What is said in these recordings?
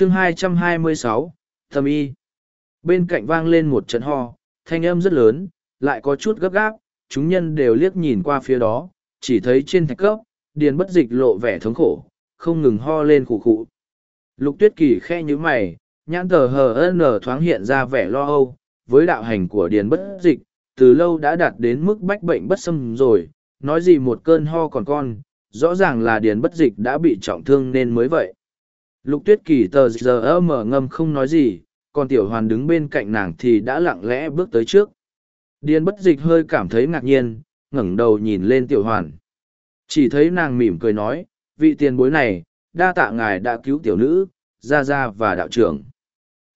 chương 226, thầm y. Bên cạnh vang lên một trận ho, thanh âm rất lớn, lại có chút gấp gáp, chúng nhân đều liếc nhìn qua phía đó, chỉ thấy trên thạch cấp, điền bất dịch lộ vẻ thống khổ, không ngừng ho lên khủ khụ. Lục tuyết kỳ khe như mày, nhãn tờ hờ nở thoáng hiện ra vẻ lo âu, với đạo hành của điền bất dịch, từ lâu đã đạt đến mức bách bệnh bất xâm rồi, nói gì một cơn ho còn con, rõ ràng là điền bất dịch đã bị trọng thương nên mới vậy. Lục tuyết kỳ tờ giờ mở ngâm không nói gì, còn tiểu hoàn đứng bên cạnh nàng thì đã lặng lẽ bước tới trước. Điền bất dịch hơi cảm thấy ngạc nhiên, ngẩng đầu nhìn lên tiểu hoàn. Chỉ thấy nàng mỉm cười nói, vị tiền bối này, đa tạ ngài đã cứu tiểu nữ, gia gia và đạo trưởng.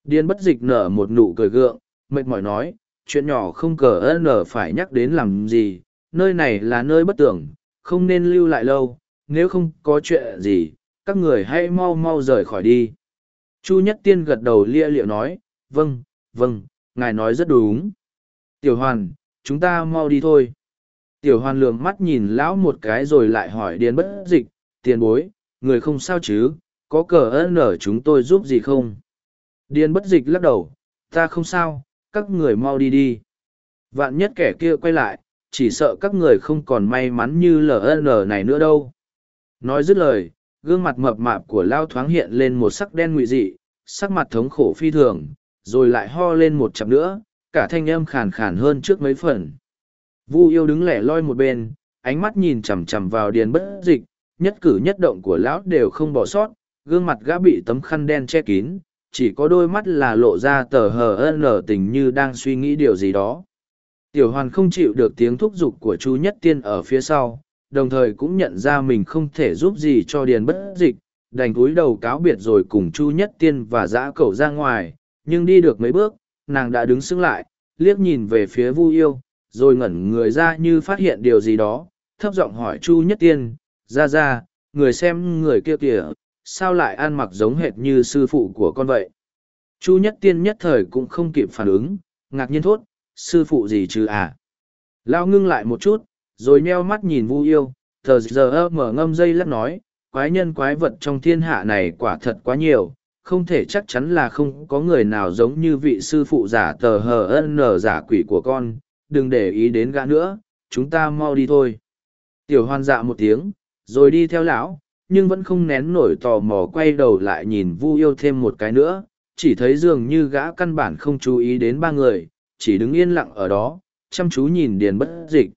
Điền bất dịch nở một nụ cười gượng, mệt mỏi nói, chuyện nhỏ không cờ ơn nở phải nhắc đến làm gì, nơi này là nơi bất tưởng, không nên lưu lại lâu, nếu không có chuyện gì, các người hãy mau mau rời khỏi đi. Chu Nhất Tiên gật đầu lia liệu nói, vâng, vâng, ngài nói rất đúng. Tiểu Hoàn, chúng ta mau đi thôi. Tiểu Hoàn lường mắt nhìn lão một cái rồi lại hỏi điền bất dịch, tiền bối, người không sao chứ, có cờ ơn ở chúng tôi giúp gì không? Điền bất dịch lắc đầu, ta không sao, các người mau đi đi. Vạn nhất kẻ kia quay lại, chỉ sợ các người không còn may mắn như LN này nữa đâu. Nói dứt lời, gương mặt mập mạp của Lao thoáng hiện lên một sắc đen ngụy dị, sắc mặt thống khổ phi thường, rồi lại ho lên một chặp nữa, cả thanh âm khàn khàn hơn trước mấy phần. Vu yêu đứng lẻ loi một bên, ánh mắt nhìn chằm chằm vào điền bất dịch, nhất cử nhất động của lão đều không bỏ sót, gương mặt gã bị tấm khăn đen che kín, chỉ có đôi mắt là lộ ra tờ hờ ân lở tình như đang suy nghĩ điều gì đó. Tiểu hoàn không chịu được tiếng thúc giục của Chu nhất tiên ở phía sau, đồng thời cũng nhận ra mình không thể giúp gì cho điền bất dịch, đành cúi đầu cáo biệt rồi cùng chu nhất tiên và dã cẩu ra ngoài, nhưng đi được mấy bước, nàng đã đứng sững lại, liếc nhìn về phía vu yêu, rồi ngẩn người ra như phát hiện điều gì đó, thấp giọng hỏi chu nhất tiên, ra ra, người xem người kia kìa, sao lại ăn mặc giống hệt như sư phụ của con vậy? Chu nhất tiên nhất thời cũng không kịp phản ứng, ngạc nhiên thốt, sư phụ gì chứ à? Lao ngưng lại một chút, rồi nheo mắt nhìn vu yêu, thờ giờ mở ngâm dây lắc nói, quái nhân quái vật trong thiên hạ này quả thật quá nhiều, không thể chắc chắn là không có người nào giống như vị sư phụ giả tờ hờ ân nở giả quỷ của con, đừng để ý đến gã nữa, chúng ta mau đi thôi. Tiểu hoan dạ một tiếng, rồi đi theo lão, nhưng vẫn không nén nổi tò mò quay đầu lại nhìn vu yêu thêm một cái nữa, chỉ thấy dường như gã căn bản không chú ý đến ba người, chỉ đứng yên lặng ở đó, chăm chú nhìn điền bất dịch.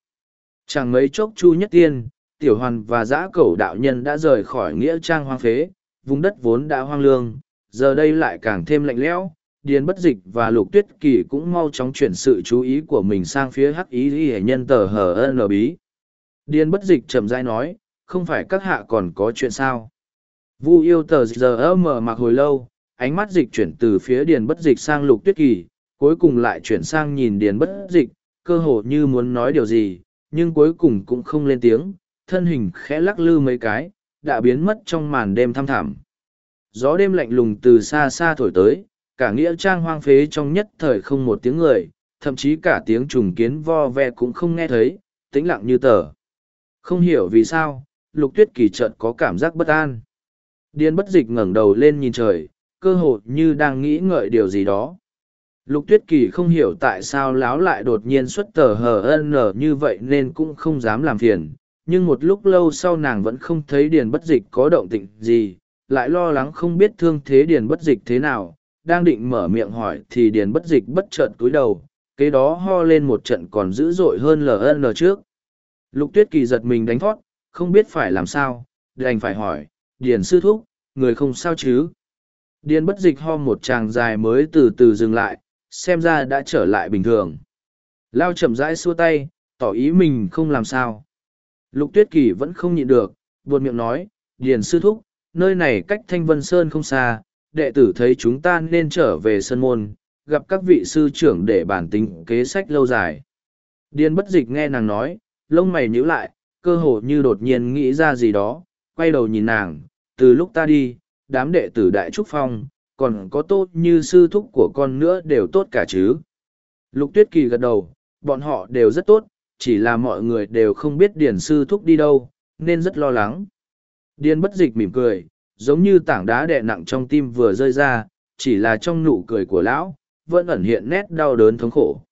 Chẳng mấy chốc chu nhất tiên, tiểu hoàn và giã cẩu đạo nhân đã rời khỏi nghĩa trang hoang phế, vùng đất vốn đã hoang lương, giờ đây lại càng thêm lạnh lẽo. Điền bất dịch và lục tuyết kỳ cũng mau chóng chuyển sự chú ý của mình sang phía hắc ý ghi nhân tờ hờ n bí. Điền bất dịch chậm rãi nói, không phải các hạ còn có chuyện sao. Vu yêu tờ giờ mở mặc hồi lâu, ánh mắt dịch chuyển từ phía điền bất dịch sang lục tuyết kỳ, cuối cùng lại chuyển sang nhìn điền bất dịch, cơ hồ như muốn nói điều gì, nhưng cuối cùng cũng không lên tiếng, thân hình khẽ lắc lư mấy cái, đã biến mất trong màn đêm thăm thẳm. Gió đêm lạnh lùng từ xa xa thổi tới, cả nghĩa trang hoang phế trong nhất thời không một tiếng người, thậm chí cả tiếng trùng kiến vo ve cũng không nghe thấy, tĩnh lặng như tờ. Không hiểu vì sao, lục tuyết kỳ chợt có cảm giác bất an. Điên bất dịch ngẩng đầu lên nhìn trời, cơ hồ như đang nghĩ ngợi điều gì đó. Lục tuyết kỳ không hiểu tại sao láo lại đột nhiên xuất tờ hờ ân nở như vậy nên cũng không dám làm phiền, nhưng một lúc lâu sau nàng vẫn không thấy điền bất dịch có động tĩnh gì, lại lo lắng không biết thương thế điền bất dịch thế nào, đang định mở miệng hỏi thì điền bất dịch bất chợt cúi đầu, kế đó ho lên một trận còn dữ dội hơn LN trước. Lục tuyết kỳ giật mình đánh thót, không biết phải làm sao, đành phải hỏi, điền sư thúc, người không sao chứ? Điền bất dịch ho một tràng dài mới từ từ dừng lại, xem ra đã trở lại bình thường. Lao chậm rãi xua tay, tỏ ý mình không làm sao. Lục tuyết kỳ vẫn không nhịn được, buồn miệng nói, Điền sư thúc, nơi này cách Thanh Vân Sơn không xa, đệ tử thấy chúng ta nên trở về Sơn Môn, gặp các vị sư trưởng để bản tính kế sách lâu dài. Điền bất dịch nghe nàng nói, lông mày nhíu lại, cơ hồ như đột nhiên nghĩ ra gì đó, quay đầu nhìn nàng, từ lúc ta đi, đám đệ tử Đại Trúc Phong, còn có tốt như sư thúc của con nữa đều tốt cả chứ. Lục tuyết kỳ gật đầu, bọn họ đều rất tốt, chỉ là mọi người đều không biết Điền sư thúc đi đâu, nên rất lo lắng. Điền bất dịch mỉm cười, giống như tảng đá đè nặng trong tim vừa rơi ra, chỉ là trong nụ cười của lão, vẫn ẩn hiện nét đau đớn thống khổ.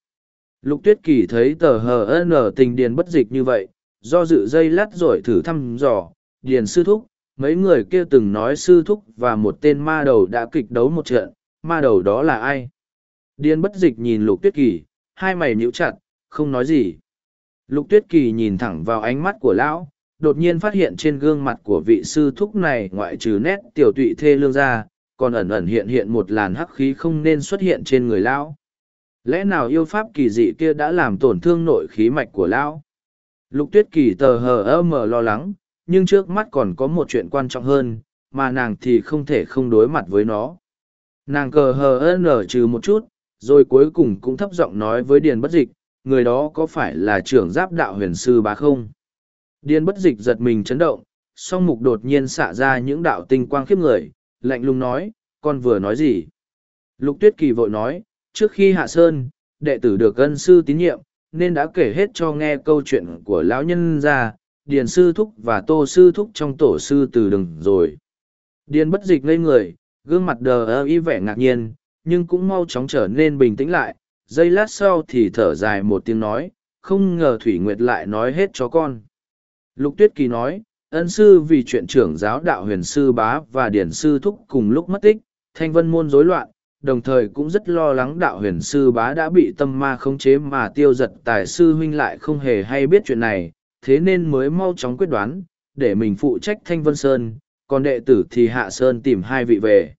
Lục tuyết kỳ thấy tờ hờ n tình điền bất dịch như vậy, do dự dây lát rồi thử thăm dò, điền sư thúc, mấy người kia từng nói sư thúc và một tên ma đầu đã kịch đấu một trận, ma đầu đó là ai? Điên bất dịch nhìn lục tuyết kỳ, hai mày nhíu chặt, không nói gì. Lục tuyết kỳ nhìn thẳng vào ánh mắt của lão, đột nhiên phát hiện trên gương mặt của vị sư thúc này ngoại trừ nét tiểu tụy thê lương ra, còn ẩn ẩn hiện hiện một làn hắc khí không nên xuất hiện trên người lão. Lẽ nào yêu pháp kỳ dị kia đã làm tổn thương nội khí mạch của lão? Lục tuyết kỳ tờ hờ ơ mờ lo lắng, nhưng trước mắt còn có một chuyện quan trọng hơn, mà nàng thì không thể không đối mặt với nó. Nàng cờ hờ ơn nở trừ một chút, rồi cuối cùng cũng thấp giọng nói với Điền Bất Dịch, người đó có phải là trưởng giáp đạo huyền sư bá không? Điền Bất Dịch giật mình chấn động, song mục đột nhiên xạ ra những đạo tinh quang khiếp người, lạnh lùng nói, con vừa nói gì? Lục Tuyết Kỳ vội nói, trước khi hạ sơn, đệ tử được ân sư tín nhiệm, nên đã kể hết cho nghe câu chuyện của lão nhân ra, Điền sư thúc và Tô sư thúc trong tổ sư từ đừng rồi. Điền bất dịch ngây người, gương mặt đờ ơ y vẻ ngạc nhiên, nhưng cũng mau chóng trở nên bình tĩnh lại, giây lát sau thì thở dài một tiếng nói, không ngờ Thủy Nguyệt lại nói hết cho con. Lục Tuyết Kỳ nói, ân sư vì chuyện trưởng giáo đạo huyền sư bá và điển sư thúc cùng lúc mất tích, thanh vân môn rối loạn, đồng thời cũng rất lo lắng đạo huyền sư bá đã bị tâm ma khống chế mà tiêu giật tài sư huynh lại không hề hay biết chuyện này, thế nên mới mau chóng quyết đoán, để mình phụ trách thanh vân sơn, còn đệ tử thì hạ sơn tìm hai vị về.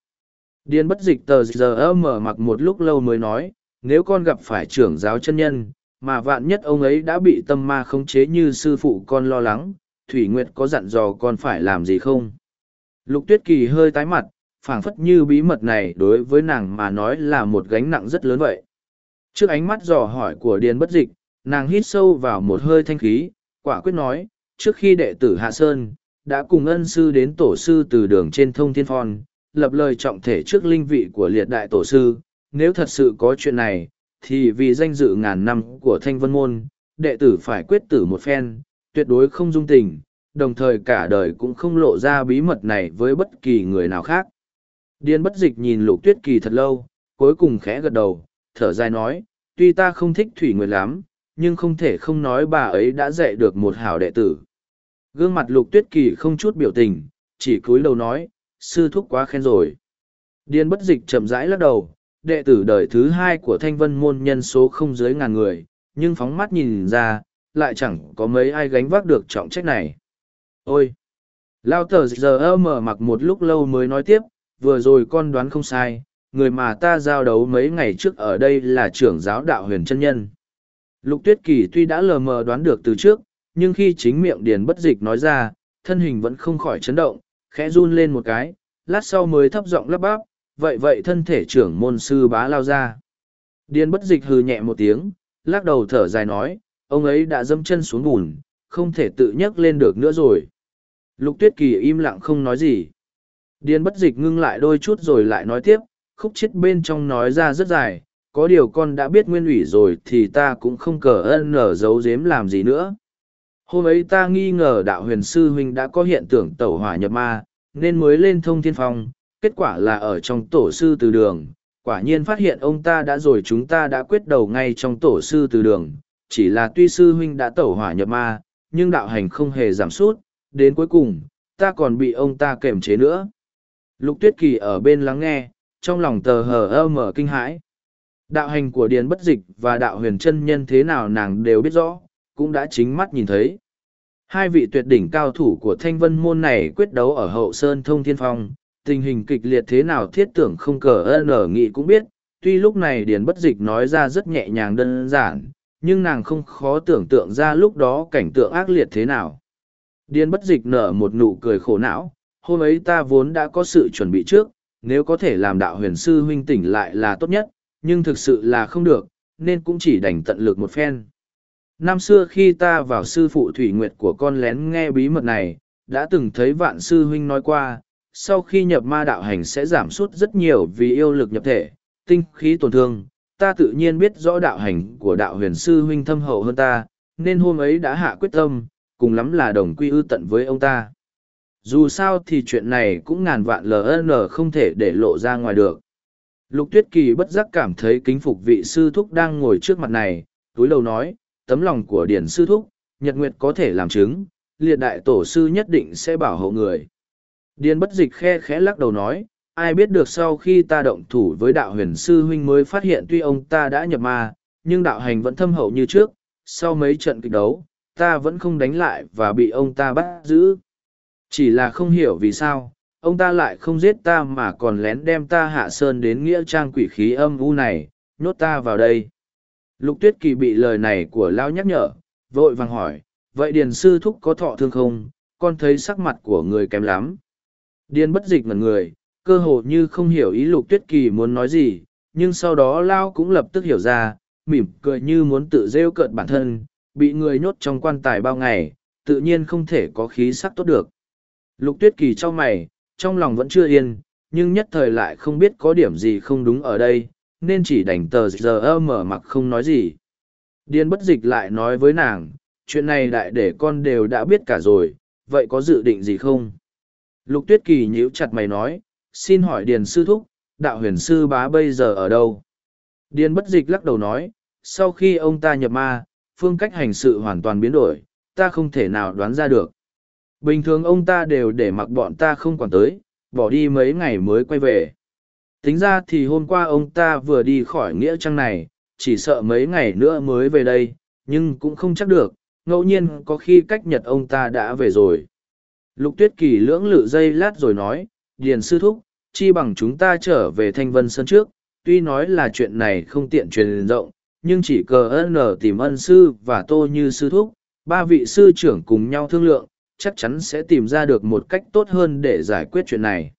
Điên bất dịch tờ giờ mở mặc một lúc lâu mới nói, nếu con gặp phải trưởng giáo chân nhân, mà vạn nhất ông ấy đã bị tâm ma khống chế như sư phụ con lo lắng, Thủy Nguyệt có dặn dò con phải làm gì không? Lục Tuyết Kỳ hơi tái mặt, phảng phất như bí mật này đối với nàng mà nói là một gánh nặng rất lớn vậy. Trước ánh mắt dò hỏi của Điền bất dịch, nàng hít sâu vào một hơi thanh khí, quả quyết nói, trước khi đệ tử Hạ Sơn, đã cùng ân sư đến tổ sư từ đường trên thông thiên phòn, lập lời trọng thể trước linh vị của liệt đại tổ sư, nếu thật sự có chuyện này, thì vì danh dự ngàn năm của thanh vân môn, đệ tử phải quyết tử một phen, tuyệt đối không dung tình, đồng thời cả đời cũng không lộ ra bí mật này với bất kỳ người nào khác. Điên bất dịch nhìn lục tuyết kỳ thật lâu, cuối cùng khẽ gật đầu, thở dài nói, tuy ta không thích thủy nguyệt lắm, nhưng không thể không nói bà ấy đã dạy được một hảo đệ tử. Gương mặt lục tuyết kỳ không chút biểu tình, chỉ cúi đầu nói, sư thúc quá khen rồi. Điên bất dịch chậm rãi lắc đầu, đệ tử đời thứ hai của thanh vân môn nhân số không dưới ngàn người, nhưng phóng mắt nhìn ra, lại chẳng có mấy ai gánh vác được trọng trách này. Ôi! Lao tờ giờ mở mặc một lúc lâu mới nói tiếp, vừa rồi con đoán không sai, người mà ta giao đấu mấy ngày trước ở đây là trưởng giáo đạo huyền chân nhân. Lục tuyết kỳ tuy đã lờ mờ đoán được từ trước, nhưng khi chính miệng điền bất dịch nói ra, thân hình vẫn không khỏi chấn động, khẽ run lên một cái, lát sau mới thấp giọng lắp bắp, vậy vậy thân thể trưởng môn sư bá lao ra. Điền bất dịch hừ nhẹ một tiếng, lắc đầu thở dài nói, ông ấy đã dâm chân xuống bùn, không thể tự nhấc lên được nữa rồi. Lục tuyết kỳ im lặng không nói gì. Điền bất dịch ngưng lại đôi chút rồi lại nói tiếp, khúc chết bên trong nói ra rất dài, có điều con đã biết nguyên ủy rồi thì ta cũng không cờ ân nở giấu giếm làm gì nữa. Hôm ấy ta nghi ngờ đạo huyền sư huynh đã có hiện tượng tẩu hỏa nhập ma, nên mới lên thông thiên phong, kết quả là ở trong tổ sư từ đường. Quả nhiên phát hiện ông ta đã rồi chúng ta đã quyết đầu ngay trong tổ sư từ đường, chỉ là tuy sư huynh đã tẩu hỏa nhập ma, nhưng đạo hành không hề giảm sút, đến cuối cùng, ta còn bị ông ta kềm chế nữa. Lục tuyết kỳ ở bên lắng nghe, trong lòng tờ hờ ơ mở kinh hãi. Đạo hành của Điền Bất Dịch và đạo huyền chân nhân thế nào nàng đều biết rõ, cũng đã chính mắt nhìn thấy. Hai vị tuyệt đỉnh cao thủ của thanh vân môn này quyết đấu ở hậu sơn thông thiên phong, tình hình kịch liệt thế nào thiết tưởng không cờ ơn ở nghị cũng biết, tuy lúc này Điền Bất Dịch nói ra rất nhẹ nhàng đơn giản, nhưng nàng không khó tưởng tượng ra lúc đó cảnh tượng ác liệt thế nào. Điền Bất Dịch nở một nụ cười khổ não, hôm ấy ta vốn đã có sự chuẩn bị trước, nếu có thể làm đạo huyền sư huynh tỉnh lại là tốt nhất, nhưng thực sự là không được, nên cũng chỉ đành tận lực một phen. Năm xưa khi ta vào sư phụ Thủy Nguyệt của con lén nghe bí mật này, đã từng thấy vạn sư huynh nói qua, sau khi nhập ma đạo hành sẽ giảm sút rất nhiều vì yêu lực nhập thể, tinh khí tổn thương. Ta tự nhiên biết rõ đạo hành của đạo huyền sư huynh thâm hậu hơn ta, nên hôm ấy đã hạ quyết tâm, cùng lắm là đồng quy ư tận với ông ta. dù sao thì chuyện này cũng ngàn vạn ln không thể để lộ ra ngoài được lục tuyết kỳ bất giác cảm thấy kính phục vị sư thúc đang ngồi trước mặt này, túi lâu nói, tấm lòng của điển sư thúc, nhật nguyệt có thể làm chứng, liệt đại tổ sư nhất định sẽ bảo hộ người. Điền bất dịch khe khẽ lắc đầu nói, ai biết được sau khi ta động thủ với đạo huyền sư huynh mới phát hiện tuy ông ta đã nhập ma, nhưng đạo hành vẫn thâm hậu như trước, sau mấy trận kịch đấu, ta vẫn không đánh lại và bị ông ta bắt giữ. Chỉ là không hiểu vì sao ông ta lại không giết ta mà còn lén đem ta hạ sơn đến nghĩa trang quỷ khí âm u này, nhốt ta vào đây. Lục tuyết kỳ bị lời này của lao nhắc nhở, vội vàng hỏi, vậy điền sư thúc có thọ thương không? Con thấy sắc mặt của người kém lắm. Điền bất dịch ngẩn người, cơ hồ như không hiểu ý lục tuyết kỳ muốn nói gì, nhưng sau đó lao cũng lập tức hiểu ra, mỉm cười như muốn tự rêu cợt bản thân, bị người nhốt trong quan tài bao ngày, tự nhiên không thể có khí sắc tốt được. Lục tuyết kỳ cho mày trong lòng vẫn chưa yên, nhưng nhất thời lại không biết có điểm gì không đúng ở đây, nên chỉ đành tờ giờ mở mặc không nói gì. Điên bất dịch lại nói với nàng, chuyện này đại để con đều đã biết cả rồi, vậy có dự định gì không? Lục tuyết kỳ nhíu chặt mày nói, xin hỏi điền sư thúc, đạo huyền sư bá bây giờ ở đâu? Điền bất dịch lắc đầu nói, sau khi ông ta nhập ma, phương cách hành sự hoàn toàn biến đổi, ta không thể nào đoán ra được bình thường ông ta đều để mặc bọn ta không quản tới, bỏ đi mấy ngày mới quay về. Tính ra thì hôm qua ông ta vừa đi khỏi nghĩa trang này, chỉ sợ mấy ngày nữa mới về đây, nhưng cũng không chắc được, ngẫu nhiên có khi cách nhật ông ta đã về rồi. Lục tuyết kỳ lưỡng lự dây lát rồi nói, điền sư thúc, chi bằng chúng ta trở về thanh vân Sơn trước, tuy nói là chuyện này không tiện truyền rộng, nhưng chỉ cờ ân nở tìm ân sư và tô như sư thúc, ba vị sư trưởng cùng nhau thương lượng chắc chắn sẽ tìm ra được một cách tốt hơn để giải quyết chuyện này.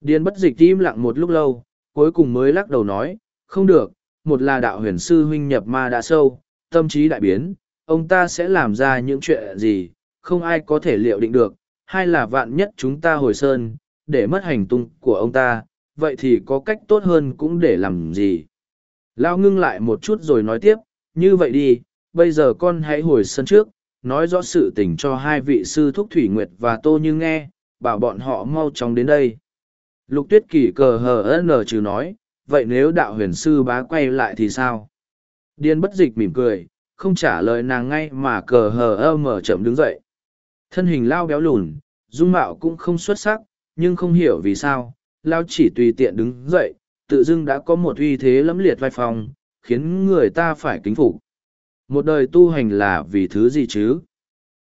Điền bất dịch im lặng một lúc lâu, cuối cùng mới lắc đầu nói, không được, một là đạo huyền sư huynh nhập ma đã sâu, tâm trí đại biến, ông ta sẽ làm ra những chuyện gì, không ai có thể liệu định được. Hai là vạn nhất chúng ta hồi sơn, để mất hành tung của ông ta, vậy thì có cách tốt hơn cũng để làm gì? Lao ngưng lại một chút rồi nói tiếp, như vậy đi, bây giờ con hãy hồi sân trước nói rõ sự tình cho hai vị sư thúc thủy nguyệt và tô như nghe, bảo bọn họ mau chóng đến đây. Lục tuyết kỳ cờ hờ n trừ nói, vậy nếu đạo huyền sư bá quay lại thì sao? Điên bất dịch mỉm cười, không trả lời nàng ngay mà cờ hờ ơ mở chậm đứng dậy. Thân hình lao béo lùn, dung mạo cũng không xuất sắc, nhưng không hiểu vì sao, lao chỉ tùy tiện đứng dậy, tự dưng đã có một uy thế lẫm liệt vai phòng khiến người ta phải kính phục một đời tu hành là vì thứ gì chứ?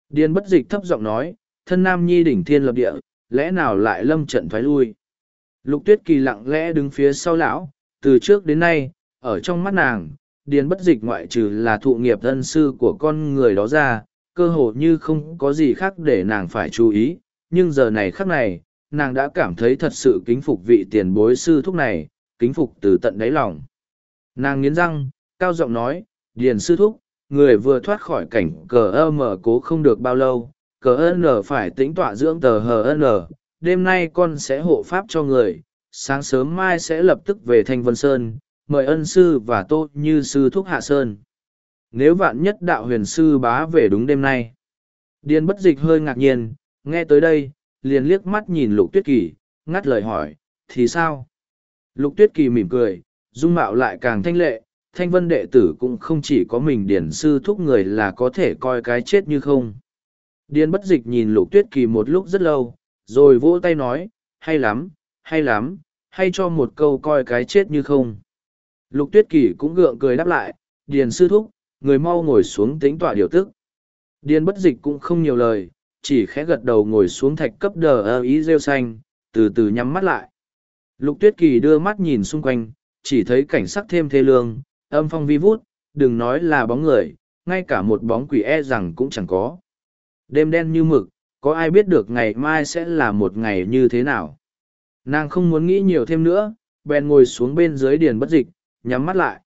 Điền bất dịch thấp giọng nói, thân nam nhi đỉnh thiên lập địa, lẽ nào lại lâm trận thoái lui? Lục tuyết kỳ lặng lẽ đứng phía sau lão, từ trước đến nay, ở trong mắt nàng, điền bất dịch ngoại trừ là thụ nghiệp thân sư của con người đó ra, cơ hồ như không có gì khác để nàng phải chú ý. Nhưng giờ này khác này, nàng đã cảm thấy thật sự kính phục vị tiền bối sư thúc này, kính phục từ tận đáy lòng. Nàng nghiến răng, cao giọng nói, điền sư thúc người vừa thoát khỏi cảnh cờ ơ mở cố không được bao lâu, cờ N phải tính tọa dưỡng tờ hờ N. đêm nay con sẽ hộ pháp cho người, sáng sớm mai sẽ lập tức về thanh vân sơn, mời ân sư và tô như sư thúc hạ sơn. Nếu vạn nhất đạo huyền sư bá về đúng đêm nay. Điền bất dịch hơi ngạc nhiên, nghe tới đây, liền liếc mắt nhìn lục tuyết kỳ, ngắt lời hỏi, thì sao? Lục tuyết kỳ mỉm cười, dung mạo lại càng thanh lệ thanh vân đệ tử cũng không chỉ có mình điền sư thúc người là có thể coi cái chết như không. Điền bất dịch nhìn lục tuyết kỳ một lúc rất lâu, rồi vỗ tay nói, hay lắm hay lắm, hay cho một câu coi cái chết như không. Lục tuyết kỳ cũng gượng cười đáp lại, điền sư thúc, người mau ngồi xuống tính tọa điều tức. Điền bất dịch cũng không nhiều lời, chỉ khẽ gật đầu ngồi xuống thạch cấp đờ ơ ý rêu xanh, từ từ nhắm mắt lại. Lục tuyết kỳ đưa mắt nhìn xung quanh, chỉ thấy cảnh sắc thêm thê lương âm phong vi vút, đừng nói là bóng người, ngay cả một bóng quỷ e rằng cũng chẳng có. Đêm đen như mực, có ai biết được ngày mai sẽ là một ngày như thế nào? Nàng không muốn nghĩ nhiều thêm nữa, bèn ngồi xuống bên dưới điền bất dịch, nhắm mắt lại.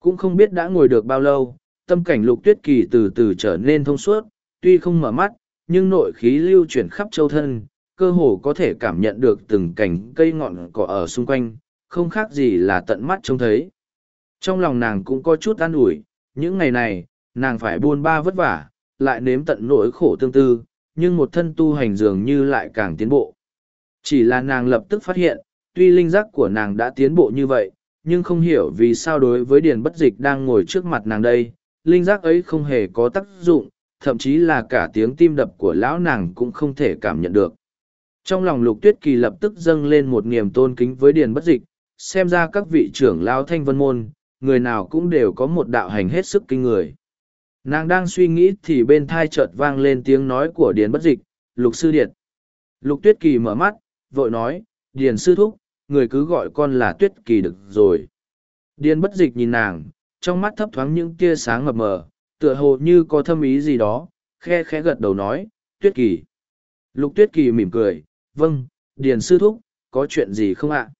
Cũng không biết đã ngồi được bao lâu, tâm cảnh lục tuyết kỳ từ từ trở nên thông suốt, tuy không mở mắt, nhưng nội khí lưu chuyển khắp châu thân, cơ hồ có thể cảm nhận được từng cảnh cây ngọn cỏ ở xung quanh, không khác gì là tận mắt trông thấy trong lòng nàng cũng có chút an ủi những ngày này nàng phải buôn ba vất vả lại nếm tận nỗi khổ tương tư nhưng một thân tu hành dường như lại càng tiến bộ. Chỉ là nàng lập tức phát hiện, tuy linh giác của nàng đã tiến bộ như vậy, nhưng không hiểu vì sao đối với điền bất dịch đang ngồi trước mặt nàng đây, linh giác ấy không hề có tác dụng, thậm chí là cả tiếng tim đập của lão nàng cũng không thể cảm nhận được. Trong lòng lục tuyết kỳ lập tức dâng lên một niềm tôn kính với điền bất dịch, xem ra các vị trưởng lao thanh vân môn, người nào cũng đều có một đạo hành hết sức kinh người. Nàng đang suy nghĩ thì bên thai chợt vang lên tiếng nói của điền bất dịch, lục sư điện. Lục tuyết kỳ mở mắt, vội nói, điền sư thúc, người cứ gọi con là tuyết kỳ được rồi. Điền bất dịch nhìn nàng, trong mắt thấp thoáng những tia sáng mập mờ, tựa hồ như có thâm ý gì đó, khe khẽ gật đầu nói, tuyết kỳ. Lục tuyết kỳ mỉm cười, vâng, điền sư thúc, có chuyện gì không ạ?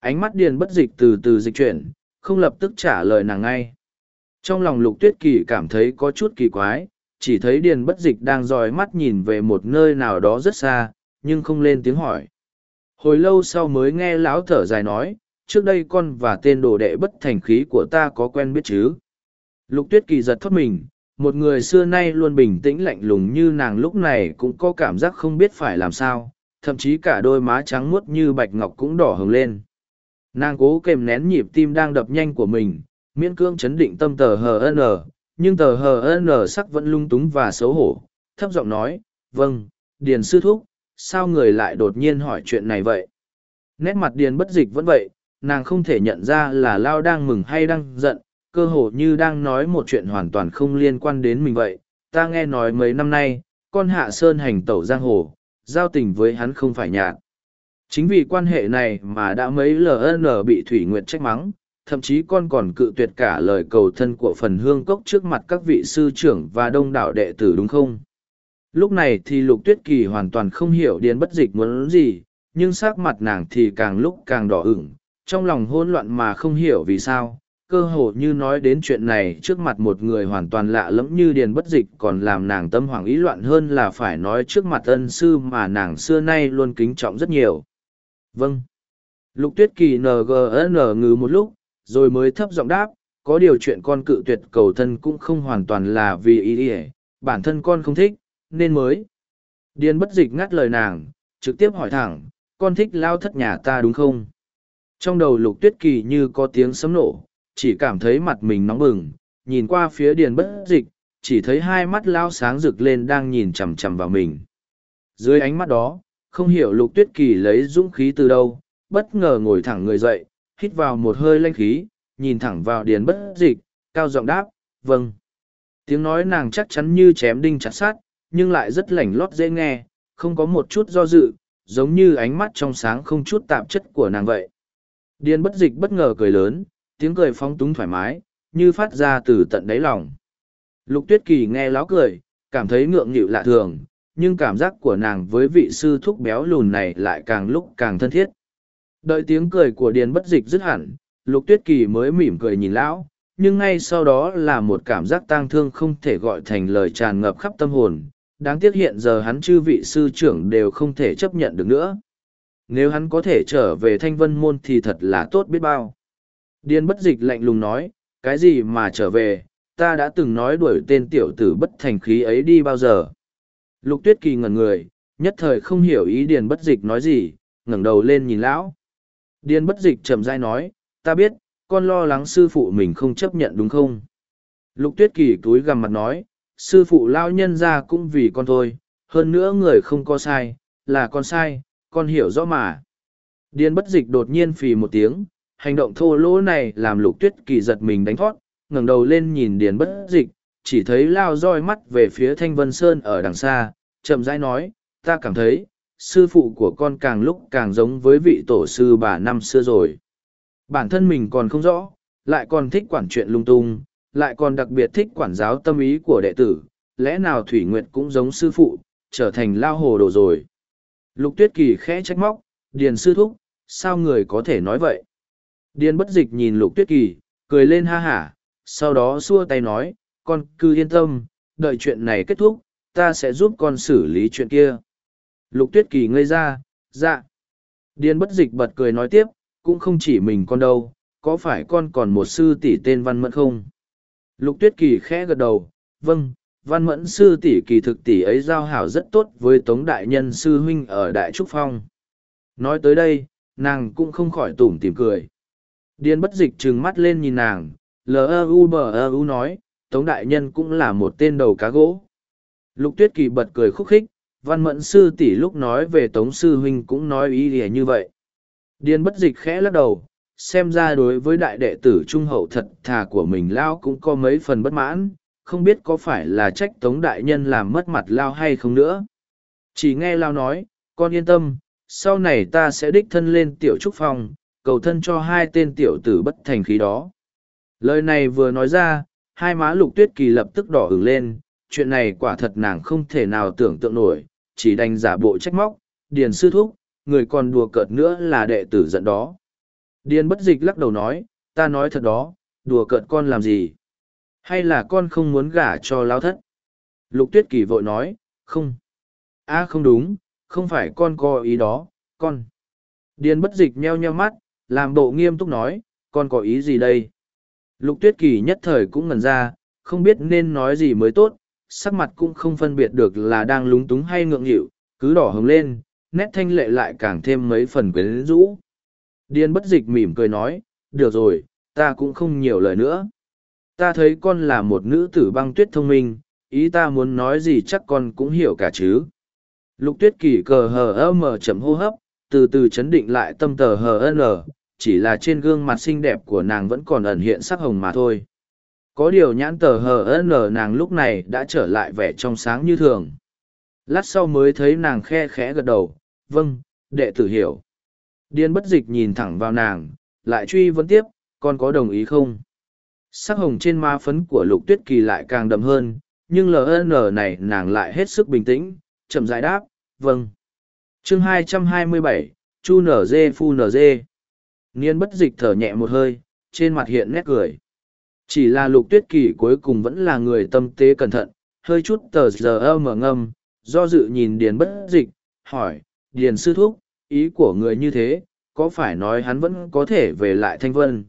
Ánh mắt điền bất dịch từ từ dịch chuyển, không lập tức trả lời nàng ngay. Trong lòng lục tuyết kỳ cảm thấy có chút kỳ quái, chỉ thấy điền bất dịch đang dòi mắt nhìn về một nơi nào đó rất xa, nhưng không lên tiếng hỏi. Hồi lâu sau mới nghe lão thở dài nói, trước đây con và tên đồ đệ bất thành khí của ta có quen biết chứ. Lục tuyết kỳ giật thoát mình, một người xưa nay luôn bình tĩnh lạnh lùng như nàng lúc này cũng có cảm giác không biết phải làm sao, thậm chí cả đôi má trắng muốt như bạch ngọc cũng đỏ hừng lên. Nàng cố kềm nén nhịp tim đang đập nhanh của mình, miễn cương chấn định tâm tờ hn, nhưng tờ hn sắc vẫn lung túng và xấu hổ, thấp giọng nói, vâng, Điền sư thúc, sao người lại đột nhiên hỏi chuyện này vậy? Nét mặt Điền bất dịch vẫn vậy, nàng không thể nhận ra là Lao đang mừng hay đang giận, cơ hồ như đang nói một chuyện hoàn toàn không liên quan đến mình vậy. Ta nghe nói mấy năm nay, con Hạ Sơn hành tẩu giang hồ, giao tình với hắn không phải nhạt. Chính vì quan hệ này mà đã mấy LN bị Thủy Nguyệt trách mắng, thậm chí con còn cự tuyệt cả lời cầu thân của phần hương cốc trước mặt các vị sư trưởng và đông đảo đệ tử đúng không? Lúc này thì lục tuyết kỳ hoàn toàn không hiểu điền bất dịch muốn gì, nhưng sắc mặt nàng thì càng lúc càng đỏ ửng, trong lòng hỗn loạn mà không hiểu vì sao, cơ hồ như nói đến chuyện này trước mặt một người hoàn toàn lạ lẫm như điền bất dịch còn làm nàng tâm hoảng ý loạn hơn là phải nói trước mặt ân sư mà nàng xưa nay luôn kính trọng rất nhiều. Vâng. Lục tuyết kỳ ngn ngừ một lúc, rồi mới thấp giọng đáp, có điều chuyện con cự tuyệt cầu thân cũng không hoàn toàn là vì ý ỉa bản thân con không thích nên mới. Điền bất dịch ngắt lời nàng trực tiếp hỏi thẳng con thích lao thất nhà ta đúng không? Trong đầu lục tuyết kỳ như có tiếng sấm nổ chỉ cảm thấy mặt mình nóng bừng nhìn qua phía điền bất dịch chỉ thấy hai mắt lao sáng rực lên đang nhìn chằm chằm vào mình. Dưới ánh mắt đó không hiểu lục tuyết kỳ lấy dũng khí từ đâu, bất ngờ ngồi thẳng người dậy, hít vào một hơi lanh khí, nhìn thẳng vào điền bất dịch, cao giọng đáp vâng. Tiếng nói nàng chắc chắn như chém đinh chặt sát nhưng lại rất lảnh lót dễ nghe, không có một chút do dự, giống như ánh mắt trong sáng không chút tạp chất của nàng vậy. Điền bất dịch bất ngờ cười lớn, tiếng cười phóng túng thoải mái, như phát ra từ tận đáy lòng. Lục tuyết kỳ nghe láo cười, cảm thấy ngượng nghịu lạ thường nhưng cảm giác của nàng với vị sư thúc béo lùn này lại càng lúc càng thân thiết. Đợi tiếng cười của điền bất dịch dứt hẳn, lục tuyết kỳ mới mỉm cười nhìn lão, nhưng ngay sau đó là một cảm giác tang thương không thể gọi thành lời tràn ngập khắp tâm hồn. Đáng tiếc hiện giờ hắn chư vị sư trưởng đều không thể chấp nhận được nữa. Nếu hắn có thể trở về thanh vân môn thì thật là tốt biết bao. Điền bất dịch lạnh lùng nói, cái gì mà trở về? Ta đã từng nói đuổi tên tiểu tử bất thành khí ấy đi bao giờ? Lục tuyết kỳ ngẩn người nhất thời không hiểu ý điền bất dịch nói gì ngẩng đầu lên nhìn lão. Điền bất dịch chậm dai nói ta biết con lo lắng sư phụ mình không chấp nhận đúng không? Lục tuyết kỳ túi gằm mặt nói sư phụ lao nhân ra cũng vì con thôi hơn nữa người không có sai là con sai con hiểu rõ mà. Điền bất dịch đột nhiên phì một tiếng hành động thô lỗ này làm lục tuyết kỳ giật mình đánh thoát, ngẩng đầu lên nhìn điền bất dịch chỉ thấy lao roi mắt về phía thanh vân sơn ở đằng xa, chậm rãi nói, ta cảm thấy, sư phụ của con càng lúc càng giống với vị tổ sư bà năm xưa rồi. Bản thân mình còn không rõ, lại còn thích quản chuyện lung tung, lại còn đặc biệt thích quản giáo tâm ý của đệ tử, lẽ nào thủy nguyệt cũng giống sư phụ, trở thành lao hồ đồ rồi? Lục tuyết kỳ khẽ trách móc, điền sư thúc, sao người có thể nói vậy? Điền bất dịch nhìn lục tuyết kỳ, cười lên ha hả, sau đó xua tay nói con cứ yên tâm, đợi chuyện này kết thúc, ta sẽ giúp con xử lý chuyện kia. Lục tuyết kỳ ngây ra dạ. Điền bất dịch bật cười nói tiếp, cũng không chỉ mình con đâu, có phải con còn một sư tỷ tên văn mẫn không? Lục tuyết kỳ khẽ gật đầu vâng văn mẫn sư tỷ kỳ thực tỷ ấy giao hảo rất tốt với tống đại nhân sư huynh ở đại trúc phong. Nói tới đây, nàng cũng không khỏi tủm tỉm cười. Điền bất dịch trừng mắt lên nhìn nàng lu bờ u nói tống đại nhân cũng là một tên đầu cá gỗ. Lục tuyết kỳ bật cười khúc khích, văn mẫn sư tỷ lúc nói về tống sư huynh cũng nói ý nghĩa như vậy. Điền bất dịch khẽ lắc đầu, xem ra đối với đại đệ tử trung hậu thật thà của mình lao cũng có mấy phần bất mãn, không biết có phải là trách tống đại nhân làm mất mặt lao hay không nữa. Chỉ nghe lao nói, con yên tâm, sau này ta sẽ đích thân lên tiểu trúc phong cầu thân cho hai tên tiểu tử bất thành khí đó. Lời này vừa nói ra hai má lục tuyết kỳ lập tức đỏ ửng lên chuyện này quả thật nàng không thể nào tưởng tượng nổi chỉ đành giả bộ trách móc điền sư thúc người còn đùa cợt nữa là đệ tử giận đó. Điền bất dịch lắc đầu nói ta nói thật đó đùa cợt con làm gì? Hay là con không muốn gả cho lao thất? Lục tuyết kỳ vội nói không. A à, không đúng không phải con có ý đó con. Điền bất dịch meo nheo mắt làm bộ nghiêm túc nói con có ý gì đây? Lục tuyết kỳ nhất thời cũng ngần ra, không biết nên nói gì mới tốt, sắc mặt cũng không phân biệt được là đang lúng túng hay ngượng nghịu, cứ đỏ hứng lên, nét thanh lệ lại càng thêm mấy phần quyến rũ. Điên bất dịch mỉm cười nói, được rồi, ta cũng không nhiều lời nữa. Ta thấy con là một nữ tử băng tuyết thông minh, ý ta muốn nói gì chắc con cũng hiểu cả chứ. Lục tuyết kỳ cờ hờ ơ mờ chậm hô hấp, từ từ chấn định lại tâm tờ hờ nở chỉ là trên gương mặt xinh đẹp của nàng vẫn còn ẩn hiện sắc hồng mà thôi. Có điều nhãn tờ hờ ân nàng lúc này đã trở lại vẻ trong sáng như thường. Lát sau mới thấy nàng khe khẽ gật đầu vâng đệ tử hiểu. Điên bất dịch nhìn thẳng vào nàng lại truy vấn tiếp con có đồng ý không? Sắc hồng trên ma phấn của lục tuyết kỳ lại càng đậm hơn nhưng ln này nàng lại hết sức bình tĩnh chậm giải đáp vâng. Chương 227, chu nở dê phu nở dê niên bất dịch thở nhẹ một hơi, trên mặt hiện nét cười. Chỉ là lục tuyết kỳ cuối cùng vẫn là người tâm tế cẩn thận, hơi chút tờ giờ ơ mở ngâm, do dự nhìn điền bất dịch, hỏi, điền sư thúc, ý của người như thế, có phải nói hắn vẫn có thể về lại thanh vân?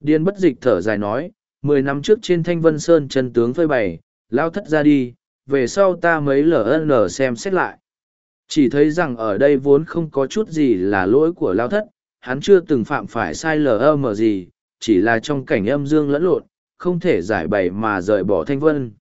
Điền bất dịch thở dài nói, mười năm trước trên thanh vân sơn chân tướng phơi bày, lao thất ra đi, về sau ta mấy ln xem xét lại. Chỉ thấy rằng ở đây vốn không có chút gì là lỗi của lao thất hắn chưa từng phạm phải sai lầm gì, chỉ là trong cảnh âm dương lẫn lộn, không thể giải bày mà rời bỏ thanh vân.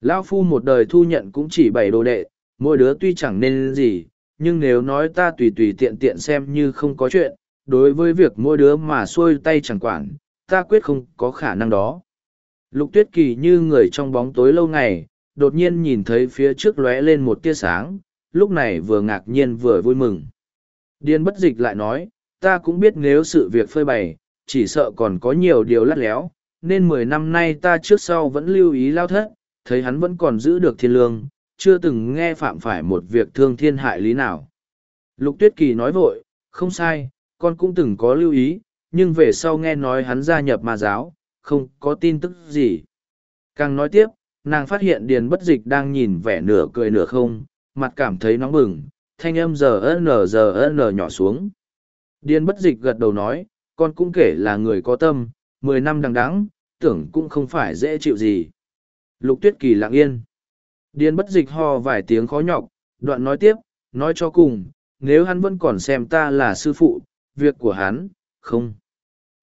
Lão phu một đời thu nhận cũng chỉ bảy đồ đệ, mỗi đứa tuy chẳng nên gì, nhưng nếu nói ta tùy tùy tiện tiện xem như không có chuyện, đối với việc mỗi đứa mà xuôi tay chẳng quản, ta quyết không có khả năng đó. Lục tuyết kỳ như người trong bóng tối lâu ngày, đột nhiên nhìn thấy phía trước lóe lên một tia sáng, lúc này vừa ngạc nhiên vừa vui mừng. Điên bất dịch lại nói ta cũng biết nếu sự việc phơi bày, chỉ sợ còn có nhiều điều lắt léo, nên mười năm nay ta trước sau vẫn lưu ý lao thất, thấy hắn vẫn còn giữ được thiên lương, chưa từng nghe phạm phải một việc thương thiên hại lý nào. Lục tuyết kỳ nói vội, không sai, con cũng từng có lưu ý, nhưng về sau nghe nói hắn gia nhập ma giáo, không có tin tức gì. Càng nói tiếp, nàng phát hiện điền bất dịch đang nhìn vẻ nửa cười nửa không, mặt cảm thấy nóng bừng, thanh âm giờ nở giờ nở nhỏ xuống. Điên bất dịch gật đầu nói, con cũng kể là người có tâm, mười năm đằng đắng tưởng cũng không phải dễ chịu gì. Lục tuyết kỳ lặng yên. Điên bất dịch ho vài tiếng khó nhọc, đoạn nói tiếp, nói cho cùng, nếu hắn vẫn còn xem ta là sư phụ, việc của hắn, không.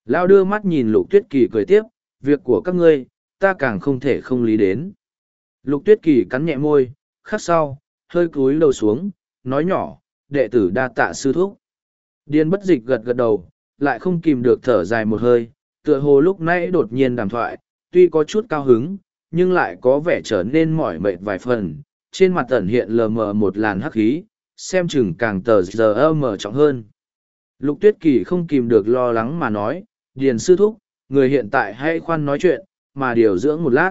Lao đưa mắt nhìn lục tuyết kỳ cười tiếp, việc của các ngươi, ta càng không thể không lý đến. Lục tuyết kỳ cắn nhẹ môi, khắc sau, hơi cúi đầu xuống, nói nhỏ, đệ tử đa tạ sư thúc. Điên bất dịch gật gật đầu, lại không kìm được thở dài một hơi, tựa hồ lúc nãy đột nhiên đàm thoại, tuy có chút cao hứng, nhưng lại có vẻ trở nên mỏi mệt vài phần. Trên mặt tẩn hiện lờ mờ một làn hắc khí, xem chừng càng tờ giờ mở mờ trọng hơn. Lục tuyết kỳ không kìm được lo lắng mà nói, điền sư thúc, người hiện tại hãy khoan nói chuyện, mà điều dưỡng một lát.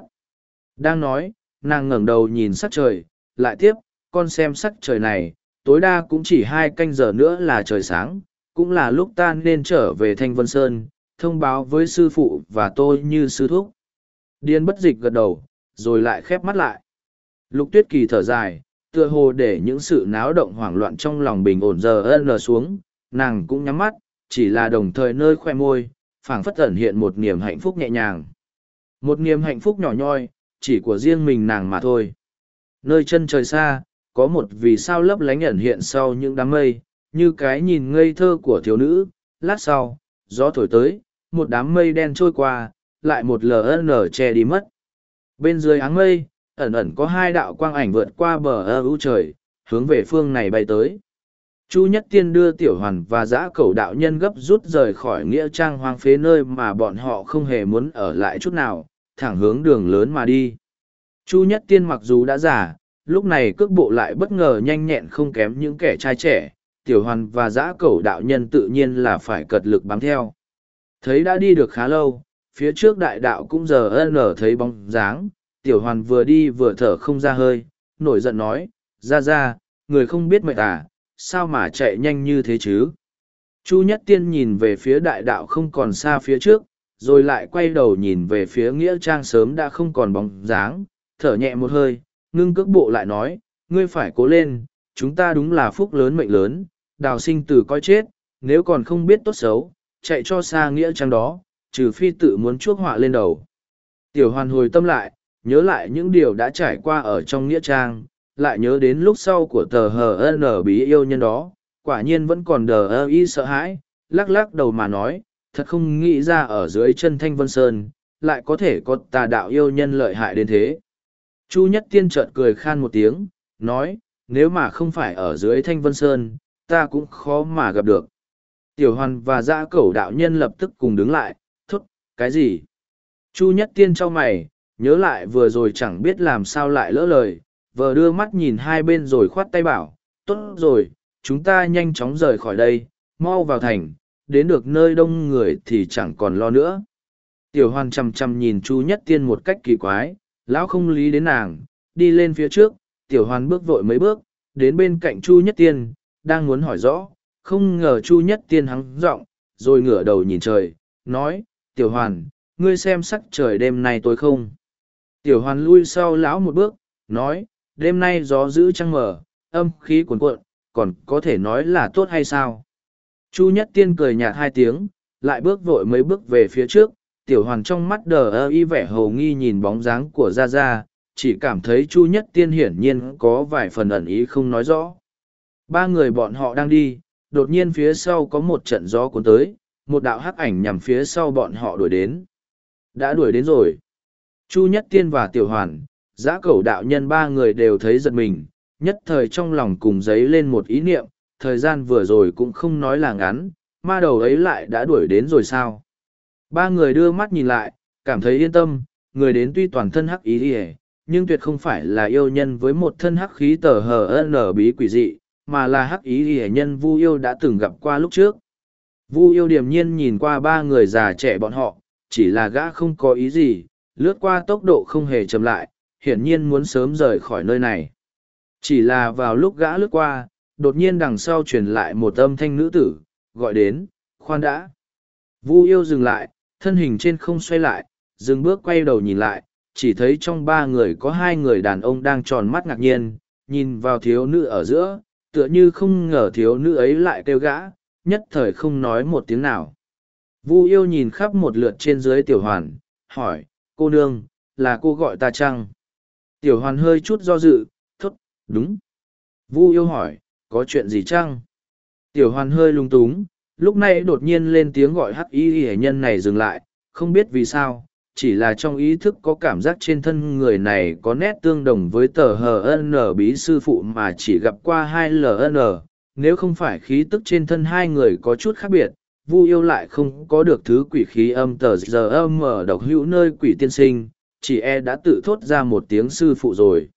Đang nói, nàng ngẩng đầu nhìn sắc trời, lại tiếp, con xem sắc trời này tối đa cũng chỉ hai canh giờ nữa là trời sáng cũng là lúc ta nên trở về thanh vân sơn thông báo với sư phụ và tôi như sư thúc. Điên bất dịch gật đầu rồi lại khép mắt lại. Lục tuyết kỳ thở dài tựa hồ để những sự náo động hoảng loạn trong lòng bình ổn giờ ân xuống nàng cũng nhắm mắt chỉ là đồng thời nơi khoe môi phảng phất tẩn hiện một niềm hạnh phúc nhẹ nhàng. Một niềm hạnh phúc nhỏ nhoi chỉ của riêng mình nàng mà thôi. Nơi chân trời xa, có một vì sao lấp lánh ẩn hiện sau những đám mây, như cái nhìn ngây thơ của thiếu nữ. Lát sau, gió thổi tới, một đám mây đen trôi qua, lại một ln che đi mất. Bên dưới áng mây, ẩn ẩn có hai đạo quang ảnh vượt qua bờ ơ ưu trời, hướng về phương này bay tới. Chu Nhất Tiên đưa Tiểu Hoàn và giã cầu đạo nhân gấp rút rời khỏi nghĩa trang hoang phế nơi mà bọn họ không hề muốn ở lại chút nào, thẳng hướng đường lớn mà đi. Chu Nhất Tiên mặc dù đã già, lúc này cước bộ lại bất ngờ nhanh nhẹn không kém những kẻ trai trẻ, Tiểu Hoàn và giã cầu đạo nhân tự nhiên là phải cật lực bám theo. Thấy đã đi được khá lâu, phía trước đại đạo cũng giờ ân ở thấy bóng dáng, Tiểu Hoàn vừa đi vừa thở không ra hơi, nổi giận nói, ra ra, người không biết mệt à, sao mà chạy nhanh như thế chứ? Chu Nhất Tiên nhìn về phía đại đạo không còn xa phía trước, rồi lại quay đầu nhìn về phía Nghĩa Trang sớm đã không còn bóng dáng, thở nhẹ một hơi, ngưng cước bộ lại nói, ngươi phải cố lên, chúng ta đúng là phúc lớn mệnh lớn, đào sinh tử coi chết, nếu còn không biết tốt xấu, chạy cho xa Nghĩa Trang đó, trừ phi tự muốn chuốc họa lên đầu. Tiểu hoàn hồi tâm lại, nhớ lại những điều đã trải qua ở trong Nghĩa Trang, lại nhớ đến lúc sau của tờ hờ n bí yêu nhân đó quả nhiên vẫn còn đờ ơ y sợ hãi lắc lắc đầu mà nói thật không nghĩ ra ở dưới chân thanh vân sơn lại có thể có tà đạo yêu nhân lợi hại đến thế chu nhất tiên chợt cười khan một tiếng nói nếu mà không phải ở dưới thanh vân sơn ta cũng khó mà gặp được tiểu hoàn và dã cẩu đạo nhân lập tức cùng đứng lại thốt cái gì chu nhất tiên cho mày nhớ lại vừa rồi chẳng biết làm sao lại lỡ lời Vừa đưa mắt nhìn hai bên rồi khoát tay bảo, tốt rồi, chúng ta nhanh chóng rời khỏi đây, mau vào thành, đến được nơi đông người thì chẳng còn lo nữa. Tiểu hoàn chăm chăm nhìn Chu Nhất Tiên một cách kỳ quái, lão không lý đến nàng, đi lên phía trước, tiểu hoàn bước vội mấy bước, đến bên cạnh Chu Nhất Tiên, đang muốn hỏi rõ, không ngờ Chu Nhất Tiên hắng giọng, rồi ngửa đầu nhìn trời, nói, tiểu hoàn, ngươi xem sắc trời đêm nay tôi không. Tiểu hoàn lui sau lão một bước, nói, đêm nay gió giữ trăng mở, âm khí cuồn cuộn, còn có thể nói là tốt hay sao? Chu Nhất Tiên cười nhạt hai tiếng, lại bước vội mấy bước về phía trước, tiểu hoàn trong mắt đờ ơ y vẻ hầu nghi nhìn bóng dáng của Gia Gia, chỉ cảm thấy Chu Nhất Tiên hiển nhiên có vài phần ẩn ý không nói rõ. Ba người bọn họ đang đi, đột nhiên phía sau có một trận gió cuốn tới, một đạo hắc ảnh nhằm phía sau bọn họ đuổi đến. Đã đuổi đến rồi. Chu Nhất Tiên và Tiểu Hoàn, giã cẩu đạo nhân ba người đều thấy giật mình, nhất thời trong lòng cùng dấy lên một ý niệm, thời gian vừa rồi cũng không nói là ngắn, ma đầu ấy lại đã đuổi đến rồi sao. Ba người đưa mắt nhìn lại, cảm thấy yên tâm, người đến tuy toàn thân hắc ý đi nhưng tuyệt không phải là yêu nhân với một thân hắc khí tờ hờ nở bí quỷ dị, mà là hắc ý đi nhân vu yêu đã từng gặp qua lúc trước. Vu yêu điềm nhiên nhìn qua ba người già trẻ bọn họ, chỉ là gã không có ý gì, lướt qua tốc độ không hề chậm lại, hiển nhiên muốn sớm rời khỏi nơi này. Chỉ là vào lúc gã lướt qua, đột nhiên đằng sau truyền lại một âm thanh nữ tử, gọi đến, khoan đã. Vu yêu dừng lại, thân hình trên không xoay lại, dừng bước quay đầu nhìn lại, chỉ thấy trong ba người có hai người đàn ông đang tròn mắt ngạc nhiên, nhìn vào thiếu nữ ở giữa, tựa như không ngờ thiếu nữ ấy lại kêu gã, nhất thời không nói một tiếng nào. Vu yêu nhìn khắp một lượt trên dưới tiểu hoàn, hỏi, cô nương, là cô gọi ta chăng? Tiểu hoàn hơi chút do dự, thốt, đúng. Vu yêu hỏi, có chuyện gì chăng? Tiểu hoàn hơi lung túng, lúc này đột nhiên lên tiếng gọi hắc y hệ nhân này dừng lại, không biết vì sao, chỉ là trong ý thức có cảm giác trên thân người này có nét tương đồng với tờ hn bí sư phụ mà chỉ gặp qua hai ln nếu không phải khí tức trên thân hai người có chút khác biệt vu yêu lại không có được thứ quỷ khí âm tờ giờ âm ở độc hữu nơi quỷ tiên sinh chỉ e đã tự thốt ra một tiếng sư phụ rồi.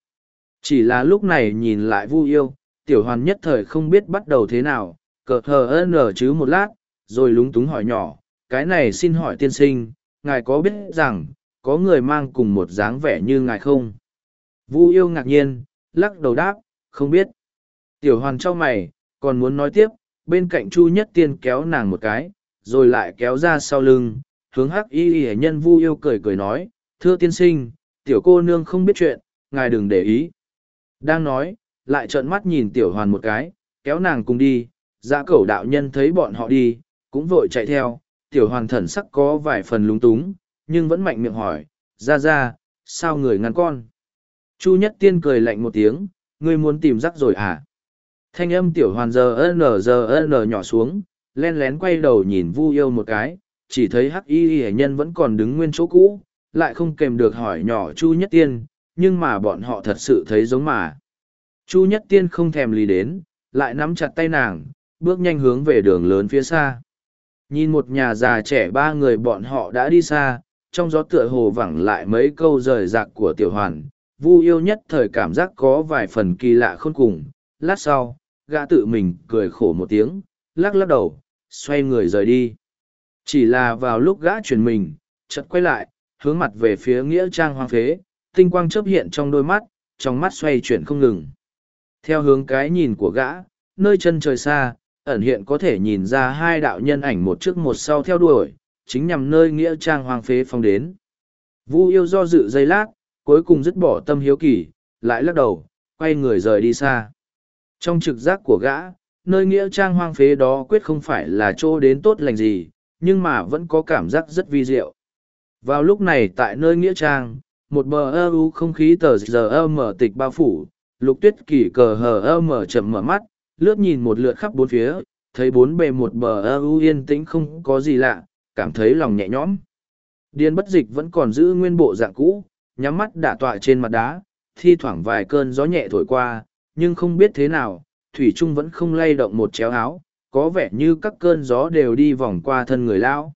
Chỉ là lúc này nhìn lại vu yêu, tiểu hoàn nhất thời không biết bắt đầu thế nào, cờ hờ nở chứ một lát, rồi lúng túng hỏi nhỏ, cái này xin hỏi tiên sinh, ngài có biết rằng, có người mang cùng một dáng vẻ như ngài không? Vu yêu ngạc nhiên, lắc đầu đáp, không biết. Tiểu hoàn cho mày, còn muốn nói tiếp, bên cạnh chu nhất tiên kéo nàng một cái, rồi lại kéo ra sau lưng, hướng hắc y y nhân vu yêu cười cười nói, thưa tiên sinh, tiểu cô nương không biết chuyện, ngài đừng để ý. Đang nói, lại trợn mắt nhìn tiểu hoàn một cái, kéo nàng cùng đi, dã cẩu đạo nhân thấy bọn họ đi, cũng vội chạy theo, tiểu hoàn thần sắc có vài phần lúng túng, nhưng vẫn mạnh miệng hỏi, ra ra, sao người ngăn con? Chu nhất tiên cười lạnh một tiếng ngươi muốn tìm rắc rồi à? Thanh âm tiểu hoàn giờ n giờ n nhỏ xuống len lén quay đầu nhìn vu yêu một cái chỉ thấy hắc y hệ nhân vẫn còn đứng nguyên chỗ cũ lại không kèm được hỏi nhỏ chu nhất tiên nhưng mà bọn họ thật sự thấy giống mà. Chu nhất tiên không thèm lý đến lại nắm chặt tay nàng bước nhanh hướng về đường lớn phía xa. Nhìn một nhà già trẻ ba người bọn họ đã đi xa, trong gió tựa hồ vẳng lại mấy câu rời rạc của tiểu hoàn, vu yêu nhất thời cảm giác có vài phần kỳ lạ khôn cùng. Lát sau, gã tự mình cười khổ một tiếng, lắc lắc đầu, xoay người rời đi. Chỉ là vào lúc gã chuyển mình, chợt quay lại, hướng mặt về phía nghĩa trang hoang phế, tinh quang chớp hiện trong đôi mắt, trong mắt xoay chuyển không ngừng. Theo hướng cái nhìn của gã, nơi chân trời xa ẩn hiện có thể nhìn ra hai đạo nhân ảnh một trước một sau theo đuổi, chính nhằm nơi nghĩa trang hoang phế phong đến. Vu yêu do dự giây lát, cuối cùng dứt bỏ tâm hiếu kỳ, lại lắc đầu, quay người rời đi xa. Trong trực giác của gã, nơi nghĩa trang hoang phế đó quyết không phải là chỗ đến tốt lành gì, nhưng mà vẫn có cảm giác rất vi diệu. Vào lúc này tại nơi nghĩa trang, một bờ ơ u không khí tờ giờ ơ mở tịch bao phủ, lục tuyết kỳ cờ hờ ơ mở chậm mở mắt lướt nhìn một lượt khắp bốn phía, thấy bốn bề một bờ ơ u yên tĩnh không có gì lạ, cảm thấy lòng nhẹ nhõm. Điên bất dịch vẫn còn giữ nguyên bộ dạng cũ, nhắm mắt đả tọa trên mặt đá, thi thoảng vài cơn gió nhẹ thổi qua, nhưng không biết thế nào, thủy trung vẫn không lay động một chéo áo, có vẻ như các cơn gió đều đi vòng qua thân người lão.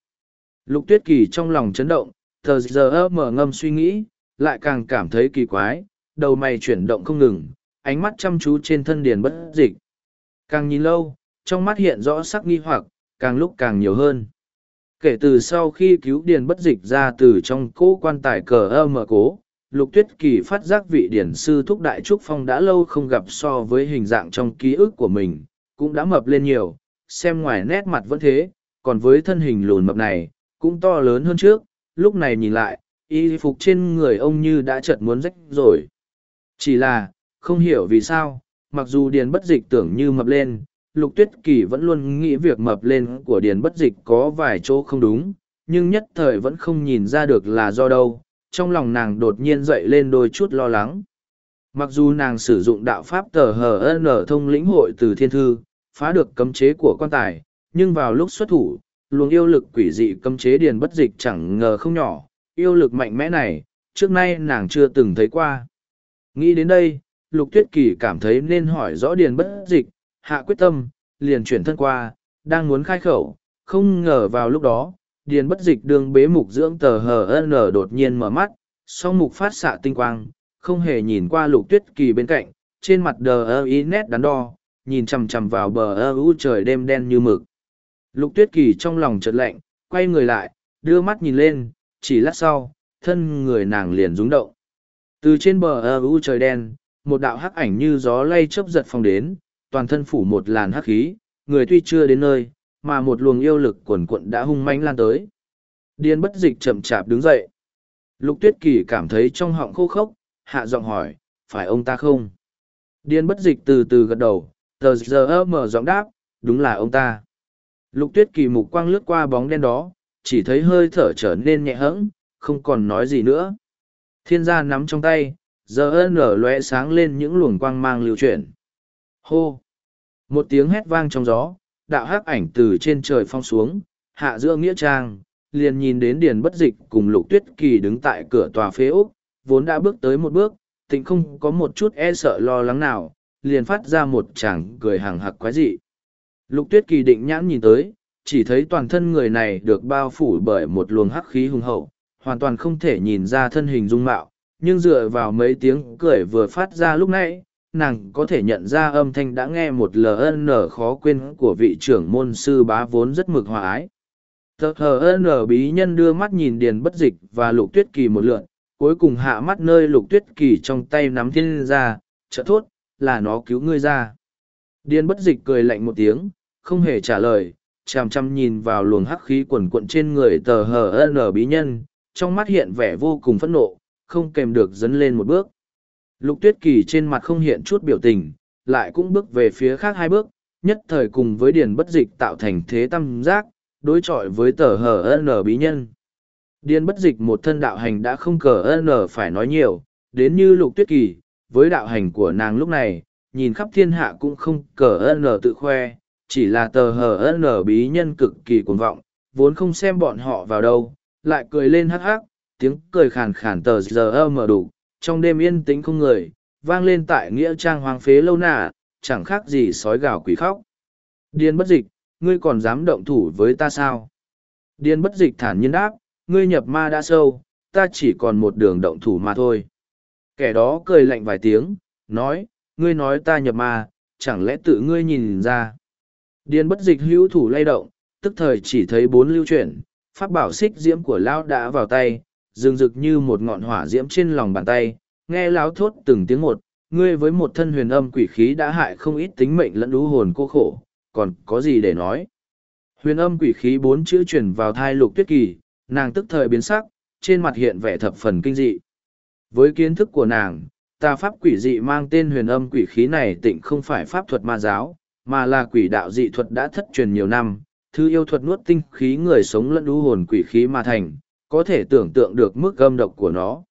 Lục tuyết kỳ trong lòng chấn động, thờ giờ mở ngâm suy nghĩ, lại càng cảm thấy kỳ quái, đầu mày chuyển động không ngừng, ánh mắt chăm chú trên thân điền bất dịch càng nhìn lâu, trong mắt hiện rõ sắc nghi hoặc, càng lúc càng nhiều hơn. Kể từ sau khi cứu điền bất dịch ra từ trong cỗ quan tài cờ ơ mở cố, lục tuyết kỳ phát giác vị điển sư thúc đại trúc phong đã lâu không gặp so với hình dạng trong ký ức của mình, cũng đã mập lên nhiều, xem ngoài nét mặt vẫn thế, còn với thân hình lùn mập này, cũng to lớn hơn trước. Lúc này nhìn lại, y phục trên người ông như đã chợt muốn rách rồi. Chỉ là, không hiểu vì sao mặc dù điền bất dịch tưởng như mập lên, lục tuyết kỳ vẫn luôn nghĩ việc mập lên của điền bất dịch có vài chỗ không đúng, nhưng nhất thời vẫn không nhìn ra được là do đâu, trong lòng nàng đột nhiên dậy lên đôi chút lo lắng. Mặc dù nàng sử dụng đạo pháp tờ hờ n thông lĩnh hội từ thiên thư, phá được cấm chế của quan tài, nhưng vào lúc xuất thủ, luồng yêu lực quỷ dị cấm chế điền bất dịch chẳng ngờ không nhỏ, yêu lực mạnh mẽ này, trước nay nàng chưa từng thấy qua. Nghĩ đến đây lục tuyết kỳ cảm thấy nên hỏi rõ điền bất dịch, hạ quyết tâm, liền chuyển thân qua, đang muốn khai khẩu, không ngờ vào lúc đó, điền bất dịch đương bế mục dưỡng tờ hờ nở đột nhiên mở mắt, song mục phát xạ tinh quang, không hề nhìn qua lục tuyết kỳ bên cạnh, trên mặt đờ ơ ý nét đắn đo, nhìn chằm chằm vào bờ ơ u trời đêm đen như mực. Lục tuyết kỳ trong lòng chợt lạnh, quay người lại, đưa mắt nhìn lên, chỉ lát sau, thân người nàng liền rúng động. Từ trên bờ ơ u trời đen một đạo hắc ảnh như gió lay chớp giật phong đến toàn thân phủ một làn hắc khí người tuy chưa đến nơi mà một luồng yêu lực quần quận đã hung mãnh lan tới. Điên bất dịch chậm chạp đứng dậy. Lục tuyết kỳ cảm thấy trong họng khô khốc, hạ giọng hỏi, phải ông ta không? Điên bất dịch từ từ gật đầu, tờ giờ mở giọng đáp, đúng là ông ta. Lục tuyết kỳ mục quang lướt qua bóng đen đó, chỉ thấy hơi thở trở nên nhẹ hẫng, không còn nói gì nữa. Thiên gia nắm trong tay, giờ nở lóe sáng lên những luồng quang mang lưu chuyển. Hô! Một tiếng hét vang trong gió, đạo hắc ảnh từ trên trời phong xuống, hạ giữa nghĩa trang, liền nhìn đến điền bất dịch cùng lục tuyết kỳ đứng tại cửa tòa phế úc, vốn đã bước tới một bước, tịnh không có một chút e sợ lo lắng nào, liền phát ra một chàng cười hàng hạc quái dị. Lục tuyết kỳ định nhãn nhìn tới, chỉ thấy toàn thân người này được bao phủ bởi một luồng hắc khí hùng hậu, hoàn toàn không thể nhìn ra thân hình dung mạo, nhưng dựa vào mấy tiếng cười vừa phát ra lúc nãy, nàng có thể nhận ra âm thanh đã nghe một ln khó quên của vị trưởng môn sư bá vốn rất mực hòa ái. Tờ hờ n bí nhân đưa mắt nhìn điền bất dịch và lục tuyết kỳ một lượn cuối cùng hạ mắt nơi lục tuyết kỳ trong tay nắm thiên ra trợ thốt là nó cứu ngươi ra. Điền bất dịch cười lạnh một tiếng không hề trả lời chằm chằm nhìn vào luồng hắc khí quần quận trên người tờ hờ n bí nhân trong mắt hiện vẻ vô cùng phẫn nộ không kèm được dấn lên một bước Lục tuyết kỳ trên mặt không hiện chút biểu tình, lại cũng bước về phía khác hai bước, nhất thời cùng với điền bất dịch tạo thành thế tâm giác, đối chọi với tờ hờ n bí nhân. Điền bất dịch một thân đạo hành đã không cờ ơn phải nói nhiều, đến như lục tuyết kỳ, với đạo hành của nàng lúc này, nhìn khắp thiên hạ cũng không cờ ơn tự khoe, chỉ là tờ hờ ơn bí nhân cực kỳ cuồng vọng, vốn không xem bọn họ vào đâu, lại cười lên hắc hắc, tiếng cười khàn khàn tờ giờ mở đủ, trong đêm yên tĩnh không người, vang lên tại nghĩa trang hoang phế lâu nà, chẳng khác gì sói gào quỷ khóc. Điên bất dịch, ngươi còn dám động thủ với ta sao? Điên bất dịch thản nhiên đáp, ngươi nhập ma đã sâu, ta chỉ còn một đường động thủ mà thôi. Kẻ đó cười lạnh vài tiếng, nói, ngươi nói ta nhập ma, chẳng lẽ tự ngươi nhìn ra. Điên bất dịch hữu thủ lay động, tức thời chỉ thấy bốn lưu chuyển, pháp bảo xích diễm của lão đã vào tay, rừng rực như một ngọn hỏa diễm trên lòng bàn tay, nghe láo thốt từng tiếng một, ngươi với một thân huyền âm quỷ khí đã hại không ít tính mệnh lẫn lũ hồn cô khổ, còn có gì để nói. Huyền âm quỷ khí bốn chữ chuyển vào thai lục tuyết kỳ, nàng tức thời biến sắc, trên mặt hiện vẻ thập phần kinh dị. Với kiến thức của nàng, tà pháp quỷ dị mang tên huyền âm quỷ khí này tịnh không phải pháp thuật ma giáo, mà là quỷ đạo dị thuật đã thất truyền nhiều năm, thứ yêu thuật nuốt tinh khí người sống lẫn đu hồn quỷ khí mà thành, có thể tưởng tượng được mức gâm độc của nó.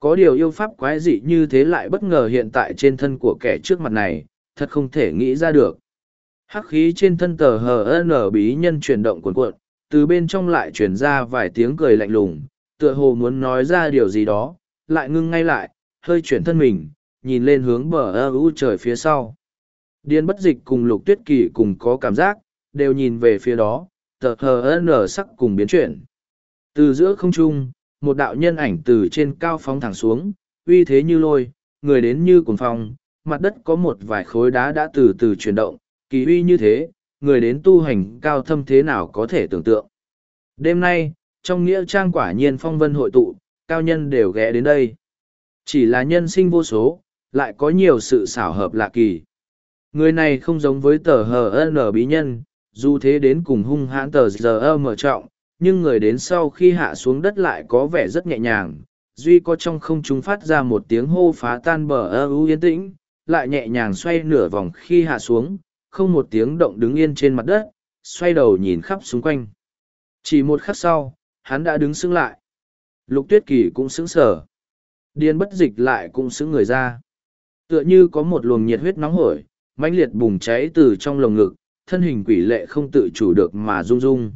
Có điều yêu pháp quái dị như thế lại bất ngờ hiện tại trên thân của kẻ trước mặt này, thật không thể nghĩ ra được. Hắc khí trên thân tờ hờ n bí nhân chuyển động cuộn cuộn, từ bên trong lại chuyển ra vài tiếng cười lạnh lùng, tựa hồ muốn nói ra điều gì đó, lại ngưng ngay lại, hơi chuyển thân mình, nhìn lên hướng bờ ơ u trời phía sau. Điên bất dịch cùng lục tuyết kỳ cùng có cảm giác, đều nhìn về phía đó, tờ hờ n sắc cùng biến chuyển. Từ giữa không trung, một đạo nhân ảnh từ trên cao phóng thẳng xuống, uy thế như lôi, người đến như cuồng phong, mặt đất có một vài khối đá đã từ từ chuyển động, kỳ uy như thế, người đến tu hành cao thâm thế nào có thể tưởng tượng. Đêm nay, trong nghĩa trang quả nhiên phong vân hội tụ, cao nhân đều ghé đến đây. Chỉ là nhân sinh vô số, lại có nhiều sự xảo hợp lạ kỳ. Người này không giống với tờ hờ n bí nhân, dù thế đến cùng hung hãn tờ giờ mở trọng, nhưng người đến sau khi hạ xuống đất lại có vẻ rất nhẹ nhàng. Duy có trong không trung phát ra một tiếng hô phá tan bờ ơ u yên tĩnh, lại nhẹ nhàng xoay nửa vòng khi hạ xuống, không một tiếng động đứng yên trên mặt đất, xoay đầu nhìn khắp xung quanh. Chỉ một khắc sau, hắn đã đứng xứng lại. Lục tuyết kỳ cũng sững sờ. Điên bất dịch lại cũng sững người ra. Tựa như có một luồng nhiệt huyết nóng hổi, mãnh liệt bùng cháy từ trong lồng ngực, thân hình quỷ lệ không tự chủ được mà rung rung.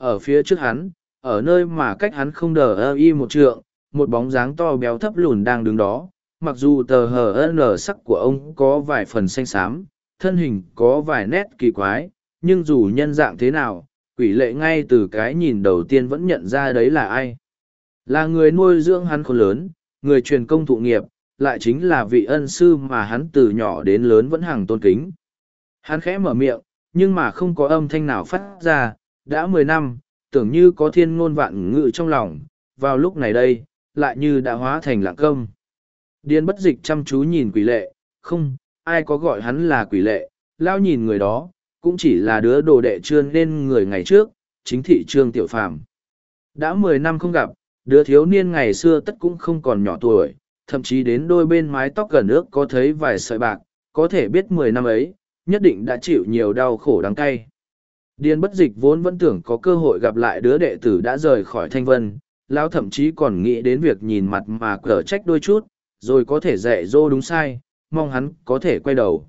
Ở phía trước hắn, ở nơi mà cách hắn không đờ ơ y một trượng, một bóng dáng to béo thấp lùn đang đứng đó. Mặc dù tờ hờ nở sắc của ông có vài phần xanh xám, thân hình có vài nét kỳ quái, nhưng dù nhân dạng thế nào, quỷ lệ ngay từ cái nhìn đầu tiên vẫn nhận ra đấy là ai. Là người nuôi dưỡng hắn khôn lớn, người truyền công thụ nghiệp, lại chính là vị ân sư mà hắn từ nhỏ đến lớn vẫn hàng tôn kính. Hắn khẽ mở miệng, nhưng mà không có âm thanh nào phát ra, đã mười năm, tưởng như có thiên ngôn vạn ngự trong lòng, vào lúc này đây, lại như đã hóa thành lạng công. Điên bất dịch chăm chú nhìn quỷ lệ, không, ai có gọi hắn là quỷ lệ, lao nhìn người đó, cũng chỉ là đứa đồ đệ trương nên người ngày trước, chính thị trương tiểu phàm. Đã mười năm không gặp, đứa thiếu niên ngày xưa tất cũng không còn nhỏ tuổi, thậm chí đến đôi bên mái tóc gần nước có thấy vài sợi bạc, có thể biết mười năm ấy, nhất định đã chịu nhiều đau khổ đắng cay. Điên bất dịch vốn vẫn tưởng có cơ hội gặp lại đứa đệ tử đã rời khỏi thanh vân, lão thậm chí còn nghĩ đến việc nhìn mặt mà cở trách đôi chút, rồi có thể dạy dỗ đúng sai, mong hắn có thể quay đầu.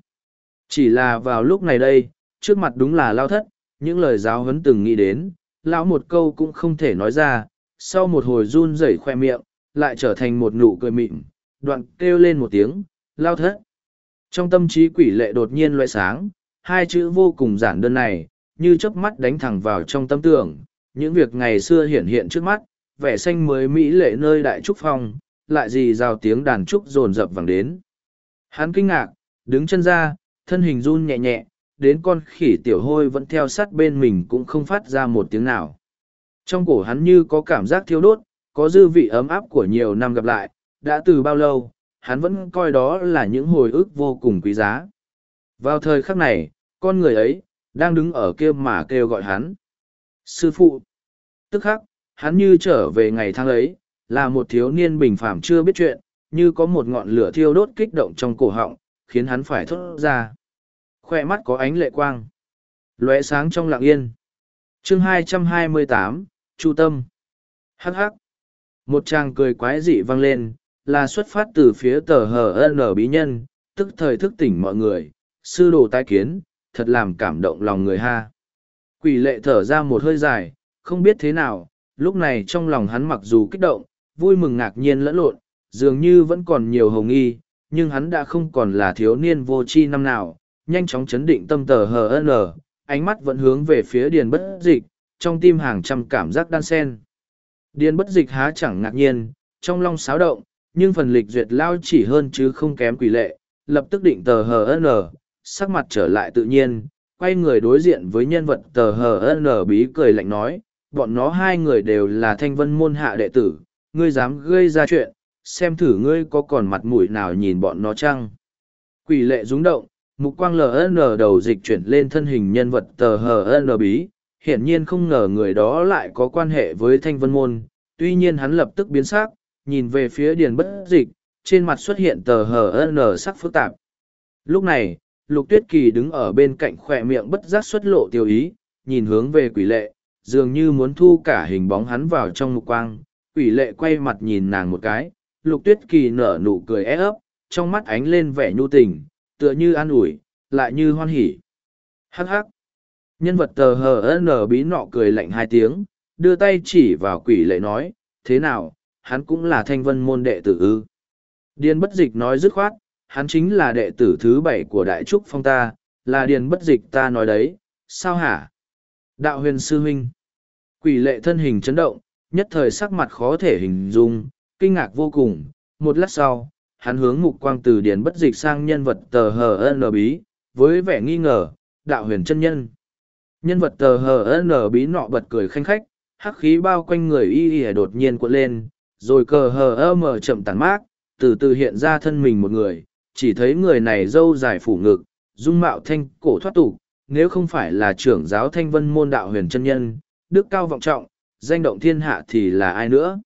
Chỉ là vào lúc này đây, trước mặt đúng là lao thất, những lời giáo huấn từng nghĩ đến, lão một câu cũng không thể nói ra, sau một hồi run rẩy khoe miệng, lại trở thành một nụ cười mịn, đoạn kêu lên một tiếng, lao thất. Trong tâm trí quỷ lệ đột nhiên loại sáng, hai chữ vô cùng giản đơn này, như chớp mắt đánh thẳng vào trong tâm tưởng, những việc ngày xưa hiện hiện trước mắt, vẻ xanh mới mỹ lệ nơi đại trúc phong, lại gì rào tiếng đàn trúc rồn rập vẳng đến. Hắn kinh ngạc, đứng chân ra, thân hình run nhẹ nhẹ, đến con khỉ tiểu hôi vẫn theo sát bên mình cũng không phát ra một tiếng nào. Trong cổ hắn như có cảm giác thiêu đốt, có dư vị ấm áp của nhiều năm gặp lại, đã từ bao lâu, hắn vẫn coi đó là những hồi ức vô cùng quý giá. Vào thời khắc này, con người ấy, đang đứng ở kia mà kêu gọi hắn. Sư phụ! Tức khắc, hắn như trở về ngày tháng ấy, là một thiếu niên bình phàm chưa biết chuyện, như có một ngọn lửa thiêu đốt kích động trong cổ họng, khiến hắn phải thốt ra. Khoe mắt có ánh lệ quang. lóe sáng trong lặng yên. chương 228, Chu Tâm. Hắc hắc. Một chàng cười quái dị vang lên, là xuất phát từ phía tờ hờ n bí nhân, tức thời thức tỉnh mọi người, sư đồ tai kiến, thật làm cảm động lòng người ha. Quỷ lệ thở ra một hơi dài, không biết thế nào, lúc này trong lòng hắn mặc dù kích động, vui mừng ngạc nhiên lẫn lộn, dường như vẫn còn nhiều hồng nghi, nhưng hắn đã không còn là thiếu niên vô tri năm nào, nhanh chóng chấn định tâm tờ hờ n, ánh mắt vẫn hướng về phía điền bất dịch, trong tim hàng trăm cảm giác đan sen. Điền bất dịch há chẳng ngạc nhiên, trong lòng xáo động, nhưng phần lịch duyệt lao chỉ hơn chứ không kém quỷ lệ, lập tức định tờ hờ n, sắc mặt trở lại tự nhiên, quay người đối diện với nhân vật tờ hờ nở bí cười lạnh nói, bọn nó hai người đều là thanh vân môn hạ đệ tử, ngươi dám gây ra chuyện, xem thử ngươi có còn mặt mũi nào nhìn bọn nó chăng. Quỷ lệ rúng động, mục quang LN đầu dịch chuyển lên thân hình nhân vật tờ HN bí, hiển nhiên không ngờ người đó lại có quan hệ với thanh vân môn, tuy nhiên hắn lập tức biến sắc, nhìn về phía điền bất dịch, trên mặt xuất hiện tờ HN sắc phức tạp. Lúc này, lục tuyết kỳ đứng ở bên cạnh khỏe miệng bất giác xuất lộ tiêu ý, nhìn hướng về quỷ lệ, dường như muốn thu cả hình bóng hắn vào trong mục quang, quỷ lệ quay mặt nhìn nàng một cái, lục tuyết kỳ nở nụ cười é ấp, trong mắt ánh lên vẻ nhu tình, tựa như an ủi, lại như hoan hỉ. Hắc hắc. Nhân vật tờ hờ n bí nọ cười lạnh hai tiếng, đưa tay chỉ vào quỷ lệ nói, thế nào, hắn cũng là thanh vân môn đệ tử ư. Điên bất dịch nói dứt khoát, hắn chính là đệ tử thứ bảy của đại trúc phong ta, là điền bất dịch ta nói đấy, sao hả? Đạo huyền sư huynh. Quỷ lệ thân hình chấn động, nhất thời sắc mặt khó thể hình dung, kinh ngạc vô cùng. Một lát sau, hắn hướng mục quang từ điền bất dịch sang nhân vật tờ hờ n bí, với vẻ nghi ngờ, đạo huyền chân nhân. Nhân vật tờ hờ n bí nọ bật cười khanh khách, hắc khí bao quanh người y y đột nhiên cuộn lên, rồi cờ hờ ơ mờ chậm tàn mát, từ từ hiện ra thân mình một người, chỉ thấy người này dâu dài phủ ngực, dung mạo thanh cổ thoát tục, nếu không phải là trưởng giáo thanh vân môn đạo huyền chân nhân, đức cao vọng trọng, danh động thiên hạ thì là ai nữa.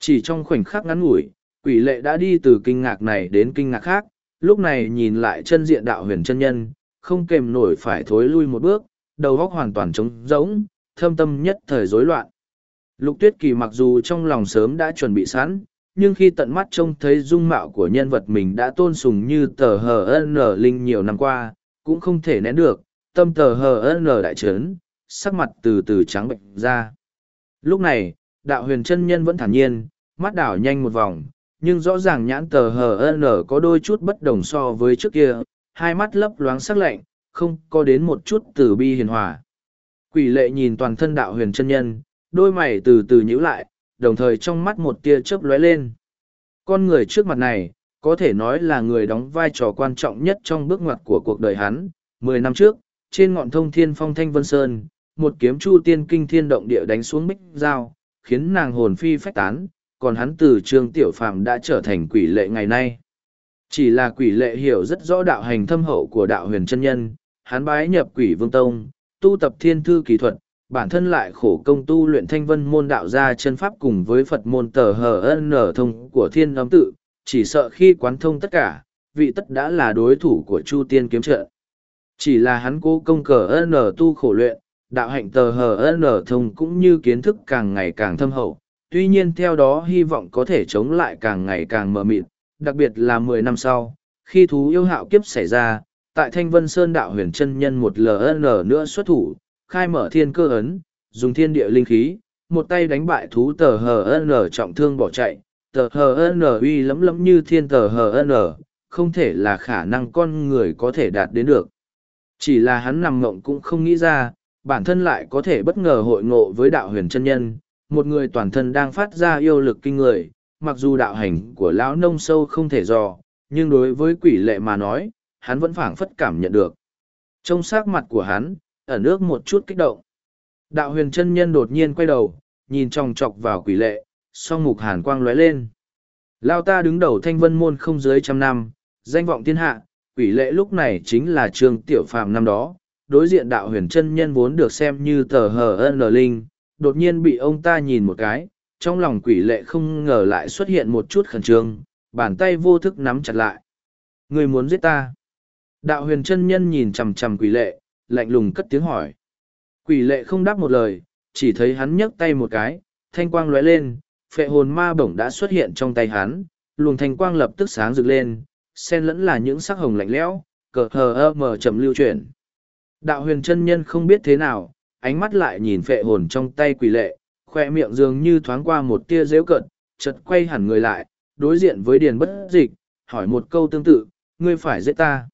Chỉ trong khoảnh khắc ngắn ngủi, quỷ lệ đã đi từ kinh ngạc này đến kinh ngạc khác, lúc này nhìn lại chân diện đạo huyền chân nhân, không kềm nổi phải thối lui một bước, đầu óc hoàn toàn trống rỗng, thâm tâm nhất thời rối loạn. Lục tuyết kỳ mặc dù trong lòng sớm đã chuẩn bị sẵn, nhưng khi tận mắt trông thấy dung mạo của nhân vật mình đã tôn sùng như tờ hờ n linh nhiều năm qua, cũng không thể nén được, tâm tờ hờ n đại trớn sắc mặt từ từ trắng bệnh ra. Lúc này, đạo huyền chân nhân vẫn thản nhiên, mắt đảo nhanh một vòng, nhưng rõ ràng nhãn tờ hờ n có đôi chút bất đồng so với trước kia, hai mắt lấp loáng sắc lạnh, không có đến một chút từ bi hiền hòa. Quỷ lệ nhìn toàn thân đạo huyền chân nhân, đôi mày từ từ nhíu lại, đồng thời trong mắt một tia chớp lóe lên. Con người trước mặt này, có thể nói là người đóng vai trò quan trọng nhất trong bước ngoặt của cuộc đời hắn. Mười năm trước, trên ngọn thông thiên phong thanh vân sơn, một kiếm chu tiên kinh thiên động địa đánh xuống bích dao, khiến nàng hồn phi phách tán, còn hắn từ trương tiểu phàm đã trở thành quỷ lệ ngày nay. Chỉ là quỷ lệ hiểu rất rõ đạo hành thâm hậu của đạo huyền chân nhân, hắn bái nhập quỷ vương tông, tu tập thiên thư kỹ thuật, bản thân lại khổ công tu luyện thanh vân môn đạo gia chân pháp cùng với Phật môn tờ hờ ân nở thông của thiên âm tự, chỉ sợ khi quán thông tất cả, vị tất đã là đối thủ của Chu Tiên kiếm trợ. Chỉ là hắn cố công cờ ân tu khổ luyện, đạo hạnh tờ hờ nở thông cũng như kiến thức càng ngày càng thâm hậu tuy nhiên theo đó hy vọng có thể chống lại càng ngày càng mờ mịt đặc biệt là mười năm sau khi thú yêu hạo kiếp xảy ra tại thanh vân sơn đạo huyền chân nhân một ln nữa xuất thủ khai mở thiên cơ ấn dùng thiên địa linh khí một tay đánh bại thú tờ hờ trọng thương bỏ chạy tờ hờ uy lẫm lẫm như thiên tờ hờ không thể là khả năng con người có thể đạt đến được chỉ là hắn nằm ngộng cũng không nghĩ ra bản thân lại có thể bất ngờ hội ngộ với đạo huyền chân nhân, một người toàn thân đang phát ra yêu lực kinh người, mặc dù đạo hành của lão nông sâu không thể dò, nhưng đối với quỷ lệ mà nói, hắn vẫn phảng phất cảm nhận được. Trong sắc mặt của hắn, ở nước một chút kích động. Đạo huyền chân nhân đột nhiên quay đầu, nhìn tròng trọc vào quỷ lệ, song mục hàn quang lóe lên. Lao ta đứng đầu thanh vân môn không dưới trăm năm, danh vọng thiên hạ, quỷ lệ lúc này chính là trương tiểu phàm năm đó, đối diện đạo huyền chân nhân vốn được xem như tờ hờ ân lờ linh, đột nhiên bị ông ta nhìn một cái, trong lòng quỷ lệ không ngờ lại xuất hiện một chút khẩn trương, bàn tay vô thức nắm chặt lại. Người muốn giết ta. Đạo huyền chân nhân nhìn chằm chằm quỷ lệ, lạnh lùng cất tiếng hỏi. Quỷ lệ không đáp một lời, chỉ thấy hắn nhấc tay một cái, thanh quang lóe lên, phệ hồn ma bổng đã xuất hiện trong tay hắn, luồng thanh quang lập tức sáng rực lên, xen lẫn là những sắc hồng lạnh lẽo, cờ hờ ơ mờ chậm lưu chuyển. Đạo huyền chân nhân không biết thế nào, ánh mắt lại nhìn phệ hồn trong tay quỷ lệ, khoe miệng dường như thoáng qua một tia dễu cận, chợt quay hẳn người lại, đối diện với điền bất dịch, hỏi một câu tương tự, ngươi phải giết ta.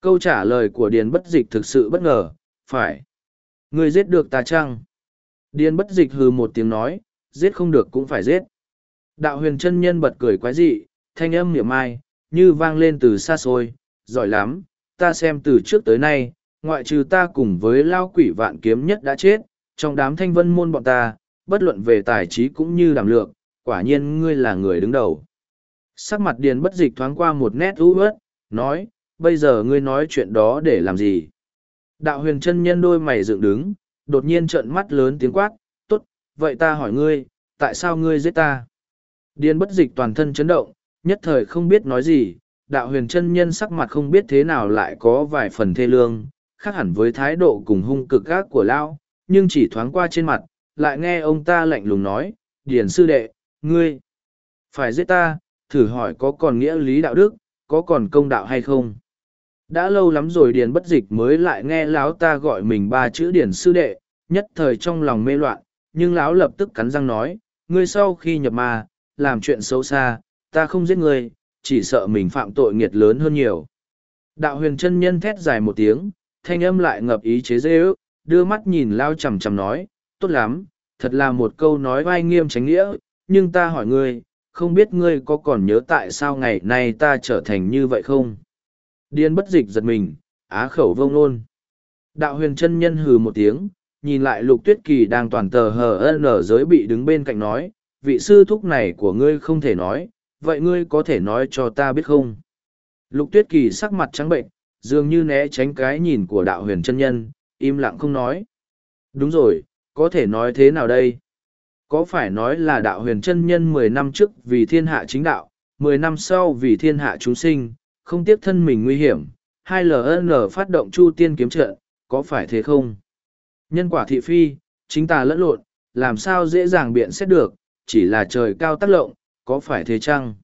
Câu trả lời của điền bất dịch thực sự bất ngờ, phải. Ngươi giết được ta chăng? Điền bất dịch hừ một tiếng nói, giết không được cũng phải giết. Đạo huyền chân nhân bật cười quái dị, thanh âm niệm mai như vang lên từ xa xôi, giỏi lắm, ta xem từ trước tới nay, ngoại trừ ta cùng với lao quỷ vạn kiếm nhất đã chết, trong đám thanh vân môn bọn ta, bất luận về tài trí cũng như đảm lượng, quả nhiên ngươi là người đứng đầu. Sắc mặt điền bất dịch thoáng qua một nét ưu ớt, nói, bây giờ ngươi nói chuyện đó để làm gì? Đạo huyền chân nhân đôi mày dựng đứng, đột nhiên trợn mắt lớn tiếng quát, tốt, vậy ta hỏi ngươi, tại sao ngươi giết ta? Điên bất dịch toàn thân chấn động, nhất thời không biết nói gì, đạo huyền chân nhân sắc mặt không biết thế nào lại có vài phần thê lương, khác hẳn với thái độ cùng hung cực gác của lão, nhưng chỉ thoáng qua trên mặt, lại nghe ông ta lạnh lùng nói, Điền sư đệ, ngươi, phải giết ta, thử hỏi có còn nghĩa lý đạo đức, có còn công đạo hay không? Đã lâu lắm rồi Điền bất dịch mới lại nghe lão ta gọi mình ba chữ Điền sư đệ, nhất thời trong lòng mê loạn, nhưng lão lập tức cắn răng nói, ngươi sau khi nhập ma, làm chuyện xấu xa, ta không giết ngươi, chỉ sợ mình phạm tội nghiệt lớn hơn nhiều. Đạo huyền chân nhân thét dài một tiếng, thanh âm lại ngập ý chế dễ ước, đưa mắt nhìn lao chầm chầm nói, tốt lắm, thật là một câu nói vai nghiêm tránh nghĩa, nhưng ta hỏi ngươi, không biết ngươi có còn nhớ tại sao ngày nay ta trở thành như vậy không? Điên bất dịch giật mình, á khẩu vông nôn. Đạo huyền chân nhân hừ một tiếng, nhìn lại lục tuyết kỳ đang toàn tờ hờ nở giới bị đứng bên cạnh nói, vị sư thúc này của ngươi không thể nói, vậy ngươi có thể nói cho ta biết không? Lục tuyết kỳ sắc mặt trắng bệnh, dường như né tránh cái nhìn của đạo huyền chân nhân, im lặng không nói. Đúng rồi, có thể nói thế nào đây? Có phải nói là đạo huyền chân nhân mười năm trước vì thiên hạ chính đạo, mười năm sau vì thiên hạ chúng sinh, không tiếp thân mình nguy hiểm, hai LN phát động chu tiên kiếm trận, có phải thế không? Nhân quả thị phi, chính ta lẫn lộn, làm sao dễ dàng biện xét được, chỉ là trời cao tác lộng, có phải thế chăng?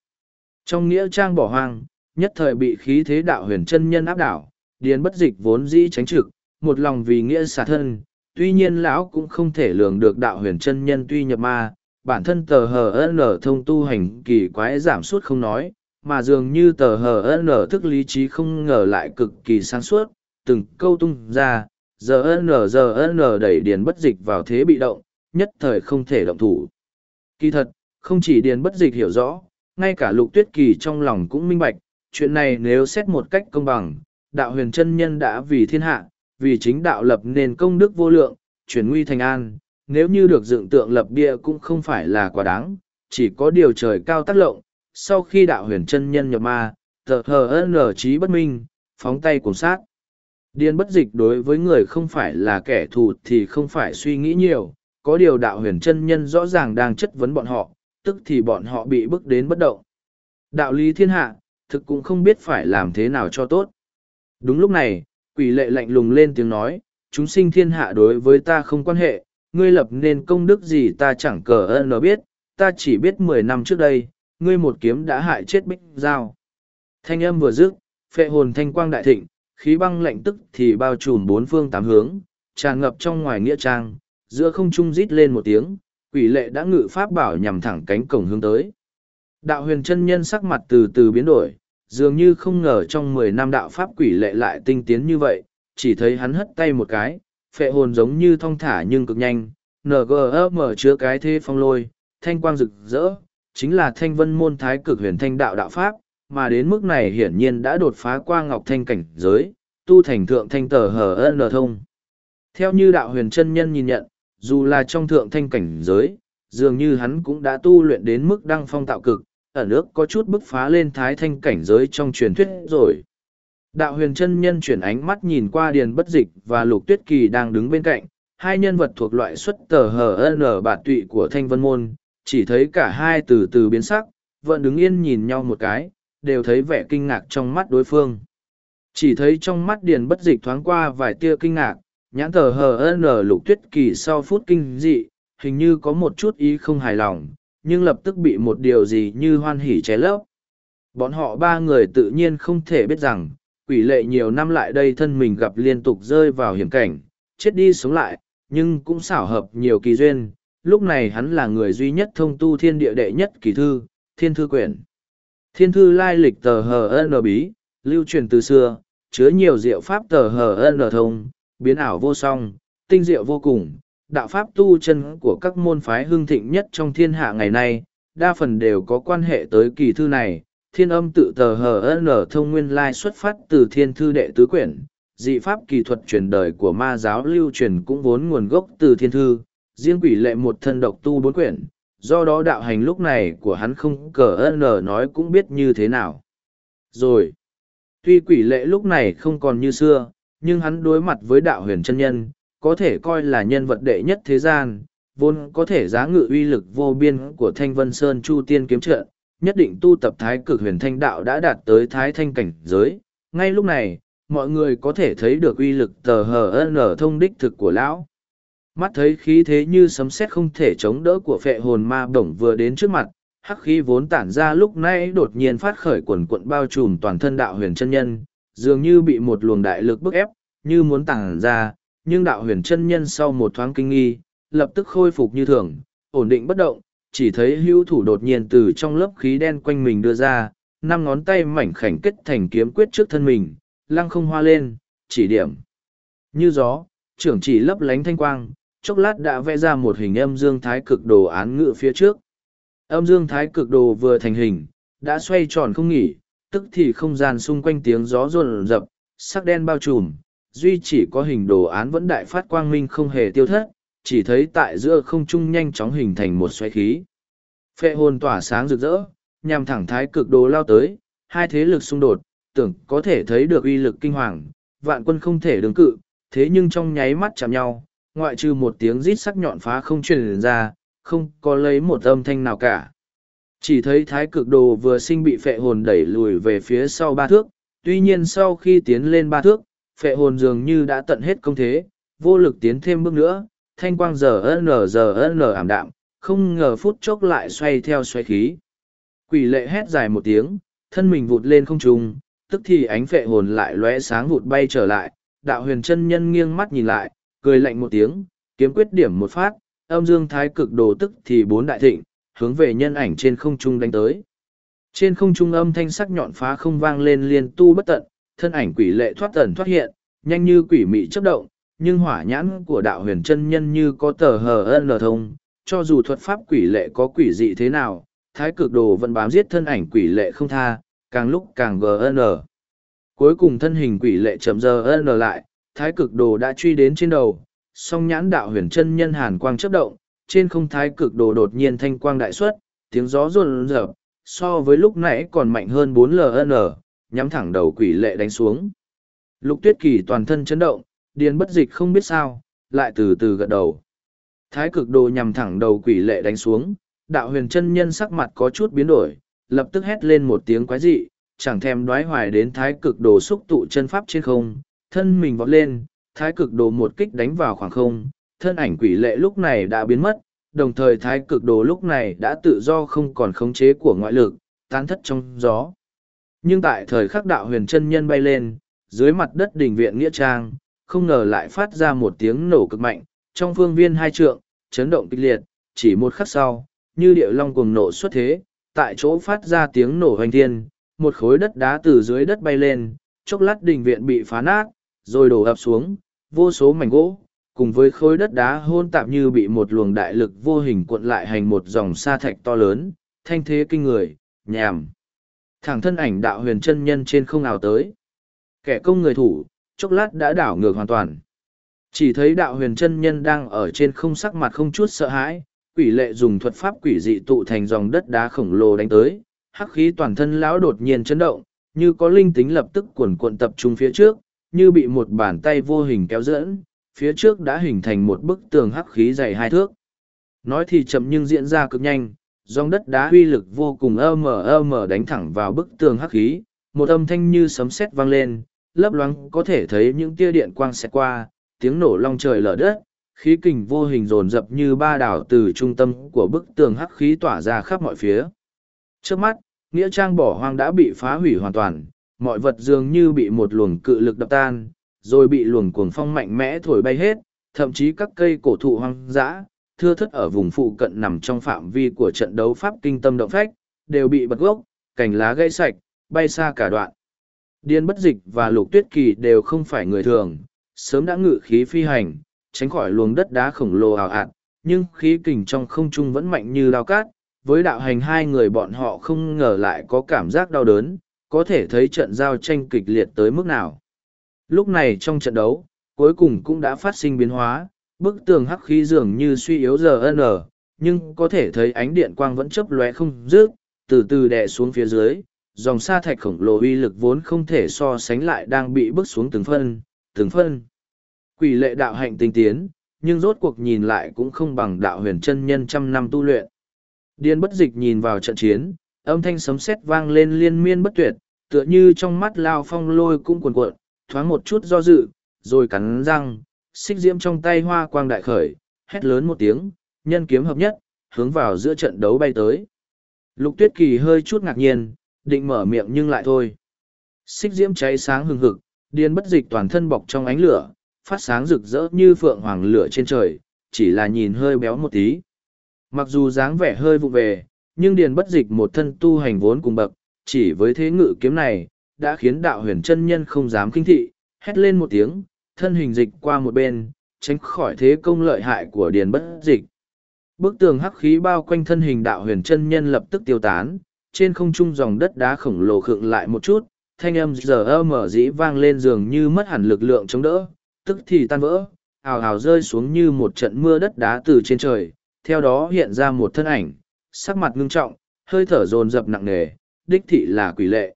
Trong nghĩa trang bỏ hoang, nhất thời bị khí thế đạo huyền chân nhân áp đảo, điền bất dịch vốn dĩ tránh trực, một lòng vì nghĩa xả thân, tuy nhiên lão cũng không thể lường được đạo huyền chân nhân tuy nhập ma, bản thân tờ hờ n thông tu hành kỳ quái giảm suốt không nói, mà dường như tờ hờ nở thức lý trí không ngờ lại cực kỳ sáng suốt, từng câu tung ra, giờ n giờ n đẩy điền bất dịch vào thế bị động, nhất thời không thể động thủ. Kỳ thật, không chỉ điền bất dịch hiểu rõ, ngay cả lục tuyết kỳ trong lòng cũng minh bạch, chuyện này nếu xét một cách công bằng, đạo huyền chân nhân đã vì thiên hạ, vì chính đạo lập nền công đức vô lượng, chuyển nguy thành an, nếu như được dựng tượng lập bia cũng không phải là quá đáng, chỉ có điều trời cao tác lộng, sau khi đạo huyền chân nhân nhập ma, tờ hờ nở trí bất minh, phóng tay cùng sát. Điên bất dịch đối với người không phải là kẻ thù thì không phải suy nghĩ nhiều, có điều đạo huyền chân nhân rõ ràng đang chất vấn bọn họ, tức thì bọn họ bị bức đến bất động. Đạo lý thiên hạ, thực cũng không biết phải làm thế nào cho tốt. Đúng lúc này, quỷ lệ lạnh lùng lên tiếng nói, chúng sinh thiên hạ đối với ta không quan hệ, ngươi lập nên công đức gì ta chẳng cờ ơn nó biết, ta chỉ biết mười năm trước đây, ngươi một kiếm đã hại chết bích dao, Thanh âm vừa dứt, phệ hồn thanh quang đại thịnh, khí băng lạnh tức thì bao trùm bốn phương tám hướng, tràn ngập trong ngoài nghĩa trang, giữa không trung rít lên một tiếng, quỷ lệ đã ngự pháp bảo nhằm thẳng cánh cổng hướng tới. Đạo huyền chân nhân sắc mặt từ từ biến đổi, dường như không ngờ trong mười năm đạo pháp quỷ lệ lại tinh tiến như vậy, chỉ thấy hắn hất tay một cái, phệ hồn giống như thong thả nhưng cực nhanh, NGM chứa cái thế phong lôi, thanh quang rực rỡ, chính là thanh vân môn thái cực huyền thanh đạo đạo pháp, mà đến mức này hiển nhiên đã đột phá qua ngọc thanh cảnh giới, tu thành thượng thanh tờ hờ n thông. Theo như đạo huyền chân nhân nhìn nhận, dù là trong thượng thanh cảnh giới, dường như hắn cũng đã tu luyện đến mức đăng phong tạo cực, ở nước có chút bức phá lên thái thanh cảnh giới trong truyền thuyết rồi. Đạo huyền chân nhân chuyển ánh mắt nhìn qua điền bất dịch và lục tuyết kỳ đang đứng bên cạnh, hai nhân vật thuộc loại xuất tờ hờ n bản tụy của thanh vân môn, chỉ thấy cả hai từ từ biến sắc, vẫn đứng yên nhìn nhau một cái, đều thấy vẻ kinh ngạc trong mắt đối phương. Chỉ thấy trong mắt điền bất dịch thoáng qua vài tia kinh ngạc, nhãn thờ hờ nở lục tuyết kỳ sau phút kinh dị, hình như có một chút ý không hài lòng, nhưng lập tức bị một điều gì như hoan hỉ ché lấp. Bọn họ ba người tự nhiên không thể biết rằng, quỷ lệ nhiều năm lại đây thân mình gặp liên tục rơi vào hiểm cảnh, chết đi sống lại, nhưng cũng xảo hợp nhiều kỳ duyên. Lúc này hắn là người duy nhất thông tu thiên địa đệ nhất kỳ thư, thiên thư quyển. Thiên thư lai lịch tờ hờ bí, lưu truyền từ xưa, chứa nhiều diệu pháp tờ hờ thông, biến ảo vô song, tinh diệu vô cùng. Đạo pháp tu chân của các môn phái hưng thịnh nhất trong thiên hạ ngày nay, đa phần đều có quan hệ tới kỳ thư này. Thiên âm tự tờ hờ thông nguyên lai xuất phát từ thiên thư đệ tứ quyển, dị pháp kỳ thuật truyền đời của ma giáo lưu truyền cũng vốn nguồn gốc từ thiên thư, riêng quỷ lệ một thân độc tu bốn quyển, do đó đạo hành lúc này của hắn không cờ ân nói cũng biết như thế nào. Rồi, tuy quỷ lệ lúc này không còn như xưa, nhưng hắn đối mặt với đạo huyền chân nhân, có thể coi là nhân vật đệ nhất thế gian, vốn có thể giá ngự uy lực vô biên của Thanh Vân Sơn Chu Tiên kiếm trận, nhất định tu tập thái cực huyền thanh đạo đã đạt tới thái thanh cảnh giới. Ngay lúc này, mọi người có thể thấy được uy lực tờ hờ n thông đích thực của lão mắt thấy khí thế như sấm sét không thể chống đỡ của phệ hồn ma bổng vừa đến trước mặt hắc khí vốn tản ra lúc nãy đột nhiên phát khởi quần quận bao trùm toàn thân đạo huyền chân nhân dường như bị một luồng đại lực bức ép như muốn tản ra nhưng đạo huyền chân nhân sau một thoáng kinh nghi lập tức khôi phục như thường ổn định bất động chỉ thấy hữu thủ đột nhiên từ trong lớp khí đen quanh mình đưa ra năm ngón tay mảnh khảnh kết thành kiếm quyết trước thân mình lăng không hoa lên, chỉ điểm. Như gió, trưởng chỉ lấp lánh thanh quang, chốc lát đã vẽ ra một hình âm dương thái cực đồ án ngự phía trước. Âm dương thái cực đồ vừa thành hình, đã xoay tròn không nghỉ, tức thì không gian xung quanh tiếng gió rồn rập, sắc đen bao trùm, duy chỉ có hình đồ án vẫn đại phát quang minh không hề tiêu thất, chỉ thấy tại giữa không trung nhanh chóng hình thành một xoáy khí. Phệ hồn tỏa sáng rực rỡ, nhằm thẳng thái cực đồ lao tới, hai thế lực xung đột, tưởng có thể thấy được uy lực kinh hoàng, vạn quân không thể đứng cự, thế nhưng trong nháy mắt chạm nhau, ngoại trừ một tiếng rít sắc nhọn phá không truyền ra, không có lấy một âm thanh nào cả. Chỉ thấy thái cực đồ vừa sinh bị phệ hồn đẩy lùi về phía sau ba thước, tuy nhiên sau khi tiến lên ba thước, phệ hồn dường như đã tận hết công thế, vô lực tiến thêm bước nữa, thanh quang giờ n giờ n ảm đạm, không ngờ phút chốc lại xoay theo xoay khí. Quỷ lệ hét dài một tiếng, thân mình vụt lên không trung, tức thì ánh phệ hồn lại lóe sáng vụt bay trở lại, đạo huyền chân nhân nghiêng mắt nhìn lại, cười lạnh một tiếng, kiếm quyết điểm một phát, âm dương thái cực đồ tức thì bốn đại thịnh, hướng về nhân ảnh trên không trung đánh tới. Trên không trung âm thanh sắc nhọn phá không vang lên liên tu bất tận, thân ảnh quỷ lệ thoát tần thoát hiện, nhanh như quỷ mị chấp động, nhưng hỏa nhãn của đạo huyền chân nhân như có tờ hờ ân thông, cho dù thuật pháp quỷ lệ có quỷ dị thế nào, thái cực đồ vẫn bám giết thân ảnh quỷ lệ không tha, càng lúc càng gn cuối cùng thân hình quỷ lệ chậm giờ ân lại thái cực đồ đã truy đến trên đầu song nhãn đạo huyền chân nhân hàn quang chấp động trên không thái cực đồ đột nhiên thanh quang đại xuất tiếng gió rôn rợp so với lúc nãy còn mạnh hơn bốn ln nhắm thẳng đầu quỷ lệ đánh xuống. Lục tuyết kỳ toàn thân chấn động điền bất dịch không biết sao lại từ từ gật đầu. Thái cực đồ nhằm thẳng đầu quỷ lệ đánh xuống đạo huyền chân nhân sắc mặt có chút biến đổi lập tức hét lên một tiếng quái dị, chẳng thèm đoái hoài đến thái cực đồ xúc tụ chân pháp trên không, thân mình vọt lên, thái cực đồ một kích đánh vào khoảng không, thân ảnh quỷ lệ lúc này đã biến mất, đồng thời thái cực đồ lúc này đã tự do không còn khống chế của ngoại lực, tán thất trong gió. Nhưng tại thời khắc đạo huyền chân nhân bay lên, dưới mặt đất đỉnh viện Nghĩa Trang, không ngờ lại phát ra một tiếng nổ cực mạnh, trong phương viên hai trượng, chấn động kịch liệt, chỉ một khắc sau, như điệu long cuồng nổ xuất thế, tại chỗ phát ra tiếng nổ hoành thiên, một khối đất đá từ dưới đất bay lên, chốc lát đỉnh viện bị phá nát, rồi đổ ập xuống, vô số mảnh gỗ, cùng với khối đất đá hôn tạp như bị một luồng đại lực vô hình cuộn lại hành một dòng sa thạch to lớn, thanh thế kinh người, nhàm. Thẳng thân ảnh đạo huyền chân nhân trên không ảo tới. Kẻ công người thủ, chốc lát đã đảo ngược hoàn toàn. Chỉ thấy đạo huyền chân nhân đang ở trên không sắc mặt không chút sợ hãi, quỷ lệ dùng thuật pháp quỷ dị tụ thành dòng đất đá khổng lồ đánh tới hắc khí toàn thân lão đột nhiên chấn động như có linh tính lập tức cuồn cuộn tập trung phía trước như bị một bàn tay vô hình kéo dẫn phía trước đã hình thành một bức tường hắc khí dày hai thước nói thì chậm nhưng diễn ra cực nhanh dòng đất đá uy lực vô cùng ơ mờ ơ mờ đánh thẳng vào bức tường hắc khí một âm thanh như sấm sét vang lên lấp loáng có thể thấy những tia điện quang xẹt qua tiếng nổ long trời lở đất khí kình vô hình dồn dập như ba đảo từ trung tâm của bức tường hắc khí tỏa ra khắp mọi phía. Trước mắt, nghĩa trang bỏ hoang đã bị phá hủy hoàn toàn, mọi vật dường như bị một luồng cự lực đập tan, rồi bị luồng cuồng phong mạnh mẽ thổi bay hết, thậm chí các cây cổ thụ hoang dã, thưa thất ở vùng phụ cận nằm trong phạm vi của trận đấu pháp kinh tâm động phách, đều bị bật gốc, cành lá gãy sạch, bay xa cả đoạn. Điên bất dịch và lục tuyết kỳ đều không phải người thường, sớm đã ngự khí phi hành, tránh khỏi luồng đất đá khổng lồ ảo ạt, nhưng khí kình trong không trung vẫn mạnh như lao cát. Với đạo hành hai người bọn họ không ngờ lại có cảm giác đau đớn, có thể thấy trận giao tranh kịch liệt tới mức nào. Lúc này trong trận đấu, cuối cùng cũng đã phát sinh biến hóa, bức tường hắc khí dường như suy yếu giờ n, nhưng có thể thấy ánh điện quang vẫn chấp lóe không dứt, từ từ đè xuống phía dưới, dòng sa thạch khổng lồ uy lực vốn không thể so sánh lại đang bị bước xuống từng phân, từng phân. Quỷ lệ đạo hạnh tinh tiến, nhưng rốt cuộc nhìn lại cũng không bằng đạo huyền chân nhân trăm năm tu luyện. Điên bất dịch nhìn vào trận chiến, âm thanh sấm sét vang lên liên miên bất tuyệt, tựa như trong mắt lao phong lôi cũng cuồn cuộn, thoáng một chút do dự, rồi cắn răng, xích diễm trong tay hoa quang đại khởi, hét lớn một tiếng, nhân kiếm hợp nhất, hướng vào giữa trận đấu bay tới. Lục tuyết kỳ hơi chút ngạc nhiên, định mở miệng nhưng lại thôi. Xích diễm cháy sáng hừng hực, điên bất dịch toàn thân bọc trong ánh lửa, phát sáng rực rỡ như phượng hoàng lửa trên trời, chỉ là nhìn hơi béo một tí. Mặc dù dáng vẻ hơi vụ về, nhưng điền bất dịch một thân tu hành vốn cùng bậc, chỉ với thế ngự kiếm này, đã khiến đạo huyền chân nhân không dám kinh thị, hét lên một tiếng, thân hình dịch qua một bên, tránh khỏi thế công lợi hại của điền bất dịch. Bức tường hắc khí bao quanh thân hình đạo huyền chân nhân lập tức tiêu tán, trên không trung dòng đất đá khổng lồ khựng lại một chút, thanh âm giờ mở dĩ vang lên dường như mất hẳn lực lượng chống đỡ, tức thì tan vỡ, ào ào rơi xuống như một trận mưa đất đá từ trên trời, theo đó hiện ra một thân ảnh, sắc mặt ngưng trọng, hơi thở dồn dập nặng nề, đích thị là quỷ lệ.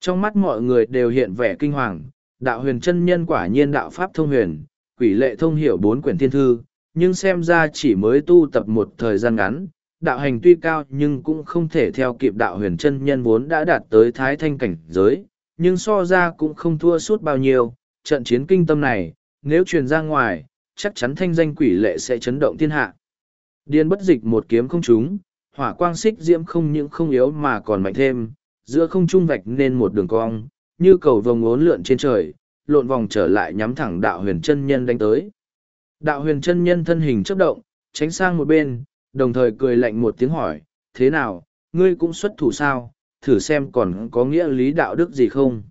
Trong mắt mọi người đều hiện vẻ kinh hoàng, đạo huyền chân nhân quả nhiên đạo pháp thông huyền, quỷ lệ thông hiểu bốn quyển thiên thư, nhưng xem ra chỉ mới tu tập một thời gian ngắn, đạo hành tuy cao nhưng cũng không thể theo kịp đạo huyền chân nhân vốn đã đạt tới thái thanh cảnh giới, nhưng so ra cũng không thua suốt bao nhiêu, trận chiến kinh tâm này, nếu truyền ra ngoài, chắc chắn thanh danh quỷ lệ sẽ chấn động thiên hạ. Điên bất dịch một kiếm không trúng, hỏa quang xích diễm không những không yếu mà còn mạnh thêm, giữa không trung vạch nên một đường cong, như cầu vồng ốn lượn trên trời, lộn vòng trở lại nhắm thẳng đạo huyền chân nhân đánh tới. Đạo huyền chân nhân thân hình chấp động, tránh sang một bên, đồng thời cười lạnh một tiếng hỏi, thế nào, ngươi cũng xuất thủ sao, thử xem còn có nghĩa lý đạo đức gì không.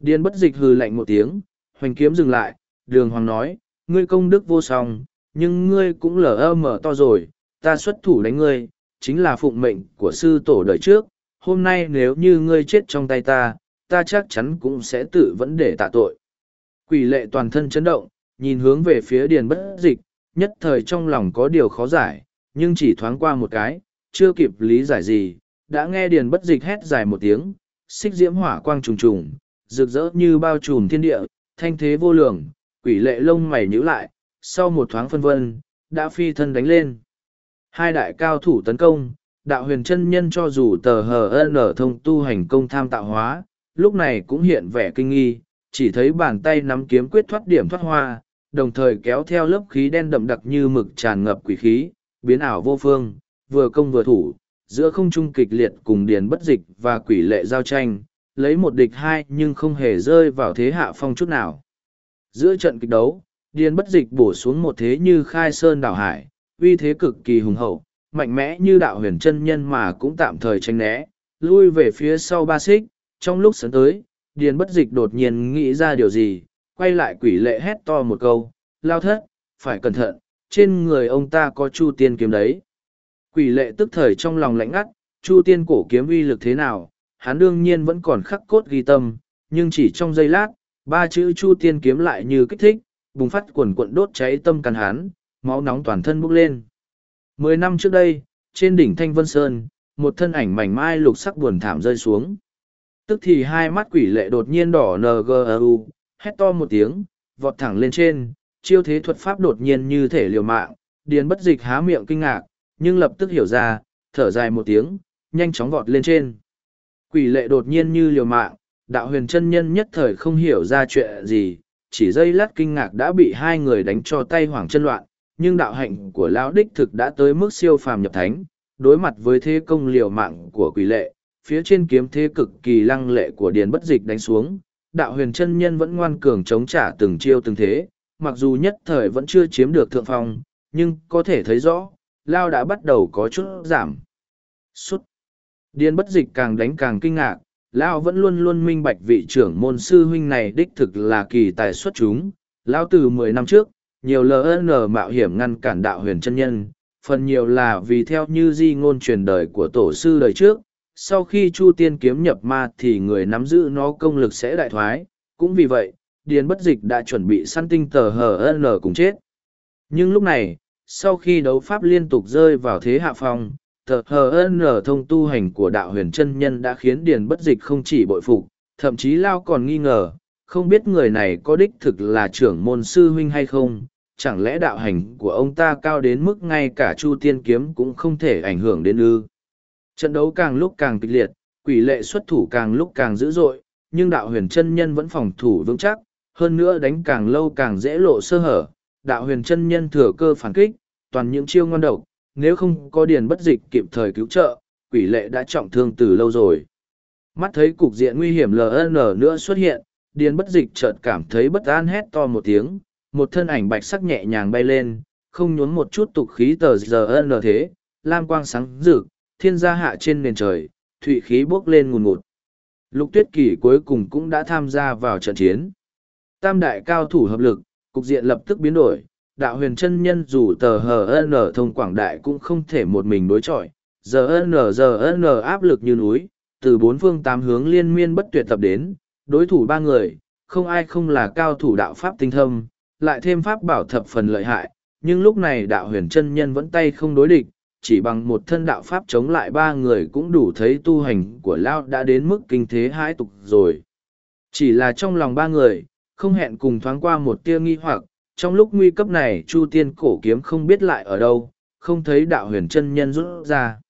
Điên bất dịch hừ lạnh một tiếng, hoành kiếm dừng lại, đường hoàng nói, ngươi công đức vô song, nhưng ngươi cũng lở ơ mở to rồi, ta xuất thủ đánh ngươi, chính là phụng mệnh của sư tổ đời trước, hôm nay nếu như ngươi chết trong tay ta, ta chắc chắn cũng sẽ tự vẫn để tạ tội. Quỷ lệ toàn thân chấn động, nhìn hướng về phía điền bất dịch, nhất thời trong lòng có điều khó giải, nhưng chỉ thoáng qua một cái, chưa kịp lý giải gì, đã nghe điền bất dịch hét dài một tiếng, xích diễm hỏa quang trùng trùng, rực rỡ như bao trùm thiên địa, thanh thế vô lượng, quỷ lệ lông mày nhíu lại, sau một thoáng phân vân, đã phi thân đánh lên. Hai đại cao thủ tấn công, đạo huyền chân nhân cho dù tờ hờ ở thông tu hành công tham tạo hóa, lúc này cũng hiện vẻ kinh nghi, chỉ thấy bàn tay nắm kiếm quyết thoát điểm thoát hoa, đồng thời kéo theo lớp khí đen đậm đặc như mực tràn ngập quỷ khí, biến ảo vô phương, vừa công vừa thủ, giữa không trung kịch liệt cùng điền bất dịch và quỷ lệ giao tranh, lấy một địch hai nhưng không hề rơi vào thế hạ phong chút nào. Giữa trận kịch đấu, điền bất dịch bổ xuống một thế như khai sơn đảo hải, uy thế cực kỳ hùng hậu, mạnh mẽ như đạo huyền chân nhân mà cũng tạm thời tranh né, lui về phía sau ba xích, trong lúc sớm tới, điền bất dịch đột nhiên nghĩ ra điều gì, quay lại quỷ lệ hét to một câu, lao thất, phải cẩn thận, trên người ông ta có chu tiên kiếm đấy. Quỷ lệ tức thời trong lòng lạnh ngắt, chu tiên cổ kiếm uy lực thế nào, hắn đương nhiên vẫn còn khắc cốt ghi tâm, nhưng chỉ trong giây lát, ba chữ chu tiên kiếm lại như kích thích, bùng phát quần cuộn đốt cháy tâm can hắn, máu nóng toàn thân bốc lên. Mười năm trước đây, trên đỉnh Thanh Vân Sơn, một thân ảnh mảnh mai lục sắc buồn thảm rơi xuống. Tức thì hai mắt quỷ lệ đột nhiên đỏ NGU, hét to một tiếng, vọt thẳng lên trên, chiêu thế thuật pháp đột nhiên như thể liều mạng, điền bất dịch há miệng kinh ngạc, nhưng lập tức hiểu ra, thở dài một tiếng, nhanh chóng vọt lên trên. Quỷ lệ đột nhiên như liều mạng, đạo huyền chân nhân nhất thời không hiểu ra chuyện gì, chỉ dây lát kinh ngạc đã bị hai người đánh cho tay hoảng chân loạn, nhưng đạo hạnh của lão đích thực đã tới mức siêu phàm nhập thánh, đối mặt với thế công liều mạng của quỷ lệ, phía trên kiếm thế cực kỳ lăng lệ của điền bất dịch đánh xuống, đạo huyền chân nhân vẫn ngoan cường chống trả từng chiêu từng thế, mặc dù nhất thời vẫn chưa chiếm được thượng phong, nhưng có thể thấy rõ, lao đã bắt đầu có chút giảm. Sút. Điền bất dịch càng đánh càng kinh ngạc, lao vẫn luôn luôn minh bạch vị trưởng môn sư huynh này đích thực là kỳ tài xuất chúng. Lao từ mười năm trước, nhiều LN mạo hiểm ngăn cản đạo huyền chân nhân, phần nhiều là vì theo như di ngôn truyền đời của tổ sư đời trước, sau khi Chu Tiên kiếm nhập ma thì người nắm giữ nó công lực sẽ đại thoái, cũng vì vậy, Điền Bất Dịch đã chuẩn bị săn tinh tờ HN cùng chết. Nhưng lúc này, sau khi đấu pháp liên tục rơi vào thế hạ phong, tờ HN thông tu hành của đạo huyền chân nhân đã khiến Điền Bất Dịch không chỉ bội phục, thậm chí Lao còn nghi ngờ, không biết người này có đích thực là trưởng môn sư huynh hay không, chẳng lẽ đạo hành của ông ta cao đến mức ngay cả Chu Tiên kiếm cũng không thể ảnh hưởng đến ư. Trận đấu càng lúc càng kịch liệt, quỷ lệ xuất thủ càng lúc càng dữ dội, nhưng đạo huyền chân nhân vẫn phòng thủ vững chắc, hơn nữa đánh càng lâu càng dễ lộ sơ hở. Đạo huyền chân nhân thừa cơ phản kích, toàn những chiêu ngon độc, nếu không có điền bất dịch kịp thời cứu trợ, quỷ lệ đã trọng thương từ lâu rồi. Mắt thấy cục diện nguy hiểm LN nữa xuất hiện, điền bất dịch chợt cảm thấy bất an hét to một tiếng, một thân ảnh bạch sắc nhẹ nhàng bay lên, không nhốn một chút tục khí tờ giờ nở thế, lam quang sáng rực, thiên gia hạ trên nền trời, thủy khí bốc lên ngùn ngụt. Lục tuyết kỳ cuối cùng cũng đã tham gia vào trận chiến. Tam đại cao thủ hợp lực, cục diện lập tức biến đổi, đạo huyền chân nhân dù tờ hờ n thông quảng đại cũng không thể một mình đối chọi, giờ n giờ n áp lực như núi, từ bốn phương tám hướng liên miên bất tuyệt tập đến, đối thủ ba người, không ai không là cao thủ đạo pháp tinh thâm, lại thêm pháp bảo thập phần lợi hại, nhưng lúc này đạo huyền chân nhân vẫn tay không đối địch, chỉ bằng một thân đạo pháp chống lại ba người cũng đủ thấy tu hành của Lao đã đến mức kinh thế hãi tục rồi. Chỉ là trong lòng ba người, không hẹn cùng thoáng qua một tia nghi hoặc, trong lúc nguy cấp này Chu Tiên cổ kiếm không biết lại ở đâu, không thấy đạo huyền chân nhân rút ra.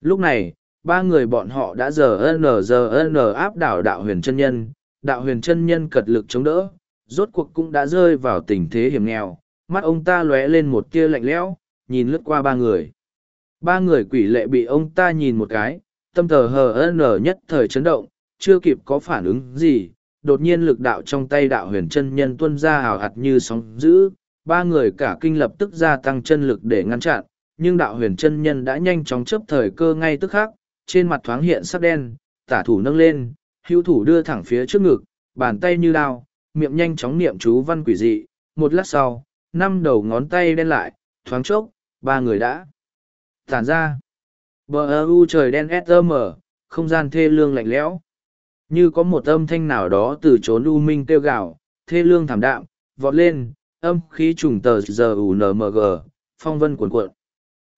Lúc này, ba người bọn họ đã giờ n giờ n áp đảo đạo huyền chân nhân, đạo huyền chân nhân cật lực chống đỡ, rốt cuộc cũng đã rơi vào tình thế hiểm nghèo, mắt ông ta lóe lên một tia lạnh lẽo, nhìn lướt qua ba người. Ba người quỷ lệ bị ông ta nhìn một cái, tâm thờ hờ nở nhất thời chấn động, chưa kịp có phản ứng gì, đột nhiên lực đạo trong tay đạo huyền chân nhân tuân ra hào hạt như sóng dữ, ba người cả kinh lập tức gia tăng chân lực để ngăn chặn, nhưng đạo huyền chân nhân đã nhanh chóng chấp thời cơ ngay tức khắc, trên mặt thoáng hiện sắc đen, tả thủ nâng lên, hữu thủ đưa thẳng phía trước ngực, bàn tay như đao, miệng nhanh chóng niệm chú văn quỷ dị, một lát sau, năm đầu ngón tay đen lại, thoáng chốc, ba người đã tản ra. Bờ ơ u trời đen SM, không gian thê lương lạnh lẽo. Như có một âm thanh nào đó từ trốn u minh kêu gào, thê lương thảm đạm, vọt lên, âm khí trùng tờ giờ UNMG, phong vân cuộn cuộn.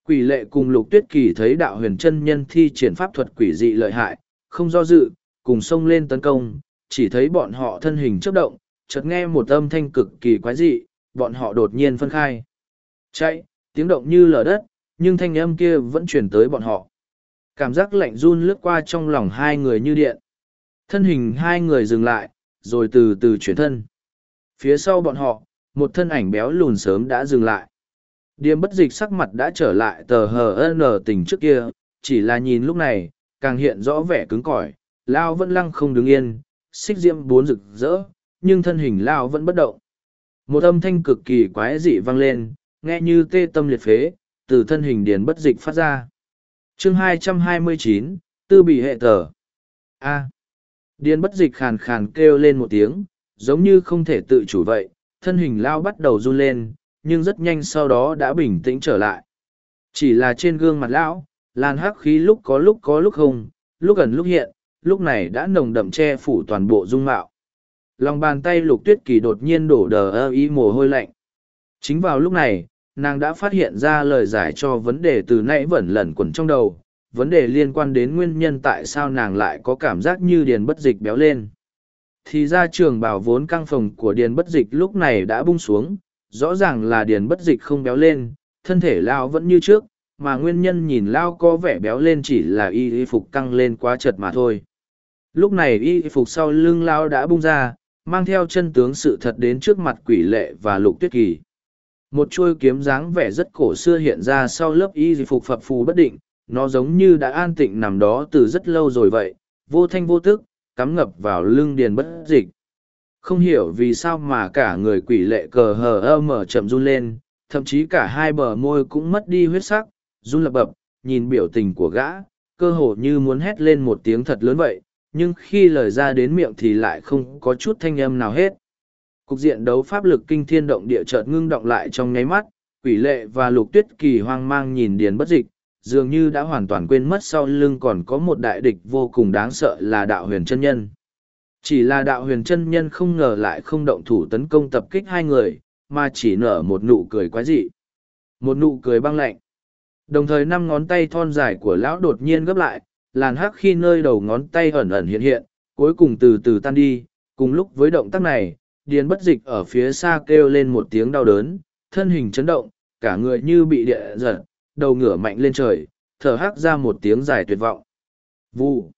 Quỷ lệ cùng lục tuyết kỳ thấy đạo huyền chân nhân thi triển pháp thuật quỷ dị lợi hại, không do dự, cùng xông lên tấn công, chỉ thấy bọn họ thân hình chấp động, chợt nghe một âm thanh cực kỳ quái dị, bọn họ đột nhiên phân khai. Chạy, tiếng động như lở đất, nhưng thanh âm kia vẫn truyền tới bọn họ. Cảm giác lạnh run lướt qua trong lòng hai người như điện. Thân hình hai người dừng lại, rồi từ từ chuyển thân. Phía sau bọn họ, một thân ảnh béo lùn sớm đã dừng lại. Điềm bất dịch sắc mặt đã trở lại tờ hờ nở tình trước kia, chỉ là nhìn lúc này, càng hiện rõ vẻ cứng cỏi, Lao vẫn lăng không đứng yên, xích diễm bốn rực rỡ, nhưng thân hình Lao vẫn bất động. Một âm thanh cực kỳ quái dị vang lên, nghe như tê tâm liệt phế, từ thân hình điền bất dịch phát ra. chương 229, tư bị hệ tờ. A. Điền bất dịch khàn khàn kêu lên một tiếng, giống như không thể tự chủ vậy, thân hình lao bắt đầu run lên, nhưng rất nhanh sau đó đã bình tĩnh trở lại. Chỉ là trên gương mặt lão, làn hắc khí lúc có lúc có lúc không, lúc gần lúc hiện, lúc này đã nồng đậm che phủ toàn bộ dung mạo. Lòng bàn tay lục tuyết kỳ đột nhiên đổ đờ ơ y mồ hôi lạnh. Chính vào lúc này, nàng đã phát hiện ra lời giải cho vấn đề từ nãy vẩn lẩn quẩn trong đầu vấn đề liên quan đến nguyên nhân tại sao nàng lại có cảm giác như điền bất dịch béo lên thì ra trường bảo vốn căng phòng của điền bất dịch lúc này đã bung xuống rõ ràng là điền bất dịch không béo lên thân thể lao vẫn như trước mà nguyên nhân nhìn lao có vẻ béo lên chỉ là y y phục căng lên quá chật mà thôi lúc này y phục sau lưng lao đã bung ra mang theo chân tướng sự thật đến trước mặt quỷ lệ và lục tuyết kỳ. Một chuôi kiếm dáng vẻ rất cổ xưa hiện ra sau lớp y phục phập phù bất định, nó giống như đã an tịnh nằm đó từ rất lâu rồi vậy, vô thanh vô tức, cắm ngập vào lưng điền bất dịch. Không hiểu vì sao mà cả người quỷ lệ cờ hờ ơ mở chậm run lên, thậm chí cả hai bờ môi cũng mất đi huyết sắc, run lập bập, nhìn biểu tình của gã, cơ hồ như muốn hét lên một tiếng thật lớn vậy nhưng khi lời ra đến miệng thì lại không có chút thanh âm nào hết. Cục diện đấu pháp lực kinh thiên động địa chợt ngưng động lại trong nháy mắt, quỷ lệ và lục tuyết kỳ hoang mang nhìn điền bất dịch, dường như đã hoàn toàn quên mất sau lưng còn có một đại địch vô cùng đáng sợ là đạo huyền chân nhân. Chỉ là đạo huyền chân nhân không ngờ lại không động thủ tấn công tập kích hai người, mà chỉ nở một nụ cười quái dị. Một nụ cười băng lạnh. Đồng thời năm ngón tay thon dài của lão đột nhiên gấp lại làn hắc khi nơi đầu ngón tay ẩn ẩn hiện hiện, cuối cùng từ từ tan đi. Cùng lúc với động tác này, điền bất dịch ở phía xa kêu lên một tiếng đau đớn, thân hình chấn động, cả người như bị địa giật, đầu ngửa mạnh lên trời, thở hắc ra một tiếng dài tuyệt vọng. Vụ.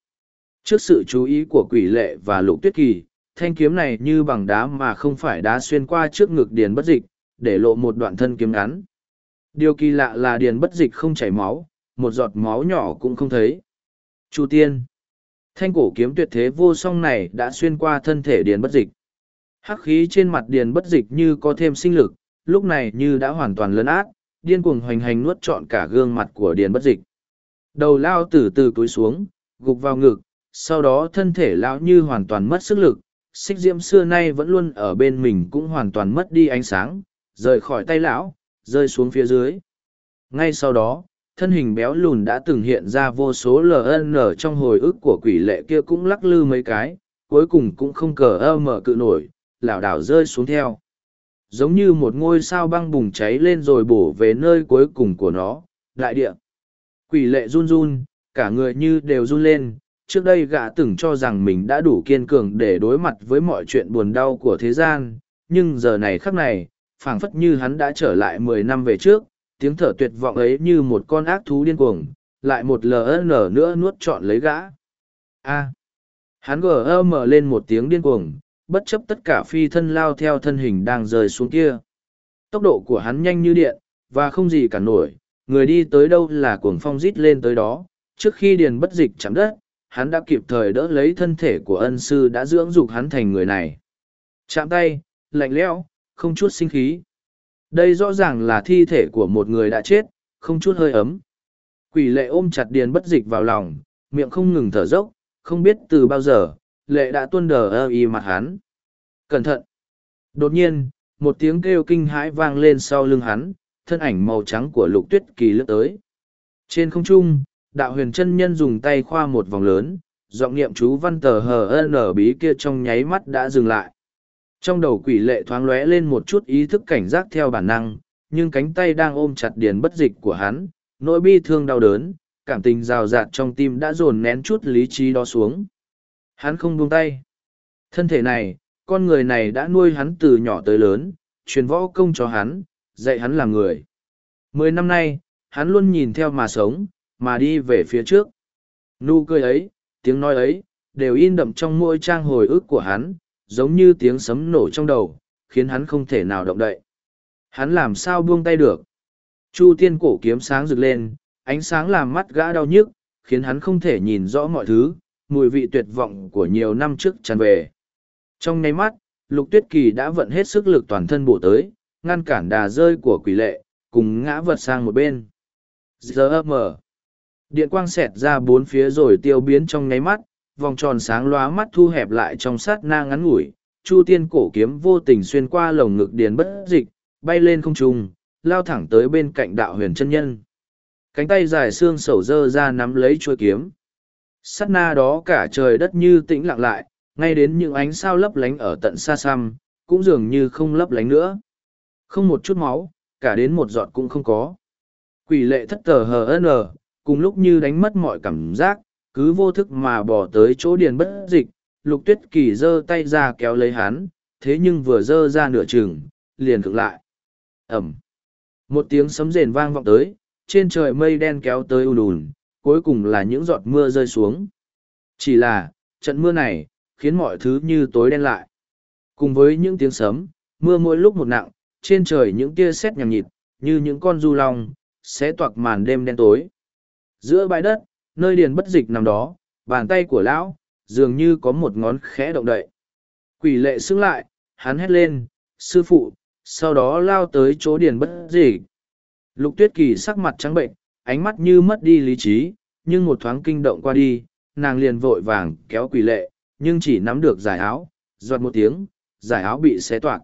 trước sự chú ý của quỷ lệ và lục tuyết kỳ, thanh kiếm này như bằng đá mà không phải đá xuyên qua trước ngực điền bất dịch, để lộ một đoạn thân kiếm ngắn. Điều kỳ lạ là điền bất dịch không chảy máu, một giọt máu nhỏ cũng không thấy chu tiên. Thanh cổ kiếm tuyệt thế vô song này đã xuyên qua thân thể điền bất dịch. Hắc khí trên mặt điền bất dịch như có thêm sinh lực, lúc này như đã hoàn toàn lấn át, điên cuồng hoành hành nuốt trọn cả gương mặt của điền bất dịch. Đầu lao từ từ cúi xuống, gục vào ngực, sau đó thân thể lão như hoàn toàn mất sức lực, xích diễm xưa nay vẫn luôn ở bên mình cũng hoàn toàn mất đi ánh sáng, rời khỏi tay lão, rơi xuống phía dưới. Ngay sau đó thân hình béo lùn đã từng hiện ra vô số ln trong hồi ức của quỷ lệ kia cũng lắc lư mấy cái, cuối cùng cũng không cờ ơ mở cự nổi, lảo đảo rơi xuống theo. Giống như một ngôi sao băng bùng cháy lên rồi bổ về nơi cuối cùng của nó, đại địa. Quỷ lệ run run, cả người như đều run lên, trước đây gã từng cho rằng mình đã đủ kiên cường để đối mặt với mọi chuyện buồn đau của thế gian, nhưng giờ này khắc này, phảng phất như hắn đã trở lại mười năm về trước tiếng thở tuyệt vọng ấy như một con ác thú điên cuồng lại một ln nữa nuốt trọn lấy gã a hắn gờ mở lên một tiếng điên cuồng bất chấp tất cả phi thân lao theo thân hình đang rơi xuống kia tốc độ của hắn nhanh như điện và không gì cả nổi người đi tới đâu là cuồng phong rít lên tới đó trước khi điền bất dịch chạm đất hắn đã kịp thời đỡ lấy thân thể của ân sư đã dưỡng dục hắn thành người này. Chạm tay, lạnh lẽo, không chút sinh khí. Đây rõ ràng là thi thể của một người đã chết, không chút hơi ấm. Quỷ lệ ôm chặt điền bất dịch vào lòng, miệng không ngừng thở dốc, không biết từ bao giờ, lệ đã tuôn đờ ơ y mặt hắn. Cẩn thận! Đột nhiên, một tiếng kêu kinh hãi vang lên sau lưng hắn, thân ảnh màu trắng của lục tuyết kỳ lướt tới. Trên không trung, đạo huyền chân nhân dùng tay khoa một vòng lớn giọng niệm chú văn tờ hờ nở bí kia trong nháy mắt đã dừng lại trong đầu quỷ lệ thoáng lóe lên một chút ý thức cảnh giác theo bản năng nhưng cánh tay đang ôm chặt điền bất dịch của hắn nỗi bi thương đau đớn cảm tình rào rạt trong tim đã dồn nén chút lý trí đó xuống. Hắn không buông tay. Thân thể này con người này đã nuôi hắn từ nhỏ tới lớn truyền võ công cho hắn dạy hắn làm người. Mười năm nay hắn luôn nhìn theo mà sống mà đi về phía trước. Nụ cười ấy, tiếng nói ấy, đều in đậm trong mỗi trang hồi ức của hắn, giống như tiếng sấm nổ trong đầu, khiến hắn không thể nào động đậy. Hắn làm sao buông tay được? Chu tiên cổ kiếm sáng rực lên, ánh sáng làm mắt gã đau nhức, khiến hắn không thể nhìn rõ mọi thứ, mùi vị tuyệt vọng của nhiều năm trước tràn về. Trong ngay mắt, lục tuyết kỳ đã vận hết sức lực toàn thân bổ tới, ngăn cản đà rơi của quỷ lệ, cùng ngã vật sang một bên. Giờ mờ. Điện quang xẹt ra bốn phía rồi tiêu biến trong ngáy mắt, vòng tròn sáng lóa mắt thu hẹp lại trong sát na ngắn ngủi. Chu tiên cổ kiếm vô tình xuyên qua lồng ngực điền bất dịch, bay lên không trung, lao thẳng tới bên cạnh đạo huyền chân nhân. Cánh tay dài xương sầu dơ ra nắm lấy chuôi kiếm. Sát na đó cả trời đất như tĩnh lặng lại, ngay đến những ánh sao lấp lánh ở tận xa xăm, cũng dường như không lấp lánh nữa. Không một chút máu, cả đến một giọt cũng không có. Quỷ lệ thất tờ hờ nờ, cùng lúc như đánh mất mọi cảm giác, cứ vô thức mà bỏ tới chỗ điền bất dịch, lục tuyết kỳ giơ tay ra kéo lấy hắn, thế nhưng vừa giơ ra nửa chừng, liền cực lại. Ẩm. Một tiếng sấm rền vang vọng tới, trên trời mây đen kéo tới ù ùn, cuối cùng là những giọt mưa rơi xuống. Chỉ là, trận mưa này, khiến mọi thứ như tối đen lại. Cùng với những tiếng sấm, mưa mỗi lúc một nặng, trên trời những tia sét nhằng nhịt, như những con du long, sẽ toạc màn đêm đen tối. Giữa bãi đất, nơi điền bất dịch nằm đó, bàn tay của lão, dường như có một ngón khẽ động đậy. Quỷ lệ xứng lại, hắn hét lên, sư phụ, sau đó lao tới chỗ điền bất dịch. Lục tuyết kỳ sắc mặt trắng bệnh, ánh mắt như mất đi lý trí, nhưng một thoáng kinh động qua đi, nàng liền vội vàng kéo quỷ lệ, nhưng chỉ nắm được giải áo, giọt một tiếng, giải áo bị xé toạc.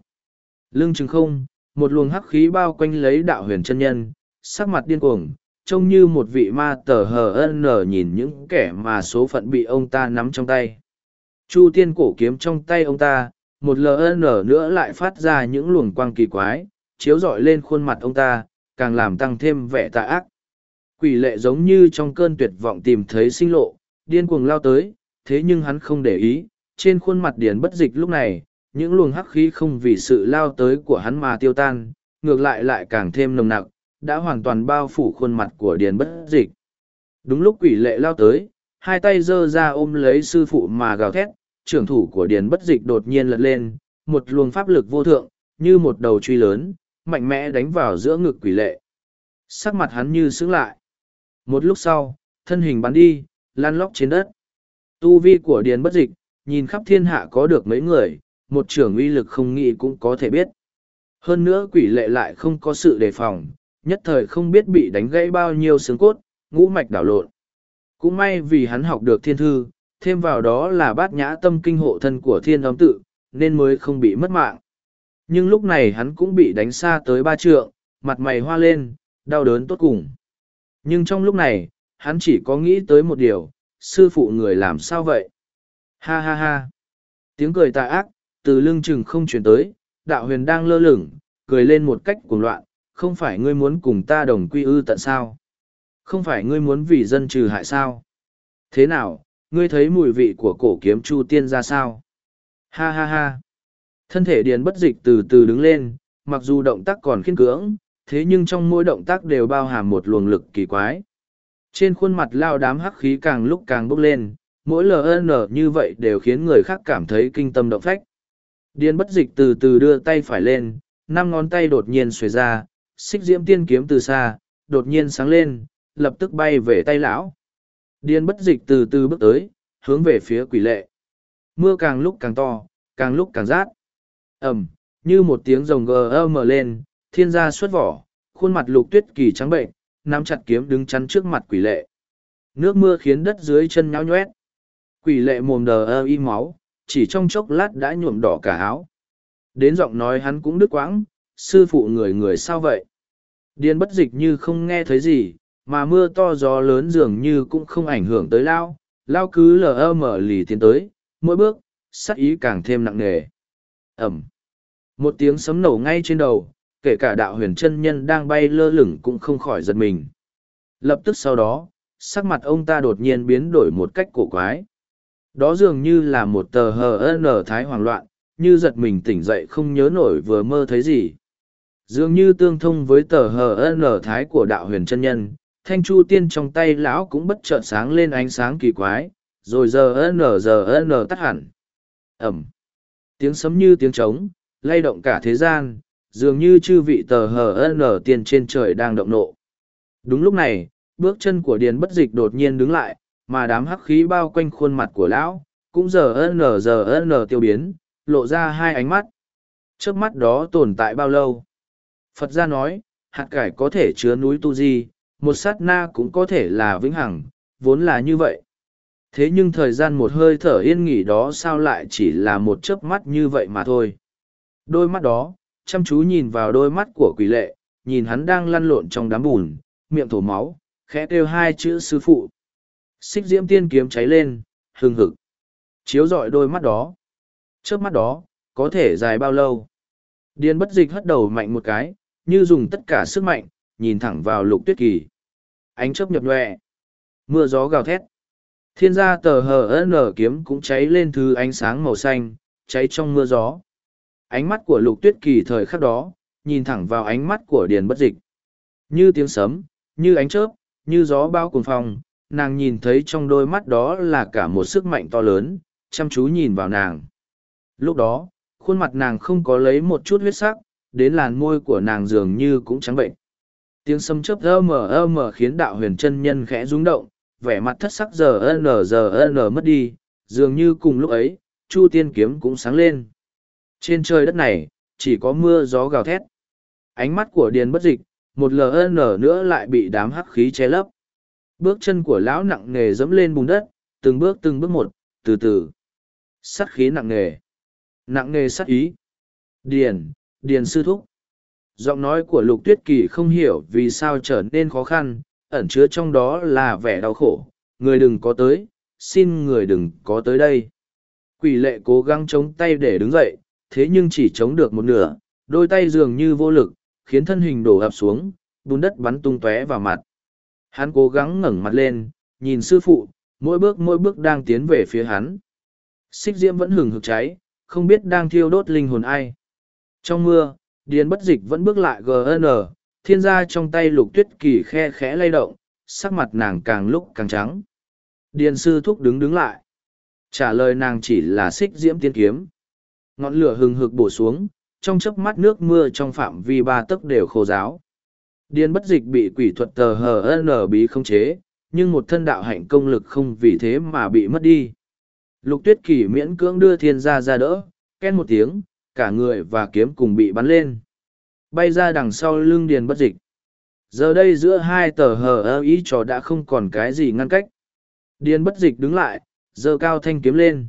Lưng chừng không, một luồng hắc khí bao quanh lấy đạo huyền chân nhân, sắc mặt điên cuồng, trông như một vị ma tờ hờ ân nở nhìn những kẻ mà số phận bị ông ta nắm trong tay. Chu tiên cổ kiếm trong tay ông ta, một ln nữa lại phát ra những luồng quang kỳ quái, chiếu rọi lên khuôn mặt ông ta, càng làm tăng thêm vẻ tà ác. Quỷ lệ giống như trong cơn tuyệt vọng tìm thấy sinh lộ, điên cuồng lao tới, thế nhưng hắn không để ý, trên khuôn mặt điền bất dịch lúc này, những luồng hắc khí không vì sự lao tới của hắn mà tiêu tan, ngược lại lại càng thêm nồng nặc, đã hoàn toàn bao phủ khuôn mặt của điền bất dịch. Đúng lúc quỷ lệ lao tới, hai tay giơ ra ôm lấy sư phụ mà gào thét, trưởng thủ của điền bất dịch đột nhiên lật lên, một luồng pháp lực vô thượng, như một đầu truy lớn, mạnh mẽ đánh vào giữa ngực quỷ lệ. Sắc mặt hắn như sững lại. Một lúc sau, thân hình bắn đi, lan lóc trên đất. Tu vi của điền bất dịch, nhìn khắp thiên hạ có được mấy người, một trưởng uy lực không nghĩ cũng có thể biết. Hơn nữa quỷ lệ lại không có sự đề phòng, nhất thời không biết bị đánh gãy bao nhiêu xương cốt, ngũ mạch đảo lộn. Cũng may vì hắn học được thiên thư, thêm vào đó là bát nhã tâm kinh hộ thân của thiên âm tự, nên mới không bị mất mạng. Nhưng lúc này hắn cũng bị đánh xa tới ba trượng, mặt mày hoa lên, đau đớn tốt cùng. Nhưng trong lúc này, hắn chỉ có nghĩ tới một điều, sư phụ người làm sao vậy? Ha ha ha! Tiếng cười tà ác, từ lưng chừng không chuyển tới, đạo huyền đang lơ lửng, cười lên một cách cuồng loạn, không phải ngươi muốn cùng ta đồng quy ư tận sao? Không phải ngươi muốn vì dân trừ hại sao? Thế nào, ngươi thấy mùi vị của cổ kiếm chu tiên ra sao? Ha ha ha! Thân thể điền bất dịch từ từ đứng lên, mặc dù động tác còn khiên cưỡng, thế nhưng trong mỗi động tác đều bao hàm một luồng lực kỳ quái. Trên khuôn mặt lao đám hắc khí càng lúc càng bốc lên, mỗi ln như vậy đều khiến người khác cảm thấy kinh tâm động phách. Điền bất dịch từ từ đưa tay phải lên, năm ngón tay đột nhiên xuề ra, xích diễm tiên kiếm từ xa, đột nhiên sáng lên, lập tức bay về tay lão. Điên bất dịch từ từ bước tới, hướng về phía quỷ lệ. Mưa càng lúc càng to, càng lúc càng rát. ầm, như một tiếng rồng gờ mở lên, thiên gia xuất vỏ, khuôn mặt lục tuyết kỳ trắng bệnh, nắm chặt kiếm đứng chắn trước mặt quỷ lệ. Nước mưa khiến đất dưới chân nhão nhoét. Quỷ lệ mồm đờ ơ y máu, chỉ trong chốc lát đã nhuộm đỏ cả áo. Đến giọng nói hắn cũng đứt quãng, sư phụ người người sao vậy? Điên bất dịch như không nghe thấy gì, mà mưa to gió lớn dường như cũng không ảnh hưởng tới lao, lao cứ lờ mở lì tiến tới, mỗi bước, sắc ý càng thêm nặng nề. Ẩm. Một tiếng sấm nổ ngay trên đầu, kể cả đạo huyền chân nhân đang bay lơ lửng cũng không khỏi giật mình. Lập tức sau đó, sắc mặt ông ta đột nhiên biến đổi một cách cổ quái. Đó dường như là một tờ hờ nở thái hoảng loạn, như giật mình tỉnh dậy không nhớ nổi vừa mơ thấy gì. Dường như tương thông với tờ hờ n thái của đạo huyền chân nhân, thanh chu tiên trong tay lão cũng bất chợt sáng lên ánh sáng kỳ quái, rồi giờ n giờ n tắt hẳn. Ẩm. Tiếng sấm như tiếng trống, lay động cả thế gian, dường như chư vị tờ hờ nở tiền trên trời đang động nộ. Đúng lúc này, bước chân của điền bất dịch đột nhiên đứng lại, mà đám hắc khí bao quanh khuôn mặt của lão, cũng giờ n giờ n tiêu biến, lộ ra hai ánh mắt. Trước mắt đó tồn tại bao lâu? Phật gia nói, hạt cải có thể chứa núi tu di, một sát na cũng có thể là vĩnh hằng, vốn là như vậy. Thế nhưng thời gian một hơi thở yên nghỉ đó sao lại chỉ là một chớp mắt như vậy mà thôi. Đôi mắt đó, chăm chú nhìn vào đôi mắt của quỷ lệ, nhìn hắn đang lăn lộn trong đám bùn, miệng thổ máu, khẽ kêu hai chữ sư phụ. Xích diễm tiên kiếm cháy lên, hừng hực. Chiếu rọi đôi mắt đó. Chớp mắt đó, có thể dài bao lâu? Điên bất dịch hất đầu mạnh một cái, như dùng tất cả sức mạnh, nhìn thẳng vào lục tuyết kỳ. Ánh chớp nhập nhòe. Mưa gió gào thét. Thiên gia tờ hờ nở kiếm cũng cháy lên thứ ánh sáng màu xanh, cháy trong mưa gió. Ánh mắt của lục tuyết kỳ thời khắc đó, nhìn thẳng vào ánh mắt của điền bất dịch. Như tiếng sấm, như ánh chớp, như gió bao cuồng phong, nàng nhìn thấy trong đôi mắt đó là cả một sức mạnh to lớn, chăm chú nhìn vào nàng. Lúc đó, khuôn mặt nàng không có lấy một chút huyết sắc, đến làn môi của nàng dường như cũng trắng bệnh. Tiếng sấm chớp ơ mờ ơ mờ khiến đạo huyền chân nhân khẽ rung động, vẻ mặt thất sắc giờ n giờ n mất đi, dường như cùng lúc ấy, chu tiên kiếm cũng sáng lên. Trên trời đất này, chỉ có mưa gió gào thét. Ánh mắt của điền bất dịch, một ln nữa lại bị đám hắc khí che lấp. Bước chân của lão nặng nề dẫm lên bùn đất, từng bước từng bước một, từ từ. Sắt khí nặng nề nặng nề sắt ý. Điền điền sư thúc. Giọng nói của lục tuyết kỳ không hiểu vì sao trở nên khó khăn, ẩn chứa trong đó là vẻ đau khổ. Người đừng có tới, xin người đừng có tới đây. Quỷ lệ cố gắng chống tay để đứng dậy, thế nhưng chỉ chống được một nửa, đôi tay dường như vô lực, khiến thân hình đổ ập xuống, bùn đất bắn tung tóe vào mặt. Hắn cố gắng ngẩng mặt lên, nhìn sư phụ, mỗi bước mỗi bước đang tiến về phía hắn. Xích diễm vẫn hừng hực cháy, không biết đang thiêu đốt linh hồn ai trong mưa, điền bất dịch vẫn bước lại gn thiên gia trong tay lục tuyết kỳ khe khẽ lay động, sắc mặt nàng càng lúc càng trắng. Điền sư thúc đứng đứng lại. Trả lời nàng chỉ là xích diễm tiên kiếm. Ngọn lửa hừng hực bổ xuống, trong chớp mắt nước mưa trong phạm vi ba tấc đều khô giáo điền bất dịch bị quỷ thuật tờ hờ n bí không chế, nhưng một thân đạo hạnh công lực không vì thế mà bị mất đi. Lục tuyết kỳ miễn cưỡng đưa thiên gia ra đỡ ken một tiếng cả người và kiếm cùng bị bắn lên. Bay ra đằng sau lưng điền bất dịch. Giờ đây giữa hai tờ hờ ơ ý trò đã không còn cái gì ngăn cách. Điền bất dịch đứng lại, giơ cao thanh kiếm lên.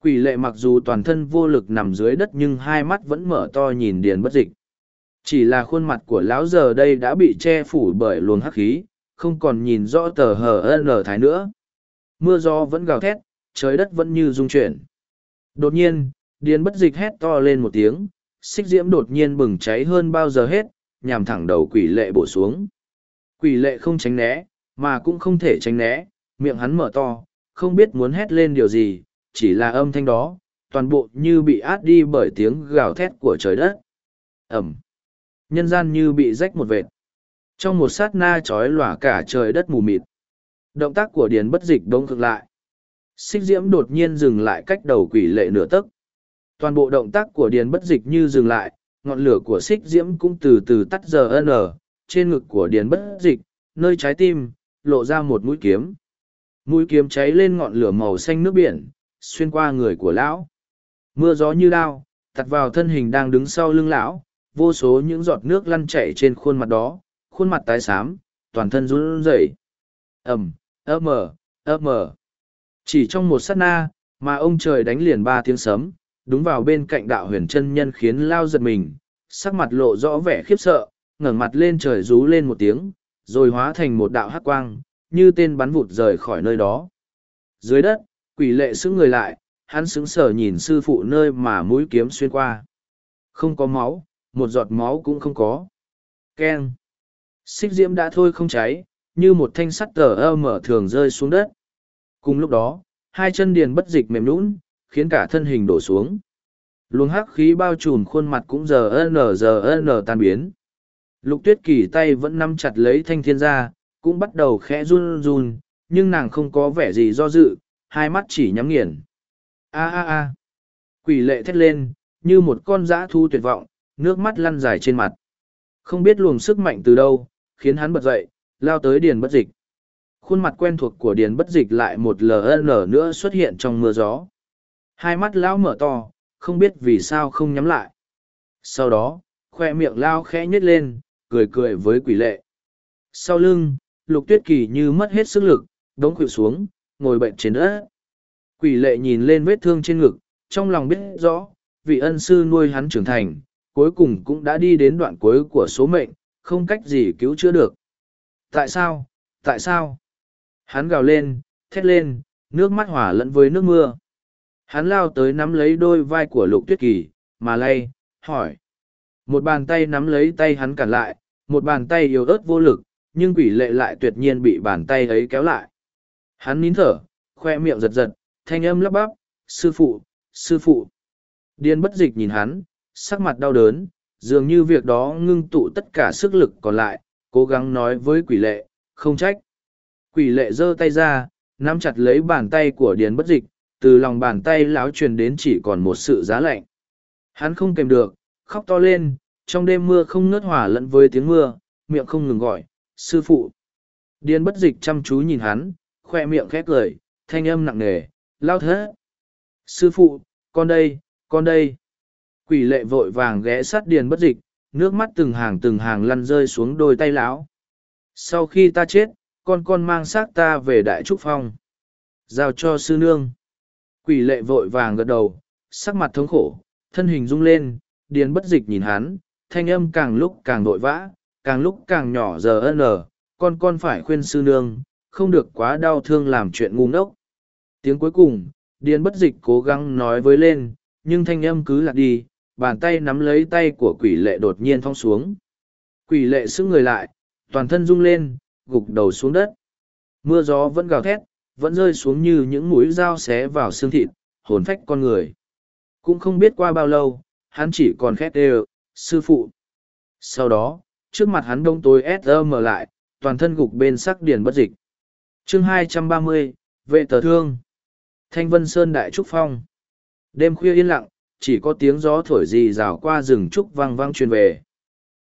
Quỷ lệ mặc dù toàn thân vô lực nằm dưới đất nhưng hai mắt vẫn mở to nhìn điền bất dịch. Chỉ là khuôn mặt của lão giờ đây đã bị che phủ bởi luồng hắc khí, không còn nhìn rõ tờ hờ nở thái nữa. Mưa gió vẫn gào thét, trời đất vẫn như rung chuyển. Đột nhiên điền bất dịch hét to lên một tiếng, xích diễm đột nhiên bừng cháy hơn bao giờ hết, nhằm thẳng đầu quỷ lệ bổ xuống. Quỷ lệ không tránh né, mà cũng không thể tránh né, miệng hắn mở to, không biết muốn hét lên điều gì, chỉ là âm thanh đó, toàn bộ như bị át đi bởi tiếng gào thét của trời đất. Ẩm. Nhân gian như bị rách một vệt. Trong một sát na trói lòa cả trời đất mù mịt. Động tác của điền bất dịch đông thực lại. Xích diễm đột nhiên dừng lại cách đầu quỷ lệ nửa tấc toàn bộ động tác của điền bất dịch như dừng lại, ngọn lửa của xích diễm cũng từ từ tắt giờ n, trên ngực của điền bất dịch, nơi trái tim, lộ ra một mũi kiếm. Mũi kiếm cháy lên ngọn lửa màu xanh nước biển, xuyên qua người của lão. Mưa gió như đao tặt vào thân hình đang đứng sau lưng lão, vô số những giọt nước lăn chảy trên khuôn mặt đó, khuôn mặt tái xám, toàn thân run rẩy. Ầm, ơ mờ ơ mờ. Chỉ trong một sát na, mà ông trời đánh liền ba tiếng sấm đúng vào bên cạnh đạo huyền chân nhân khiến lao giật mình, sắc mặt lộ rõ vẻ khiếp sợ, ngẩng mặt lên trời rú lên một tiếng, rồi hóa thành một đạo hắc quang, như tên bắn vụt rời khỏi nơi đó. Dưới đất, quỷ lệ xứng người lại, hắn sững sờ nhìn sư phụ nơi mà mũi kiếm xuyên qua. Không có máu, một giọt máu cũng không có. Keng. Xích diễm đã thôi không cháy, như một thanh sắt tờ ơ mở thường rơi xuống đất. Cùng lúc đó, hai chân điền bất dịch mềm lún khiến cả thân hình đổ xuống. Luồng hắc khí bao trùm khuôn mặt cũng giờ n giờ n tan biến. Lục tuyết kỳ tay vẫn nắm chặt lấy thanh thiên ra, cũng bắt đầu khẽ run run nhưng nàng không có vẻ gì do dự hai mắt chỉ nhắm nghiền. A a a. Quỷ lệ thét lên như một con dã thu tuyệt vọng nước mắt lăn dài trên mặt. Không biết luồng sức mạnh từ đâu khiến hắn bật dậy lao tới điền bất dịch. Khuôn mặt quen thuộc của điền bất dịch lại một lần nữa xuất hiện trong mưa gió hai mắt lão mở to, không biết vì sao không nhắm lại. Sau đó, khoe miệng lao khẽ nhếch lên, cười cười với quỷ lệ. Sau lưng, lục tuyết kỳ như mất hết sức lực, đống khuỵu xuống, ngồi bệnh trên đất. Quỷ lệ nhìn lên vết thương trên ngực, trong lòng biết rõ, vị ân sư nuôi hắn trưởng thành, cuối cùng cũng đã đi đến đoạn cuối của số mệnh, không cách gì cứu chữa được. Tại sao? Tại sao? Hắn gào lên, thét lên, nước mắt hỏa lẫn với nước mưa hắn lao tới nắm lấy đôi vai của lục tuyết kỳ, mà lay, hỏi. Một bàn tay nắm lấy tay hắn cản lại, một bàn tay yếu ớt vô lực, nhưng quỷ lệ lại tuyệt nhiên bị bàn tay ấy kéo lại. Hắn nín thở, khoe miệng giật giật, thanh âm lắp bắp, sư phụ sư phụ. Điên bất dịch nhìn hắn, sắc mặt đau đớn, dường như việc đó ngưng tụ tất cả sức lực còn lại, cố gắng nói với quỷ lệ, không trách. Quỷ lệ giơ tay ra, nắm chặt lấy bàn tay của điền bất dịch từ lòng bàn tay láo truyền đến chỉ còn một sự giá lạnh hắn không kèm được khóc to lên trong đêm mưa không ngớt hòa lẫn với tiếng mưa, miệng không ngừng gọi, sư phụ. Điền bất dịch chăm chú nhìn hắn, khoe miệng khét cười, thanh âm nặng nề, lao thế. Sư phụ, con đây, con đây. Quỷ lệ vội vàng ghé sát điền bất dịch, nước mắt từng hàng từng hàng lăn rơi xuống đôi tay lão. Sau khi ta chết, con con mang xác ta về đại trúc phong. Giao cho sư nương. Quỷ lệ vội vàng gật đầu, sắc mặt thống khổ, thân hình rung lên, điền bất dịch nhìn hắn, thanh âm càng lúc càng vội vã, càng lúc càng nhỏ giờ ân ờ, con con phải khuyên sư nương, không được quá đau thương làm chuyện ngu ngốc. Tiếng cuối cùng, điền bất dịch cố gắng nói với lên, nhưng thanh âm cứ lạc đi, bàn tay nắm lấy tay của quỷ lệ đột nhiên thong xuống. Quỷ lệ xứng người lại, toàn thân rung lên, gục đầu xuống đất. Mưa gió vẫn gào thét, vẫn rơi xuống như những mũi dao xé vào xương thịt, hồn phách con người. Cũng không biết qua bao lâu, hắn chỉ còn khét đều, sư phụ. Sau đó, trước mặt hắn đông tối mở lại, toàn thân gục bên sắc điền bất dịch. chương 230, vệ tờ thương. Thanh Vân Sơn Đại Trúc Phong. Đêm khuya yên lặng, chỉ có tiếng gió thổi rì rào qua rừng trúc vang vang truyền về.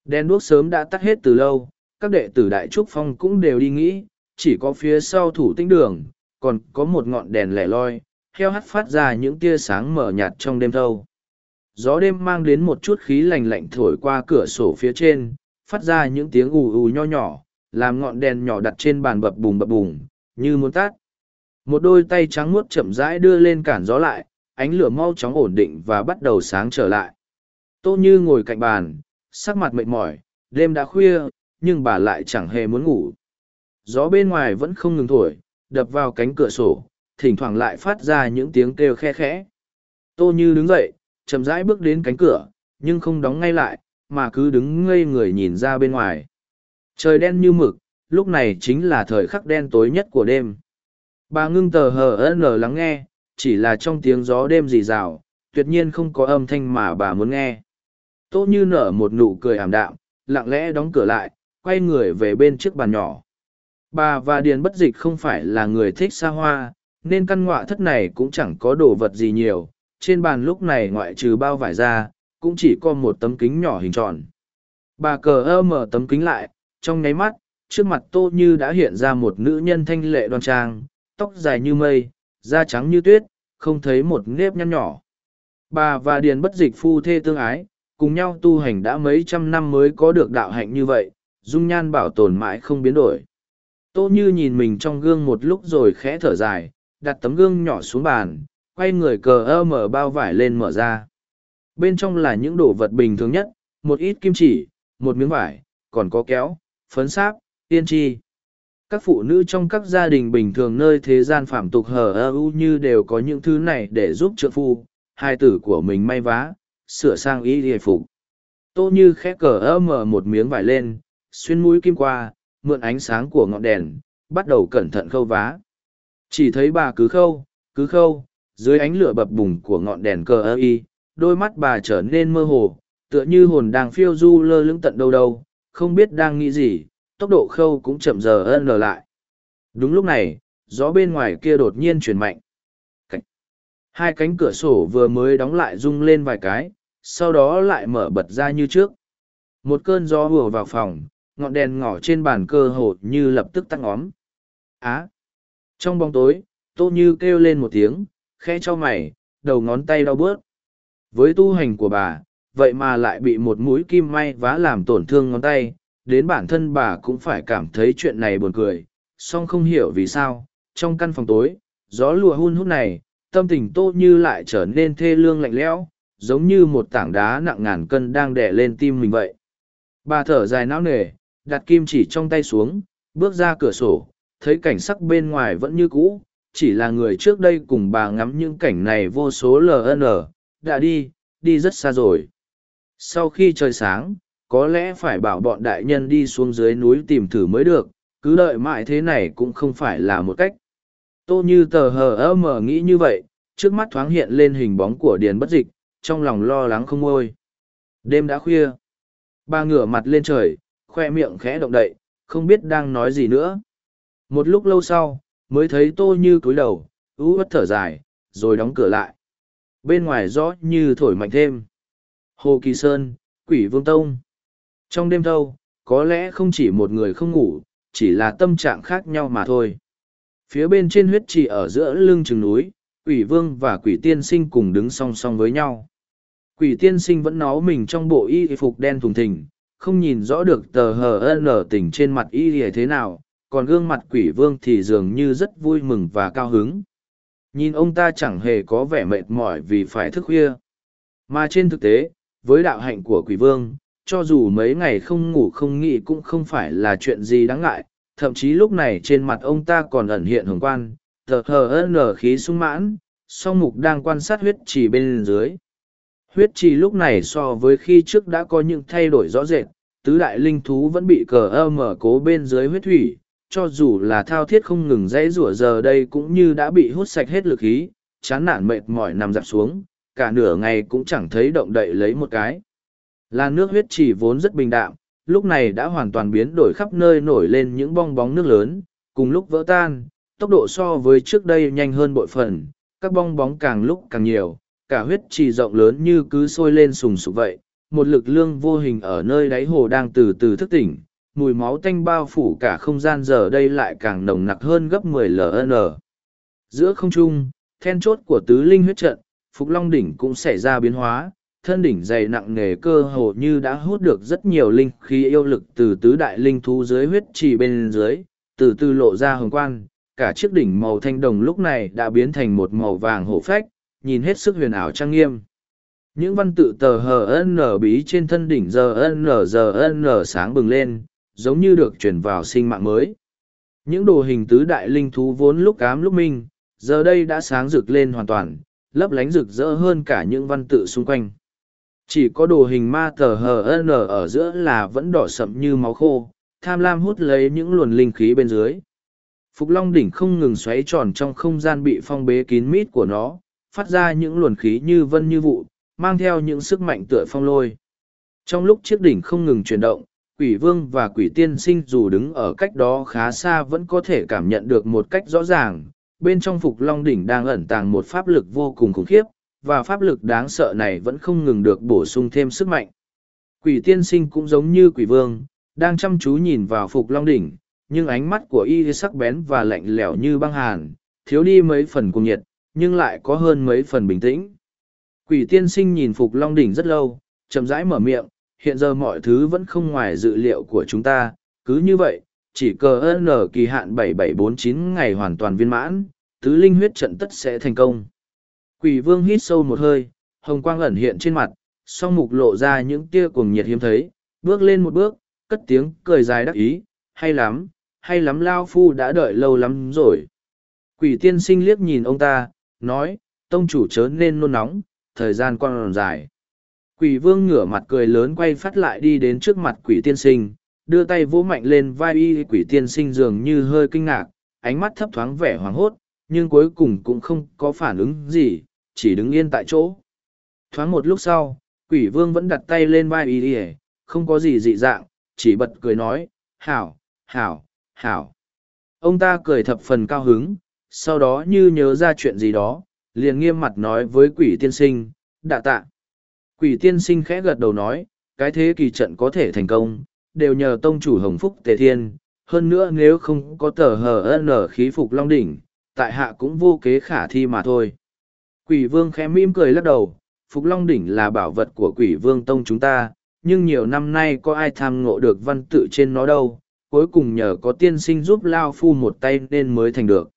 Đen đuốc sớm đã tắt hết từ lâu, các đệ tử Đại Trúc Phong cũng đều đi nghĩ, chỉ có phía sau thủ tĩnh đường, còn có một ngọn đèn lẻ loi, heo hắt phát ra những tia sáng mở nhạt trong đêm thâu. Gió đêm mang đến một chút khí lành lạnh thổi qua cửa sổ phía trên, phát ra những tiếng ù ù nho nhỏ, làm ngọn đèn nhỏ đặt trên bàn bập bùng bập bùng, như muốn tắt. Một đôi tay trắng muốt chậm rãi đưa lên cản gió lại, ánh lửa mau chóng ổn định và bắt đầu sáng trở lại. Tô Như ngồi cạnh bàn, sắc mặt mệt mỏi, đêm đã khuya, nhưng bà lại chẳng hề muốn ngủ. Gió bên ngoài vẫn không ngừng thổi, đập vào cánh cửa sổ, thỉnh thoảng lại phát ra những tiếng kêu khe khẽ. Tô Như đứng dậy, chậm rãi bước đến cánh cửa, nhưng không đóng ngay lại, mà cứ đứng ngây người nhìn ra bên ngoài. Trời đen như mực, lúc này chính là thời khắc đen tối nhất của đêm. Bà ngưng tờ hờ n lắng nghe, chỉ là trong tiếng gió đêm rì rào, tuyệt nhiên không có âm thanh mà bà muốn nghe. Tô như nở một nụ cười ảm đạm, lặng lẽ đóng cửa lại, quay người về bên trước bàn nhỏ. Bà và Điền bất dịch không phải là người thích xa hoa, nên căn ngọa thất này cũng chẳng có đồ vật gì nhiều. Trên bàn lúc này ngoại trừ bao vải ra, cũng chỉ có một tấm kính nhỏ hình tròn. Bà cờ ơ mở tấm kính lại, trong nháy mắt, trước mặt tô như đã hiện ra một nữ nhân thanh lệ đoan trang, tóc dài như mây, da trắng như tuyết, không thấy một nếp nhăn nhỏ. Bà và Điền bất dịch phu thê tương ái, cùng nhau tu hành đã mấy trăm năm mới có được đạo hạnh như vậy, dung nhan bảo tồn mãi không biến đổi. Tô Như nhìn mình trong gương một lúc rồi khẽ thở dài, đặt tấm gương nhỏ xuống bàn, quay người cờ ơ mở bao vải lên mở ra. Bên trong là những đồ vật bình thường nhất, một ít kim chỉ, một miếng vải, còn có kéo, phấn sáp, tiên tri. Các phụ nữ trong các gia đình bình thường nơi thế gian phạm tục hờ ơ u như đều có những thứ này để giúp trợ phu, hai tử của mình may vá, sửa sang y hề phục. Tô như khẽ cờ ơ mở một miếng vải lên, xuyên mũi kim qua, mượn ánh sáng của ngọn đèn, bắt đầu cẩn thận khâu vá. Chỉ thấy bà cứ khâu, cứ khâu, dưới ánh lửa bập bùng của ngọn đèn cờ ơ y, đôi mắt bà trở nên mơ hồ, tựa như hồn đang phiêu du lơ lững tận đâu đâu, không biết đang nghĩ gì, tốc độ khâu cũng chậm giờ ân lờ lại. Đúng lúc này, gió bên ngoài kia đột nhiên chuyển mạnh. Cảnh. Hai cánh cửa sổ vừa mới đóng lại rung lên vài cái, sau đó lại mở bật ra như trước. Một cơn gió vừa vào phòng, ngọn đèn ngỏ trên bàn cơ hồ như lập tức tắt ngóm. Á! Trong bóng tối, Tô Như kêu lên một tiếng, khẽ cho mày, đầu ngón tay đau bớt. Với tu hành của bà, vậy mà lại bị một mũi kim may vá làm tổn thương ngón tay, đến bản thân bà cũng phải cảm thấy chuyện này buồn cười, song không hiểu vì sao, trong căn phòng tối, gió lùa hun hút này, tâm tình Tô Như lại trở nên thê lương lạnh lẽo, giống như một tảng đá nặng ngàn cân đang đè lên tim mình vậy. Bà thở dài não nề, đặt kim chỉ trong tay xuống, bước ra cửa sổ, thấy cảnh sắc bên ngoài vẫn như cũ, chỉ là người trước đây cùng bà ngắm những cảnh này vô số LN, đã đi, đi rất xa rồi. Sau khi trời sáng, có lẽ phải bảo bọn đại nhân đi xuống dưới núi tìm thử mới được, cứ đợi mãi thế này cũng không phải là một cách. Tô như tờ hờ ơ mờ nghĩ như vậy, trước mắt thoáng hiện lên hình bóng của điền bất dịch, trong lòng lo lắng không ngôi. Đêm đã khuya. Ba ngửa mặt lên trời, khoe miệng khẽ động đậy, không biết đang nói gì nữa. Một lúc lâu sau, mới thấy tô như cúi đầu, ú ất thở dài, rồi đóng cửa lại. Bên ngoài gió như thổi mạnh thêm. Hồ Kỳ Sơn, Quỷ vương tông. Trong đêm thâu, có lẽ không chỉ một người không ngủ, chỉ là tâm trạng khác nhau mà thôi. Phía bên trên huyết trì ở giữa lưng chừng núi, quỷ vương và quỷ tiên sinh cùng đứng song song với nhau. Quỷ tiên sinh vẫn nó mình trong bộ y phục đen thùng thình, không nhìn rõ được tờ hờ nở tỉnh trên mặt y thế nào, còn gương mặt quỷ vương thì dường như rất vui mừng và cao hứng. Nhìn ông ta chẳng hề có vẻ mệt mỏi vì phải thức khuya. Mà trên thực tế, với đạo hạnh của quỷ vương, cho dù mấy ngày không ngủ không nghỉ cũng không phải là chuyện gì đáng ngại, thậm chí lúc này trên mặt ông ta còn ẩn hiện hồng quan, tờ hờ nở khí sung mãn, song mục đang quan sát huyết trì bên dưới. Huyết trì lúc này so với khi trước đã có những thay đổi rõ rệt, tứ đại linh thú vẫn bị cờ ơ mở cố bên dưới huyết thủy, cho dù là thao thiết không ngừng dãy rủa giờ đây cũng như đã bị hút sạch hết lực khí, chán nản mệt mỏi nằm dạp xuống, cả nửa ngày cũng chẳng thấy động đậy lấy một cái. Là nước huyết trì vốn rất bình đạm, lúc này đã hoàn toàn biến đổi khắp nơi nổi lên những bong bóng nước lớn, cùng lúc vỡ tan, tốc độ so với trước đây nhanh hơn bội phần, các bong bóng càng lúc càng nhiều, cả huyết trì rộng lớn như cứ sôi lên sùng sục vậy, một lực lương vô hình ở nơi đáy hồ đang từ từ thức tỉnh, mùi máu tanh bao phủ cả không gian giờ đây lại càng nồng nặc hơn gấp 10 ln. Giữa không trung, then chốt của tứ linh huyết trận, Phục Long đỉnh cũng xảy ra biến hóa, thân đỉnh dày nặng nề cơ hồ như đã hút được rất nhiều linh khí yêu lực từ tứ đại linh thú dưới huyết trì bên dưới, từ từ lộ ra hồng quan, cả chiếc đỉnh màu thanh đồng lúc này đã biến thành một màu vàng hổ phách, nhìn hết sức huyền ảo trang nghiêm. Những văn tự tờ hờ n bí trên thân đỉnh giờ n giờ n sáng bừng lên, giống như được chuyển vào sinh mạng mới. Những đồ hình tứ đại linh thú vốn lúc cám lúc minh, giờ đây đã sáng rực lên hoàn toàn, lấp lánh rực rỡ hơn cả những văn tự xung quanh. Chỉ có đồ hình ma tờ hờ n ở giữa là vẫn đỏ sậm như máu khô, tham lam hút lấy những luồn linh khí bên dưới. Phục Long đỉnh không ngừng xoáy tròn trong không gian bị phong bế kín mít của nó, phát ra những luồn khí như vân như vụ, mang theo những sức mạnh tựa phong lôi. Trong lúc chiếc đỉnh không ngừng chuyển động, quỷ vương và quỷ tiên sinh dù đứng ở cách đó khá xa vẫn có thể cảm nhận được một cách rõ ràng, bên trong Phục Long đỉnh đang ẩn tàng một pháp lực vô cùng khủng khiếp, và pháp lực đáng sợ này vẫn không ngừng được bổ sung thêm sức mạnh. Quỷ tiên sinh cũng giống như quỷ vương, đang chăm chú nhìn vào Phục Long đỉnh, nhưng ánh mắt của y sắc bén và lạnh lẽo như băng hàn, thiếu đi mấy phần cùng nhiệt, nhưng lại có hơn mấy phần bình tĩnh. Quỷ tiên sinh nhìn Phục Long Đỉnh rất lâu, chậm rãi mở miệng, hiện giờ mọi thứ vẫn không ngoài dự liệu của chúng ta, cứ như vậy, chỉ cờ N kỳ hạn 7749 ngày hoàn toàn viên mãn, tứ linh huyết trận tất sẽ thành công. Quỷ vương hít sâu một hơi, hồng quang ẩn hiện trên mặt, song mục lộ ra những tia cuồng nhiệt hiếm thấy, bước lên một bước, cất tiếng cười dài đắc ý, hay lắm, hay lắm Lao Phu đã đợi lâu lắm rồi. Quỷ tiên sinh liếc nhìn ông ta, nói, tông chủ chớ nên nôn nóng, thời gian còn dài. Quỷ vương ngửa mặt cười lớn quay phát lại đi đến trước mặt quỷ tiên sinh, đưa tay vỗ mạnh lên vai y quỷ tiên sinh dường như hơi kinh ngạc, ánh mắt thấp thoáng vẻ hoảng hốt, nhưng cuối cùng cũng không có phản ứng gì, chỉ đứng yên tại chỗ. Thoáng một lúc sau, quỷ vương vẫn đặt tay lên vai y không có gì dị dạng, chỉ bật cười nói, hảo, hảo, hảo. Ông ta cười thập phần cao hứng, sau đó như nhớ ra chuyện gì đó, liền nghiêm mặt nói với quỷ tiên sinh, đạ tạ. Quỷ tiên sinh khẽ gật đầu nói, cái thế kỳ trận có thể thành công, đều nhờ tông chủ hồng phúc tề thiên, hơn nữa nếu không có tờ hờ nở khí phục long đỉnh, tại hạ cũng vô kế khả thi mà thôi. Quỷ vương khẽ mỉm cười lắc đầu, phục long đỉnh là bảo vật của quỷ vương tông chúng ta, nhưng nhiều năm nay có ai tham ngộ được văn tự trên nó đâu, cuối cùng nhờ có tiên sinh giúp Lao Phu một tay nên mới thành được.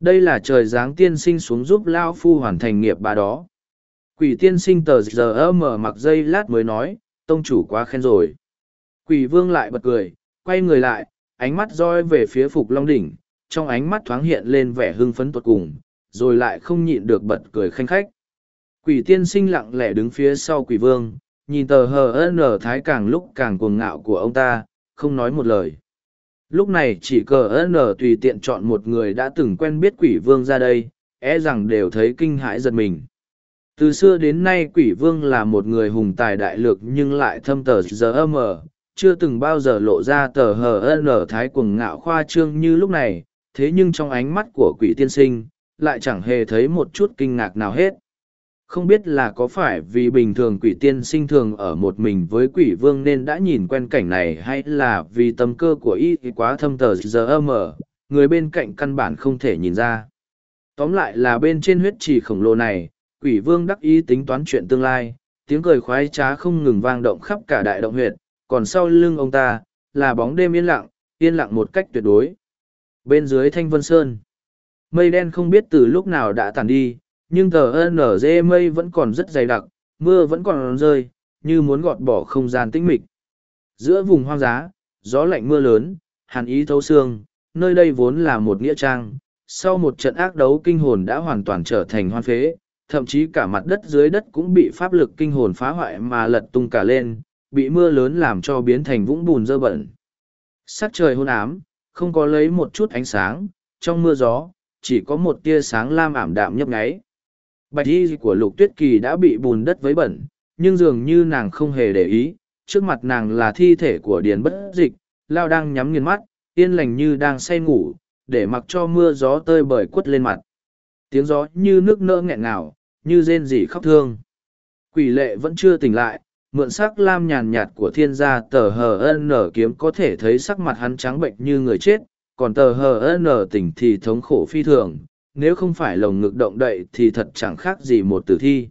Đây là trời giáng tiên sinh xuống giúp Lao Phu hoàn thành nghiệp bà đó. Quỷ tiên sinh tờ giờ mở mặc dây lát mới nói, tông chủ quá khen rồi. Quỷ vương lại bật cười, quay người lại, ánh mắt roi về phía Phục Long Đỉnh, trong ánh mắt thoáng hiện lên vẻ hưng phấn tột cùng, rồi lại không nhịn được bật cười khanh khách. Quỷ tiên sinh lặng lẽ đứng phía sau quỷ vương, nhìn tờ hờ nở thái càng lúc càng cuồng ngạo của ông ta, không nói một lời. Lúc này chỉ cờ N tùy tiện chọn một người đã từng quen biết quỷ vương ra đây, e rằng đều thấy kinh hãi giật mình. Từ xưa đến nay quỷ vương là một người hùng tài đại lược nhưng lại thâm tờ giờ mờ, chưa từng bao giờ lộ ra tờ hờ N thái cuồng ngạo khoa trương như lúc này, thế nhưng trong ánh mắt của quỷ tiên sinh, lại chẳng hề thấy một chút kinh ngạc nào hết không biết là có phải vì bình thường quỷ tiên sinh thường ở một mình với quỷ vương nên đã nhìn quen cảnh này hay là vì tâm cơ của y quá thâm tờ giờ mờ người bên cạnh căn bản không thể nhìn ra. Tóm lại là bên trên huyết trì khổng lồ này, quỷ vương đắc ý tính toán chuyện tương lai, tiếng cười khoái trá không ngừng vang động khắp cả đại động huyệt, còn sau lưng ông ta, là bóng đêm yên lặng yên lặng một cách tuyệt đối. Bên dưới thanh vân sơn, mây đen không biết từ lúc nào đã tàn đi nhưng tờ nz mây vẫn còn rất dày đặc, mưa vẫn còn rơi, như muốn gọt bỏ không gian tĩnh mịch. Giữa vùng hoang dã, gió lạnh mưa lớn, hàn ý thấu xương, nơi đây vốn là một nghĩa trang, sau một trận ác đấu kinh hồn đã hoàn toàn trở thành hoan phế, thậm chí cả mặt đất dưới đất cũng bị pháp lực kinh hồn phá hoại mà lật tung cả lên, bị mưa lớn làm cho biến thành vũng bùn dơ bẩn. Sắc trời hôn ám, không có lấy một chút ánh sáng, trong mưa gió, chỉ có một tia sáng lam ảm đạm nhấp nháy bạch y của lục tuyết kỳ đã bị bùn đất vấy bẩn, nhưng dường như nàng không hề để ý, trước mặt nàng là thi thể của điền bất dịch, lao đang nhắm nghiền mắt, yên lành như đang say ngủ, để mặc cho mưa gió tơi bời quất lên mặt. Tiếng gió như nước nỡ nghẹn ngào, như rên rỉ khóc thương. Quỷ lệ vẫn chưa tỉnh lại, mượn sắc lam nhàn nhạt của thiên gia tờ hờ ân nở kiếm có thể thấy sắc mặt hắn trắng bệnh như người chết, còn tờ hờ ân nở tỉnh thì thống khổ phi thường nếu không phải lồng ngực động đậy thì thật chẳng khác gì một tử thi.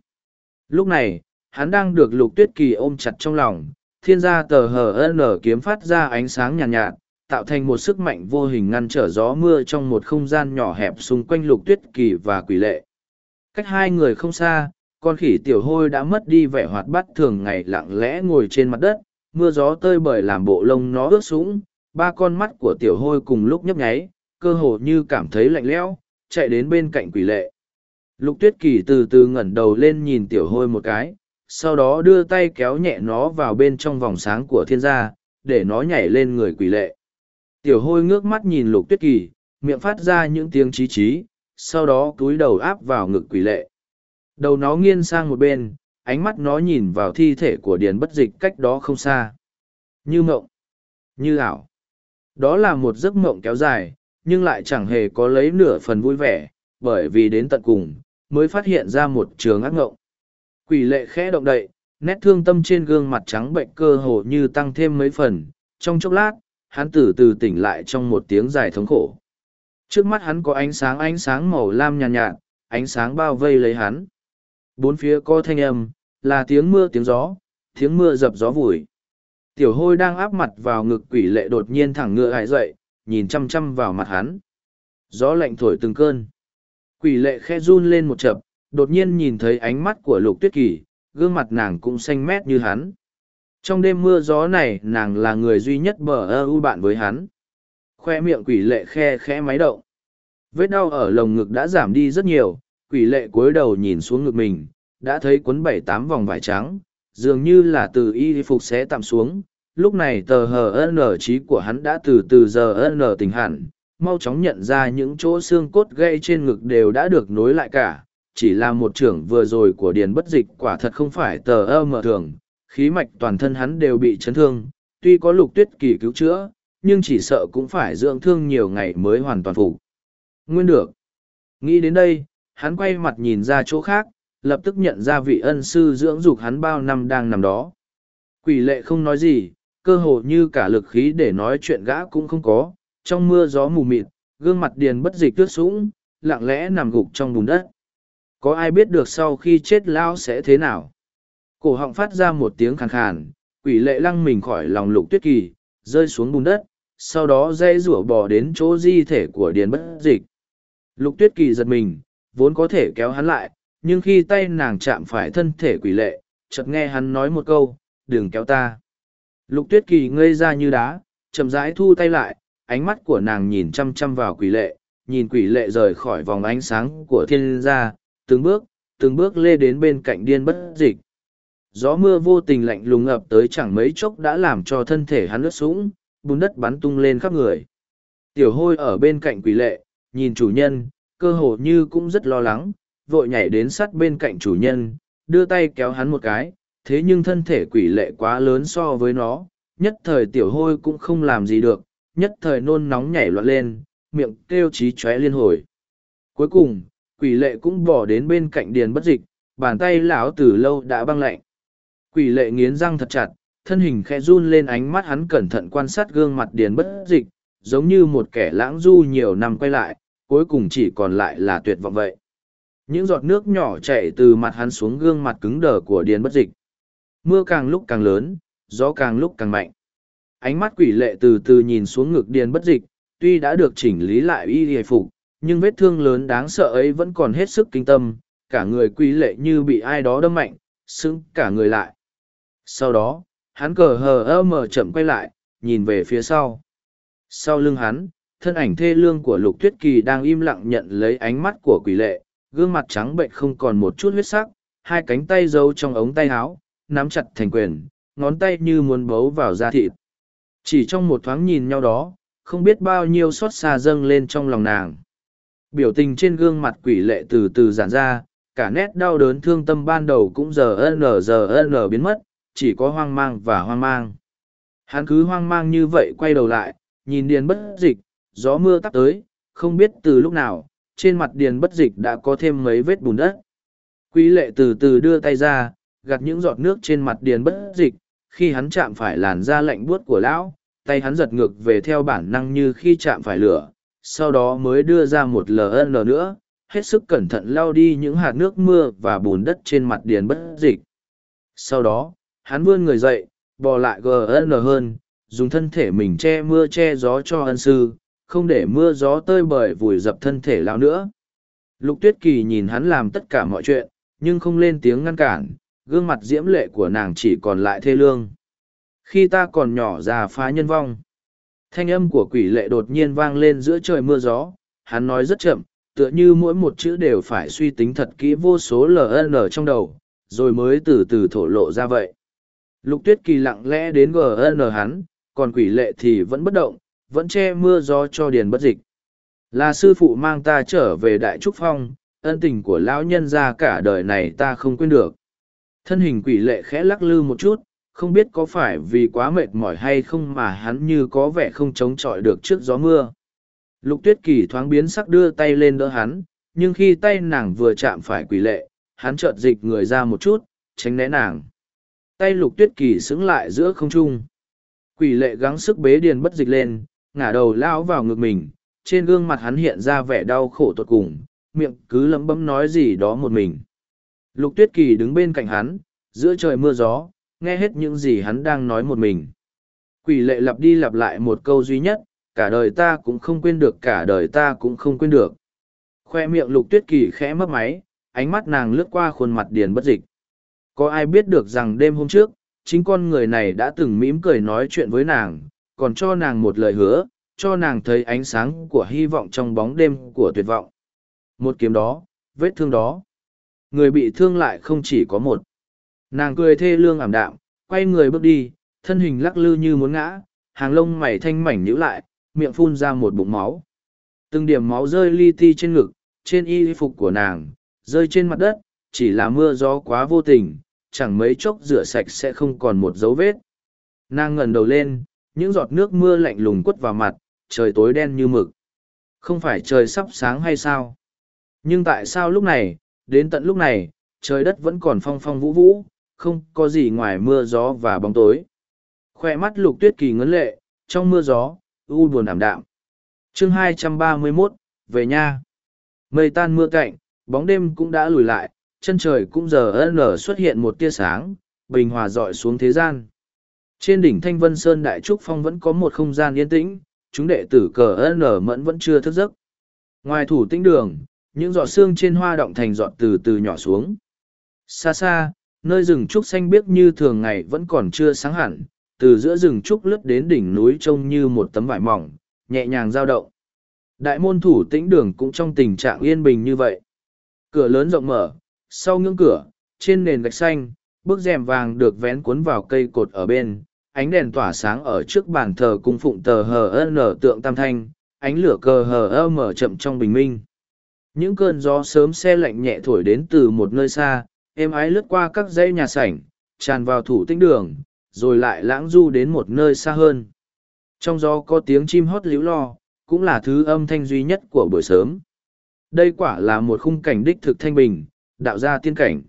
Lúc này hắn đang được lục tuyết kỳ ôm chặt trong lòng thiên gia tờ hờ nở kiếm phát ra ánh sáng nhàn nhạt, nhạt tạo thành một sức mạnh vô hình ngăn trở gió mưa trong một không gian nhỏ hẹp xung quanh lục tuyết kỳ và quỷ lệ. Cách hai người không xa con khỉ tiểu hôi đã mất đi vẻ hoạt bát thường ngày lặng lẽ ngồi trên mặt đất mưa gió tơi bời làm bộ lông nó ướt sũng ba con mắt của tiểu hôi cùng lúc nhấp nháy cơ hồ như cảm thấy lạnh lẽo chạy đến bên cạnh quỷ lệ. Lục tuyết kỳ từ từ ngẩng đầu lên nhìn tiểu hôi một cái, sau đó đưa tay kéo nhẹ nó vào bên trong vòng sáng của thiên gia, để nó nhảy lên người quỷ lệ. Tiểu hôi ngước mắt nhìn lục tuyết kỳ, miệng phát ra những tiếng chí chí, sau đó cúi đầu áp vào ngực quỷ lệ. Đầu nó nghiêng sang một bên, ánh mắt nó nhìn vào thi thể của điền bất dịch cách đó không xa. Như mộng. Như ảo. Đó là một giấc mộng kéo dài nhưng lại chẳng hề có lấy nửa phần vui vẻ bởi vì đến tận cùng mới phát hiện ra một trường ác ngộng. Quỷ lệ khẽ động đậy nét thương tâm trên gương mặt trắng bệnh cơ hồ như tăng thêm mấy phần trong chốc lát hắn từ từ tỉnh lại trong một tiếng dài thống khổ. Trước mắt hắn có ánh sáng ánh sáng màu lam nhàn nhạt, nhạt ánh sáng bao vây lấy hắn. Bốn phía có thanh âm là tiếng mưa tiếng gió tiếng mưa dập gió vùi. Tiểu hôi đang áp mặt vào ngực quỷ lệ đột nhiên thẳng ngựa hại dậy nhìn chăm chăm vào mặt hắn. Gió lạnh thổi từng cơn. Quỷ lệ khe run lên một chập, đột nhiên nhìn thấy ánh mắt của lục tuyết kỳ, gương mặt nàng cũng xanh mét như hắn. Trong đêm mưa gió này, nàng là người duy nhất bờ ơ u bạn với hắn. Khoe miệng quỷ lệ khe khẽ máy động. Vết đau ở lồng ngực đã giảm đi rất nhiều, quỷ lệ cúi đầu nhìn xuống ngực mình, đã thấy quấn bảy tám vòng vải trắng, dường như là từ y phục sẽ tạm xuống lúc này tờ hờ n trí của hắn đã từ từ giờ n tình hẳn. Mau chóng nhận ra những chỗ xương cốt gây trên ngực đều đã được nối lại cả. Chỉ là một trưởng vừa rồi của điền bất dịch quả thật không phải tờ ơ mở thường. Khí mạch toàn thân hắn đều bị chấn thương. Tuy có lục tuyết kỳ cứu chữa, nhưng chỉ sợ cũng phải dưỡng thương nhiều ngày mới hoàn toàn phục. Nguyên được. Nghĩ đến đây, hắn quay mặt nhìn ra chỗ khác, lập tức nhận ra vị ân sư dưỡng dục hắn bao năm đang nằm đó. Quỷ lệ không nói gì cơ hồ như cả lực khí để nói chuyện gã cũng không có, trong mưa gió mù mịt, gương mặt điền bất dịch tước sũng, lặng lẽ nằm gục trong bùn đất. Có ai biết được sau khi chết Lão sẽ thế nào? Cổ họng phát ra một tiếng khàn khàn, quỷ lệ lăng mình khỏi lòng lục tuyết kỳ, rơi xuống bùn đất, sau đó dây rủa bò đến chỗ di thể của điền bất dịch. Lục tuyết kỳ giật mình, vốn có thể kéo hắn lại, nhưng khi tay nàng chạm phải thân thể quỷ lệ, chợt nghe hắn nói một câu, đừng kéo ta lục tuyết kỳ ngây ra như đá, chậm rãi thu tay lại, ánh mắt của nàng nhìn chăm chăm vào quỷ lệ, nhìn quỷ lệ rời khỏi vòng ánh sáng của thiên gia, từng bước từng bước lê đến bên cạnh điên bất dịch. Gió mưa vô tình lạnh lùng ập tới chẳng mấy chốc đã làm cho thân thể hắn ướt sũng, bùn đất bắn tung lên khắp người. Tiểu hôi ở bên cạnh quỷ lệ, nhìn chủ nhân, cơ hồ như cũng rất lo lắng, vội nhảy đến sát bên cạnh chủ nhân, đưa tay kéo hắn một cái thế nhưng thân thể quỷ lệ quá lớn so với nó, nhất thời tiểu hôi cũng không làm gì được, nhất thời nôn nóng nhảy loạn lên, miệng kêu trí chóe liên hồi. Cuối cùng, quỷ lệ cũng bỏ đến bên cạnh điền bất dịch, bàn tay lão từ lâu đã băng lạnh. Quỷ lệ nghiến răng thật chặt, thân hình khẽ run lên ánh mắt hắn cẩn thận quan sát gương mặt điền bất dịch, giống như một kẻ lãng du nhiều năm quay lại, cuối cùng chỉ còn lại là tuyệt vọng vậy. Những giọt nước nhỏ chảy từ mặt hắn xuống gương mặt cứng đờ của điền bất dịch mưa càng lúc càng lớn, gió càng lúc càng mạnh. Ánh mắt quỷ lệ từ từ nhìn xuống ngực điền bất dịch, tuy đã được chỉnh lý lại y hề phục, nhưng vết thương lớn đáng sợ ấy vẫn còn hết sức kinh tâm, cả người quỷ lệ như bị ai đó đâm mạnh, sững cả người lại. Sau đó, hắn cờ hờ ơ mờ chậm quay lại, nhìn về phía sau. Sau lưng hắn, thân ảnh thê lương của lục tuyết kỳ đang im lặng nhận lấy ánh mắt của quỷ lệ, gương mặt trắng bệnh không còn một chút huyết sắc, hai cánh tay giấu trong ống tay áo nắm chặt thành quyền, ngón tay như muốn bấu vào da thịt. Chỉ trong một thoáng nhìn nhau đó, không biết bao nhiêu xót xa dâng lên trong lòng nàng. Biểu tình trên gương mặt quỷ lệ từ từ giản ra, cả nét đau đớn thương tâm ban đầu cũng giờ n giờ n biến mất, chỉ có hoang mang và hoang mang. Hắn cứ hoang mang như vậy quay đầu lại, nhìn điền bất dịch, gió mưa tắt tới, không biết từ lúc nào, trên mặt điền bất dịch đã có thêm mấy vết bùn đất. Quý lệ từ từ đưa tay ra gạt những giọt nước trên mặt điền bất dịch, khi hắn chạm phải làn da lạnh buốt của lão, tay hắn giật ngược về theo bản năng như khi chạm phải lửa, sau đó mới đưa ra một ln nữa, hết sức cẩn thận lau đi những hạt nước mưa và bùn đất trên mặt điền bất dịch. Sau đó, hắn vươn người dậy, bò lại gn hơn, dùng thân thể mình che mưa che gió cho ân sư, không để mưa gió tơi bời vùi dập thân thể lão nữa. Lục tuyết kỳ nhìn hắn làm tất cả mọi chuyện, nhưng không lên tiếng ngăn cản gương mặt diễm lệ của nàng chỉ còn lại thê lương. Khi ta còn nhỏ già phá nhân vong, thanh âm của quỷ lệ đột nhiên vang lên giữa trời mưa gió. Hắn nói rất chậm, tựa như mỗi một chữ đều phải suy tính thật kỹ vô số ln trong đầu, rồi mới từ từ thổ lộ ra vậy. Lục tuyết kỳ lặng lẽ đến gn hắn, còn quỷ lệ thì vẫn bất động, vẫn che mưa gió cho điền bất dịch. Là sư phụ mang ta trở về đại trúc phong, ân tình của lão nhân ra cả đời này ta không quên được thân hình quỷ lệ khẽ lắc lư một chút, không biết có phải vì quá mệt mỏi hay không mà hắn như có vẻ không chống chọi được trước gió mưa. Lục tuyết kỳ thoáng biến sắc đưa tay lên đỡ hắn, nhưng khi tay nàng vừa chạm phải quỷ lệ, hắn chợt dịch người ra một chút, tránh né nàng. Tay lục tuyết kỳ xứng lại giữa không trung. Quỷ lệ gắng sức bế điền bất dịch lên, ngả đầu lao vào ngực mình, trên gương mặt hắn hiện ra vẻ đau khổ tột cùng, miệng cứ lẩm bẩm nói gì đó một mình lục tuyết kỳ đứng bên cạnh hắn, giữa trời mưa gió, nghe hết những gì hắn đang nói một mình. Quỷ lệ lặp đi lặp lại một câu duy nhất, cả đời ta cũng không quên được, cả đời ta cũng không quên được. Khoe miệng lục tuyết kỳ khẽ mấp máy, ánh mắt nàng lướt qua khuôn mặt điền bất dịch. Có ai biết được rằng đêm hôm trước, chính con người này đã từng mỉm cười nói chuyện với nàng, còn cho nàng một lời hứa, cho nàng thấy ánh sáng của hy vọng trong bóng đêm của tuyệt vọng. Một kiếm đó, vết thương đó người bị thương lại không chỉ có một. Nàng cười thê lương ảm đạm, quay người bước đi, thân hình lắc lư như muốn ngã, hàng lông mày thanh mảnh nhữ lại, miệng phun ra một bụng máu. Từng điểm máu rơi li ti trên ngực, trên y phục của nàng, rơi trên mặt đất, chỉ là mưa gió quá vô tình, chẳng mấy chốc rửa sạch sẽ không còn một dấu vết. Nàng ngẩng đầu lên, những giọt nước mưa lạnh lùng quất vào mặt, trời tối đen như mực. Không phải trời sắp sáng hay sao? Nhưng tại sao lúc này đến tận lúc này trời đất vẫn còn phong phong vũ vũ không có gì ngoài mưa gió và bóng tối. Khoe mắt lục tuyết kỳ ngấn lệ trong mưa gió u buồn ảm đạm. Chương 231, về nha mây tan mưa cạnh bóng đêm cũng đã lùi lại chân trời cũng giờ nở xuất hiện một tia sáng bình hòa dọi xuống thế gian. Trên đỉnh thanh vân sơn đại trúc phong vẫn có một không gian yên tĩnh chúng đệ tử cờ nở mẫn vẫn chưa thức giấc. Ngoài thủ tĩnh đường những giọt xương trên hoa động thành giọt từ từ nhỏ xuống. Xa xa, nơi rừng trúc xanh biếc như thường ngày vẫn còn chưa sáng hẳn, từ giữa rừng trúc lướt đến đỉnh núi trông như một tấm vải mỏng, nhẹ nhàng giao động. Đại môn thủ tĩnh đường cũng trong tình trạng yên bình như vậy. Cửa lớn rộng mở, sau ngưỡng cửa, trên nền gạch xanh, bức rèm vàng được vén cuốn vào cây cột ở bên, ánh đèn tỏa sáng ở trước bàn thờ cung phụng tờ hờ nở tượng tam thanh, ánh lửa cờ hờ mở chậm trong bình minh những cơn gió sớm xe lạnh nhẹ thổi đến từ một nơi xa êm ái lướt qua các dãy nhà sảnh tràn vào thủ tĩnh đường rồi lại lãng du đến một nơi xa hơn. Trong gió có tiếng chim hót líu lo cũng là thứ âm thanh duy nhất của buổi sớm. Đây quả là một khung cảnh đích thực thanh bình đạo gia tiên cảnh.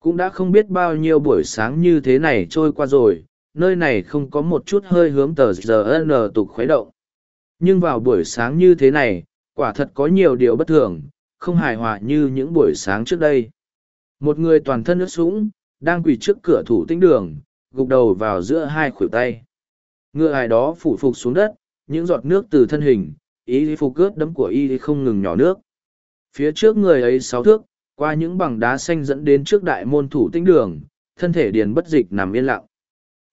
Cũng đã không biết bao nhiêu buổi sáng như thế này trôi qua rồi, nơi này không có một chút hơi hướng tờ giờ n tục khuấy động. Nhưng vào buổi sáng như thế này, quả thật có nhiều điều bất thường, không hài hòa như những buổi sáng trước đây. Một người toàn thân ướt sũng, đang quỳ trước cửa thủ tĩnh đường, gục đầu vào giữa hai khuỷu tay. Ngựa hài đó phủ phục xuống đất, những giọt nước từ thân hình, y phục cướp đấm của y không ngừng nhỏ nước. Phía trước người ấy sáu thước, qua những bằng đá xanh dẫn đến trước đại môn thủ tĩnh đường, thân thể điền bất dịch nằm yên lặng.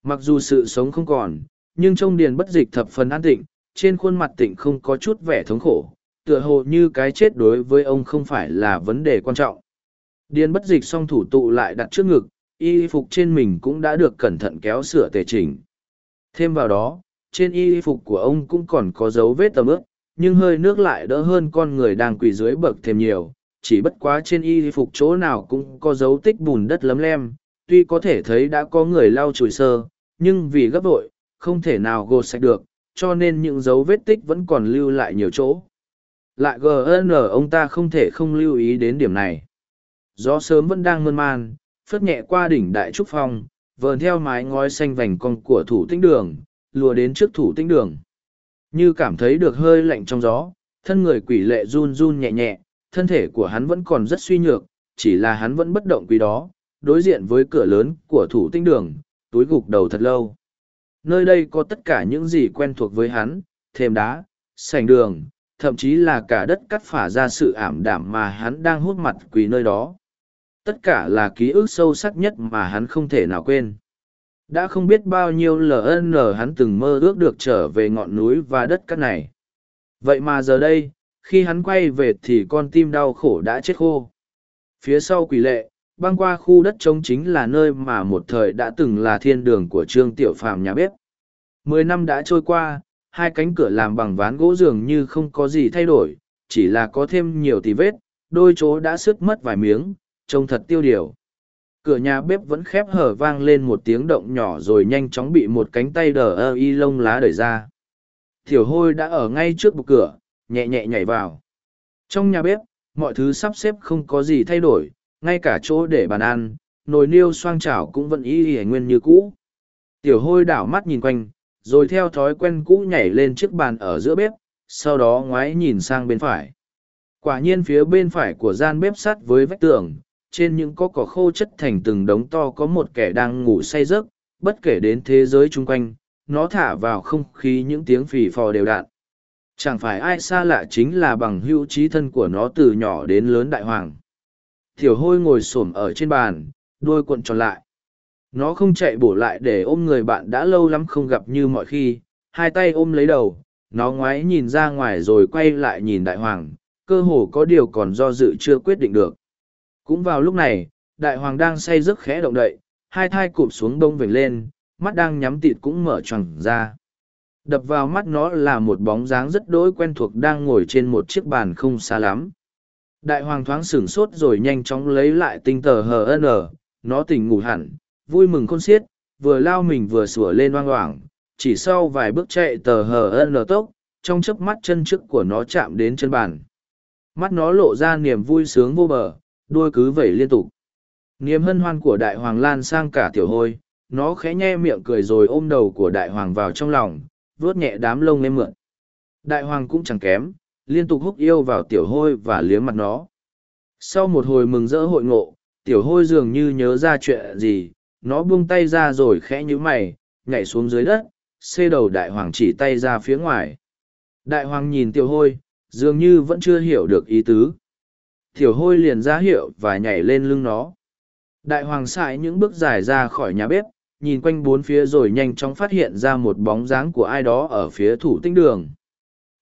Mặc dù sự sống không còn, nhưng trong điền bất dịch thập phần an tịnh, trên khuôn mặt tịnh không có chút vẻ thống khổ, tựa hồ như cái chết đối với ông không phải là vấn đề quan trọng. Điền bất dịch xong thủ tụ lại đặt trước ngực, y phục trên mình cũng đã được cẩn thận kéo sửa tề chỉnh. Thêm vào đó, trên y phục của ông cũng còn có dấu vết tầm ướp, nhưng hơi nước lại đỡ hơn con người đang quỳ dưới bậc thêm nhiều, chỉ bất quá trên y phục chỗ nào cũng có dấu tích bùn đất lấm lem, tuy có thể thấy đã có người lau chùi sơ, nhưng vì gấp vội, không thể nào gột sạch được, cho nên những dấu vết tích vẫn còn lưu lại nhiều chỗ. Lại GN ông ta không thể không lưu ý đến điểm này. Gió sớm vẫn đang mơn man, phất nhẹ qua đỉnh đại trúc phong, vờn theo mái ngói xanh vành cong của thủ tĩnh đường, lùa đến trước thủ tĩnh đường. Như cảm thấy được hơi lạnh trong gió, thân người quỷ lệ run run nhẹ nhẹ, thân thể của hắn vẫn còn rất suy nhược, chỉ là hắn vẫn bất động quý đó, đối diện với cửa lớn của thủ tĩnh đường, túi gục đầu thật lâu. Nơi đây có tất cả những gì quen thuộc với hắn, thềm đá, sành đường, thậm chí là cả đất cắt phả ra sự ảm đạm mà hắn đang hút mặt quỳ nơi đó. Tất cả là ký ức sâu sắc nhất mà hắn không thể nào quên. Đã không biết bao nhiêu LN hắn từng mơ ước được trở về ngọn núi và đất cắt này. Vậy mà giờ đây, khi hắn quay về thì con tim đau khổ đã chết khô. Phía sau quỷ lệ, băng qua khu đất trống chính là nơi mà một thời đã từng là thiên đường của trương tiểu phàm nhà bếp mười năm đã trôi qua hai cánh cửa làm bằng ván gỗ dường như không có gì thay đổi chỉ là có thêm nhiều tì vết đôi chỗ đã sứt mất vài miếng trông thật tiêu điều. Cửa nhà bếp vẫn khép hở vang lên một tiếng động nhỏ rồi nhanh chóng bị một cánh tay đờ ơ y lông lá đẩy ra. Thiểu hôi đã ở ngay trước bục cửa nhẹ nhẹ nhảy vào. Trong nhà bếp mọi thứ sắp xếp không có gì thay đổi ngay cả chỗ để bàn ăn, nồi niêu xoang chảo cũng vẫn y y nguyên như cũ. Tiểu hôi đảo mắt nhìn quanh, rồi theo thói quen cũ nhảy lên chiếc bàn ở giữa bếp, sau đó ngoái nhìn sang bên phải. Quả nhiên phía bên phải của gian bếp sắt với vách tường, trên những có cỏ khô chất thành từng đống to có một kẻ đang ngủ say giấc, bất kể đến thế giới chung quanh, nó thả vào không khí những tiếng phì phò đều đặn. Chẳng phải ai xa lạ chính là bằng hữu trí thân của nó từ nhỏ đến lớn đại hoàng. Thiểu hôi ngồi xổm ở trên bàn, đôi cuộn tròn lại. Nó không chạy bổ lại để ôm người bạn đã lâu lắm không gặp như mọi khi, hai tay ôm lấy đầu, nó ngoái nhìn ra ngoài rồi quay lại nhìn đại hoàng, cơ hồ có điều còn do dự chưa quyết định được. Cũng vào lúc này, đại hoàng đang say giấc khẽ động đậy, hai thai cụp xuống đông vểnh lên, mắt đang nhắm tịt cũng mở tròn ra. Đập vào mắt nó là một bóng dáng rất đỗi quen thuộc đang ngồi trên một chiếc bàn không xa lắm. Đại hoàng thoáng sửng sốt rồi nhanh chóng lấy lại tinh tờ hờ hn, nó tỉnh ngủ hẳn, vui mừng khôn xiết, vừa lao mình vừa sủa lên oang oảng, chỉ sau vài bước chạy tờ hờ hn tốc, trong chớp mắt chân trước của nó chạm đến chân bàn. Mắt nó lộ ra niềm vui sướng vô bờ, đuôi cứ vẩy liên tục. Niềm hân hoan của đại hoàng lan sang cả tiểu hôi, nó khẽ nhe miệng cười rồi ôm đầu của đại hoàng vào trong lòng, vuốt nhẹ đám lông em mượn. Đại hoàng cũng chẳng kém, liên tục húc yêu vào tiểu hôi và liếm mặt nó. Sau một hồi mừng rỡ hội ngộ, tiểu hôi dường như nhớ ra chuyện gì, nó buông tay ra rồi khẽ nhíu mày, nhảy xuống dưới đất, xê đầu đại hoàng chỉ tay ra phía ngoài. Đại hoàng nhìn tiểu hôi, dường như vẫn chưa hiểu được ý tứ. Tiểu hôi liền ra hiệu và nhảy lên lưng nó. Đại hoàng sải những bước dài ra khỏi nhà bếp, nhìn quanh bốn phía rồi nhanh chóng phát hiện ra một bóng dáng của ai đó ở phía thủ tinh đường.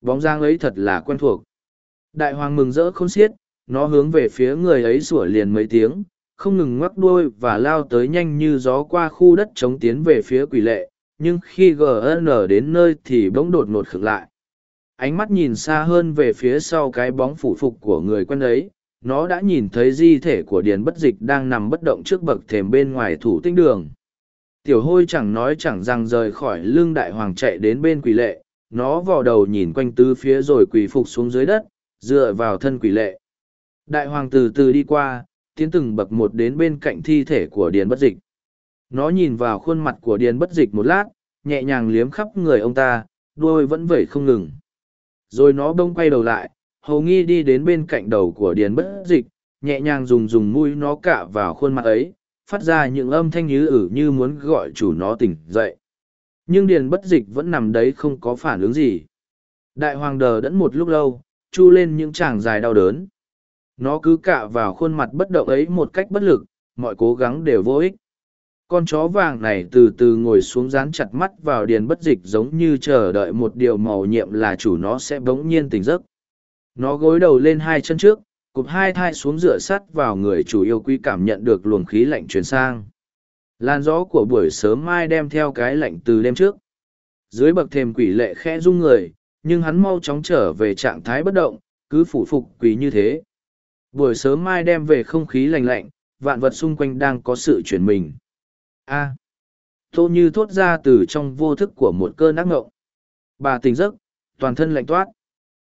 Bóng dáng ấy thật là quen thuộc. Đại hoàng mừng rỡ khôn xiết, nó hướng về phía người ấy sủa liền mấy tiếng, không ngừng ngoắc đuôi và lao tới nhanh như gió qua khu đất chống tiến về phía quỷ lệ, nhưng khi GN đến nơi thì bỗng đột ngột khựng lại. Ánh mắt nhìn xa hơn về phía sau cái bóng phủ phục của người quen ấy, nó đã nhìn thấy di thể của Điền Bất Dịch đang nằm bất động trước bậc thềm bên ngoài thủ tinh đường. Tiểu hôi chẳng nói chẳng rằng rời khỏi lưng đại hoàng chạy đến bên quỷ lệ, nó vò đầu nhìn quanh tứ phía rồi quỳ phục xuống dưới đất dựa vào thân quỷ lệ đại hoàng từ từ đi qua tiến từng bậc một đến bên cạnh thi thể của điền bất dịch. Nó nhìn vào khuôn mặt của điền bất dịch một lát, nhẹ nhàng liếm khắp người ông ta đuôi vẫn vẩy không ngừng. Rồi nó bông quay đầu lại, hầu nghi đi đến bên cạnh đầu của điền bất dịch, nhẹ nhàng dùng dùng mũi nó cạ vào khuôn mặt ấy, phát ra những âm thanh nhứ ử như muốn gọi chủ nó tỉnh dậy. Nhưng điền bất dịch vẫn nằm đấy không có phản ứng gì. Đại hoàng đờ đẫn một lúc lâu, chu lên những tràng dài đau đớn nó cứ cạ vào khuôn mặt bất động ấy một cách bất lực, mọi cố gắng đều vô ích. Con chó vàng này từ từ ngồi xuống dán chặt mắt vào điền bất dịch giống như chờ đợi một điều màu nhiệm là chủ nó sẽ bỗng nhiên tỉnh giấc. Nó gối đầu lên hai chân trước, cụp hai thai xuống dựa sắt vào người chủ yêu quý cảm nhận được luồng khí lạnh truyền sang. Làn gió của buổi sớm mai đem theo cái lạnh từ đêm trước. Dưới bậc thềm quỷ lệ khẽ rung người, nhưng hắn mau chóng trở về trạng thái bất động, cứ phủ phục quỳ như thế buổi sớm mai đem về không khí lành lạnh vạn vật xung quanh đang có sự chuyển mình. A. À, tô như thốt ra từ trong vô thức của một cơn ác ngộng. Bà tỉnh giấc toàn thân lạnh toát.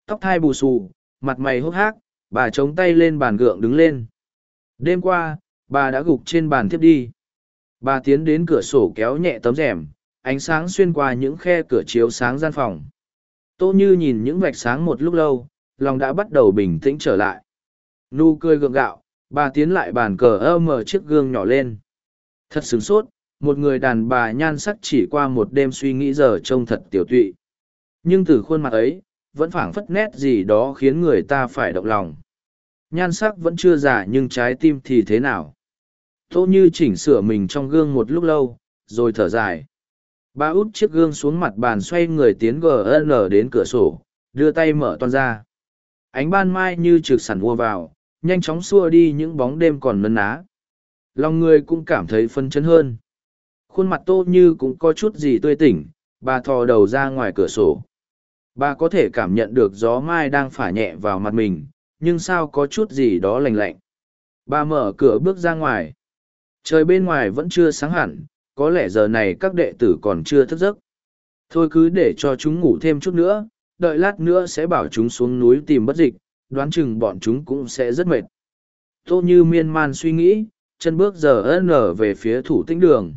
Tóc thai bù xù mặt mày hốc hác bà chống tay lên bàn gượng đứng lên. Đêm qua bà đã gục trên bàn thiếp đi. Bà tiến đến cửa sổ kéo nhẹ tấm rèm ánh sáng xuyên qua những khe cửa chiếu sáng gian phòng. Tô như nhìn những vạch sáng một lúc lâu lòng đã bắt đầu bình tĩnh trở lại nu cười gượng gạo, bà tiến lại bàn cờ ơ mở chiếc gương nhỏ lên. Thật sửng sốt, một người đàn bà nhan sắc chỉ qua một đêm suy nghĩ giờ trông thật tiểu tụy. Nhưng từ khuôn mặt ấy, vẫn phảng phất nét gì đó khiến người ta phải động lòng. Nhan sắc vẫn chưa già nhưng trái tim thì thế nào? Tô như chỉnh sửa mình trong gương một lúc lâu, rồi thở dài. Bà út chiếc gương xuống mặt bàn xoay người tiến gn đến cửa sổ, đưa tay mở toan ra. Ánh ban mai như trực sẵn mua vào nhanh chóng xua đi những bóng đêm còn nấn ná. Lòng người cũng cảm thấy phân chấn hơn. Khuôn mặt tô như cũng có chút gì tươi tỉnh, bà thò đầu ra ngoài cửa sổ. Bà có thể cảm nhận được gió mai đang phả nhẹ vào mặt mình, nhưng sao có chút gì đó lành lạnh. Bà mở cửa bước ra ngoài. Trời bên ngoài vẫn chưa sáng hẳn, có lẽ giờ này các đệ tử còn chưa thức giấc. Thôi cứ để cho chúng ngủ thêm chút nữa, đợi lát nữa sẽ bảo chúng xuống núi tìm bất dịch đoán chừng bọn chúng cũng sẽ rất mệt. Tô như miên man suy nghĩ, chân bước giờ ân nở về phía thủ tĩnh đường.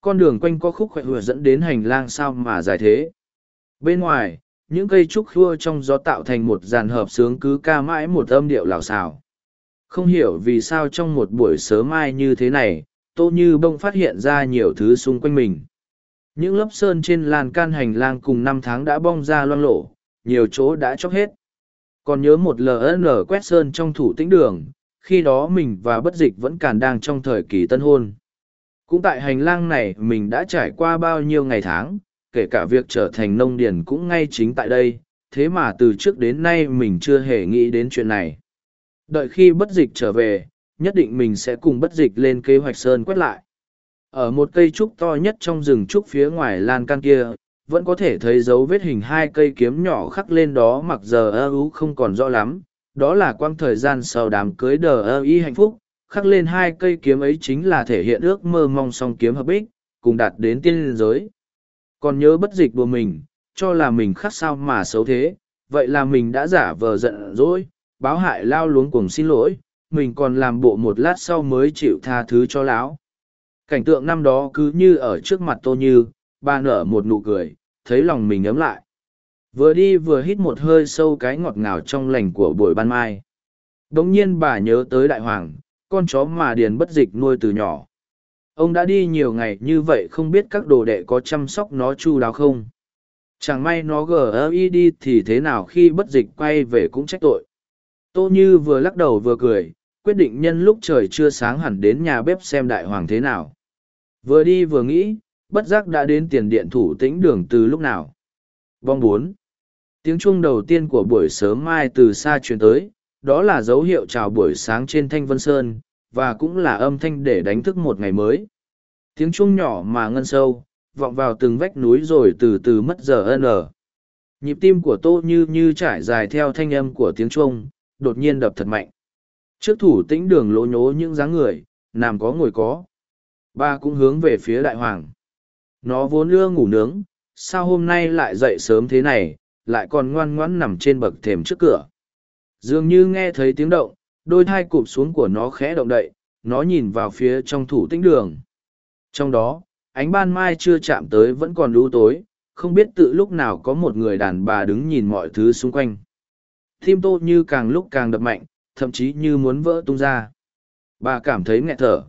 Con đường quanh có khúc khoe hùa dẫn đến hành lang sao mà dài thế? Bên ngoài, những cây trúc khua trong gió tạo thành một dàn hợp sướng cứ ca mãi một âm điệu lào xào. Không hiểu vì sao trong một buổi sớm mai như thế này, tô như bông phát hiện ra nhiều thứ xung quanh mình. Những lớp sơn trên lan can hành lang cùng năm tháng đã bong ra loang lộ nhiều chỗ đã chóc hết còn nhớ một ln quét sơn trong thủ tĩnh đường, khi đó mình và bất dịch vẫn còn đang trong thời kỳ tân hôn. Cũng tại hành lang này, mình đã trải qua bao nhiêu ngày tháng, kể cả việc trở thành nông điền cũng ngay chính tại đây, thế mà từ trước đến nay mình chưa hề nghĩ đến chuyện này. Đợi khi bất dịch trở về, nhất định mình sẽ cùng bất dịch lên kế hoạch sơn quét lại. Ở một cây trúc to nhất trong rừng trúc phía ngoài lan can kia vẫn có thể thấy dấu vết hình hai cây kiếm nhỏ khắc lên đó mặc giờ ơ ú không còn rõ lắm. Đó là quang thời gian sau đám cưới đờ ơ y hạnh phúc, khắc lên hai cây kiếm ấy chính là thể hiện ước mơ mong song kiếm hợp ích, cùng đạt đến tiên liên giới. Còn nhớ bất dịch đùa mình, cho là mình khắc sao mà xấu thế, vậy là mình đã giả vờ giận dỗi, báo hại lao luống cùng xin lỗi, mình còn làm bộ một lát sau mới chịu tha thứ cho lão. Cảnh tượng năm đó cứ như ở trước mặt tô như bà nở một nụ cười, thấy lòng mình ấm lại. Vừa đi vừa hít một hơi sâu cái ngọt ngào trong lành của buổi ban mai. Đ ỗ n g nhiên bà nhớ tới đại hoàng, con chó mà điền bất dịch nuôi từ nhỏ. Ông đã đi nhiều ngày như vậy không biết các đồ đệ có chăm sóc nó chu đáo không? Chẳng may nó gờ đi thì thế nào khi bất dịch quay về cũng trách tội. Tô như vừa lắc đầu vừa cười, quyết định nhân lúc trời chưa sáng hẳn đến nhà bếp xem đại hoàng thế nào. Vừa đi vừa nghĩ bất giác đã đến tiền điện thủ tĩnh đường từ lúc nào. Vong bốn Tiếng chuông đầu tiên của buổi sớm mai từ xa truyền tới, đó là dấu hiệu chào buổi sáng trên Thanh Vân Sơn, và cũng là âm thanh để đánh thức một ngày mới. Tiếng chuông nhỏ mà ngân sâu, vọng vào từng vách núi rồi từ từ mất giờ n. Nhịp tim của tô như như trải dài theo thanh âm của tiếng chuông, đột nhiên đập thật mạnh. Trước thủ tĩnh đường lỗ nhố những dáng người, nằm có ngồi có. Ba cũng hướng về phía đại hoàng nó vốn ưa ngủ nướng sao hôm nay lại dậy sớm thế này lại còn ngoan ngoãn nằm trên bậc thềm trước cửa dường như nghe thấy tiếng động đôi thai cụp xuống của nó khẽ động đậy, nó nhìn vào phía trong thủ tĩnh đường. Trong đó, ánh ban mai chưa chạm tới vẫn còn lũ tối, không biết tự lúc nào có một người đàn bà đứng nhìn mọi thứ xung quanh. Tim tô như càng lúc càng đập mạnh, thậm chí như muốn vỡ tung ra. Bà cảm thấy nghẹt thở.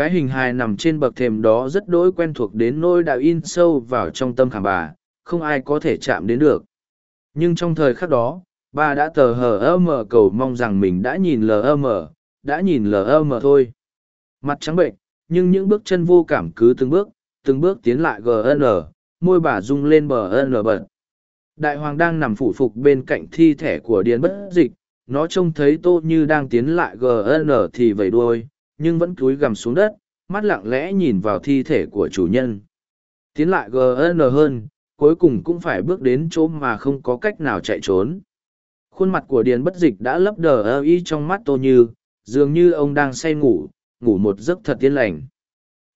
Cái hình hài nằm trên bậc thềm đó rất đỗi quen thuộc đến nỗi đã in sâu vào trong tâm khảm bà, không ai có thể chạm đến được. Nhưng trong thời khắc đó, bà đã tờ hờ ơ mờ cầu mong rằng mình đã nhìn lờ ơ mờ, đã nhìn lờ ơ mờ thôi. Mặt trắng bệnh, nhưng những bước chân vô cảm cứ từng bước, từng bước tiến lại gn, môi bà rung lên bờ n bật. Đại hoàng đang nằm phủ phục bên cạnh thi thể của điền bất dịch, nó trông thấy tô như đang tiến lại gn thì vẩy đuôi, nhưng vẫn cúi gằm xuống đất, mắt lặng lẽ nhìn vào thi thể của chủ nhân. Tiến lại gn hơn, cuối cùng cũng phải bước đến chỗ mà không có cách nào chạy trốn. Khuôn mặt của điền bất dịch đã lấp đờ ơ y trong mắt tô như, dường như ông đang say ngủ, ngủ một giấc thật tiên lành.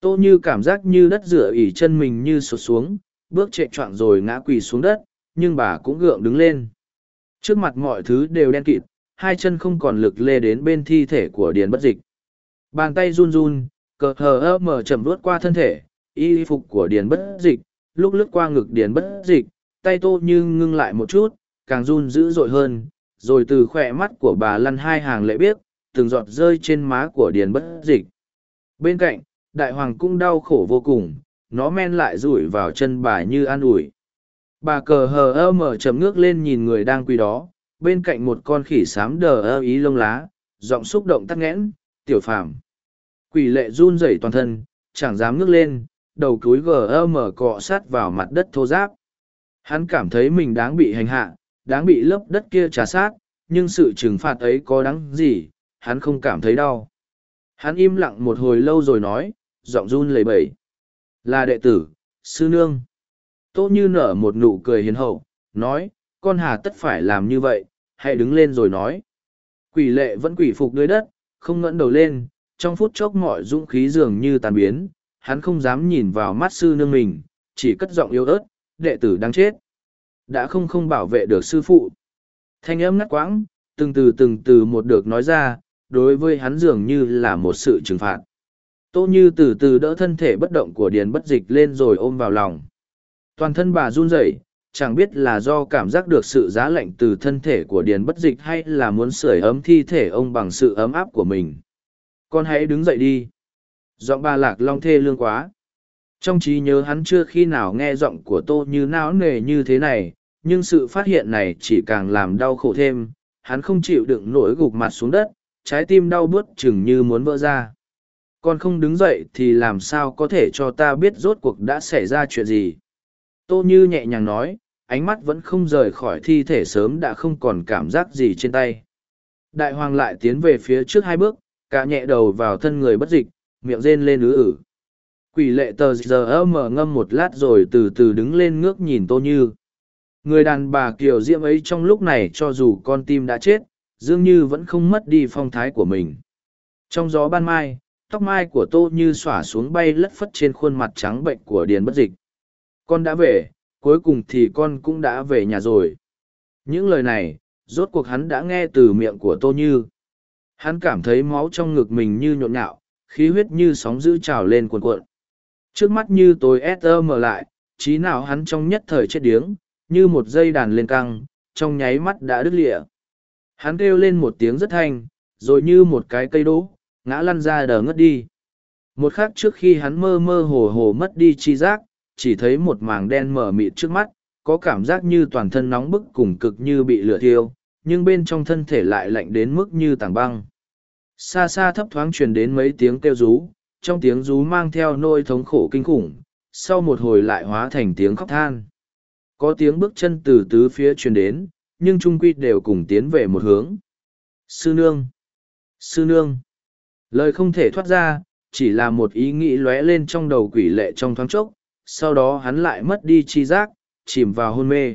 Tô như cảm giác như đất rửa ỉ chân mình như sụt xuống, bước chạy choạng rồi ngã quỳ xuống đất, nhưng bà cũng gượng đứng lên. Trước mặt mọi thứ đều đen kịt, hai chân không còn lực lê đến bên thi thể của điền bất dịch. Bàn tay run run, cờ hờ ơ mở chậm luốt qua thân thể, y phục của điền bất dịch, lúc lướt qua ngực điền bất dịch, tay tô như ngưng lại một chút, càng run dữ dội hơn, rồi từ khỏe mắt của bà lăn hai hàng lệ biếc, từng giọt rơi trên má của điền bất dịch. Bên cạnh, đại hoàng cũng đau khổ vô cùng, nó men lại rủi vào chân bà như an ủi. Bà cờ hờ ơ mở chậm ngước lên nhìn người đang quỳ đó, bên cạnh một con khỉ xám đờ ơ ý lông lá, giọng xúc động tắc nghẽn, tiểu phàm. Quỷ lệ run rẩy toàn thân, chẳng dám ngước lên, đầu cúi gờ ơ mở cọ sát vào mặt đất thô giáp. Hắn cảm thấy mình đáng bị hành hạ, đáng bị lớp đất kia trả sát, nhưng sự trừng phạt ấy có đáng gì, hắn không cảm thấy đau. Hắn im lặng một hồi lâu rồi nói, giọng run lẩy bẩy. Là đệ tử, sư nương. Tô như nở một nụ cười hiền hậu, nói, con hà tất phải làm như vậy, hãy đứng lên rồi nói. Quỷ lệ vẫn quỷ phục dưới đất, không ngẩng đầu lên, trong phút chốc mọi dũng khí dường như tàn biến, hắn không dám nhìn vào mắt sư nương mình, chỉ cất giọng yếu ớt, đệ tử đang chết. Đã không không bảo vệ được sư phụ. Thanh âm ngắt quãng, từng từ từng từ một được nói ra, đối với hắn dường như là một sự trừng phạt. Tô Như từ từ đỡ thân thể bất động của Điền bất dịch lên rồi ôm vào lòng. Toàn thân bà run rẩy, chẳng biết là do cảm giác được sự giá lạnh từ thân thể của Điền bất dịch hay là muốn sưởi ấm thi thể ông bằng sự ấm áp của mình. Con hãy đứng dậy đi. Giọng bà lạc long thê lương quá. Trong trí nhớ hắn chưa khi nào nghe giọng của Tô Như não nề như thế này, nhưng sự phát hiện này chỉ càng làm đau khổ thêm. Hắn không chịu đựng nổi gục mặt xuống đất, trái tim đau buốt chừng như muốn vỡ ra con không đứng dậy thì làm sao có thể cho ta biết rốt cuộc đã xảy ra chuyện gì tô như nhẹ nhàng nói ánh mắt vẫn không rời khỏi thi thể sớm đã không còn cảm giác gì trên tay đại hoàng lại tiến về phía trước hai bước cả nhẹ đầu vào thân người bất dịch, miệng rên lên ứ ử. Quỷ lệ tờ giờ mở ngâm một lát rồi từ từ đứng lên ngước nhìn tô như. Người đàn bà kiều diễm ấy trong lúc này cho dù con tim đã chết, dường như vẫn không mất đi phong thái của mình. Trong gió ban mai, tóc mai của tô như xỏa xuống bay lất phất trên khuôn mặt trắng bệnh của điền bất dịch. Con đã về, cuối cùng thì con cũng đã về nhà rồi. Những lời này, rốt cuộc hắn đã nghe từ miệng của tô như hắn cảm thấy máu trong ngực mình như nhộn nhạo khí huyết như sóng dữ trào lên cuồn cuộn trước mắt như tối ét mở lại trí nào hắn trong nhất thời chết điếng như một dây đàn lên căng trong nháy mắt đã đứt lịa hắn kêu lên một tiếng rất thanh rồi như một cái cây đỗ ngã lăn ra đờ ngất đi. Một khắc trước khi hắn mơ mơ hồ hồ mất đi chi giác, chỉ thấy một màng đen mở mịt trước mắt, có cảm giác như toàn thân nóng bức cùng cực như bị lửa thiêu, nhưng bên trong thân thể lại lạnh đến mức như tảng băng. Xa xa thấp thoáng truyền đến mấy tiếng kêu rú, trong tiếng rú mang theo nỗi thống khổ kinh khủng, sau một hồi lại hóa thành tiếng khóc than. Có tiếng bước chân từ tứ phía truyền đến, nhưng trung quy đều cùng tiến về một hướng. Sư nương! Sư nương! Lời không thể thoát ra, chỉ là một ý nghĩ lóe lên trong đầu quỷ lệ trong thoáng chốc, sau đó hắn lại mất đi chi giác, chìm vào hôn mê.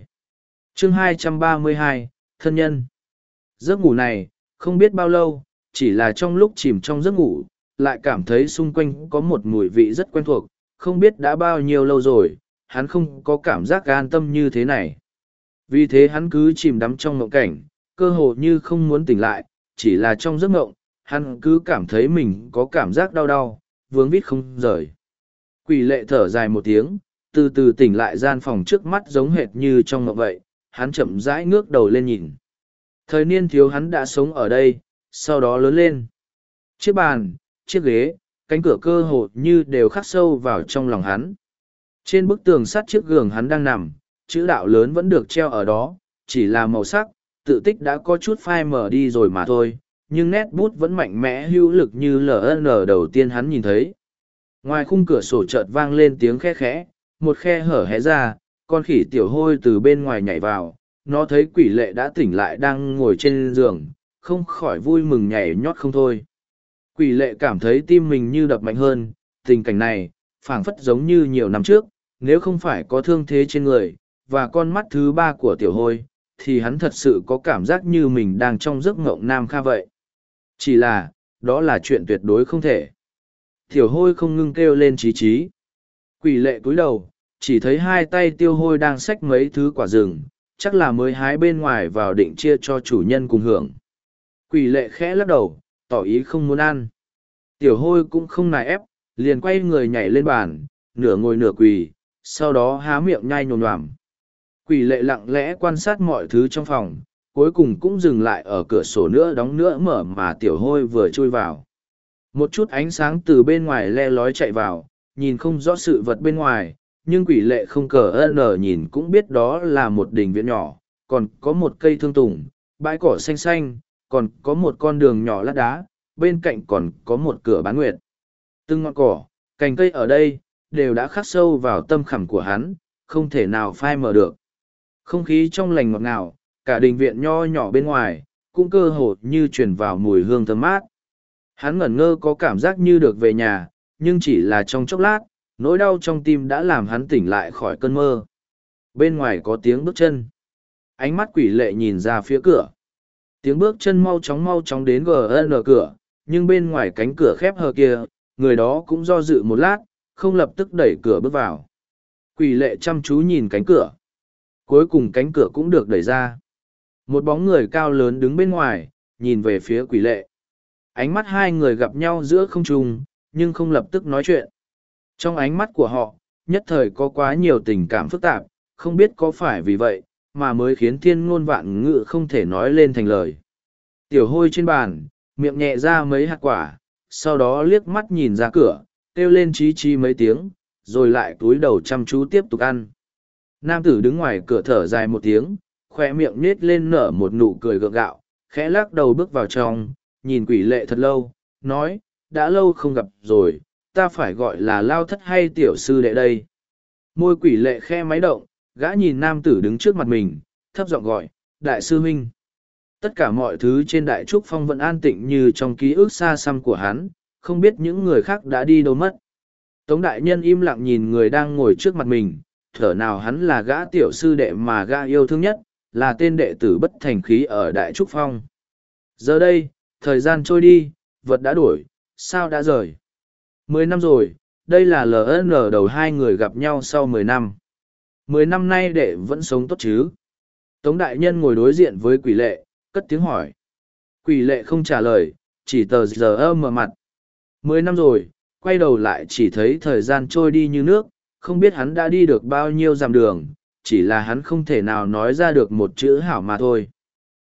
chương 232, Thân nhân Giấc ngủ này, không biết bao lâu, chỉ là trong lúc chìm trong giấc ngủ, lại cảm thấy xung quanh có một mùi vị rất quen thuộc, không biết đã bao nhiêu lâu rồi, hắn không có cảm giác an tâm như thế này. Vì thế hắn cứ chìm đắm trong mộng cảnh, cơ hồ như không muốn tỉnh lại, chỉ là trong giấc mộng, hắn cứ cảm thấy mình có cảm giác đau đau, vướng vít không rời. Quỷ lệ thở dài một tiếng, từ từ tỉnh lại gian phòng trước mắt giống hệt như trong mộng vậy, hắn chậm rãi ngước đầu lên nhìn. Thời niên thiếu hắn đã sống ở đây, sau đó lớn lên. Chiếc bàn, chiếc ghế, cánh cửa cơ hồ như đều khắc sâu vào trong lòng hắn. Trên bức tường sắt chiếc giường hắn đang nằm, chữ đạo lớn vẫn được treo ở đó, chỉ là màu sắc, tự tích đã có chút phai mờ đi rồi mà thôi, nhưng nét bút vẫn mạnh mẽ hữu lực như LN đầu tiên hắn nhìn thấy. Ngoài khung cửa sổ chợt vang lên tiếng khe khẽ, một khe hở hé ra, con khỉ tiểu hôi từ bên ngoài nhảy vào, nó thấy quỷ lệ đã tỉnh lại đang ngồi trên giường, không khỏi vui mừng nhảy nhót không thôi. Quỷ lệ cảm thấy tim mình như đập mạnh hơn, tình cảnh này, phảng phất giống như nhiều năm trước, nếu không phải có thương thế trên người, và con mắt thứ ba của tiểu hôi, thì hắn thật sự có cảm giác như mình đang trong giấc ngộng nam kha vậy. Chỉ là, đó là chuyện tuyệt đối không thể. Tiểu hôi không ngưng kêu lên trí trí. Quỷ lệ cúi đầu, chỉ thấy hai tay tiêu hôi đang xách mấy thứ quả rừng, chắc là mới hái bên ngoài vào định chia cho chủ nhân cùng hưởng. Quỷ lệ khẽ lắc đầu, tỏ ý không muốn ăn. Tiểu hôi cũng không nài ép, liền quay người nhảy lên bàn, nửa ngồi nửa quỳ, sau đó há miệng nhai nhồn nhoàm. Quỷ lệ lặng lẽ quan sát mọi thứ trong phòng, cuối cùng cũng dừng lại ở cửa sổ nữa đóng nữa mở mà tiểu hôi vừa chui vào. Một chút ánh sáng từ bên ngoài le lói chạy vào, nhìn không rõ sự vật bên ngoài, nhưng quỷ lệ không cờ ân nhìn cũng biết đó là một đình viện nhỏ, còn có một cây thương tùng, bãi cỏ xanh xanh, còn có một con đường nhỏ lát đá, bên cạnh còn có một cửa bán nguyệt. Từng ngọn cỏ, cành cây ở đây, đều đã khắc sâu vào tâm khảm của hắn, không thể nào phai mờ được. Không khí trong lành ngọt ngào, cả đình viện nho nhỏ bên ngoài, cũng cơ hồ như truyền vào mùi hương thơm mát. Hắn ngẩn ngơ có cảm giác như được về nhà, nhưng chỉ là trong chốc lát, nỗi đau trong tim đã làm hắn tỉnh lại khỏi cơn mơ. Bên ngoài có tiếng bước chân. Ánh mắt quỷ lệ nhìn ra phía cửa. Tiếng bước chân mau chóng mau chóng đến GN cửa, nhưng bên ngoài cánh cửa khép hờ kia, người đó cũng do dự một lát, không lập tức đẩy cửa bước vào. Quỷ lệ chăm chú nhìn cánh cửa. Cuối cùng cánh cửa cũng được đẩy ra. Một bóng người cao lớn đứng bên ngoài, nhìn về phía quỷ lệ. Ánh mắt hai người gặp nhau giữa không trung, nhưng không lập tức nói chuyện. Trong ánh mắt của họ, nhất thời có quá nhiều tình cảm phức tạp, không biết có phải vì vậy, mà mới khiến thiên ngôn vạn ngự không thể nói lên thành lời. Tiểu hôi trên bàn, miệng nhẹ ra mấy hạt quả, sau đó liếc mắt nhìn ra cửa, kêu lên chí chi mấy tiếng, rồi lại túi đầu chăm chú tiếp tục ăn. Nam tử đứng ngoài cửa thở dài một tiếng, khoe miệng nết lên nở một nụ cười gượng gạo, khẽ lắc đầu bước vào trong, nhìn quỷ lệ thật lâu, nói, đã lâu không gặp rồi, ta phải gọi là lao thất hay tiểu sư đệ đây. Môi quỷ lệ khe máy động, gã nhìn nam tử đứng trước mặt mình, thấp giọng gọi, đại sư huynh. Tất cả mọi thứ trên đại trúc phong vẫn an tịnh như trong ký ức xa xăm của hắn, không biết những người khác đã đi đâu mất. Tống đại nhân im lặng nhìn người đang ngồi trước mặt mình, thở nào hắn là gã tiểu sư đệ mà gã yêu thương nhất, là tên đệ tử bất thành khí ở Đại Trúc Phong. Giờ đây, thời gian trôi đi, vật đã đổi, sao đã rời. Mười năm rồi, đây là LN đầu hai người gặp nhau sau mười năm. Mười năm nay đệ vẫn sống tốt chứ. Tống đại nhân ngồi đối diện với quỷ lệ, cất tiếng hỏi. Quỷ lệ không trả lời, chỉ tờ giờ ơ mở mặt. Mười năm rồi, quay đầu lại chỉ thấy thời gian trôi đi như nước, không biết hắn đã đi được bao nhiêu dặm đường, chỉ là hắn không thể nào nói ra được một chữ hảo mà thôi.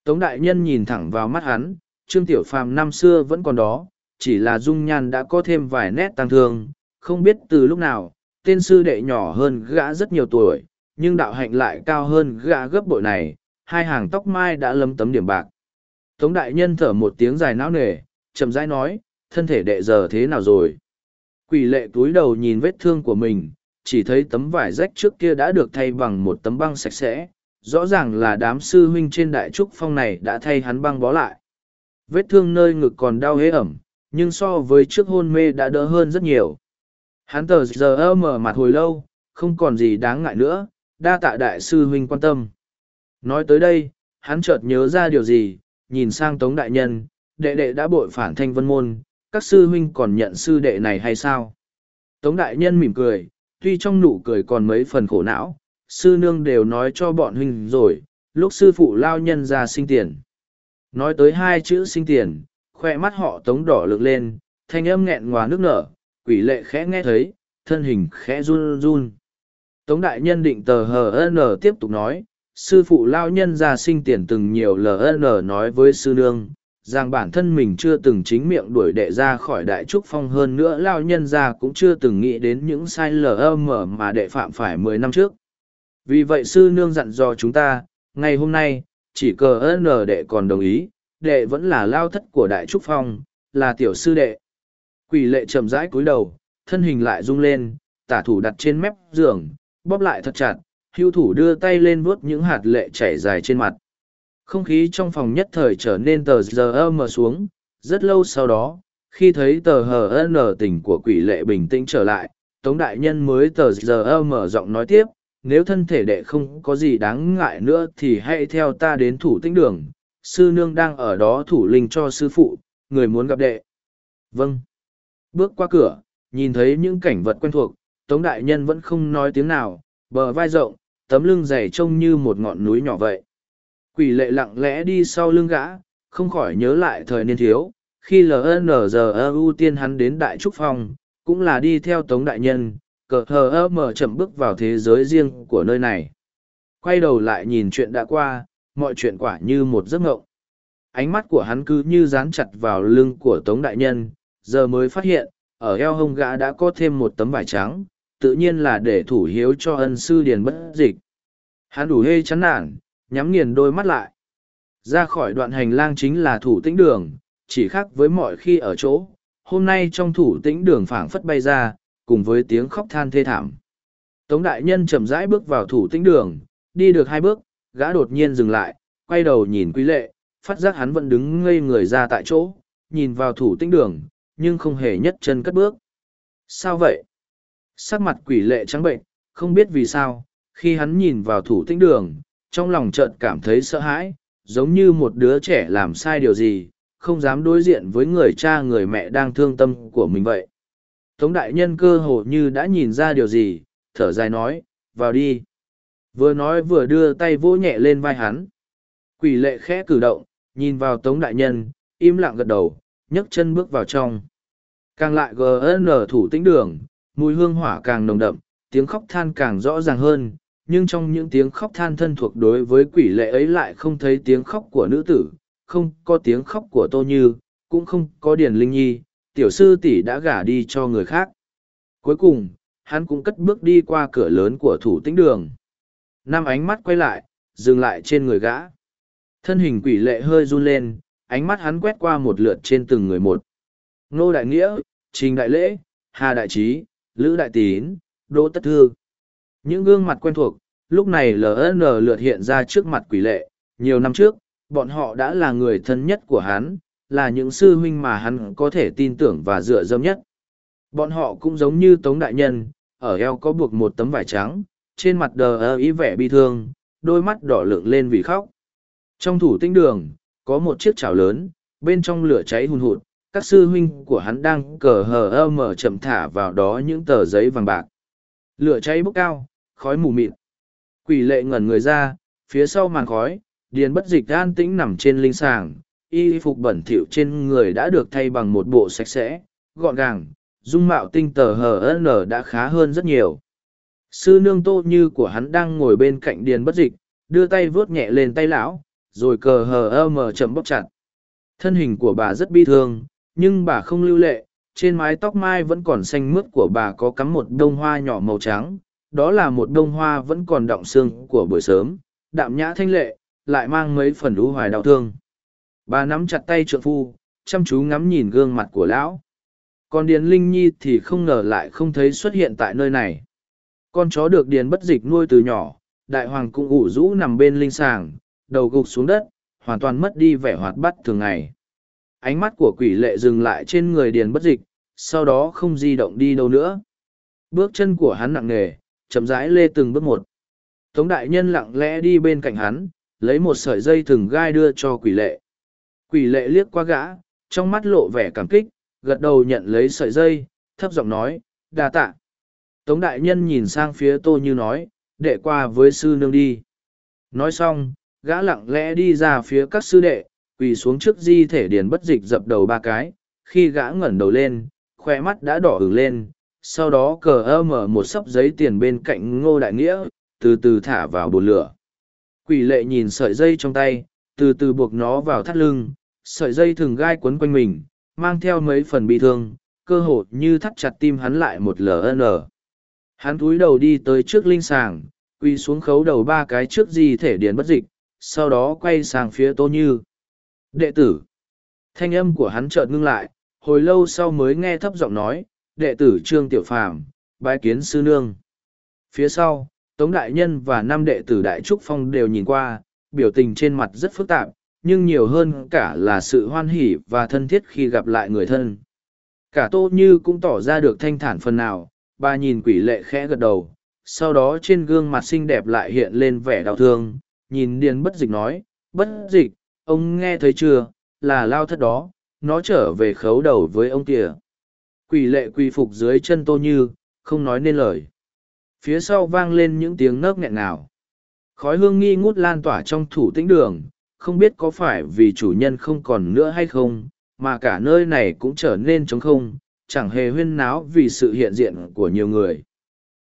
Tống đại nhân nhìn thẳng vào mắt hắn, Trương Tiểu Phàm năm xưa vẫn còn đó, chỉ là dung nhan đã có thêm vài nét tăng thương, không biết từ lúc nào, tên sư đệ nhỏ hơn gã rất nhiều tuổi, nhưng đạo hạnh lại cao hơn gã gấp bội này, hai hàng tóc mai đã lấm tấm điểm bạc. Tống đại nhân thở một tiếng dài não nề, chậm rãi nói, thân thể đệ giờ thế nào rồi? Quỷ lệ túi đầu nhìn vết thương của mình, chỉ thấy tấm vải rách trước kia đã được thay bằng một tấm băng sạch sẽ, rõ ràng là đám sư huynh trên đại trúc phong này đã thay hắn băng bó lại. Vết thương nơi ngực còn đau hế ẩm, nhưng so với trước hôn mê đã đỡ hơn rất nhiều. Hắn tờ giờ mở mặt hồi lâu, không còn gì đáng ngại nữa, đa tạ đại sư huynh quan tâm. Nói tới đây, hắn chợt nhớ ra điều gì, nhìn sang tống đại nhân, đệ đệ đã bội phản thanh vân môn, các sư huynh còn nhận sư đệ này hay sao? Tống đại nhân mỉm cười, tuy trong nụ cười còn mấy phần khổ não, sư nương đều nói cho bọn huynh rồi, lúc sư phụ lao nhân ra sinh tiền. Nói tới hai chữ sinh tiền, khoe mắt họ tống đỏ lực lên, thanh âm nghẹn ngòa nước nở, quỷ lệ khẽ nghe thấy, thân hình khẽ run run. Tống đại nhân định tờ HN tiếp tục nói, sư phụ lao nhân ra sinh tiền từng nhiều LN nói với sư nương, rằng bản thân mình chưa từng chính miệng đuổi đệ ra khỏi đại trúc phong hơn nữa lao nhân ra cũng chưa từng nghĩ đến những sai lm mà đệ phạm phải mười năm trước vì vậy sư nương dặn dò chúng ta ngày hôm nay chỉ cờ n đệ còn đồng ý đệ vẫn là lao thất của đại trúc phong, là tiểu sư đệ. Quỷ lệ chậm rãi cúi đầu, thân hình lại rung lên, tả thủ đặt trên mép giường, bóp lại thật chặt, hưu thủ đưa tay lên vuốt những hạt lệ chảy dài trên mặt. Không khí trong phòng nhất thời trở nên tờ giờ mờ xuống, rất lâu sau đó, khi thấy tờ hờ n tình của quỷ lệ bình tĩnh trở lại, tống đại nhân mới tờ giờ mở giọng nói tiếp, nếu thân thể đệ không có gì đáng ngại nữa thì hãy theo ta đến thủ tĩnh đường sư nương đang ở đó thủ linh cho sư phụ người muốn gặp đệ. Vâng. Bước qua cửa nhìn thấy những cảnh vật quen thuộc tống đại nhân vẫn không nói tiếng nào bờ vai rộng tấm lưng dày trông như một ngọn núi nhỏ vậy. Quỷ lệ lặng lẽ đi sau lưng gã, không khỏi nhớ lại thời niên thiếu, khi LNZU tiên hắn đến Đại Trúc Phong, cũng là đi theo Tống Đại Nhân, cờ hờ mở chậm bước vào thế giới riêng của nơi này. Quay đầu lại nhìn chuyện đã qua, mọi chuyện quả như một giấc ngộng. Ánh mắt của hắn cứ như dán chặt vào lưng của Tống Đại Nhân, giờ mới phát hiện, ở eo hông gã đã có thêm một tấm vải trắng, tự nhiên là để thủ hiếu cho ân sư điền bất dịch. Hắn đủ hê chán nản, nhắm nghiền đôi mắt lại. Ra khỏi đoạn hành lang chính là thủ tĩnh đường, chỉ khác với mọi khi ở chỗ, hôm nay trong thủ tĩnh đường phảng phất bay ra, cùng với tiếng khóc than thê thảm. Tống đại nhân chậm rãi bước vào thủ tĩnh đường, đi được hai bước, gã đột nhiên dừng lại, quay đầu nhìn quý lệ, phát giác hắn vẫn đứng ngây người ra tại chỗ, nhìn vào thủ tinh đường, nhưng không hề nhất chân cất bước. Sao vậy? Sắc mặt quỷ lệ trắng bệnh, không biết vì sao, khi hắn nhìn vào thủ tinh đường, trong lòng chợt cảm thấy sợ hãi, giống như một đứa trẻ làm sai điều gì, không dám đối diện với người cha người mẹ đang thương tâm của mình vậy. Tống đại nhân cơ hồ như đã nhìn ra điều gì, thở dài nói, vào đi. Vừa nói vừa đưa tay vỗ nhẹ lên vai hắn. Quỷ lệ khẽ cử động, nhìn vào tống đại nhân, im lặng gật đầu, nhấc chân bước vào trong. Càng lại GN thủ tĩnh đường, mùi hương hỏa càng nồng đậm, tiếng khóc than càng rõ ràng hơn, nhưng trong những tiếng khóc than thân thuộc đối với quỷ lệ ấy lại không thấy tiếng khóc của nữ tử, không có tiếng khóc của Tô Như, cũng không có điển Linh Nhi, tiểu sư tỷ đã gả đi cho người khác. Cuối cùng, hắn cũng cất bước đi qua cửa lớn của thủ tĩnh đường. Năm ánh mắt quay lại, dừng lại trên người gã. Thân hình quỷ lệ hơi run lên, ánh mắt hắn quét qua một lượt trên từng người một. Ngô Đại Nghĩa, Trình Đại Lễ, Hà Đại Trí, Lữ Đại Tín, Đỗ Tất Thư. Những gương mặt quen thuộc, lúc này LN lượt hiện ra trước mặt quỷ lệ. Nhiều năm trước, bọn họ đã là người thân nhất của hắn, là những sư huynh mà hắn có thể tin tưởng và dựa dâm nhất. Bọn họ cũng giống như Tống Đại Nhân, ở eo có buộc một tấm vải trắng, trên mặt đờ ơ ý vẻ bi thương, đôi mắt đỏ lượng lên vì khóc. Trong thủ tinh đường, có một chiếc chảo lớn, bên trong lửa cháy hùn hụt, các sư huynh của hắn đang cờ hờ ơ mở chậm thả vào đó những tờ giấy vàng bạc. Lửa cháy bốc cao, khói mù mịt. Quỷ lệ ngẩn người ra, phía sau màn khói, điền bất dịch an tĩnh nằm trên linh sàng, y phục bẩn thỉu trên người đã được thay bằng một bộ sạch sẽ, gọn gàng, dung mạo tinh tờ hờ ơ đã khá hơn rất nhiều. Sư nương tô như của hắn đang ngồi bên cạnh điền bất dịch, đưa tay vuốt nhẹ lên tay lão, rồi cờ hờ mờ chậm bóc chặt. Thân hình của bà rất bi thương, nhưng bà không lưu lệ, trên mái tóc mai vẫn còn xanh mướt của bà có cắm một đông hoa nhỏ màu trắng, đó là một đông hoa vẫn còn đọng xương của buổi sớm, đạm nhã thanh lệ, lại mang mấy phần lũ hoài đau thương. Bà nắm chặt tay trượng phu, chăm chú ngắm nhìn gương mặt của lão. Còn Điền Linh Nhi thì không ngờ lại không thấy xuất hiện tại nơi này. Con chó được Điền bất dịch nuôi từ nhỏ, đại hoàng cũng ủ rũ nằm bên linh sàng, đầu gục xuống đất, hoàn toàn mất đi vẻ hoạt bát thường ngày. Ánh mắt của quỷ lệ dừng lại trên người Điền bất dịch, sau đó không di động đi đâu nữa. Bước chân của hắn nặng nề, chậm rãi lê từng bước một. Tống đại nhân lặng lẽ đi bên cạnh hắn, lấy một sợi dây thừng gai đưa cho quỷ lệ. Quỷ lệ liếc qua gã, trong mắt lộ vẻ cảm kích, gật đầu nhận lấy sợi dây, thấp giọng nói, đa tạ. Tống đại nhân nhìn sang phía tô như nói, đệ qua với sư nương đi. Nói xong, gã lặng lẽ đi ra phía các sư đệ, quỳ xuống trước di thể điền bất dịch dập đầu ba cái, khi gã ngẩng đầu lên, khoe mắt đã đỏ ửng lên, sau đó cờ ơ mở một sấp giấy tiền bên cạnh ngô đại nghĩa, từ từ thả vào bồn lửa. Quỷ lệ nhìn sợi dây trong tay, từ từ buộc nó vào thắt lưng, sợi dây thường gai quấn quanh mình, mang theo mấy phần bị thương, cơ hội như thắt chặt tim hắn lại một lần. Hắn cúi đầu đi tới trước linh sàng, quỳ xuống khấu đầu ba cái trước di thể điền bất dịch, sau đó quay sang phía Tô Như. Đệ tử. Thanh âm của hắn chợt ngưng lại, hồi lâu sau mới nghe thấp giọng nói, đệ tử Trương Tiểu Phàm, bái kiến sư nương. Phía sau, Tống Đại Nhân và năm đệ tử Đại Trúc Phong đều nhìn qua, biểu tình trên mặt rất phức tạp, nhưng nhiều hơn cả là sự hoan hỉ và thân thiết khi gặp lại người thân. Cả Tô Như cũng tỏ ra được thanh thản phần nào, bà nhìn quỷ lệ khẽ gật đầu, sau đó trên gương mặt xinh đẹp lại hiện lên vẻ đau thương, nhìn Điền bất dịch nói, bất dịch, ông nghe thấy chưa, là lao thất đó, nó trở về khấu đầu với ông kìa. Quỷ lệ quỳ phục dưới chân Tô Như, không nói nên lời. Phía sau vang lên những tiếng nấc nghẹn nào. Khói hương nghi ngút lan tỏa trong thủ tĩnh đường, không biết có phải vì chủ nhân không còn nữa hay không, mà cả nơi này cũng trở nên trống không, chẳng hề huyên náo vì sự hiện diện của nhiều người.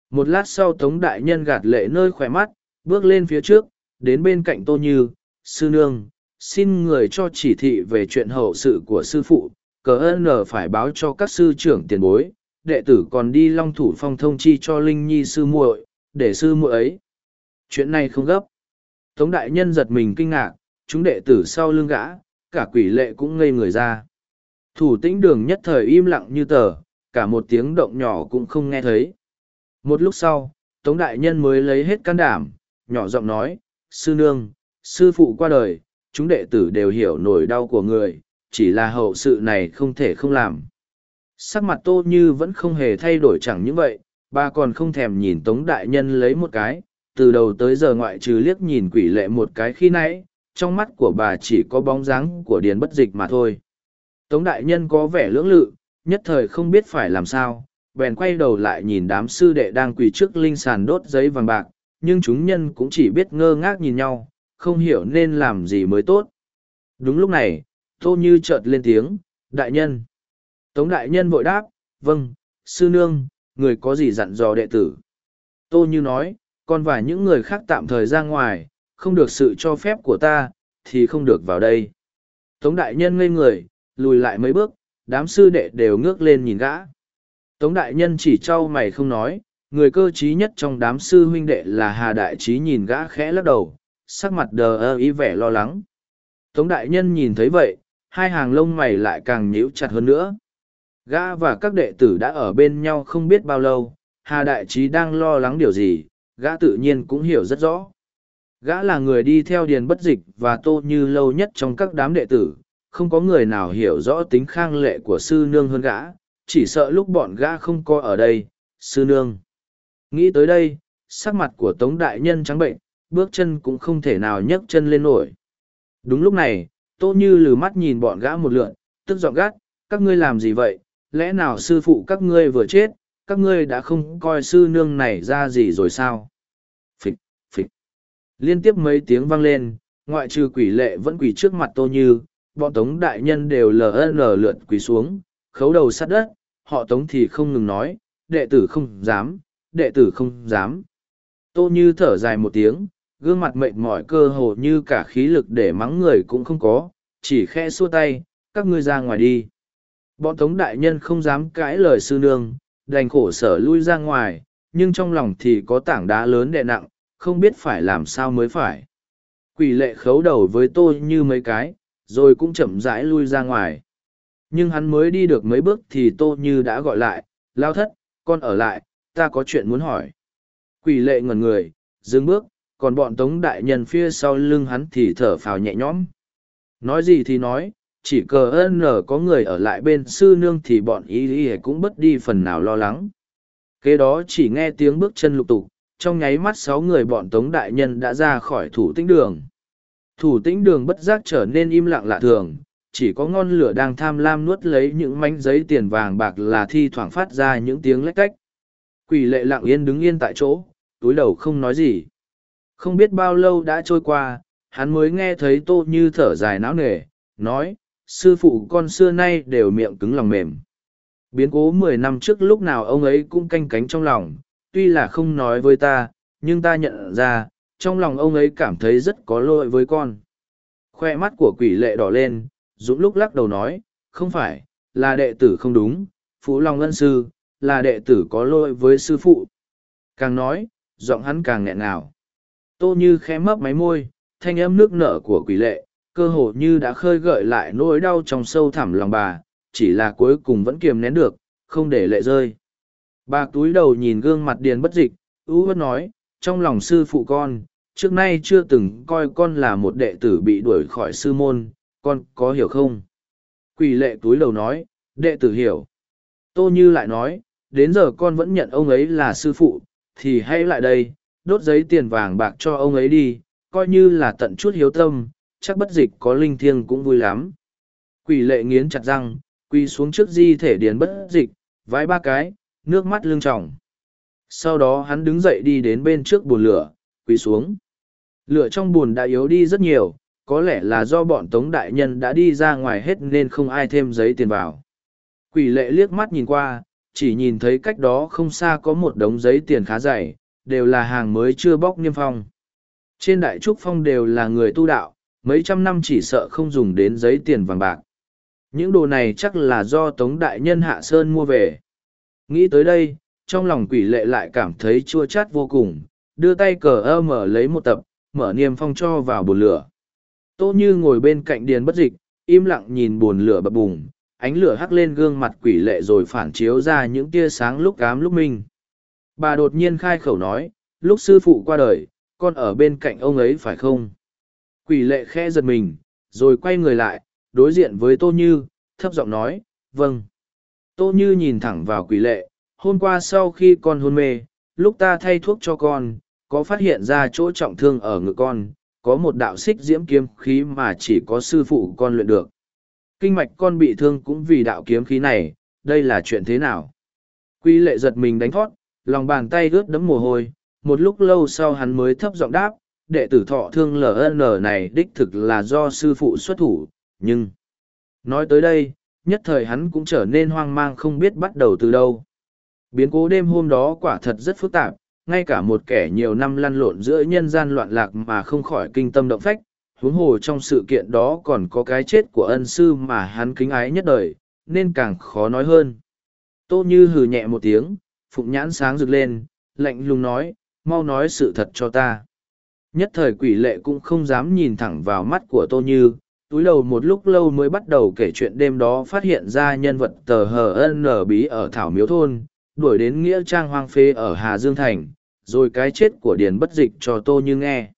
Một lát sau Tống Đại Nhân gạt lệ nơi khỏe mắt, bước lên phía trước, đến bên cạnh Tô Như, Sư Nương, xin người cho chỉ thị về chuyện hậu sự của sư phụ, cờ ơn nở phải báo cho các sư trưởng tiền bối, đệ tử còn đi long thủ phong thông chi cho Linh Nhi sư muội, để sư muội ấy. Chuyện này không gấp. Tống Đại Nhân giật mình kinh ngạc, chúng đệ tử sau lưng gã, cả quỷ lệ cũng ngây người ra. Thủ tĩnh đường nhất thời im lặng như tờ, cả một tiếng động nhỏ cũng không nghe thấy. Một lúc sau, Tống Đại Nhân mới lấy hết can đảm, nhỏ giọng nói, Sư Nương, Sư Phụ qua đời, chúng đệ tử đều hiểu nỗi đau của người, chỉ là hậu sự này không thể không làm. Sắc mặt Tô Như vẫn không hề thay đổi chẳng những vậy, bà còn không thèm nhìn Tống Đại Nhân lấy một cái, từ đầu tới giờ ngoại trừ liếc nhìn quỷ lệ một cái khi nãy, trong mắt của bà chỉ có bóng dáng của điền bất dịch mà thôi. Tống đại nhân có vẻ lưỡng lự, nhất thời không biết phải làm sao, bèn quay đầu lại nhìn đám sư đệ đang quỳ trước linh sàn đốt giấy vàng bạc, nhưng chúng nhân cũng chỉ biết ngơ ngác nhìn nhau, không hiểu nên làm gì mới tốt. Đúng lúc này, Tô Như chợt lên tiếng, đại nhân. Tống đại nhân vội đáp, vâng, sư nương, người có gì dặn dò đệ tử. Tô Như nói, con và những người khác tạm thời ra ngoài, không được sự cho phép của ta, thì không được vào đây. Tống đại nhân ngây người, lùi lại mấy bước, đám sư đệ đều ngước lên nhìn gã. Tống đại nhân chỉ trao mày không nói, người cơ trí nhất trong đám sư huynh đệ là Hà Đại Trí nhìn gã khẽ lắc đầu, sắc mặt đờ ơ ý vẻ lo lắng. Tống đại nhân nhìn thấy vậy, hai hàng lông mày lại càng nhíu chặt hơn nữa. Gã và các đệ tử đã ở bên nhau không biết bao lâu, Hà Đại Trí đang lo lắng điều gì, gã tự nhiên cũng hiểu rất rõ. Gã là người đi theo điền bất dịch và tô như lâu nhất trong các đám đệ tử, không có người nào hiểu rõ tính khang lệ của sư nương hơn gã, chỉ sợ lúc bọn gã không có ở đây, sư nương. Nghĩ tới đây, sắc mặt của Tống Đại Nhân trắng bệnh, bước chân cũng không thể nào nhấc chân lên nổi. Đúng lúc này, Tô Như lừ mắt nhìn bọn gã một lượn, tức giọng gắt, các ngươi làm gì vậy, lẽ nào sư phụ các ngươi vừa chết, các ngươi đã không coi sư nương này ra gì rồi sao? Phịch, phịch. Liên tiếp mấy tiếng vang lên, ngoại trừ quỷ lệ vẫn quỷ trước mặt Tô Như, bọn tống đại nhân đều ln lượn quỳ xuống, khấu đầu sát đất, họ tống thì không ngừng nói, đệ tử không dám, đệ tử không dám. Tô như thở dài một tiếng, gương mặt mệt mỏi cơ hồ như cả khí lực để mắng người cũng không có, chỉ khe xua tay, các ngươi ra ngoài đi. Bọn tống đại nhân không dám cãi lời sư nương, đành khổ sở lui ra ngoài, nhưng trong lòng thì có tảng đá lớn đè nặng, không biết phải làm sao mới phải. Quỷ lệ khấu đầu với tôi như mấy cái rồi cũng chậm rãi lui ra ngoài. Nhưng hắn mới đi được mấy bước thì Tô Như đã gọi lại, lao thất, con ở lại, ta có chuyện muốn hỏi. Quỷ lệ ngẩn người, dừng bước, còn bọn tống đại nhân phía sau lưng hắn thì thở phào nhẹ nhõm. Nói gì thì nói, chỉ cờ ơn nở có người ở lại bên sư nương thì bọn ý ý cũng bất đi phần nào lo lắng. Kế đó chỉ nghe tiếng bước chân lục tục, trong nháy mắt sáu người bọn tống đại nhân đã ra khỏi thủ tinh đường. Thủ tĩnh đường bất giác trở nên im lặng lạ thường, chỉ có ngon lửa đang tham lam nuốt lấy những mảnh giấy tiền vàng bạc là thi thoảng phát ra những tiếng lách cách. Quỷ lệ lặng yên đứng yên tại chỗ, túi đầu không nói gì. Không biết bao lâu đã trôi qua, hắn mới nghe thấy tô như thở dài não nề, nói, sư phụ con xưa nay đều miệng cứng lòng mềm. Biến cố mười năm trước lúc nào ông ấy cũng canh cánh trong lòng, tuy là không nói với ta, nhưng ta nhận ra, trong lòng ông ấy cảm thấy rất có lỗi với con. Khoe mắt của quỷ lệ đỏ lên, Dũng lúc lắc đầu nói, không phải, là đệ tử không đúng, Phú Long Ân Sư, là đệ tử có lỗi với sư phụ. Càng nói, giọng hắn càng nghẹn ngào. Tô Như khẽ mấp máy môi, thanh âm nước nở của quỷ lệ, cơ hồ như đã khơi gợi lại nỗi đau trong sâu thẳm lòng bà, chỉ là cuối cùng vẫn kiềm nén được, không để lệ rơi. Bà túi đầu nhìn gương mặt điền bất dịch, ú bất nói, trong lòng sư phụ con, trước nay chưa từng coi con là một đệ tử bị đuổi khỏi sư môn, con có hiểu không? Quỷ lệ túi đầu nói, đệ tử hiểu. Tô Như lại nói, đến giờ con vẫn nhận ông ấy là sư phụ, thì hãy lại đây, đốt giấy tiền vàng bạc cho ông ấy đi, coi như là tận chút hiếu tâm, chắc bất dịch có linh thiêng cũng vui lắm. Quỷ lệ nghiến chặt răng, quy xuống trước di thể điền bất dịch, vái ba cái, nước mắt lưng tròng. Sau đó hắn đứng dậy đi đến bên trước bồn lửa, quỳ xuống. Lửa trong bùn đã yếu đi rất nhiều, có lẽ là do bọn tống đại nhân đã đi ra ngoài hết nên không ai thêm giấy tiền vào. Quỷ lệ liếc mắt nhìn qua, chỉ nhìn thấy cách đó không xa có một đống giấy tiền khá dày, đều là hàng mới chưa bóc niêm phong. Trên đại trúc phong đều là người tu đạo, mấy trăm năm chỉ sợ không dùng đến giấy tiền vàng bạc. Những đồ này chắc là do Tống Đại Nhân Hạ Sơn mua về. Nghĩ tới đây, trong lòng quỷ lệ lại cảm thấy chua chát vô cùng, đưa tay cờ ơ mở lấy một tập, mở niêm phong cho vào bồn lửa. Tô Như ngồi bên cạnh điền bất dịch, im lặng nhìn bồn lửa bập bùng, ánh lửa hắt lên gương mặt quỷ lệ rồi phản chiếu ra những tia sáng lúc cám lúc minh. Bà đột nhiên khai khẩu nói, lúc sư phụ qua đời, con ở bên cạnh ông ấy phải không? Quỷ lệ khẽ giật mình, rồi quay người lại, đối diện với Tô Như, thấp giọng nói, vâng. Tô Như nhìn thẳng vào quỷ lệ, hôm qua sau khi con hôn mê, lúc ta thay thuốc cho con, có phát hiện ra chỗ trọng thương ở ngực con, có một đạo xích diễm kiếm khí mà chỉ có sư phụ con luyện được. Kinh mạch con bị thương cũng vì đạo kiếm khí này, đây là chuyện thế nào? Quy lệ giật mình đánh thoát, lòng bàn tay ướt đẫm mồ hôi, một lúc lâu sau hắn mới thấp giọng đáp, đệ tử thọ thương LN này đích thực là do sư phụ xuất thủ, nhưng... Nói tới đây, nhất thời hắn cũng trở nên hoang mang không biết bắt đầu từ đâu. Biến cố đêm hôm đó quả thật rất phức tạp, ngay cả một kẻ nhiều năm lăn lộn giữa nhân gian loạn lạc mà không khỏi kinh tâm động phách, huống hồ trong sự kiện đó còn có cái chết của ân sư mà hắn kính ái nhất đời, nên càng khó nói hơn. Tô Như hừ nhẹ một tiếng, phụng nhãn sáng rực lên, lạnh lùng nói, mau nói sự thật cho ta. Nhất thời quỷ lệ cũng không dám nhìn thẳng vào mắt của Tô Như, túi đầu một lúc lâu mới bắt đầu kể chuyện đêm đó phát hiện ra nhân vật tờ hờ ân nở bí ở Thảo Miếu Thôn, đuổi đến Nghĩa Trang Hoang Phê ở Hà Dương Thành, rồi cái chết của Điền bất dịch cho Tô Như nghe.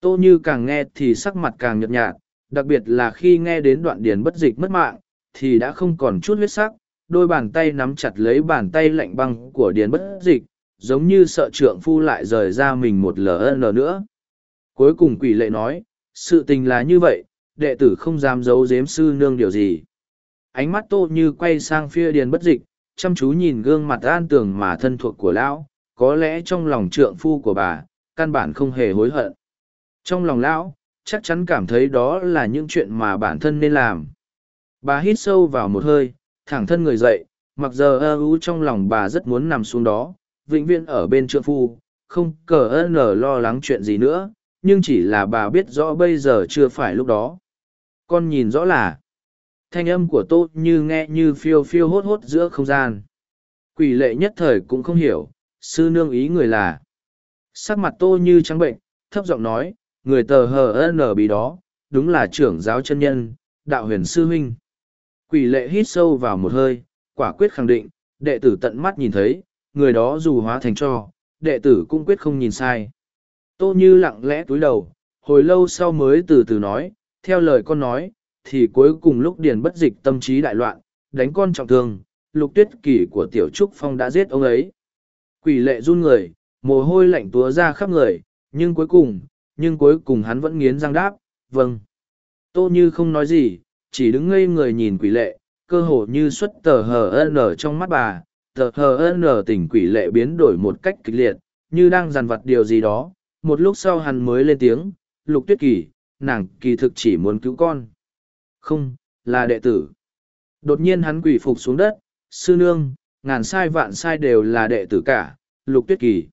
Tô Như càng nghe thì sắc mặt càng nhợt nhạt, đặc biệt là khi nghe đến đoạn Điền bất dịch mất mạng, thì đã không còn chút huyết sắc, đôi bàn tay nắm chặt lấy bàn tay lạnh băng của Điền bất dịch, giống như sợ trượng phu lại rời ra mình một ln nữa. Cuối cùng quỷ lệ nói, sự tình là như vậy, đệ tử không dám giấu giếm sư nương điều gì. Ánh mắt tô như quay sang phía điền bất dịch, chăm chú nhìn gương mặt an tường mà thân thuộc của lão, có lẽ trong lòng trượng phu của bà, căn bản không hề hối hận. Trong lòng lão, chắc chắn cảm thấy đó là những chuyện mà bản thân nên làm. Bà hít sâu vào một hơi, thẳng thân người dậy, mặc giờ ơ ú trong lòng bà rất muốn nằm xuống đó, vĩnh viễn ở bên trượng phu, không cờ nở lo lắng chuyện gì nữa, nhưng chỉ là bà biết rõ bây giờ chưa phải lúc đó con nhìn rõ là thanh âm của tô như nghe như phiêu phiêu hốt hốt giữa không gian. Quỷ lệ nhất thời cũng không hiểu sư nương ý người là. Sắc mặt tô như trắng bệnh thấp giọng nói người tờ hờ n bí đó đúng là trưởng giáo chân nhân đạo huyền sư huynh. Quỷ lệ hít sâu vào một hơi quả quyết khẳng định đệ tử tận mắt nhìn thấy người đó dù hóa thành cho đệ tử cũng quyết không nhìn sai. Tô như lặng lẽ túi đầu hồi lâu sau mới từ từ nói theo lời con nói, thì cuối cùng lúc Điền bất dịch tâm trí đại loạn, đánh con trọng thương, lục tuyết kỷ của Tiểu Trúc Phong đã giết ông ấy. Quỷ lệ run người, mồ hôi lạnh túa ra khắp người, nhưng cuối cùng, nhưng cuối cùng hắn vẫn nghiến răng đáp, vâng. Tô Như không nói gì, chỉ đứng ngây người nhìn quỷ lệ, cơ hồ như xuất tờ hờ nở trong mắt bà, tờ hờ nở tỉnh quỷ lệ biến đổi một cách kịch liệt, như đang dằn vặt điều gì đó, một lúc sau hắn mới lên tiếng, lục tuyết kỷ, nàng kỳ thực chỉ muốn cứu con. Không, là đệ tử. Đột nhiên hắn quỳ phục xuống đất, sư nương, ngàn sai vạn sai đều là đệ tử cả, lục tuyết kỳ.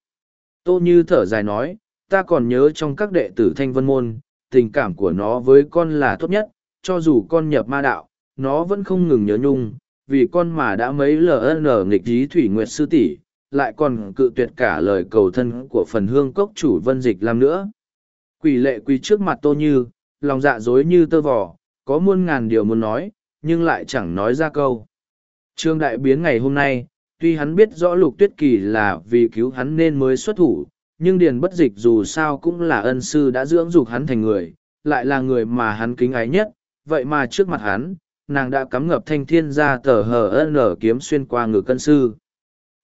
Tô Như thở dài nói, ta còn nhớ trong các đệ tử thanh vân môn, tình cảm của nó với con là tốt nhất, cho dù con nhập ma đạo, nó vẫn không ngừng nhớ nhung, vì con mà đã mấy ln nghịch ý thủy nguyệt sư tỷ lại còn cự tuyệt cả lời cầu thân của phần hương cốc chủ vân dịch làm nữa. Quỷ lệ quỳ trước mặt tô như, lòng dạ dối như tơ vò, có muôn ngàn điều muốn nói, nhưng lại chẳng nói ra câu. Trương đại biến ngày hôm nay, tuy hắn biết rõ lục tuyết kỳ là vì cứu hắn nên mới xuất thủ, nhưng điền bất dịch dù sao cũng là ân sư đã dưỡng dục hắn thành người, lại là người mà hắn kính ái nhất, vậy mà trước mặt hắn, nàng đã cắm ngập thanh thiên ra tờ hờ nở kiếm xuyên qua ngực cân sư.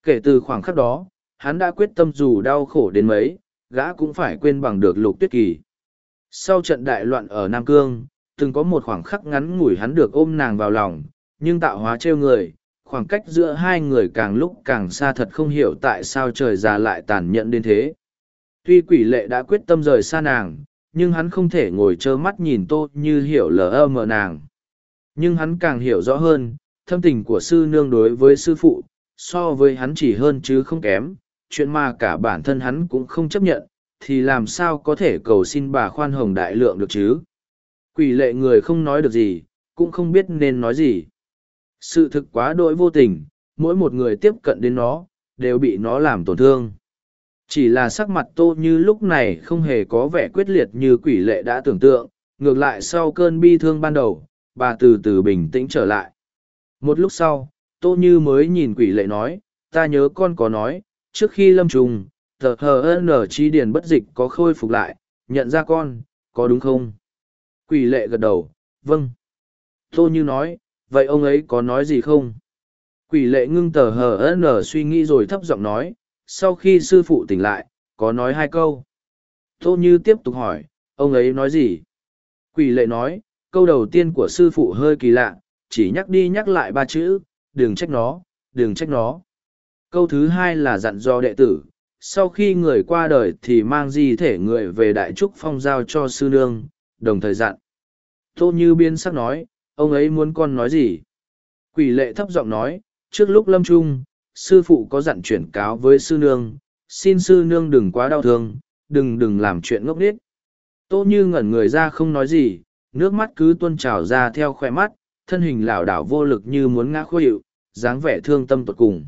Kể từ khoảng khắc đó, hắn đã quyết tâm dù đau khổ đến mấy, gã cũng phải quên bằng được lục tuyết kỳ. Sau trận đại loạn ở Nam Cương, từng có một khoảng khắc ngắn ngủi hắn được ôm nàng vào lòng, nhưng tạo hóa trêu người, khoảng cách giữa hai người càng lúc càng xa thật không hiểu tại sao trời già lại tàn nhẫn đến thế. Tuy quỷ lệ đã quyết tâm rời xa nàng, nhưng hắn không thể ngồi trơ mắt nhìn tô như hiểu lờ mờ nàng. Nhưng hắn càng hiểu rõ hơn, thâm tình của sư nương đối với sư phụ, so với hắn chỉ hơn chứ không kém, chuyện mà cả bản thân hắn cũng không chấp nhận, thì làm sao có thể cầu xin bà khoan hồng đại lượng được chứ? Quỷ lệ người không nói được gì, cũng không biết nên nói gì. Sự thực quá đỗi vô tình, mỗi một người tiếp cận đến nó, đều bị nó làm tổn thương. Chỉ là sắc mặt tô như lúc này không hề có vẻ quyết liệt như quỷ lệ đã tưởng tượng, ngược lại sau cơn bi thương ban đầu, bà từ từ bình tĩnh trở lại. Một lúc sau, tô như mới nhìn quỷ lệ nói, ta nhớ con có nói, trước khi lâm trùng, thờ hờ nở chi điền bất dịch có khôi phục lại, nhận ra con, có đúng không? Quỷ lệ gật đầu, vâng. Tô như nói, vậy ông ấy có nói gì không? Quỷ lệ ngưng tờ hờ nở suy nghĩ rồi thấp giọng nói, sau khi sư phụ tỉnh lại, có nói hai câu. Tô như tiếp tục hỏi, ông ấy nói gì? Quỷ lệ nói, câu đầu tiên của sư phụ hơi kỳ lạ, chỉ nhắc đi nhắc lại ba chữ, đừng trách nó, đừng trách nó. Câu thứ hai là dặn do đệ tử, sau khi người qua đời thì mang di thể người về đại trúc phong giao cho sư nương, đồng thời dặn. Tô Như biên sắc nói, ông ấy muốn con nói gì? Quỷ lệ thấp giọng nói, trước lúc lâm trung, sư phụ có dặn chuyển cáo với sư nương, xin sư nương đừng quá đau thương, đừng đừng làm chuyện ngốc nghếch. Tô Như ngẩn người ra không nói gì, nước mắt cứ tuôn trào ra theo khoe mắt, thân hình lảo đảo vô lực như muốn ngã khuỵu, dáng vẻ thương tâm tột cùng.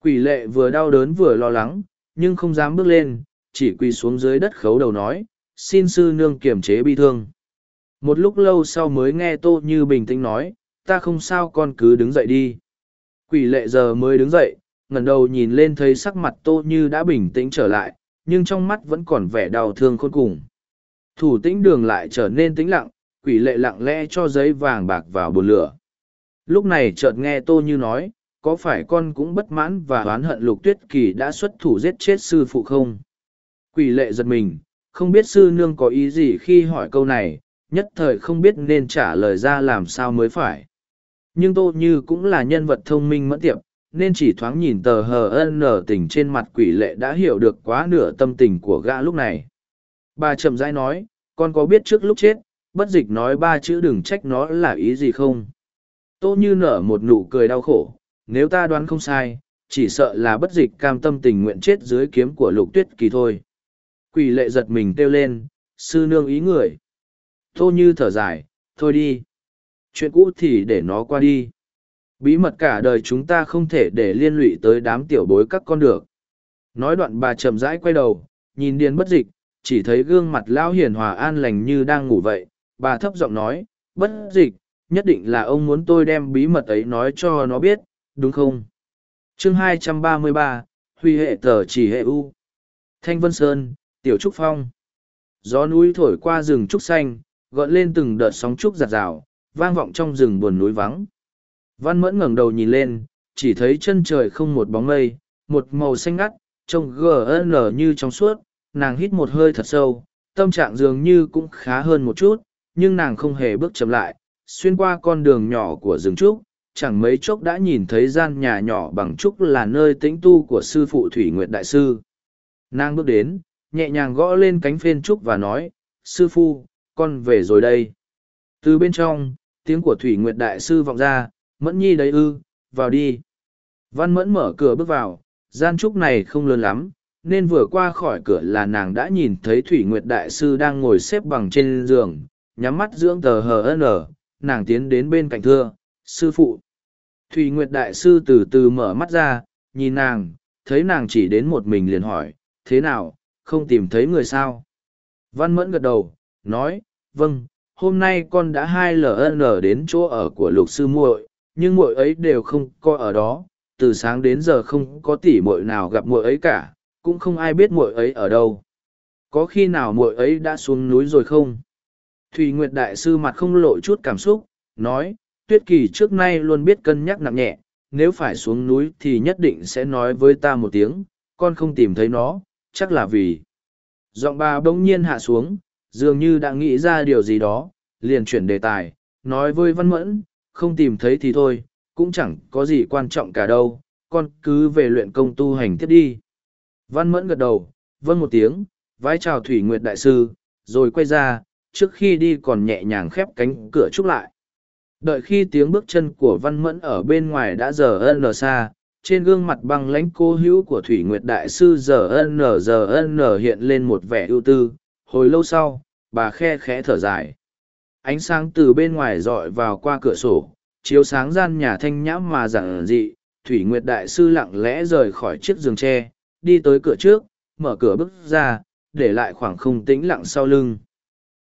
Quỷ lệ vừa đau đớn vừa lo lắng, nhưng không dám bước lên, chỉ quỳ xuống dưới đất khấu đầu nói, xin sư nương kiềm chế bi thương. Một lúc lâu sau mới nghe Tô Như bình tĩnh nói, ta không sao con cứ đứng dậy đi. Quỷ lệ giờ mới đứng dậy, ngẩng đầu nhìn lên thấy sắc mặt Tô Như đã bình tĩnh trở lại, nhưng trong mắt vẫn còn vẻ đau thương khôn cùng. Thủ tĩnh đường lại trở nên tĩnh lặng, quỷ lệ lặng lẽ cho giấy vàng bạc vào bồn lửa. Lúc này chợt nghe Tô Như nói, có phải con cũng bất mãn và oán hận lục tuyết kỳ đã xuất thủ giết chết sư phụ không? Quỷ lệ giật mình, không biết sư nương có ý gì khi hỏi câu này, nhất thời không biết nên trả lời ra làm sao mới phải. Nhưng Tô Như cũng là nhân vật thông minh mẫn tiệp, nên chỉ thoáng nhìn tờ hờ ân nở tình trên mặt quỷ lệ đã hiểu được quá nửa tâm tình của gã lúc này. Bà chậm rãi nói, con có biết trước lúc chết, bất dịch nói ba chữ đừng trách nó là ý gì không? Tô Như nở một nụ cười đau khổ, nếu ta đoán không sai, chỉ sợ là bất dịch cam tâm tình nguyện chết dưới kiếm của lục tuyết kỳ thôi. Quỷ lệ giật mình kêu lên, sư nương ý người. Tô Như thở dài, thôi đi. Chuyện cũ thì để nó qua đi. Bí mật cả đời chúng ta không thể để liên lụy tới đám tiểu bối các con được. Nói đoạn bà chậm rãi quay đầu, nhìn điên bất dịch, chỉ thấy gương mặt lão hiền hòa an lành như đang ngủ vậy. Bà thấp giọng nói, bất dịch, nhất định là ông muốn tôi đem bí mật ấy nói cho nó biết, đúng không? chương 233, Huy hệ tờ chỉ hệ U. Thanh Vân Sơn, Tiểu Trúc Phong. Gió núi thổi qua rừng trúc xanh, gợn lên từng đợt sóng trúc giạt rào, vang vọng trong rừng buồn núi vắng. Văn mẫn ngẩng đầu nhìn lên, chỉ thấy chân trời không một bóng mây, một màu xanh ngắt, trông gn như trong suốt, nàng hít một hơi thật sâu, tâm trạng dường như cũng khá hơn một chút, nhưng nàng không hề bước chậm lại, xuyên qua con đường nhỏ của rừng trúc, chẳng mấy chốc đã nhìn thấy gian nhà nhỏ bằng trúc là nơi tĩnh tu của sư phụ Thủy Nguyệt Đại Sư. Nàng bước đến, nhẹ nhàng gõ lên cánh phên trúc và nói, Sư Phu, con về rồi đây. Từ bên trong, tiếng của Thủy Nguyệt Đại Sư vọng ra, Mẫn Nhi đấy ư, vào đi. Văn Mẫn mở cửa bước vào, gian trúc này không lớn lắm, nên vừa qua khỏi cửa là nàng đã nhìn thấy Thủy Nguyệt Đại Sư đang ngồi xếp bằng trên giường, nhắm mắt dưỡng tờ hờ nở, nàng tiến đến bên cạnh thưa, sư phụ. Thủy Nguyệt Đại Sư từ từ mở mắt ra, nhìn nàng, thấy nàng chỉ đến một mình liền hỏi, thế nào, không tìm thấy người sao? Văn Mẫn gật đầu, nói, vâng, hôm nay con đã hai ln đến chỗ ở của lục sư muội nhưng muội ấy đều không có ở đó. Từ sáng đến giờ không có tỉ muội nào gặp muội ấy cả cũng không ai biết muội ấy ở đâu. Có khi nào muội ấy đã xuống núi rồi không? Thùy nguyệt đại sư mặt không lộ chút cảm xúc nói tuyết kỳ trước nay luôn biết cân nhắc nặng nhẹ nếu phải xuống núi thì nhất định sẽ nói với ta một tiếng con không tìm thấy nó chắc là vì. Giọng bà bỗng nhiên hạ xuống, dường như đã nghĩ ra điều gì đó, liền chuyển đề tài, nói với văn mẫn, không tìm thấy thì thôi, cũng chẳng có gì quan trọng cả đâu, con cứ về luyện công tu hành tiếp đi. Văn mẫn gật đầu vâng một tiếng, vái chào thủy nguyệt đại sư, rồi quay ra, trước khi đi còn nhẹ nhàng khép cánh cửa trúc lại. Đợi khi tiếng bước chân của văn mẫn ở bên ngoài đã giờ ân lờ xa trên gương mặt băng lãnh cô hữu của thủy nguyệt đại sư giờ ân nở giờ ân nở hiện lên một vẻ ưu tư. Hồi lâu sau, bà khe khẽ thở dài. Ánh sáng từ bên ngoài dọi vào qua cửa sổ, chiếu sáng gian nhà thanh nhãm mà giản dị. Thủy nguyệt đại sư lặng lẽ rời khỏi chiếc giường tre, đi tới cửa trước, mở cửa bước ra, để lại khoảng không tĩnh lặng sau lưng.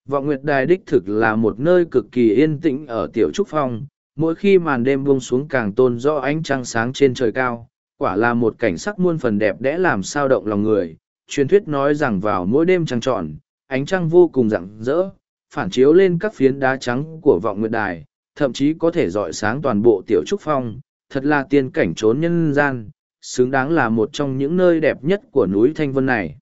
Vọng nguyệt đài đích thực là một nơi cực kỳ yên tĩnh ở tiểu trúc phong mỗi khi màn đêm buông xuống càng tôn rõ ánh trăng sáng trên trời cao quả là một cảnh sắc muôn phần đẹp đẽ làm sao động lòng người truyền thuyết nói rằng vào mỗi đêm trăng trọn ánh trăng vô cùng rạng rỡ, phản chiếu lên các phiến đá trắng của vọng nguyệt đài, thậm chí có thể rọi sáng toàn bộ tiểu trúc phong, thật là tiên cảnh trốn nhân gian, xứng đáng là một trong những nơi đẹp nhất của núi Thanh Vân này.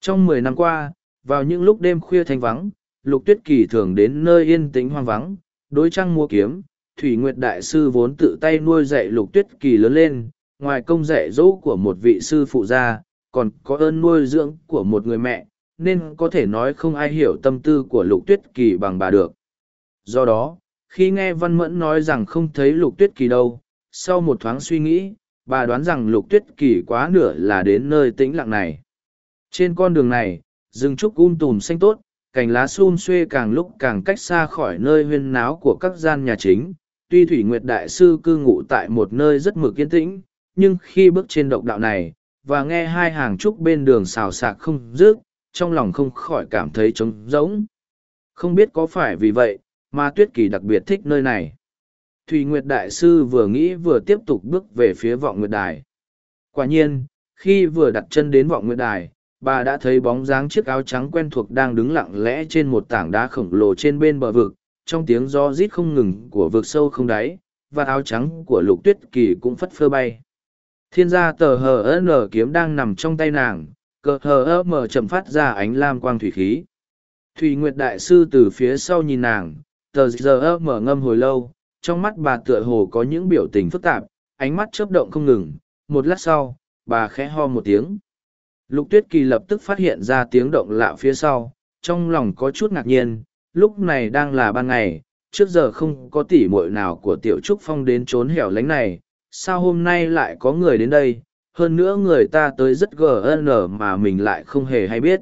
Trong mười năm qua, vào những lúc đêm khuya thanh vắng, Lục Tuyết Kỳ thường đến nơi yên tĩnh hoang vắng, đối trăng mua kiếm, Thủy Nguyệt Đại Sư vốn tự tay nuôi dạy Lục Tuyết Kỳ lớn lên, ngoài công dạy dỗ của một vị sư phụ gia, còn có ơn nuôi dưỡng của một người mẹ, nên có thể nói không ai hiểu tâm tư của lục tuyết kỳ bằng bà được. Do đó khi nghe văn mẫn nói rằng không thấy lục tuyết kỳ đâu sau một thoáng suy nghĩ bà đoán rằng lục tuyết kỳ quá nửa là đến nơi tĩnh lặng này. Trên con đường này rừng trúc um tùm xanh tốt cành lá xum xuê càng lúc càng cách xa khỏi nơi huyên náo của các gian nhà chính tuy thủy nguyệt đại sư cư ngụ tại một nơi rất mực yên tĩnh nhưng khi bước trên độc đạo này và nghe hai hàng trúc bên đường xào xạc không dứt trong lòng không khỏi cảm thấy trống rỗng. Không biết có phải vì vậy, mà Tuyết Kỳ đặc biệt thích nơi này. Thùy Nguyệt Đại Sư vừa nghĩ vừa tiếp tục bước về phía vọng Nguyệt Đài. Quả nhiên, khi vừa đặt chân đến vọng Nguyệt Đài, bà đã thấy bóng dáng chiếc áo trắng quen thuộc đang đứng lặng lẽ trên một tảng đá khổng lồ trên bên bờ vực, trong tiếng gió rít không ngừng của vực sâu không đáy, và áo trắng của lục tuyết kỳ cũng phất phơ bay. Thiên gia tờ hờ nở kiếm đang nằm trong tay nàng, cờ hờ ơ mờ chậm phát ra ánh lam quang thủy khí. Thùy nguyệt đại sư từ phía sau nhìn nàng tờ giờ ơ mở ngâm hồi lâu trong mắt bà tựa hồ có những biểu tình phức tạp ánh mắt chớp động không ngừng. Một lát sau bà khẽ ho một tiếng. Lục tuyết kỳ lập tức phát hiện ra tiếng động lạ phía sau trong lòng có chút ngạc nhiên lúc này đang là ban ngày, trước giờ không có tỉ mội nào của tiểu trúc phong đến trốn hẻo lánh này, sao hôm nay lại có người đến đây? Hơn nữa người ta tới rất gn mà mình lại không hề hay biết.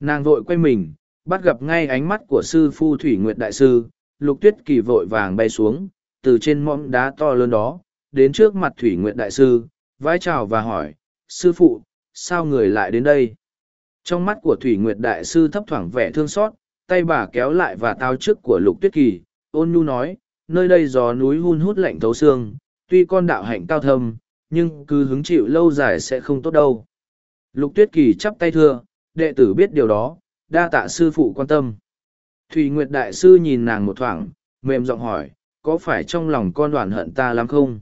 Nàng vội quay mình, bắt gặp ngay ánh mắt của sư phu thủy nguyệt đại sư, lục tuyết kỳ vội vàng bay xuống, từ trên mõm đá to lớn đó, đến trước mặt thủy nguyệt đại sư vái chào và hỏi, sư phụ, sao người lại đến đây? Trong mắt của thủy nguyệt đại sư thấp thoảng vẻ thương xót tay bà kéo lại và tao trước của lục tuyết kỳ ôn nhu nói nơi đây gió núi hun hút lạnh thấu xương tuy con đạo hạnh cao thâm nhưng cứ hứng chịu lâu dài sẽ không tốt đâu. Lục tuyết kỳ chắp tay thưa, đệ tử biết điều đó, đa tạ sư phụ quan tâm. Thùy Nguyệt Đại Sư nhìn nàng một thoảng, mềm giọng hỏi, có phải trong lòng con đoàn hận ta lắm không?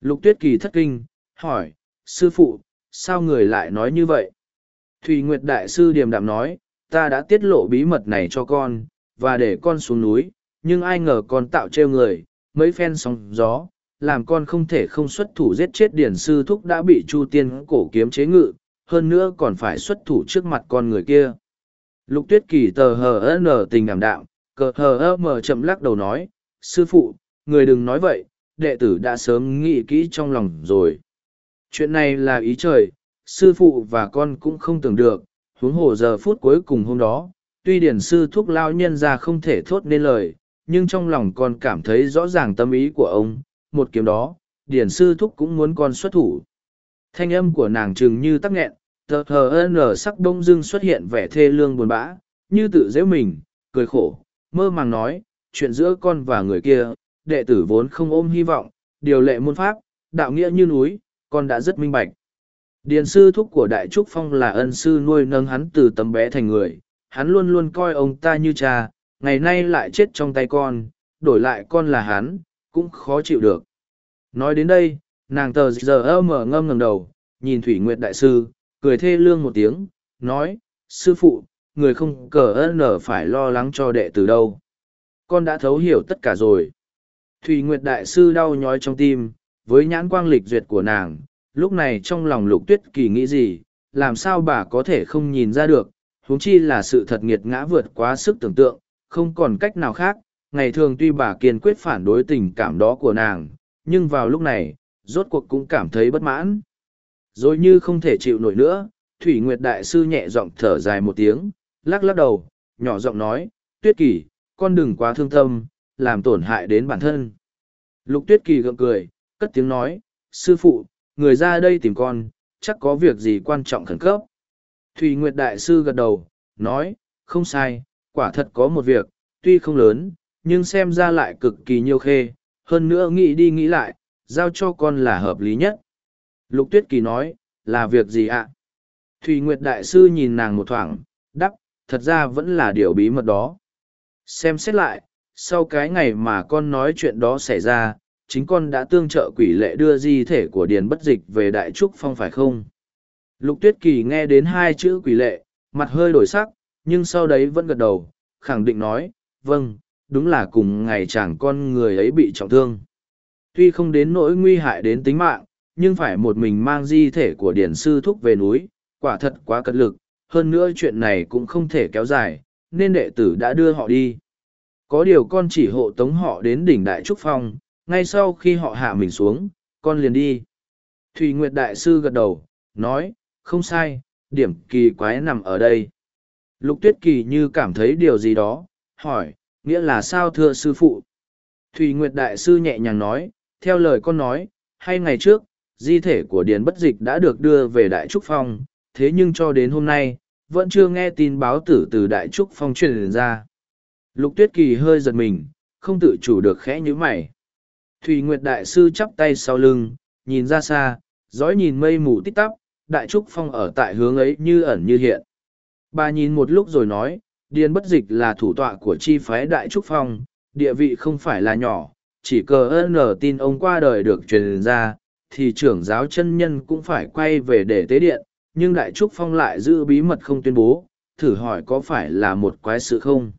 Lục tuyết kỳ thất kinh, hỏi, sư phụ, sao người lại nói như vậy? Thùy Nguyệt Đại Sư điềm đạm nói, ta đã tiết lộ bí mật này cho con, và để con xuống núi, nhưng ai ngờ con tạo trêu người, mấy phen sóng gió, làm con không thể không xuất thủ giết chết điển sư thúc đã bị chu tiên cổ kiếm chế ngự hơn nữa còn phải xuất thủ trước mặt con người kia lục tuyết kỳ tờ hờ nở tình ảm đạm cờ hờ mờ chậm lắc đầu nói sư phụ, người đừng nói vậy, đệ tử đã sớm nghĩ kỹ trong lòng rồi. Chuyện này là ý trời, sư phụ và con cũng không tưởng được, huống hồ giờ phút cuối cùng hôm đó, tuy điển sư thúc lao nhân ra không thể thốt nên lời, nhưng trong lòng con cảm thấy rõ ràng tâm ý của ông, một kiếm đó, điển sư thúc cũng muốn con xuất thủ. Thanh âm của nàng chừng như tắc nghẹn, tờ hờ nở sắc đông dưng xuất hiện vẻ thê lương buồn bã, như tự dễ mình, cười khổ, mơ màng nói, chuyện giữa con và người kia, đệ tử vốn không ôm hy vọng, điều lệ môn pháp, đạo nghĩa như núi, con đã rất minh bạch. Điền sư thúc của Đại Trúc Phong là ân sư nuôi nâng hắn từ tấm bé thành người, hắn luôn luôn coi ông ta như cha, ngày nay lại chết trong tay con, đổi lại con là hắn, cũng khó chịu được. Nói đến đây, nàng tờ giờ mở ngâm ngầm đầu, nhìn Thủy Nguyệt Đại Sư, cười thê lương một tiếng, nói, sư phụ, người không cờ ơn nở phải lo lắng cho đệ tử đâu. Con đã thấu hiểu tất cả rồi. Thủy Nguyệt Đại Sư đau nhói trong tim, với nhãn quang lịch duyệt của nàng, lúc này trong lòng lục tuyết kỳ nghĩ gì, làm sao bà có thể không nhìn ra được, huống chi là sự thật nghiệt ngã vượt quá sức tưởng tượng, không còn cách nào khác, ngày thường tuy bà kiên quyết phản đối tình cảm đó của nàng, nhưng vào lúc này, rốt cuộc cũng cảm thấy bất mãn. Rồi như không thể chịu nổi nữa, Thủy Nguyệt Đại Sư nhẹ giọng thở dài một tiếng, lắc lắc đầu, nhỏ giọng nói, Tuyết Kỳ, con đừng quá thương tâm, làm tổn hại đến bản thân. Lục Tuyết Kỳ gượng cười, cất tiếng nói, Sư phụ, người ra đây tìm con, chắc có việc gì quan trọng khẩn cấp. Thủy Nguyệt Đại Sư gật đầu, nói, không sai, quả thật có một việc, tuy không lớn, nhưng xem ra lại cực kỳ nhiều khê, hơn nữa nghĩ đi nghĩ lại, giao cho con là hợp lý nhất. Lục Tuyết Kỳ nói, là việc gì ạ? Thủy Nguyệt Đại Sư nhìn nàng một thoảng, đắp, thật ra vẫn là điều bí mật đó. Xem xét lại, sau cái ngày mà con nói chuyện đó xảy ra, chính con đã tương trợ quỷ lệ đưa di thể của Điền Bất Dịch về Đại Trúc Phong phải không? Lục Tuyết Kỳ nghe đến hai chữ quỷ lệ, mặt hơi đổi sắc, nhưng sau đấy vẫn gật đầu, khẳng định nói, vâng, đúng là cùng ngày chàng con người ấy bị trọng thương. Tuy không đến nỗi nguy hại đến tính mạng, nhưng phải một mình mang di thể của Điền Sư Thúc về núi, quả thật quá cật lực, hơn nữa chuyện này cũng không thể kéo dài, nên đệ tử đã đưa họ đi. Có điều con chỉ hộ tống họ đến đỉnh Đại Trúc Phong, ngay sau khi họ hạ mình xuống, con liền đi. Thủy Nguyệt Đại Sư gật đầu, nói, không sai, điểm kỳ quái nằm ở đây. Lục Tuyết Kỳ như cảm thấy điều gì đó, hỏi, nghĩa là sao thưa sư phụ? Thủy Nguyệt Đại Sư nhẹ nhàng nói, theo lời con nói, hay ngày trước, di thể của Điền Bất Dịch đã được đưa về Đại Trúc Phong, thế nhưng cho đến hôm nay, vẫn chưa nghe tin báo tử từ Đại Trúc Phong truyền ra. Lục Tuyết Kỳ hơi giật mình, không tự chủ được khẽ như mày. Thùy Nguyệt Đại Sư chắp tay sau lưng, nhìn ra xa, dõi nhìn mây mù tích tắp, Đại Trúc Phong ở tại hướng ấy như ẩn như hiện. Bà nhìn một lúc rồi nói, Điền Bất Dịch là thủ tọa của chi phái Đại Trúc Phong, địa vị không phải là nhỏ, chỉ cờ ơn tin ông qua đời được truyền ra, thì trưởng giáo chân nhân cũng phải quay về để tế điện, nhưng Đại Trúc Phong lại giữ bí mật không tuyên bố, thử hỏi có phải là một quái sự không?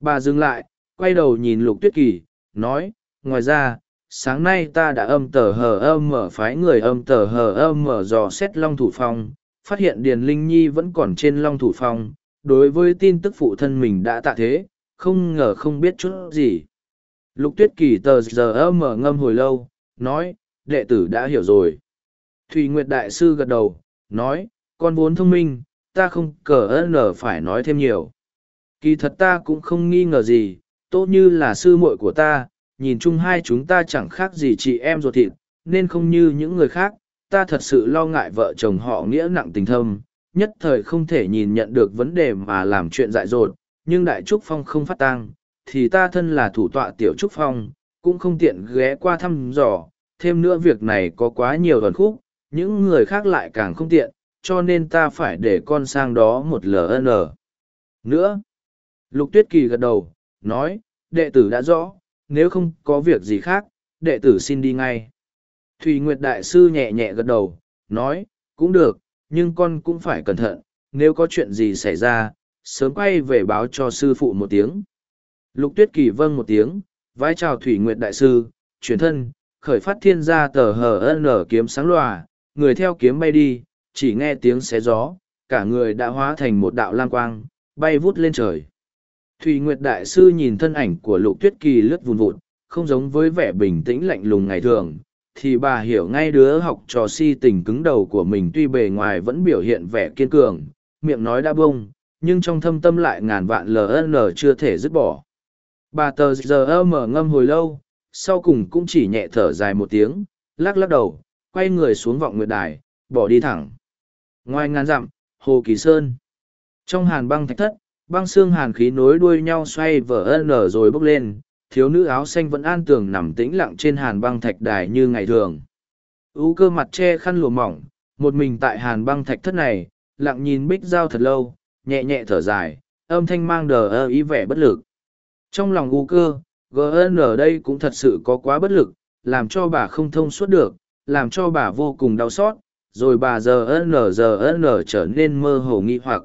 Bà dừng lại, quay đầu nhìn Lục Tuyết Kỳ, nói, ngoài ra, sáng nay ta đã âm tờ hờ âm mở phái người âm tờ hờ âm mở dò xét Long Thủ Phong, phát hiện Điền Linh Nhi vẫn còn trên Long Thủ Phong, đối với tin tức phụ thân mình đã tạ thế, không ngờ không biết chút gì. Lục Tuyết Kỳ tờ giờ âm mở ngâm hồi lâu, nói, đệ tử đã hiểu rồi. Thùy Nguyệt Đại Sư gật đầu, nói, con vốn thông minh, ta không cờ ơn nở phải nói thêm nhiều. Kỳ thật ta cũng không nghi ngờ gì, tốt như là sư muội của ta, nhìn chung hai chúng ta chẳng khác gì chị em ruột thịt, nên không như những người khác, ta thật sự lo ngại vợ chồng họ nghĩa nặng tình thâm, nhất thời không thể nhìn nhận được vấn đề mà làm chuyện dại dột, nhưng Đại Trúc Phong không phát tang, thì ta thân là thủ tọa Tiểu Trúc Phong, cũng không tiện ghé qua thăm dò, thêm nữa việc này có quá nhiều đoàn khúc, những người khác lại càng không tiện, cho nên ta phải để con sang đó một LN. Nữa, Lục Tuyết Kỳ gật đầu, nói, đệ tử đã rõ, nếu không có việc gì khác, đệ tử xin đi ngay. Thùy Nguyệt Đại Sư nhẹ nhẹ gật đầu, nói, cũng được, nhưng con cũng phải cẩn thận, nếu có chuyện gì xảy ra, sớm quay về báo cho sư phụ một tiếng. Lục Tuyết Kỳ vâng một tiếng, vai chào Thủy Nguyệt Đại Sư, chuyển thân, khởi phát thiên gia tờ hờ nở kiếm sáng lòa, người theo kiếm bay đi, chỉ nghe tiếng xé gió, cả người đã hóa thành một đạo lang quang, bay vút lên trời. Thủy Nguyệt Đại Sư nhìn thân ảnh của Lục Tuyết Kỳ lướt vùn vụt, không giống với vẻ bình tĩnh lạnh lùng ngày thường, thì bà hiểu ngay đứa học trò si tình cứng đầu của mình tuy bề ngoài vẫn biểu hiện vẻ kiên cường, miệng nói đã bông, nhưng trong thâm tâm lại ngàn vạn LN chưa thể dứt bỏ. Bà tờ giờ mở ngâm hồi lâu, sau cùng cũng chỉ nhẹ thở dài một tiếng, lắc lắc đầu, quay người xuống vọng nguyệt đài, bỏ đi thẳng. Ngoài ngàn dặm, Hồ Kỳ Sơn. Trong hàn băng thạch thất, băng xương hàn khí nối đuôi nhau xoay vở nở rồi bốc lên, thiếu nữ áo xanh vẫn an tường nằm tĩnh lặng trên hàn băng thạch đài như ngày thường. U cơ mặt che khăn lụa mỏng, một mình tại hàn băng thạch thất này, lặng nhìn bích dao thật lâu, nhẹ nhẹ thở dài, âm thanh mang đờ ơ ý vẻ bất lực. Trong lòng u cơ, GN ở đây cũng thật sự có quá bất lực, làm cho bà không thông suốt được, làm cho bà vô cùng đau xót, rồi bà giờ n giờ n trở nên mơ hồ nghi hoặc.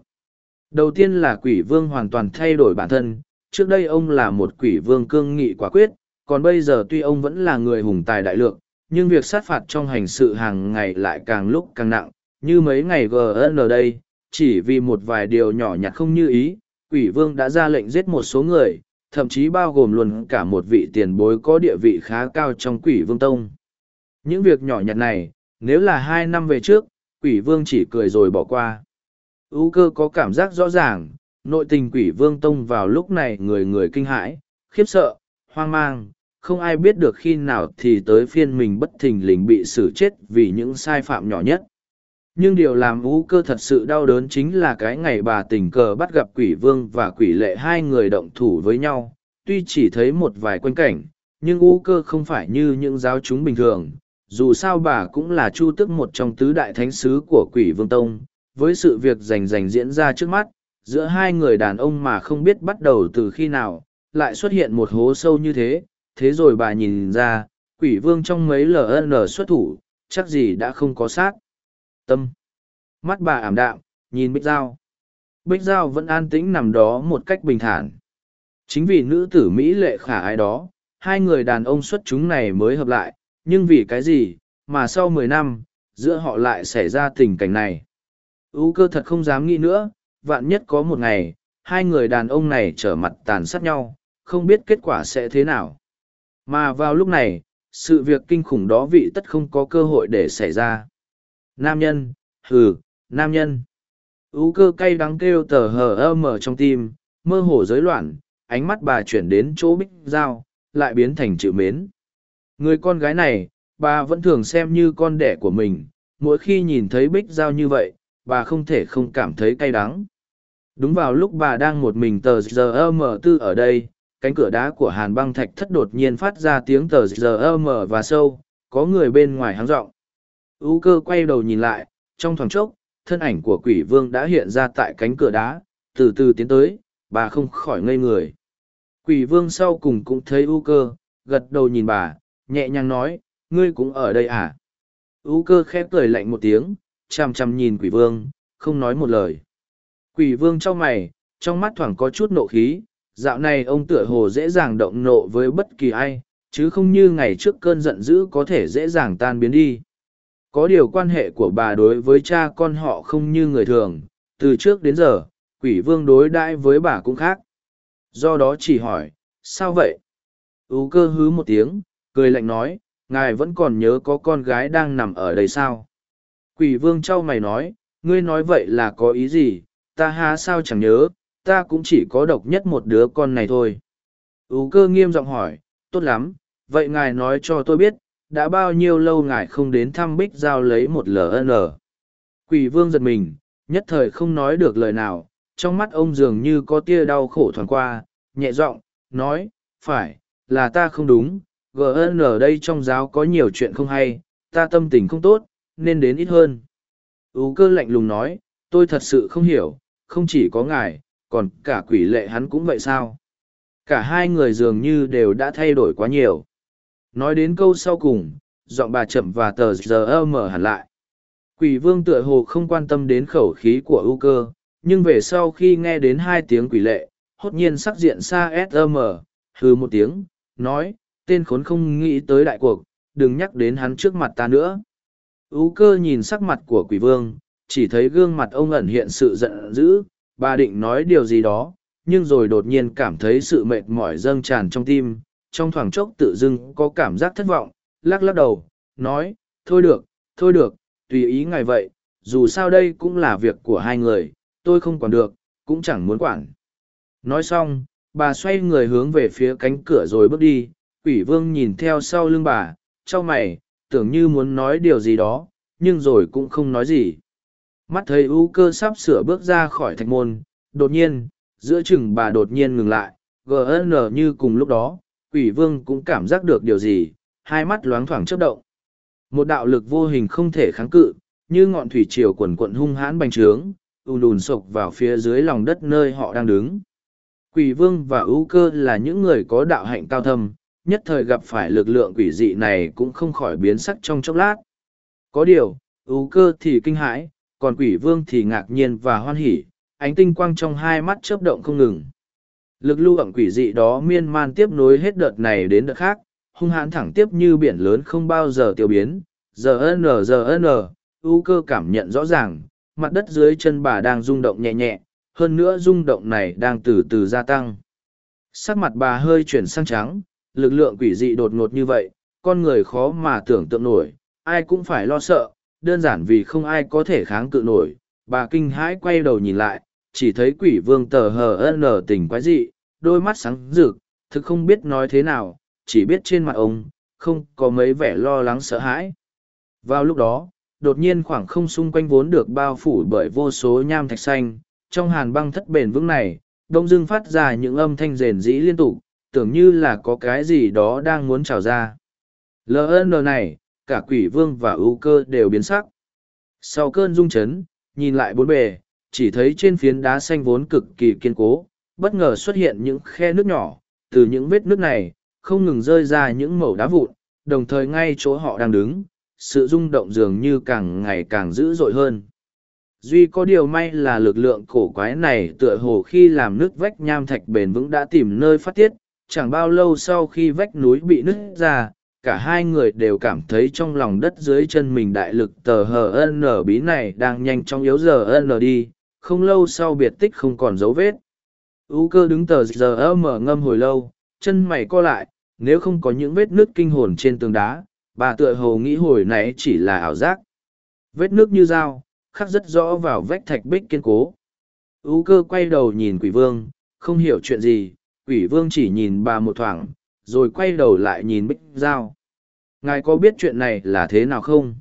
Đầu tiên là quỷ vương hoàn toàn thay đổi bản thân, trước đây ông là một quỷ vương cương nghị quả quyết, còn bây giờ tuy ông vẫn là người hùng tài đại lượng, nhưng việc sát phạt trong hành sự hàng ngày lại càng lúc càng nặng, như mấy ngày GN đây, chỉ vì một vài điều nhỏ nhặt không như ý, quỷ vương đã ra lệnh giết một số người, thậm chí bao gồm luôn cả một vị tiền bối có địa vị khá cao trong quỷ vương tông. Những việc nhỏ nhặt này, nếu là hai năm về trước, quỷ vương chỉ cười rồi bỏ qua ưu cơ có cảm giác rõ ràng, nội tình quỷ vương tông vào lúc này người người kinh hãi, khiếp sợ, hoang mang, không ai biết được khi nào thì tới phiên mình bất thình lình bị xử chết vì những sai phạm nhỏ nhất. Nhưng điều làm ưu cơ thật sự đau đớn chính là cái ngày bà tình cờ bắt gặp quỷ vương và quỷ lệ hai người động thủ với nhau, tuy chỉ thấy một vài quanh cảnh, nhưng ưu cơ không phải như những giáo chúng bình thường, dù sao bà cũng là chu tức một trong tứ đại thánh sứ của quỷ vương tông với sự việc rành rành diễn ra trước mắt, giữa hai người đàn ông mà không biết bắt đầu từ khi nào, lại xuất hiện một hố sâu như thế. Thế rồi bà nhìn ra, quỷ vương trong mấy ln xuất thủ, chắc gì đã không có sát tâm. Mắt bà ảm đạm, nhìn bích giao. Bích giao vẫn an tĩnh nằm đó một cách bình thản. Chính vì nữ tử mỹ lệ khả ái đó, hai người đàn ông xuất chúng này mới hợp lại, nhưng vì cái gì mà sau mười năm, giữa họ lại xảy ra tình cảnh này? Ưu cơ thật không dám nghĩ nữa vạn nhất có một ngày hai người đàn ông này trở mặt tàn sát nhau không biết kết quả sẽ thế nào. Mà vào lúc này sự việc kinh khủng đó vị tất không có cơ hội để xảy ra. Nam nhân hừ nam nhân. Ưu cơ cay đắng kêu tờ hờ ơ mờ trong tim mơ hồ rối loạn ánh mắt bà chuyển đến chỗ bích dao lại biến thành chữ mến. Người con gái này, bà vẫn thường xem như con đẻ của mình, mỗi khi nhìn thấy bích giao như vậy, bà không thể không cảm thấy cay đắng. Đúng vào lúc bà đang một mình tờ giờ mở tư ở đây, cánh cửa đá của hàn băng thạch thất đột nhiên phát ra tiếng tờ giờ mở và sâu, có người bên ngoài háng rộng. U cơ quay đầu nhìn lại, trong thoáng chốc, thân ảnh của quỷ vương đã hiện ra tại cánh cửa đá, từ từ tiến tới, bà không khỏi ngây người. Quỷ vương sau cùng cũng thấy u cơ, gật đầu nhìn bà, nhẹ nhàng nói, ngươi cũng ở đây à? u cơ khép cười lạnh một tiếng, chằm chằm nhìn quỷ vương, không nói một lời. Quỷ vương trong mày, trong mắt thoảng có chút nộ khí, dạo này ông tựa hồ dễ dàng động nộ với bất kỳ ai, chứ không như ngày trước cơn giận dữ có thể dễ dàng tan biến đi. Có điều quan hệ của bà đối với cha con họ không như người thường, từ trước đến giờ, quỷ vương đối đãi với bà cũng khác. Do đó chỉ hỏi, sao vậy? Ú cơ hứ một tiếng, cười lạnh nói, ngài vẫn còn nhớ có con gái đang nằm ở đây sao? Quỷ vương trao mày nói, ngươi nói vậy là có ý gì, ta há sao chẳng nhớ, ta cũng chỉ có độc nhất một đứa con này thôi. Ú cơ nghiêm giọng hỏi, tốt lắm, vậy ngài nói cho tôi biết, đã bao nhiêu lâu ngài không đến thăm bích giao lấy một ln quỷ vương giật mình nhất thời không nói được lời nào trong mắt ông dường như có tia đau khổ thoáng qua nhẹ giọng nói phải là ta không đúng gn ở đây trong giáo có nhiều chuyện không hay ta tâm tình không tốt nên đến ít hơn. Ú cơ lạnh lùng nói tôi thật sự không hiểu không chỉ có ngài còn cả quỷ lệ hắn cũng vậy sao? Cả hai người dường như đều đã thay đổi quá nhiều. Nói đến câu sau cùng giọng bà chậm và tờ giờ mở hẳn lại. Quỷ vương tựa hồ không quan tâm đến khẩu khí của ưu cơ nhưng về sau khi nghe đến hai tiếng quỷ lệ hốt nhiên sắc diện xa sm hừ một tiếng nói tên khốn không nghĩ tới đại cuộc, đừng nhắc đến hắn trước mặt ta nữa. Ú cơ nhìn sắc mặt của quỷ vương, chỉ thấy gương mặt ông ẩn hiện sự giận dữ, bà định nói điều gì đó, nhưng rồi đột nhiên cảm thấy sự mệt mỏi dâng tràn trong tim, trong thoảng chốc tự dưng có cảm giác thất vọng, lắc lắc đầu, nói, thôi được, thôi được, tùy ý ngài vậy, dù sao đây cũng là việc của hai người, tôi không quản được, cũng chẳng muốn quản. Nói xong, bà xoay người hướng về phía cánh cửa rồi bước đi, quỷ vương nhìn theo sau lưng bà, trao mày, tưởng như muốn nói điều gì đó, nhưng rồi cũng không nói gì. Mắt thấy ưu cơ sắp sửa bước ra khỏi thạch môn, đột nhiên, giữa chừng bà đột nhiên ngừng lại, gn như cùng lúc đó, quỷ vương cũng cảm giác được điều gì, hai mắt loáng thoảng chớp động. Một đạo lực vô hình không thể kháng cự, như ngọn thủy triều quần quận hung hãn bành trướng, ùn ùn sộc vào phía dưới lòng đất nơi họ đang đứng. Quỷ vương và ưu cơ là những người có đạo hạnh cao thâm, nhất thời gặp phải lực lượng quỷ dị này cũng không khỏi biến sắc trong chốc lát. Có điều, ưu cơ thì kinh hãi, còn quỷ vương thì ngạc nhiên và hoan hỉ, ánh tinh quang trong hai mắt chớp động không ngừng. Lực lưu ẩn quỷ dị đó miên man tiếp nối hết đợt này đến đợt khác, hung hãn thẳng tiếp như biển lớn không bao giờ tiêu biến. Giờ n giờ n, ưu cơ cảm nhận rõ ràng, mặt đất dưới chân bà đang rung động nhẹ nhẹ, hơn nữa rung động này đang từ từ gia tăng. Sắc mặt bà hơi chuyển sang trắng, lực lượng quỷ dị đột ngột như vậy, con người khó mà tưởng tượng nổi, ai cũng phải lo sợ, đơn giản vì không ai có thể kháng cự nổi. Bà kinh hãi quay đầu nhìn lại, chỉ thấy quỷ vương tờ hờ nở tình quái dị, đôi mắt sáng rực, thực không biết nói thế nào, chỉ biết trên mặt ông, không có mấy vẻ lo lắng sợ hãi. Vào lúc đó, đột nhiên khoảng không xung quanh vốn được bao phủ bởi vô số nham thạch xanh, trong hàn băng thất bền vững này, đông dưng phát ra những âm thanh rền rĩ liên tục, tưởng như là có cái gì đó đang muốn trào ra. LN này, cả quỷ vương và ưu cơ đều biến sắc. Sau cơn rung chấn, nhìn lại bốn bề, chỉ thấy trên phiến đá xanh vốn cực kỳ kiên cố, bất ngờ xuất hiện những khe nước nhỏ, từ những vết nước này, không ngừng rơi ra những mẩu đá vụn, đồng thời ngay chỗ họ đang đứng, sự rung động dường như càng ngày càng dữ dội hơn. Duy có điều may là lực lượng cổ quái này tựa hồ khi làm nước vách nham thạch bền vững đã tìm nơi phát tiết, chẳng bao lâu sau khi vách núi bị nứt ra, cả hai người đều cảm thấy trong lòng đất dưới chân mình đại lực tờ hờ n bí này đang nhanh chóng yếu giờ n đi, không lâu sau biệt tích không còn dấu vết. U cơ đứng tờ giờ mở ngâm hồi lâu, chân mày co lại, nếu không có những vết nước kinh hồn trên tường đá, bà tựa hồ nghĩ hồi nãy chỉ là ảo giác. Vết nước như dao, khắc rất rõ vào vách thạch bích kiên cố. U cơ quay đầu nhìn quỷ vương, không hiểu chuyện gì, quỷ vương chỉ nhìn bà một thoảng, rồi quay đầu lại nhìn bích Giao. Ngài có biết chuyện này là thế nào không?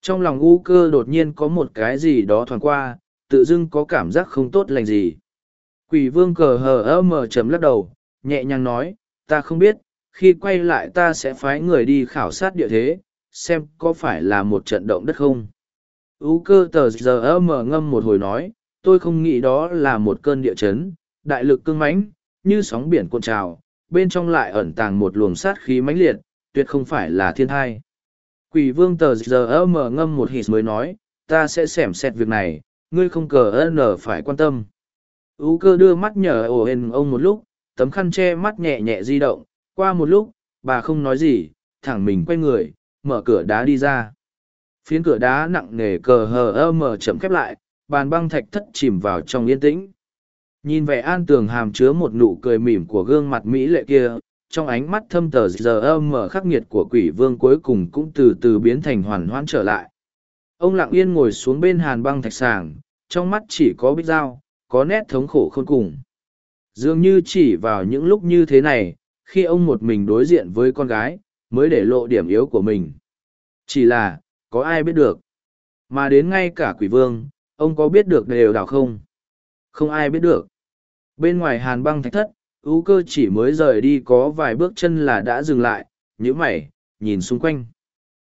Trong lòng u cơ đột nhiên có một cái gì đó thoáng qua, tự dưng có cảm giác không tốt lành gì. Quỷ vương cờ hờ ơ mờ chấm lắc đầu, nhẹ nhàng nói, ta không biết, khi quay lại ta sẽ phái người đi khảo sát địa thế, xem có phải là một trận động đất không. U cơ tờ giờ mở ngâm một hồi nói, tôi không nghĩ đó là một cơn địa chấn, đại lực cưng mãnh, như sóng biển cuộn trào, bên trong lại ẩn tàng một luồng sát khí mãnh liệt, tuyệt không phải là thiên thai. Quỷ vương tờ giờ mở ngâm một hít mới nói, ta sẽ xem xét việc này, ngươi không cờ ơn phải quan tâm. Ú cơ đưa mắt nhờ ổ hên ông một lúc, tấm khăn che mắt nhẹ nhẹ di động, qua một lúc, bà không nói gì, thẳng mình quay người, mở cửa đá đi ra. Phiến cửa đá nặng nề cờ hờ ơ mở chậm khép lại, bàn băng thạch thất chìm vào trong yên tĩnh. Nhìn vẻ an tường hàm chứa một nụ cười mỉm của gương mặt Mỹ lệ kia, trong ánh mắt thâm tờ giờ ơ mở khắc nghiệt của quỷ vương cuối cùng cũng từ từ biến thành hoàn hoãn trở lại. Ông lặng yên ngồi xuống bên hàn băng thạch sàng, trong mắt chỉ có bích dao, có nét thống khổ khôn cùng. Dường như chỉ vào những lúc như thế này, khi ông một mình đối diện với con gái, mới để lộ điểm yếu của mình. Chỉ là, có ai biết được. Mà đến ngay cả quỷ vương, ông có biết được đều đảo không? Không ai biết được. Bên ngoài hàn băng thạch thất, ưu cơ chỉ mới rời đi có vài bước chân là đã dừng lại, nhíu mày, nhìn xung quanh.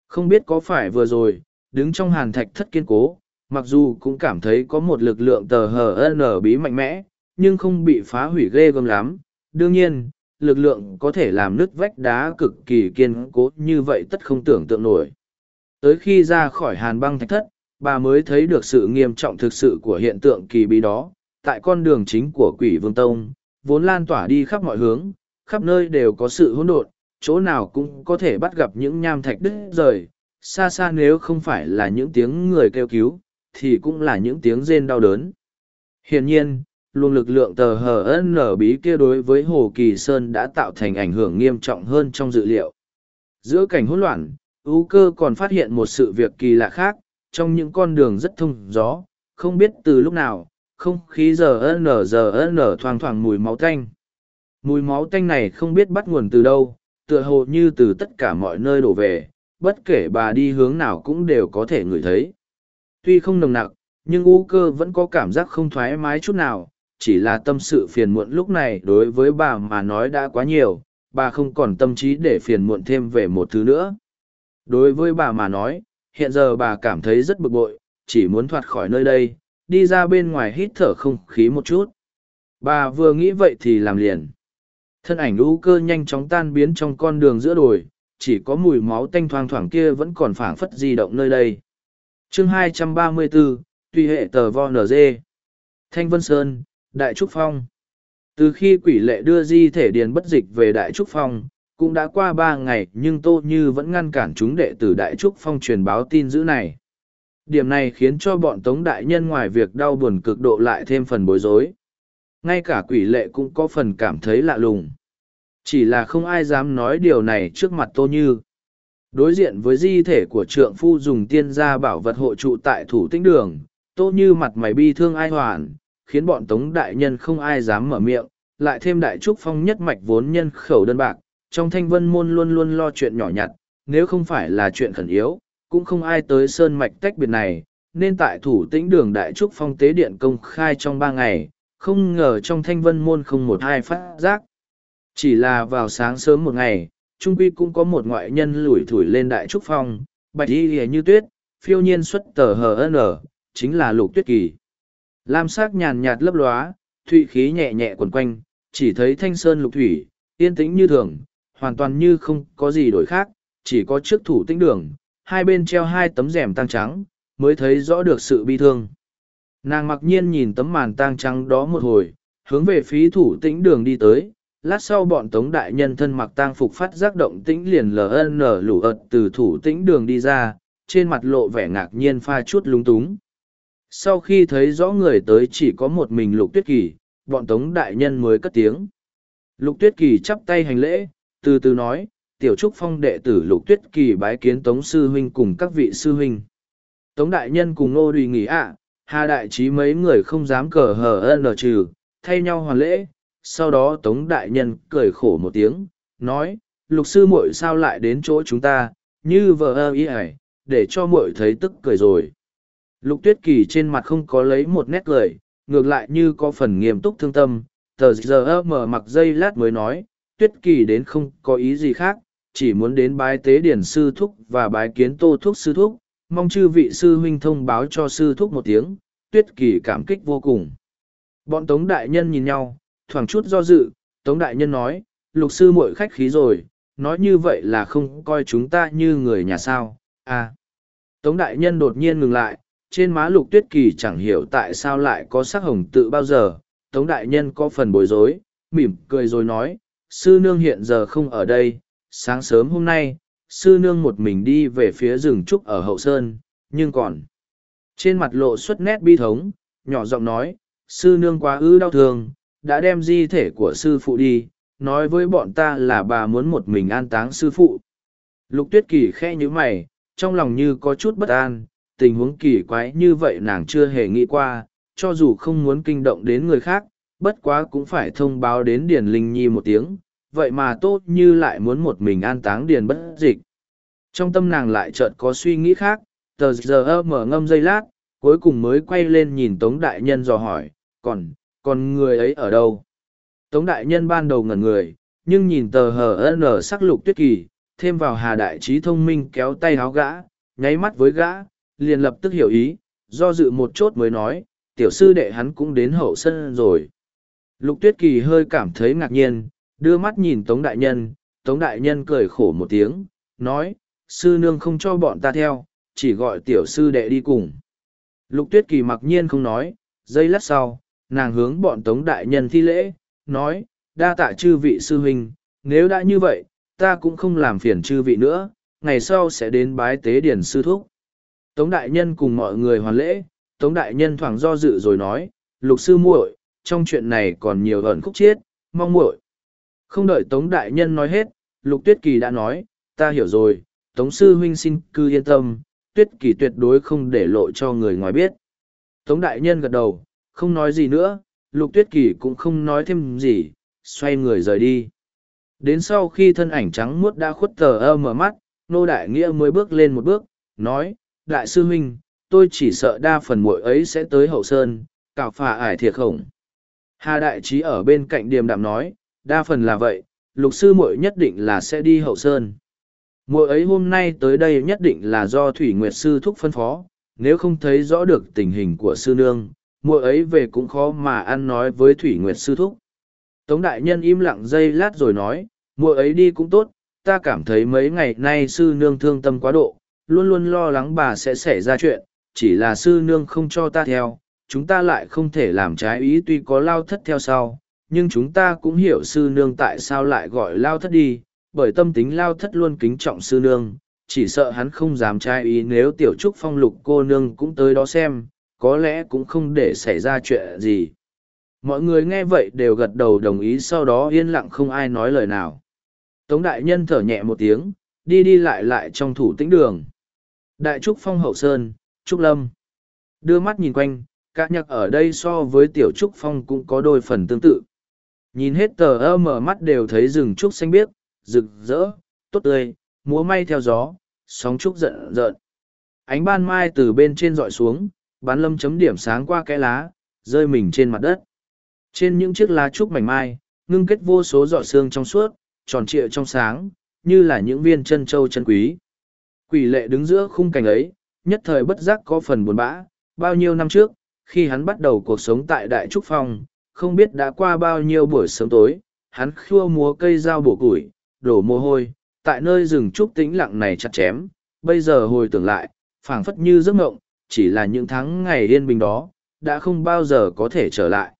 Không biết có phải vừa rồi, đứng trong hàn thạch thất kiên cố, mặc dù cũng cảm thấy có một lực lượng tờ hờ n bí mạnh mẽ, nhưng không bị phá hủy ghê gớm lắm. Đương nhiên, lực lượng có thể làm nứt vách đá cực kỳ kiên cố như vậy tất không tưởng tượng nổi. Tới khi ra khỏi hàn băng thạch thất, bà mới thấy được sự nghiêm trọng thực sự của hiện tượng kỳ bí đó. Tại con đường chính của quỷ vương tông, vốn lan tỏa đi khắp mọi hướng, khắp nơi đều có sự hỗn độn, chỗ nào cũng có thể bắt gặp những nham thạch đứt rời. Xa xa nếu không phải là những tiếng người kêu cứu, thì cũng là những tiếng rên đau đớn. Hiển nhiên, luồng lực lượng tờ hờ nở bí kia đối với hồ kỳ sơn đã tạo thành ảnh hưởng nghiêm trọng hơn trong dự liệu giữa cảnh hỗn loạn ưu cơ còn phát hiện một sự việc kỳ lạ khác trong những con đường rất thông gió không biết từ lúc nào không khí giờ n giờ n thoang thoảng mùi máu tanh. Mùi máu tanh này không biết bắt nguồn từ đâu, tựa hồ như từ tất cả mọi nơi đổ về, bất kể bà đi hướng nào cũng đều có thể ngửi thấy. Tuy không nồng nặc, nhưng u cơ vẫn có cảm giác không thoải mái chút nào, chỉ là tâm sự phiền muộn lúc này đối với bà mà nói đã quá nhiều, bà không còn tâm trí để phiền muộn thêm về một thứ nữa. Đối với bà mà nói, hiện giờ bà cảm thấy rất bực bội, chỉ muốn thoát khỏi nơi đây đi ra bên ngoài hít thở không khí một chút. Bà vừa nghĩ vậy thì làm liền. Thân ảnh lũ cơ nhanh chóng tan biến trong con đường giữa đồi chỉ có mùi máu tanh thoang thoảng kia vẫn còn phảng phất di động nơi đây. Chương 234, tùy hệ tờ vo nd thanh vân sơn đại trúc phong. Từ khi quỷ lệ đưa di thể điền bất dịch về đại trúc phong cũng đã qua ba ngày nhưng tô như vẫn ngăn cản chúng đệ tử đại trúc phong truyền báo tin dữ này điểm này khiến cho bọn tống đại nhân ngoài việc đau buồn cực độ lại thêm phần bối rối. Ngay cả quỷ lệ cũng có phần cảm thấy lạ lùng. Chỉ là không ai dám nói điều này trước mặt tô như. Đối diện với di thể của trượng phu dùng tiên gia bảo vật hộ trụ tại thủ tĩnh đường, tô như mặt mày bi thương ai hoàn khiến bọn tống đại nhân không ai dám mở miệng, lại thêm đại trúc phong nhất mạch vốn nhân khẩu đơn bạc, trong thanh vân môn luôn luôn lo chuyện nhỏ nhặt, nếu không phải là chuyện khẩn yếu cũng không ai tới sơn mạch tách biệt này, nên tại thủ tĩnh đường đại trúc phong tế điện công khai trong ba ngày, không ngờ trong thanh vân môn không một hai phát giác. Chỉ là vào sáng sớm một ngày, trung quy cũng có một ngoại nhân lủi thủi lên đại trúc phong, bạch y lìa như tuyết, phiêu nhiên xuất tờ hn chính là lục tuyết kỳ. Lam sắc nhàn nhạt lấp lóa, thụy khí nhẹ nhẹ quần quanh, chỉ thấy thanh sơn lục thủy, yên tĩnh như thường, hoàn toàn như không có gì đổi khác, chỉ có trước thủ tĩnh đường hai bên treo hai tấm rèm tang trắng, mới thấy rõ được sự bi thương. Nàng mặc nhiên nhìn tấm màn tang trắng đó một hồi, hướng về phí thủ tĩnh đường đi tới, lát sau bọn tống đại nhân thân mặc tang phục phát giác động tĩnh liền ln lủ ợt từ thủ tĩnh đường đi ra, trên mặt lộ vẻ ngạc nhiên pha chút lúng túng. Sau khi thấy rõ người tới chỉ có một mình lục tuyết kỳ, bọn tống đại nhân mới cất tiếng. Lục tuyết kỳ chắp tay hành lễ, từ từ nói tiểu trúc phong đệ tử lục tuyết kỳ bái kiến tống sư huynh cùng các vị sư huynh. Tống đại nhân cùng ngô đùy nghỉ ạ, hà đại trí mấy người không dám cờ hờ ân trừ, thay nhau hoàn lễ. Sau đó tống đại nhân cười khổ một tiếng, nói, lục sư muội sao lại đến chỗ chúng ta? Như vờ ơ ý ải, để cho muội thấy tức cười rồi. Lục tuyết kỳ trên mặt không có lấy một nét cười, ngược lại như có phần nghiêm túc thương tâm. Tờ giờ mở mặc dây lát mới nói, tuyết kỳ đến không có ý gì khác chỉ muốn đến bái tế điển sư thúc và bái kiến tô thúc sư thúc mong chư vị sư huynh thông báo cho sư thúc một tiếng tuyết kỳ cảm kích vô cùng bọn tống đại nhân nhìn nhau thoảng chút do dự, Tống Đại Nhân nói, lục sư muội khách khí rồi, nói như vậy là không coi chúng ta như người nhà sao, à. Tống Đại Nhân đột nhiên ngừng lại, trên má lục tuyết kỳ chẳng hiểu tại sao lại có sắc hồng tự bao giờ, Tống Đại Nhân có phần bối rối, mỉm cười rồi nói, sư nương hiện giờ không ở đây, sáng sớm hôm nay, sư nương một mình đi về phía rừng trúc ở hậu sơn, nhưng còn trên mặt lộ xuất nét bi thống, nhỏ giọng nói, sư nương quá ư đau thương, đã đem di thể của sư phụ đi nói với bọn ta là bà muốn một mình an táng sư phụ. Lục tuyết kỳ khe nhữ mày trong lòng như có chút bất an tình huống kỳ quái như vậy nàng chưa hề nghĩ qua cho dù không muốn kinh động đến người khác bất quá cũng phải thông báo đến điền linh nhi một tiếng vậy mà tốt như lại muốn một mình an táng điền bất dịch trong tâm nàng lại chợt có suy nghĩ khác tờ giờ mở ngâm giây lát cuối cùng mới quay lên nhìn tống đại nhân dò hỏi còn còn người ấy ở đâu? Tống đại nhân ban đầu ngẩn người, nhưng nhìn tờ hờ nở sắc lục tuyết kỳ, thêm vào hà đại trí thông minh kéo tay háo gã, nháy mắt với gã, liền lập tức hiểu ý, do dự một chốt mới nói, tiểu sư đệ hắn cũng đến hậu sân rồi. Lục tuyết kỳ hơi cảm thấy ngạc nhiên, đưa mắt nhìn Tống đại nhân, Tống đại nhân cười khổ một tiếng, nói, sư nương không cho bọn ta theo, chỉ gọi tiểu sư đệ đi cùng. Lục tuyết kỳ mặc nhiên không nói, giây lát sau, nàng hướng bọn tống đại nhân thi lễ, nói, đa tạ chư vị sư huynh, nếu đã như vậy, ta cũng không làm phiền chư vị nữa, ngày sau sẽ đến bái tế điển sư thúc. Tống đại nhân cùng mọi người hoàn lễ, tống đại nhân thoảng do dự rồi nói, lục sư muội, trong chuyện này còn nhiều ẩn khúc chiết, mong muội. Không đợi Tống Đại Nhân nói hết, Lục Tuyết Kỳ đã nói, ta hiểu rồi, Tống Sư Huynh xin cư yên tâm, Tuyết Kỳ tuyệt đối không để lộ cho người ngoài biết. Tống Đại Nhân gật đầu, không nói gì nữa, Lục Tuyết Kỳ cũng không nói thêm gì, xoay người rời đi. Đến sau khi thân ảnh trắng muốt đã khuất tờ ơ mở mắt, Nô Đại Nghĩa mới bước lên một bước, nói, Đại sư huynh, tôi chỉ sợ đa phần muội ấy sẽ tới hậu sơn, cào phà ải thiệt khổng. Hà Đại Trí ở bên cạnh điềm đạm nói, đa phần là vậy, lục sư muội nhất định là sẽ đi hậu sơn. Muội ấy hôm nay tới đây nhất định là do Thủy Nguyệt Sư thúc phân phó, nếu không thấy rõ được tình hình của sư nương, muội ấy về cũng khó mà ăn nói với Thủy Nguyệt Sư thúc. Tống Đại Nhân im lặng giây lát rồi nói, muội ấy đi cũng tốt, ta cảm thấy mấy ngày nay sư nương thương tâm quá độ, luôn luôn lo lắng bà sẽ xảy ra chuyện, chỉ là sư nương không cho ta theo, chúng ta lại không thể làm trái ý tuy có lao thất theo sau, nhưng chúng ta cũng hiểu sư nương tại sao lại gọi lao thất đi, bởi tâm tính lao thất luôn kính trọng sư nương, chỉ sợ hắn không dám trai ý nếu tiểu trúc phong lục cô nương cũng tới đó xem, có lẽ cũng không để xảy ra chuyện gì. Mọi người nghe vậy đều gật đầu đồng ý sau đó yên lặng không ai nói lời nào. Tống đại nhân thở nhẹ một tiếng, đi đi lại lại trong thủ tĩnh đường. Đại trúc phong hậu sơn, trúc lâm. Đưa mắt nhìn quanh, các nhạc ở đây so với tiểu trúc phong cũng có đôi phần tương tự. Nhìn hết tờ ơ mở mắt đều thấy rừng trúc xanh biếc, rực rỡ, tốt tươi, múa may theo gió, sóng trúc giận rợn. Ánh ban mai từ bên trên dọi xuống, bắn lâm chấm điểm sáng qua cái lá, rơi mình trên mặt đất. Trên những chiếc lá trúc mảnh mai, ngưng kết vô số giọt xương trong suốt, tròn trịa trong sáng, như là những viên chân châu chân quý. Quỷ lệ đứng giữa khung cảnh ấy, nhất thời bất giác có phần buồn bã, bao nhiêu năm trước, khi hắn bắt đầu cuộc sống tại Đại Trúc Phong, không biết đã qua bao nhiêu buổi sớm tối, hắn khua múa cây dao bổ củi, đổ mồ hôi, tại nơi rừng trúc tĩnh lặng này chặt chém, bây giờ hồi tưởng lại, phảng phất như giấc mộng, chỉ là những tháng ngày yên bình đó, đã không bao giờ có thể trở lại.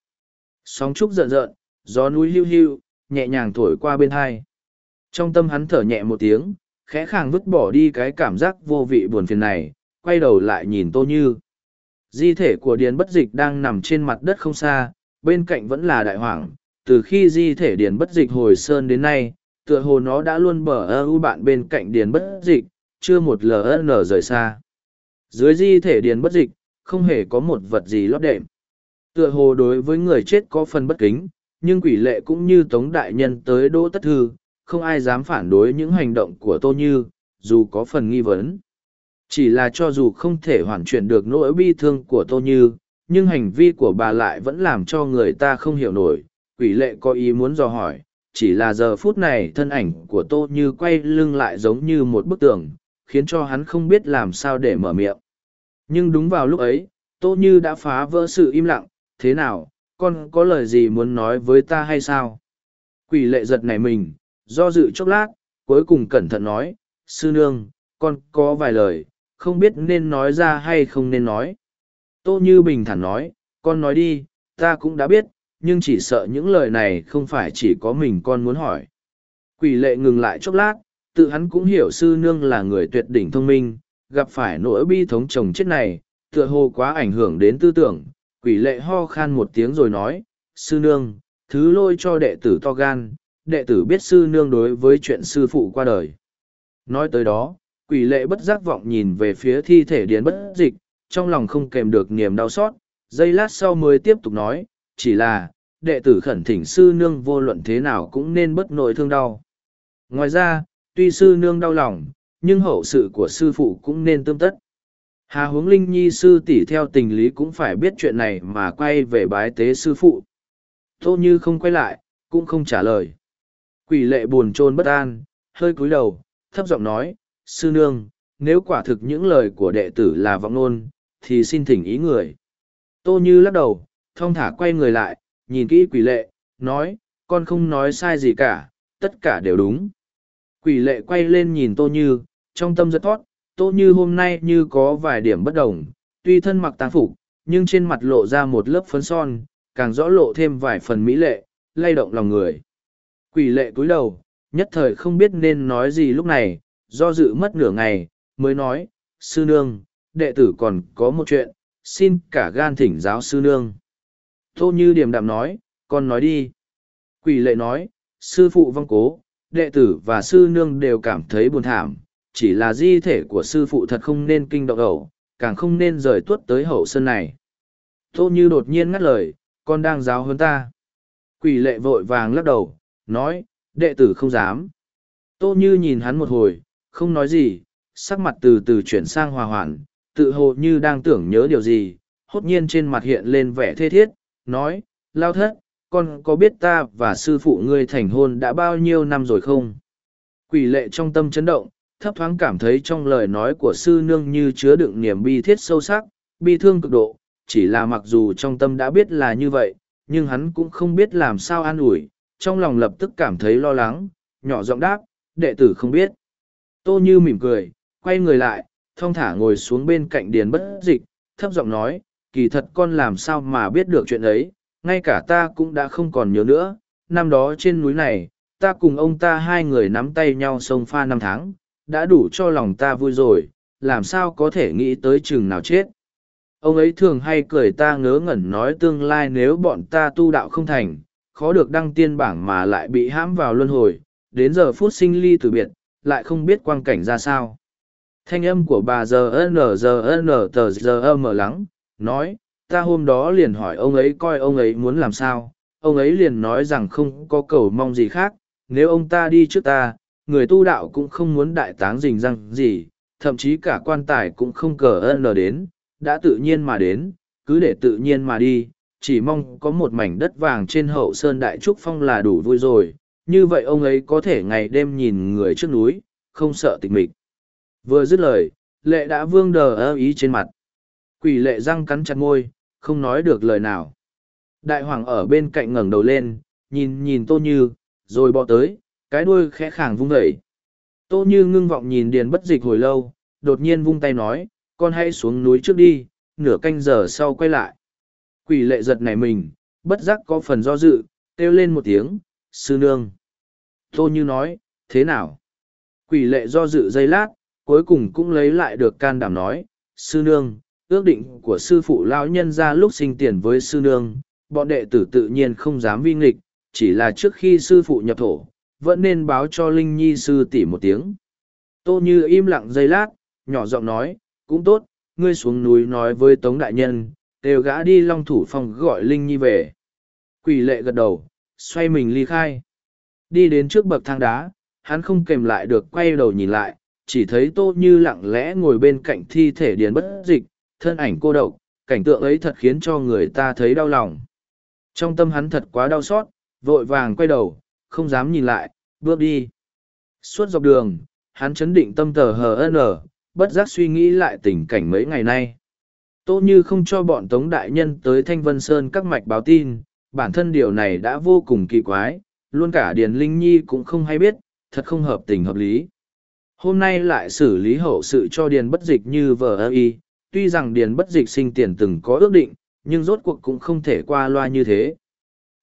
Sóng trúc rợn rợn, gió núi hiu hiu, nhẹ nhàng thổi qua bên hai. Trong tâm hắn thở nhẹ một tiếng, khẽ khàng vứt bỏ đi cái cảm giác vô vị buồn phiền này, quay đầu lại nhìn Tô Như. Di thể của Điền Bất Dịch đang nằm trên mặt đất không xa, bên cạnh vẫn là đại hoàng. Từ khi di thể Điền Bất Dịch hồi sơn đến nay, tựa hồ nó đã luôn bờ ơ u bạn bên cạnh Điền Bất Dịch, chưa một ln rời xa. Dưới di thể Điền Bất Dịch, không hề có một vật gì lót đệm. Tựa hồ đối với người chết có phần bất kính, nhưng quỷ lệ cũng như Tống Đại Nhân tới Đỗ Tất Thư, không ai dám phản đối những hành động của Tô Như, dù có phần nghi vấn. Chỉ là cho dù không thể hoàn chuyển được nỗi bi thương của Tô Như, nhưng hành vi của bà lại vẫn làm cho người ta không hiểu nổi. Quỷ lệ có ý muốn dò hỏi, chỉ là giờ phút này thân ảnh của Tô Như quay lưng lại giống như một bức tường, khiến cho hắn không biết làm sao để mở miệng. Nhưng đúng vào lúc ấy, Tô Như đã phá vỡ sự im lặng, thế nào, con có lời gì muốn nói với ta hay sao? Quỷ lệ giật nảy mình, do dự chốc lát, cuối cùng cẩn thận nói, sư nương, con có vài lời, không biết nên nói ra hay không nên nói. Tô Như bình thản nói, con nói đi, ta cũng đã biết, nhưng chỉ sợ những lời này không phải chỉ có mình con muốn hỏi. Quỷ lệ ngừng lại chốc lát, tự hắn cũng hiểu sư nương là người tuyệt đỉnh thông minh, gặp phải nỗi bi thống chồng chết này, tựa hồ quá ảnh hưởng đến tư tưởng. Quỷ lệ ho khan một tiếng rồi nói, sư nương, thứ lôi cho đệ tử to gan, đệ tử biết sư nương đối với chuyện sư phụ qua đời. Nói tới đó, quỷ lệ bất giác vọng nhìn về phía thi thể điền bất dịch, trong lòng không kèm được niềm đau xót, giây lát sau mới tiếp tục nói, chỉ là, đệ tử khẩn thỉnh sư nương vô luận thế nào cũng nên bất nội thương đau. Ngoài ra, tuy sư nương đau lòng, nhưng hậu sự của sư phụ cũng nên tương tất. Hà Hướng Linh Nhi sư tỷ theo tình lý cũng phải biết chuyện này mà quay về bái tế sư phụ. Tô Như không quay lại, cũng không trả lời. Quỷ lệ buồn chôn bất an, hơi cúi đầu, thấp giọng nói, sư nương, nếu quả thực những lời của đệ tử là vọng nôn, thì xin thỉnh ý người. Tô Như lắc đầu, thong thả quay người lại, nhìn kỹ quỷ lệ, nói, con không nói sai gì cả, tất cả đều đúng. Quỷ lệ quay lên nhìn Tô Như, trong tâm rất thoát, Tô Như hôm nay như có vài điểm bất đồng, tuy thân mặc tang phục, nhưng trên mặt lộ ra một lớp phấn son, càng rõ lộ thêm vài phần mỹ lệ, lay động lòng người. Quỷ lệ cúi đầu, nhất thời không biết nên nói gì lúc này, do dự mất nửa ngày, mới nói, sư nương, đệ tử còn có một chuyện, xin cả gan thỉnh giáo sư nương. Tô Như điềm đạm nói, con nói đi. Quỷ lệ nói, sư phụ vong cố, đệ tử và sư nương đều cảm thấy buồn thảm, chỉ là di thể của sư phụ thật không nên kinh động ẩu, càng không nên rời tuất tới hậu sơn này. Tô Như đột nhiên ngắt lời, con đang giáo hơn ta. Quỷ lệ vội vàng lắc đầu, nói, đệ tử không dám. Tô Như nhìn hắn một hồi, không nói gì, sắc mặt từ từ chuyển sang hòa hoãn, tự hồ như đang tưởng nhớ điều gì, hốt nhiên trên mặt hiện lên vẻ thê thiết, nói, lao thất, con có biết ta và sư phụ ngươi thành hôn đã bao nhiêu năm rồi không? Quỷ lệ trong tâm chấn động, thấp thoáng cảm thấy trong lời nói của sư nương như chứa đựng niềm bi thiết sâu sắc, bi thương cực độ, chỉ là mặc dù trong tâm đã biết là như vậy, nhưng hắn cũng không biết làm sao an ủi, trong lòng lập tức cảm thấy lo lắng, nhỏ giọng đáp, đệ tử không biết. Tô Như mỉm cười, quay người lại, thong thả ngồi xuống bên cạnh điền bất dịch, thấp giọng nói, kỳ thật con làm sao mà biết được chuyện ấy, ngay cả ta cũng đã không còn nhớ nữa, năm đó trên núi này, ta cùng ông ta hai người nắm tay nhau sông pha năm tháng, đã đủ cho lòng ta vui rồi, làm sao có thể nghĩ tới chừng nào chết. Ông ấy thường hay cười ta ngớ ngẩn nói tương lai nếu bọn ta tu đạo không thành, khó được đăng tiên bảng mà lại bị hãm vào luân hồi, đến giờ phút sinh ly từ biệt, lại không biết quang cảnh ra sao. Thanh âm của bà giờ n giờ n tờ giờ mở lắng, nói, ta hôm đó liền hỏi ông ấy coi ông ấy muốn làm sao, ông ấy liền nói rằng không có cầu mong gì khác, nếu ông ta đi trước ta, người tu đạo cũng không muốn đại táng rình răng gì, thậm chí cả quan tài cũng không cờ ơn đến, đã tự nhiên mà đến, cứ để tự nhiên mà đi, chỉ mong có một mảnh đất vàng trên hậu sơn đại trúc phong là đủ vui rồi, như vậy ông ấy có thể ngày đêm nhìn người trước núi, không sợ tịch mịch. Vừa dứt lời, lệ đã vương đờ ơ ý trên mặt. Quỷ lệ răng cắn chặt môi, không nói được lời nào. Đại hoàng ở bên cạnh ngẩng đầu lên, nhìn nhìn tô như, rồi bò tới, cái đuôi khẽ khàng vung vẩy. Tô như ngưng vọng nhìn điền bất dịch hồi lâu, đột nhiên vung tay nói, con hãy xuống núi trước đi, nửa canh giờ sau quay lại. Quỷ lệ giật nảy mình, bất giác có phần do dự, kêu lên một tiếng, sư nương. Tô như nói, thế nào? Quỷ lệ do dự giây lát, cuối cùng cũng lấy lại được can đảm nói, sư nương, ước định của sư phụ lão nhân ra lúc sinh tiền với sư nương, bọn đệ tử tự nhiên không dám vi nghịch, chỉ là trước khi sư phụ nhập thổ, vẫn nên báo cho Linh Nhi sư tỷ một tiếng. Tô Như im lặng giây lát, nhỏ giọng nói, cũng tốt, ngươi xuống núi nói với Tống Đại Nhân, đều gã đi long thủ phòng gọi Linh Nhi về. Quỷ lệ gật đầu, xoay mình ly khai. Đi đến trước bậc thang đá, hắn không kèm lại được quay đầu nhìn lại, chỉ thấy Tô Như lặng lẽ ngồi bên cạnh thi thể điền bất dịch, thân ảnh cô độc, cảnh tượng ấy thật khiến cho người ta thấy đau lòng. Trong tâm hắn thật quá đau xót, vội vàng quay đầu, không dám nhìn lại, bước đi. Suốt dọc đường, hắn chấn định tâm tờ hờ n, bất giác suy nghĩ lại tình cảnh mấy ngày nay. Tô như không cho bọn Tống Đại Nhân tới Thanh Vân Sơn các mạch báo tin, bản thân điều này đã vô cùng kỳ quái, luôn cả Điền Linh Nhi cũng không hay biết, thật không hợp tình hợp lý. Hôm nay lại xử lý hậu sự cho Điền bất dịch như vờ ơ y, tuy rằng Điền bất dịch sinh tiền từng có ước định, nhưng rốt cuộc cũng không thể qua loa như thế.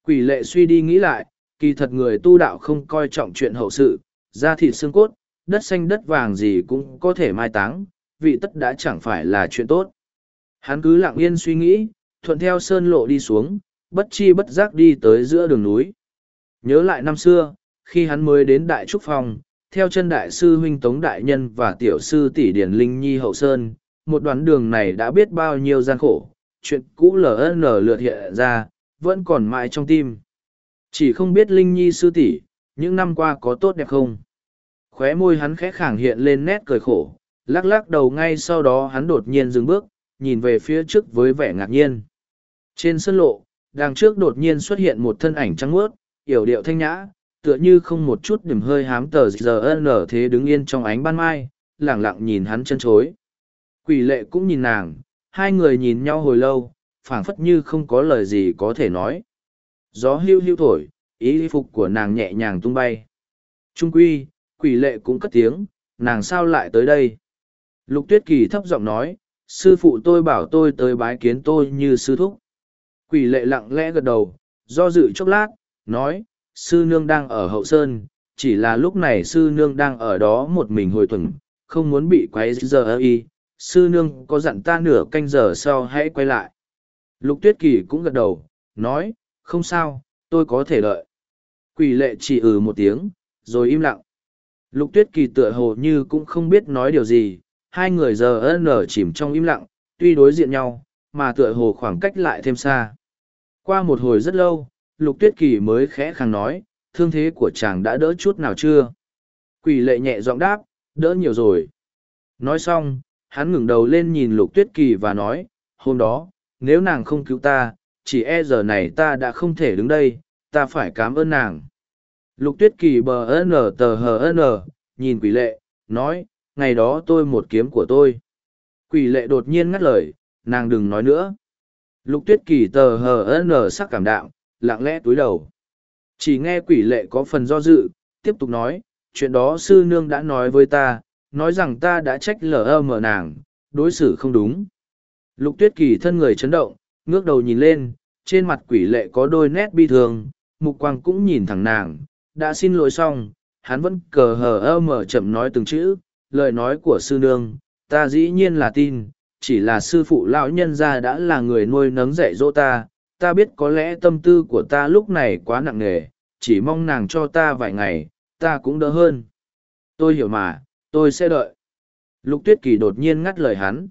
Quỷ lệ suy đi nghĩ lại, kỳ thật người tu đạo không coi trọng chuyện hậu sự, da thịt xương cốt, đất xanh đất vàng gì cũng có thể mai táng, vị tất đã chẳng phải là chuyện tốt. Hắn cứ lặng yên suy nghĩ, thuận theo sơn lộ đi xuống, bất chi bất giác đi tới giữa đường núi. Nhớ lại năm xưa, khi hắn mới đến Đại Trúc Phong, theo chân Đại sư Huynh Tống Đại Nhân và Tiểu sư tỷ Điển Linh Nhi Hậu Sơn, một đoạn đường này đã biết bao nhiêu gian khổ, chuyện cũ LN lượt hiện ra, vẫn còn mãi trong tim. Chỉ không biết Linh Nhi sư tỷ những năm qua có tốt đẹp không? Khóe môi hắn khẽ khẳng hiện lên nét cười khổ, lắc lắc đầu ngay sau đó hắn đột nhiên dừng bước, nhìn về phía trước với vẻ ngạc nhiên. Trên sân lộ, đằng trước đột nhiên xuất hiện một thân ảnh trắng muốt, yểu điệu thanh nhã, tựa như không một chút điểm hơi hám tờ giờ nở thế đứng yên trong ánh ban mai, lẳng lặng nhìn hắn chân chối. Quỷ lệ cũng nhìn nàng, hai người nhìn nhau hồi lâu, phảng phất như không có lời gì có thể nói. Gió hưu hưu thổi, ý phục của nàng nhẹ nhàng tung bay. Trung quy, quỷ lệ cũng cất tiếng, nàng sao lại tới đây? Lục tuyết kỳ thấp giọng nói, sư phụ tôi bảo tôi tới bái kiến tôi như sư thúc. Quỷ lệ lặng lẽ gật đầu, do dự chốc lát, nói, sư nương đang ở hậu sơn, chỉ là lúc này sư nương đang ở đó một mình hồi tuần, không muốn bị quấy giờ y, sư nương có dặn ta nửa canh giờ sau hãy quay lại. Lục tuyết kỳ cũng gật đầu, nói, không sao, tôi có thể đợi. Quỷ lệ chỉ ừ một tiếng, rồi im lặng. Lục tuyết kỳ tựa hồ như cũng không biết nói điều gì, hai người giờ ân nở chìm trong im lặng, tuy đối diện nhau, mà tựa hồ khoảng cách lại thêm xa. Qua một hồi rất lâu, lục tuyết kỳ mới khẽ khàng nói, thương thế của chàng đã đỡ chút nào chưa? Quỷ lệ nhẹ giọng đáp, đỡ nhiều rồi. Nói xong, hắn ngừng đầu lên nhìn lục tuyết kỳ và nói, hôm đó, nếu nàng không cứu ta, chỉ e giờ này ta đã không thể đứng đây, ta phải cảm ơn nàng. Lục tuyết kỳ bờ n tờ hờ n, nhìn quỷ lệ, nói, ngày đó tôi một kiếm của tôi. Quỷ lệ đột nhiên ngắt lời, nàng đừng nói nữa. Lục tuyết kỳ tờ hờ n sắc cảm đạo, lặng lẽ túi đầu. Chỉ nghe quỷ lệ có phần do dự, tiếp tục nói, chuyện đó sư nương đã nói với ta, nói rằng ta đã trách lờ ơ mờ nàng, đối xử không đúng. Lục tuyết kỳ thân người chấn động, ngước đầu nhìn lên, trên mặt quỷ lệ có đôi nét bi thương, mục quang cũng nhìn thẳng nàng, đã xin lỗi xong, hắn vẫn cờ hờ ơ mở chậm nói từng chữ, lời nói của sư nương, ta dĩ nhiên là tin, chỉ là sư phụ lão nhân gia đã là người nuôi nấng dạy dỗ ta, ta biết có lẽ tâm tư của ta lúc này quá nặng nề, chỉ mong nàng cho ta vài ngày, ta cũng đỡ hơn. Tôi hiểu mà, tôi sẽ đợi. Lục tuyết kỳ đột nhiên ngắt lời hắn.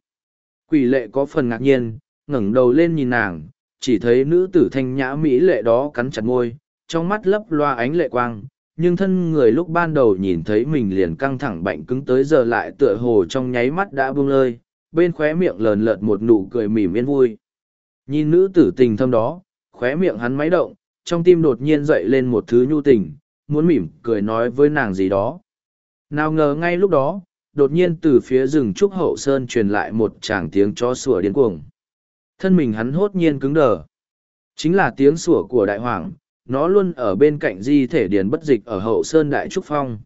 Quỷ lệ có phần ngạc nhiên, ngẩng đầu lên nhìn nàng, chỉ thấy nữ tử thanh nhã mỹ lệ đó cắn chặt môi, trong mắt lấp loa ánh lệ quang, nhưng thân người lúc ban đầu nhìn thấy mình liền căng thẳng bệnh cứng tới giờ lại tựa hồ trong nháy mắt đã buông lơi, bên khóe miệng lờn lợt một nụ cười mỉm yên vui. Nhìn nữ tử tình thâm đó, khóe miệng hắn máy động, trong tim đột nhiên dậy lên một thứ nhu tình, muốn mỉm cười nói với nàng gì đó. Nào ngờ ngay lúc đó, đột nhiên từ phía rừng trúc hậu sơn truyền lại một tràng tiếng chó sủa điên cuồng. Thân mình hắn hốt nhiên cứng đờ. Chính là tiếng sủa của đại hoàng, nó luôn ở bên cạnh di thể điền bất dịch ở hậu sơn đại trúc phong.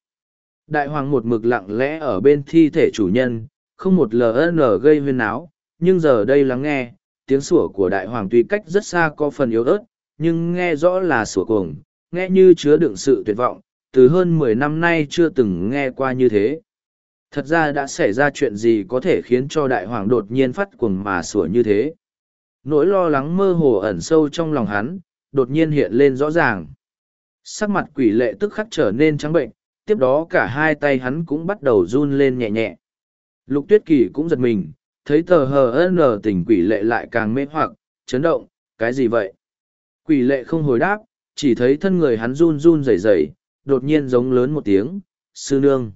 Đại hoàng một mực lặng lẽ ở bên thi thể chủ nhân, không một ln gây huyên náo, nhưng giờ đây lắng nghe, tiếng sủa của đại hoàng tuy cách rất xa có phần yếu ớt, nhưng nghe rõ là sủa cuồng, nghe như chứa đựng sự tuyệt vọng, từ hơn mười năm nay chưa từng nghe qua như thế. Thật ra đã xảy ra chuyện gì có thể khiến cho đại hoàng đột nhiên phát cuồng mà sủa như thế. Nỗi lo lắng mơ hồ ẩn sâu trong lòng hắn, đột nhiên hiện lên rõ ràng. Sắc mặt quỷ lệ tức khắc trở nên trắng bệnh, tiếp đó cả hai tay hắn cũng bắt đầu run lên nhẹ nhẹ. Lục tuyết kỳ cũng giật mình, thấy tờ hờ n tình quỷ lệ lại càng mê hoặc, chấn động, cái gì vậy? Quỷ lệ không hồi đáp, chỉ thấy thân người hắn run run rẩy rẩy, đột nhiên giống lớn một tiếng, sư nương.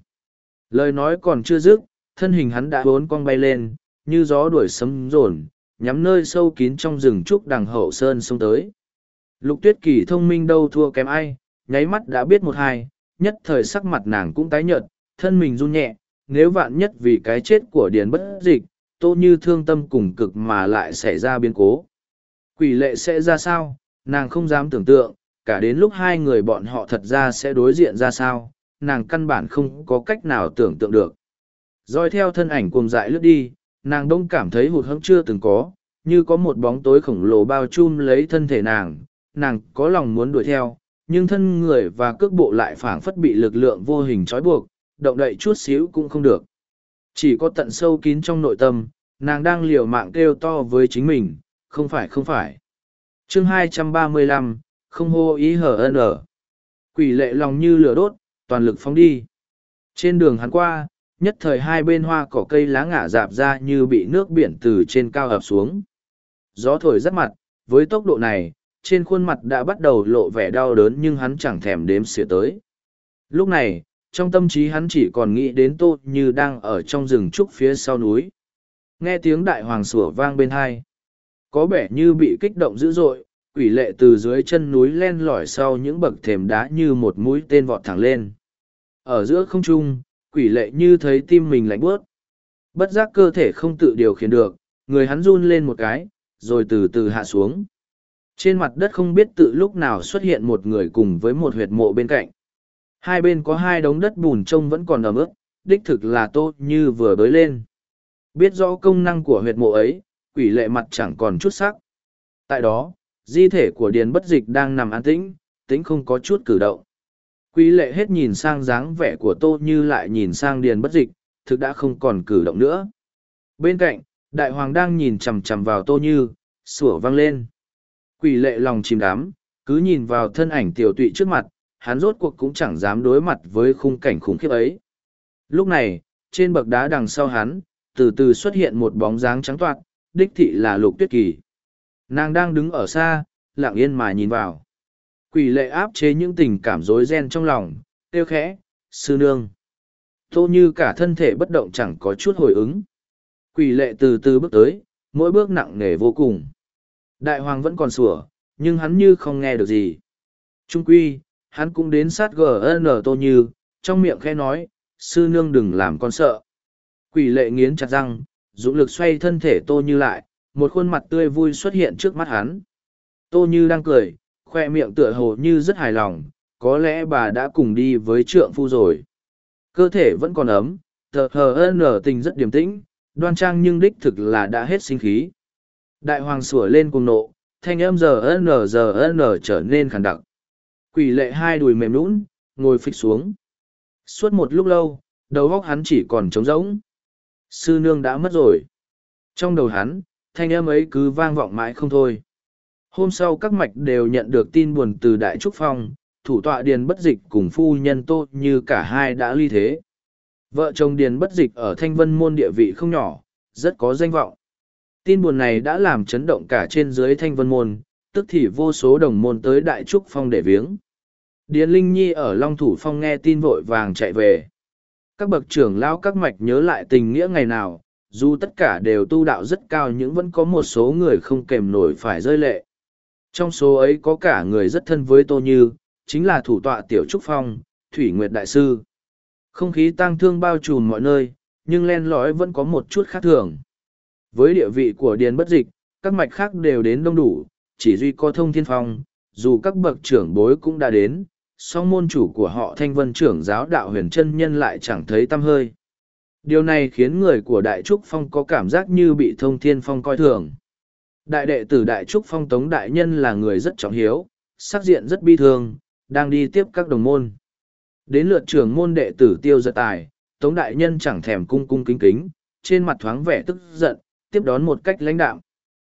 Lời nói còn chưa dứt, thân hình hắn đã bốn cong bay lên, như gió đuổi sấm rồn, nhắm nơi sâu kín trong rừng trúc đằng hậu sơn xông tới. Lục tuyết kỳ thông minh đâu thua kém ai, nháy mắt đã biết một hai, nhất thời sắc mặt nàng cũng tái nhợt, thân mình run nhẹ, nếu vạn nhất vì cái chết của điền bất dịch, tô như thương tâm cùng cực mà lại xảy ra biến cố. Quỷ lệ sẽ ra sao, nàng không dám tưởng tượng, cả đến lúc hai người bọn họ thật ra sẽ đối diện ra sao, nàng căn bản không có cách nào tưởng tượng được. Rồi theo thân ảnh cuồng dại lướt đi, nàng đông cảm thấy hụt hẫng chưa từng có, như có một bóng tối khổng lồ bao trùm lấy thân thể nàng, nàng có lòng muốn đuổi theo, nhưng thân người và cước bộ lại phảng phất bị lực lượng vô hình trói buộc, động đậy chút xíu cũng không được. Chỉ có tận sâu kín trong nội tâm, nàng đang liều mạng kêu to với chính mình, không phải không phải. chương 235, không hô ý hở ân Quỷ lệ lòng như lửa đốt, toàn lực phóng đi. Trên đường hắn qua, nhất thời hai bên hoa cỏ cây lá ngả dạp ra như bị nước biển từ trên cao ập xuống. Gió thổi rất mặt, với tốc độ này, trên khuôn mặt đã bắt đầu lộ vẻ đau đớn nhưng hắn chẳng thèm đếm xỉa tới. Lúc này, trong tâm trí hắn chỉ còn nghĩ đến tô như đang ở trong rừng trúc phía sau núi. Nghe tiếng đại hoàng sủa vang bên hai. Có vẻ như bị kích động dữ dội, quỷ lệ từ dưới chân núi len lỏi sau những bậc thềm đá như một mũi tên vọt thẳng lên. Ở giữa không trung, quỷ lệ như thấy tim mình lạnh bướt. Bất giác cơ thể không tự điều khiển được, người hắn run lên một cái, rồi từ từ hạ xuống. Trên mặt đất không biết tự lúc nào xuất hiện một người cùng với một huyệt mộ bên cạnh. Hai bên có hai đống đất bùn trông vẫn còn ẩm ướt, đích thực là tốt như vừa bới lên. Biết rõ công năng của huyệt mộ ấy, quỷ lệ mặt chẳng còn chút sắc. Tại đó, di thể của điền bất dịch đang nằm an tĩnh, tĩnh không có chút cử động. Quỷ lệ hết nhìn sang dáng vẻ của tô như lại nhìn sang điền bất dịch, thực đã không còn cử động nữa. Bên cạnh, đại hoàng đang nhìn chằm chằm vào tô như, sủa vang lên. Quỷ lệ lòng chìm đắm, cứ nhìn vào thân ảnh tiểu tụy trước mặt, hắn rốt cuộc cũng chẳng dám đối mặt với khung cảnh khủng khiếp ấy. Lúc này, trên bậc đá đằng sau hắn, từ từ xuất hiện một bóng dáng trắng toát, đích thị là lục tuyết kỳ. Nàng đang đứng ở xa, lặng yên mà nhìn vào. Quỷ lệ áp chế những tình cảm rối ren trong lòng, tiêu khẽ, sư nương. Tô như cả thân thể bất động chẳng có chút hồi ứng. Quỷ lệ từ từ bước tới, mỗi bước nặng nề vô cùng. Đại hoàng vẫn còn sủa, nhưng hắn như không nghe được gì. Trung quy, hắn cũng đến sát GN Tô Như, trong miệng khẽ nói, sư nương đừng làm con sợ. Quỷ lệ nghiến chặt răng, dũng lực xoay thân thể Tô Như lại, một khuôn mặt tươi vui xuất hiện trước mắt hắn. Tô Như đang cười, khoe miệng tựa hồ như rất hài lòng, có lẽ bà đã cùng đi với trượng phu rồi. Cơ thể vẫn còn ấm, tờ hờ nở tình rất điềm tĩnh, đoan trang nhưng đích thực là đã hết sinh khí. Đại hoàng sủa lên cùng nộ, thanh âm giờ n giờ n trở nên khẳng đặc. Quỷ lệ hai đùi mềm nũng, ngồi phịch xuống. Suốt một lúc lâu, đầu góc hắn chỉ còn trống rỗng. Sư nương đã mất rồi. Trong đầu hắn, thanh âm ấy cứ vang vọng mãi không thôi. Hôm sau các mạch đều nhận được tin buồn từ Đại Trúc Phong, thủ tọa Điền Bất Dịch cùng phu nhân Tô như cả hai đã ly thế. Vợ chồng Điền Bất Dịch ở Thanh Vân Môn địa vị không nhỏ, rất có danh vọng. Tin buồn này đã làm chấn động cả trên dưới Thanh Vân Môn, tức thì vô số đồng môn tới Đại Trúc Phong để viếng. Điền Linh Nhi ở Long Thủ Phong nghe tin vội vàng chạy về. Các bậc trưởng lão các mạch nhớ lại tình nghĩa ngày nào, dù tất cả đều tu đạo rất cao nhưng vẫn có một số người không kèm nổi phải rơi lệ. Trong số ấy có cả người rất thân với Tô Như, chính là thủ tọa Tiểu Trúc Phong, Thủy Nguyệt Đại Sư. Không khí tang thương bao trùm mọi nơi, nhưng len lói vẫn có một chút khác thường. Với địa vị của Điền Bất Dịch, các mạch khác đều đến đông đủ, chỉ duy có thông thiên phong, dù các bậc trưởng bối cũng đã đến, song môn chủ của họ thanh vân trưởng giáo đạo huyền chân nhân lại chẳng thấy tâm hơi. Điều này khiến người của Đại Trúc Phong có cảm giác như bị thông thiên phong coi thường. Đại đệ tử Đại Trúc Phong Tống Đại Nhân là người rất trọng hiếu, sắc diện rất bi thương, đang đi tiếp các đồng môn. Đến lượt trưởng môn đệ tử tiêu giật tài, Tống Đại Nhân chẳng thèm cung cung kính kính, trên mặt thoáng vẻ tức giận, tiếp đón một cách lãnh đạo.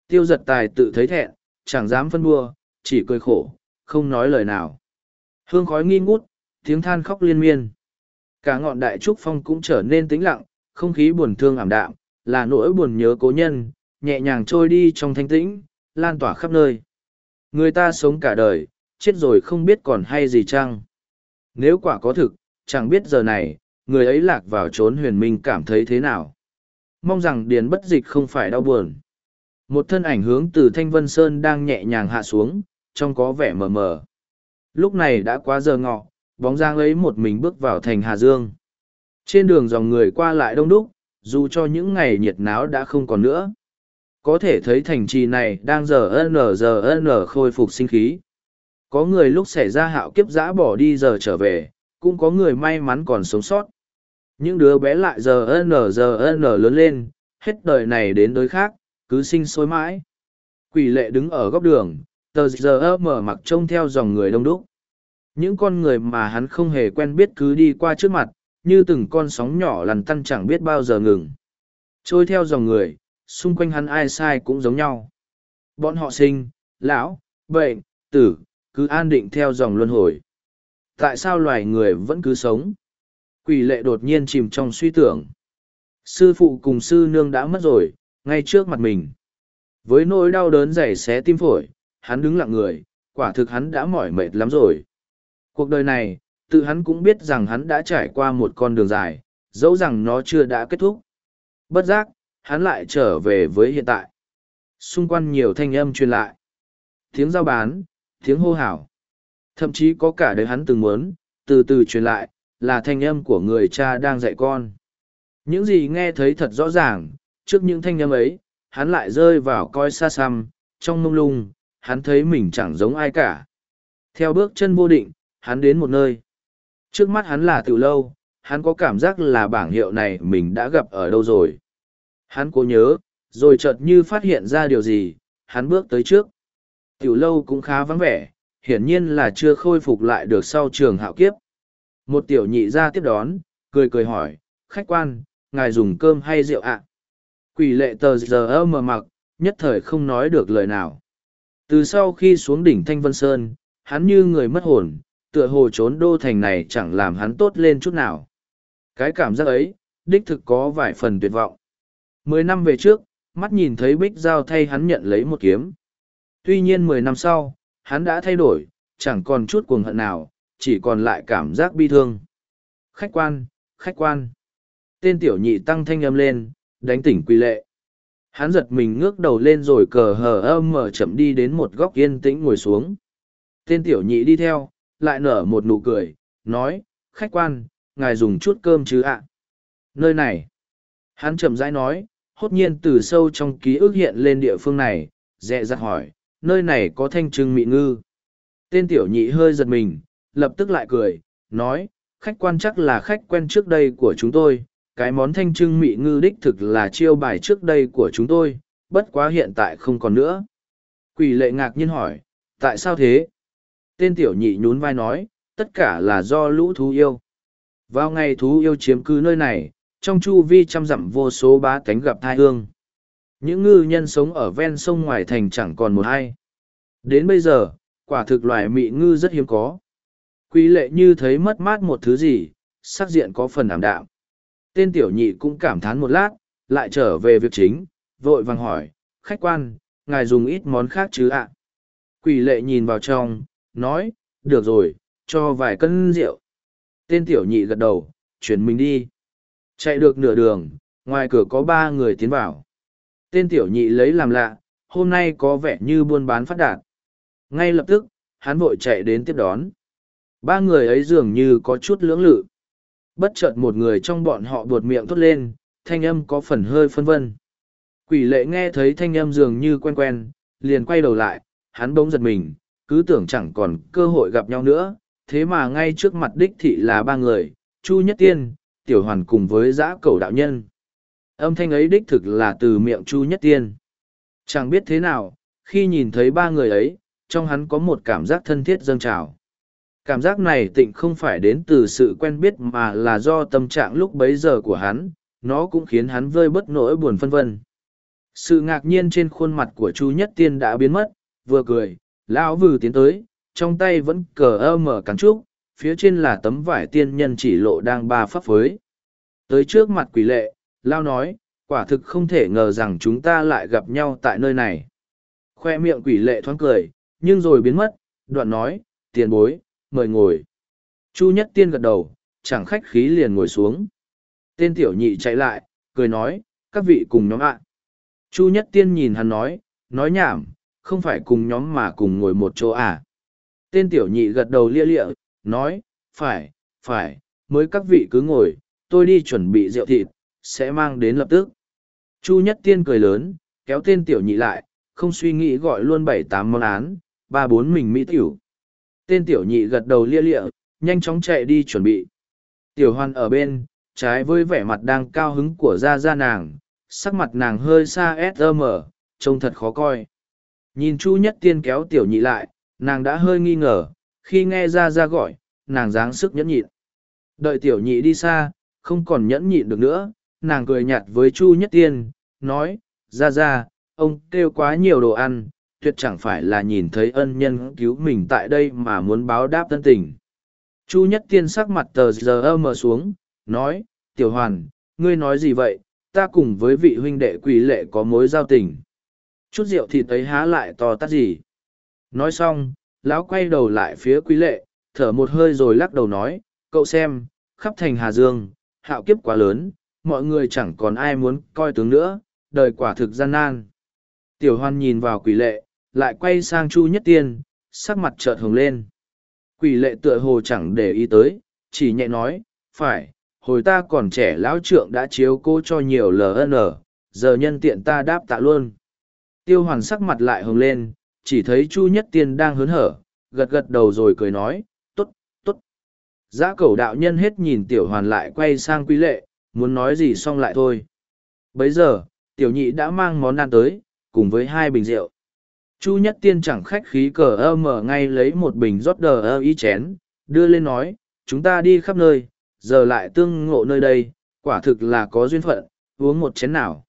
Tiêu giật tài tự thấy thẹn, chẳng dám phân đua, chỉ cười khổ, không nói lời nào. Hương khói nghi ngút, tiếng than khóc liên miên. Cả ngọn đại trúc phong cũng trở nên tĩnh lặng, không khí buồn thương ảm đạm, là nỗi buồn nhớ cố nhân, nhẹ nhàng trôi đi trong thanh tĩnh, lan tỏa khắp nơi. Người ta sống cả đời, chết rồi không biết còn hay gì chăng. Nếu quả có thực, chẳng biết giờ này, người ấy lạc vào trốn huyền minh cảm thấy thế nào. Mong rằng điền bất dịch không phải đau buồn. Một thân ảnh hướng từ Thanh Vân Sơn đang nhẹ nhàng hạ xuống, trông có vẻ mờ mờ. Lúc này đã quá giờ ngọ, bóng giang ấy một mình bước vào thành Hà Dương. Trên đường dòng người qua lại đông đúc, dù cho những ngày nhiệt náo đã không còn nữa. Có thể thấy thành trì này đang giờ n giờ n khôi phục sinh khí. Có người lúc xảy ra hạo kiếp giã bỏ đi giờ trở về, cũng có người may mắn còn sống sót. Những đứa bé lại giờ n giờ n lớn lên, hết đời này đến đời khác, cứ sinh sôi mãi. Quỷ lệ đứng ở góc đường, tờ giờ mở mặc trông theo dòng người đông đúc. Những con người mà hắn không hề quen biết cứ đi qua trước mặt, như từng con sóng nhỏ lằn tăn chẳng biết bao giờ ngừng. Trôi theo dòng người, xung quanh hắn ai sai cũng giống nhau. Bọn họ sinh, lão, bệnh, tử, cứ an định theo dòng luân hồi. Tại sao loài người vẫn cứ sống? Quỷ lệ đột nhiên chìm trong suy tưởng. Sư phụ cùng sư nương đã mất rồi, ngay trước mặt mình. Với nỗi đau đớn dày xé tim phổi, hắn đứng lặng người, quả thực hắn đã mỏi mệt lắm rồi. Cuộc đời này, tự hắn cũng biết rằng hắn đã trải qua một con đường dài, dẫu rằng nó chưa đã kết thúc. Bất giác, hắn lại trở về với hiện tại. Xung quanh nhiều thanh âm truyền lại. Tiếng giao bán, tiếng hô hào. Thậm chí có cả đời hắn từng muốn, từ từ truyền lại, là thanh âm của người cha đang dạy con. Những gì nghe thấy thật rõ ràng, trước những thanh âm ấy, hắn lại rơi vào coi xa xăm, trong mông lung, hắn thấy mình chẳng giống ai cả. Theo bước chân vô định, hắn đến một nơi. Trước mắt hắn là từ lâu, hắn có cảm giác là bảng hiệu này mình đã gặp ở đâu rồi. Hắn cố nhớ, rồi chợt như phát hiện ra điều gì, hắn bước tới trước. Tiểu lâu cũng khá vắng vẻ, hiển nhiên là chưa khôi phục lại được sau trường hạo kiếp. Một tiểu nhị ra tiếp đón, cười cười hỏi, khách quan, ngài dùng cơm hay rượu ạ? Quỷ lệ tờ giờ mờ mặc, nhất thời không nói được lời nào. Từ sau khi xuống đỉnh Thanh Vân Sơn, hắn như người mất hồn, tựa hồ trốn đô thành này chẳng làm hắn tốt lên chút nào. Cái cảm giác ấy, đích thực có vài phần tuyệt vọng. Mười năm về trước, mắt nhìn thấy Bích Giao thay hắn nhận lấy một kiếm. Tuy nhiên mười năm sau, hắn đã thay đổi, chẳng còn chút cuồng hận nào, chỉ còn lại cảm giác bi thương. Khách quan, khách quan. Tên tiểu nhị tăng thanh âm lên, đánh tỉnh quy lệ. Hắn giật mình ngước đầu lên rồi cờ hờ âm mở chậm đi đến một góc yên tĩnh ngồi xuống. Tên tiểu nhị đi theo, lại nở một nụ cười, nói, khách quan, ngài dùng chút cơm chứ ạ. Nơi này, hắn chậm rãi nói, hốt nhiên từ sâu trong ký ức hiện lên địa phương này, dẹ dặt hỏi, nơi này có thanh trưng mị ngư. Tên tiểu nhị hơi giật mình, lập tức lại cười, nói, khách quan chắc là khách quen trước đây của chúng tôi, cái món thanh trưng mị ngư đích thực là chiêu bài trước đây của chúng tôi, bất quá hiện tại không còn nữa. Quỷ lệ ngạc nhiên hỏi, tại sao thế? Tên tiểu nhị nhún vai nói, tất cả là do lũ thú yêu. Vào ngày thú yêu chiếm cứ nơi này, trong chu vi trăm dặm vô số bá cánh gặp thai hương. Những ngư nhân sống ở ven sông ngoài thành chẳng còn một ai. Đến bây giờ, quả thực loài mị ngư rất hiếm có. Quý lệ như thấy mất mát một thứ gì, sắc diện có phần ảm đạm. Tên tiểu nhị cũng cảm thán một lát, lại trở về việc chính, vội vàng hỏi, khách quan, ngài dùng ít món khác chứ ạ? Quỷ lệ nhìn vào trong, nói, được rồi, cho vài cân rượu. Tên tiểu nhị gật đầu, chuyển mình đi. Chạy được nửa đường, ngoài cửa có ba người tiến vào. Tên tiểu nhị lấy làm lạ, hôm nay có vẻ như buôn bán phát đạt. Ngay lập tức, hắn vội chạy đến tiếp đón. Ba người ấy dường như có chút lưỡng lự. Bất chợt một người trong bọn họ buột miệng thốt lên, thanh âm có phần hơi phân vân. Quỷ lệ nghe thấy thanh âm dường như quen quen, liền quay đầu lại, hắn bỗng giật mình, cứ tưởng chẳng còn cơ hội gặp nhau nữa, thế mà ngay trước mặt đích thị là ba người, Chu Nhất Tiên, Tiểu Hoàn cùng với giã cầu đạo nhân. Âm thanh ấy đích thực là từ miệng Chu Nhất Tiên. Chẳng biết thế nào, khi nhìn thấy ba người ấy, trong hắn có một cảm giác thân thiết dâng trào. Cảm giác này tịnh không phải đến từ sự quen biết mà là do tâm trạng lúc bấy giờ của hắn, nó cũng khiến hắn vơi bất nỗi buồn phân vân. Sự ngạc nhiên trên khuôn mặt của Chu Nhất Tiên đã biến mất, vừa cười, lão vừ tiến tới, trong tay vẫn cờ ơ mở cắn trúc, phía trên là tấm vải tiên nhân chỉ lộ đang ba pháp phới. Tới trước mặt quỷ lệ, Lao nói, quả thực không thể ngờ rằng chúng ta lại gặp nhau tại nơi này. Khoe miệng quỷ lệ thoáng cười, nhưng rồi biến mất, đoạn nói, tiền bối, mời ngồi. Chu Nhất Tiên gật đầu, chẳng khách khí liền ngồi xuống. Tên tiểu nhị chạy lại, cười nói, các vị cùng nhóm ạ. Chu Nhất Tiên nhìn hắn nói, nói nhảm, không phải cùng nhóm mà cùng ngồi một chỗ à. Tên tiểu nhị gật đầu lia lịa, nói, phải, phải, mới các vị cứ ngồi, tôi đi chuẩn bị rượu thịt, sẽ mang đến lập tức. Chu Nhất Tiên cười lớn, kéo tên tiểu nhị lại, không suy nghĩ gọi luôn bảy tám món án, ba bốn mình mỹ tiểu. Tên tiểu nhị gật đầu lia lịa, nhanh chóng chạy đi chuẩn bị. Tiểu hoan ở bên, trái với vẻ mặt đang cao hứng của gia gia nàng, sắc mặt nàng hơi xa sm, trông thật khó coi. Nhìn Chu Nhất Tiên kéo tiểu nhị lại, nàng đã hơi nghi ngờ, khi nghe ra ra gọi, nàng dáng sức nhẫn nhịn. Đợi tiểu nhị đi xa, không còn nhẫn nhịn được nữa, nàng cười nhạt với Chu Nhất Tiên, nói, ra ra, ông kêu quá nhiều đồ ăn, tuyệt chẳng phải là nhìn thấy ân nhân cứu mình tại đây mà muốn báo đáp tân tình. Chu Nhất Tiên sắc mặt tờ giờ mờ xuống, nói, tiểu hoàn, ngươi nói gì vậy, ta cùng với vị huynh đệ quỷ lệ có mối giao tình. Chút rượu thì thấy há lại to tát gì. Nói xong, lão quay đầu lại phía quý lệ, thở một hơi rồi lắc đầu nói, cậu xem, khắp thành Hà Dương, hạo kiếp quá lớn, mọi người chẳng còn ai muốn coi tướng nữa, đời quả thực gian nan. Tiểu hoan nhìn vào quỷ lệ, lại quay sang Chu Nhất Tiên, sắc mặt chợt hồng lên. Quỷ lệ tựa hồ chẳng để ý tới, chỉ nhẹ nói, phải, hồi ta còn trẻ lão trượng đã chiếu cố cho nhiều LN, giờ nhân tiện ta đáp tạ luôn. Tiêu hoàn sắc mặt lại hồng lên, chỉ thấy Chu Nhất Tiên đang hớn hở, gật gật đầu rồi cười nói, tốt, tốt. Giã cẩu đạo nhân hết nhìn tiểu hoàn lại quay sang quý lệ, muốn nói gì xong lại thôi. Bấy giờ, tiểu nhị đã mang món ăn tới, cùng với hai bình rượu. Chu Nhất Tiên chẳng khách khí cờ ơ mở ngay lấy một bình rót đờ ơ y chén, đưa lên nói, chúng ta đi khắp nơi, giờ lại tương ngộ nơi đây, quả thực là có duyên phận, uống một chén nào.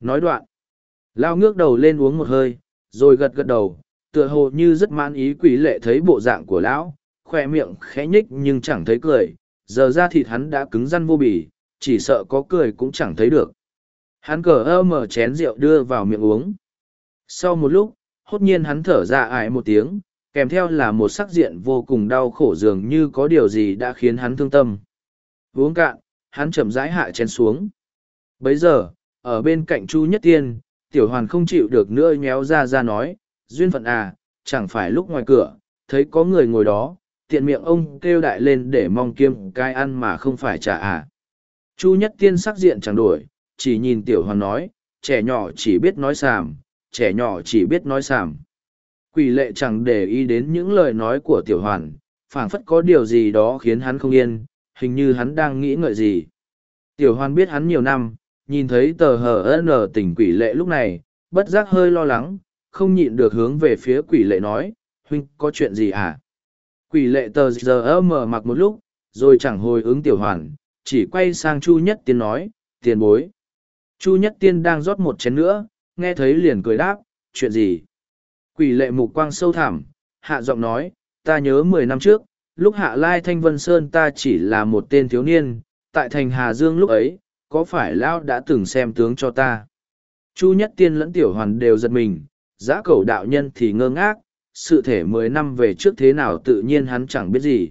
Nói đoạn, lao ngước đầu lên uống một hơi, rồi gật gật đầu, tựa hồ như rất mãn ý quỷ lệ thấy bộ dạng của lão khoe miệng khẽ nhích nhưng chẳng thấy cười giờ ra thịt hắn đã cứng răn vô bỉ, chỉ sợ có cười cũng chẳng thấy được hắn cờ ơ mở chén rượu đưa vào miệng uống sau một lúc hốt nhiên hắn thở ra ải một tiếng, kèm theo là một sắc diện vô cùng đau khổ dường như có điều gì đã khiến hắn thương tâm. Uống cạn, hắn chậm rãi hạ chén xuống. Bấy giờ, ở bên cạnh chu nhất tiên, tiểu hoàn không chịu được nữa nhéo ra ra nói, duyên phận à chẳng phải lúc ngoài cửa, thấy có người ngồi đó, tiện miệng ông kêu đại lên để mong kiêm cai ăn mà không phải trả à. Chu nhất tiên sắc diện chẳng đổi, chỉ nhìn tiểu hoàn nói, trẻ nhỏ chỉ biết nói sàm trẻ nhỏ chỉ biết nói sàm. Quỷ lệ chẳng để ý đến những lời nói của tiểu hoàn, phảng phất có điều gì đó khiến hắn không yên, hình như hắn đang nghĩ ngợi gì. Tiểu hoàn biết hắn nhiều năm, nhìn thấy tờ hờ nở tỉnh quỷ lệ lúc này, bất giác hơi lo lắng, không nhịn được hướng về phía quỷ lệ nói, huynh, có chuyện gì à? Quỷ lệ tờ giờ mở mặc một lúc, rồi chẳng hồi ứng tiểu hoàn, chỉ quay sang chu nhất tiên nói, tiền bối. Chu nhất tiên đang rót một chén nữa nghe thấy liền cười đáp, chuyện gì? Quỷ lệ mục quang sâu thẳm, hạ giọng nói, ta nhớ mười năm trước, lúc hạ lai thanh vân sơn ta chỉ là một tên thiếu niên, tại thành hà dương lúc ấy, có phải lão đã từng xem tướng cho ta? Chu nhất tiên lẫn tiểu hoàn đều giật mình giã cầu đạo nhân thì ngơ ngác, sự thể mười năm về trước thế nào tự nhiên hắn chẳng biết gì.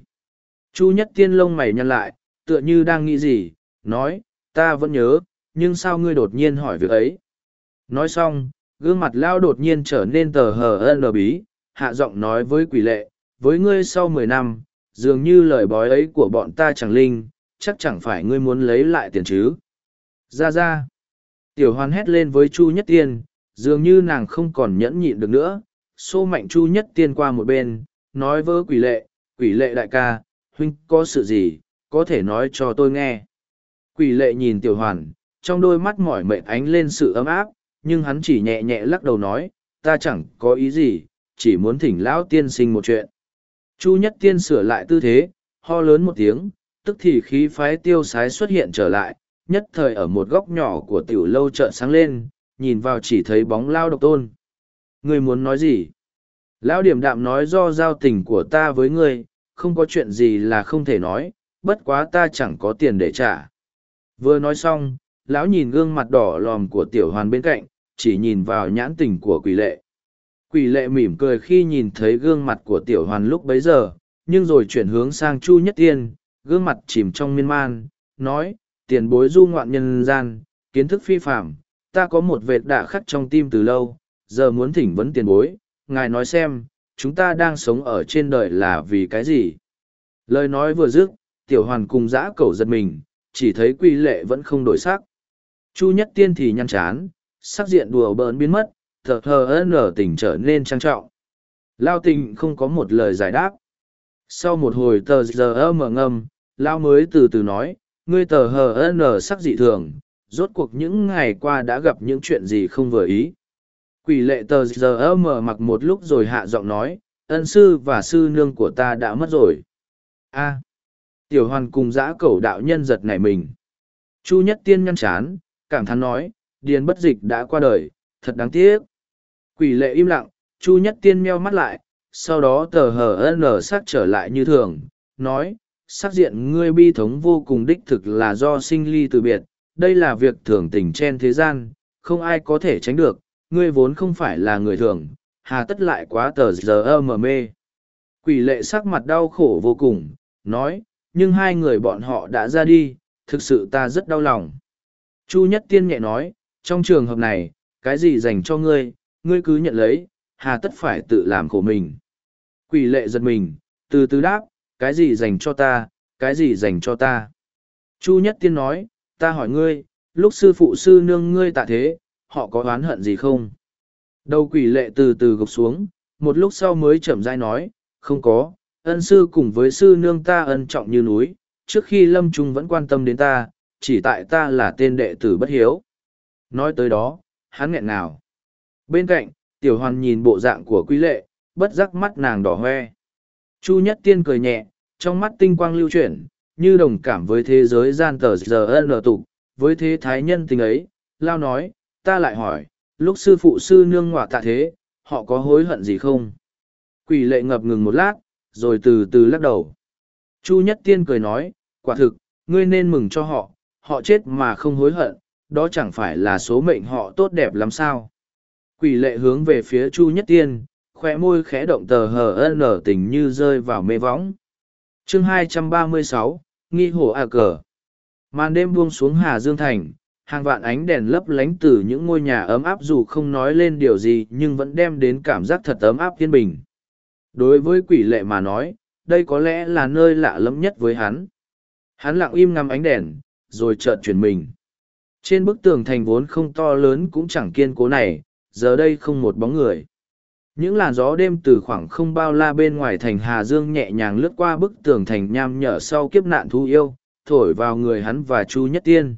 Chu nhất tiên lông mày nhăn lại, tựa như đang nghĩ gì, nói, ta vẫn nhớ, nhưng sao ngươi đột nhiên hỏi việc ấy? Nói xong, gương mặt lao đột nhiên trở nên tờ hờ ân bí, hạ giọng nói với quỷ lệ, với ngươi sau mười năm, dường như lời bói ấy của bọn ta chẳng linh, chắc chẳng phải ngươi muốn lấy lại tiền chứ? Ra ra. Tiểu hoan hét lên với chu nhất tiên, dường như nàng không còn nhẫn nhịn được nữa, xô mạnh chu nhất tiên qua một bên, nói với quỷ lệ quỷ lệ đại ca, huynh có sự gì, có thể nói cho tôi nghe. Quỷ lệ nhìn tiểu hoàn trong đôi mắt mỏi mệt ánh lên sự ấm áp nhưng hắn chỉ nhẹ nhẹ lắc đầu nói, ta chẳng có ý gì, chỉ muốn thỉnh lão tiên sinh một chuyện. Chu nhất tiên sửa lại tư thế, ho lớn một tiếng, tức thì khí phái tiêu sái xuất hiện trở lại, nhất thời ở một góc nhỏ của tiểu lâu trợn sáng lên, nhìn vào chỉ thấy bóng lao độc tôn. Ngươi muốn nói gì? Lão điểm đạm nói do giao tình của ta với ngươi, không có chuyện gì là không thể nói, bất quá ta chẳng có tiền để trả. Vừa nói xong, lão nhìn gương mặt đỏ lòm của tiểu hoàn bên cạnh chỉ nhìn vào nhãn tình của quỷ lệ. Quỷ lệ mỉm cười khi nhìn thấy gương mặt của tiểu hoàn lúc bấy giờ, nhưng rồi chuyển hướng sang chu nhất tiên, gương mặt chìm trong miên man, nói, tiền bối du ngoạn nhân gian, kiến thức phi phạm ta có một vệt đạ khắc trong tim từ lâu, giờ muốn thỉnh vấn tiền bối, ngài nói xem, chúng ta đang sống ở trên đời là vì cái gì? Lời nói vừa dứt, tiểu hoàn cùng dã cầu giật mình, chỉ thấy quy lệ vẫn không đổi sắc. Chu nhất tiên thì nhăn chán sắc diện đùa bỡn biến mất thờ hờ nở tình trở nên trang trọng. Lao tình không có một lời giải đáp. Sau một hồi tờ giờ mở ngâm, lao mới từ từ nói, ngươi tờ hờ nở sắc dị thường, rốt cuộc những ngày qua đã gặp những chuyện gì không vừa ý? Quỷ lệ tờ giờ mở mặc một lúc rồi hạ giọng nói, ân sư và sư nương của ta đã mất rồi. A. Tiểu hoàn cùng giã cẩu đạo nhân giật nảy mình. Chu nhất tiên nhăn chán, cảm thán nói điền bất dịch đã qua đời, thật đáng tiếc. Quỷ lệ im lặng, chu nhất tiên meo mắt lại, sau đó tờ hờ n c trở lại như thường, nói, sắc diện ngươi bi thống vô cùng đích thực là do sinh ly từ biệt, đây là việc thường tình trên thế gian, không ai có thể tránh được, ngươi vốn không phải là người thường, hà tất lại quá tờ giờ mờ mê. Quỷ lệ sắc mặt đau khổ vô cùng, nói, nhưng hai người bọn họ đã ra đi, thực sự ta rất đau lòng. Chu nhất tiên nhẹ nói trong trường hợp này, cái gì dành cho ngươi ngươi cứ nhận lấy, hà tất phải tự làm khổ mình. Quỷ lệ giật mình, từ từ đáp, cái gì dành cho ta, cái gì dành cho ta. Chu nhất tiên nói, ta hỏi ngươi, lúc sư phụ sư nương ngươi tạ thế, họ có oán hận gì không? Đầu quỷ lệ từ từ gục xuống, một lúc sau mới chậm dai nói, không có, ân sư cùng với sư nương ta ân trọng như núi, trước khi lâm trung vẫn quan tâm đến ta, chỉ tại ta là tên đệ tử bất hiếu nói tới đó hắn nghẹn nào. bên cạnh tiểu hoàn nhìn bộ dạng của quý lệ bất giác mắt nàng đỏ hoe chu nhất tiên cười nhẹ trong mắt tinh quang lưu chuyển như đồng cảm với thế giới gian tờ giờ ân tục với thế thái nhân tình ấy lao nói ta lại hỏi lúc sư phụ sư nương ngọa tạ thế họ có hối hận gì không? Quỷ lệ ngập ngừng một lát, rồi từ từ lắc đầu. Chu Nhất Tiên cười nói, quả thực, ngươi nên mừng cho họ, họ chết mà không hối hận, đó chẳng phải là số mệnh họ tốt đẹp lắm sao. Quỷ lệ hướng về phía Chu Nhất Tiên, khỏe môi khẽ động tờ hờ nở tình như rơi vào mê võng. chương 236, Nghi hổ à cờ. Màn đêm buông xuống Hà Dương Thành, hàng vạn ánh đèn lấp lánh từ những ngôi nhà ấm áp dù không nói lên điều gì nhưng vẫn đem đến cảm giác thật ấm áp yên bình. Đối với quỷ lệ mà nói, đây có lẽ là nơi lạ lẫm nhất với hắn. Hắn lặng im ngắm ánh đèn, rồi chợt chuyển mình. Trên bức tường thành vốn không to lớn cũng chẳng kiên cố này, giờ đây không một bóng người. Những làn gió đêm từ khoảng không bao la bên ngoài thành Hà Dương nhẹ nhàng lướt qua bức tường thành nham nhở sau kiếp nạn thú yêu, thổi vào người hắn và Chu Nhất Tiên.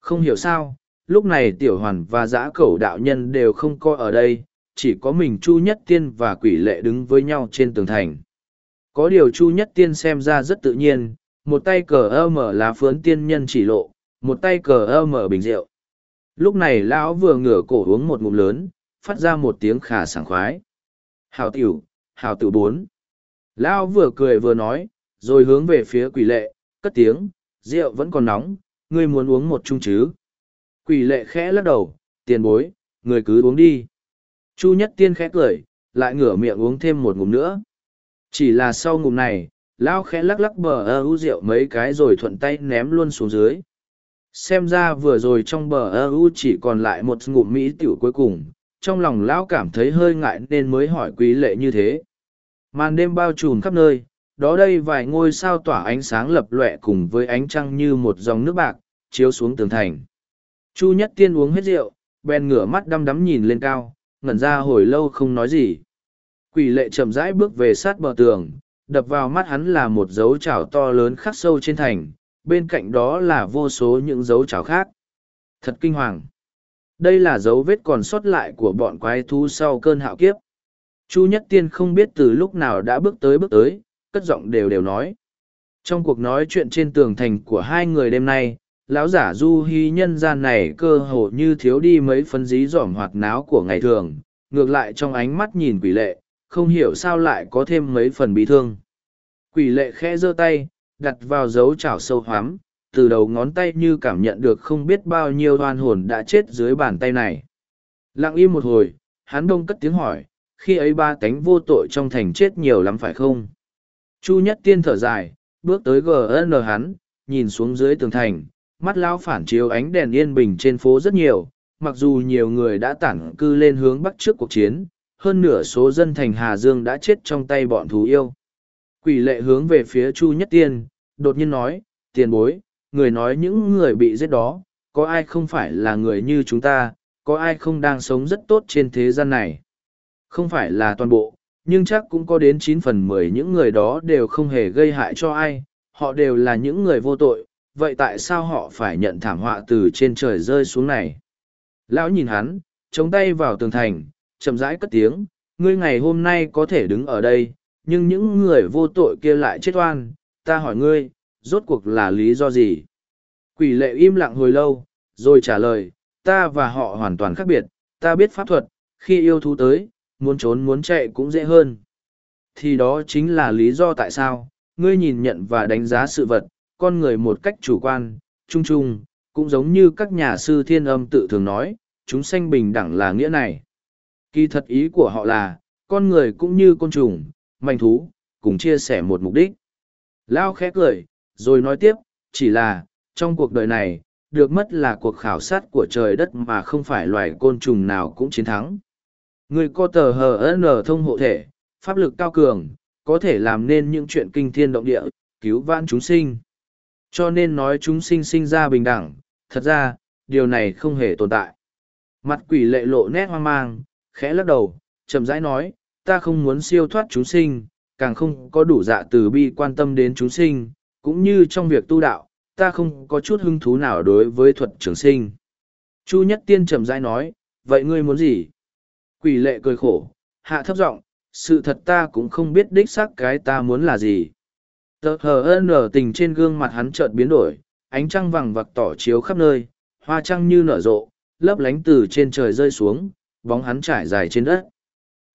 Không hiểu sao, lúc này Tiểu Hoàn và Giã Cẩu đạo nhân đều không coi ở đây, chỉ có mình Chu Nhất Tiên và Quỷ Lệ đứng với nhau trên tường thành. Có điều Chu Nhất Tiên xem ra rất tự nhiên, một tay cờ ơ mở lá phướn tiên nhân chỉ lộ, một tay cờ ơ mở bình rượu. Lúc này lão vừa ngửa cổ uống một ngụm lớn, phát ra một tiếng khả sảng khoái. Hào tiểu, hào tiểu bốn. Lão vừa cười vừa nói, rồi hướng về phía quỷ lệ, cất tiếng, rượu vẫn còn nóng, ngươi muốn uống một chung chứ. Quỷ lệ khẽ lắc đầu, tiền bối, người cứ uống đi. Chu nhất tiên khẽ cười, lại ngửa miệng uống thêm một ngụm nữa. Chỉ là sau ngụm này, lão khẽ lắc lắc bờ ơ rượu mấy cái rồi thuận tay ném luôn xuống dưới. Xem ra vừa rồi trong bờ ơ u chỉ còn lại một ngụm mỹ tiểu cuối cùng, trong lòng lão cảm thấy hơi ngại nên mới hỏi quý lệ như thế. Màn đêm bao trùm khắp nơi, đó đây vài ngôi sao tỏa ánh sáng lập lọe cùng với ánh trăng như một dòng nước bạc, chiếu xuống tường thành. Chu Nhất Tiên uống hết rượu, bèn ngửa mắt đăm đắm nhìn lên cao, ngẩn ra hồi lâu không nói gì. Quỷ lệ chậm rãi bước về sát bờ tường, đập vào mắt hắn là một dấu chảo to lớn khắc sâu trên thành, bên cạnh đó là vô số những dấu chảo khác. Thật kinh hoàng. Đây là dấu vết còn sót lại của bọn quái thú sau cơn hạo kiếp. Chu Nhất Tiên không biết từ lúc nào đã bước tới bước tới, cất giọng đều đều nói. Trong cuộc nói chuyện trên tường thành của hai người đêm nay, lão giả du hy nhân gian này cơ hồ như thiếu đi mấy phân dí dỏm hoạt náo của ngày thường, ngược lại trong ánh mắt nhìn quỷ lệ, không hiểu sao lại có thêm mấy phần bị thương. Quỷ lệ khẽ giơ tay, đặt vào dấu chảo sâu hoắm, từ đầu ngón tay như cảm nhận được không biết bao nhiêu oan hồn đã chết dưới bàn tay này. Lặng im một hồi, hắn đông cất tiếng hỏi, khi ấy ba tánh vô tội trong thành chết nhiều lắm phải không? Chu nhất tiên thở dài, bước tới GN hắn, nhìn xuống dưới tường thành, mắt lao phản chiếu ánh đèn yên bình trên phố rất nhiều, mặc dù nhiều người đã tản cư lên hướng bắc trước cuộc chiến, hơn nửa số dân thành Hà Dương đã chết trong tay bọn thú yêu. Quỷ lệ hướng về phía Chu Nhất Tiên, đột nhiên nói, tiền bối, người nói những người bị giết đó, có ai không phải là người như chúng ta, có ai không đang sống rất tốt trên thế gian này. Không phải là toàn bộ, nhưng chắc cũng có đến chín phần mười những người đó đều không hề gây hại cho ai, họ đều là những người vô tội, vậy tại sao họ phải nhận thảm họa từ trên trời rơi xuống này? Lão nhìn hắn, chống tay vào tường thành, chậm rãi cất tiếng, ngươi ngày hôm nay có thể đứng ở đây, nhưng những người vô tội kia lại chết oan, ta hỏi ngươi, rốt cuộc là lý do gì? Quỷ lệ im lặng hồi lâu, rồi trả lời, ta và họ hoàn toàn khác biệt, ta biết pháp thuật, khi yêu thú tới, muốn trốn muốn chạy cũng dễ hơn. Thì đó chính là lý do tại sao, ngươi nhìn nhận và đánh giá sự vật, con người một cách chủ quan, chung chung, cũng giống như các nhà sư thiên âm tự thường nói, chúng sanh bình đẳng là nghĩa này. Kỳ thật ý của họ là, con người cũng như côn trùng, manh thú, cùng chia sẻ một mục đích. Lao khẽ cười, rồi nói tiếp, chỉ là, trong cuộc đời này, được mất là cuộc khảo sát của trời đất mà không phải loài côn trùng nào cũng chiến thắng. Người có tờ hờ thông hộ thể, pháp lực cao cường, có thể làm nên những chuyện kinh thiên động địa, cứu vãn chúng sinh. Cho nên nói chúng sinh sinh ra bình đẳng, thật ra, điều này không hề tồn tại. Mặt quỷ lệ lộ nét hoang mang, khẽ lắc đầu, chậm rãi nói, ta không muốn siêu thoát chúng sinh, càng không có đủ dạ từ bi quan tâm đến chúng sinh, cũng như trong việc tu đạo, ta không có chút hứng thú nào đối với thuật trường sinh. Chu Nhất Tiên trầm rãi nói, vậy ngươi muốn gì? Quỷ lệ cười khổ, hạ thấp giọng, sự thật ta cũng không biết đích xác cái ta muốn là gì. Tờ hờ nở tình trên gương mặt hắn chợt biến đổi, ánh trăng vàng vặc tỏ chiếu khắp nơi, hoa trăng như nở rộ, lấp lánh từ trên trời rơi xuống, bóng hắn trải dài trên đất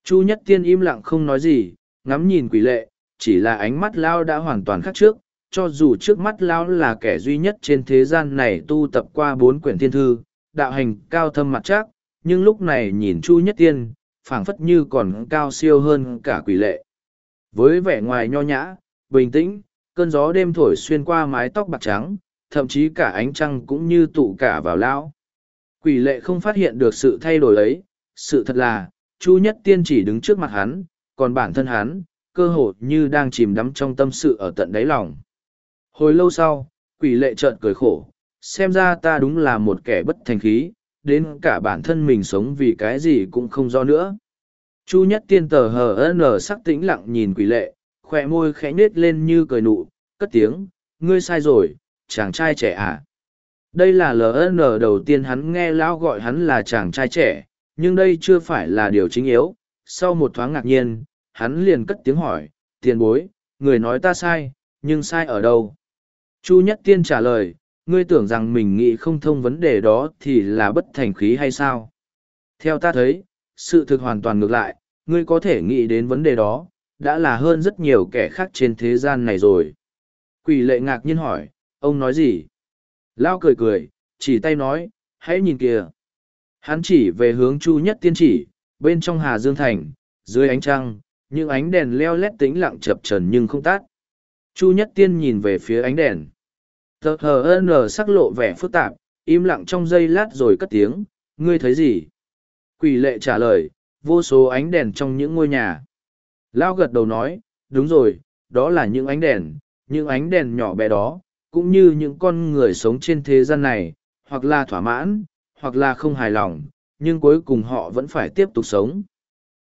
chu nhất tiên im lặng không nói gì, ngắm nhìn quỷ lệ, chỉ là ánh mắt lao đã hoàn toàn khác trước, cho dù trước mắt lão là kẻ duy nhất trên thế gian này tu tập qua bốn quyển thiên thư, đạo hành cao thâm mặt chắc, nhưng lúc này nhìn chu nhất tiên, phảng phất như còn cao siêu hơn cả quỷ lệ. Với vẻ ngoài nho nhã, bình tĩnh, cơn gió đêm thổi xuyên qua mái tóc bạc trắng, thậm chí cả ánh trăng cũng như tụ cả vào lão quỷ lệ không phát hiện được sự thay đổi ấy, sự thật là chu nhất tiên chỉ đứng trước mặt hắn, còn bản thân hắn, cơ hồ như đang chìm đắm trong tâm sự ở tận đáy lòng. Hồi lâu sau, quỷ lệ trợn cười khổ, xem ra ta đúng là một kẻ bất thành khí, đến cả bản thân mình sống vì cái gì cũng không do nữa. Chu nhất tiên tờ hờ nở sắc tĩnh lặng nhìn quỷ lệ, khỏe môi khẽ nết lên như cười nụ, cất tiếng, ngươi sai rồi, chàng trai trẻ à. Đây là ln đầu tiên hắn nghe lão gọi hắn là chàng trai trẻ nhưng đây chưa phải là điều chính yếu. Sau một thoáng ngạc nhiên, hắn liền cất tiếng hỏi, tiền bối, người nói ta sai, nhưng sai ở đâu? Chu nhất tiên trả lời, ngươi tưởng rằng mình nghĩ không thông vấn đề đó thì là bất thành khí hay sao? Theo ta thấy, sự thực hoàn toàn ngược lại, ngươi có thể nghĩ đến vấn đề đó, đã là hơn rất nhiều kẻ khác trên thế gian này rồi. Quỷ lệ ngạc nhiên hỏi, ông nói gì? Lao cười cười, chỉ tay nói, hãy nhìn kìa hắn chỉ về hướng chu nhất tiên chỉ, bên trong hà dương thành, dưới ánh trăng, những ánh đèn leo lét tĩnh lặng chập trần nhưng không tát chu nhất tiên nhìn về phía ánh đèn. Tờ hờ nở sắc lộ vẻ phức tạp, im lặng trong giây lát rồi cất tiếng, ngươi thấy gì? Quỷ lệ trả lời, vô số ánh đèn trong những ngôi nhà. Lao gật đầu nói, đúng rồi, đó là những ánh đèn, những ánh đèn nhỏ bé đó, cũng như những con người sống trên thế gian này, hoặc là thỏa mãn hoặc là không hài lòng, nhưng cuối cùng họ vẫn phải tiếp tục sống.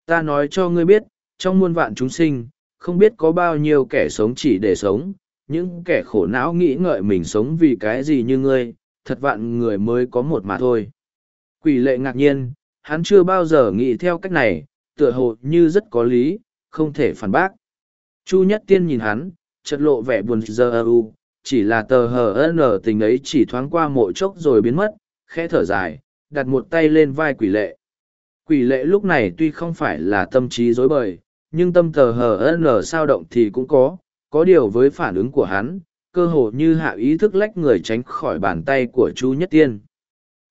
Ta nói cho ngươi biết, trong muôn vạn chúng sinh, không biết có bao nhiêu kẻ sống chỉ để sống, những kẻ khổ não nghĩ ngợi mình sống vì cái gì như ngươi, thật vạn người mới có một mà thôi. Quỷ lệ ngạc nhiên, hắn chưa bao giờ nghĩ theo cách này, tựa hồ như rất có lý, không thể phản bác. Chu nhất tiên nhìn hắn chật lộ vẻ buồn giờ chỉ là tờ hờ n tình ấy chỉ thoáng qua mộ chốc rồi biến mất khẽ thở dài, đặt một tay lên vai quỷ lệ. Quỷ lệ lúc này tuy không phải là tâm trí dối bời, nhưng tâm tờ hờ nở sao động thì cũng có có điều với phản ứng của hắn, cơ hồ như hạ ý thức lách người tránh khỏi bàn tay của chu nhất tiên.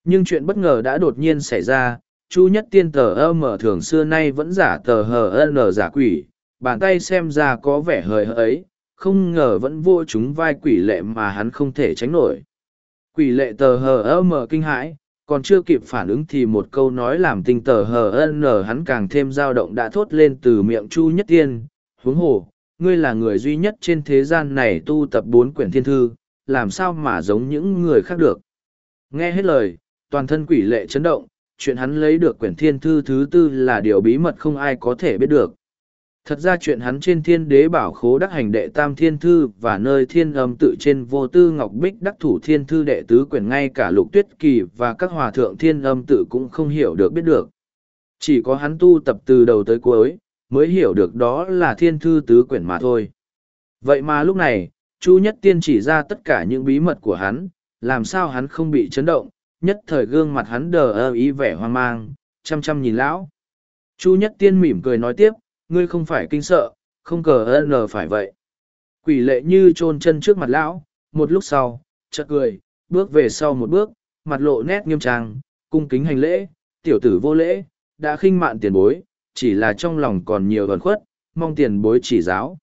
Nhưng chuyện bất ngờ đã đột nhiên xảy ra, chu nhất tiên tờ ơ mở thường xưa nay vẫn giả tờ hờ nở giả quỷ, bàn tay xem ra có vẻ hời ấy, không ngờ vẫn vô chúng vai quỷ lệ mà hắn không thể tránh nổi quỷ lệ tờ hờ ơ mở kinh hãi, còn chưa kịp phản ứng thì một câu nói làm tinh tờ hờ nở hắn càng thêm dao động đã thốt lên từ miệng chu nhất tiên, huống hồ, ngươi là người duy nhất trên thế gian này tu tập bốn quyển thiên thư, làm sao mà giống những người khác được? Nghe hết lời, toàn thân quỷ lệ chấn động, chuyện hắn lấy được quyển thiên thư thứ tư là điều bí mật không ai có thể biết được. Thật ra chuyện hắn trên thiên đế bảo khố đắc hành đệ tam thiên thư và nơi thiên âm tự trên vô tư ngọc bích đắc thủ thiên thư đệ tứ quyển ngay cả lục tuyết kỳ và các hòa thượng thiên âm tự cũng không hiểu được biết được. Chỉ có hắn tu tập từ đầu tới cuối, mới hiểu được đó là thiên thư tứ quyển mà thôi. Vậy mà lúc này, Chu Nhất Tiên chỉ ra tất cả những bí mật của hắn, làm sao hắn không bị chấn động, nhất thời gương mặt hắn đờ ơ ý vẻ hoang mang, chăm chăm nhìn lão. Chu Nhất Tiên mỉm cười nói tiếp, ngươi không phải kinh sợ, không cờ ơn phải vậy. Quỷ lệ như chôn chân trước mặt lão, một lúc sau, chợt cười, bước về sau một bước, mặt lộ nét nghiêm trang, cung kính hành lễ, tiểu tử vô lễ, đã khinh mạn tiền bối, chỉ là trong lòng còn nhiều ẩn khuất, mong tiền bối chỉ giáo.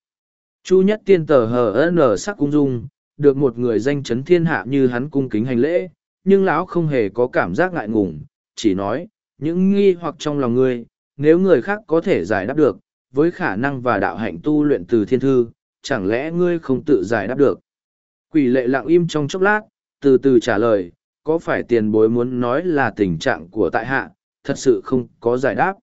Chu nhất tiên tờ hờ n sắc cung dung, được một người danh chấn thiên hạ như hắn cung kính hành lễ, nhưng lão không hề có cảm giác ngại ngùng, chỉ nói, những nghi hoặc trong lòng ngươi, nếu người khác có thể giải đáp được, với khả năng và đạo hạnh tu luyện từ thiên thư, chẳng lẽ ngươi không tự giải đáp được? Quỷ lệ lặng im trong chốc lát, từ từ trả lời, có phải tiền bối muốn nói là tình trạng của tại hạ, thật sự không có giải đáp.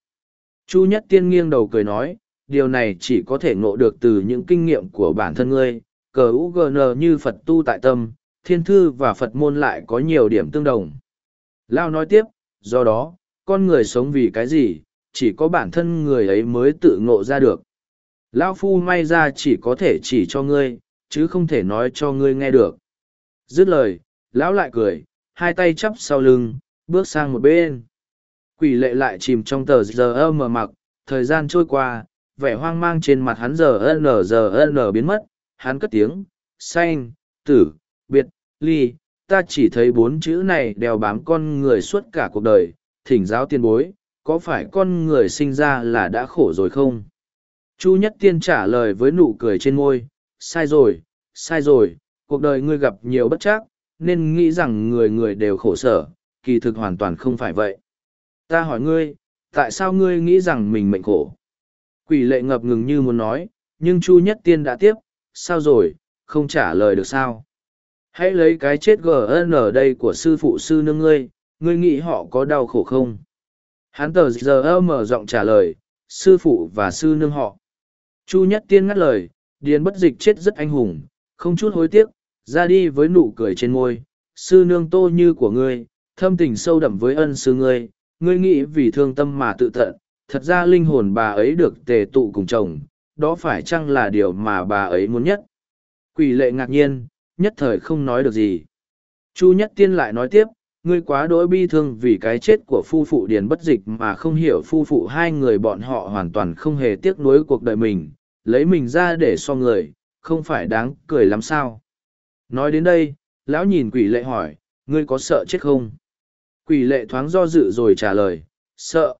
Chu Nhất Tiên nghiêng đầu cười nói, điều này chỉ có thể ngộ được từ những kinh nghiệm của bản thân ngươi, cờ UGN như Phật tu tại tâm, thiên thư và Phật môn lại có nhiều điểm tương đồng. Lao nói tiếp, do đó, con người sống vì cái gì, chỉ có bản thân người ấy mới tự ngộ ra được. Lão Phu may ra chỉ có thể chỉ cho ngươi, chứ không thể nói cho ngươi nghe được. Dứt lời, lão lại cười, hai tay chắp sau lưng, bước sang một bên. Quỷ lệ lại chìm trong tờ giờ mờ mặc, thời gian trôi qua, vẻ hoang mang trên mặt hắn giờ n giờ n biến mất, hắn cất tiếng, xanh, tử, biệt, ly, ta chỉ thấy bốn chữ này đeo bám con người suốt cả cuộc đời, thỉnh giáo tiên bối, có phải con người sinh ra là đã khổ rồi không? Chu Nhất Tiên trả lời với nụ cười trên môi, sai rồi, sai rồi, cuộc đời ngươi gặp nhiều bất trắc, nên nghĩ rằng người người đều khổ sở, kỳ thực hoàn toàn không phải vậy. Ta hỏi ngươi, tại sao ngươi nghĩ rằng mình mệnh khổ? Quỷ lệ ngập ngừng như muốn nói, nhưng Chu Nhất Tiên đã tiếp, sao rồi, không trả lời được sao? Hãy lấy cái chết GN ở đây của sư phụ sư nương ngươi, ngươi nghĩ họ có đau khổ không? Hắn tờ giờ mở giọng trả lời, sư phụ và sư nương họ. Chu Nhất Tiên ngắt lời, điền bất dịch chết rất anh hùng, không chút hối tiếc, ra đi với nụ cười trên môi. Sư nương tô như của ngươi, thâm tình sâu đậm với ân sư ngươi, ngươi nghĩ vì thương tâm mà tự tận, thật ra linh hồn bà ấy được tề tụ cùng chồng, đó phải chăng là điều mà bà ấy muốn nhất? Quỷ lệ ngạc nhiên, nhất thời không nói được gì. Chu Nhất Tiên lại nói tiếp, ngươi quá đỗi bi thương vì cái chết của phu phụ điền bất dịch mà không hiểu phu phụ hai người bọn họ hoàn toàn không hề tiếc nuối cuộc đời mình, lấy mình ra để so người, không phải đáng cười lắm sao. Nói đến đây, lão nhìn quỷ lệ hỏi, ngươi có sợ chết không? Quỷ lệ thoáng do dự rồi trả lời, sợ.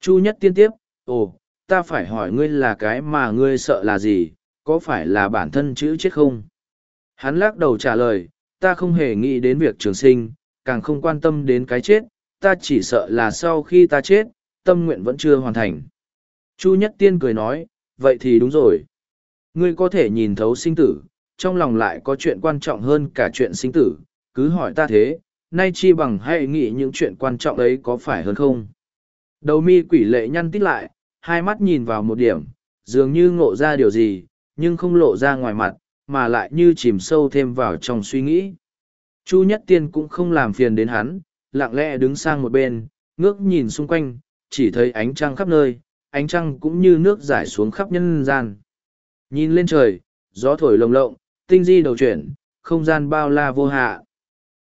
Chu nhất tiên tiếp, ồ, ta phải hỏi ngươi là cái mà ngươi sợ là gì, có phải là bản thân chữ chết không? Hắn lắc đầu trả lời, ta không hề nghĩ đến việc trường sinh, càng không quan tâm đến cái chết, ta chỉ sợ là sau khi ta chết, tâm nguyện vẫn chưa hoàn thành. Chu Nhất Tiên cười nói, vậy thì đúng rồi. Ngươi có thể nhìn thấu sinh tử, trong lòng lại có chuyện quan trọng hơn cả chuyện sinh tử, cứ hỏi ta thế, nay chi bằng hay nghĩ những chuyện quan trọng ấy có phải hơn không? Đầu mi quỷ lệ nhăn tít lại, hai mắt nhìn vào một điểm, dường như ngộ ra điều gì, nhưng không lộ ra ngoài mặt, mà lại như chìm sâu thêm vào trong suy nghĩ. Chu Nhất Tiên cũng không làm phiền đến hắn, lặng lẽ đứng sang một bên, ngước nhìn xung quanh, chỉ thấy ánh trăng khắp nơi, ánh trăng cũng như nước giải xuống khắp nhân gian. Nhìn lên trời, gió thổi lồng lộng, tinh di đầu chuyển, không gian bao la vô hạ.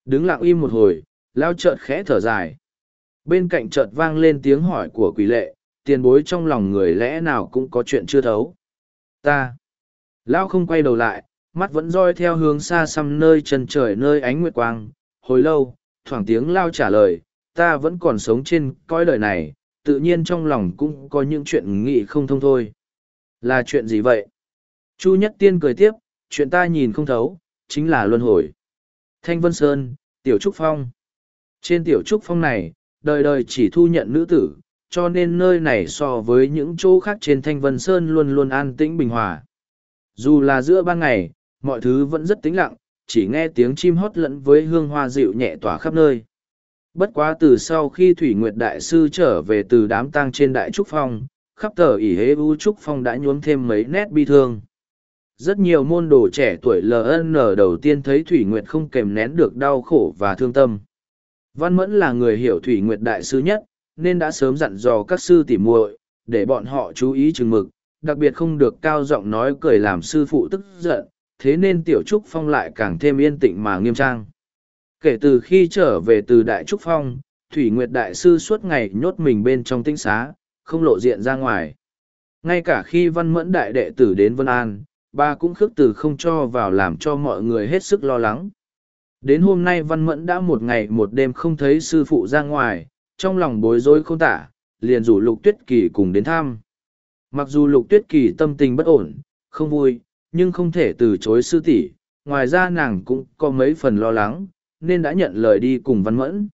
Đứng lặng im một hồi, lao chợt khẽ thở dài. Bên cạnh chợt vang lên tiếng hỏi của quỷ lệ, tiền bối trong lòng người lẽ nào cũng có chuyện chưa thấu. Ta. Lao không quay đầu lại, mắt vẫn roi theo hướng xa xăm nơi chân trời nơi ánh nguyệt quang. Hồi lâu, thoảng tiếng Lao trả lời, ta vẫn còn sống trên cõi đời này, tự nhiên trong lòng cũng có những chuyện nghĩ không thông thôi. Là chuyện gì vậy? Chu Nhất Tiên cười tiếp, chuyện ta nhìn không thấu, chính là luân hồi. Thanh Vân Sơn, Tiểu Trúc Phong. Trên Tiểu Trúc Phong này, đời đời chỉ thu nhận nữ tử, cho nên nơi này so với những chỗ khác trên Thanh Vân Sơn luôn luôn an tĩnh bình hòa. Dù là giữa ban ngày, mọi thứ vẫn rất tĩnh lặng, chỉ nghe tiếng chim hót lẫn với hương hoa dịu nhẹ tỏa khắp nơi. Bất quá từ sau khi Thủy Nguyệt Đại Sư trở về từ đám tang trên Đại Trúc Phong, khắp tờ ỉ hế u Trúc Phong đã nhuốm thêm mấy nét bi thương. Rất nhiều môn đồ trẻ tuổi LN đầu tiên thấy Thủy Nguyệt không kềm nén được đau khổ và thương tâm. Văn Mẫn là người hiểu Thủy Nguyệt Đại Sư nhất, nên đã sớm dặn dò các sư tỉ muội để bọn họ chú ý chừng mực, đặc biệt không được cao giọng nói cười làm sư phụ tức giận, thế nên Tiểu Trúc Phong lại càng thêm yên tĩnh mà nghiêm trang. Kể từ khi trở về từ Đại Trúc Phong, Thủy Nguyệt Đại Sư suốt ngày nhốt mình bên trong tinh xá, không lộ diện ra ngoài. Ngay cả khi văn mẫn đại đệ tử đến Vân An, bà cũng khước từ không cho vào làm cho mọi người hết sức lo lắng. Đến hôm nay văn mẫn đã một ngày một đêm không thấy sư phụ ra ngoài, trong lòng bối rối không tả, liền rủ lục tuyết kỳ cùng đến thăm. Mặc dù lục tuyết kỳ tâm tình bất ổn, không vui, nhưng không thể từ chối sư tỷ. ngoài ra nàng cũng có mấy phần lo lắng, nên đã nhận lời đi cùng văn mẫn.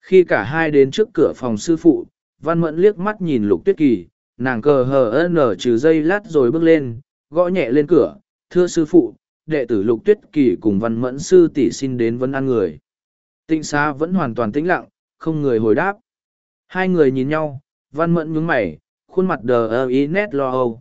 Khi cả hai đến trước cửa phòng sư phụ, văn mẫn liếc mắt nhìn lục tuyết kỳ, nàng cờ hờ nở trừ dây lát rồi bước lên, gõ nhẹ lên cửa, thưa sư phụ, đệ tử lục tuyết kỳ cùng văn mẫn sư tỷ xin đến vấn an người. Tịnh xá vẫn hoàn toàn tĩnh lặng, không người hồi đáp. Hai người nhìn nhau, văn mẫn nhướng mày, khuôn mặt đờ ơ ý nét lo âu.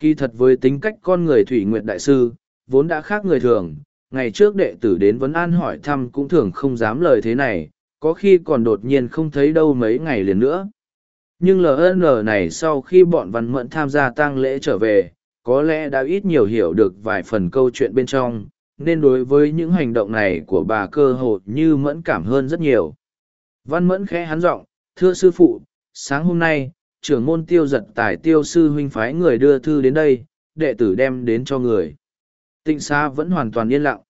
Kỳ thật với tính cách con người Thủy Nguyệt Đại Sư, vốn đã khác người thường, ngày trước đệ tử đến vấn an hỏi thăm cũng thường không dám lời thế này, có khi còn đột nhiên không thấy đâu mấy ngày liền nữa. Nhưng LN này sau khi bọn văn mẫn tham gia tang lễ trở về, có lẽ đã ít nhiều hiểu được vài phần câu chuyện bên trong, nên đối với những hành động này của bà cơ hội như mẫn cảm hơn rất nhiều. Văn mẫn khẽ hắn giọng, thưa sư phụ, sáng hôm nay, trưởng môn tiêu giật tài tiêu sư huynh phái người đưa thư đến đây, đệ tử đem đến cho người. Tịnh xá vẫn hoàn toàn yên lặng.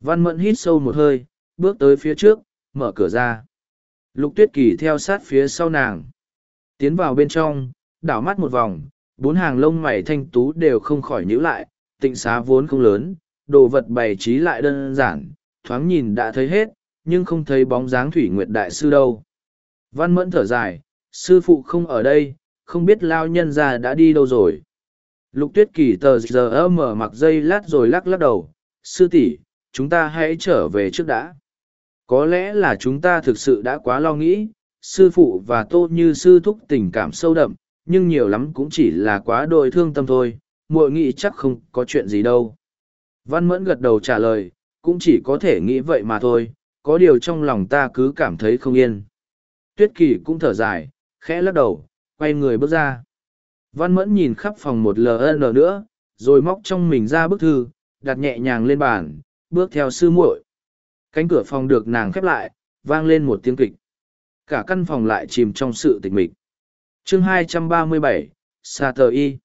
Văn mẫn hít sâu một hơi, bước tới phía trước, mở cửa ra. Lục tuyết kỳ theo sát phía sau nàng. Tiến vào bên trong, đảo mắt một vòng, bốn hàng lông mày thanh tú đều không khỏi nhíu lại, tịnh xá vốn không lớn, đồ vật bày trí lại đơn giản, thoáng nhìn đã thấy hết, nhưng không thấy bóng dáng thủy nguyệt đại sư đâu. Văn mẫn thở dài, sư phụ không ở đây, không biết lao nhân ra đã đi đâu rồi. Lục tuyết kỳ tờ giờ mở mặc dây lát rồi lắc lắc đầu, sư tỷ chúng ta hãy trở về trước đã. Có lẽ là chúng ta thực sự đã quá lo nghĩ, sư phụ và tô như sư thúc tình cảm sâu đậm, nhưng nhiều lắm cũng chỉ là quá đôi thương tâm thôi, muội nghĩ chắc không có chuyện gì đâu. Văn mẫn gật đầu trả lời, cũng chỉ có thể nghĩ vậy mà thôi, có điều trong lòng ta cứ cảm thấy không yên. Tuyết kỳ cũng thở dài, khẽ lắc đầu, quay người bước ra. Văn mẫn nhìn khắp phòng một lần nữa, rồi móc trong mình ra bức thư, đặt nhẹ nhàng lên bàn, bước theo sư muội. Cánh cửa phòng được nàng khép lại, vang lên một tiếng kịch. Cả căn phòng lại chìm trong sự tịch mịch. chương 237, Sa Tờ Y.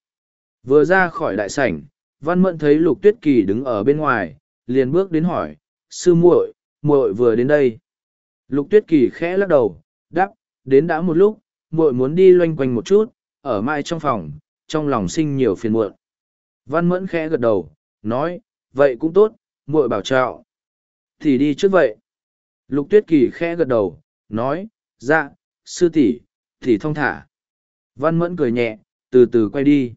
Vừa ra khỏi đại sảnh, Văn Mẫn thấy Lục Tuyết Kỳ đứng ở bên ngoài, liền bước đến hỏi, sư muội, muội vừa đến đây. Lục Tuyết Kỳ khẽ lắc đầu, đáp, đến đã một lúc, muội muốn đi loanh quanh một chút, ở mãi trong phòng, trong lòng sinh nhiều phiền muộn. Văn Mẫn khẽ gật đầu, nói, vậy cũng tốt, muội bảo trọ, Thì đi trước vậy. Lục Tuyết Kỳ khẽ gật đầu, nói, dạ, sư tỷ, thì thông thả. Văn Mẫn cười nhẹ, từ từ quay đi.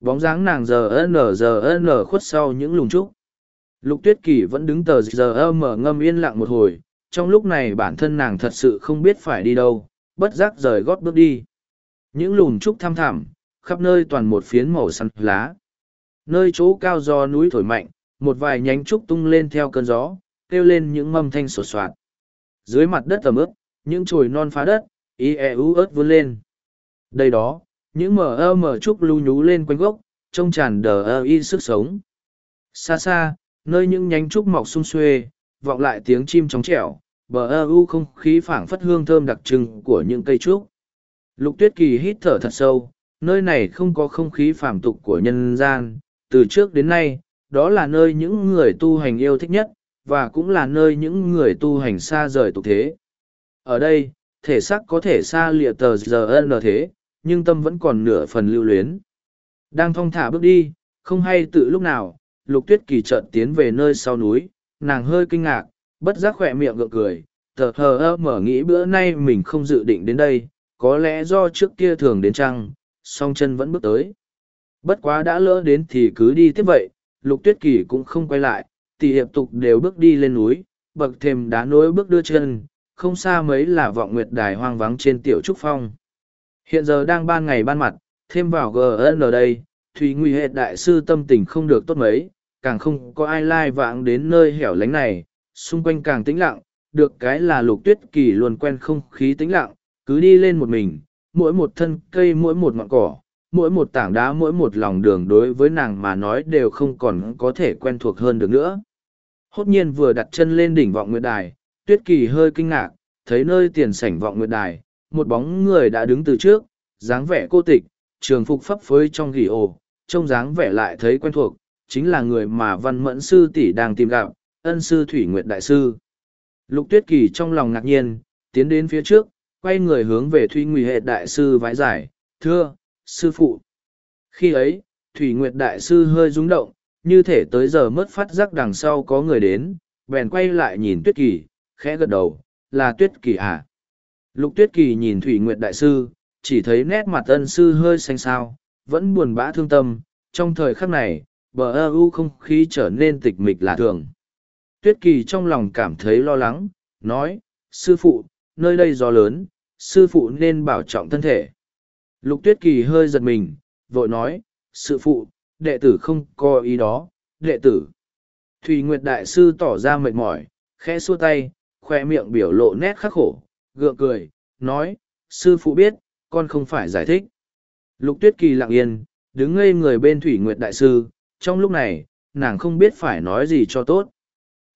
Bóng dáng nàng giờ n giờ n khuất sau những lùng trúc. Lục tuyết kỳ vẫn đứng tờ giờ mở ngâm yên lặng một hồi, trong lúc này bản thân nàng thật sự không biết phải đi đâu, bất giác rời gót bước đi. Những lùm trúc thăm thẳm, khắp nơi toàn một phiến màu xanh lá. Nơi chỗ cao do núi thổi mạnh, một vài nhánh trúc tung lên theo cơn gió, kêu lên những mâm thanh sột soạt. Dưới mặt đất tầm ướp, những chồi non phá đất, y e ú ớt vươn lên. Đây đó, những mờ ơ mờ trúc lưu nhú lên quanh gốc, trông tràn đờ ơ y sức sống. Xa xa, nơi những nhánh trúc mọc sung xuê, vọng lại tiếng chim chóng trẻo, bờ ơ u không khí phảng phất hương thơm đặc trưng của những cây trúc. Lục tuyết kỳ hít thở thật sâu, nơi này không có không khí phàm tục của nhân gian, từ trước đến nay, đó là nơi những người tu hành yêu thích nhất, và cũng là nơi những người tu hành xa rời tục thế. Ở đây, thể xác có thể xa lịa tờ giờ n thế, nhưng tâm vẫn còn nửa phần lưu luyến. Đang thong thả bước đi, không hay tự lúc nào, lục tuyết kỳ chợt tiến về nơi sau núi, nàng hơi kinh ngạc, bất giác khỏe miệng gượng cười, tờ hờ ơ mở nghĩ bữa nay mình không dự định đến đây, có lẽ do trước kia thường đến trăng, song chân vẫn bước tới. Bất quá đã lỡ đến thì cứ đi tiếp vậy, lục tuyết kỳ cũng không quay lại, tỷ hiệp tục đều bước đi lên núi, bậc thềm đá nối bước đưa chân, không xa mấy là vọng nguyệt đài hoang vắng trên tiểu trúc phong. Hiện giờ đang ban ngày ban mặt, thêm vào GN đây, thùy Nguy Hệ Đại Sư tâm tình không được tốt mấy, càng không có ai lai vãng đến nơi hẻo lánh này, xung quanh càng tĩnh lặng, được cái là lục tuyết kỳ luôn quen không khí tĩnh lặng, cứ đi lên một mình, mỗi một thân cây mỗi một ngọn cỏ, mỗi một tảng đá mỗi một lòng đường đối với nàng mà nói đều không còn có thể quen thuộc hơn được nữa. Hốt nhiên vừa đặt chân lên đỉnh vọng nguyệt đài, tuyết kỳ hơi kinh ngạc, thấy nơi tiền sảnh vọng nguyệt đài, một bóng người đã đứng từ trước, dáng vẻ cô tịch, trường phục phấp phới trong ghi ồ, trông dáng vẻ lại thấy quen thuộc, chính là người mà văn mẫn sư tỷ đang tìm gặp, ân sư Thủy Nguyệt Đại Sư. Lục Tuyết Kỳ trong lòng ngạc nhiên, tiến đến phía trước, quay người hướng về Thủy Nguyệt Hệ Đại Sư vái giải, thưa, sư phụ. Khi ấy, Thủy Nguyệt Đại Sư hơi rung động, như thể tới giờ mất phát giác đằng sau có người đến, bèn quay lại nhìn Tuyết Kỳ, khẽ gật đầu, là Tuyết Kỳ à? Lục Tuyết Kỳ nhìn Thủy Nguyệt Đại Sư, chỉ thấy nét mặt ân sư hơi xanh xao, vẫn buồn bã thương tâm, trong thời khắc này, bờ ơ u không khí trở nên tịch mịch lạ thường. Tuyết Kỳ trong lòng cảm thấy lo lắng, nói, sư phụ, nơi đây gió lớn, sư phụ nên bảo trọng thân thể. Lục Tuyết Kỳ hơi giật mình, vội nói, sư phụ, đệ tử không có ý đó, đệ tử. Thủy Nguyệt Đại Sư tỏ ra mệt mỏi, khẽ xua tay, khoe miệng biểu lộ nét khắc khổ, gượng cười, nói, sư phụ biết, con không phải giải thích. Lục tuyết kỳ lặng yên, đứng ngây người bên Thủy Nguyệt Đại Sư, trong lúc này, nàng không biết phải nói gì cho tốt.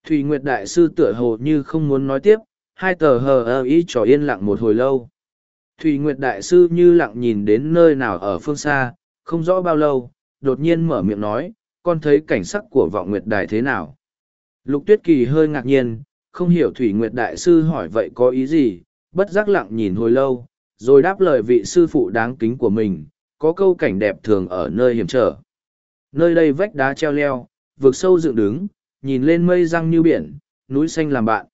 Thủy Nguyệt Đại Sư tựa hồ như không muốn nói tiếp, hai tờ hờ ơ ý trò yên lặng một hồi lâu. Thủy Nguyệt Đại Sư như lặng nhìn đến nơi nào ở phương xa, không rõ bao lâu, đột nhiên mở miệng nói, con thấy cảnh sắc của vọng Nguyệt Đài thế nào. Lục Tuyết Kỳ hơi ngạc nhiên, không hiểu Thủy Nguyệt Đại Sư hỏi vậy có ý gì, bất giác lặng nhìn hồi lâu, rồi đáp lời vị sư phụ đáng kính của mình, có câu cảnh đẹp thường ở nơi hiểm trở. Nơi đây vách đá treo leo, vực sâu dựng đứng, nhìn lên mây răng như biển, núi xanh làm bạn.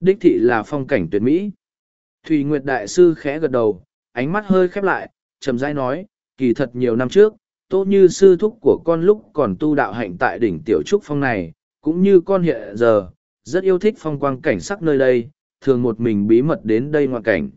Đích thị là phong cảnh tuyệt mỹ. Thủy Nguyệt Đại Sư khẽ gật đầu, ánh mắt hơi khép lại, chậm rãi nói, kỳ thật nhiều năm trước, tốt như sư thúc của con lúc còn tu đạo hạnh tại đỉnh Tiểu Trúc Phong này, cũng như con hiện giờ, rất yêu thích phong quang cảnh sắc nơi đây, thường một mình bí mật đến đây ngoại cảnh.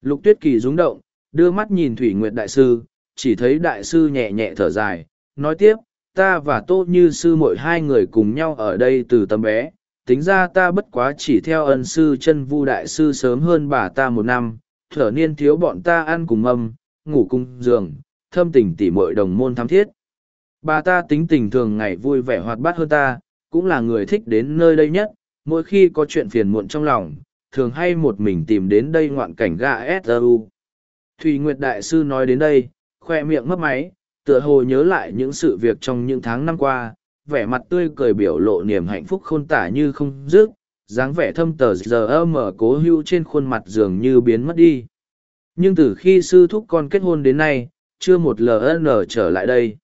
Lục tuyết kỳ rúng động, đưa mắt nhìn Thủy Nguyệt Đại Sư, chỉ thấy Đại Sư nhẹ nhẹ thở dài, nói tiếp, ta và Tô Như Sư mội hai người cùng nhau ở đây từ tấm bé, tính ra ta bất quá chỉ theo ân sư chân vu đại sư sớm hơn bà ta một năm, thở niên thiếu bọn ta ăn cùng mâm, ngủ cùng giường, thâm tình tỉ mội đồng môn thắm thiết. Bà ta tính tình thường ngày vui vẻ hoạt bát hơn ta, cũng là người thích đến nơi đây nhất, mỗi khi có chuyện phiền muộn trong lòng, thường hay một mình tìm đến đây ngoạn cảnh ga SRU. Thùy Nguyệt Đại Sư nói đến đây, khoe miệng mấp máy, tựa hồ nhớ lại những sự việc trong những tháng năm qua, vẻ mặt tươi cười biểu lộ niềm hạnh phúc khôn tả như không dứt, dáng vẻ thâm tờ giờ mở cố hưu trên khuôn mặt dường như biến mất đi. Nhưng từ khi sư thúc con kết hôn đến nay, chưa một LN trở lại đây.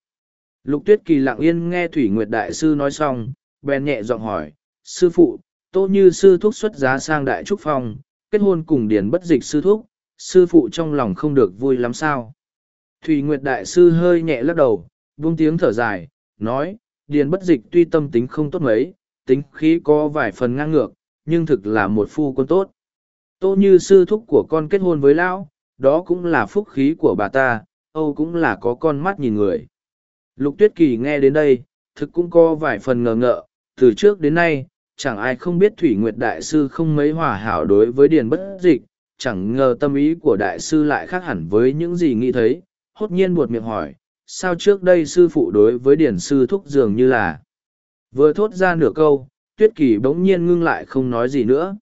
Lục tuyết kỳ lặng yên nghe Thủy Nguyệt Đại Sư nói xong, bèn nhẹ giọng hỏi, sư phụ, tô như sư thúc xuất giá sang Đại Trúc Phong, kết hôn cùng điền bất dịch sư thúc, sư phụ trong lòng không được vui lắm sao. Thủy Nguyệt Đại Sư hơi nhẹ lắc đầu, buông tiếng thở dài, nói, điền bất dịch tuy tâm tính không tốt mấy, tính khí có vài phần ngang ngược, nhưng thực là một phu quân tốt. Tô như sư thúc của con kết hôn với lão, đó cũng là phúc khí của bà ta, Âu cũng là có con mắt nhìn người. Lục tuyết kỳ nghe đến đây, thực cũng có vài phần ngờ ngợ, từ trước đến nay, chẳng ai không biết Thủy Nguyệt Đại Sư không mấy hòa hảo đối với Điền Bất Dịch, chẳng ngờ tâm ý của Đại Sư lại khác hẳn với những gì nghĩ thấy, hốt nhiên buột miệng hỏi, sao trước đây sư phụ đối với điển sư thúc dường như là vừa thốt ra nửa câu tuyết kỳ bỗng nhiên ngưng lại không nói gì nữa.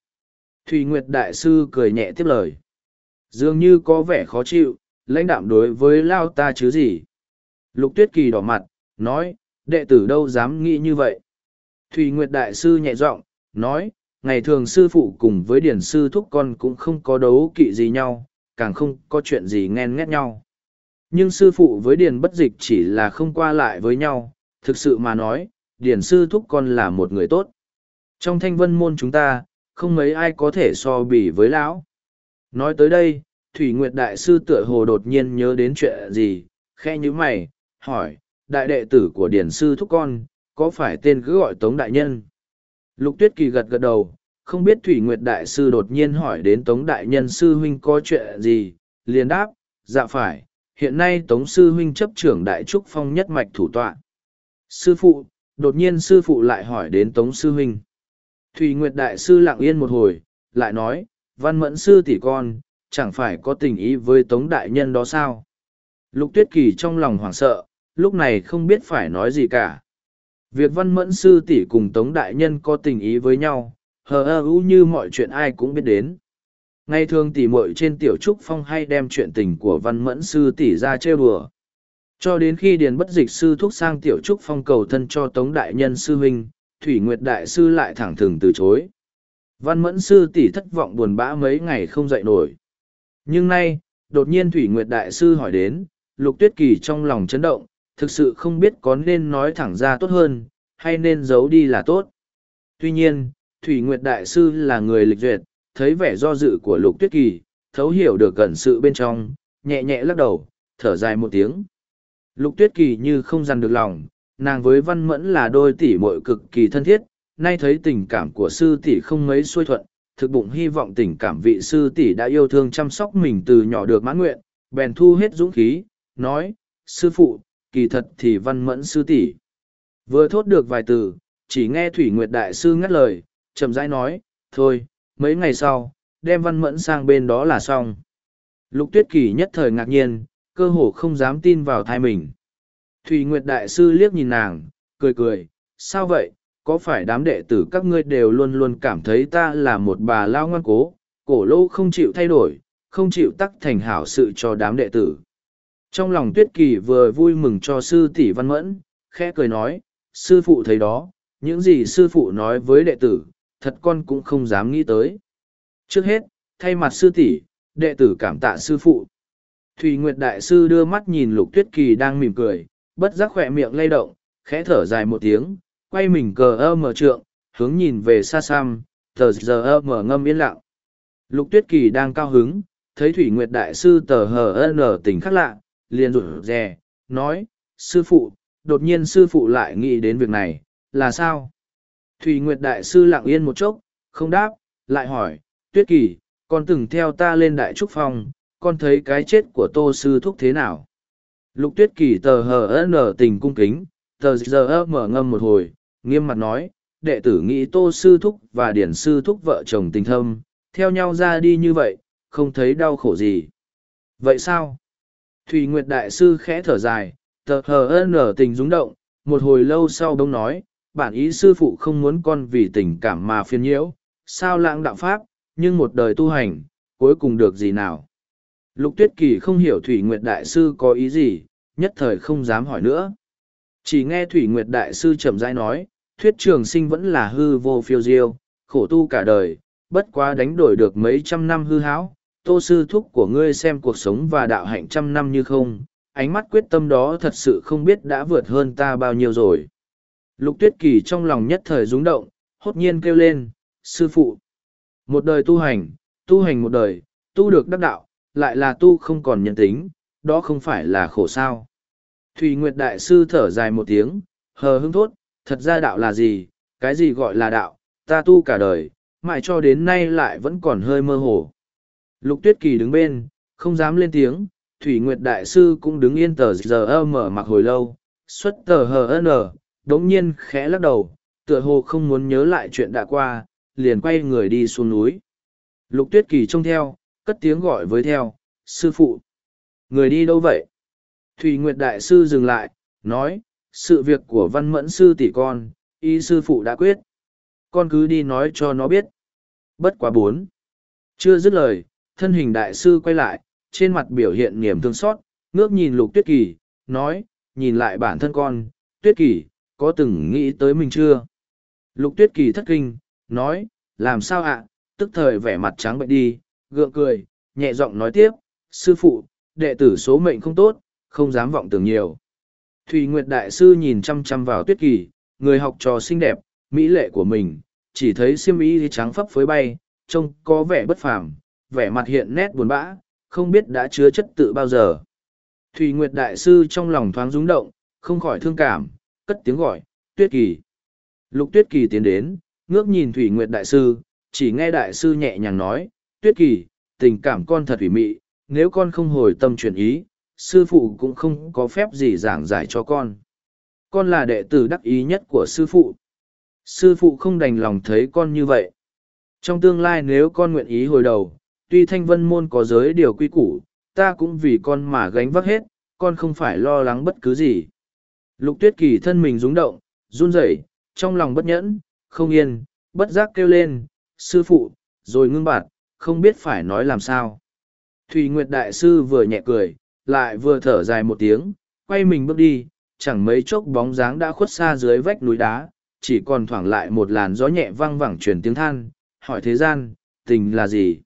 Thùy nguyệt đại sư cười nhẹ tiếp lời. Dường như có vẻ khó chịu lãnh đạm đối với lao ta chứ gì? Lục tuyết kỳ đỏ mặt nói đệ tử đâu dám nghĩ như vậy? Thùy nguyệt đại sư nhẹ giọng nói ngày thường sư phụ cùng với điển sư thúc con cũng không có đấu kỵ gì nhau càng không có chuyện gì ghen ghét nhau nhưng sư phụ với điền bất dịch chỉ là không qua lại với nhau, thực sự mà nói, điền sư thúc con là một người tốt. Trong thanh vân môn chúng ta, không mấy ai có thể so bì với lão. Nói tới đây, thủy nguyệt đại sư tựa hồ đột nhiên nhớ đến chuyện gì khe nhữ mày, hỏi, đại đệ tử của điền sư thúc con, có phải tên cứ gọi tống đại nhân? Lục tuyết kỳ gật gật đầu, không biết thủy nguyệt đại sư đột nhiên hỏi đến tống đại nhân sư huynh có chuyện gì, liền đáp dạ phải hiện nay Tống Sư Huynh chấp trưởng Đại Trúc Phong nhất mạch thủ tọa. Sư phụ, đột nhiên sư phụ lại hỏi đến Tống Sư Huynh. Thùy Nguyệt Đại Sư lặng yên một hồi, lại nói, văn mẫn sư tỷ con, chẳng phải có tình ý với Tống Đại Nhân đó sao? Lục Tuyết Kỳ trong lòng hoảng sợ, lúc này không biết phải nói gì cả. Việc văn mẫn sư tỷ cùng Tống Đại Nhân có tình ý với nhau, hờ ơ như mọi chuyện ai cũng biết đến. Ngày thường tỉ muội trên tiểu trúc phong hay đem chuyện tình của văn mẫn sư tỷ ra trêu đùa. Cho đến khi điền bất dịch sư thúc sang tiểu trúc phong cầu thân cho tống đại nhân sư huynh, Thủy Nguyệt đại sư lại thẳng thừng từ chối. Văn mẫn sư tỷ thất vọng buồn bã mấy ngày không dậy nổi. Nhưng nay, đột nhiên Thủy Nguyệt đại sư hỏi đến, lục tuyết kỳ trong lòng chấn động, thực sự không biết có nên nói thẳng ra tốt hơn, hay nên giấu đi là tốt. Tuy nhiên, Thủy Nguyệt Đại Sư là người lịch duyệt, thấy vẻ do dự của lục tuyết kỳ, thấu hiểu được gần sự bên trong, nhẹ nhẹ lắc đầu, thở dài một tiếng. Lục tuyết kỳ như không dằn được lòng, nàng với văn mẫn là đôi tỷ mội cực kỳ thân thiết, nay thấy tình cảm của sư tỷ không mấy xuôi thuận, thực bụng hy vọng tình cảm vị sư tỷ đã yêu thương chăm sóc mình từ nhỏ được mãn nguyện, bèn thu hết dũng khí, nói, sư phụ, kỳ thật thì văn mẫn sư tỷ vừa thốt được vài từ, chỉ nghe thủy nguyệt đại sư ngắt lời, chậm rãi nói, thôi mấy ngày sau, đem văn mẫn sang bên đó là xong. Lục tuyết kỳ nhất thời ngạc nhiên, cơ hồ không dám tin vào thai mình. Thùy Nguyệt Đại Sư liếc nhìn nàng, cười cười, sao vậy, có phải đám đệ tử các ngươi đều luôn luôn cảm thấy ta là một bà lao ngoan cố, cổ lô không chịu thay đổi, không chịu tắc thành hảo sự cho đám đệ tử. Trong lòng tuyết kỳ vừa vui mừng cho sư tỷ văn mẫn, khẽ cười nói, sư phụ thấy đó, những gì sư phụ nói với đệ tử, thật con cũng không dám nghĩ tới. Trước hết, thay mặt sư tỷ, đệ tử cảm tạ sư phụ. Thùy Nguyệt Đại Sư đưa mắt nhìn Lục Tuyết Kỳ đang mỉm cười, bất giác khỏe miệng lay động, khẽ thở dài một tiếng, quay mình cờ ơ mở trượng, hướng nhìn về xa xăm, tờ giờ ơ mở ngâm yên lặng. Lục Tuyết Kỳ đang cao hứng, thấy Thủy Nguyệt Đại Sư tờ hờ nở tình khác lạ, liền rụt rè, nói, sư phụ, đột nhiên sư phụ lại nghĩ đến việc này, là sao? Thủy Nguyệt Đại Sư lặng yên một chốc, không đáp, lại hỏi, Tuyết Kỳ, con từng theo ta lên Đại Trúc Phong, con thấy cái chết của Tô Sư Thúc thế nào? Lục Tuyết Kỳ tờ hờ nở tình cung kính, tờ giờ mở ngâm một hồi, nghiêm mặt nói, đệ tử nghĩ Tô Sư Thúc và Điển Sư Thúc vợ chồng tình thâm, theo nhau ra đi như vậy, không thấy đau khổ gì. Vậy sao? Thủy Nguyệt Đại Sư khẽ thở dài, tờ hờ nở tình rúng động, một hồi lâu sau đông nói, bản ý sư phụ không muốn con vì tình cảm mà phiền nhiễu, sao lãng đạo pháp, nhưng một đời tu hành, cuối cùng được gì nào. Lục Tuyết Kỳ không hiểu Thủy Nguyệt Đại Sư có ý gì, nhất thời không dám hỏi nữa. Chỉ nghe Thủy Nguyệt Đại Sư chậm rãi nói, thuyết trường sinh vẫn là hư vô phiêu diêu, khổ tu cả đời, bất quá đánh đổi được mấy trăm năm hư hão, tô sư thúc của ngươi xem cuộc sống và đạo hạnh trăm năm như không, ánh mắt quyết tâm đó thật sự không biết đã vượt hơn ta bao nhiêu rồi. Lục tuyết kỳ trong lòng nhất thời rúng động, hốt nhiên kêu lên, sư phụ. Một đời tu hành, tu hành một đời, tu được đắc đạo, lại là tu không còn nhân tính, đó không phải là khổ sao. Thùy Nguyệt Đại Sư thở dài một tiếng, hờ hững thốt, thật ra đạo là gì, cái gì gọi là đạo, ta tu cả đời, mãi cho đến nay lại vẫn còn hơi mơ hồ. Lục Tuyết Kỳ đứng bên, không dám lên tiếng, Thủy Nguyệt Đại Sư cũng đứng yên tờ giờ mở mặc hồi lâu, xuất tờ hờ ơn đống nhiên khẽ lắc đầu, tựa hồ không muốn nhớ lại chuyện đã qua, liền quay người đi xuống núi. Lục Tuyết Kỳ trông theo, cất tiếng gọi với theo, sư phụ. Người đi đâu vậy? Thủy Nguyệt Đại Sư dừng lại, nói, sự việc của văn mẫn sư tỷ con, y sư phụ đã quyết. Con cứ đi nói cho nó biết. Bất quá bốn. Chưa dứt lời, thân hình đại sư quay lại, trên mặt biểu hiện niềm thương xót, ngước nhìn lục tuyết kỳ, nói, nhìn lại bản thân con, tuyết kỳ, có từng nghĩ tới mình chưa? Lục tuyết kỳ thất kinh, nói, làm sao ạ, tức thời vẻ mặt trắng bệnh đi, gượng cười, nhẹ giọng nói tiếp, sư phụ, đệ tử số mệnh không tốt, không dám vọng tưởng nhiều. Thùy Nguyệt Đại Sư nhìn chăm chăm vào tuyết kỳ, người học trò xinh đẹp, mỹ lệ của mình, chỉ thấy siêm ý trắng phấp phới bay, trông có vẻ bất phàm, vẻ mặt hiện nét buồn bã, không biết đã chứa chất tự bao giờ. Thùy Nguyệt Đại Sư trong lòng thoáng rung động, không khỏi thương cảm, cất tiếng gọi, Tuyết Kỳ. Lục Tuyết Kỳ tiến đến, ngước nhìn Thủy Nguyệt Đại Sư, chỉ nghe Đại Sư nhẹ nhàng nói, Tuyết Kỳ, tình cảm con thật ủy mị, nếu con không hồi tâm chuyển ý, sư phụ cũng không có phép gì giảng giải cho con. Con là đệ tử đắc ý nhất của sư phụ. Sư phụ không đành lòng thấy con như vậy. Trong tương lai nếu con nguyện ý hồi đầu, tuy thanh vân môn có giới điều quy củ, ta cũng vì con mà gánh vác hết, con không phải lo lắng bất cứ gì. Lục tuyết kỳ thân mình rúng động, run rẩy, trong lòng bất nhẫn, không yên, bất giác kêu lên, sư phụ, rồi ngưng bạt, không biết phải nói làm sao. Thùy Nguyệt Đại Sư vừa nhẹ cười, lại vừa thở dài một tiếng, quay mình bước đi, chẳng mấy chốc bóng dáng đã khuất xa dưới vách núi đá, chỉ còn thoảng lại một làn gió nhẹ văng vẳng truyền tiếng than, hỏi thế gian, tình là gì?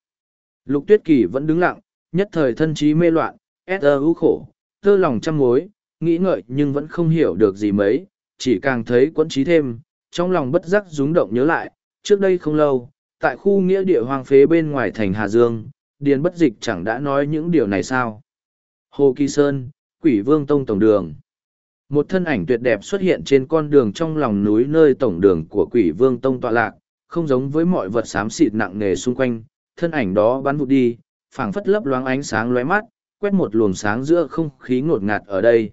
Lục tuyết kỳ vẫn đứng lặng, nhất thời thân trí mê loạn, ép ơ hữu khổ, tơ lòng trăm mối, nghĩ ngợi nhưng vẫn không hiểu được gì mấy, chỉ càng thấy quẫn trí thêm, trong lòng bất giác rúng động nhớ lại, trước đây không lâu, tại khu nghĩa địa hoang phế bên ngoài thành Hà Dương, Điền bất dịch chẳng đã nói những điều này sao. Hồ Kỳ Sơn, Quỷ Vương Tông Tổng Đường Một thân ảnh tuyệt đẹp xuất hiện trên con đường trong lòng núi nơi tổng đường của Quỷ Vương Tông tọa lạc, không giống với mọi vật xám xịt nặng nề xung quanh, thân ảnh đó bắn vụt đi, phảng phất lấp loáng ánh sáng lóe mắt, quét một luồng sáng giữa không khí ngột ngạt ở đây.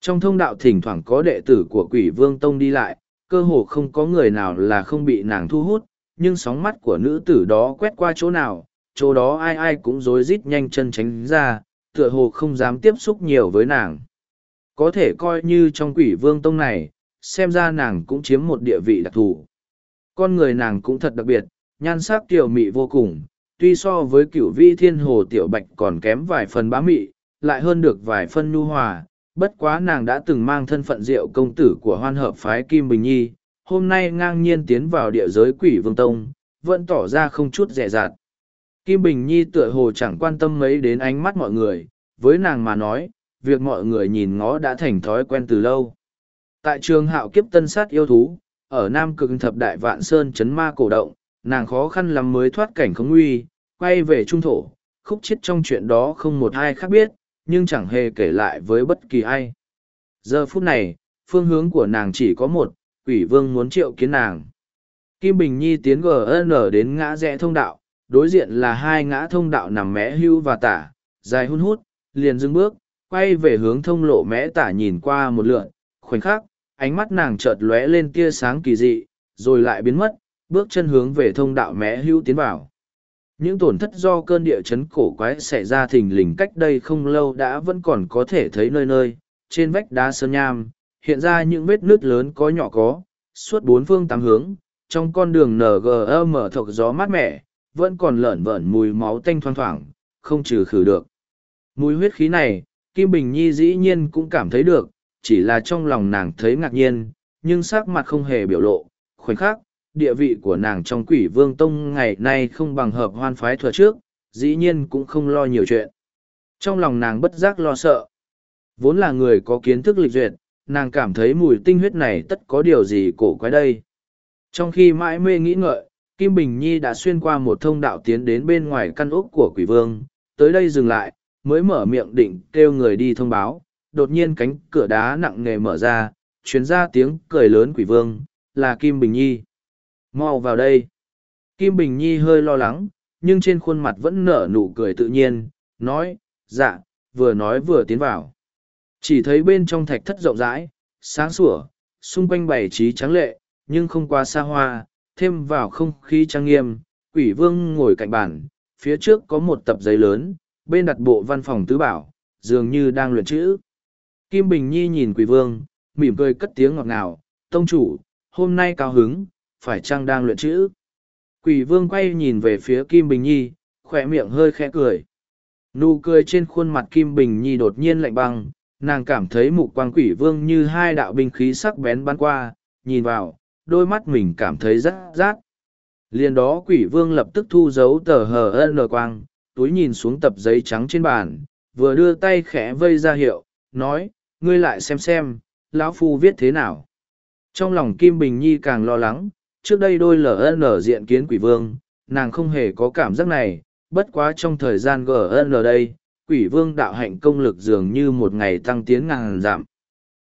Trong thông đạo thỉnh thoảng có đệ tử của quỷ vương tông đi lại, cơ hồ không có người nào là không bị nàng thu hút, nhưng sóng mắt của nữ tử đó quét qua chỗ nào, chỗ đó ai ai cũng rối rít nhanh chân tránh ra, tựa hồ không dám tiếp xúc nhiều với nàng. Có thể coi như trong quỷ vương tông này, xem ra nàng cũng chiếm một địa vị đặc thù. Con người nàng cũng thật đặc biệt, nhan sắc kiều mị vô cùng, tuy so với cửu vi thiên hồ tiểu bạch còn kém vài phần bá mị, lại hơn được vài phân nhu hòa, bất quá nàng đã từng mang thân phận diệu công tử của hoan hợp phái Kim Bình Nhi, hôm nay ngang nhiên tiến vào địa giới quỷ vương tông, vẫn tỏ ra không chút rẻ rạt. Kim Bình Nhi tựa hồ chẳng quan tâm mấy đến ánh mắt mọi người, với nàng mà nói, việc mọi người nhìn ngó đã thành thói quen từ lâu. Tại trường hạo kiếp tân sát yêu thú, ở Nam Cực Thập Đại Vạn Sơn chấn ma cổ động, nàng khó khăn lắm mới thoát cảnh không nguy, quay về trung thổ, khúc chết trong chuyện đó không một ai khác biết, nhưng chẳng hề kể lại với bất kỳ ai. Giờ phút này, phương hướng của nàng chỉ có một, quỷ vương muốn triệu kiến nàng. Kim Bình Nhi tiến GN đến ngã rẽ thông đạo, đối diện là hai ngã thông đạo nằm mẽ hưu và tả, dài hun hút, liền dừng bước, quay về hướng thông lộ mẽ tả nhìn qua một lượn, khoảnh khắc, ánh mắt nàng chợt lóe lên tia sáng kỳ dị, rồi lại biến mất, bước chân hướng về thông đạo mẽ hưu tiến vào. Những tổn thất do cơn địa chấn cổ quái xảy ra thình lình cách đây không lâu đã vẫn còn có thể thấy nơi nơi, trên vách đá sơn nham, hiện ra những vết nước lớn có nhỏ có, suốt bốn phương tám hướng, trong con đường NGM mở gió mát mẻ, vẫn còn lợn vởn mùi máu tanh thoang thoảng, không trừ khử được. Mùi huyết khí này, Kim Bình Nhi dĩ nhiên cũng cảm thấy được, chỉ là trong lòng nàng thấy ngạc nhiên, nhưng sắc mặt không hề biểu lộ, khoảnh khắc, địa vị của nàng trong quỷ vương tông ngày nay không bằng hợp hoan phái thuật trước, dĩ nhiên cũng không lo nhiều chuyện. Trong lòng nàng bất giác lo sợ. Vốn là người có kiến thức lịch duyệt, nàng cảm thấy mùi tinh huyết này tất có điều gì cổ quái đây. Trong khi mãi mê nghĩ ngợi, Kim Bình Nhi đã xuyên qua một thông đạo tiến đến bên ngoài căn ốc của quỷ vương, tới đây dừng lại, mới mở miệng định kêu người đi thông báo, đột nhiên cánh cửa đá nặng nề mở ra, chuyến ra tiếng cười lớn quỷ vương, là Kim Bình Nhi. Mau vào đây. Kim Bình Nhi hơi lo lắng, nhưng trên khuôn mặt vẫn nở nụ cười tự nhiên, nói, dạ, vừa nói vừa tiến vào. Chỉ thấy bên trong thạch thất rộng rãi, sáng sủa, xung quanh bày trí trắng lệ, nhưng không quá xa hoa, thêm vào không khí trang nghiêm, quỷ vương ngồi cạnh bàn, phía trước có một tập giấy lớn, bên đặt bộ văn phòng tứ bảo, dường như đang luyện chữ. Kim Bình Nhi nhìn quỷ vương, mỉm cười cất tiếng ngọt ngào, tông chủ, hôm nay cao hứng, phải chăng đang luyện chữ? Quỷ vương quay nhìn về phía Kim Bình Nhi, khỏe miệng hơi khẽ cười. Nụ cười trên khuôn mặt Kim Bình Nhi đột nhiên lạnh băng, nàng cảm thấy mục quang quỷ vương như hai đạo binh khí sắc bén bắn qua, nhìn vào, đôi mắt mình cảm thấy rất rát. Liền đó quỷ vương lập tức thu dấu tờ hờ n quang, túi nhìn xuống tập giấy trắng trên bàn, vừa đưa tay khẽ vây ra hiệu, nói, ngươi lại xem xem, lão phu viết thế nào. Trong lòng Kim Bình Nhi càng lo lắng, trước đây đôi LN diện kiến quỷ vương, nàng không hề có cảm giác này, bất quá trong thời gian GN đây, quỷ vương đạo hạnh công lực dường như một ngày tăng tiến ngàn giảm.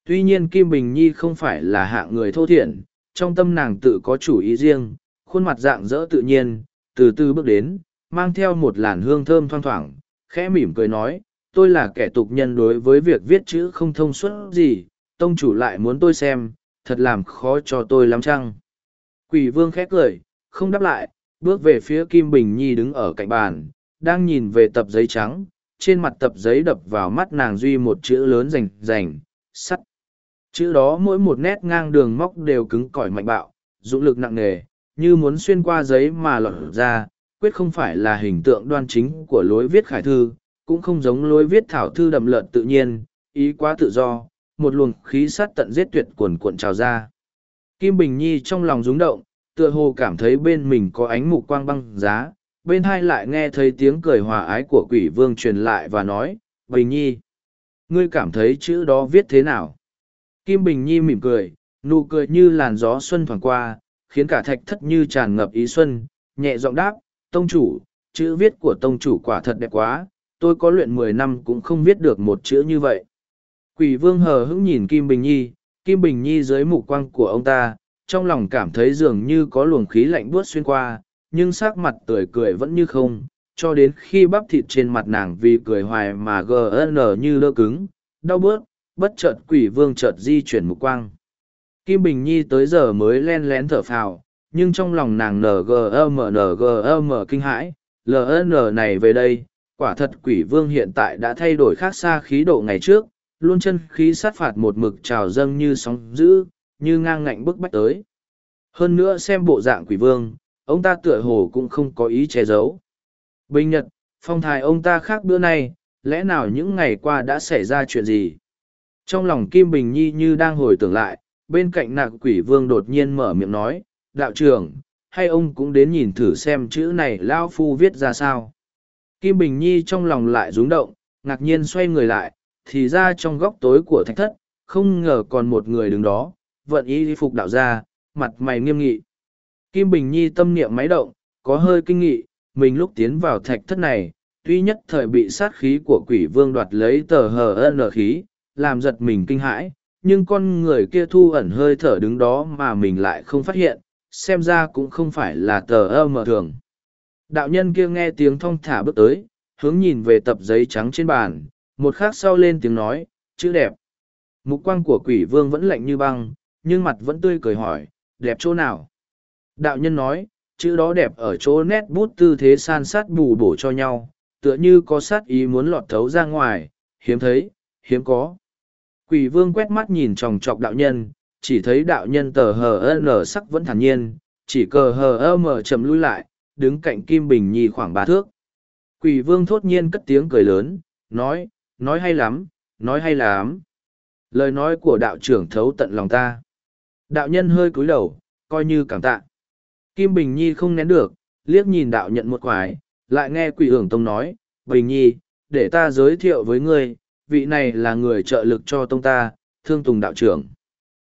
Tuy nhiên Kim Bình Nhi không phải là hạng người thô thiện, trong tâm nàng tự có chủ ý riêng, khuôn mặt dạng dỡ tự nhiên, từ từ bước đến, mang theo một làn hương thơm thoang thoảng, khẽ mỉm cười nói, tôi là kẻ tục nhân đối với việc viết chữ không thông suốt gì, tông chủ lại muốn tôi xem, thật làm khó cho tôi lắm chăng. Quỷ vương khét cười, không đáp lại, bước về phía Kim Bình Nhi đứng ở cạnh bàn, đang nhìn về tập giấy trắng, trên mặt tập giấy đập vào mắt nàng duy một chữ lớn rành rành, sắt. Chữ đó mỗi một nét ngang đường móc đều cứng cỏi mạnh bạo, dụng lực nặng nề, như muốn xuyên qua giấy mà lọt ra, quyết không phải là hình tượng đoan chính của lối viết khải thư, cũng không giống lối viết thảo thư đậm lợn tự nhiên, ý quá tự do, một luồng khí sát tận giết tuyệt cuồn cuộn trào ra. Kim Bình Nhi trong lòng rúng động, tựa hồ cảm thấy bên mình có ánh mục quang băng giá, bên hai lại nghe thấy tiếng cười hòa ái của quỷ vương truyền lại và nói, Bình Nhi, ngươi cảm thấy chữ đó viết thế nào? Kim Bình Nhi mỉm cười, nụ cười như làn gió xuân thoảng qua, khiến cả thạch thất như tràn ngập ý xuân, nhẹ giọng đáp, tông chủ, chữ viết của tông chủ quả thật đẹp quá, tôi có luyện mười năm cũng không viết được một chữ như vậy. Quỷ vương hờ hững nhìn Kim Bình Nhi, Kim Bình Nhi dưới mục quang của ông ta, trong lòng cảm thấy dường như có luồng khí lạnh buốt xuyên qua, nhưng sắc mặt tươi cười vẫn như không, cho đến khi bắp thịt trên mặt nàng vì cười hoài mà gn như lơ cứng, đau bớt, bất chợt quỷ vương chợt di chuyển mục quang. Kim Bình Nhi tới giờ mới len lén thở phào, nhưng trong lòng nàng ngm ngm kinh hãi, ln này về đây, quả thật quỷ vương hiện tại đã thay đổi khác xa khí độ ngày trước, luôn chân khí sát phạt một mực trào dâng như sóng dữ, như ngang ngạnh bức bách tới. Hơn nữa xem bộ dạng quỷ vương, ông ta tựa hồ cũng không có ý che giấu. Bình nhật, phong thái ông ta khác bữa nay, lẽ nào những ngày qua đã xảy ra chuyện gì? Trong lòng Kim Bình Nhi như đang hồi tưởng lại, bên cạnh nạc quỷ vương đột nhiên mở miệng nói, đạo trưởng, hay ông cũng đến nhìn thử xem chữ này Lao Phu viết ra sao? Kim Bình Nhi trong lòng lại rúng động, ngạc nhiên xoay người lại, thì ra trong góc tối của thạch thất, không ngờ còn một người đứng đó, vận y phục đạo ra, mặt mày nghiêm nghị. Kim Bình Nhi tâm niệm máy động, có hơi kinh nghị, mình lúc tiến vào thạch thất này, tuy nhất thời bị sát khí của quỷ vương đoạt lấy tờ hờ ân khí, làm giật mình kinh hãi, nhưng con người kia thu ẩn hơi thở đứng đó mà mình lại không phát hiện, xem ra cũng không phải là tờ ơ mở thường. Đạo nhân kia nghe tiếng thong thả bước tới, hướng nhìn về tập giấy trắng trên bàn, một khắc sau lên tiếng nói, chữ đẹp. Mục quang của quỷ vương vẫn lạnh như băng, nhưng mặt vẫn tươi cười hỏi, đẹp chỗ nào? Đạo nhân nói, chữ đó đẹp ở chỗ nét bút tư thế san sát bù bổ cho nhau, tựa như có sát ý muốn lọt thấu ra ngoài, hiếm thấy, hiếm có. Quỷ vương quét mắt nhìn chòng chọc đạo nhân, chỉ thấy đạo nhân tờ hờ n sắc vẫn thản nhiên, chỉ cờ hờ ơ mờ chầm lui lại, đứng cạnh Kim Bình Nhi khoảng ba thước. Quỷ vương thốt nhiên cất tiếng cười lớn, nói, nói hay lắm, nói hay lắm. Lời nói của đạo trưởng thấu tận lòng ta. Đạo nhân hơi cúi đầu, coi như cảm tạ. Kim Bình Nhi không nén được, liếc nhìn đạo nhận một quái, lại nghe quỷ hưởng tông nói, Bình Nhi, để ta giới thiệu với ngươi, vị này là người trợ lực cho tông ta, thương tùng đạo trưởng.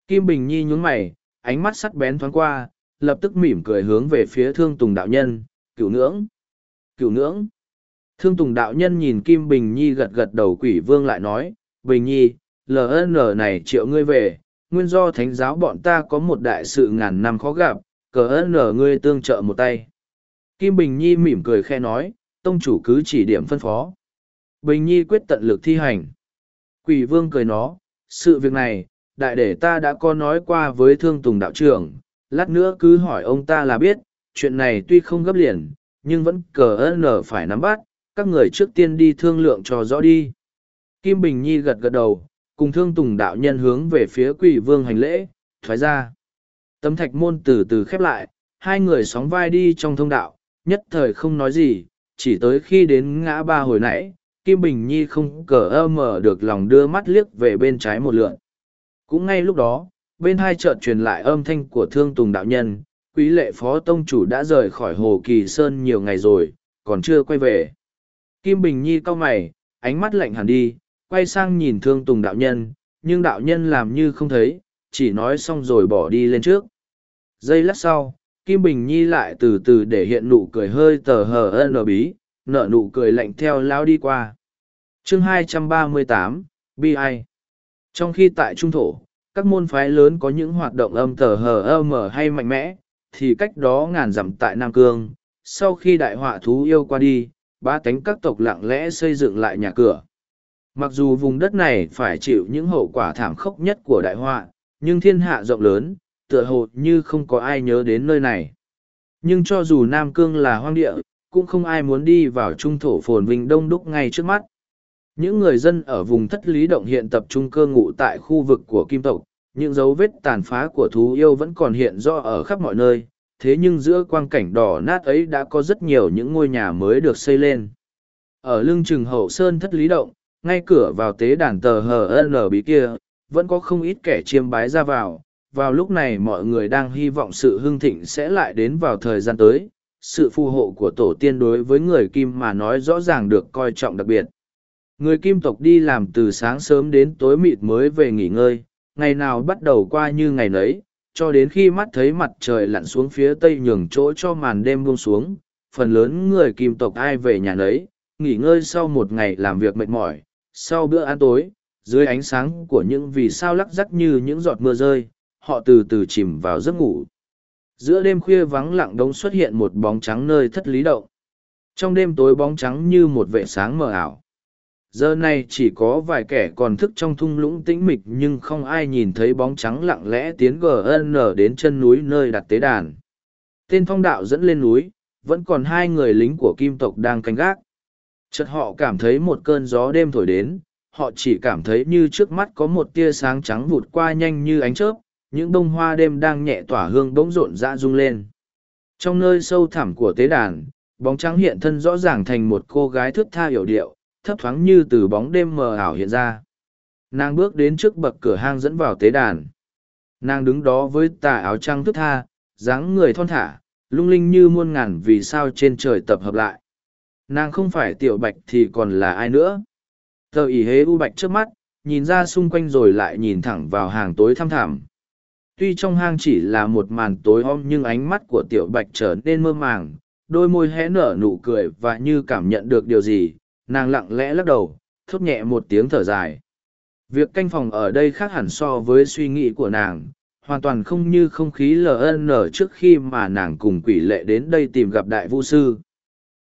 Kim Bình Nhi nhún mày, ánh mắt sắc bén thoáng qua, lập tức mỉm cười hướng về phía thương tùng đạo nhân, cửu nưỡng. Cửu nưỡng. Thương tùng đạo nhân nhìn Kim Bình Nhi gật gật đầu quỷ vương lại nói, Bình Nhi, LN này triệu ngươi về, nguyên do thánh giáo bọn ta có một đại sự ngàn năm khó gặp, cờ LN ngươi tương trợ một tay. Kim Bình Nhi mỉm cười khe nói, tông chủ cứ chỉ điểm phân phó. Bình Nhi quyết tận lực thi hành. Quỷ vương cười nó, sự việc này, đại để ta đã có nói qua với thương tùng đạo trưởng, lát nữa cứ hỏi ông ta là biết, chuyện này tuy không gấp liền, nhưng vẫn cờ nở phải nắm bắt, các người trước tiên đi thương lượng cho rõ đi. Kim Bình Nhi gật gật đầu, cùng thương tùng đạo nhân hướng về phía quỷ vương hành lễ, thoái ra. Tấm thạch môn từ từ khép lại, hai người sóng vai đi trong thông đạo, nhất thời không nói gì, chỉ tới khi đến ngã ba hồi nãy, Kim Bình Nhi không cờ ơ mở được lòng đưa mắt liếc về bên trái một lượn. Cũng ngay lúc đó, bên hai chợt truyền lại âm thanh của thương tùng đạo nhân, quý lệ phó tông chủ đã rời khỏi hồ kỳ sơn nhiều ngày rồi, còn chưa quay về. Kim Bình Nhi cau mày, ánh mắt lạnh hẳn đi, quay sang nhìn thương tùng đạo nhân, nhưng đạo nhân làm như không thấy, chỉ nói xong rồi bỏ đi lên trước. Giây lát sau, Kim Bình Nhi lại từ từ để hiện nụ cười hơi tờ hờ ân bí, nở nụ cười lạnh theo lao đi qua. chương 238, bi ai trong khi tại trung thổ các môn phái lớn có những hoạt động âm tờ hờ âm hay mạnh mẽ thì cách đó ngàn dặm tại nam cương sau khi đại họa thú yêu qua đi ba tánh các tộc lặng lẽ xây dựng lại nhà cửa mặc dù vùng đất này phải chịu những hậu quả thảm khốc nhất của đại họa nhưng thiên hạ rộng lớn tựa hồ như không có ai nhớ đến nơi này nhưng cho dù nam cương là hoang địa cũng không ai muốn đi vào trung thổ phồn vinh đông đúc ngay trước mắt. Những người dân ở vùng thất lý động hiện tập trung cơ ngụ tại khu vực của kim tộc, những dấu vết tàn phá của thú yêu vẫn còn hiện rõ ở khắp mọi nơi, thế nhưng giữa quang cảnh đỏ nát ấy đã có rất nhiều những ngôi nhà mới được xây lên. Ở lưng chừng hậu sơn thất lý động, ngay cửa vào tế đàn tờ hờ bí kia, vẫn có không ít kẻ chiêm bái ra vào. Vào lúc này mọi người đang hy vọng sự hưng thịnh sẽ lại đến vào thời gian tới, sự phù hộ của tổ tiên đối với người kim mà nói rõ ràng được coi trọng đặc biệt. Người kim tộc đi làm từ sáng sớm đến tối mịt mới về nghỉ ngơi, ngày nào bắt đầu qua như ngày nấy, cho đến khi mắt thấy mặt trời lặn xuống phía tây nhường chỗ cho màn đêm buông xuống, phần lớn người kim tộc ai về nhà nấy, nghỉ ngơi sau một ngày làm việc mệt mỏi, sau bữa ăn tối, dưới ánh sáng của những vì sao lắc rắc như những giọt mưa rơi, họ từ từ chìm vào giấc ngủ. Giữa đêm khuya vắng lặng đống xuất hiện một bóng trắng nơi thất lý động. Trong đêm tối bóng trắng như một vệ sáng mờ ảo giờ này chỉ có vài kẻ còn thức trong thung lũng tĩnh mịch nhưng không ai nhìn thấy bóng trắng lặng lẽ tiến gn đến chân núi nơi đặt tế đàn. Tên phong đạo dẫn lên núi, vẫn còn hai người lính của kim tộc đang canh gác. Chợt họ cảm thấy một cơn gió đêm thổi đến, họ chỉ cảm thấy như trước mắt có một tia sáng trắng vụt qua nhanh như ánh chớp, những bông hoa đêm đang nhẹ tỏa hương bỗng rộn rã rung lên. Trong nơi sâu thẳm của tế đàn, bóng trắng hiện thân rõ ràng thành một cô gái thước tha hiểu điệu thấp thoáng như từ bóng đêm mờ ảo hiện ra. Nàng bước đến trước bậc cửa hang dẫn vào tế đàn. Nàng đứng đó với tà áo trăng thức tha, dáng người thon thả, lung linh như muôn ngàn vì sao trên trời tập hợp lại. Nàng không phải tiểu bạch thì còn là ai nữa? Tờ ỉ hế u bạch trước mắt, nhìn ra xung quanh rồi lại nhìn thẳng vào hàng tối thăm thẳm. Tuy trong hang chỉ là một màn tối om nhưng ánh mắt của tiểu bạch trở nên mơ màng, đôi môi hé nở nụ cười và như cảm nhận được điều gì nàng lặng lẽ lắc đầu, thốt nhẹ một tiếng thở dài. Việc canh phòng ở đây khác hẳn so với suy nghĩ của nàng, hoàn toàn không như không khí ln trước khi mà nàng cùng quỷ lệ đến đây tìm gặp đại vũ sư.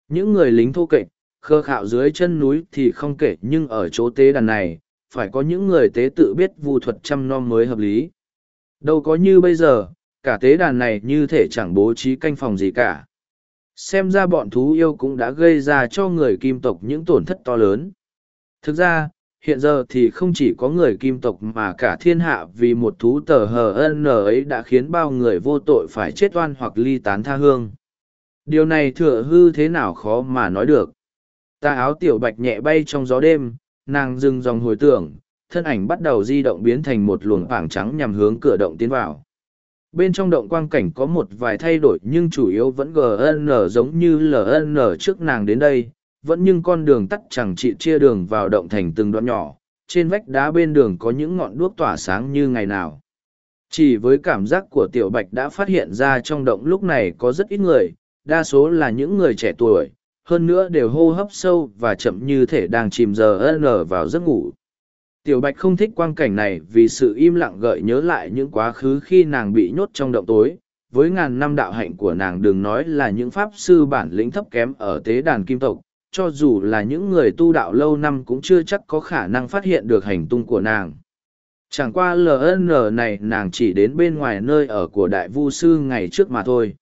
Những người lính thô kệch, khơ khạo dưới chân núi thì không kể, nhưng ở chỗ tế đàn này, phải có những người tế tự biết vu thuật chăm nom mới hợp lý. Đâu có như bây giờ, cả tế đàn này như thể chẳng bố trí canh phòng gì cả xem ra bọn thú yêu cũng đã gây ra cho người kim tộc những tổn thất to lớn. Thực ra, hiện giờ thì không chỉ có người kim tộc mà cả thiên hạ vì một thú tờ hờ n ấy đã khiến bao người vô tội phải chết oan hoặc ly tán tha hương. Điều này thừa hư thế nào khó mà nói được. Tà áo tiểu bạch nhẹ bay trong gió đêm, nàng dừng dòng hồi tưởng, thân ảnh bắt đầu di động biến thành một luồng phảng trắng nhằm hướng cửa động tiến vào bên trong động quang cảnh có một vài thay đổi nhưng chủ yếu vẫn gn giống như ln trước nàng đến đây, vẫn nhưng con đường tắt chẳng chị chia đường vào động thành từng đoạn nhỏ, trên vách đá bên đường có những ngọn đuốc tỏa sáng như ngày nào. Chỉ với cảm giác của tiểu bạch đã phát hiện ra trong động lúc này có rất ít người, đa số là những người trẻ tuổi, hơn nữa đều hô hấp sâu và chậm như thể đang chìm giờ n vào giấc ngủ tiểu bạch không thích quang cảnh này vì sự im lặng gợi nhớ lại những quá khứ khi nàng bị nhốt trong động tối. Với ngàn năm đạo hạnh của nàng đừng nói là những pháp sư bản lĩnh thấp kém ở tế đàn kim tộc, cho dù là những người tu đạo lâu năm cũng chưa chắc có khả năng phát hiện được hành tung của nàng. Chẳng qua ln này nàng chỉ đến bên ngoài nơi ở của đại vu sư ngày trước mà thôi.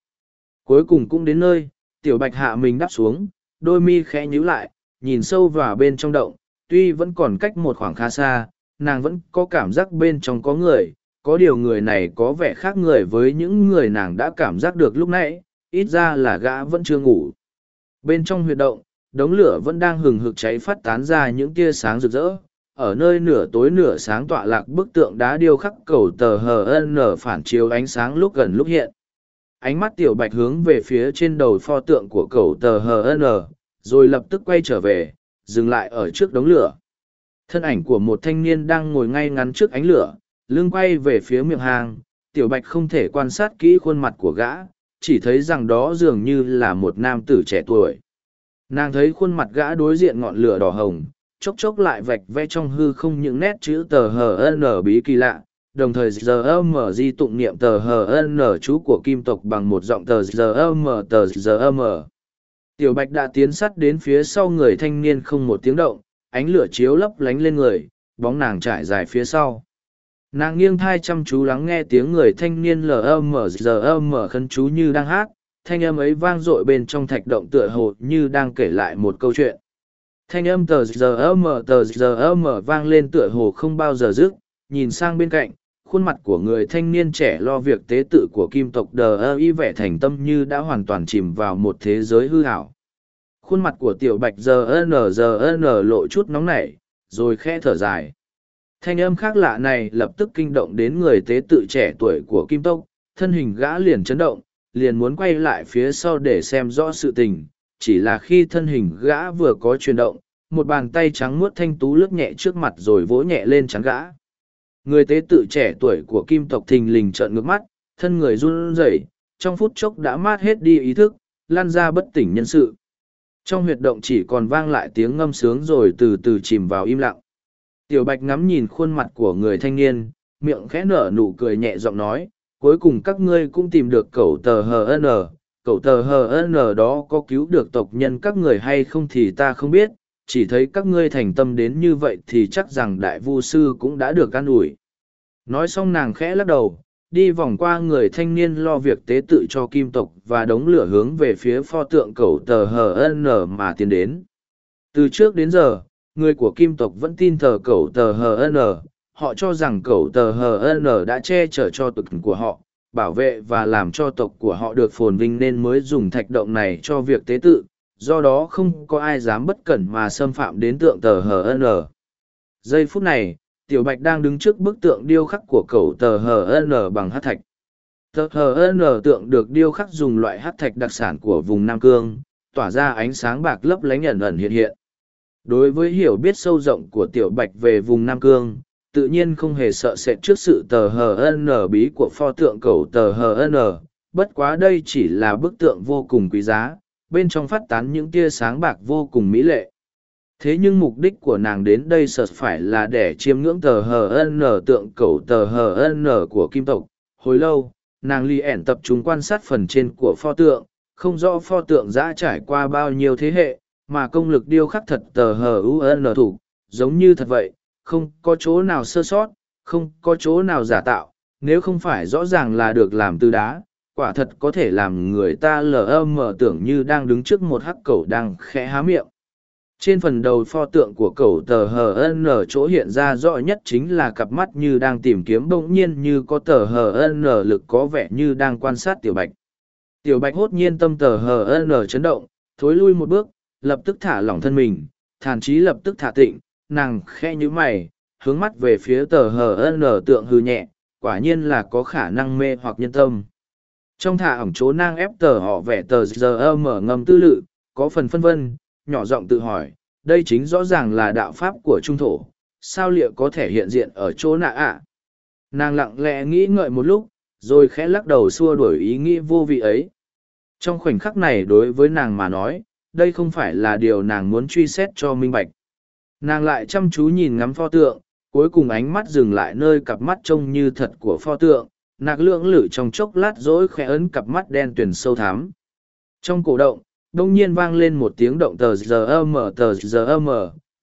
Cuối cùng cũng đến nơi, tiểu bạch hạ mình đắp xuống, đôi mi khẽ nhíu lại, nhìn sâu vào bên trong động tuy vẫn còn cách một khoảng khá xa, nàng vẫn có cảm giác bên trong có người, có điều người này có vẻ khác người với những người nàng đã cảm giác được lúc nãy, ít ra là gã vẫn chưa ngủ. Bên trong huyệt động, đống lửa vẫn đang hừng hực cháy phát tán ra những tia sáng rực rỡ, ở nơi nửa tối nửa sáng tọa lạc bức tượng đá điêu khắc cầu tờ hờ nở phản chiếu ánh sáng lúc gần lúc hiện. Ánh mắt tiểu bạch hướng về phía trên đầu pho tượng của cầu tờ hn rồi lập tức quay trở về dừng lại ở trước đống lửa. Thân ảnh của một thanh niên đang ngồi ngay ngắn trước ánh lửa, lưng quay về phía miệng hang. Tiểu bạch không thể quan sát kỹ khuôn mặt của gã, chỉ thấy rằng đó dường như là một nam tử trẻ tuổi. Nàng thấy khuôn mặt gã đối diện ngọn lửa đỏ hồng, chốc chốc lại vạch vẽ trong hư không những nét chữ tờ hờ n bí kỳ lạ, đồng thời giờ mở di tụng niệm tờ hn chú của kim tộc bằng một giọng tờ giờ mở tờ giờ mở tiểu bạch đã tiến sắt đến phía sau người thanh niên không một tiếng động, ánh lửa chiếu lấp lánh lên người, bóng nàng trải dài phía sau. Nàng nghiêng thai chăm chú lắng nghe tiếng người thanh niên lm giờ mở khấn chú như đang hát, thanh âm ấy vang dội bên trong thạch động tựa hồ như đang kể lại một câu chuyện. Thanh âm tờ, giờ mở tờ, giờ mở vang lên tựa hồ không bao giờ dứt, nhìn sang bên cạnh khuôn mặt của người thanh niên trẻ lo việc tế tự của kim tộc đờ ơ y vẻ thành tâm như đã hoàn toàn chìm vào một thế giới hư hảo. Khuôn mặt của tiểu bạch giờ n giờ n lộ chút nóng nảy, rồi khe thở dài. Thanh âm khác lạ này lập tức kinh động đến người tế tự trẻ tuổi của kim tộc, thân hình gã liền chấn động, liền muốn quay lại phía sau để xem rõ sự tình. Chỉ là khi thân hình gã vừa có chuyển động, một bàn tay trắng muốt thanh tú lướt nhẹ trước mặt rồi vỗ nhẹ lên trắng gã. Người tế tự trẻ tuổi của kim tộc thình lình trợn ngược mắt, thân người run rẩy, trong phút chốc đã mát hết đi ý thức, lan ra bất tỉnh nhân sự. Trong huyệt động chỉ còn vang lại tiếng ngâm sướng rồi từ từ chìm vào im lặng. Tiểu Bạch ngắm nhìn khuôn mặt của người thanh niên, miệng khẽ nở nụ cười nhẹ giọng nói, cuối cùng các ngươi cũng tìm được cậu tờ HN, cậu tờ HN đó có cứu được tộc nhân các người hay không thì ta không biết, chỉ thấy các ngươi thành tâm đến như vậy thì chắc rằng đại vu sư cũng đã được an ủi. Nói xong nàng khẽ lắc đầu, đi vòng qua người thanh niên lo việc tế tự cho kim tộc và đống lửa hướng về phía pho tượng cầu tờ n mà tiến đến. Từ trước đến giờ, người của kim tộc vẫn tin thờ cầu tờ n. họ cho rằng cầu tờ n đã che chở cho tộc của họ, bảo vệ và làm cho tộc của họ được phồn vinh nên mới dùng thạch động này cho việc tế tự do đó không có ai dám bất cẩn mà xâm phạm đến tượng tờ hn giây phút này, tiểu bạch đang đứng trước bức tượng điêu khắc của Cầu tờ hn bằng hát thạch. Tờ hn tượng được điêu khắc dùng loại hát thạch đặc sản của vùng nam cương, tỏa ra ánh sáng bạc lấp lánh ẩn ẩn hiện hiện. Đối với hiểu biết sâu rộng của tiểu bạch về vùng nam cương, tự nhiên không hề sợ sệt trước sự tờ hn bí của pho tượng cầu tờ hn bất quá đây chỉ là bức tượng vô cùng quý giá bên trong phát tán những tia sáng bạc vô cùng mỹ lệ. Thế nhưng mục đích của nàng đến đây sợ phải là để chiêm ngưỡng tờ hn tượng cầu tờ hn của kim tộc. Hồi lâu, nàng li ẻn tập trung quan sát phần trên của pho tượng, không rõ pho tượng đã trải qua bao nhiêu thế hệ, mà công lực điêu khắc thật tờ hờ un thủ, giống như thật vậy, không có chỗ nào sơ sót, không có chỗ nào giả tạo, nếu không phải rõ ràng là được làm từ đá quả thật có thể làm người ta lờ ơ mờ tưởng như đang đứng trước một hắc cầu đang khẽ há miệng. Trên phần đầu pho tượng của cầu tờ hờ nở chỗ hiện ra rõ nhất chính là cặp mắt như đang tìm kiếm, bỗng nhiên như có tờ hờ nở lực có vẻ như đang quan sát tiểu bạch. Tiểu bạch hốt nhiên tâm tờ hờ nở chấn động, thối lui một bước, lập tức thả lỏng thân mình, thản trí lập tức thả tịnh, nàng khe nhữ mày, hướng mắt về phía tờ hờ nở tượng hư nhẹ, quả nhiên là có khả năng mê hoặc nhân tâm trong thả ổng chỗ nang ép tờ họ vẽ tờ giờ mở ngầm tư lự, có phần phân vân, nhỏ giọng tự hỏi, đây chính rõ ràng là đạo pháp của trung thổ, sao liệu có thể hiện diện ở chỗ nạ ạ? Nàng lặng lẽ nghĩ ngợi một lúc, rồi khẽ lắc đầu xua đuổi ý nghĩ vô vị ấy. Trong khoảnh khắc này đối với nàng mà nói, đây không phải là điều nàng muốn truy xét cho minh bạch. Nàng lại chăm chú nhìn ngắm pho tượng, cuối cùng ánh mắt dừng lại nơi cặp mắt trông như thật của pho tượng nạc lưỡng lự trong chốc lát rỗi khẽ ấn cặp mắt đen tuyền sâu thám trong cổ động, đông nhiên vang lên một tiếng động tờ giờ âm tờ giờ âm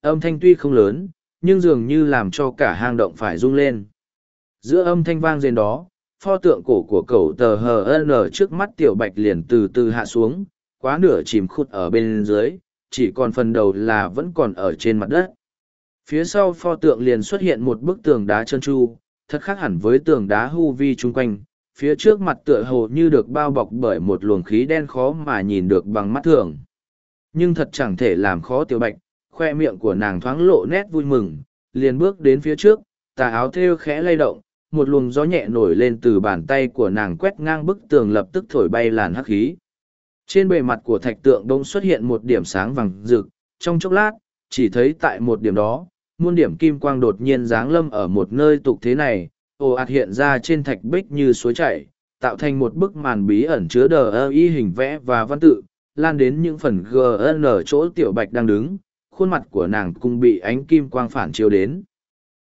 âm thanh tuy không lớn, nhưng dường như làm cho cả hang động phải rung lên. Giữa âm thanh vang rền đó, pho tượng cổ của cậu tờ hờ n trước mắt tiểu bạch liền từ từ hạ xuống, quá nửa chìm khụt ở bên dưới, chỉ còn phần đầu là vẫn còn ở trên mặt đất. Phía sau pho tượng liền xuất hiện một bức tường đá trơn tru thật khác hẳn với tường đá hu vi chung quanh, phía trước mặt tựa hồ như được bao bọc bởi một luồng khí đen khó mà nhìn được bằng mắt thường. Nhưng thật chẳng thể làm khó tiểu bạch, khoe miệng của nàng thoáng lộ nét vui mừng, liền bước đến phía trước, tà áo thêu khẽ lay động, một luồng gió nhẹ nổi lên từ bàn tay của nàng quét ngang bức tường lập tức thổi bay làn hắc khí. Trên bề mặt của thạch tượng đông xuất hiện một điểm sáng vàng rực, trong chốc lát, chỉ thấy tại một điểm đó muôn điểm kim quang đột nhiên giáng lâm ở một nơi tục thế này, ồ ạt hiện ra trên thạch bích như suối chảy, tạo thành một bức màn bí ẩn chứa đờ ơ y hình vẽ và văn tự, lan đến những phần gn chỗ tiểu bạch đang đứng, khuôn mặt của nàng cũng bị ánh kim quang phản chiếu đến.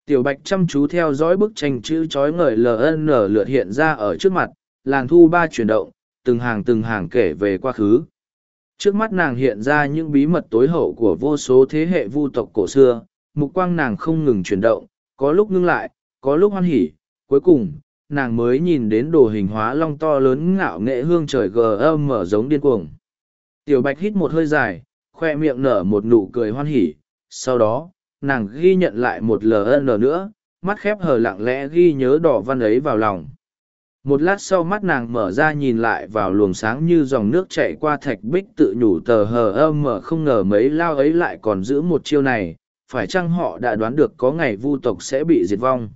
Tiểu bạch chăm chú theo dõi bức tranh chữ chói ngời ln lượt hiện ra ở trước mặt, làn thu ba chuyển động, từng hàng từng hàng kể về quá khứ. Trước mắt nàng hiện ra những bí mật tối hậu của vô số thế hệ vu tộc cổ xưa mục quang nàng không ngừng chuyển động, có lúc ngưng lại, có lúc hoan hỉ, cuối cùng, nàng mới nhìn đến đồ hình hóa long to lớn ngạo nghệ hương trời gờ mở giống điên cuồng. Tiểu bạch hít một hơi dài, khoe miệng nở một nụ cười hoan hỉ, sau đó, nàng ghi nhận lại một ln nữa, mắt khép hờ lặng lẽ ghi nhớ đỏ văn ấy vào lòng. Một lát sau mắt nàng mở ra nhìn lại vào luồng sáng như dòng nước chạy qua thạch bích tự nhủ tờ hờ âm mở không ngờ mấy lao ấy lại còn giữ một chiêu này phải chăng họ đã đoán được có ngày vu tộc sẽ bị diệt vong?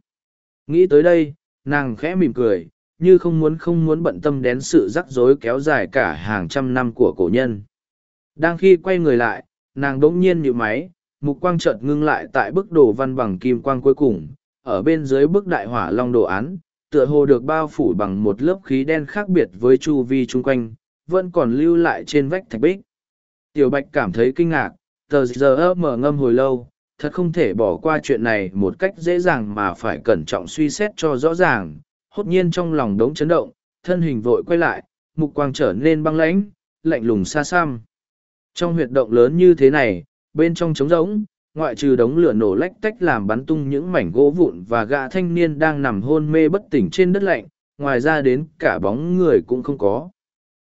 Nghĩ tới đây, nàng khẽ mỉm cười, như không muốn không muốn bận tâm đến sự rắc rối kéo dài cả hàng trăm năm của cổ nhân. Đang khi quay người lại, nàng đ ỗ n g nhiên nhịu máy, mục quang chợt ngưng lại tại bức đồ văn bằng kim quang cuối cùng, ở bên dưới bức đại hỏa long đồ án, tựa hồ được bao phủ bằng một lớp khí đen khác biệt với chu vi chung quanh, vẫn còn lưu lại trên vách thạch bích. Tiểu bạch cảm thấy kinh ngạc, tờ giờ mở ngâm hồi lâu thật không thể bỏ qua chuyện này một cách dễ dàng mà phải cẩn trọng suy xét cho rõ ràng. Hốt nhiên trong lòng đống chấn động, thân hình vội quay lại, mục quang trở nên băng lãnh, lạnh lùng xa xăm. Trong huyệt động lớn như thế này, bên trong trống rỗng, ngoại trừ đống lửa nổ lách tách làm bắn tung những mảnh gỗ vụn và gã thanh niên đang nằm hôn mê bất tỉnh trên đất lạnh, ngoài ra đến cả bóng người cũng không có.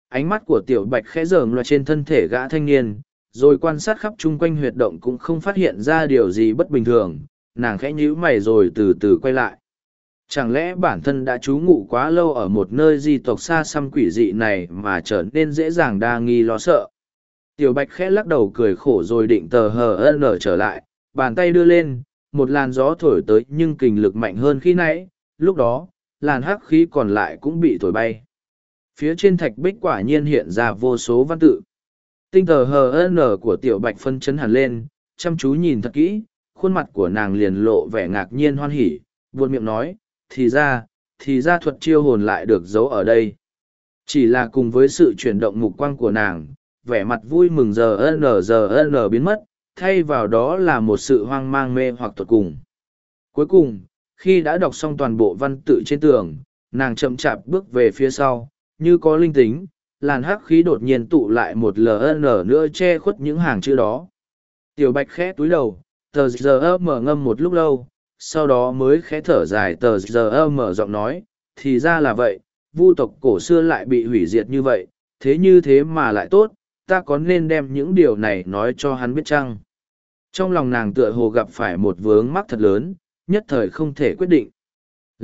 Ánh mắt của tiểu bạch khẽ rờn loạt trên thân thể gã thanh niên rồi quan sát khắp chung quanh huyệt động cũng không phát hiện ra điều gì bất bình thường. Nàng khẽ nhíu mày rồi từ từ quay lại. Chẳng lẽ bản thân đã trú ngụ quá lâu ở một nơi di tộc xa xăm quỷ dị này mà trở nên dễ dàng đa nghi lo sợ? Tiểu bạch khẽ lắc đầu cười khổ rồi định tờ hờ nở trở lại, bàn tay đưa lên, một làn gió thổi tới nhưng kình lực mạnh hơn khi nãy, lúc đó, làn hắc khí còn lại cũng bị thổi bay. Phía trên thạch bích quả nhiên hiện ra vô số văn tự. Tinh tờ hờ nở của tiểu bạch phân chấn hẳn lên, chăm chú nhìn thật kỹ, khuôn mặt của nàng liền lộ vẻ ngạc nhiên hoan hỉ, buồn miệng nói, thì ra, thì ra thuật chiêu hồn lại được giấu ở đây. Chỉ là cùng với sự chuyển động mục quang của nàng, vẻ mặt vui mừng giờ n giờ n biến mất, thay vào đó là một sự hoang mang mê hoặc tuột cùng. Cuối cùng, khi đã đọc xong toàn bộ văn tự trên tường, nàng chậm chạp bước về phía sau, như có linh tính, làn hắc khí đột nhiên tụ lại một ln nữa che khuất những hàng chữ đó. Tiểu bạch khẽ túi đầu, tờ giờ mở ngâm một lúc lâu, sau đó mới khẽ thở dài tờ giờ mở giọng nói, thì ra là vậy, vu tộc cổ xưa lại bị hủy diệt như vậy, thế như thế mà lại tốt, ta có nên đem những điều này nói cho hắn biết chăng? Trong lòng nàng tựa hồ gặp phải một vướng mắc thật lớn, nhất thời không thể quyết định.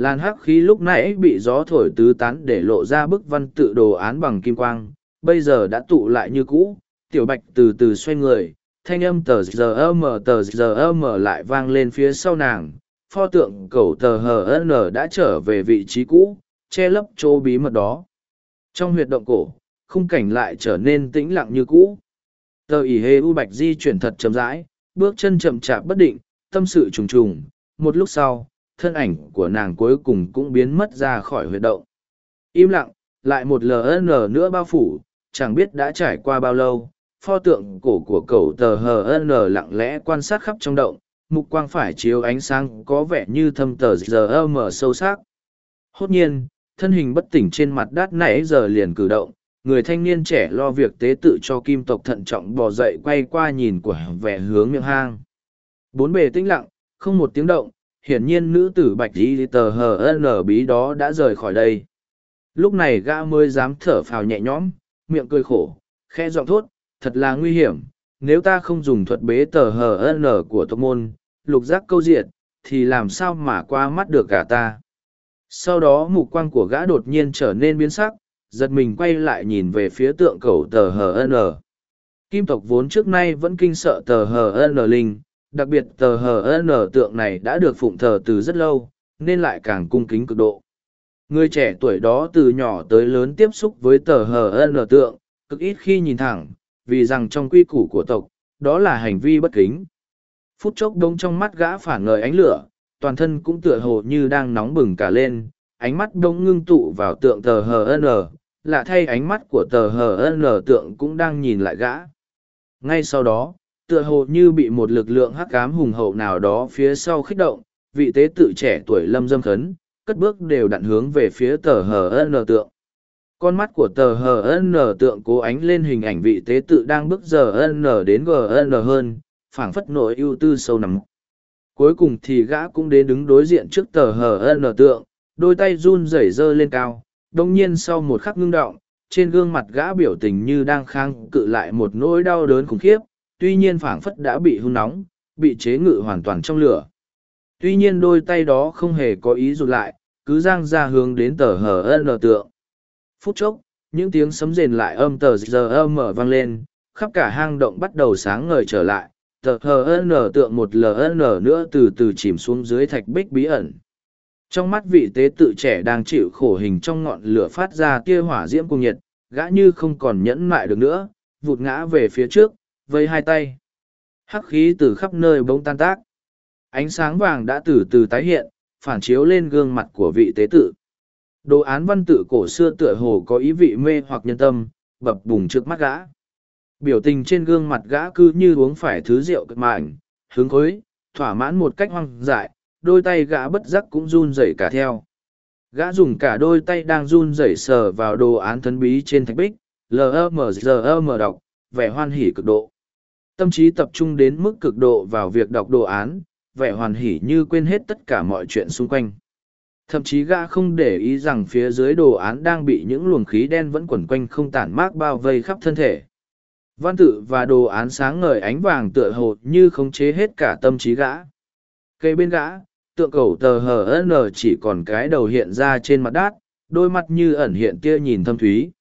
Làn hắc khí lúc nãy bị gió thổi tứ tán để lộ ra bức văn tự đồ án bằng kim quang, bây giờ đã tụ lại như cũ, tiểu bạch từ từ xoay người, thanh âm tờ giờ mờ tờ giờ mờ lại vang lên phía sau nàng, pho tượng cầu tờ hn đã trở về vị trí cũ, che lấp chỗ bí mật đó. Trong huyệt động cổ, khung cảnh lại trở nên tĩnh lặng như cũ. Tờ ỉ hê u bạch di chuyển thật chậm rãi, bước chân chậm chạp bất định, tâm sự trùng trùng, một lúc sau, thân ảnh của nàng cuối cùng cũng biến mất ra khỏi huyệt động. Im lặng, lại một LN nữa bao phủ, chẳng biết đã trải qua bao lâu, pho tượng cổ của cậu tờ HN lặng lẽ quan sát khắp trong động, mục quang phải chiếu ánh sáng có vẻ như thâm tờ giờ mở sâu sắc. Hốt nhiên, thân hình bất tỉnh trên mặt đát nãy giờ liền cử động, người thanh niên trẻ lo việc tế tự cho kim tộc thận trọng bò dậy quay qua nhìn của vẻ hướng miệng hang. Bốn bề tĩnh lặng, không một tiếng động, hiển nhiên nữ tử bạch đi tờ hờ n bí đó đã rời khỏi đây. Lúc này gã mới dám thở phào nhẹ nhõm, miệng cười khổ, khe giọng thốt, thật là nguy hiểm, nếu ta không dùng thuật bế tờ hờ n của tộc môn, lục giác câu diệt, thì làm sao mà qua mắt được cả ta. Sau đó mục quang của gã đột nhiên trở nên biến sắc, giật mình quay lại nhìn về phía tượng cầu tờ hn kim tộc vốn trước nay vẫn kinh sợ tờ hn linh đặc biệt tờ hn tượng này đã được phụng thờ từ rất lâu, nên lại càng cung kính cực độ. Người trẻ tuổi đó từ nhỏ tới lớn tiếp xúc với tờ hn tượng, cực ít khi nhìn thẳng, vì rằng trong quy củ của tộc, đó là hành vi bất kính. Phút chốc đông trong mắt gã phản ngời ánh lửa, toàn thân cũng tựa hồ như đang nóng bừng cả lên, ánh mắt đông ngưng tụ vào tượng tờ hn lạ thay ánh mắt của tờ hn tượng cũng đang nhìn lại gã. Ngay sau đó tựa hồ như bị một lực lượng hắc cám hùng hậu nào đó phía sau khích động vị tế tự trẻ tuổi lâm dâm khấn cất bước đều đặn hướng về phía tờ hn tượng. Con mắt của tờ hn tượng cố ánh lên hình ảnh vị tế tự đang bước giờ n đến gn hơn phảng phất nội ưu tư sâu nằm. Cuối cùng thì gã cũng đến đứng đối diện trước tờ hn tượng đôi tay run rẩy giơ lên cao đồng nhiên sau một khắc ngưng động, trên gương mặt gã biểu tình như đang kháng cự lại một nỗi đau đớn khủng khiếp, tuy nhiên phảng phất đã bị hung nóng, bị chế ngự hoàn toàn trong lửa. Tuy nhiên đôi tay đó không hề có ý rụt lại, cứ giang ra hướng đến tờ hờ n tượng. Phút chốc, những tiếng sấm rền lại âm tờ giờ âm mở vang lên, khắp cả hang động bắt đầu sáng ngời trở lại, tờ hờ n tượng một ln nữa từ từ chìm xuống dưới thạch bích bí ẩn. Trong mắt vị tế tự trẻ đang chịu khổ hình trong ngọn lửa phát ra tia hỏa diễm cùng nhiệt, gã như không còn nhẫn mại được nữa, vụt ngã về phía trước, với hai tay. Hắc khí từ khắp nơi bỗng tan tác. Ánh sáng vàng đã từ từ tái hiện, phản chiếu lên gương mặt của vị tế tự. Đồ án văn tự cổ xưa tựa hồ có ý vị mê hoặc nhân tâm, bập bùng trước mắt gã. Biểu tình trên gương mặt gã cứ như uống phải thứ rượu cực mạnh, hứng khối, thỏa mãn một cách hoang dại, đôi tay gã bất giác cũng run rẩy cả theo. Gã dùng cả đôi tay đang run rẩy sờ vào đồ án thân bí trên thạch bích, LMGM đọc, vẻ hoan hỉ cực độ. Tâm trí tập trung đến mức cực độ vào việc đọc đồ án, vẻ hoàn hỉ như quên hết tất cả mọi chuyện xung quanh. Thậm chí gã không để ý rằng phía dưới đồ án đang bị những luồng khí đen vẫn quẩn quanh không tản mát bao vây khắp thân thể. Văn tự và đồ án sáng ngời ánh vàng tựa hồ như khống chế hết cả tâm trí gã. Cây bên gã, tượng cầu tờ hờ n chỉ còn cái đầu hiện ra trên mặt đát đôi mắt như ẩn hiện tia nhìn thâm thúy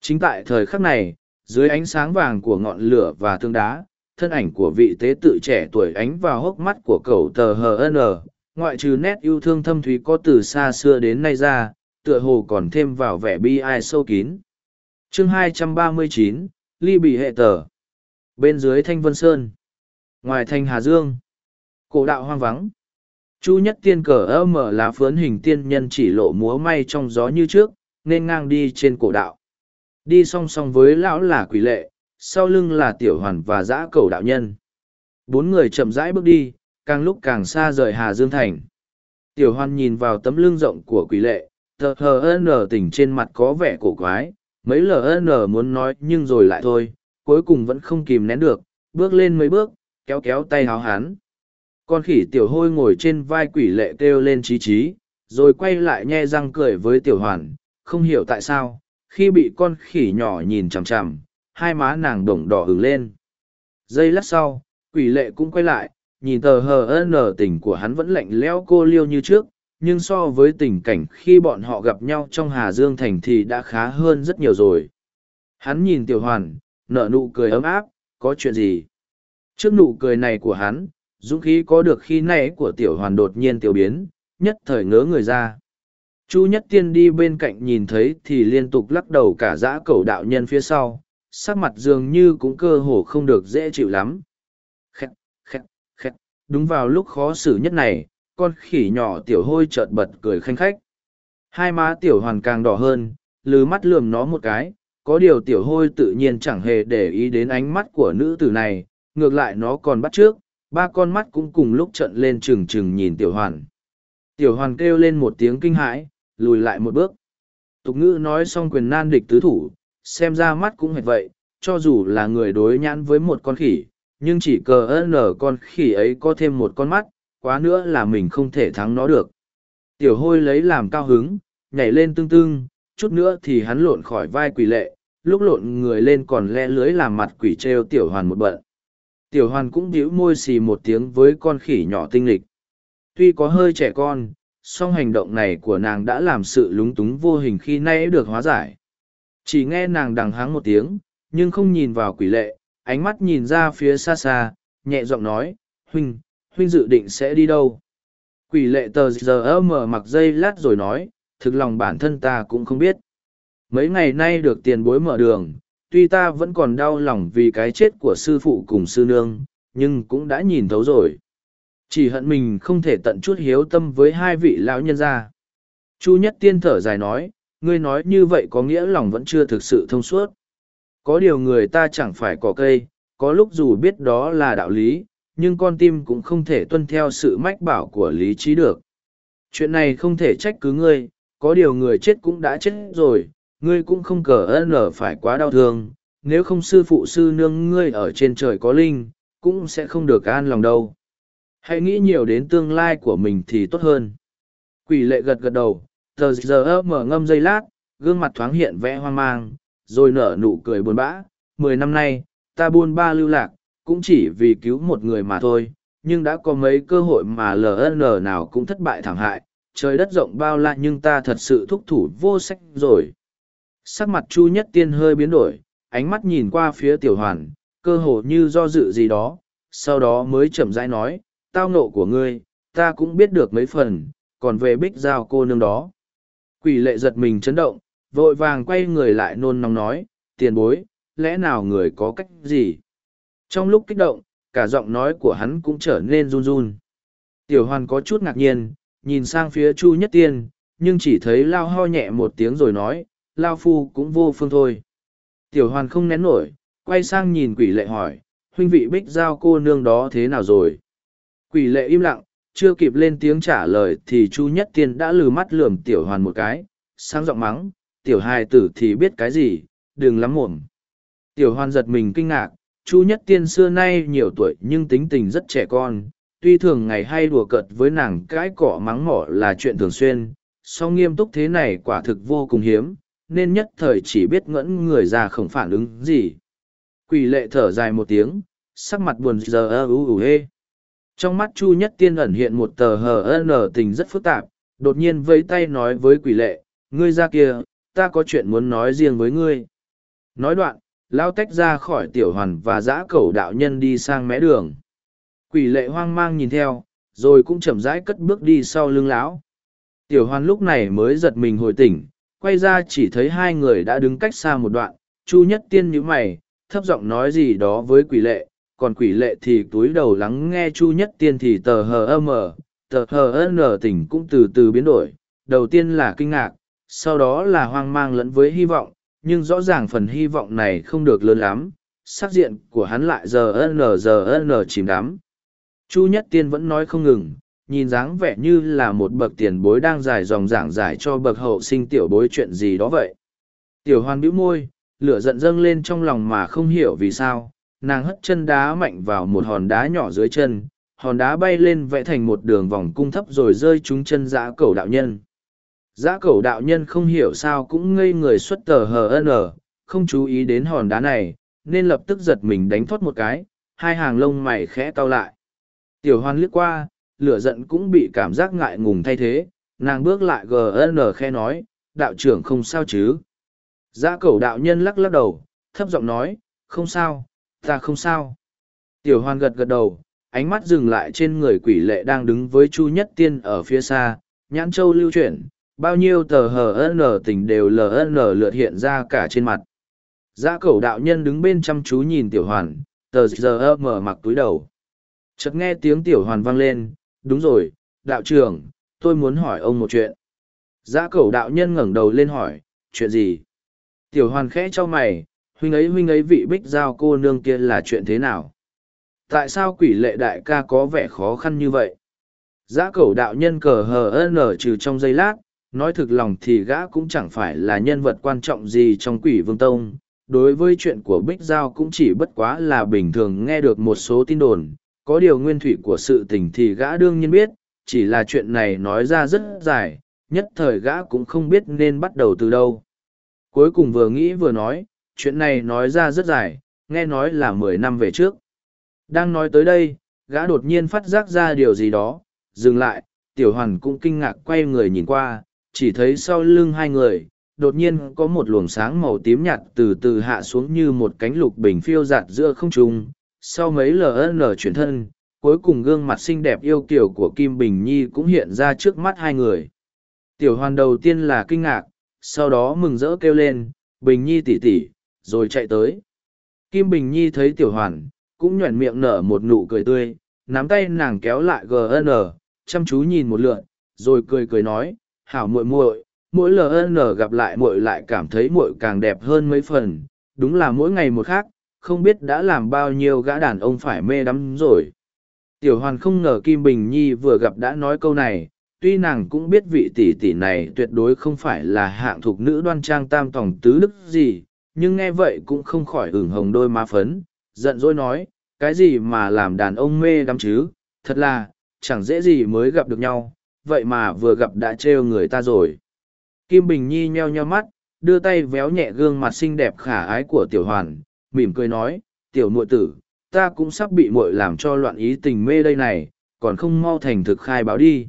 chính tại thời khắc này dưới ánh sáng vàng của ngọn lửa và thương đá, thân ảnh của vị tế tự trẻ tuổi ánh vào hốc mắt của cậu tờ hn ngoại trừ nét yêu thương thâm thúy có từ xa xưa đến nay ra tựa hồ còn thêm vào vẻ bi ai sâu kín. Chương 239, ly bị hệ tờ. Bên dưới thanh vân sơn. Ngoài thanh hà dương. Cổ đạo hoang vắng. Chu nhất tiên cờ ơ mở lá phướn hình tiên nhân chỉ lộ múa may trong gió như trước nên ngang đi trên cổ đạo đi song song với lão là quỷ lệ sau lưng là tiểu hoàn và dã cầu đạo nhân. Bốn người chậm rãi bước đi, càng lúc càng xa rời Hà Dương Thành. Tiểu hoàn nhìn vào tấm lưng rộng của quỷ lệ, thờ hờ n tỉnh trên mặt có vẻ cổ quái, mấy ln muốn nói nhưng rồi lại thôi, cuối cùng vẫn không kìm nén được, bước lên mấy bước, kéo kéo tay háo hán. Con khỉ tiểu hôi ngồi trên vai quỷ lệ kêu lên chí chí, rồi quay lại nhe răng cười với tiểu hoàn, không hiểu tại sao, khi bị con khỉ nhỏ nhìn chằm chằm, hai má nàng đồng đỏ hừng lên. Giây lát sau, quỷ lệ cũng quay lại, nhìn tờ hờ nở tình của hắn vẫn lạnh lẽo cô liêu như trước, nhưng so với tình cảnh khi bọn họ gặp nhau trong Hà Dương Thành thì đã khá hơn rất nhiều rồi. Hắn nhìn tiểu hoàn, nở nụ cười ấm áp, có chuyện gì? Trước nụ cười này của hắn, dũng khí có được khi nãy của tiểu hoàn đột nhiên tiểu biến, nhất thời ngớ người ra. Chu Nhất Tiên đi bên cạnh nhìn thấy thì liên tục lắc đầu cả dã cầu đạo nhân phía sau, sắc mặt dường như cũng cơ hồ không được dễ chịu lắm. Khẹt khẹt khẹt đúng vào lúc khó xử nhất này, con khỉ nhỏ tiểu hôi chợt bật cười khanh khách. Hai má tiểu hoàn càng đỏ hơn, lừ mắt lườm nó một cái, có điều tiểu hôi tự nhiên chẳng hề để ý đến ánh mắt của nữ tử này, ngược lại nó còn bắt trước, ba con mắt cũng cùng lúc trận lên trừng trừng nhìn tiểu hoàn. Tiểu hoàn kêu lên một tiếng kinh hãi, lùi lại một bước. Tục ngữ nói xong quyền nan địch tứ thủ, xem ra mắt cũng hệt vậy, cho dù là người đối nhãn với một con khỉ, nhưng chỉ cờ ơn nở con khỉ ấy có thêm một con mắt, quá nữa là mình không thể thắng nó được. Tiểu hôi lấy làm cao hứng, nhảy lên tương tương, chút nữa thì hắn lộn khỏi vai quỷ lệ, lúc lộn người lên còn le lưới làm mặt quỷ treo tiểu hoàn một bận. Tiểu hoàn cũng bĩu môi xì một tiếng với con khỉ nhỏ tinh lịch. Tuy có hơi trẻ con, song hành động này của nàng đã làm sự lúng túng vô hình khi nay được hóa giải. Chỉ nghe nàng đằng háng một tiếng, nhưng không nhìn vào quỷ lệ, ánh mắt nhìn ra phía xa xa, nhẹ giọng nói, huynh, huynh dự định sẽ đi đâu? Quỷ lệ tờ giờ mở mặc dây lát rồi nói, thực lòng bản thân ta cũng không biết. Mấy ngày nay được tiền bối mở đường, tuy ta vẫn còn đau lòng vì cái chết của sư phụ cùng sư nương, nhưng cũng đã nhìn thấu rồi. Chỉ hận mình không thể tận chút hiếu tâm với hai vị lão nhân gia. Chu Nhất Tiên thở dài nói, ngươi nói như vậy có nghĩa lòng vẫn chưa thực sự thông suốt. Có điều người ta chẳng phải cỏ cây, có lúc dù biết đó là đạo lý, nhưng con tim cũng không thể tuân theo sự mách bảo của lý trí được. Chuyện này không thể trách cứ ngươi, có điều người chết cũng đã chết rồi, ngươi cũng không cờ ơn ở phải quá đau thương, nếu không sư phụ sư nương ngươi ở trên trời có linh, cũng sẽ không được an lòng đâu. Hãy nghĩ nhiều đến tương lai của mình thì tốt hơn. Quỷ lệ gật gật đầu, tờ giờ mở ngâm giây lát gương mặt thoáng hiện vẽ hoang mang rồi nở nụ cười buồn bã. Mười năm nay ta buôn ba lưu lạc cũng chỉ vì cứu một người mà thôi nhưng đã có mấy cơ hội mà ln nào cũng thất bại thảm hại. Trời đất rộng bao la nhưng ta thật sự thúc thủ vô sách rồi. Sắc mặt chu nhất tiên hơi biến đổi ánh mắt nhìn qua phía tiểu hoàn cơ hồ như do dự gì đó sau đó mới chậm rãi nói tao nộ của ngươi ta cũng biết được mấy phần còn về bích giao cô nương đó Quỷ lệ giật mình chấn động, vội vàng quay người lại nôn nóng nói, tiền bối, lẽ nào người có cách gì? Trong lúc kích động, cả giọng nói của hắn cũng trở nên run run. Tiểu hoàn có chút ngạc nhiên, nhìn sang phía Chu Nhất Tiên, nhưng chỉ thấy Lao ho nhẹ một tiếng rồi nói, Lao Phu cũng vô phương thôi. Tiểu hoàn không nén nổi, quay sang nhìn quỷ lệ hỏi, huynh vị bích giao cô nương đó thế nào rồi? Quỷ lệ im lặng, chưa kịp lên tiếng trả lời thì chu nhất tiên đã lừ mắt lườm tiểu hoàn một cái sang giọng mắng tiểu hài tử thì biết cái gì đừng lắm mồm tiểu hoàn giật mình kinh ngạc chu nhất tiên xưa nay nhiều tuổi nhưng tính tình rất trẻ con tuy thường ngày hay đùa cợt với nàng cãi cỏ mắng mỏ là chuyện thường xuyên song nghiêm túc thế này quả thực vô cùng hiếm nên nhất thời chỉ biết ngẫn người già không phản ứng gì. Quỷ lệ thở dài một tiếng sắc mặt buồn giờ ơ u ủ hê trong mắt chu nhất tiên ẩn hiện một tờ hờ n tình rất phức tạp, đột nhiên vây tay nói với quỷ lệ, ngươi ra kia, ta có chuyện muốn nói riêng với ngươi. Nói đoạn, lao tách ra khỏi tiểu hoàn và giã cẩu đạo nhân đi sang mé đường. Quỷ lệ hoang mang nhìn theo, rồi cũng chậm rãi cất bước đi sau lưng lão. Tiểu hoàn lúc này mới giật mình hồi tỉnh, quay ra chỉ thấy hai người đã đứng cách xa một đoạn, chu nhất tiên nhíu mày, thấp giọng nói gì đó với quỷ lệ còn quỷ lệ thì túi đầu lắng nghe chu nhất tiên thì tờ hờ âm tờ hờ n tỉnh cũng từ từ biến đổi. Đầu tiên là kinh ngạc, sau đó là hoang mang lẫn với hy vọng, nhưng rõ ràng phần hy vọng này không được lớn lắm. Sắc diện của hắn lại giờ n giờ n chìm đắm. Chu nhất tiên vẫn nói không ngừng, nhìn dáng vẻ như là một bậc tiền bối đang dài dòng giảng giải cho bậc hậu sinh tiểu bối chuyện gì đó vậy. Tiểu hoan bĩu môi, lửa giận dâng lên trong lòng mà không hiểu vì sao nàng hất chân đá mạnh vào một hòn đá nhỏ dưới chân hòn đá bay lên vẽ thành một đường vòng cung thấp rồi rơi trúng chân dã cầu đạo nhân Giã cẩu đạo nhân không hiểu sao cũng ngây người xuất tờ hờ n, không chú ý đến hòn đá này, nên lập tức giật mình đánh thoát một cái, hai hàng lông mày khẽ cau lại. Tiểu hoan liếc qua, lửa giận cũng bị cảm giác ngại ngùng thay thế, nàng bước lại gn khe nói, đạo trưởng không sao chứ. Giã cẩu đạo nhân lắc lắc đầu, thấp giọng nói, không sao, ta không sao. Tiểu hoan gật gật đầu, ánh mắt dừng lại trên người quỷ lệ đang đứng với Chu Nhất Tiên ở phía xa, nhãn châu lưu chuyển, bao nhiêu tờ hờ n tình đều ln lượt hiện ra cả trên mặt Giã cẩu đạo nhân đứng bên chăm chú nhìn tiểu hoàn, tờ giờ mở mặc túi đầu. Chợt nghe tiếng tiểu hoàn vang lên, đúng rồi, đạo trưởng, tôi muốn hỏi ông một chuyện. Giã cẩu đạo nhân ngẩng đầu lên hỏi, chuyện gì? Tiểu hoàn khẽ cho mày, huynh ấy huynh ấy vị bích giao cô nương kia là chuyện thế nào? Tại sao quỷ lệ đại ca có vẻ khó khăn như vậy? Giã cầu đạo nhân cờ hờ nở trừ trong giây lát, nói thực lòng thì gã cũng chẳng phải là nhân vật quan trọng gì trong quỷ vương tông đối với chuyện của bích giao cũng chỉ bất quá là bình thường nghe được một số tin đồn có điều nguyên thủy của sự tình thì gã đương nhiên biết chỉ là chuyện này nói ra rất dài nhất thời gã cũng không biết nên bắt đầu từ đâu cuối cùng vừa nghĩ vừa nói chuyện này nói ra rất dài nghe nói là mười năm về trước đang nói tới đây gã đột nhiên phát giác ra điều gì đó dừng lại tiểu hoàn cũng kinh ngạc quay người nhìn qua chỉ thấy sau lưng hai người, đột nhiên có một luồng sáng màu tím nhạt từ từ hạ xuống như một cánh lục bình phiêu giạt giữa không trung. Sau mấy LN chuyển thân, cuối cùng gương mặt xinh đẹp yêu kiểu của Kim Bình Nhi cũng hiện ra trước mắt hai người. Tiểu hoàn đầu tiên là kinh ngạc, sau đó mừng rỡ kêu lên, Bình Nhi tỷ tỷ, rồi chạy tới. Kim Bình Nhi thấy tiểu hoàn, cũng nhuẩn miệng nở một nụ cười tươi, nắm tay nàng kéo lại GN, chăm chú nhìn một lượn, rồi cười cười nói, hảo muội muội mỗi ln gặp lại muội lại cảm thấy muội càng đẹp hơn mấy phần đúng là mỗi ngày một khác không biết đã làm bao nhiêu gã đàn ông phải mê đắm rồi tiểu hoàn không ngờ kim bình nhi vừa gặp đã nói câu này tuy nàng cũng biết vị tỷ tỷ này tuyệt đối không phải là hạng thuộc nữ đoan trang tam tổng tứ đức gì nhưng nghe vậy cũng không khỏi ửng hồng đôi má phấn giận dỗi nói cái gì mà làm đàn ông mê đắm chứ thật là chẳng dễ gì mới gặp được nhau vậy mà vừa gặp đã trêu người ta rồi. Kim Bình Nhi nheo nheo mắt, đưa tay véo nhẹ gương mặt xinh đẹp khả ái của tiểu hoàn, mỉm cười nói, tiểu muội tử, ta cũng sắp bị muội làm cho loạn ý tình mê đây này, còn không mau thành thực khai báo đi.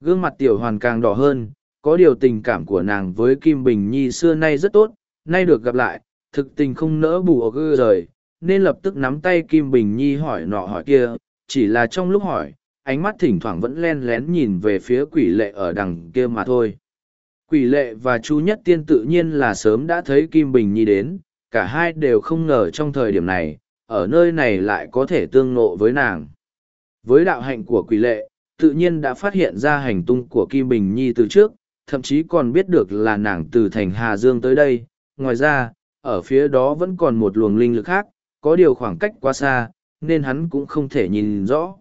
Gương mặt tiểu hoàn càng đỏ hơn, có điều tình cảm của nàng với Kim Bình Nhi xưa nay rất tốt, nay được gặp lại, thực tình không nỡ bù ở gư rời, nên lập tức nắm tay Kim Bình Nhi hỏi nọ hỏi kia, chỉ là trong lúc hỏi, ánh mắt thỉnh thoảng vẫn len lén nhìn về phía quỷ lệ ở đằng kia mà thôi. Quỷ lệ và Chu Nhất Tiên tự nhiên là sớm đã thấy Kim Bình Nhi đến, cả hai đều không ngờ trong thời điểm này, ở nơi này lại có thể tương nộ với nàng. Với đạo hạnh của quỷ lệ, tự nhiên đã phát hiện ra hành tung của Kim Bình Nhi từ trước, thậm chí còn biết được là nàng từ thành Hà Dương tới đây. Ngoài ra, ở phía đó vẫn còn một luồng linh lực khác, có điều khoảng cách quá xa, nên hắn cũng không thể nhìn rõ.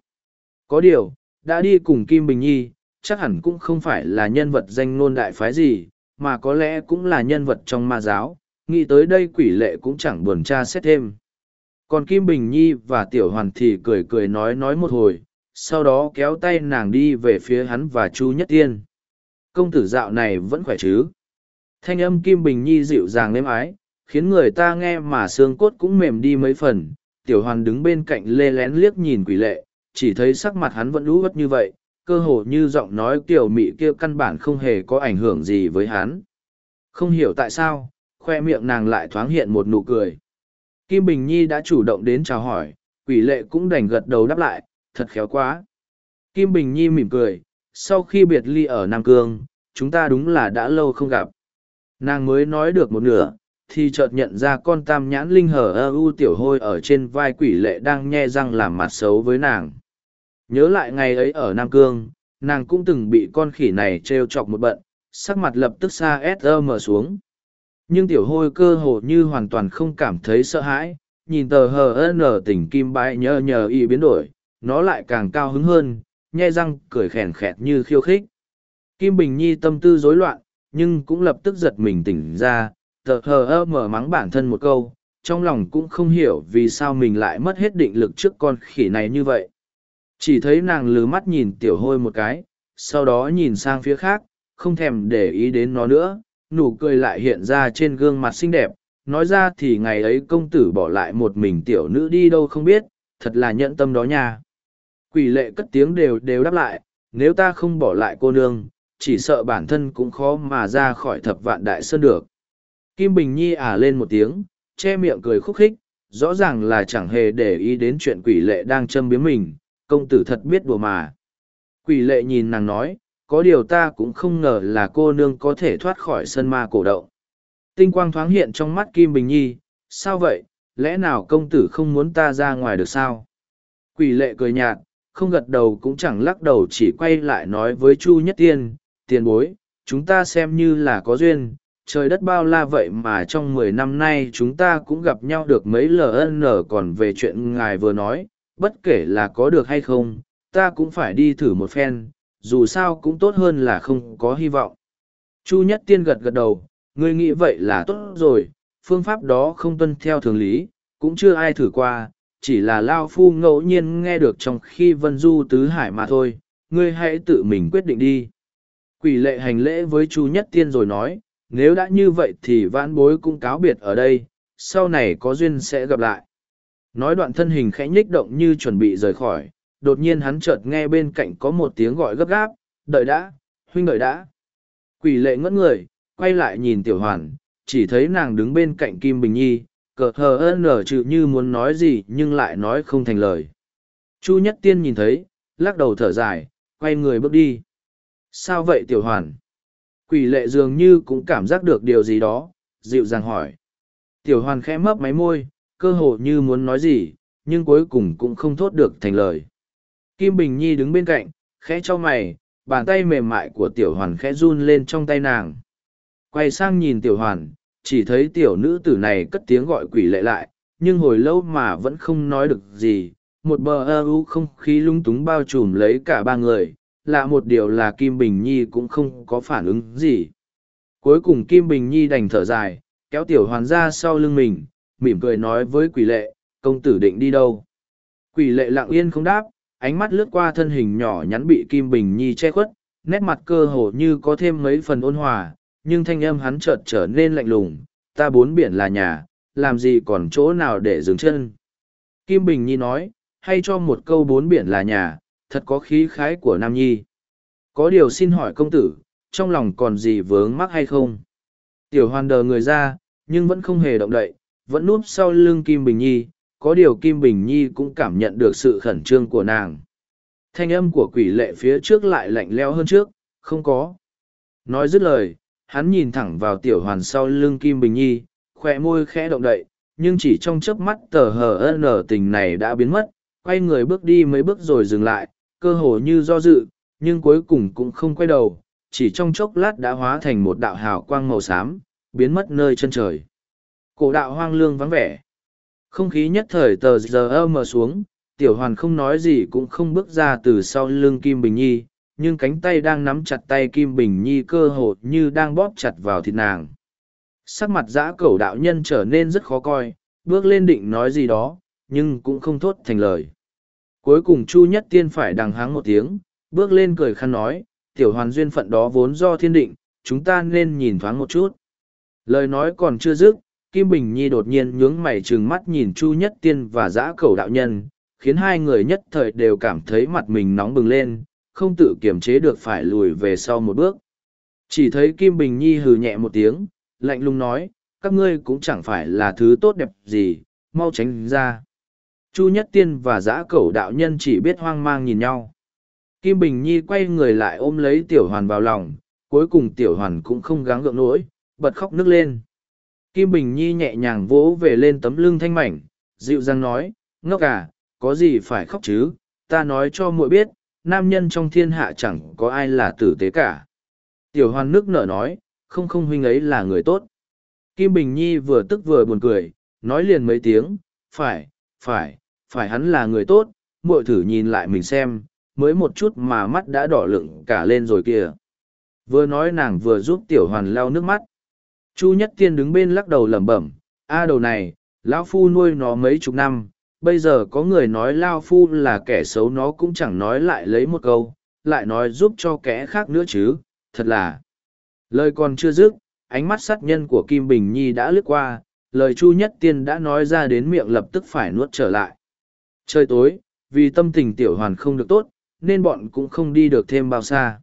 Có điều, đã đi cùng Kim Bình Nhi, chắc hẳn cũng không phải là nhân vật danh nôn đại phái gì, mà có lẽ cũng là nhân vật trong ma giáo, nghĩ tới đây quỷ lệ cũng chẳng buồn tra xét thêm. Còn Kim Bình Nhi và Tiểu Hoàn thì cười cười nói nói một hồi, sau đó kéo tay nàng đi về phía hắn và Chu Nhất Tiên. Công tử dạo này vẫn khỏe chứ? Thanh âm Kim Bình Nhi dịu dàng êm ái, khiến người ta nghe mà xương cốt cũng mềm đi mấy phần. Tiểu Hoàn đứng bên cạnh lê lén liếc nhìn quỷ lệ, chỉ thấy sắc mặt hắn vẫn lũ vất như vậy, cơ hồ như giọng nói tiểu mị kia căn bản không hề có ảnh hưởng gì với hắn. Không hiểu tại sao, khoe miệng nàng lại thoáng hiện một nụ cười. Kim Bình Nhi đã chủ động đến chào hỏi, quỷ lệ cũng đành gật đầu đáp lại, thật khéo quá. Kim Bình Nhi mỉm cười, sau khi biệt ly ở Nam Cương, chúng ta đúng là đã lâu không gặp. Nàng mới nói được một nửa, thì chợt nhận ra con tam nhãn linh hở ơ u tiểu hôi ở trên vai quỷ lệ đang nhe răng làm mặt xấu với nàng. Nhớ lại ngày ấy ở Nam Cương, nàng cũng từng bị con khỉ này trêu chọc một bận, sắc mặt lập tức xa mở xuống. Nhưng tiểu hôi cơ hồ như hoàn toàn không cảm thấy sợ hãi, nhìn tờ hờ n tỉnh kim bãi nhờ nhờ y biến đổi, nó lại càng cao hứng hơn, nhe răng cười khèn khẹt như khiêu khích. Kim Bình Nhi tâm tư rối loạn, nhưng cũng lập tức giật mình tỉnh ra, tờ hờ ơ mở mắng bản thân một câu, trong lòng cũng không hiểu vì sao mình lại mất hết định lực trước con khỉ này như vậy. Chỉ thấy nàng lừ mắt nhìn tiểu hôi một cái, sau đó nhìn sang phía khác, không thèm để ý đến nó nữa, nụ cười lại hiện ra trên gương mặt xinh đẹp. Nói ra thì ngày ấy công tử bỏ lại một mình tiểu nữ đi đâu không biết, thật là nhận tâm đó nha. Quỷ lệ cất tiếng đều đều đáp lại, nếu ta không bỏ lại cô nương, chỉ sợ bản thân cũng khó mà ra khỏi thập vạn đại sơn được. Kim Bình Nhi ả lên một tiếng, che miệng cười khúc khích, rõ ràng là chẳng hề để ý đến chuyện quỷ lệ đang châm biếm mình, công tử thật biết đùa mà. Quỷ lệ nhìn nàng nói, có điều ta cũng không ngờ là cô nương có thể thoát khỏi sân ma cổ động. Tinh quang thoáng hiện trong mắt Kim Bình Nhi, sao vậy, lẽ nào công tử không muốn ta ra ngoài được sao? Quỷ lệ cười nhạt, không gật đầu cũng chẳng lắc đầu chỉ quay lại nói với Chu Nhất Tiên, tiền bối, chúng ta xem như là có duyên, trời đất bao la vậy mà trong mười năm nay chúng ta cũng gặp nhau được mấy ln còn về chuyện ngài vừa nói, bất kể là có được hay không, ta cũng phải đi thử một phen, dù sao cũng tốt hơn là không có hy vọng. Chu Nhất Tiên gật gật đầu, ngươi nghĩ vậy là tốt rồi, phương pháp đó không tuân theo thường lý, cũng chưa ai thử qua, chỉ là Lao Phu ngẫu nhiên nghe được trong khi Vân Du Tứ Hải mà thôi, ngươi hãy tự mình quyết định đi. Quỷ lệ hành lễ với Chu Nhất Tiên rồi nói, nếu đã như vậy thì vãn bối cũng cáo biệt ở đây, sau này có duyên sẽ gặp lại. Nói đoạn thân hình khẽ nhích động như chuẩn bị rời khỏi, đột nhiên hắn chợt nghe bên cạnh có một tiếng gọi gấp gáp, đợi đã, huynh đợi đã. Quỷ lệ ngất người, quay lại nhìn tiểu hoàn, chỉ thấy nàng đứng bên cạnh Kim Bình Nhi, cờ hờ ơn nở chữ như muốn nói gì nhưng lại nói không thành lời. Chu Nhất Tiên nhìn thấy, lắc đầu thở dài, quay người bước đi. Sao vậy tiểu hoàn? Quỷ lệ dường như cũng cảm giác được điều gì đó, dịu dàng hỏi. Tiểu hoàn khẽ mấp máy môi, cơ hồ như muốn nói gì, nhưng cuối cùng cũng không thốt được thành lời. Kim Bình Nhi đứng bên cạnh, khẽ cho mày, bàn tay mềm mại của tiểu hoàn khẽ run lên trong tay nàng. Quay sang nhìn tiểu hoàn, chỉ thấy tiểu nữ tử này cất tiếng gọi quỷ lệ lại, nhưng hồi lâu mà vẫn không nói được gì. Một bờ ơ u không khí lung túng bao trùm lấy cả ba người, lạ một điều là Kim Bình Nhi cũng không có phản ứng gì. Cuối cùng Kim Bình Nhi đành thở dài, kéo tiểu hoàn ra sau lưng mình, mỉm cười nói với quỷ lệ, công tử định đi đâu. Quỷ lệ lặng yên không đáp, ánh mắt lướt qua thân hình nhỏ nhắn bị Kim Bình Nhi che khuất, nét mặt cơ hồ như có thêm mấy phần ôn hòa, nhưng thanh âm hắn chợt trở nên lạnh lùng, ta bốn biển là nhà, làm gì còn chỗ nào để dừng chân. Kim Bình Nhi nói, hay cho một câu bốn biển là nhà, thật có khí khái của Nam Nhi. Có điều xin hỏi công tử, trong lòng còn gì vướng mắc hay không? Tiểu hoàn đờ người ra, nhưng vẫn không hề động đậy, vẫn núp sau lưng Kim Bình Nhi, có điều Kim Bình Nhi cũng cảm nhận được sự khẩn trương của nàng. Thanh âm của quỷ lệ phía trước lại lạnh leo hơn trước, không có. Nói dứt lời, hắn nhìn thẳng vào tiểu hoàn sau lưng Kim Bình Nhi, khoe môi khẽ động đậy, nhưng chỉ trong chớp mắt tờ hờ nở tình này đã biến mất, quay người bước đi mấy bước rồi dừng lại, cơ hồ như do dự, nhưng cuối cùng cũng không quay đầu, chỉ trong chốc lát đã hóa thành một đạo hào quang màu xám, biến mất nơi chân trời. Cổ đạo hoang lương vắng vẻ. Không khí nhất thời tờ giờ mờ xuống, tiểu hoàn không nói gì cũng không bước ra từ sau lưng Kim Bình Nhi, nhưng cánh tay đang nắm chặt tay Kim Bình Nhi cơ hồ như đang bóp chặt vào thịt nàng. Sắc mặt dã cẩu đạo nhân trở nên rất khó coi, bước lên định nói gì đó, nhưng cũng không thốt thành lời. Cuối cùng Chu Nhất Tiên phải đằng háng một tiếng, bước lên cười khăn nói, tiểu hoàn duyên phận đó vốn do thiên định, chúng ta nên nhìn thoáng một chút. Lời nói còn chưa dứt, Kim Bình Nhi đột nhiên nhướng mày trừng mắt nhìn Chu Nhất Tiên và dã cầu đạo nhân, khiến hai người nhất thời đều cảm thấy mặt mình nóng bừng lên, không tự kiềm chế được phải lùi về sau một bước. Chỉ thấy Kim Bình Nhi hừ nhẹ một tiếng, lạnh lùng nói, các ngươi cũng chẳng phải là thứ tốt đẹp gì, mau tránh ra. Chu Nhất Tiên và giã cẩu đạo nhân chỉ biết hoang mang nhìn nhau. Kim Bình Nhi quay người lại ôm lấy tiểu hoàn vào lòng, cuối cùng tiểu hoàn cũng không gắng gượng nổi, bật khóc nức lên. Kim Bình Nhi nhẹ nhàng vỗ về lên tấm lưng thanh mảnh, dịu dàng nói, ngốc à, có gì phải khóc chứ, ta nói cho muội biết, nam nhân trong thiên hạ chẳng có ai là tử tế cả. Tiểu hoàn nước nở nói, không không huynh ấy là người tốt. Kim Bình Nhi vừa tức vừa buồn cười, nói liền mấy tiếng, phải, phải, phải hắn là người tốt, muội thử nhìn lại mình xem, mới một chút mà mắt đã đỏ lựng cả lên rồi kìa. Vừa nói nàng vừa giúp tiểu hoàn lau nước mắt. Chu Nhất Tiên đứng bên lắc đầu lẩm bẩm, a đầu này, lão phu nuôi nó mấy chục năm, bây giờ có người nói lao phu là kẻ xấu nó cũng chẳng nói lại lấy một câu, lại nói giúp cho kẻ khác nữa chứ, thật là. Lời còn chưa dứt, ánh mắt sát nhân của Kim Bình Nhi đã lướt qua, lời Chu Nhất Tiên đã nói ra đến miệng lập tức phải nuốt trở lại. Trời tối, vì tâm tình tiểu hoàn không được tốt, nên bọn cũng không đi được thêm bao xa.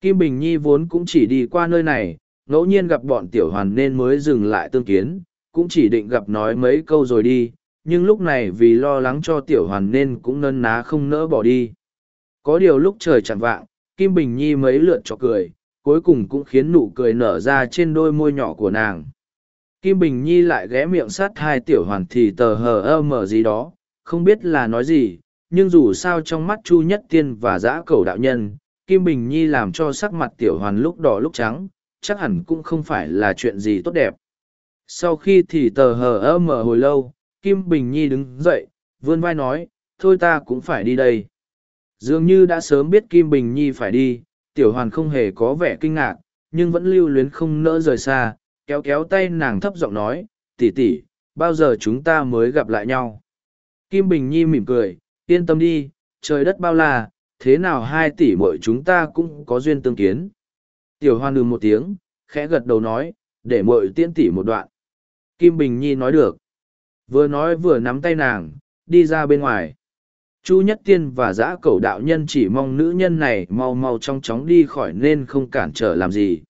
Kim Bình Nhi vốn cũng chỉ đi qua nơi này, ngẫu nhiên gặp bọn tiểu hoàn nên mới dừng lại tương kiến, cũng chỉ định gặp nói mấy câu rồi đi, nhưng lúc này vì lo lắng cho tiểu hoàn nên cũng nân ná không nỡ bỏ đi. Có điều lúc trời chẳng vạng, Kim Bình Nhi mấy lượt cho cười, cuối cùng cũng khiến nụ cười nở ra trên đôi môi nhỏ của nàng. Kim Bình Nhi lại ghé miệng sát hai tiểu hoàn thì tờ hờ ơ mở gì đó, không biết là nói gì, nhưng dù sao trong mắt Chu Nhất Tiên và Giã cầu đạo nhân, Kim Bình Nhi làm cho sắc mặt tiểu hoàn lúc đỏ lúc trắng, chắc hẳn cũng không phải là chuyện gì tốt đẹp. Sau khi thì tờ hờ ơ mở hồi lâu, Kim Bình Nhi đứng dậy, vươn vai nói, thôi ta cũng phải đi đây. Dường như đã sớm biết Kim Bình Nhi phải đi, tiểu hoàn không hề có vẻ kinh ngạc, nhưng vẫn lưu luyến không nỡ rời xa, kéo kéo tay nàng thấp giọng nói, tỷ tỷ, bao giờ chúng ta mới gặp lại nhau. Kim Bình Nhi mỉm cười, yên tâm đi, trời đất bao la, thế nào hai tỷ mỗi chúng ta cũng có duyên tương kiến. Tiểu hoan đừng một tiếng, khẽ gật đầu nói, để mội tiễn tỷ một đoạn. Kim Bình Nhi nói được. Vừa nói vừa nắm tay nàng, đi ra bên ngoài. Chu Nhất Tiên và giã cẩu đạo nhân chỉ mong nữ nhân này mau mau trong chóng đi khỏi nên không cản trở làm gì.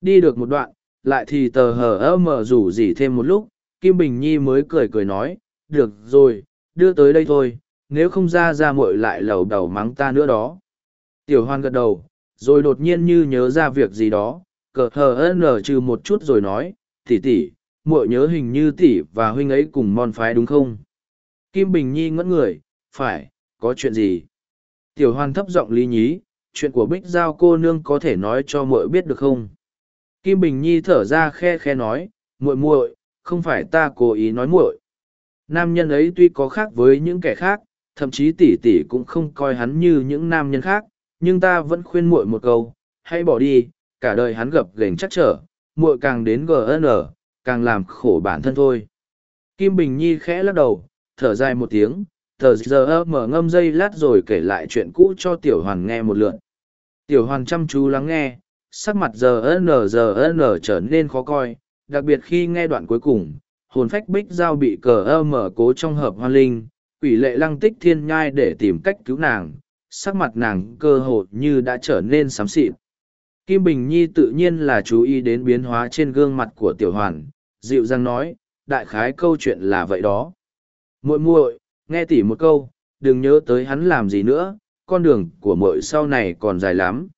Đi được một đoạn, lại thì tờ hờ ơ mờ rủ gì thêm một lúc, Kim Bình Nhi mới cười cười nói, được rồi, đưa tới đây thôi, nếu không ra ra muội lại lầu đầu mắng ta nữa đó. Tiểu hoan gật đầu, rồi đột nhiên như nhớ ra việc gì đó, cờ hờ nở trừ một chút rồi nói, tỷ tỷ, muội nhớ hình như tỷ và huynh ấy cùng mòn phái đúng không? Kim Bình Nhi ngẫn người, phải, có chuyện gì? Tiểu hoan thấp giọng lý nhí, chuyện của bích giao cô nương có thể nói cho muội biết được không? Kim Bình Nhi thở ra khe khe nói, muội muội, không phải ta cố ý nói muội. Nam nhân ấy tuy có khác với những kẻ khác, thậm chí tỷ tỷ cũng không coi hắn như những nam nhân khác, nhưng ta vẫn khuyên muội một câu, hãy bỏ đi, cả đời hắn gập ghềnh chắc trở, muội càng đến GN, càng làm khổ bản thân thôi. Kim Bình Nhi khẽ lắc đầu, thở dài một tiếng, thở giờ mở ngâm dây lát rồi kể lại chuyện cũ cho Tiểu Hoàn nghe một lượt. Tiểu Hoàn chăm chú lắng nghe, sắc mặt giờ n giờ n trở nên khó coi, đặc biệt khi nghe đoạn cuối cùng, hồn phách bích giao bị cờ ơ mở cố trong hợp hoa linh, quỷ lệ lăng tích thiên nhai để tìm cách cứu nàng, sắc mặt nàng cơ hồ như đã trở nên xám xịt. Kim Bình Nhi tự nhiên là chú ý đến biến hóa trên gương mặt của tiểu hoàn, dịu dàng nói, đại khái câu chuyện là vậy đó. muội muội nghe tỉ một câu, đừng nhớ tới hắn làm gì nữa, con đường của muội sau này còn dài lắm.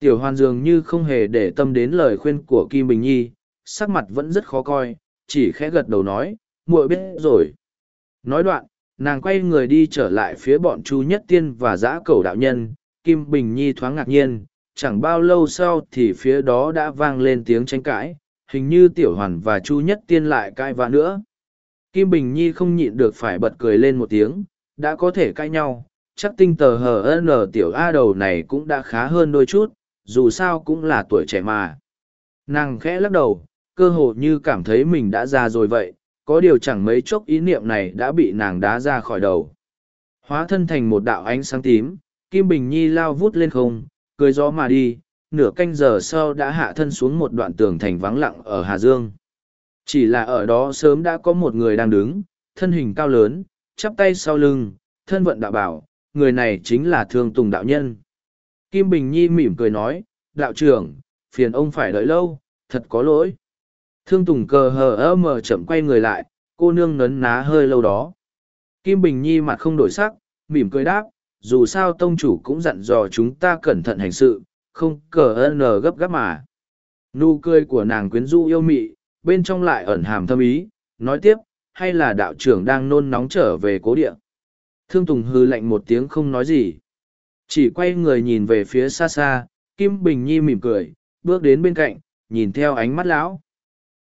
Tiểu hoàn dường như không hề để tâm đến lời khuyên của Kim Bình Nhi, sắc mặt vẫn rất khó coi, chỉ khẽ gật đầu nói, muội biết rồi. Nói đoạn, nàng quay người đi trở lại phía bọn chu nhất tiên và giã cầu đạo nhân kim bình nhi thoáng ngạc nhiên chẳng bao lâu sau thì phía đó đã vang lên tiếng tranh cãi hình như tiểu hoàn và chu nhất tiên lại cãi vã nữa kim bình nhi không nhịn được phải bật cười lên một tiếng đã có thể cãi nhau chắc tinh tờ hờ n tiểu a đầu này cũng đã khá hơn đôi chút dù sao cũng là tuổi trẻ mà nàng khẽ lắc đầu cơ hồ như cảm thấy mình đã già rồi vậy có điều chẳng mấy chốc ý niệm này đã bị nàng đá ra khỏi đầu. Hóa thân thành một đạo ánh sáng tím, Kim Bình Nhi lao vút lên không, cười gió mà đi, nửa canh giờ sau đã hạ thân xuống một đoạn tường thành vắng lặng ở Hà Dương. Chỉ là ở đó sớm đã có một người đang đứng, thân hình cao lớn, chắp tay sau lưng, thân vận đạo bảo, người này chính là Thương Tùng Đạo Nhân. Kim Bình Nhi mỉm cười nói, đạo trưởng, phiền ông phải đợi lâu, thật có lỗi. Thương Tùng cờ hờ ơ mờ chậm quay người lại, cô nương nấn ná hơi lâu đó. Kim Bình Nhi mặt không đổi sắc, mỉm cười đáp, dù sao tông chủ cũng dặn dò chúng ta cẩn thận hành sự, không cờ ơn gấp gáp mà. Nụ cười của nàng quyến rũ yêu mị, bên trong lại ẩn hàm thâm ý, nói tiếp, hay là đạo trưởng đang nôn nóng trở về cố địa. Thương Tùng hư lạnh một tiếng không nói gì. Chỉ quay người nhìn về phía xa xa, Kim Bình Nhi mỉm cười, bước đến bên cạnh, nhìn theo ánh mắt lão.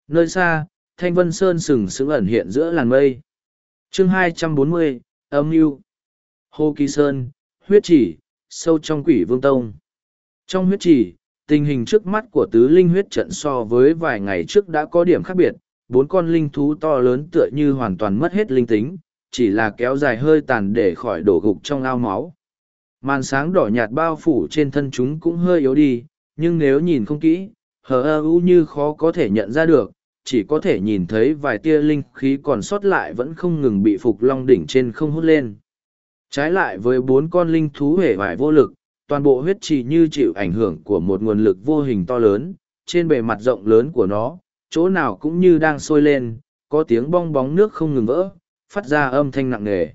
Nơi xa, Thanh Vân Sơn sừng sững ẩn hiện giữa làn mây. chương 240, âm mưu Hồ Kỳ Sơn, huyết chỉ, sâu trong quỷ vương tông. Trong huyết chỉ, tình hình trước mắt của tứ linh huyết trận so với vài ngày trước đã có điểm khác biệt, bốn con linh thú to lớn tựa như hoàn toàn mất hết linh tính, chỉ là kéo dài hơi tàn để khỏi đổ gục trong ao máu. Màn sáng đỏ nhạt bao phủ trên thân chúng cũng hơi yếu đi, nhưng nếu nhìn không kỹ, hờ ơ u như khó có thể nhận ra được, chỉ có thể nhìn thấy vài tia linh khí còn sót lại vẫn không ngừng bị phục long đỉnh trên không hút lên. Trái lại với bốn con linh thú hề vải vô lực, toàn bộ huyết trì như chịu ảnh hưởng của một nguồn lực vô hình to lớn, trên bề mặt rộng lớn của nó, chỗ nào cũng như đang sôi lên, có tiếng bong bóng nước không ngừng vỡ, phát ra âm thanh nặng nề.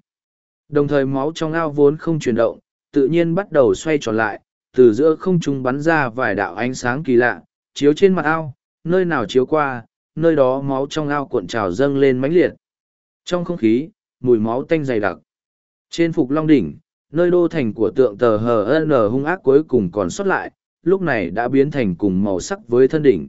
Đồng thời máu trong ao vốn không chuyển động, tự nhiên bắt đầu xoay tròn lại, từ giữa không trung bắn ra vài đạo ánh sáng kỳ lạ, chiếu trên mặt ao, nơi nào chiếu qua, nơi đó máu trong ao cuộn trào dâng lên mãnh liệt. Trong không khí, mùi máu tanh dày đặc. Trên phục long đỉnh, nơi đô thành của tượng tờ HN hung ác cuối cùng còn sót lại, lúc này đã biến thành cùng màu sắc với thân đỉnh.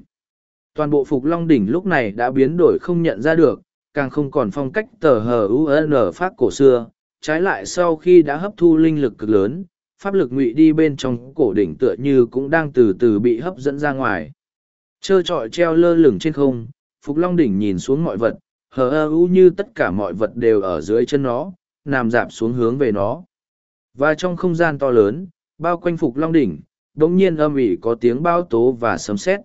Toàn bộ phục long đỉnh lúc này đã biến đổi không nhận ra được, càng không còn phong cách tờ hờ Pháp phát cổ xưa, trái lại sau khi đã hấp thu linh lực cực lớn, pháp lực ngụy đi bên trong cổ đỉnh tựa như cũng đang từ từ bị hấp dẫn ra ngoài. Chơ trọi treo lơ lửng trên không, Phục Long đỉnh nhìn xuống mọi vật, hờ ơ u như tất cả mọi vật đều ở dưới chân nó, nằm dạp xuống hướng về nó. Và trong không gian to lớn, bao quanh Phục Long đỉnh, đống nhiên âm ỉ có tiếng bao tố và sấm sét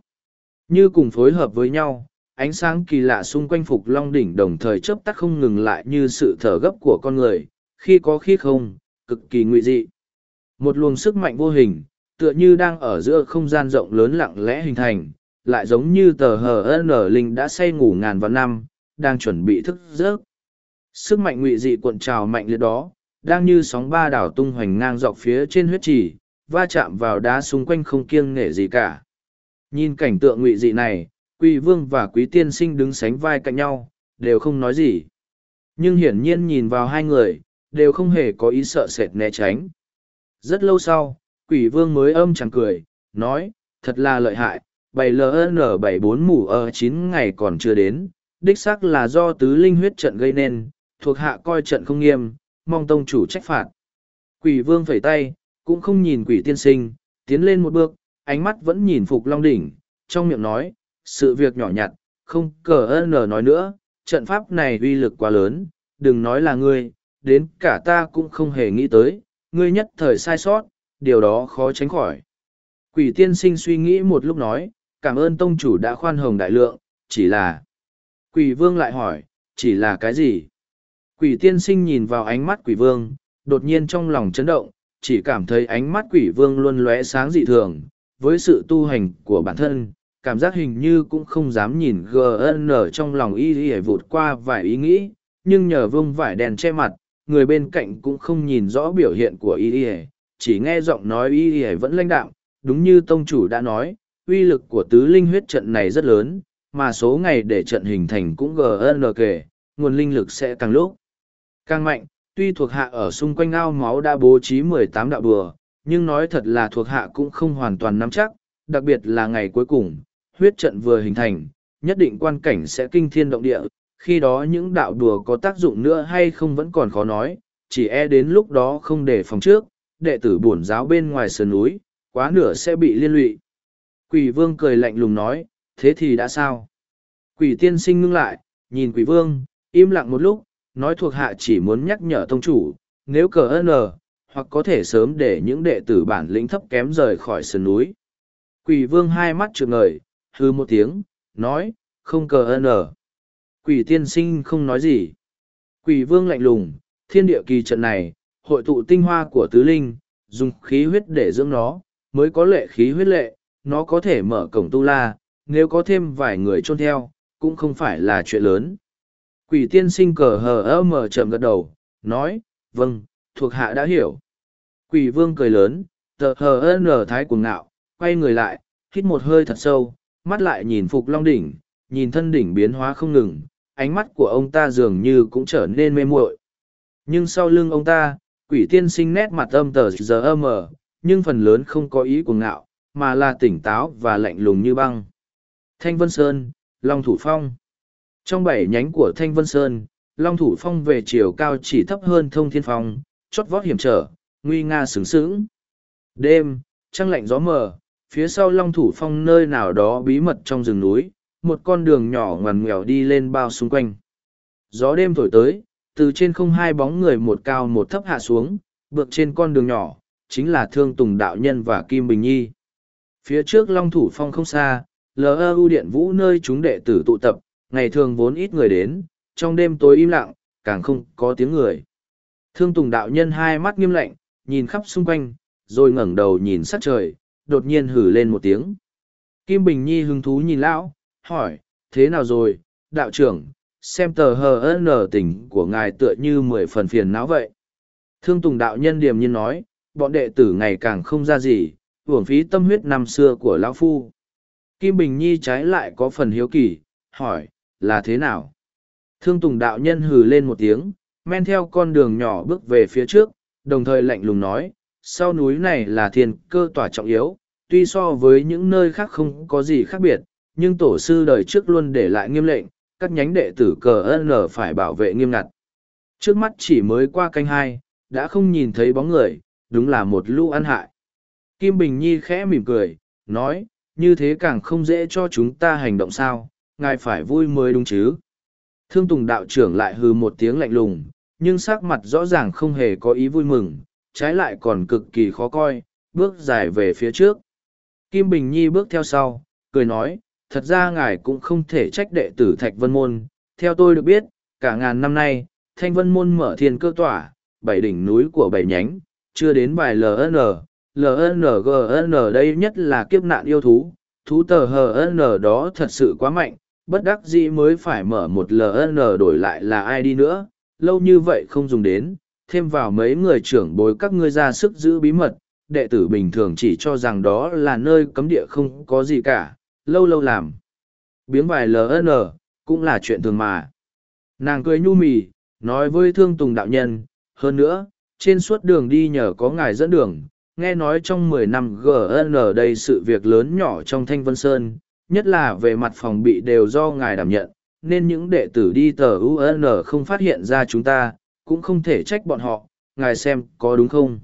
Như cùng phối hợp với nhau, ánh sáng kỳ lạ xung quanh Phục Long đỉnh đồng thời chớp tắt không ngừng lại như sự thở gấp của con người, khi có khi không, cực kỳ nguy dị. Một luồng sức mạnh vô hình, tựa như đang ở giữa không gian rộng lớn lặng lẽ hình thành, lại giống như tờ hờ nở linh đã say ngủ ngàn vạn năm, đang chuẩn bị thức giấc. Sức mạnh ngụy dị cuộn trào mạnh liệt đó, đang như sóng ba đảo tung hoành ngang dọc phía trên huyết trì, va chạm vào đá xung quanh không kiêng nể gì cả. Nhìn cảnh tượng ngụy dị này, quỷ Vương và Quý Tiên Sinh đứng sánh vai cạnh nhau, đều không nói gì. Nhưng hiển nhiên nhìn vào hai người, đều không hề có ý sợ sệt né tránh. Rất lâu sau, Quỷ Vương mới âm chẳng cười, nói, thật là lợi hại, bảy ln bảy bốn mù ở chín ngày còn chưa đến, đích xác là do tứ linh huyết trận gây nên, thuộc hạ coi trận không nghiêm, mong tông chủ trách phạt. Quỷ vương phẩy tay, cũng không nhìn quỷ tiên sinh, tiến lên một bước, ánh mắt vẫn nhìn phục long đỉnh, trong miệng nói, sự việc nhỏ nhặt, không cờ ơn nở nói nữa, trận pháp này uy lực quá lớn, đừng nói là ngươi, đến cả ta cũng không hề nghĩ tới, ngươi nhất thời sai sót, điều đó khó tránh khỏi. Quỷ tiên sinh suy nghĩ một lúc nói cảm ơn tông chủ đã khoan hồng đại lượng, chỉ là... Quỷ vương lại hỏi, chỉ là cái gì? Quỷ tiên sinh nhìn vào ánh mắt quỷ vương, đột nhiên trong lòng chấn động, chỉ cảm thấy ánh mắt quỷ vương luôn lóe sáng dị thường, với sự tu hành của bản thân, cảm giác hình như cũng không dám nhìn GN trong lòng y y vụt qua vài ý nghĩ, nhưng nhờ vương vải đèn che mặt, người bên cạnh cũng không nhìn rõ biểu hiện của y y, chỉ nghe giọng nói y y vẫn lãnh đạm, đúng như tông chủ đã nói, uy lực của tứ linh huyết trận này rất lớn, mà số ngày để trận hình thành cũng gần kể, nguồn linh lực sẽ càng lúc càng mạnh. Tuy thuộc hạ ở xung quanh ao máu đã bố trí mười tám đạo bừa, nhưng nói thật là thuộc hạ cũng không hoàn toàn nắm chắc, đặc biệt là ngày cuối cùng, huyết trận vừa hình thành, nhất định quan cảnh sẽ kinh thiên động địa, khi đó những đạo đùa có tác dụng nữa hay không vẫn còn khó nói, chỉ e đến lúc đó không để phòng trước, đệ tử bổn giáo bên ngoài sườn núi, quá nửa sẽ bị liên lụy. Quỷ vương cười lạnh lùng nói, thế thì đã sao? Quỷ tiên sinh ngưng lại, nhìn quỷ vương, im lặng một lúc, nói thuộc hạ chỉ muốn nhắc nhở tông chủ, nếu cờ ơn hoặc có thể sớm để những đệ tử bản lĩnh thấp kém rời khỏi sườn núi. Quỷ vương hai mắt trượt ngời, hư một tiếng, nói, không cờ ơn Quỷ tiên sinh không nói gì. Quỷ vương lạnh lùng, thiên địa kỳ trận này, hội tụ tinh hoa của tứ linh, dùng khí huyết để dưỡng nó, mới có lệ khí huyết lệ, nó có thể mở cổng tu la, nếu có thêm vài người trôn theo, cũng không phải là chuyện lớn. Quỷ tiên sinh cờ hờ ơ mở chậm gật đầu, nói, vâng, thuộc hạ đã hiểu. Quỷ vương cười lớn, tờ hờ ơ nở thái cuồng ngạo, quay người lại, hít một hơi thật sâu, mắt lại nhìn Phục Long Đỉnh, nhìn thân đỉnh biến hóa không ngừng, ánh mắt của ông ta dường như cũng trở nên mê muội. Nhưng sau lưng ông ta, quỷ tiên sinh nét mặt âm tờ giờ âm nhưng phần lớn không có ý cuồng ngạo, mà là tỉnh táo và lạnh lùng như băng. Thanh Vân Sơn, Long Thủ Phong Trong bảy nhánh của Thanh Vân Sơn, Long Thủ Phong về chiều cao chỉ thấp hơn Thông Thiên Phong, chót vót hiểm trở, nguy nga sướng sướng. Đêm, trăng lạnh gió mờ, phía sau Long Thủ Phong nơi nào đó bí mật trong rừng núi, một con đường nhỏ ngoằn ngoèo đi lên bao xung quanh. Gió đêm thổi tới, từ trên không hai bóng người một cao một thấp hạ xuống, bước trên con đường nhỏ, chính là Thương Tùng Đạo Nhân và Kim Bình Nhi. Phía trước Long Thủ Phong không xa, LEU Điện Vũ nơi chúng đệ tử tụ tập, ngày thường vốn ít người đến, trong đêm tối im lặng, càng không có tiếng người. Thương Tùng Đạo Nhân hai mắt nghiêm lạnh, nhìn khắp xung quanh, rồi ngẩng đầu nhìn sát trời, đột nhiên hử lên một tiếng. Kim Bình Nhi hứng thú nhìn lão, hỏi, thế nào rồi, đạo trưởng, xem tờ hờ nở tỉnh của ngài tựa như mười phần phiền não vậy. Thương Tùng Đạo Nhân điềm nhiên nói, bọn đệ tử ngày càng không ra gì, uổng phí tâm huyết năm xưa của lão phu. Kim bình nhi trái lại có phần hiếu kỳ, hỏi, là thế nào? Thương tùng đạo nhân hừ lên một tiếng, men theo con đường nhỏ bước về phía trước, đồng thời lạnh lùng nói, sau núi này là thiên cơ tỏa trọng yếu, tuy so với những nơi khác không có gì khác biệt, nhưng tổ sư đời trước luôn để lại nghiêm lệnh, các nhánh đệ tử cờ ân phải bảo vệ nghiêm ngặt. Trước mắt chỉ mới qua canh hai, đã không nhìn thấy bóng người, đúng là một lũ ăn hại. Kim Bình Nhi khẽ mỉm cười, nói, như thế càng không dễ cho chúng ta hành động sao, ngài phải vui mới đúng chứ. Thương Tùng đạo trưởng lại hừ một tiếng lạnh lùng, nhưng sắc mặt rõ ràng không hề có ý vui mừng, trái lại còn cực kỳ khó coi, bước dài về phía trước. Kim Bình Nhi bước theo sau, cười nói, thật ra ngài cũng không thể trách đệ tử Thạch Vân Môn, theo tôi được biết, cả ngàn năm nay, Thanh Vân Môn mở thiên cơ tỏa, bảy đỉnh núi của bảy nhánh, chưa đến bài LN, LNGN đây nhất là kiếp nạn yêu thú, thú tờ HN đó thật sự quá mạnh, bất đắc dĩ mới phải mở một LN đổi lại là ai đi nữa, lâu như vậy không dùng đến, thêm vào mấy người trưởng bối các ngươi ra sức giữ bí mật, đệ tử bình thường chỉ cho rằng đó là nơi cấm địa không có gì cả, lâu lâu làm. Biếng vài LN, cũng là chuyện thường mà. Nàng cười nhu mì, nói với thương tùng đạo nhân, hơn nữa, trên suốt đường đi nhờ có ngài dẫn đường, nghe nói trong mười năm gn đây sự việc lớn nhỏ trong thanh vân sơn, nhất là về mặt phòng bị đều do ngài đảm nhận, nên những đệ tử đi tờ un không phát hiện ra chúng ta, cũng không thể trách bọn họ, ngài xem có đúng không?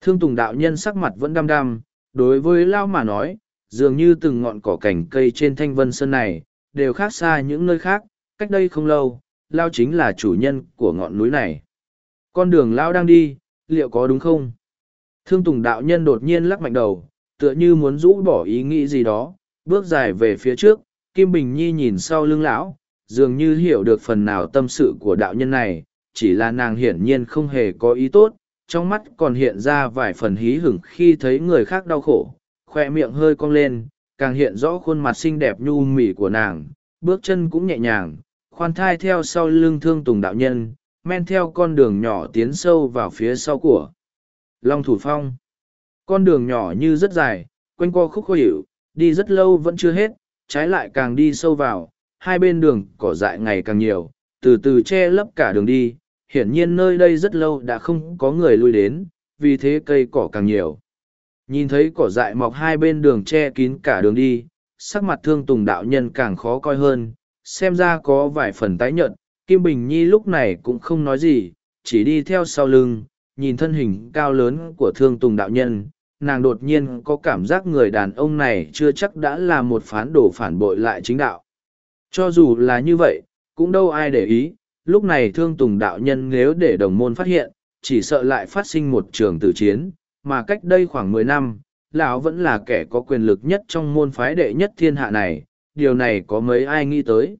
Thương tùng đạo nhân sắc mặt vẫn đăm đăm, đối với lao mà nói, dường như từng ngọn cỏ cảnh cây trên thanh vân sơn này, đều khác xa những nơi khác, cách đây không lâu, lao chính là chủ nhân của ngọn núi này. Con đường lao đang đi, liệu có đúng không? Thương Tùng đạo nhân đột nhiên lắc mạnh đầu, tựa như muốn rũ bỏ ý nghĩ gì đó, bước dài về phía trước, Kim Bình Nhi nhìn sau lưng lão, dường như hiểu được phần nào tâm sự của đạo nhân này, chỉ là nàng hiển nhiên không hề có ý tốt, trong mắt còn hiện ra vài phần hí hửng khi thấy người khác đau khổ, khoe miệng hơi cong lên, càng hiện rõ khuôn mặt xinh đẹp nhu mỉ của nàng, bước chân cũng nhẹ nhàng, khoan thai theo sau lưng thương tùng đạo nhân, men theo con đường nhỏ tiến sâu vào phía sau của Long Thủ Phong. Con đường nhỏ như rất dài, quanh co khúc khó hiểu, đi rất lâu vẫn chưa hết, trái lại càng đi sâu vào, hai bên đường cỏ dại ngày càng nhiều, từ từ che lấp cả đường đi, hiển nhiên nơi đây rất lâu đã không có người lui đến, vì thế cây cỏ càng nhiều. Nhìn thấy cỏ dại mọc hai bên đường che kín cả đường đi, sắc mặt thương tùng đạo nhân càng khó coi hơn, xem ra có vài phần tái nhợt, Kim Bình Nhi lúc này cũng không nói gì, chỉ đi theo sau lưng, nhìn thân hình cao lớn của thương tùng đạo nhân, nàng đột nhiên có cảm giác người đàn ông này chưa chắc đã là một phán đồ phản bội lại chính đạo. Cho dù là như vậy, cũng đâu ai để ý, lúc này thương tùng đạo nhân nếu để đồng môn phát hiện, chỉ sợ lại phát sinh một trường tử chiến, mà cách đây khoảng mười năm, lão vẫn là kẻ có quyền lực nhất trong môn phái đệ nhất thiên hạ này, điều này có mấy ai nghĩ tới.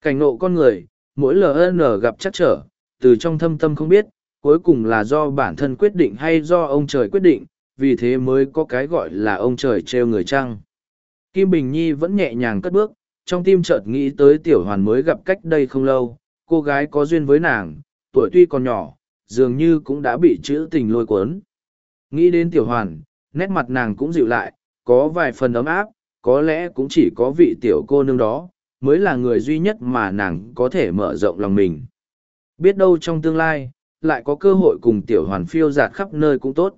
Cảnh nộ con người, mỗi ln gặp chắc trở, từ trong thâm tâm không biết cuối cùng là do bản thân quyết định hay do ông trời quyết định, vì thế mới có cái gọi là ông trời trêu người trăng. Kim Bình Nhi vẫn nhẹ nhàng cất bước, trong tim chợt nghĩ tới tiểu hoàn mới gặp cách đây không lâu, cô gái có duyên với nàng, tuổi tuy còn nhỏ, dường như cũng đã bị chữ tình lôi cuốn. Nghĩ đến tiểu hoàn, nét mặt nàng cũng dịu lại, có vài phần ấm áp, có lẽ cũng chỉ có vị tiểu cô nương đó, mới là người duy nhất mà nàng có thể mở rộng lòng mình. Biết đâu trong tương lai, lại có cơ hội cùng tiểu hoàn phiêu giạt khắp nơi cũng tốt.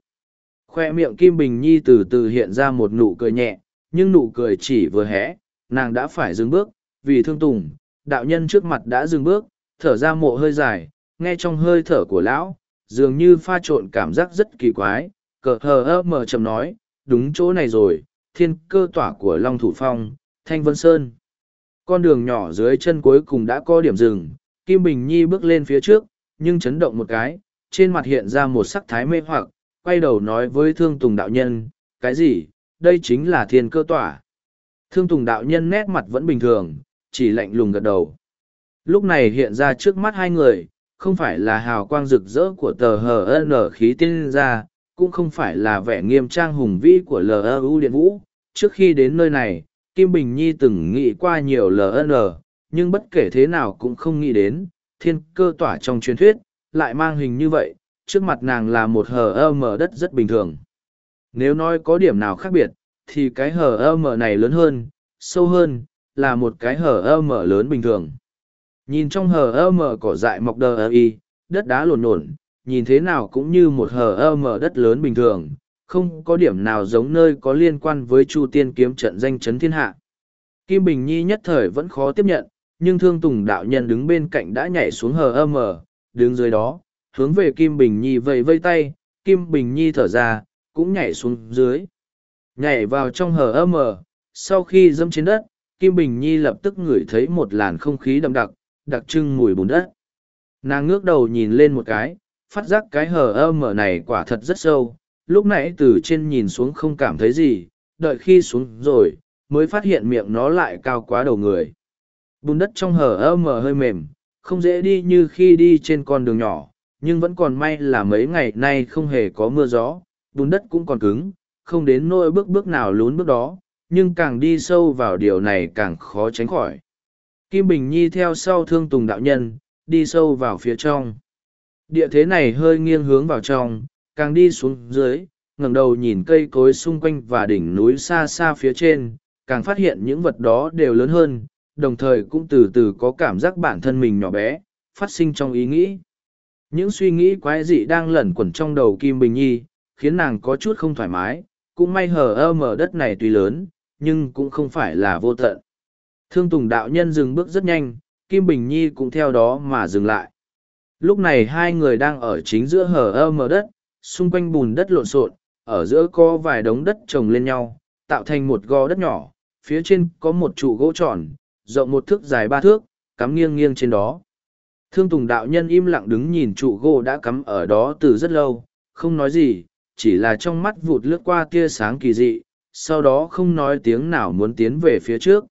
Khoe miệng Kim Bình Nhi từ từ hiện ra một nụ cười nhẹ, nhưng nụ cười chỉ vừa hé, nàng đã phải dừng bước, vì thương tùng, đạo nhân trước mặt đã dừng bước, thở ra mộ hơi dài, nghe trong hơi thở của lão, dường như pha trộn cảm giác rất kỳ quái, cờ hờ ơ mờ chầm nói, đúng chỗ này rồi, thiên cơ tỏa của Long Thủ Phong, Thanh Vân Sơn. Con đường nhỏ dưới chân cuối cùng đã có điểm dừng, Kim Bình Nhi bước lên phía trước, nhưng chấn động một cái, trên mặt hiện ra một sắc thái mê hoặc, quay đầu nói với Thương Tùng đạo nhân, cái gì, đây chính là thiên cơ tỏa. Thương Tùng đạo nhân nét mặt vẫn bình thường, chỉ lạnh lùng gật đầu. Lúc này hiện ra trước mắt hai người, không phải là hào quang rực rỡ của tờ HN khí tiên ra, cũng không phải là vẻ nghiêm trang hùng vĩ của LU Điện Vũ. Trước khi đến nơi này, Kim Bình Nhi từng nghĩ qua nhiều LN, nhưng bất kể thế nào cũng không nghĩ đến, thiên cơ tỏa trong truyền thuyết, lại mang hình như vậy, trước mặt nàng là một hờ ơ mở đất rất bình thường. Nếu nói có điểm nào khác biệt, thì cái hờ ơ mở này lớn hơn, sâu hơn, là một cái hờ ơ mở lớn bình thường. Nhìn trong hờ ơ mở cỏ dại mọc đờ ơ y, đất đá lộn nổn, nhìn thế nào cũng như một hờ ơ mở đất lớn bình thường, không có điểm nào giống nơi có liên quan với Chu Tiên kiếm trận danh chấn thiên hạ. Kim Bình Nhi nhất thời vẫn khó tiếp nhận, nhưng Thương Tùng đạo nhân đứng bên cạnh đã nhảy xuống hờ âm ở, đứng dưới đó, hướng về Kim Bình Nhi vây vây tay, Kim Bình Nhi thở ra, cũng nhảy xuống dưới. Nhảy vào trong hờ âm ở, sau khi dâm trên đất, Kim Bình Nhi lập tức ngửi thấy một làn không khí đậm đặc, đặc trưng mùi bùn đất. Nàng ngước đầu nhìn lên một cái, phát giác cái hờ âm ở này quả thật rất sâu, lúc nãy từ trên nhìn xuống không cảm thấy gì, đợi khi xuống rồi, mới phát hiện miệng nó lại cao quá đầu người. Bùn đất trong hở ơ mở hơi mềm, không dễ đi như khi đi trên con đường nhỏ, nhưng vẫn còn may là mấy ngày nay không hề có mưa gió, bùn đất cũng còn cứng, không đến nỗi bước bước nào lún bước đó, nhưng càng đi sâu vào điều này càng khó tránh khỏi. Kim Bình Nhi theo sau thương tùng đạo nhân, đi sâu vào phía trong. Địa thế này hơi nghiêng hướng vào trong, càng đi xuống dưới, ngẩng đầu nhìn cây cối xung quanh và đỉnh núi xa xa phía trên, càng phát hiện những vật đó đều lớn hơn, đồng thời cũng từ từ có cảm giác bản thân mình nhỏ bé, phát sinh trong ý nghĩ. Những suy nghĩ quái dị đang lẩn quẩn trong đầu Kim Bình Nhi, khiến nàng có chút không thoải mái, cũng may hờ ơ mở đất này tuy lớn, nhưng cũng không phải là vô tận. Thương Tùng đạo nhân dừng bước rất nhanh, Kim Bình Nhi cũng theo đó mà dừng lại. Lúc này hai người đang ở chính giữa hở ơ mở đất, xung quanh bùn đất lộn xộn, ở giữa có vài đống đất chồng lên nhau, tạo thành một gò đất nhỏ, phía trên có một trụ gỗ tròn, rộng một thước dài ba thước, cắm nghiêng nghiêng trên đó. Thương Tùng đạo nhân im lặng đứng nhìn trụ gỗ đã cắm ở đó từ rất lâu, không nói gì, chỉ là trong mắt vụt lướt qua tia sáng kỳ dị, sau đó không nói tiếng nào muốn tiến về phía trước.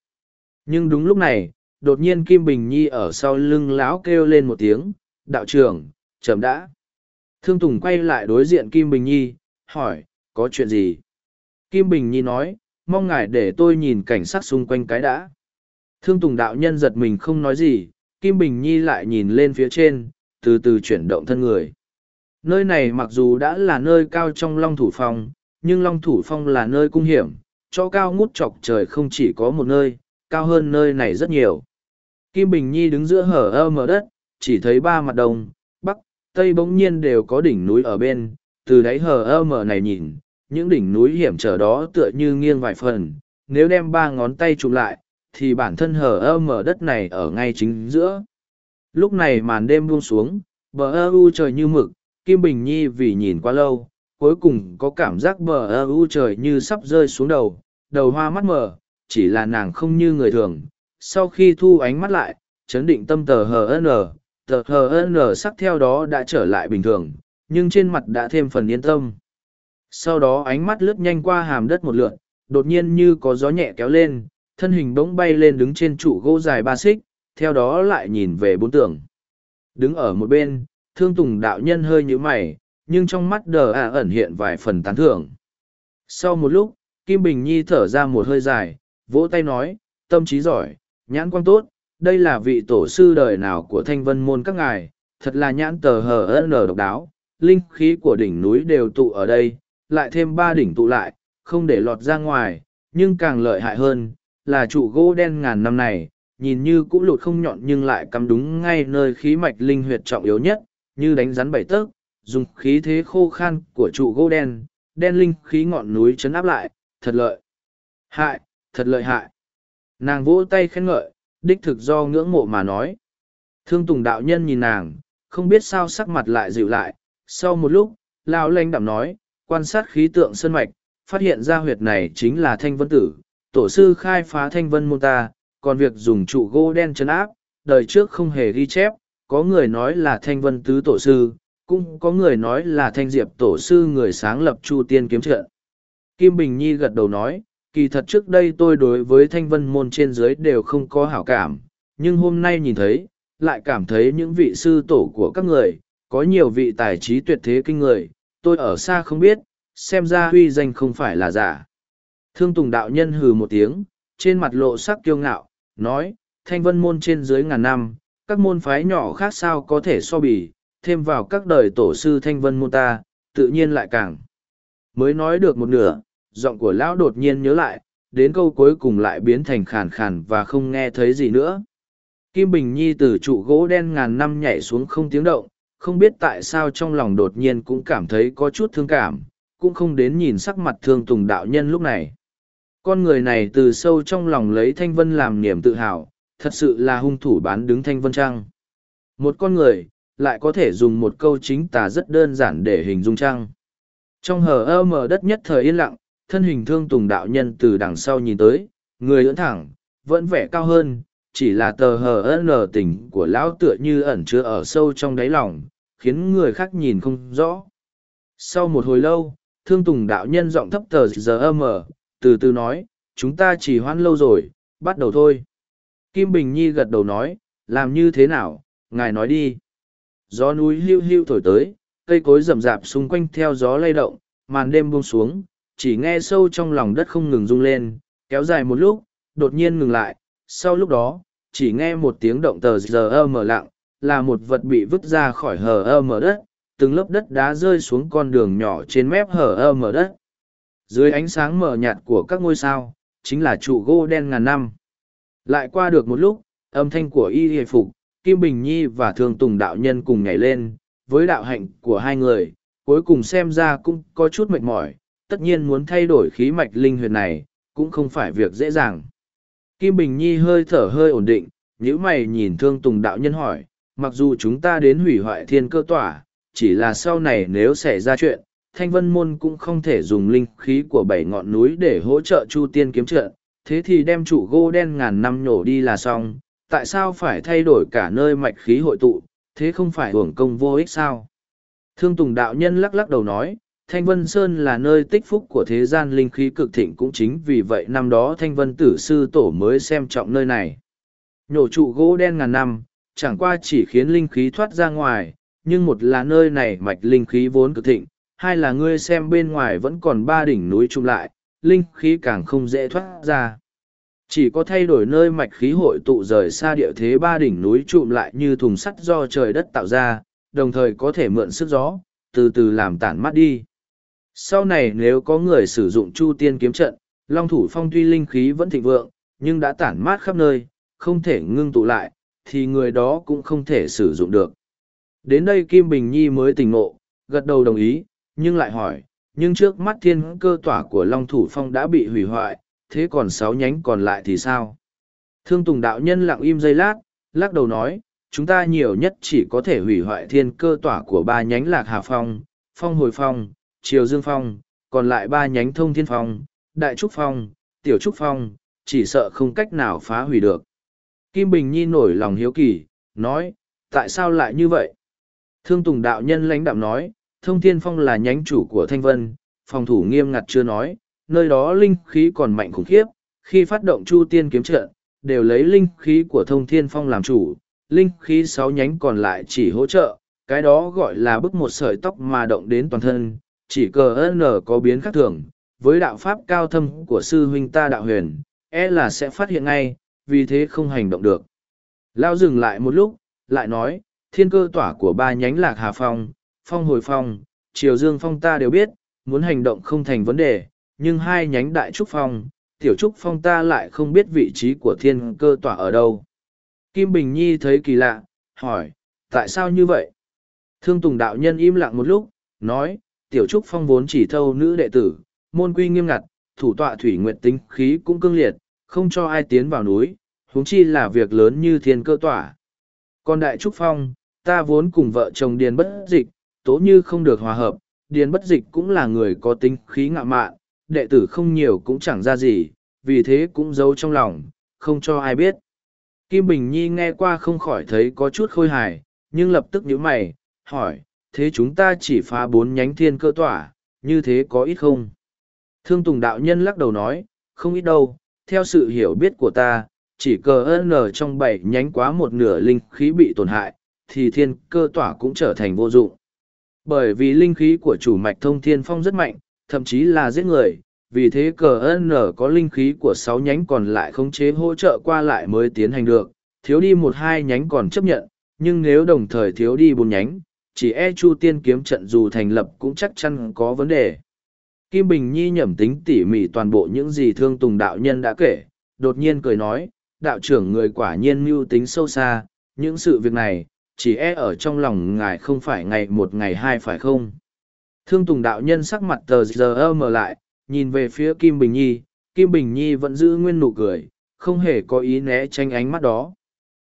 Nhưng đúng lúc này, đột nhiên Kim Bình Nhi ở sau lưng lão kêu lên một tiếng, đạo trưởng, chậm đã. Thương Tùng quay lại đối diện Kim Bình Nhi, hỏi, có chuyện gì? Kim Bình Nhi nói, mong ngài để tôi nhìn cảnh sát xung quanh cái đã. Thương Tùng đạo nhân giật mình không nói gì, Kim Bình Nhi lại nhìn lên phía trên, từ từ chuyển động thân người. Nơi này mặc dù đã là nơi cao trong Long Thủ Phong, nhưng Long Thủ Phong là nơi cung hiểm, cho cao ngút chọc trời không chỉ có một nơi, cao hơn nơi này rất nhiều. Kim Bình Nhi đứng giữa hở ơ mở đất, chỉ thấy ba mặt đông, bắc, tây bỗng nhiên đều có đỉnh núi ở bên, từ đáy hở ơ mở này nhìn, những đỉnh núi hiểm trở đó tựa như nghiêng vài phần, nếu đem ba ngón tay chụp lại, thì bản thân hờ ơ mở đất này ở ngay chính giữa. Lúc này màn đêm buông xuống, bờ ơ u trời như mực, Kim Bình Nhi vì nhìn quá lâu, cuối cùng có cảm giác bờ ơ u trời như sắp rơi xuống đầu, đầu hoa mắt mở, chỉ là nàng không như người thường. Sau khi thu ánh mắt lại, chấn định tâm tờ HN, tờ HN sắc theo đó đã trở lại bình thường, nhưng trên mặt đã thêm phần yên tâm. Sau đó ánh mắt lướt nhanh qua hàm đất một lượn, đột nhiên như có gió nhẹ kéo lên, thân hình bỗng bay lên đứng trên trụ gỗ dài ba xích, theo đó lại nhìn về bốn tường. Đứng ở một bên, thương tùng đạo nhân hơi nhíu mày, nhưng trong mắt đờ à ẩn hiện vài phần tán thưởng. Sau một lúc, Kim Bình Nhi thở ra một hơi dài, vỗ tay nói, tâm trí giỏi, nhãn quang tốt, đây là vị tổ sư đời nào của thanh vân môn các ngài, thật là nhãn tờ hờ nở độc đáo, linh khí của đỉnh núi đều tụ ở đây, lại thêm ba đỉnh tụ lại, không để lọt ra ngoài, nhưng càng lợi hại hơn, là trụ gỗ đen ngàn năm này, nhìn như cũ lụt không nhọn nhưng lại cắm đúng ngay nơi khí mạch linh huyệt trọng yếu nhất, như đánh rắn bảy tấc, dùng khí thế khô khan của trụ gỗ đen, đen linh khí ngọn núi chấn áp lại, thật lợi. Hại, thật lợi hại. Nàng vỗ tay khen ngợi, đích thực do ngưỡng mộ mà nói. Thương Tùng đạo nhân nhìn nàng, không biết sao sắc mặt lại dịu lại. Sau một lúc, Lão lanh đạm nói, quan sát khí tượng sơn mạch, phát hiện ra huyệt này chính là thanh vân tử. Tổ sư khai phá thanh vân môn ta, còn việc dùng trụ gỗ đen chấn áp, đời trước không hề ghi chép, có người nói là thanh vân tứ tổ sư, cũng có người nói là thanh diệp tổ sư người sáng lập chu tiên kiếm trận. Kim Bình Nhi gật đầu nói, kỳ thật trước đây tôi đối với thanh vân môn trên dưới đều không có hảo cảm, nhưng hôm nay nhìn thấy, lại cảm thấy những vị sư tổ của các người, có nhiều vị tài trí tuyệt thế kinh người, tôi ở xa không biết, xem ra huy danh không phải là giả. Thương Tùng đạo nhân hừ một tiếng, trên mặt lộ sắc kiêu ngạo, nói, thanh vân môn trên dưới ngàn năm, các môn phái nhỏ khác sao có thể so bì, thêm vào các đời tổ sư thanh vân môn ta, tự nhiên lại càng. Mới nói được một nửa, giọng của lão đột nhiên nhớ lại, đến câu cuối cùng lại biến thành khàn khàn và không nghe thấy gì nữa. Kim Bình Nhi từ trụ gỗ đen ngàn năm nhảy xuống không tiếng động, không biết tại sao trong lòng đột nhiên cũng cảm thấy có chút thương cảm, cũng không đến nhìn sắc mặt thương tùng đạo nhân lúc này. Con người này từ sâu trong lòng lấy Thanh Vân làm niềm tự hào, thật sự là hung thủ bán đứng Thanh Vân Trăng. Một con người, lại có thể dùng một câu chính tả rất đơn giản để hình dung trăng. Trong hờ ơ mờ đất nhất thời yên lặng, thân hình thương tùng đạo nhân từ đằng sau nhìn tới, người ưỡn thẳng, vẫn vẻ cao hơn, chỉ là tờ hờ ơ nờ tình của lão tựa như ẩn chứa ở sâu trong đáy lòng, khiến người khác nhìn không rõ. Sau một hồi lâu, thương tùng đạo nhân giọng thấp tờ giờ âm ở, từ từ nói, chúng ta chỉ hoãn lâu rồi, bắt đầu thôi. Kim Bình Nhi gật đầu nói, làm như thế nào, ngài nói đi. Gió núi hưu hưu thổi tới, cây cối rậm rạp xung quanh theo gió lay động, màn đêm buông xuống, chỉ nghe sâu trong lòng đất không ngừng rung lên, kéo dài một lúc, đột nhiên ngừng lại, sau lúc đó, chỉ nghe một tiếng động tờ giờ ơ e mở lặng, là một vật bị vứt ra khỏi hờ ơ mở đất, từng lớp đất đá rơi xuống con đường nhỏ trên mép hở ơ mở đất. Dưới ánh sáng mờ nhạt của các ngôi sao, chính là trụ gỗ đen ngàn năm. Lại qua được một lúc, âm thanh của y hề phục, Kim Bình Nhi và Thương Tùng đạo nhân cùng nhảy lên, với đạo hạnh của hai người, cuối cùng xem ra cũng có chút mệt mỏi, tất nhiên muốn thay đổi khí mạch linh huyền này, cũng không phải việc dễ dàng. Kim Bình Nhi hơi thở hơi ổn định, nhữ mày nhìn Thương Tùng đạo nhân hỏi, mặc dù chúng ta đến hủy hoại thiên cơ tỏa, chỉ là sau này nếu xảy ra chuyện, Thanh Vân Môn cũng không thể dùng linh khí của bảy ngọn núi để hỗ trợ Chu Tiên kiếm trận, thế thì đem trụ gỗ đen ngàn năm nhổ đi là xong, tại sao phải thay đổi cả nơi mạch khí hội tụ, thế không phải hưởng công vô ích sao? Thương Tùng Đạo Nhân lắc lắc đầu nói, Thanh Vân Sơn là nơi tích phúc của thế gian linh khí cực thịnh cũng chính vì vậy năm đó Thanh Vân Tử Sư Tổ mới xem trọng nơi này. Nhổ trụ gỗ đen ngàn năm, chẳng qua chỉ khiến linh khí thoát ra ngoài, nhưng một là nơi này mạch linh khí vốn cực thịnh, hai là ngươi xem bên ngoài vẫn còn ba đỉnh núi chung lại, linh khí càng không dễ thoát ra. Chỉ có thay đổi nơi mạch khí hội tụ rời xa địa thế ba đỉnh núi trụm lại như thùng sắt do trời đất tạo ra, đồng thời có thể mượn sức gió, từ từ làm tản mắt đi. Sau này nếu có người sử dụng chu tiên kiếm trận, Long Thủ Phong tuy linh khí vẫn thịnh vượng, nhưng đã tản mát khắp nơi, không thể ngưng tụ lại, thì người đó cũng không thể sử dụng được. Đến đây Kim Bình Nhi mới tỉnh ngộ, gật đầu đồng ý, nhưng lại hỏi, nhưng trước mắt thiên cơ tỏa của Long Thủ Phong đã bị hủy hoại, thế còn sáu nhánh còn lại thì sao? Thương Tùng Đạo Nhân lặng im giây lát, lắc đầu nói, chúng ta nhiều nhất chỉ có thể hủy hoại thiên cơ tỏa của ba nhánh Lạc Hà Phong, Phong Hồi Phong, Triều Dương Phong, còn lại ba nhánh Thông Thiên Phong, Đại Trúc Phong, Tiểu Trúc Phong, chỉ sợ không cách nào phá hủy được. Kim Bình Nhi nổi lòng hiếu kỳ, nói, tại sao lại như vậy? Thương Tùng đạo nhân lãnh đạm nói, Thông Thiên Phong là nhánh chủ của Thanh Vân, phòng thủ nghiêm ngặt chưa nói, nơi đó linh khí còn mạnh khủng khiếp, khi phát động Chu Tiên kiếm trận, đều lấy linh khí của Thông Thiên Phong làm chủ, linh khí sáu nhánh còn lại chỉ hỗ trợ, cái đó gọi là bức một sợi tóc mà động đến toàn thân, chỉ cờ n có biến khác thường, với đạo pháp cao thâm của sư huynh ta đạo huyền, e là sẽ phát hiện ngay, vì thế không hành động được. Lao dừng lại một lúc, lại nói, thiên cơ tỏa của ba nhánh lạc hà phong, phong hồi phong, triều dương phong ta đều biết, muốn hành động không thành vấn đề, nhưng hai nhánh đại trúc phong, tiểu trúc phong ta lại không biết vị trí của thiên cơ tỏa ở đâu. Kim Bình Nhi thấy kỳ lạ, hỏi, tại sao như vậy? Thương Tùng đạo nhân im lặng một lúc, nói, tiểu trúc phong vốn chỉ thâu nữ đệ tử, môn quy nghiêm ngặt, thủ tọa thủy nguyện tính khí cũng cương liệt, không cho ai tiến vào núi, huống chi là việc lớn như thiên cơ tỏa. Còn đại trúc phong, ta vốn cùng vợ chồng điền bất dịch, tố như không được hòa hợp, điền bất dịch cũng là người có tính khí ngạ mạn, đệ tử không nhiều cũng chẳng ra gì, vì thế cũng giấu trong lòng, không cho ai biết. Kim Bình Nhi nghe qua không khỏi thấy có chút khôi hài, nhưng lập tức nhíu mày, hỏi, thế chúng ta chỉ phá bốn nhánh thiên cơ tỏa, như thế có ít không? Thương Tùng Đạo Nhân lắc đầu nói, không ít đâu, theo sự hiểu biết của ta, chỉ cờ ơn trong bảy nhánh quá một nửa linh khí bị tổn hại, thì thiên cơ tỏa cũng trở thành vô dụng. Bởi vì linh khí của chủ mạch thông thiên phong rất mạnh, thậm chí là giết người, vì thế cờ n có linh khí của sáu nhánh còn lại khống chế hỗ trợ qua lại mới tiến hành được, thiếu đi một hai nhánh còn chấp nhận, nhưng nếu đồng thời thiếu đi bốn nhánh, chỉ e chu tiên kiếm trận dù thành lập cũng chắc chắn có vấn đề. Kim Bình Nhi nhẩm tính tỉ mỉ toàn bộ những gì thương tùng đạo nhân đã kể, đột nhiên cười nói, đạo trưởng người quả nhiên mưu tính sâu xa, những sự việc này, chỉ e ở trong lòng ngài không phải ngày một ngày hai phải không. Thương tùng đạo nhân sắc mặt tờ giờ mờ lại, nhìn về phía Kim Bình Nhi, Kim Bình Nhi vẫn giữ nguyên nụ cười, không hề có ý né tránh ánh mắt đó.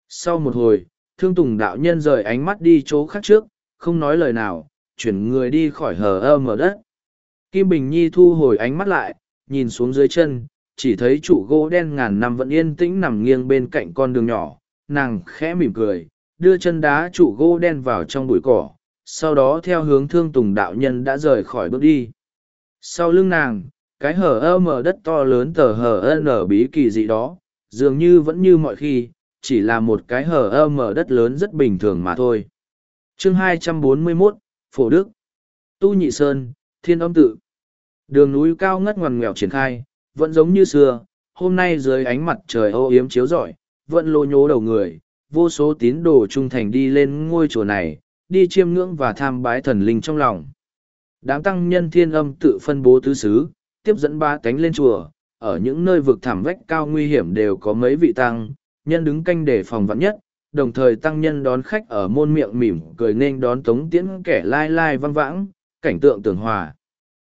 Sau một hồi, thương tùng đạo nhân rời ánh mắt đi chỗ khác trước, không nói lời nào, chuyển người đi khỏi hờ ơ mở đất. Kim Bình Nhi thu hồi ánh mắt lại, nhìn xuống dưới chân, chỉ thấy trụ gỗ đen ngàn năm vẫn yên tĩnh nằm nghiêng bên cạnh con đường nhỏ, nàng khẽ mỉm cười, đưa chân đá trụ gỗ đen vào trong bụi cỏ, sau đó theo hướng thương tùng đạo nhân đã rời khỏi bước đi. Sau lưng nàng, cái hở ơ mở đất to lớn tờ hở ơ nở bí kỳ dị đó, dường như vẫn như mọi khi, chỉ là một cái hở ơ mở đất lớn rất bình thường mà thôi. chương 241, Phổ Đức, Tu Nhị Sơn, Thiên Âm Tự. Đường núi cao ngất ngoằn ngoèo triển khai, vẫn giống như xưa, hôm nay dưới ánh mặt trời ô yếm chiếu rọi, vẫn lô nhố đầu người, vô số tín đồ trung thành đi lên ngôi chùa này, đi chiêm ngưỡng và tham bái thần linh trong lòng. Đám tăng nhân thiên âm tự phân bố tứ xứ, tiếp dẫn ba cánh lên chùa, ở những nơi vực thảm vách cao nguy hiểm đều có mấy vị tăng, nhân đứng canh để phòng vạn nhất, đồng thời tăng nhân đón khách ở môn miệng mỉm cười nên đón tống tiễn kẻ lai lai văng vãng, cảnh tượng tường hòa.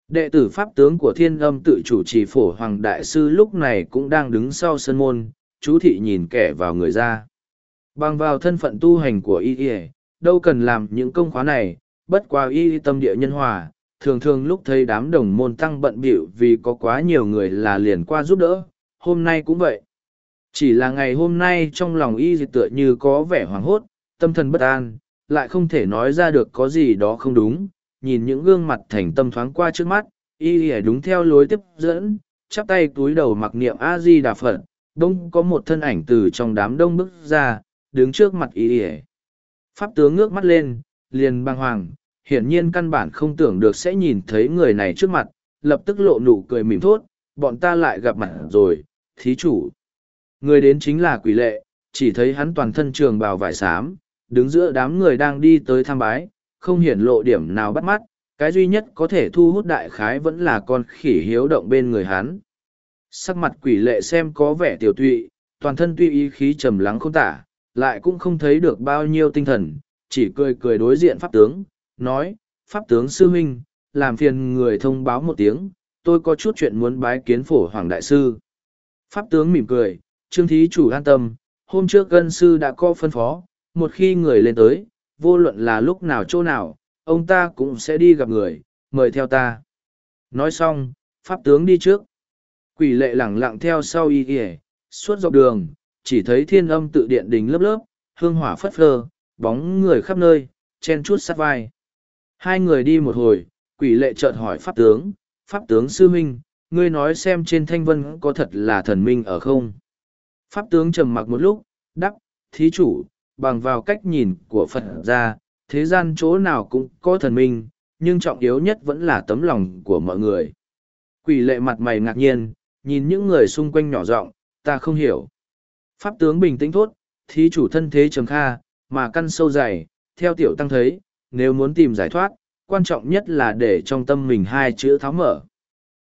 Đệ tử Pháp tướng của thiên âm tự chủ trì phổ hoàng đại sư lúc này cũng đang đứng sau sân môn, chú thị nhìn kẻ vào người ra. Bằng vào thân phận tu hành của y y, đâu cần làm những công khóa này, bất qua y tâm địa nhân hòa, thường thường lúc thấy đám đồng môn tăng bận bịu vì có quá nhiều người là liền qua giúp đỡ, hôm nay cũng vậy. Chỉ là ngày hôm nay trong lòng y tựa như có vẻ hoảng hốt, tâm thần bất an, lại không thể nói ra được có gì đó không đúng, nhìn những gương mặt thành tâm thoáng qua trước mắt, y y đúng theo lối tiếp dẫn, chắp tay túi đầu mặc niệm A-di Đà Phật, đông có một thân ảnh từ trong đám đông bước ra, đứng trước mặt y ỉa Pháp tướng ngước mắt lên, liền băng hoàng, hiển nhiên căn bản không tưởng được sẽ nhìn thấy người này trước mặt, lập tức lộ nụ cười mỉm thốt, bọn ta lại gặp mặt rồi, thí chủ. Người đến chính là quỷ lệ, chỉ thấy hắn toàn thân trường bào vải xám, đứng giữa đám người đang đi tới tham bái, không hiển lộ điểm nào bắt mắt, cái duy nhất có thể thu hút đại khái vẫn là con khỉ hiếu động bên người hắn. Sắc mặt quỷ lệ xem có vẻ tiểu tụy, toàn thân tuy ý khí trầm lắng không tả, lại cũng không thấy được bao nhiêu tinh thần, chỉ cười cười đối diện pháp tướng, nói, Pháp tướng sư huynh, làm phiền người thông báo một tiếng, tôi có chút chuyện muốn bái kiến phổ hoàng đại sư. Pháp tướng mỉm cười, trương thí chủ an tâm, hôm trước gân sư đã có phân phó, một khi người lên tới, vô luận là lúc nào chỗ nào, ông ta cũng sẽ đi gặp người, mời theo ta. Nói xong, pháp tướng đi trước. Quỷ lệ lẳng lặng theo sau y kìa, suốt dọc đường, chỉ thấy thiên âm tự điện đình lớp lớp, hương hỏa phất phơ, bóng người khắp nơi, chen chút sát vai. Hai người đi một hồi, quỷ lệ chợt hỏi pháp tướng, pháp tướng sư minh, ngươi nói xem trên thanh vân có thật là thần minh ở không? Pháp tướng trầm mặc một lúc, đắc, thí chủ, bằng vào cách nhìn của Phật ra, thế gian chỗ nào cũng có thần minh, nhưng trọng yếu nhất vẫn là tấm lòng của mọi người. Quỷ lệ mặt mày ngạc nhiên, nhìn những người xung quanh nhỏ giọng ta không hiểu. Pháp tướng bình tĩnh thốt, thí chủ thân thế trầm kha, mà căn sâu dày, theo tiểu tăng thấy, nếu muốn tìm giải thoát, quan trọng nhất là để trong tâm mình hai chữ tháo mở.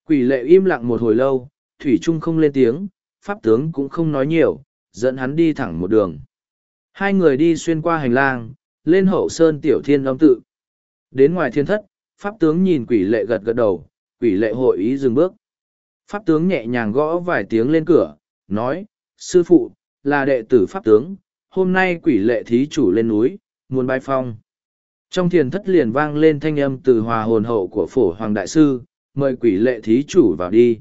Quỷ lệ im lặng một hồi lâu, Thủy Trung không lên tiếng, Pháp tướng cũng không nói nhiều, dẫn hắn đi thẳng một đường. Hai người đi xuyên qua hành lang, lên hậu sơn tiểu thiên âm tự. Đến ngoài thiên thất, Pháp tướng nhìn quỷ lệ gật gật đầu, quỷ lệ hội ý dừng bước. Pháp tướng nhẹ nhàng gõ vài tiếng lên cửa, nói, sư phụ, là đệ tử Pháp tướng, hôm nay quỷ lệ thí chủ lên núi, muốn bái phong. Trong thiền thất liền vang lên thanh âm từ hòa hồn hậu của phổ hoàng đại sư, mời quỷ lệ thí chủ vào đi.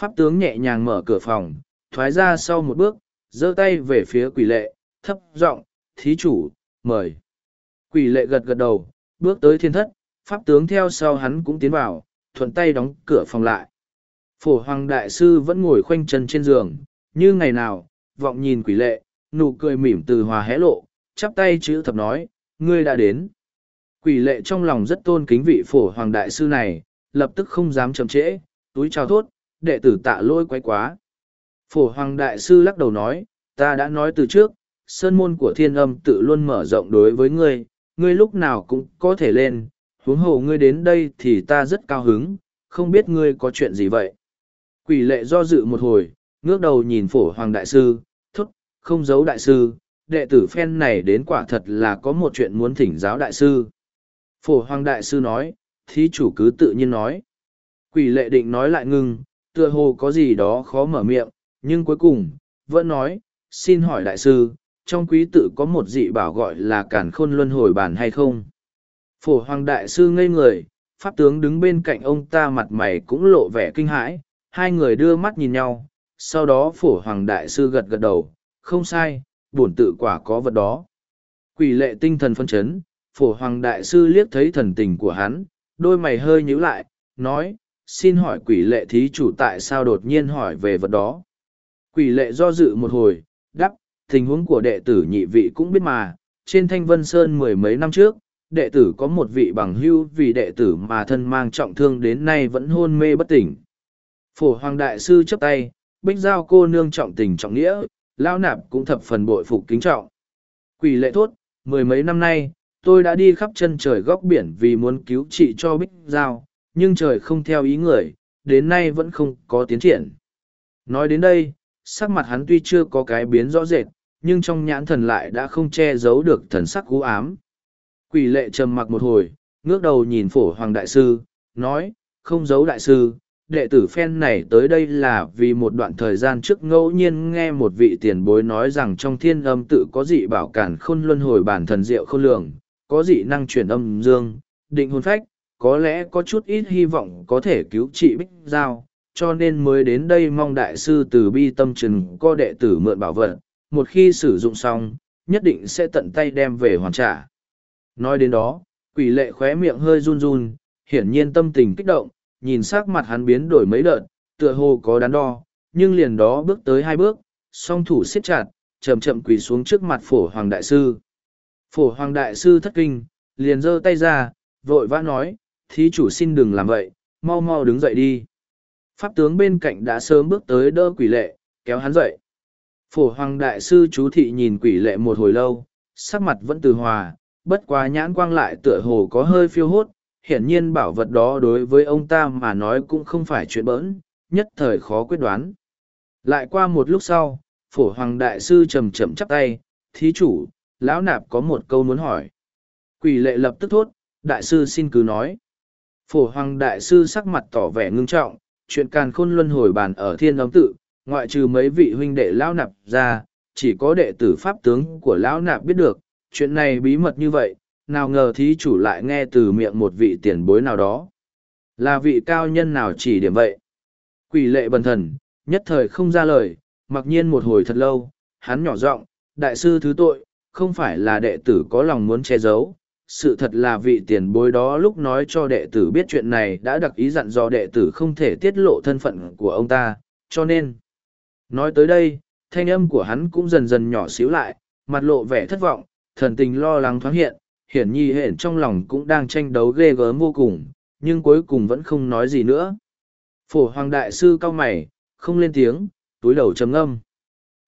Pháp tướng nhẹ nhàng mở cửa phòng, thoái ra sau một bước, giơ tay về phía quỷ lệ, thấp giọng thí chủ, mời. Quỷ lệ gật gật đầu, bước tới thiên thất, pháp tướng theo sau hắn cũng tiến vào, thuận tay đóng cửa phòng lại. Phổ hoàng đại sư vẫn ngồi khoanh chân trên giường, như ngày nào, vọng nhìn quỷ lệ, nụ cười mỉm từ hòa hé lộ, chắp tay chữ thập nói, ngươi đã đến. Quỷ lệ trong lòng rất tôn kính vị phổ hoàng đại sư này, lập tức không dám chậm trễ, túi chào thốt, đệ tử tạ lôi quay quá. Phổ hoàng đại sư lắc đầu nói, ta đã nói từ trước, sơn môn của thiên âm tự luôn mở rộng đối với ngươi, ngươi lúc nào cũng có thể lên, huống hồ ngươi đến đây thì ta rất cao hứng, không biết ngươi có chuyện gì vậy. Quỷ lệ do dự một hồi, ngước đầu nhìn phổ hoàng đại sư, thốt, không giấu đại sư, đệ tử phen này đến quả thật là có một chuyện muốn thỉnh giáo đại sư. Phổ hoàng đại sư nói, thí chủ cứ tự nhiên nói. Quỷ lệ định nói lại ngưng, tựa hồ có gì đó khó mở miệng, nhưng cuối cùng, vẫn nói, xin hỏi đại sư, trong quý tự có một dị bảo gọi là cản khôn luân hồi bản hay không? Phổ hoàng đại sư ngây người, pháp tướng đứng bên cạnh ông ta mặt mày cũng lộ vẻ kinh hãi, hai người đưa mắt nhìn nhau, sau đó phổ hoàng đại sư gật gật đầu, không sai, bổn tự quả có vật đó. Quỷ lệ tinh thần phân chấn, phổ hoàng đại sư liếc thấy thần tình của hắn, đôi mày hơi nhíu lại, nói, xin hỏi quỷ lệ thí chủ tại sao đột nhiên hỏi về vật đó. Quỷ lệ do dự một hồi, đắp, tình huống của đệ tử nhị vị cũng biết mà, trên thanh vân sơn mười mấy năm trước, đệ tử có một vị bằng hưu vì đệ tử mà thân mang trọng thương đến nay vẫn hôn mê bất tỉnh. Phổ hoàng đại sư chấp tay, bích giao cô nương trọng tình trọng nghĩa, lao nạp cũng thập phần bội phục kính trọng. Quỷ lệ thốt, mười mấy năm nay, tôi đã đi khắp chân trời góc biển vì muốn cứu trị cho bích giao nhưng trời không theo ý người đến nay vẫn không có tiến triển nói đến đây sắc mặt hắn tuy chưa có cái biến rõ rệt nhưng trong nhãn thần lại đã không che giấu được thần sắc cú ám quỷ lệ trầm mặc một hồi ngước đầu nhìn phổ hoàng đại sư nói không giấu đại sư đệ tử phen này tới đây là vì một đoạn thời gian trước ngẫu nhiên nghe một vị tiền bối nói rằng trong thiên âm tự có dị bảo cản khôn luân hồi bản thần diệu khôn lường có dị năng chuyển âm dương, định hồn phách, có lẽ có chút ít hy vọng có thể cứu trị Bích Giao, cho nên mới đến đây mong đại sư từ bi tâm trừng có đệ tử mượn bảo vật, một khi sử dụng xong, nhất định sẽ tận tay đem về hoàn trả. Nói đến đó, quỷ lệ khóe miệng hơi run run, hiển nhiên tâm tình kích động, nhìn sắc mặt hắn biến đổi mấy đợt, tựa hồ có đắn đo, nhưng liền đó bước tới hai bước, song thủ siết chặt, chậm chậm quỳ xuống trước mặt phổ hoàng đại sư. Phổ hoàng đại sư thất kinh, liền giơ tay ra, vội vã nói, thí chủ xin đừng làm vậy, mau mau đứng dậy đi. Pháp tướng bên cạnh đã sớm bước tới đỡ quỷ lệ, kéo hắn dậy. Phổ hoàng đại sư chú thị nhìn quỷ lệ một hồi lâu, sắc mặt vẫn từ hòa, bất quá nhãn quang lại tựa hồ có hơi phiêu hốt, hiển nhiên bảo vật đó đối với ông ta mà nói cũng không phải chuyện bỡn, nhất thời khó quyết đoán. Lại qua một lúc sau, phổ hoàng đại sư chầm chậm chắp tay, thí chủ, lão nạp có một câu muốn hỏi quỷ lệ lập tức thốt đại sư xin cứ nói phổ hoàng đại sư sắc mặt tỏ vẻ ngưng trọng chuyện càn khôn luân hồi bàn ở thiên âm tự ngoại trừ mấy vị huynh đệ lão nạp ra chỉ có đệ tử pháp tướng của lão nạp biết được chuyện này bí mật như vậy nào ngờ thí chủ lại nghe từ miệng một vị tiền bối nào đó là vị cao nhân nào chỉ điểm vậy quỷ lệ bần thần nhất thời không ra lời mặc nhiên một hồi thật lâu hắn nhỏ giọng đại sư thứ tội không phải là đệ tử có lòng muốn che giấu. Sự thật là vị tiền bối đó lúc nói cho đệ tử biết chuyện này đã đặc ý dặn dò đệ tử không thể tiết lộ thân phận của ông ta, cho nên. Nói tới đây, thanh âm của hắn cũng dần dần nhỏ xíu lại, mặt lộ vẻ thất vọng, thần tình lo lắng thoáng hiện, hiển nhi hển trong lòng cũng đang tranh đấu ghê gớm vô cùng, nhưng cuối cùng vẫn không nói gì nữa. Phổ hoàng đại sư cao mày, không lên tiếng, túi đầu trầm ngâm.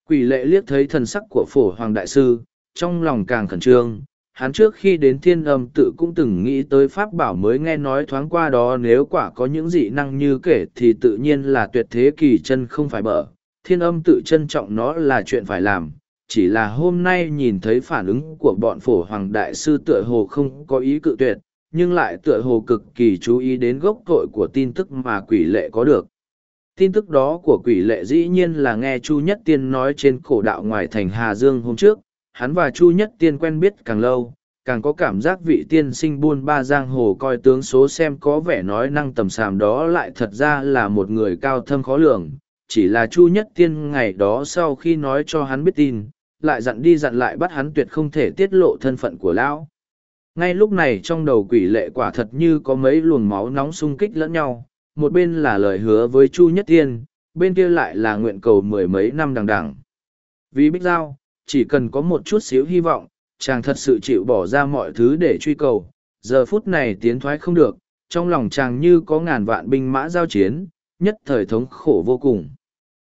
Quỷ lệ liếc thấy thần sắc của phổ hoàng đại sư, trong lòng càng khẩn trương. Hắn trước khi đến thiên âm tự cũng từng nghĩ tới pháp bảo mới nghe nói thoáng qua đó nếu quả có những dị năng như kể thì tự nhiên là tuyệt thế kỳ chân không phải bở. Thiên âm tự trân trọng nó là chuyện phải làm, chỉ là hôm nay nhìn thấy phản ứng của bọn phổ hoàng đại sư tựa hồ không có ý cự tuyệt, nhưng lại tựa hồ cực kỳ chú ý đến gốc tội của tin tức mà quỷ lệ có được. Tin tức đó của quỷ lệ dĩ nhiên là nghe Chu Nhất Tiên nói trên cổ đạo ngoài thành Hà Dương hôm trước, hắn và Chu Nhất Tiên quen biết càng lâu, càng có cảm giác vị tiên sinh buôn ba giang hồ coi tướng số xem có vẻ nói năng tầm sàm đó lại thật ra là một người cao thâm khó lường. Chỉ là Chu Nhất Tiên ngày đó sau khi nói cho hắn biết tin, lại dặn đi dặn lại bắt hắn tuyệt không thể tiết lộ thân phận của lão. Ngay lúc này trong đầu quỷ lệ quả thật như có mấy luồng máu nóng sung kích lẫn nhau, một bên là lời hứa với chu nhất tiên bên kia lại là nguyện cầu mười mấy năm đằng đằng. Vì bích giao, chỉ cần có một chút xíu hy vọng, chàng thật sự chịu bỏ ra mọi thứ để truy cầu, giờ phút này tiến thoái không được, trong lòng chàng như có ngàn vạn binh mã giao chiến, nhất thời thống khổ vô cùng.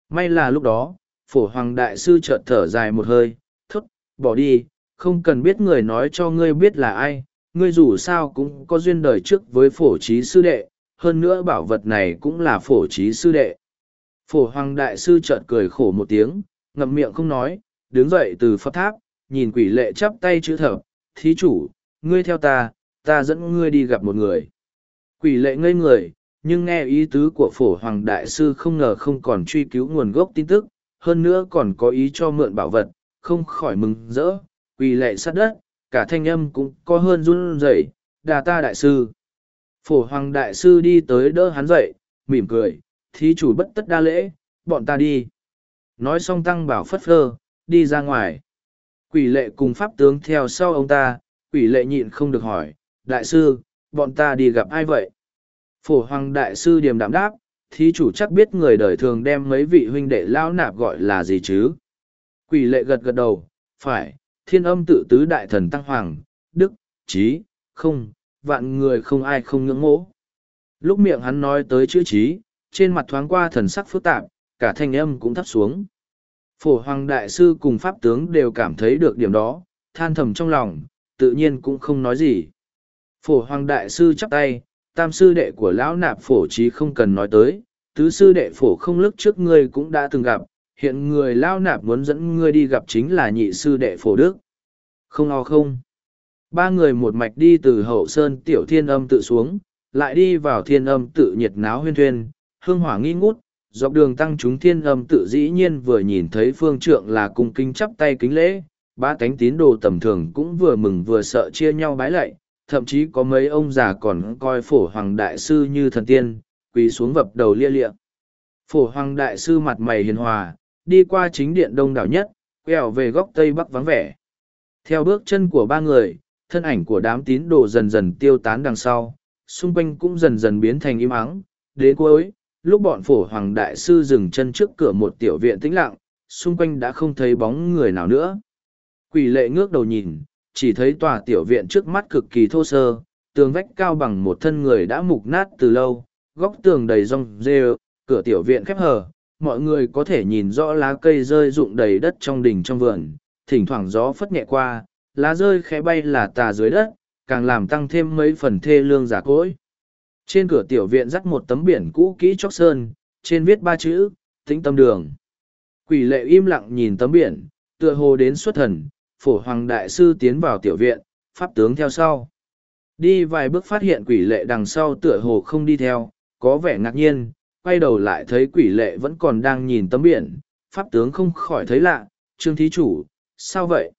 May là lúc đó phổ hoàng đại sư chợt thở dài một hơi, thốt, bỏ đi, không cần biết người nói cho ngươi biết là ai, ngươi dù sao cũng có duyên đời trước với phổ trí sư đệ, hơn nữa bảo vật này cũng là phổ trí sư đệ. Phổ hoàng đại sư chợt cười khổ một tiếng, ngậm miệng không nói, đứng dậy từ phật tháp, nhìn quỷ lệ chắp tay chữ thập, thí chủ, ngươi theo ta ta dẫn ngươi đi gặp một người. Quỷ lệ ngây người, nhưng nghe ý tứ của phổ hoàng đại sư không ngờ không còn truy cứu nguồn gốc tin tức hơn nữa còn có ý cho mượn bảo vật không khỏi mừng rỡ quỳ lệ sát đất, cả thanh âm cũng có hơn run rẩy, đà ta đại sư. Phổ hoàng đại sư đi tới đỡ hắn dậy, mỉm cười, thí chủ bất tất đa lễ, bọn ta đi. Nói xong tăng bảo phất phơ, đi ra ngoài. Quỷ lệ cùng pháp tướng theo sau ông ta, quỷ lệ nhịn không được hỏi, đại sư, bọn ta đi gặp ai vậy? Phổ hoàng đại sư điềm đạm đáp, thí chủ chắc biết người đời thường đem mấy vị huynh đệ lao nạp gọi là gì chứ? Quỷ lệ gật gật đầu, phải, thiên âm tự tứ đại thần tăng hoàng, đức, trí, không, vạn người không ai không ngưỡng mộ. Lúc miệng hắn nói tới chữ trí, trên mặt thoáng qua thần sắc phức tạp, cả thanh âm cũng thấp xuống. Phổ hoàng đại sư cùng pháp tướng đều cảm thấy được điểm đó, than thầm trong lòng, tự nhiên cũng không nói gì. Phổ hoàng đại sư chắp tay, tam sư đệ của lão nạp phổ trí không cần nói tới, tứ sư đệ phổ không lức trước ngươi cũng đã từng gặp, hiện người lão nạp muốn dẫn ngươi đi gặp chính là nhị sư đệ phổ đức. Không o không. Ba người một mạch đi từ hậu sơn tiểu thiên âm tự xuống, lại đi vào thiên âm tự nhiệt náo huyên thuyên, hương hỏa nghi ngút, dọc đường tăng chúng thiên âm tự dĩ nhiên vừa nhìn thấy phương trượng là cung kinh chắp tay kính lễ, ba cánh tín đồ tầm thường cũng vừa mừng vừa sợ chia nhau bái lạy, thậm chí có mấy ông già còn coi phổ hoàng đại sư như thần tiên, quỳ xuống vập đầu lia lịa. Phổ hoàng đại sư mặt mày hiền hòa, đi qua chính điện đông đảo nhất, quẹo về góc tây bắc vắng vẻ. Theo bước chân của ba người, thân ảnh của đám tín đồ dần dần tiêu tán đằng sau, xung quanh cũng dần dần biến thành im ắng. Đến cuối, lúc bọn phổ hoàng đại sư dừng chân trước cửa một tiểu viện tĩnh lặng, xung quanh đã không thấy bóng người nào nữa. Quỷ lệ ngước đầu nhìn, chỉ thấy tòa tiểu viện trước mắt cực kỳ thô sơ, tường vách cao bằng một thân người đã mục nát từ lâu, góc tường đầy rong rêu, cửa tiểu viện khép hờ, mọi người có thể nhìn rõ lá cây rơi rụng đầy đất trong đình trong vườn, thỉnh thoảng gió phất nhẹ qua, lá rơi khẽ bay là tà dưới đất, càng làm tăng thêm mấy phần thê lương giả cỗi. Trên cửa tiểu viện dắt một tấm biển cũ kỹ chóc sơn, trên viết ba chữ, tĩnh tâm đường. Quỷ lệ im lặng nhìn tấm biển, tựa hồ đến xuất thần, phổ hoàng đại sư tiến vào tiểu viện, pháp tướng theo sau. Đi vài bước phát hiện quỷ lệ đằng sau tựa hồ không đi theo, có vẻ ngạc nhiên, quay đầu lại thấy quỷ lệ vẫn còn đang nhìn tấm biển, pháp tướng không khỏi thấy lạ, trương thí chủ, sao vậy?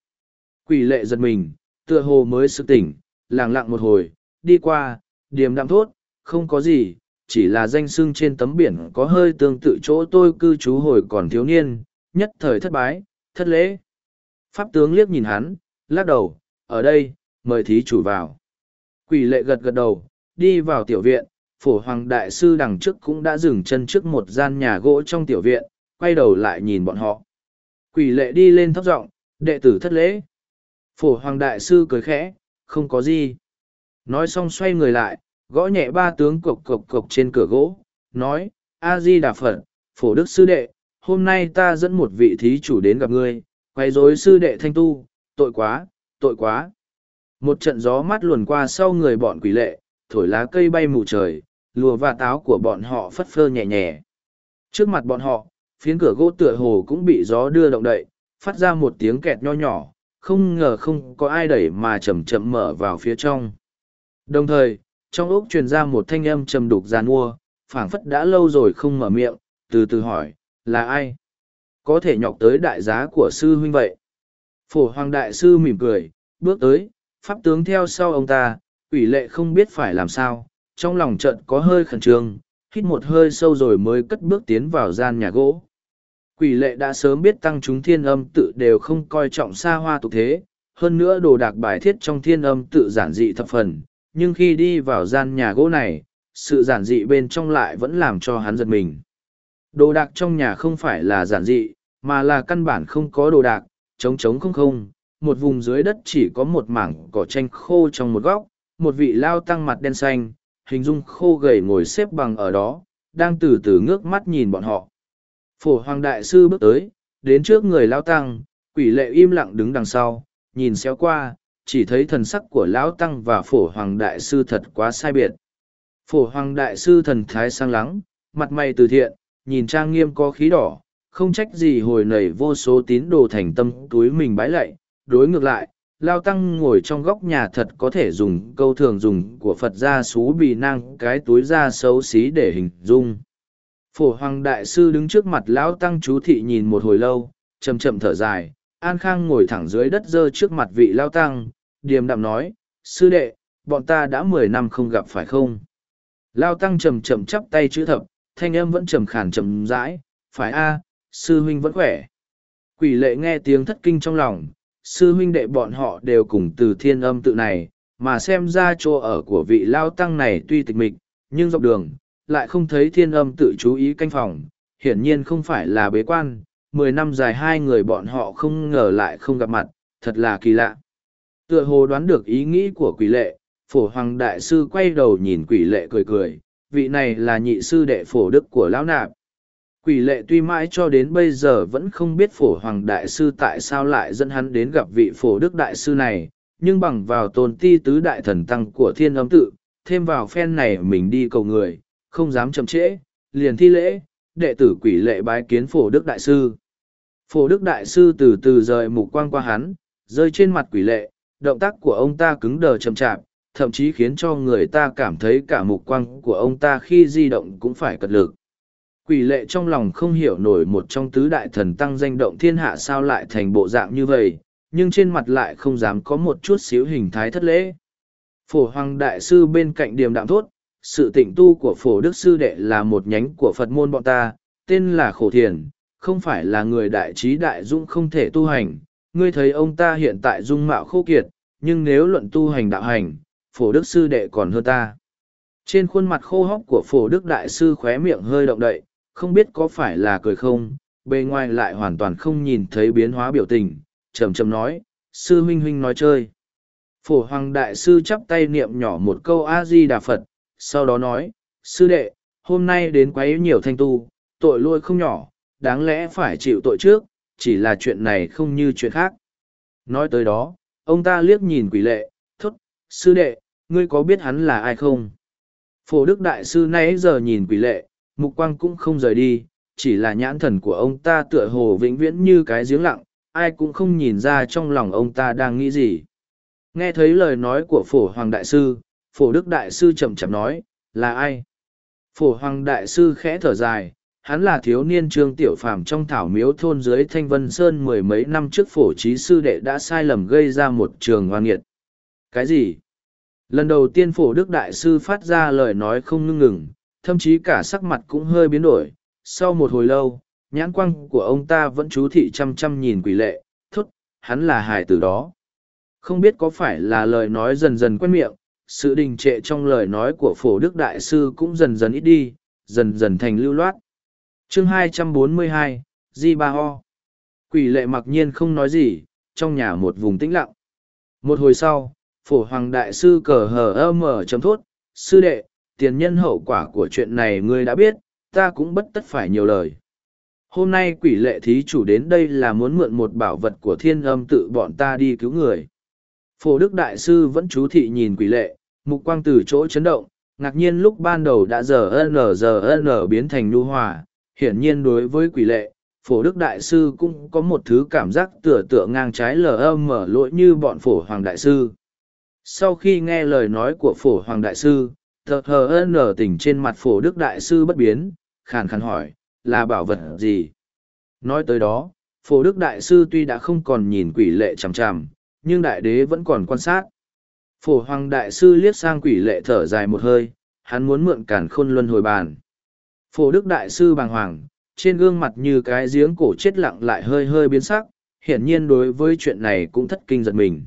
Quỷ lệ giật mình, tựa hồ mới sự tỉnh, lặng lặng một hồi, đi qua, điềm đạm thốt, không có gì, chỉ là danh sưng trên tấm biển có hơi tương tự chỗ tôi cư trú hồi còn thiếu niên, nhất thời thất bái, thất lễ. Pháp tướng liếc nhìn hắn, lắc đầu, ở đây, mời thí chủ vào. Quỷ lệ gật gật đầu, đi vào tiểu viện, phổ hoàng đại sư đằng trước cũng đã dừng chân trước một gian nhà gỗ trong tiểu viện, quay đầu lại nhìn bọn họ. Quỷ lệ đi lên thấp giọng đệ tử thất lễ. Phổ hoàng đại sư cười khẽ, không có gì. Nói xong xoay người lại, gõ nhẹ ba tướng cộc cộc cộc trên cửa gỗ, nói, A-di Đà Phật, phổ đức sư đệ, hôm nay ta dẫn một vị thí chủ đến gặp ngươi, quay rối sư đệ thanh tu, tội quá, tội quá. Một trận gió mát luồn qua sau người bọn quỷ lệ, thổi lá cây bay mù trời, lùa và táo của bọn họ phất phơ nhẹ nhẹ. Trước mặt bọn họ, phiến cửa gỗ tựa hồ cũng bị gió đưa động đậy, phát ra một tiếng kẹt nho nhỏ, không ngờ không có ai đẩy mà chậm chậm mở vào phía trong. Đồng thời, trong ốc truyền ra một thanh âm trầm đục giàn mua, phảng phất đã lâu rồi không mở miệng, từ từ hỏi, là ai? Có thể nhọc tới đại giá của sư huynh vậy. Phổ hoàng đại sư mỉm cười, bước tới, pháp tướng theo sau ông ta, quỷ lệ không biết phải làm sao, trong lòng trận có hơi khẩn trương, hít một hơi sâu rồi mới cất bước tiến vào gian nhà gỗ. Quỷ lệ đã sớm biết tăng chúng thiên âm tự đều không coi trọng xa hoa tục thế, hơn nữa đồ đạc bài thiết trong thiên âm tự giản dị thập phần, nhưng khi đi vào gian nhà gỗ này, sự giản dị bên trong lại vẫn làm cho hắn giật mình. Đồ đạc trong nhà không phải là giản dị, mà là căn bản không có đồ đạc, trống trống không không, một vùng dưới đất chỉ có một mảng cỏ tranh khô trong một góc, một vị lao tăng mặt đen xanh, hình dung khô gầy ngồi xếp bằng ở đó, đang từ từ ngước mắt nhìn bọn họ. Phổ Hoàng Đại Sư bước tới, đến trước người lao tăng, quỷ lệ im lặng đứng đằng sau, nhìn xéo qua, chỉ thấy thần sắc của lão tăng và phổ hoàng đại sư thật quá sai biệt phổ hoàng đại sư thần thái sang lắng mặt mày từ thiện nhìn trang nghiêm có khí đỏ không trách gì hồi nảy vô số tín đồ thành tâm túi mình bái lạy đối ngược lại lao tăng ngồi trong góc nhà thật có thể dùng câu thường dùng của phật gia xú bì năng cái túi da xấu xí để hình dung phổ hoàng đại sư đứng trước mặt lão tăng chú thị nhìn một hồi lâu chầm chậm thở dài An Khang ngồi thẳng dưới đất dơ trước mặt vị lao tăng, điềm đạm nói, sư đệ, bọn ta đã mười năm không gặp phải không? Lao tăng chầm chậm chắp tay chữ thập, thanh âm vẫn trầm khàn trầm rãi, phải a, sư huynh vẫn khỏe. Quỷ lệ nghe tiếng thất kinh trong lòng, sư huynh đệ bọn họ đều cùng từ thiên âm tự này, mà xem ra chỗ ở của vị lao tăng này tuy tịch mịch, nhưng dọc đường, lại không thấy thiên âm tự chú ý canh phòng, hiển nhiên không phải là bế quan, mười năm dài hai người bọn họ không ngờ lại không gặp mặt, thật là kỳ lạ. Tựa hồ đoán được ý nghĩ của quỷ lệ, phổ hoàng đại sư quay đầu nhìn quỷ lệ cười cười, vị này là nhị sư đệ phổ đức của lão nạp. Quỷ lệ tuy mãi cho đến bây giờ vẫn không biết phổ hoàng đại sư tại sao lại dẫn hắn đến gặp vị phổ đức đại sư này, nhưng bằng vào tồn ti tứ đại thần tăng của thiên âm tự, thêm vào phen này mình đi cầu người, không dám chậm trễ, liền thi lễ, đệ tử quỷ lệ bái kiến phổ đức đại sư. Phổ Đức Đại Sư từ từ rời mục quang qua hắn, rơi trên mặt quỷ lệ, động tác của ông ta cứng đờ chậm chạp, thậm chí khiến cho người ta cảm thấy cả mục quang của ông ta khi di động cũng phải cật lực. Quỷ lệ trong lòng không hiểu nổi một trong tứ đại thần tăng danh động thiên hạ sao lại thành bộ dạng như vậy, nhưng trên mặt lại không dám có một chút xíu hình thái thất lễ. Phổ Hoàng Đại Sư bên cạnh điềm đạm thốt, sự tịnh tu của Phổ Đức Sư Đệ là một nhánh của Phật môn bọn ta, tên là Khổ Thiền, không phải là người đại trí đại dũng không thể tu hành, ngươi thấy ông ta hiện tại dung mạo khô kiệt, nhưng nếu luận tu hành đạo hành, phổ đức sư đệ còn hơn ta. Trên khuôn mặt khô hóc của phổ đức đại sư khóe miệng hơi động đậy, không biết có phải là cười không, bề ngoài lại hoàn toàn không nhìn thấy biến hóa biểu tình, trầm trầm nói, sư huynh huynh nói chơi. Phổ hoàng đại sư chắp tay niệm nhỏ một câu A-di-đà Phật, sau đó nói, sư đệ, hôm nay đến quấy nhiều thanh tu, tội lỗi không nhỏ, đáng lẽ phải chịu tội trước, chỉ là chuyện này không như chuyện khác. Nói tới đó, ông ta liếc nhìn quỷ lệ, thốt, sư đệ, ngươi có biết hắn là ai không? Phổ Đức Đại Sư nãy giờ nhìn quỷ lệ, mục quang cũng không rời đi, chỉ là nhãn thần của ông ta tựa hồ vĩnh viễn như cái giếng lặng, ai cũng không nhìn ra trong lòng ông ta đang nghĩ gì. Nghe thấy lời nói của Phổ Hoàng Đại Sư, Phổ Đức Đại Sư chậm chậm nói, là ai? Phổ Hoàng Đại Sư khẽ thở dài, hắn là thiếu niên trương tiểu phàm trong thảo miếu thôn dưới thanh vân sơn mười mấy năm trước phổ trí sư đệ đã sai lầm gây ra một trường hoan nghiệt cái gì lần đầu tiên phổ đức đại sư phát ra lời nói không ngưng ngừng thậm chí cả sắc mặt cũng hơi biến đổi. Sau một hồi lâu nhãn quang của ông ta vẫn chú thị chăm chăm nhìn quỷ lệ thốt hắn là hài tử đó. Không biết có phải là lời nói dần dần quen miệng sự đình trệ trong lời nói của phổ đức đại sư cũng dần dần ít đi dần dần thành lưu loát. Chương 242, di ba ho. Quỷ lệ mặc nhiên không nói gì trong nhà một vùng tĩnh lặng. Một hồi sau phổ hoàng đại sư cờ hờ ơ mờ chấm thốt sư đệ tiền nhân hậu quả của chuyện này ngươi đã biết ta cũng bất tất phải nhiều lời. Hôm nay quỷ lệ thí chủ đến đây là muốn mượn một bảo vật của thiên âm tự bọn ta đi cứu người. Phổ Đức Đại Sư vẫn chú thị nhìn quỷ lệ, mục quang từ chỗ chấn động, ngạc nhiên lúc ban đầu đã giờ n giờ n biến thành nhu hòa, hiển nhiên đối với quỷ lệ, phổ đức đại sư cũng có một thứ cảm giác tựa tựa ngang trái lờ âm mở lỗi như bọn phổ hoàng đại sư sau khi nghe lời nói của phổ hoàng đại sư thờ hờ nở tỉnh trên mặt phổ đức đại sư bất biến khàn khàn hỏi là bảo vật gì? Nói tới đó phổ đức đại sư tuy đã không còn nhìn quỷ lệ chằm chằm nhưng đại đế vẫn còn quan sát. Phổ hoàng đại sư liếc sang quỷ lệ thở dài một hơi hắn muốn mượn cản khôn luân hồi bàn. Phổ đức đại sư bàng hoàng trên gương mặt như cái giếng cổ chết lặng lại hơi hơi biến sắc, hiển nhiên đối với chuyện này cũng thất kinh giật mình.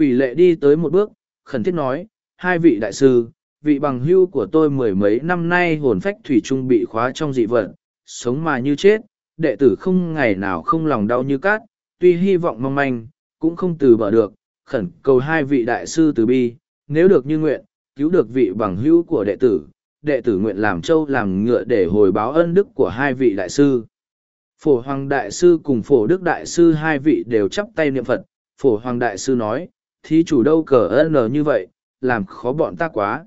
Quỷ lệ đi tới một bước, khẩn thiết nói, hai vị đại sư, vị bằng hưu của tôi mười mấy năm nay hồn phách thủy trung bị khóa trong dị vật, sống mà như chết, đệ tử không ngày nào không lòng đau như cát, tuy hy vọng mong manh, cũng không từ bỏ được, khẩn cầu hai vị đại sư từ bi, nếu được như nguyện, cứu được vị bằng hữu của đệ tử, đệ tử nguyện làm châu làm ngựa để hồi báo ân đức của hai vị đại sư. Phổ Hoàng Đại Sư cùng Phổ Đức Đại Sư hai vị đều chắp tay niệm Phật, Phổ Hoàng Đại Sư nói, thí chủ đâu cờ ân như vậy, làm khó bọn ta quá.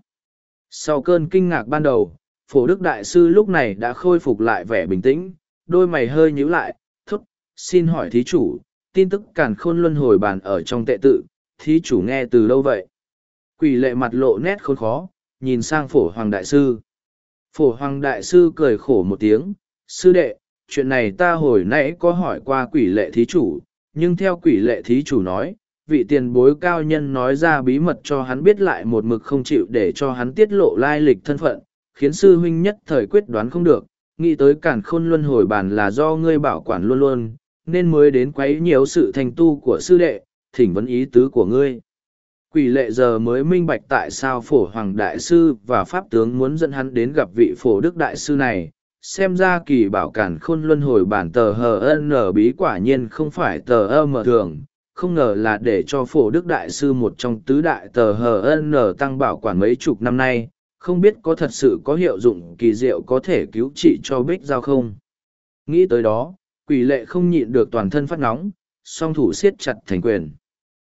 Sau cơn kinh ngạc ban đầu, Phổ Đức Đại Sư lúc này đã khôi phục lại vẻ bình tĩnh, đôi mày hơi nhíu lại, thúc, xin hỏi thí chủ, tin tức càn khôn luân hồi bàn ở trong tệ tự, thí chủ nghe từ lâu vậy? Quỷ lệ mặt lộ nét khốn khó, nhìn sang phổ hoàng đại sư. Phổ hoàng đại sư cười khổ một tiếng, sư đệ, chuyện này ta hồi nãy có hỏi qua quỷ lệ thí chủ, nhưng theo quỷ lệ thí chủ nói, vị tiền bối cao nhân nói ra bí mật cho hắn biết lại một mực không chịu để cho hắn tiết lộ lai lịch thân phận, khiến sư huynh nhất thời quyết đoán không được, nghĩ tới cản khôn luân hồi bản là do ngươi bảo quản luôn luôn, nên mới đến quấy nhiều sự thành tu của sư đệ, thỉnh vấn ý tứ của ngươi. Quỷ lệ giờ mới minh bạch tại sao phổ hoàng đại sư và pháp tướng muốn dẫn hắn đến gặp vị phổ đức đại sư này xem ra kỳ bảo cản khôn luân hồi bản tờ hờ n bí quả nhiên không phải tờ ơ mở thường không ngờ là để cho phổ đức đại sư một trong tứ đại tờ hờ tăng bảo quản mấy chục năm nay không biết có thật sự có hiệu dụng kỳ diệu có thể cứu trị cho bích giao không. Nghĩ tới đó quỷ lệ không nhịn được toàn thân phát nóng song thủ siết chặt thành quyền.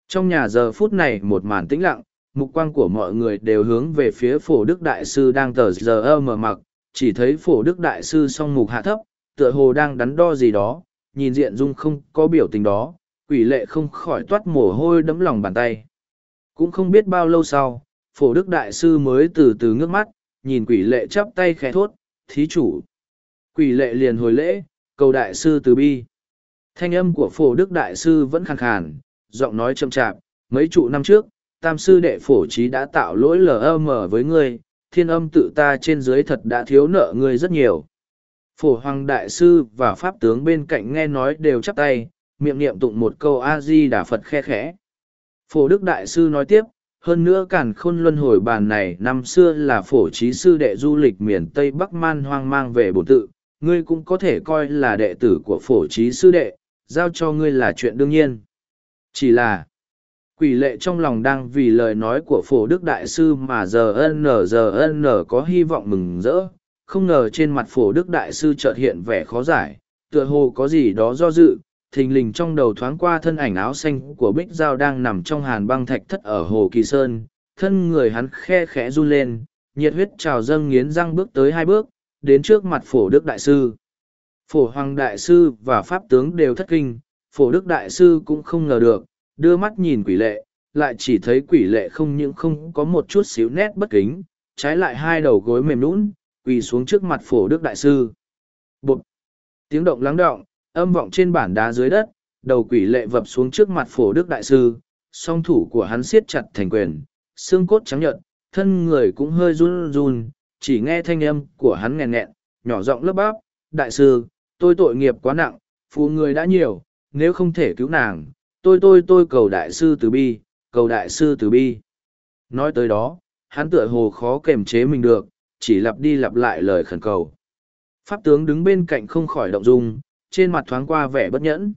Trong nhà giờ phút này một màn tĩnh lặng, mục quang của mọi người đều hướng về phía phổ đức đại sư đang tờ giờ mở mặc, chỉ thấy phổ đức đại sư song mục hạ thấp, tựa hồ đang đắn đo gì đó, nhìn diện dung không có biểu tình đó, quỷ lệ không khỏi toát mồ hôi đấm lòng bàn tay. Cũng không biết bao lâu sau, phổ đức đại sư mới từ từ ngước mắt, nhìn quỷ lệ chắp tay khẽ thốt, thí chủ. Quỷ lệ liền hồi lễ, cầu đại sư từ bi. Thanh âm của phổ đức đại sư vẫn khàn khàn, giọng nói chậm chạp, mấy trụ năm trước, tam sư đệ phổ trí đã tạo lỗi lm với ngươi, thiên âm tự ta trên dưới thật đã thiếu nợ ngươi rất nhiều. Phổ hoàng đại sư và pháp tướng bên cạnh nghe nói đều chắp tay, miệng niệm tụng một câu A-di đà Phật khe khẽ. Phổ đức đại sư nói tiếp, hơn nữa càn khôn luân hồi bàn này năm xưa là phổ trí sư đệ du lịch miền Tây Bắc Man hoang mang về bổ tự, ngươi cũng có thể coi là đệ tử của phổ trí sư đệ, giao cho ngươi là chuyện đương nhiên. Chỉ là, quỷ lệ trong lòng đang vì lời nói của phổ đức đại sư mà giờ n giờ n có hy vọng mừng rỡ, không ngờ trên mặt phổ đức đại sư chợt hiện vẻ khó giải, tựa hồ có gì đó do dự, thình lình trong đầu thoáng qua thân ảnh áo xanh của bích giao đang nằm trong hàn băng thạch thất ở hồ kỳ sơn, thân người hắn khe khẽ run lên, nhiệt huyết trào dâng nghiến răng bước tới hai bước, đến trước mặt phổ đức đại sư. Phổ hoàng đại sư và pháp tướng đều thất kinh, phổ đức đại sư cũng không ngờ được, đưa mắt nhìn quỷ lệ, lại chỉ thấy quỷ lệ không những không có một chút xíu nét bất kính, trái lại hai đầu gối mềm nũng, quỳ xuống trước mặt phổ đức đại sư. Bụt! Tiếng động lắng động, âm vọng trên bản đá dưới đất, đầu quỷ lệ vập xuống trước mặt phổ đức đại sư, song thủ của hắn siết chặt thành quyền, xương cốt trắng nhợt, thân người cũng hơi run run, chỉ nghe thanh âm của hắn nghẹn nghẹn, nhỏ giọng lấp bắp, đại sư, tôi tội nghiệp quá nặng, phù người đã nhiều, nếu không thể cứu nàng, tôi tôi tôi cầu đại sư từ bi, cầu đại sư từ bi. Nói tới đó, hắn tựa hồ khó kềm chế mình được, chỉ lặp đi lặp lại lời khẩn cầu. Pháp tướng đứng bên cạnh không khỏi động dung, trên mặt thoáng qua vẻ bất nhẫn.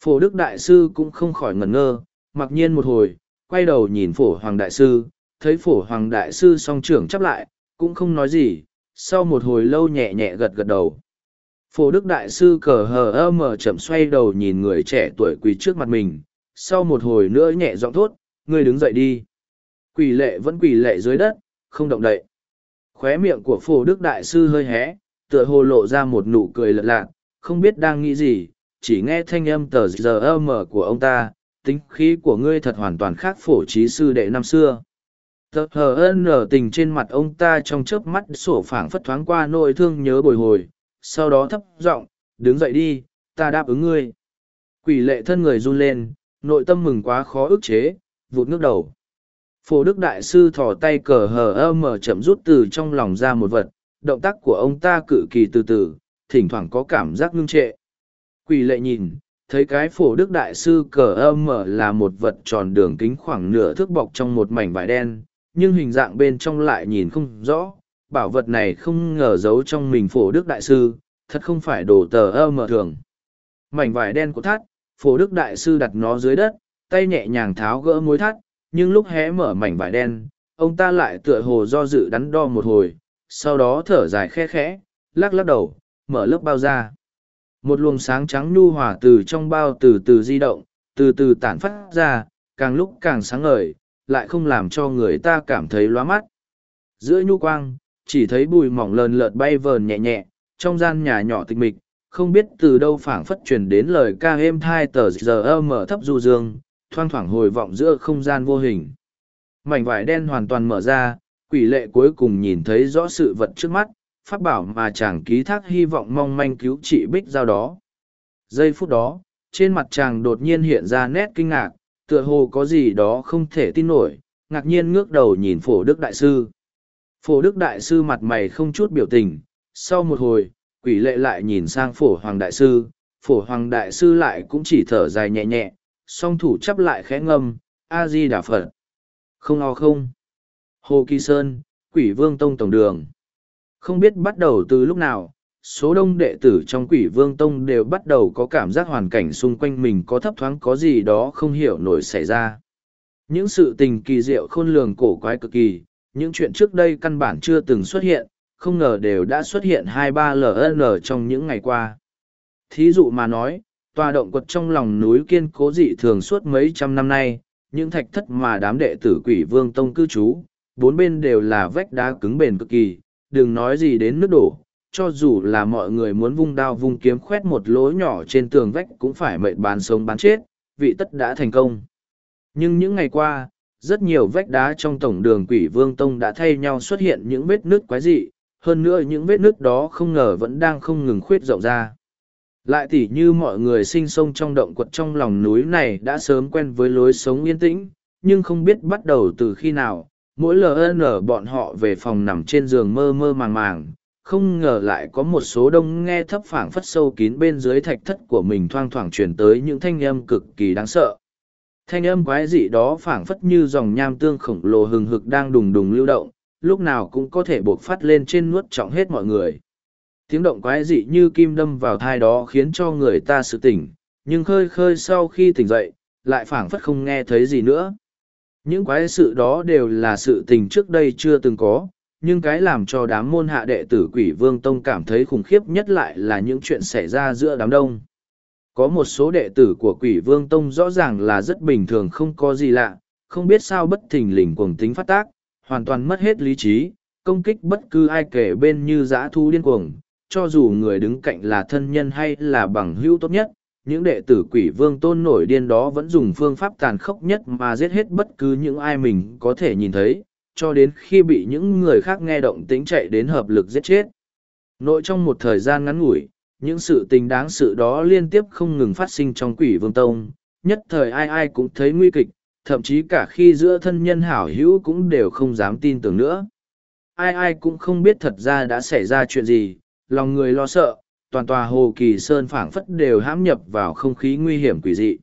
Phổ Đức Đại Sư cũng không khỏi ngẩn ngơ, mặc nhiên một hồi, quay đầu nhìn Phổ Hoàng Đại Sư, thấy Phổ Hoàng Đại Sư song trưởng chắp lại, cũng không nói gì, sau một hồi lâu nhẹ nhẹ gật gật đầu. phổ đức đại sư cờ hờ ơ mờ chậm xoay đầu nhìn người trẻ tuổi quỳ trước mặt mình sau một hồi nữa nhẹ giọng thốt ngươi đứng dậy đi quỳ lệ vẫn quỳ lệ dưới đất không động đậy khóe miệng của phổ đức đại sư hơi hé tựa hồ lộ ra một nụ cười lật lạc không biết đang nghĩ gì, chỉ nghe thanh âm tờ giờ ơ mờ của ông ta, tính khí của ngươi thật hoàn toàn khác phổ trí sư đệ năm xưa. Tờ hờ ân nở tình trên mặt ông ta trong chớp mắt sổ phảng phất thoáng qua nỗi thương nhớ bồi hồi, sau đó thấp giọng, đứng dậy đi, ta đáp ứng ngươi. Quỷ lệ thân người run lên, nội tâm mừng quá khó ức chế, vụt nước đầu. Phổ đức đại sư thò tay cờ hờ ơ mở chậm rút từ trong lòng ra một vật, động tác của ông ta cự kỳ từ từ thỉnh thoảng có cảm giác ngưng trệ. Quỷ lệ nhìn, thấy cái phổ đức đại sư cờ âm mở là một vật tròn đường kính khoảng nửa thước bọc trong một mảnh vải đen, nhưng hình dạng bên trong lại nhìn không rõ. Bảo vật này không ngờ giấu trong mình phổ đức đại sư, thật không phải đồ tờ âm mở thường. Mảnh vải đen của thắt, phổ đức đại sư đặt nó dưới đất, tay nhẹ nhàng tháo gỡ mối thắt, nhưng lúc hé mở mảnh vải đen, ông ta lại tựa hồ do dự đắn đo một hồi, sau đó thở dài khe khẽ, lắc lắc đầu mở lớp bao ra. Một luồng sáng trắng nhu hòa từ trong bao từ từ di động, từ từ tản phát ra, càng lúc càng sáng ngời, lại không làm cho người ta cảm thấy lóa mắt. Giữa nhu quang, chỉ thấy bùi mỏng lờn lợt bay vờn nhẹ nhẹ, trong gian nhà nhỏ tịch mịch, không biết từ đâu phảng phất truyền đến lời ca êm thai tờ giờ mở thấp du dương, thoang thoảng hồi vọng giữa không gian vô hình. Mảnh vải đen hoàn toàn mở ra, quỷ lệ cuối cùng nhìn thấy rõ sự vật trước mắt Pháp bảo mà chàng ký thác hy vọng mong manh cứu trị bích giao đó. Giây phút đó, trên mặt chàng đột nhiên hiện ra nét kinh ngạc, tựa hồ có gì đó không thể tin nổi, ngạc nhiên ngước đầu nhìn phổ đức đại sư. Phổ đức đại sư mặt mày không chút biểu tình, sau một hồi, quỷ lệ lại nhìn sang phổ hoàng đại sư, phổ hoàng đại sư lại cũng chỉ thở dài nhẹ nhẹ, song thủ chắp lại khẽ ngâm, a di đà phật. Không o không. Hồ kỳ sơn, quỷ vương tông tổng đường không biết bắt đầu từ lúc nào, số đông đệ tử trong quỷ vương tông đều bắt đầu có cảm giác hoàn cảnh xung quanh mình có thấp thoáng có gì đó không hiểu nổi xảy ra. Những sự tình kỳ diệu khôn lường cổ quái cực kỳ, những chuyện trước đây căn bản chưa từng xuất hiện, không ngờ đều đã xuất hiện hai ba ln trong những ngày qua. Thí dụ mà nói, tòa động quật trong lòng núi kiên cố dị thường suốt mấy trăm năm nay, những thạch thất mà đám đệ tử quỷ vương tông cư trú, bốn bên đều là vách đá cứng bền cực kỳ đừng nói gì đến nước đổ, cho dù là mọi người muốn vung đao vung kiếm khoét một lỗ nhỏ trên tường vách cũng phải mệnh bán sống bán chết, vị tất đã thành công. Nhưng những ngày qua, rất nhiều vách đá trong tổng đường quỷ vương tông đã thay nhau xuất hiện những vết nước quái dị, hơn nữa những vết nước đó không ngờ vẫn đang không ngừng khuyết rộng ra. Lại tỉ như mọi người sinh sông trong động quật trong lòng núi này đã sớm quen với lối sống yên tĩnh, nhưng không biết bắt đầu từ khi nào mỗi ln bọn họ về phòng nằm trên giường mơ mơ màng màng, không ngờ lại có một số đông nghe thấp phảng phất sâu kín bên dưới thạch thất của mình thoang thoảng truyền tới những thanh âm cực kỳ đáng sợ. Thanh âm quái dị đó phảng phất như dòng nham tương khổng lồ hừng hực đang đùng đùng lưu động, lúc nào cũng có thể buộc phát lên trên nuốt trọng hết mọi người. Tiếng động quái dị như kim đâm vào thai đó khiến cho người ta sự tỉnh, nhưng khơi khơi sau khi tỉnh dậy, lại phảng phất không nghe thấy gì nữa những quái sự đó đều là sự tình trước đây chưa từng có nhưng cái làm cho đám môn hạ đệ tử quỷ vương tông cảm thấy khủng khiếp nhất lại là những chuyện xảy ra giữa đám đông. Có một số đệ tử của quỷ vương tông rõ ràng là rất bình thường không có gì lạ không biết sao bất thình lình cuồng tính phát tác hoàn toàn mất hết lý trí công kích bất cứ ai kể bên như dã thu điên cuồng cho dù người đứng cạnh là thân nhân hay là bằng hữu tốt nhất, những đệ tử quỷ vương tôn nổi điên đó vẫn dùng phương pháp tàn khốc nhất mà giết hết bất cứ những ai mình có thể nhìn thấy, cho đến khi bị những người khác nghe động tính chạy đến hợp lực giết chết. Nội trong một thời gian ngắn ngủi, những sự tình đáng sự đó liên tiếp không ngừng phát sinh trong quỷ vương tông, nhất thời ai ai cũng thấy nguy kịch, thậm chí cả khi giữa thân nhân hảo hữu cũng đều không dám tin tưởng nữa. Ai ai cũng không biết thật ra đã xảy ra chuyện gì, lòng người lo sợ, toàn tòa hồ kỳ sơn phảng phất đều hãm nhập vào không khí nguy hiểm quỷ dị.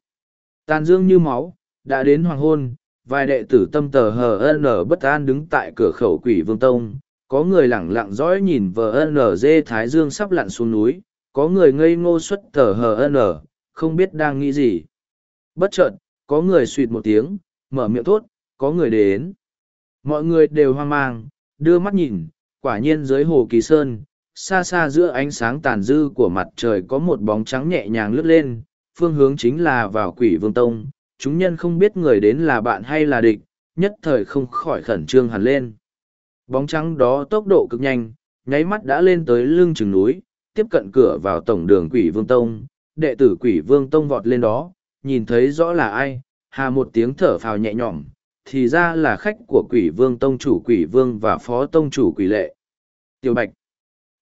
Tàn dương như máu, đã đến hoàng hôn, vài đệ tử tâm tờ hờ n bất an đứng tại cửa khẩu quỷ vương tông, có người lẳng lặng dõi nhìn vờ n dê thái dương sắp lặn xuống núi, có người ngây ngô xuất tờ hờ n, không biết đang nghĩ gì. Bất chợt, có người suỵt một tiếng, mở miệng thốt, có người đến. Mọi người đều hoang mang, đưa mắt nhìn, quả nhiên dưới hồ kỳ sơn, xa xa giữa ánh sáng tàn dư của mặt trời có một bóng trắng nhẹ nhàng lướt lên, phương hướng chính là vào quỷ vương tông. Chúng nhân không biết người đến là bạn hay là địch, nhất thời không khỏi khẩn trương hẳn lên. Bóng trắng đó tốc độ cực nhanh, nháy mắt đã lên tới lưng chừng núi, tiếp cận cửa vào tổng đường quỷ vương tông. Đệ tử quỷ vương tông vọt lên đó, nhìn thấy rõ là ai, hà một tiếng thở phào nhẹ nhõm, thì ra là khách của quỷ vương tông chủ quỷ vương và phó tông chủ quỷ lệ. Tiểu Bạch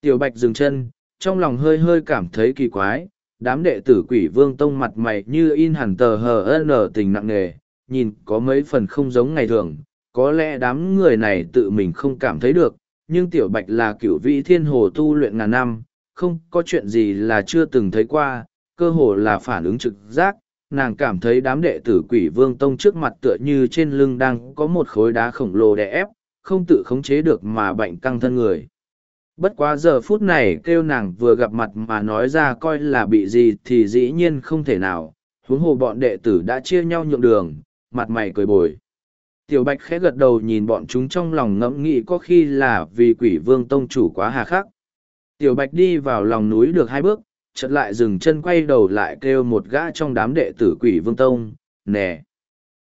Tiểu Bạch dừng chân, trong lòng hơi hơi cảm thấy kỳ quái, đám đệ tử quỷ vương tông mặt mày như in hẳn tờ hờ nở tình nặng nề, nhìn có mấy phần không giống ngày thường, có lẽ đám người này tự mình không cảm thấy được, nhưng Tiểu Bạch là cửu vị thiên hồ tu luyện ngàn năm, không có chuyện gì là chưa từng thấy qua, cơ hồ là phản ứng trực giác, nàng cảm thấy đám đệ tử quỷ vương tông trước mặt tựa như trên lưng đang có một khối đá khổng lồ đè ép, không tự khống chế được mà bệnh căng thân người. Bất quá giờ phút này kêu nàng vừa gặp mặt mà nói ra coi là bị gì thì dĩ nhiên không thể nào, huống hồ bọn đệ tử đã chia nhau nhượng đường, mặt mày cười bồi. Tiểu Bạch khẽ gật đầu nhìn bọn chúng trong lòng ngẫm nghĩ có khi là vì quỷ vương tông chủ quá hà khắc. Tiểu Bạch đi vào lòng núi được hai bước, chợt lại dừng chân quay đầu lại kêu một gã trong đám đệ tử quỷ vương tông, nè.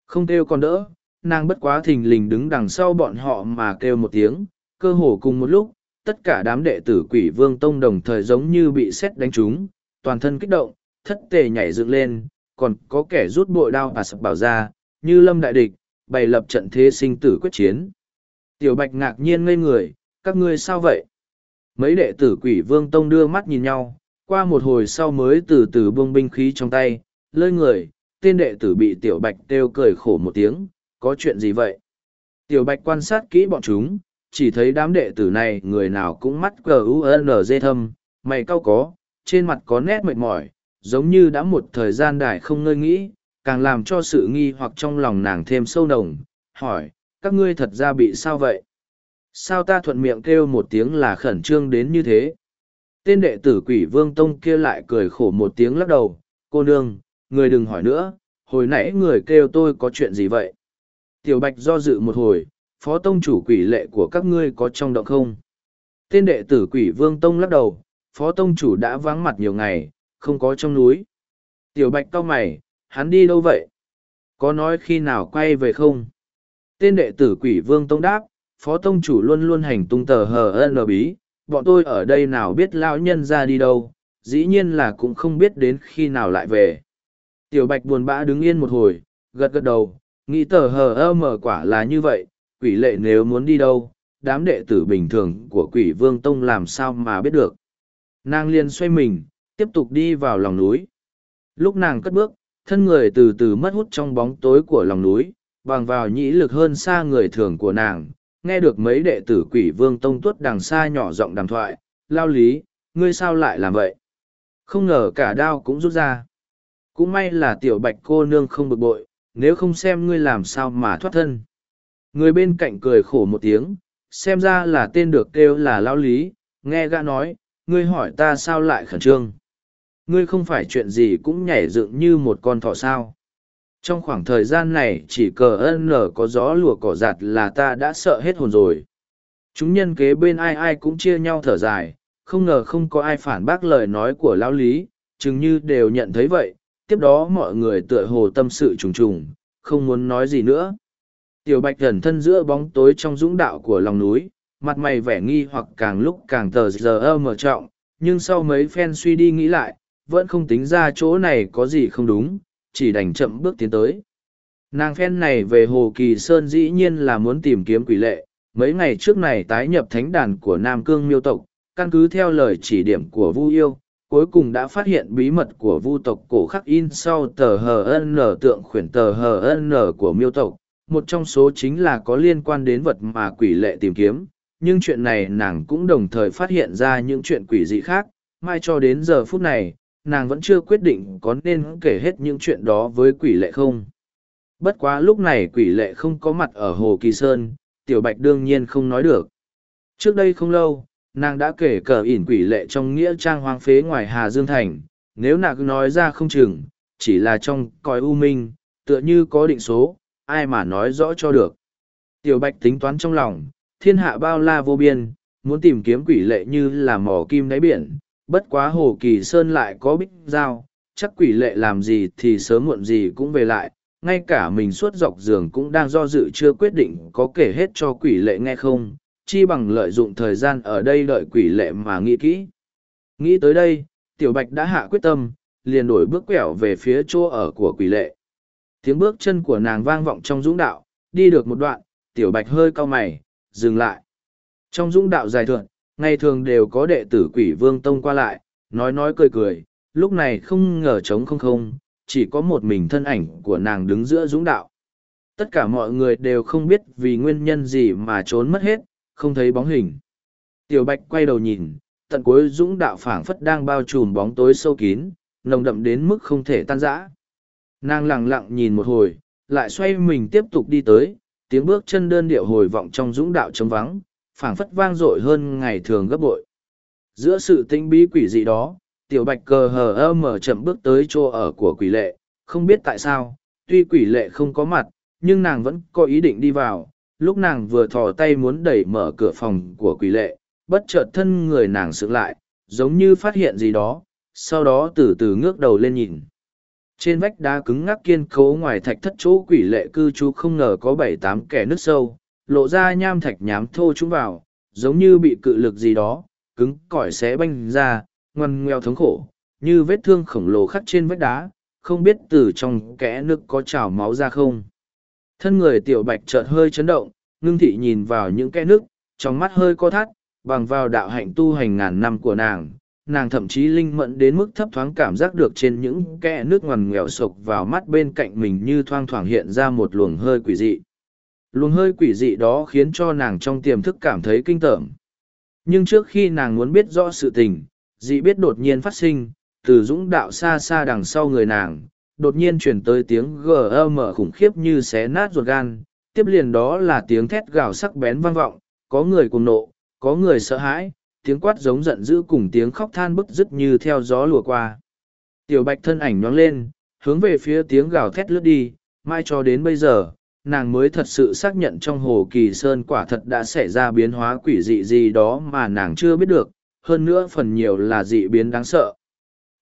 Không kêu còn đỡ, nàng bất quá thình lình đứng đằng sau bọn họ mà kêu một tiếng, cơ hồ cùng một lúc, tất cả đám đệ tử quỷ vương tông đồng thời giống như bị xét đánh trúng, toàn thân kích động, thất tề nhảy dựng lên, còn có kẻ rút bội đao và sập bảo ra, như lâm đại địch, bày lập trận thế sinh tử quyết chiến. Tiểu bạch ngạc nhiên ngây người, các ngươi sao vậy? Mấy đệ tử quỷ vương tông đưa mắt nhìn nhau, qua một hồi sau mới từ từ buông binh khí trong tay, lơi người, tên đệ tử bị tiểu bạch kêu cười khổ một tiếng, có chuyện gì vậy? Tiểu bạch quan sát kỹ bọn chúng, chỉ thấy đám đệ tử này người nào cũng mắt cờ u n dê thâm, mày cau có, trên mặt có nét mệt mỏi, giống như đã một thời gian dài không ngơi nghĩ, càng làm cho sự nghi hoặc trong lòng nàng thêm sâu nồng, hỏi, các ngươi thật ra bị sao vậy? Sao ta thuận miệng kêu một tiếng là khẩn trương đến như thế? Tên đệ tử quỷ vương tông kia lại cười khổ một tiếng lắc đầu, cô nương, người đừng hỏi nữa, hồi nãy người kêu tôi có chuyện gì vậy? Tiểu bạch do dự một hồi, phó tông chủ quỷ lệ của các ngươi có trong động không? Tên đệ tử quỷ vương tông lắc đầu, phó tông chủ đã vắng mặt nhiều ngày, không có trong núi. Tiểu bạch cau mày, hắn đi đâu vậy? Có nói khi nào quay về không? Tên đệ tử quỷ vương tông đáp, phó tông chủ luôn luôn hành tung tờ hờ n bí, bọn tôi ở đây nào biết lão nhân ra đi đâu, dĩ nhiên là cũng không biết đến khi nào lại về. Tiểu bạch buồn bã đứng yên một hồi, gật gật đầu, nghĩ tờ hờ ơ mở quả là như vậy, quỷ lệ nếu muốn đi đâu, đám đệ tử bình thường của quỷ vương tông làm sao mà biết được. Nàng liền xoay mình, tiếp tục đi vào lòng núi. Lúc nàng cất bước, thân người từ từ mất hút trong bóng tối của lòng núi, bằng vào nhĩ lực hơn xa người thường của nàng, nghe được mấy đệ tử quỷ vương tông tuất đằng xa nhỏ giọng đàm thoại, lao lý, ngươi sao lại làm vậy? Không ngờ cả đao cũng rút ra. Cũng may là tiểu bạch cô nương không bực bội, nếu không xem ngươi làm sao mà thoát thân. Người bên cạnh cười khổ một tiếng, xem ra là tên được kêu là lao lý, nghe gã nói, ngươi hỏi ta sao lại khẩn trương. Ngươi không phải chuyện gì cũng nhảy dựng như một con thỏ sao. Trong khoảng thời gian này chỉ cờ ân nở có gió lùa cỏ giặt là ta đã sợ hết hồn rồi. Chúng nhân kế bên ai ai cũng chia nhau thở dài không ngờ không có ai phản bác lời nói của lão lý chừng như đều nhận thấy vậy tiếp đó mọi người tựa hồ tâm sự trùng trùng không muốn nói gì nữa tiểu bạch gần thân giữa bóng tối trong dũng đạo của lòng núi mặt mày vẻ nghi hoặc càng lúc càng tờ giờ ơ mở trọng nhưng sau mấy phen suy đi nghĩ lại vẫn không tính ra chỗ này có gì không đúng chỉ đành chậm bước tiến tới. Nàng phen này về Hồ Kỳ Sơn dĩ nhiên là muốn tìm kiếm quỷ lệ, mấy ngày trước này tái nhập thánh đàn của Nam Cương miêu tộc, căn cứ theo lời chỉ điểm của Vu Yêu, cuối cùng đã phát hiện bí mật của Vu tộc cổ khắc in sau tờ HN tượng khuyển tờ HN của miêu tộc, một trong số chính là có liên quan đến vật mà quỷ lệ tìm kiếm, nhưng chuyện này nàng cũng đồng thời phát hiện ra những chuyện quỷ dị khác, mai cho đến giờ phút này, nàng vẫn chưa quyết định có nên kể hết những chuyện đó với quỷ lệ không. Bất quá lúc này quỷ lệ không có mặt ở Hồ Kỳ Sơn, Tiểu Bạch đương nhiên không nói được. Trước đây không lâu, nàng đã kể cờ ỉn quỷ lệ trong nghĩa trang hoang phế ngoài Hà Dương Thành, nếu nàng nói ra không chừng, chỉ là trong cõi u minh, tựa như có định số, ai mà nói rõ cho được. Tiểu Bạch tính toán trong lòng, thiên hạ bao la vô biên, muốn tìm kiếm quỷ lệ như là mỏ kim đáy biển, bất quá hồ kỳ sơn lại có bích dao, chắc quỷ lệ làm gì thì sớm muộn gì cũng về lại, ngay cả mình suốt dọc giường cũng đang do dự chưa quyết định có kể hết cho quỷ lệ nghe không, chi bằng lợi dụng thời gian ở đây đợi quỷ lệ mà nghĩ kỹ. Nghĩ tới đây, tiểu bạch đã hạ quyết tâm, liền đổi bước quẹo về phía chỗ ở của quỷ lệ. Tiếng bước chân của nàng vang vọng trong dũng đạo, đi được một đoạn, tiểu bạch hơi cau mày, dừng lại. Trong dũng đạo dài thượng, ngày thường đều có đệ tử quỷ vương tông qua lại, nói nói cười cười, lúc này không ngờ trống không không, chỉ có một mình thân ảnh của nàng đứng giữa dũng đạo. Tất cả mọi người đều không biết vì nguyên nhân gì mà trốn mất hết, không thấy bóng hình. Tiểu Bạch quay đầu nhìn, tận cuối dũng đạo phảng phất đang bao trùm bóng tối sâu kín, nồng đậm đến mức không thể tan rã. Nàng lẳng lặng nhìn một hồi, lại xoay mình tiếp tục đi tới, tiếng bước chân đơn điệu hồi vọng trong dũng đạo trống vắng, phảng phất vang dội hơn ngày thường gấp bội. Giữa sự tinh bí quỷ dị đó, tiểu bạch cờ hờ ơ mở chậm bước tới chỗ ở của quỷ lệ, không biết tại sao, tuy quỷ lệ không có mặt, nhưng nàng vẫn có ý định đi vào. Lúc nàng vừa thò tay muốn đẩy mở cửa phòng của quỷ lệ, bất chợt thân người nàng sững lại, giống như phát hiện gì đó, sau đó từ từ ngước đầu lên nhìn. Trên vách đá cứng ngắc kiên cố ngoài thạch thất chỗ quỷ lệ cư trú không ngờ có bảy tám kẻ nước sâu, lộ ra nham thạch nhám thô chúng vào, giống như bị cự lực gì đó, cứng cỏi xé banh ra, ngoằn ngoeo thống khổ, như vết thương khổng lồ khắc trên vách đá, không biết từ trong kẽ nước có trào máu ra không. Thân người tiểu bạch chợt hơi chấn động, ngưng thị nhìn vào những kẽ nước, trong mắt hơi co thắt, bằng vào đạo hạnh tu hành ngàn năm của nàng. Nàng thậm chí linh mẫn đến mức thấp thoáng cảm giác được trên những kẽ nước ngoằn nghèo sộc vào mắt bên cạnh mình như thoang thoảng hiện ra một luồng hơi quỷ dị. Luồng hơi quỷ dị đó khiến cho nàng trong tiềm thức cảm thấy kinh tởm. Nhưng trước khi nàng muốn biết rõ sự tình, dị biết đột nhiên phát sinh, từ dũng đạo xa xa đằng sau người nàng, đột nhiên chuyển tới tiếng gm khủng khiếp như xé nát ruột gan, tiếp liền đó là tiếng thét gào sắc bén vang vọng, có người cùng nộ, có người sợ hãi, tiếng quát giống giận dữ cùng tiếng khóc than bức dứt như theo gió lùa qua. Tiểu bạch thân ảnh nhoáng lên, hướng về phía tiếng gào thét lướt đi, mai cho đến bây giờ, nàng mới thật sự xác nhận trong hồ kỳ sơn quả thật đã xảy ra biến hóa quỷ dị gì đó mà nàng chưa biết được, hơn nữa phần nhiều là dị biến đáng sợ.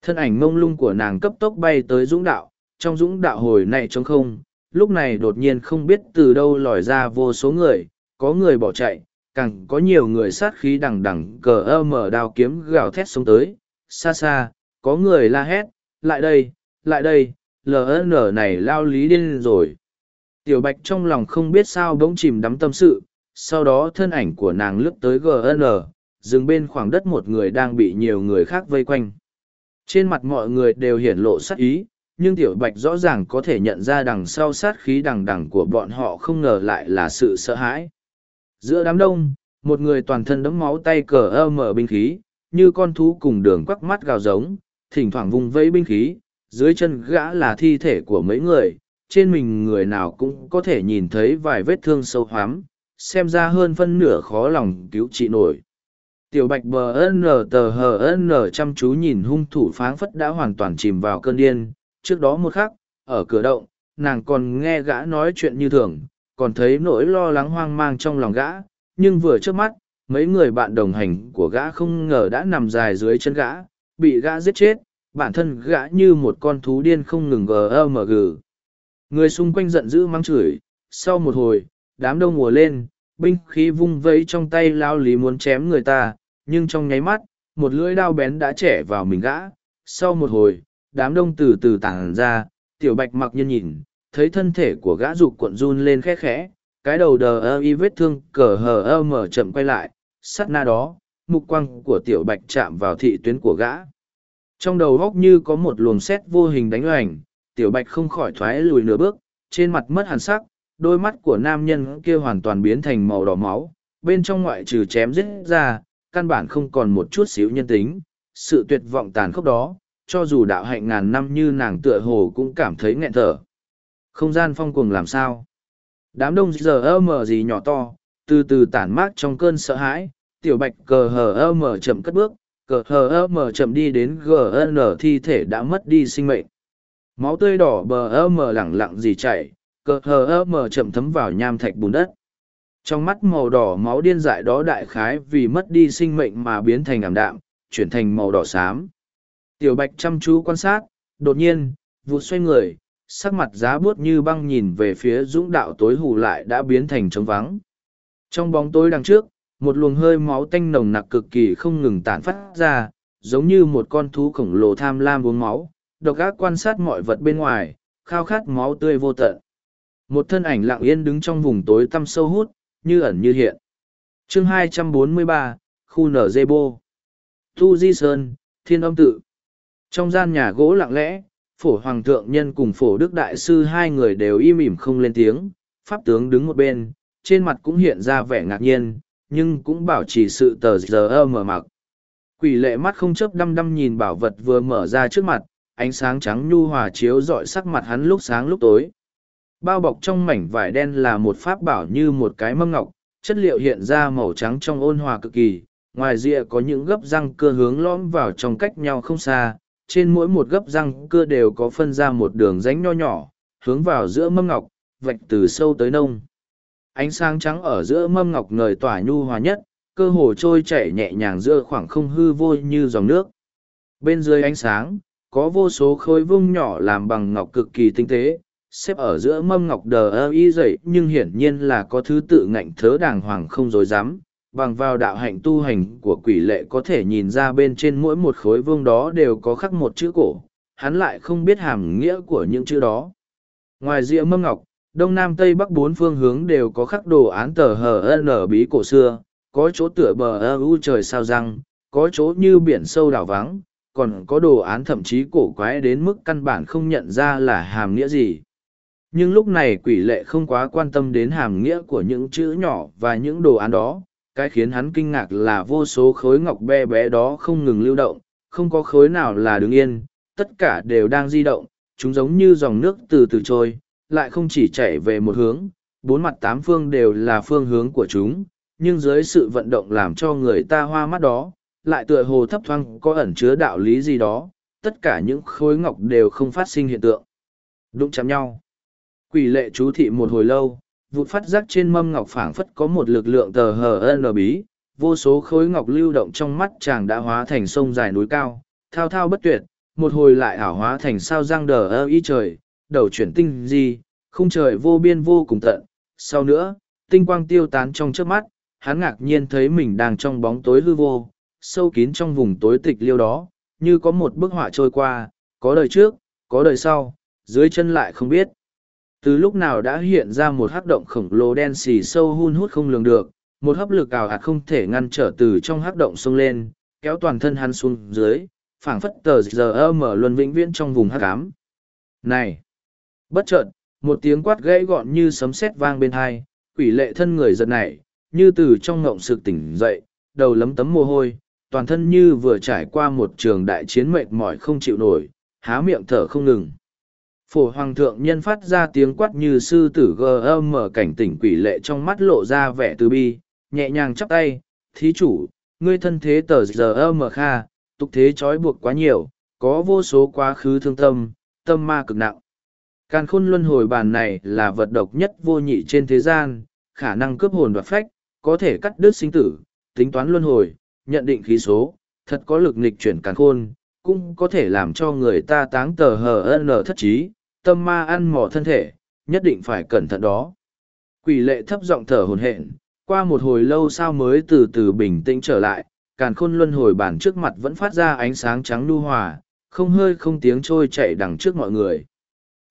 Thân ảnh mông lung của nàng cấp tốc bay tới dũng đạo, trong dũng đạo hồi này trống không, lúc này đột nhiên không biết từ đâu lòi ra vô số người, có người bỏ chạy, càng có nhiều người sát khí đằng đằng cờ ơ mở đao kiếm gào thét xuống tới, xa xa, có người la hét, lại đây, lại đây, LN này lao lý điên rồi. Tiểu bạch trong lòng không biết sao bỗng chìm đắm tâm sự, sau đó thân ảnh của nàng lướt tới GN, dừng bên khoảng đất một người đang bị nhiều người khác vây quanh. Trên mặt mọi người đều hiển lộ sát ý, nhưng tiểu bạch rõ ràng có thể nhận ra đằng sau sát khí đằng đằng của bọn họ không ngờ lại là sự sợ hãi. Giữa đám đông, một người toàn thân đẫm máu tay cờ ơ mở binh khí, như con thú cùng đường quắc mắt gào giống, thỉnh thoảng vùng vây binh khí, dưới chân gã là thi thể của mấy người, trên mình người nào cũng có thể nhìn thấy vài vết thương sâu hoắm, xem ra hơn phân nửa khó lòng cứu trị nổi. Tiểu bạch bờ n tờ hờ n chăm chú nhìn hung thủ pháng phất đã hoàn toàn chìm vào cơn điên, trước đó một khắc, ở cửa động, nàng còn nghe gã nói chuyện như thường, còn thấy nỗi lo lắng hoang mang trong lòng gã, nhưng vừa trước mắt, mấy người bạn đồng hành của gã không ngờ đã nằm dài dưới chân gã, bị gã giết chết, bản thân gã như một con thú điên không ngừng gờ Người xung quanh giận dữ mắng chửi, sau một hồi, đám đông mùa lên, binh khí vung vẫy trong tay lao lý muốn chém người ta, nhưng trong nháy mắt, một lưỡi đao bén đã trẻ vào mình gã. Sau một hồi, đám đông từ từ tản ra, tiểu bạch mặc nhiên nhìn, thấy thân thể của gã rụt cuộn run lên khẽ khẽ, cái đầu đờ ơ y vết thương cờ hờ ơ mở chậm quay lại, sắt na đó, mục quang của tiểu bạch chạm vào thị tuyến của gã. Trong đầu góc như có một luồng sét vô hình đánh hoành, tiểu bạch không khỏi thoái lùi nửa bước, trên mặt mất hàn sắc, đôi mắt của nam nhân kia hoàn toàn biến thành màu đỏ máu, bên trong ngoại trừ chém giết ra, căn bản không còn một chút xíu nhân tính, sự tuyệt vọng tàn khốc đó, cho dù đạo hạnh ngàn năm như nàng tựa hồ cũng cảm thấy nghẹn thở. Không gian phong cuồng làm sao? Đám đông giờ ơ mở gì nhỏ to, từ từ tản mát trong cơn sợ hãi, tiểu bạch cờ hờ ơ mở chậm cất bước, cờ hờ ơ mở chậm đi đến gn thi thể đã mất đi sinh mệnh. Máu tươi đỏ bờ ơ mở lẳng lặng gì chảy, cờ hờ ơ mở chậm thấm vào nham thạch bùn đất. trong mắt màu đỏ máu điên dại đó đại khái vì mất đi sinh mệnh mà biến thành ảm đạm chuyển thành màu đỏ xám tiểu bạch chăm chú quan sát đột nhiên vụ xoay người sắc mặt giá buốt như băng nhìn về phía dũng đạo tối hù lại đã biến thành trống vắng. Trong bóng tối đằng trước một luồng hơi máu tanh nồng nặc cực kỳ không ngừng tản phát ra giống như một con thú khổng lồ tham lam uống máu độc ác quan sát mọi vật bên ngoài khao khát máu tươi vô tận. Một thân ảnh lặng yên đứng trong vùng tối tăm sâu hút như ẩn như hiện. Chương 243, khu nở dê bô thu di sơn thiên âm tự. Trong gian nhà gỗ lặng lẽ phổ hoàng thượng nhân cùng phổ đức đại sư hai người đều im ỉm không lên tiếng, pháp tướng đứng một bên, trên mặt cũng hiện ra vẻ ngạc nhiên, nhưng cũng bảo trì sự tờ giờ ơ mở mặc quỷ lệ mắt không chớp đăm đăm nhìn bảo vật vừa mở ra trước mặt, ánh sáng trắng nhu hòa chiếu rọi sắc mặt hắn lúc sáng lúc tối. Bao bọc trong mảnh vải đen là một pháp bảo như một cái mâm ngọc, chất liệu hiện ra màu trắng trong ôn hòa cực kỳ, ngoài rìa có những gấp răng cưa hướng lõm vào trong cách nhau không xa trên mỗi một gấp răng cưa đều có phân ra một đường ránh nho nhỏ, hướng vào giữa mâm ngọc, vạch từ sâu tới nông. Ánh sáng trắng ở giữa mâm ngọc ngời tỏa nhu hòa nhất, cơ hồ trôi chảy nhẹ nhàng giữa khoảng không hư vô như dòng nước. Bên dưới ánh sáng, có vô số khối vung nhỏ làm bằng ngọc cực kỳ tinh tế, xếp ở giữa mâm ngọc đờ ơ y dậy, nhưng hiển nhiên là có thứ tự ngạnh thớ đàng hoàng không dối dám bằng vào đạo hạnh tu hành của quỷ lệ có thể nhìn ra bên trên mỗi một khối vương đó đều có khắc một chữ cổ, hắn lại không biết hàm nghĩa của những chữ đó. Ngoài rìa mâm ngọc, đông nam tây bắc bốn phương hướng đều có khắc đồ án tờ hờ n bí cổ xưa, có chỗ tựa bờ ơ u trời sao răng, có chỗ như biển sâu đảo vắng, còn có đồ án thậm chí cổ quái đến mức căn bản không nhận ra là hàm nghĩa gì. Nhưng lúc này quỷ lệ không quá quan tâm đến hàm nghĩa của những chữ nhỏ và những đồ án đó cái khiến hắn kinh ngạc là vô số khối ngọc be bé đó không ngừng lưu động, không có khối nào là đứng yên, tất cả đều đang di động, chúng giống như dòng nước từ từ trôi, lại không chỉ chảy về một hướng, bốn mặt tám phương đều là phương hướng của chúng, nhưng dưới sự vận động làm cho người ta hoa mắt đó, lại tựa hồ thấp thoáng có ẩn chứa đạo lý gì đó, tất cả những khối ngọc đều không phát sinh hiện tượng. Đụng chạm nhau. Quỷ lệ chú thị một hồi lâu vụt phát giác trên mâm ngọc phảng phất có một lực lượng tờ hờ n bí. Vô số khối ngọc lưu động trong mắt chàng đã hóa thành sông dài núi cao, thao thao bất tuyệt, một hồi lại ảo hóa thành sao giang đờ ơ y trời, đầu chuyển tinh di, khung trời vô biên vô cùng tận. Sau nữa, tinh quang tiêu tán trong trước mắt, hắn ngạc nhiên thấy mình đang trong bóng tối hư vô, sâu kín trong vùng tối tịch liêu đó, như có một bức họa trôi qua, có đời trước, có đời sau, dưới chân lại không biết từ lúc nào đã hiện ra một hắc động khổng lồ đen xì sâu hun hút không lường được, một hấp lực ảo hạt không thể ngăn trở từ trong hắc động xông lên, kéo toàn thân hắn xuống dưới, phảng phất tờ giờ mở luân vĩnh viễn trong vùng hắc ám. Này! Bất chợt, một tiếng quát gãy gọn như sấm sét vang bên hai, quỷ lệ thân người giật nảy, như từ trong ngộng sực tỉnh dậy, đầu lấm tấm mồ hôi, toàn thân như vừa trải qua một trường đại chiến mệt mỏi không chịu nổi, há miệng thở không ngừng phổ hoàng thượng nhân phát ra tiếng quát như sư tử gm cảnh tỉnh quỷ lệ trong mắt lộ ra vẻ từ bi, nhẹ nhàng chắp tay, thí chủ, ngươi thân thế tờ giờ mở kha, tục thế trói buộc quá nhiều, có vô số quá khứ thương tâm tâm ma cực nặng. Càn khôn luân hồi bàn này là vật độc nhất vô nhị trên thế gian, khả năng cướp hồn đoạt phách, có thể cắt đứt sinh tử, tính toán luân hồi, nhận định khí số, thật có lực nghịch chuyển càn khôn, cũng có thể làm cho người ta táng tờ hờ ân thất trí tâm ma ăn mỏ thân thể, nhất định phải cẩn thận đó. Quỷ lệ thấp giọng thở hồn hện, qua một hồi lâu sao mới từ từ bình tĩnh trở lại, càn khôn luân hồi bản trước mặt vẫn phát ra ánh sáng trắng lưu hòa, không hơi không tiếng trôi chạy đằng trước mọi người.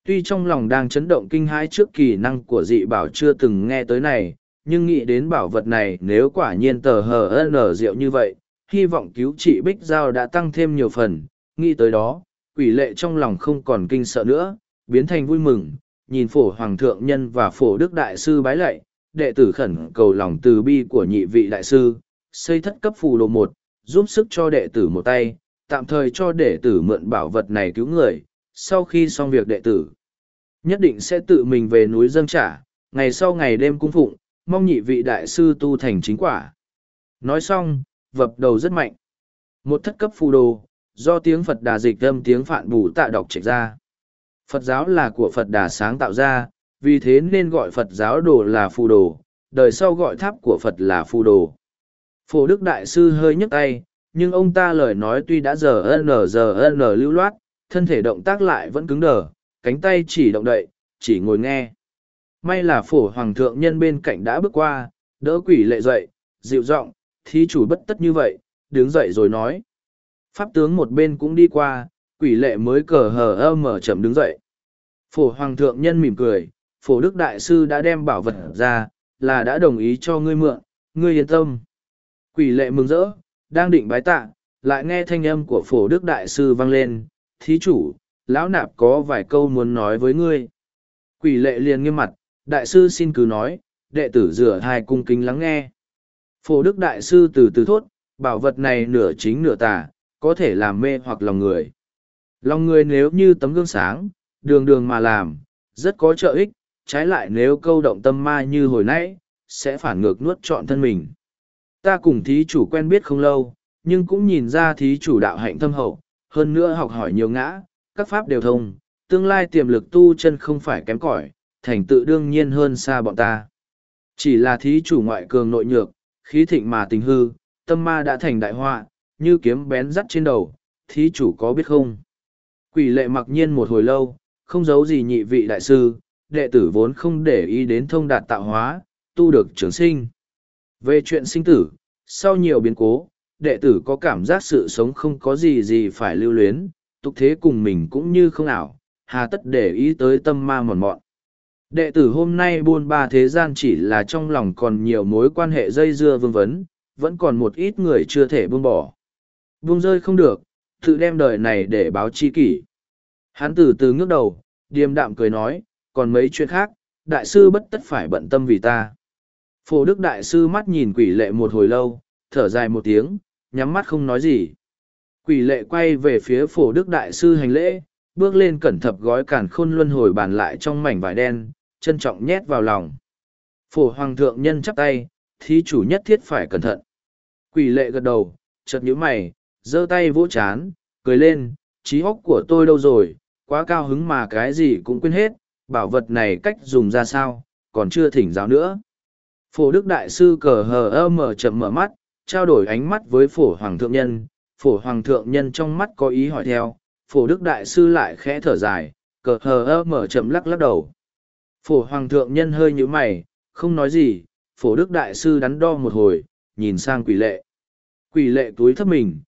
Tuy trong lòng đang chấn động kinh hãi trước kỳ năng của dị bảo chưa từng nghe tới này, nhưng nghĩ đến bảo vật này nếu quả nhiên tờ hờ nở rượu như vậy, hy vọng cứu trị Bích Giao đã tăng thêm nhiều phần, nghĩ tới đó, quỷ lệ trong lòng không còn kinh sợ nữa, biến thành vui mừng, nhìn phổ hoàng thượng nhân và phổ đức đại sư bái lạy, đệ tử khẩn cầu lòng từ bi của nhị vị đại sư, xây thất cấp phù đồ một, giúp sức cho đệ tử một tay, tạm thời cho đệ tử mượn bảo vật này cứu người, sau khi xong việc đệ tử. Nhất định sẽ tự mình về núi dâng trả, ngày sau ngày đêm cung phụng, mong nhị vị đại sư tu thành chính quả. Nói xong, vập đầu rất mạnh. Một thất cấp phù đồ, do tiếng Phật đà dịch âm tiếng phạn bù tạ đọc trạch ra. Phật giáo là của Phật Đà sáng tạo ra, vì thế nên gọi Phật giáo đồ là phù đồ, đời sau gọi tháp của Phật là phù đồ. Phổ Đức Đại Sư hơi nhấc tay, nhưng ông ta lời nói tuy đã giờ n giờ n lưu loát, thân thể động tác lại vẫn cứng đờ, cánh tay chỉ động đậy, chỉ ngồi nghe. May là phổ hoàng thượng nhân bên cạnh đã bước qua, đỡ quỷ lệ dậy, dịu giọng thí chủ bất tất như vậy, đứng dậy rồi nói. Pháp tướng một bên cũng đi qua, quỷ lệ mới cờ hờ ơ mở chậm đứng dậy. Phổ hoàng thượng nhân mỉm cười, phổ đức đại sư đã đem bảo vật ra, là đã đồng ý cho ngươi mượn, ngươi yên tâm. Quỷ lệ mừng rỡ, đang định bái tạ, lại nghe thanh âm của phổ đức đại sư vang lên, thí chủ, lão nạp có vài câu muốn nói với ngươi. Quỷ lệ liền nghiêm mặt, đại sư xin cứ nói, đệ tử rửa hai cung kính lắng nghe. Phổ đức đại sư từ từ thốt, bảo vật này nửa chính nửa tà, có thể làm mê hoặc lòng người. Lòng người nếu như tấm gương sáng, đường đường mà làm, rất có trợ ích, trái lại nếu câu động tâm ma như hồi nãy, sẽ phản ngược nuốt trọn thân mình. Ta cùng thí chủ quen biết không lâu, nhưng cũng nhìn ra thí chủ đạo hạnh thâm hậu, hơn nữa học hỏi nhiều ngã, các pháp đều thông, tương lai tiềm lực tu chân không phải kém cỏi, thành tựu đương nhiên hơn xa bọn ta. Chỉ là thí chủ ngoại cường nội nhược, khí thịnh mà tình hư, tâm ma đã thành đại họa, như kiếm bén dắt trên đầu, thí chủ có biết không? Quỷ lệ mặc nhiên một hồi lâu, không giấu gì nhị vị đại sư, đệ tử vốn không để ý đến thông đạt tạo hóa, tu được trường sinh. Về chuyện sinh tử, sau nhiều biến cố, đệ tử có cảm giác sự sống không có gì gì phải lưu luyến, tục thế cùng mình cũng như không ảo, hà tất để ý tới tâm ma mòn mọn. Đệ tử hôm nay buôn ba thế gian chỉ là trong lòng còn nhiều mối quan hệ dây dưa vương vấn, vẫn còn một ít người chưa thể buông bỏ. Buông rơi không được, tự đem đời này để báo chi kỷ. Hắn từ từ ngước đầu, điềm đạm cười nói, còn mấy chuyện khác, đại sư bất tất phải bận tâm vì ta. Phổ đức đại sư mắt nhìn quỷ lệ một hồi lâu, thở dài một tiếng, nhắm mắt không nói gì. Quỷ lệ quay về phía phổ đức đại sư hành lễ, bước lên cẩn thập gói cản khôn luân hồi bàn lại trong mảnh vải đen, trân trọng nhét vào lòng. Phổ hoàng thượng nhân chắp tay, thí chủ nhất thiết phải cẩn thận. Quỷ lệ gật đầu, chợt nhíu mày, giơ tay vỗ chán, cười lên, trí óc của tôi đâu rồi, quá cao hứng mà cái gì cũng quên hết, bảo vật này cách dùng ra sao, còn chưa thỉnh giáo nữa. Phổ Đức Đại Sư cờ hờ ơ mở chậm mở mắt, trao đổi ánh mắt với phổ hoàng thượng nhân, phổ hoàng thượng nhân trong mắt có ý hỏi theo, phổ Đức Đại Sư lại khẽ thở dài, cờ hờ ơ mở chậm lắc lắc đầu. Phổ hoàng thượng nhân hơi nhíu mày, không nói gì, phổ Đức Đại Sư đắn đo một hồi, nhìn sang quỷ lệ. Quỷ lệ túi thấp mình,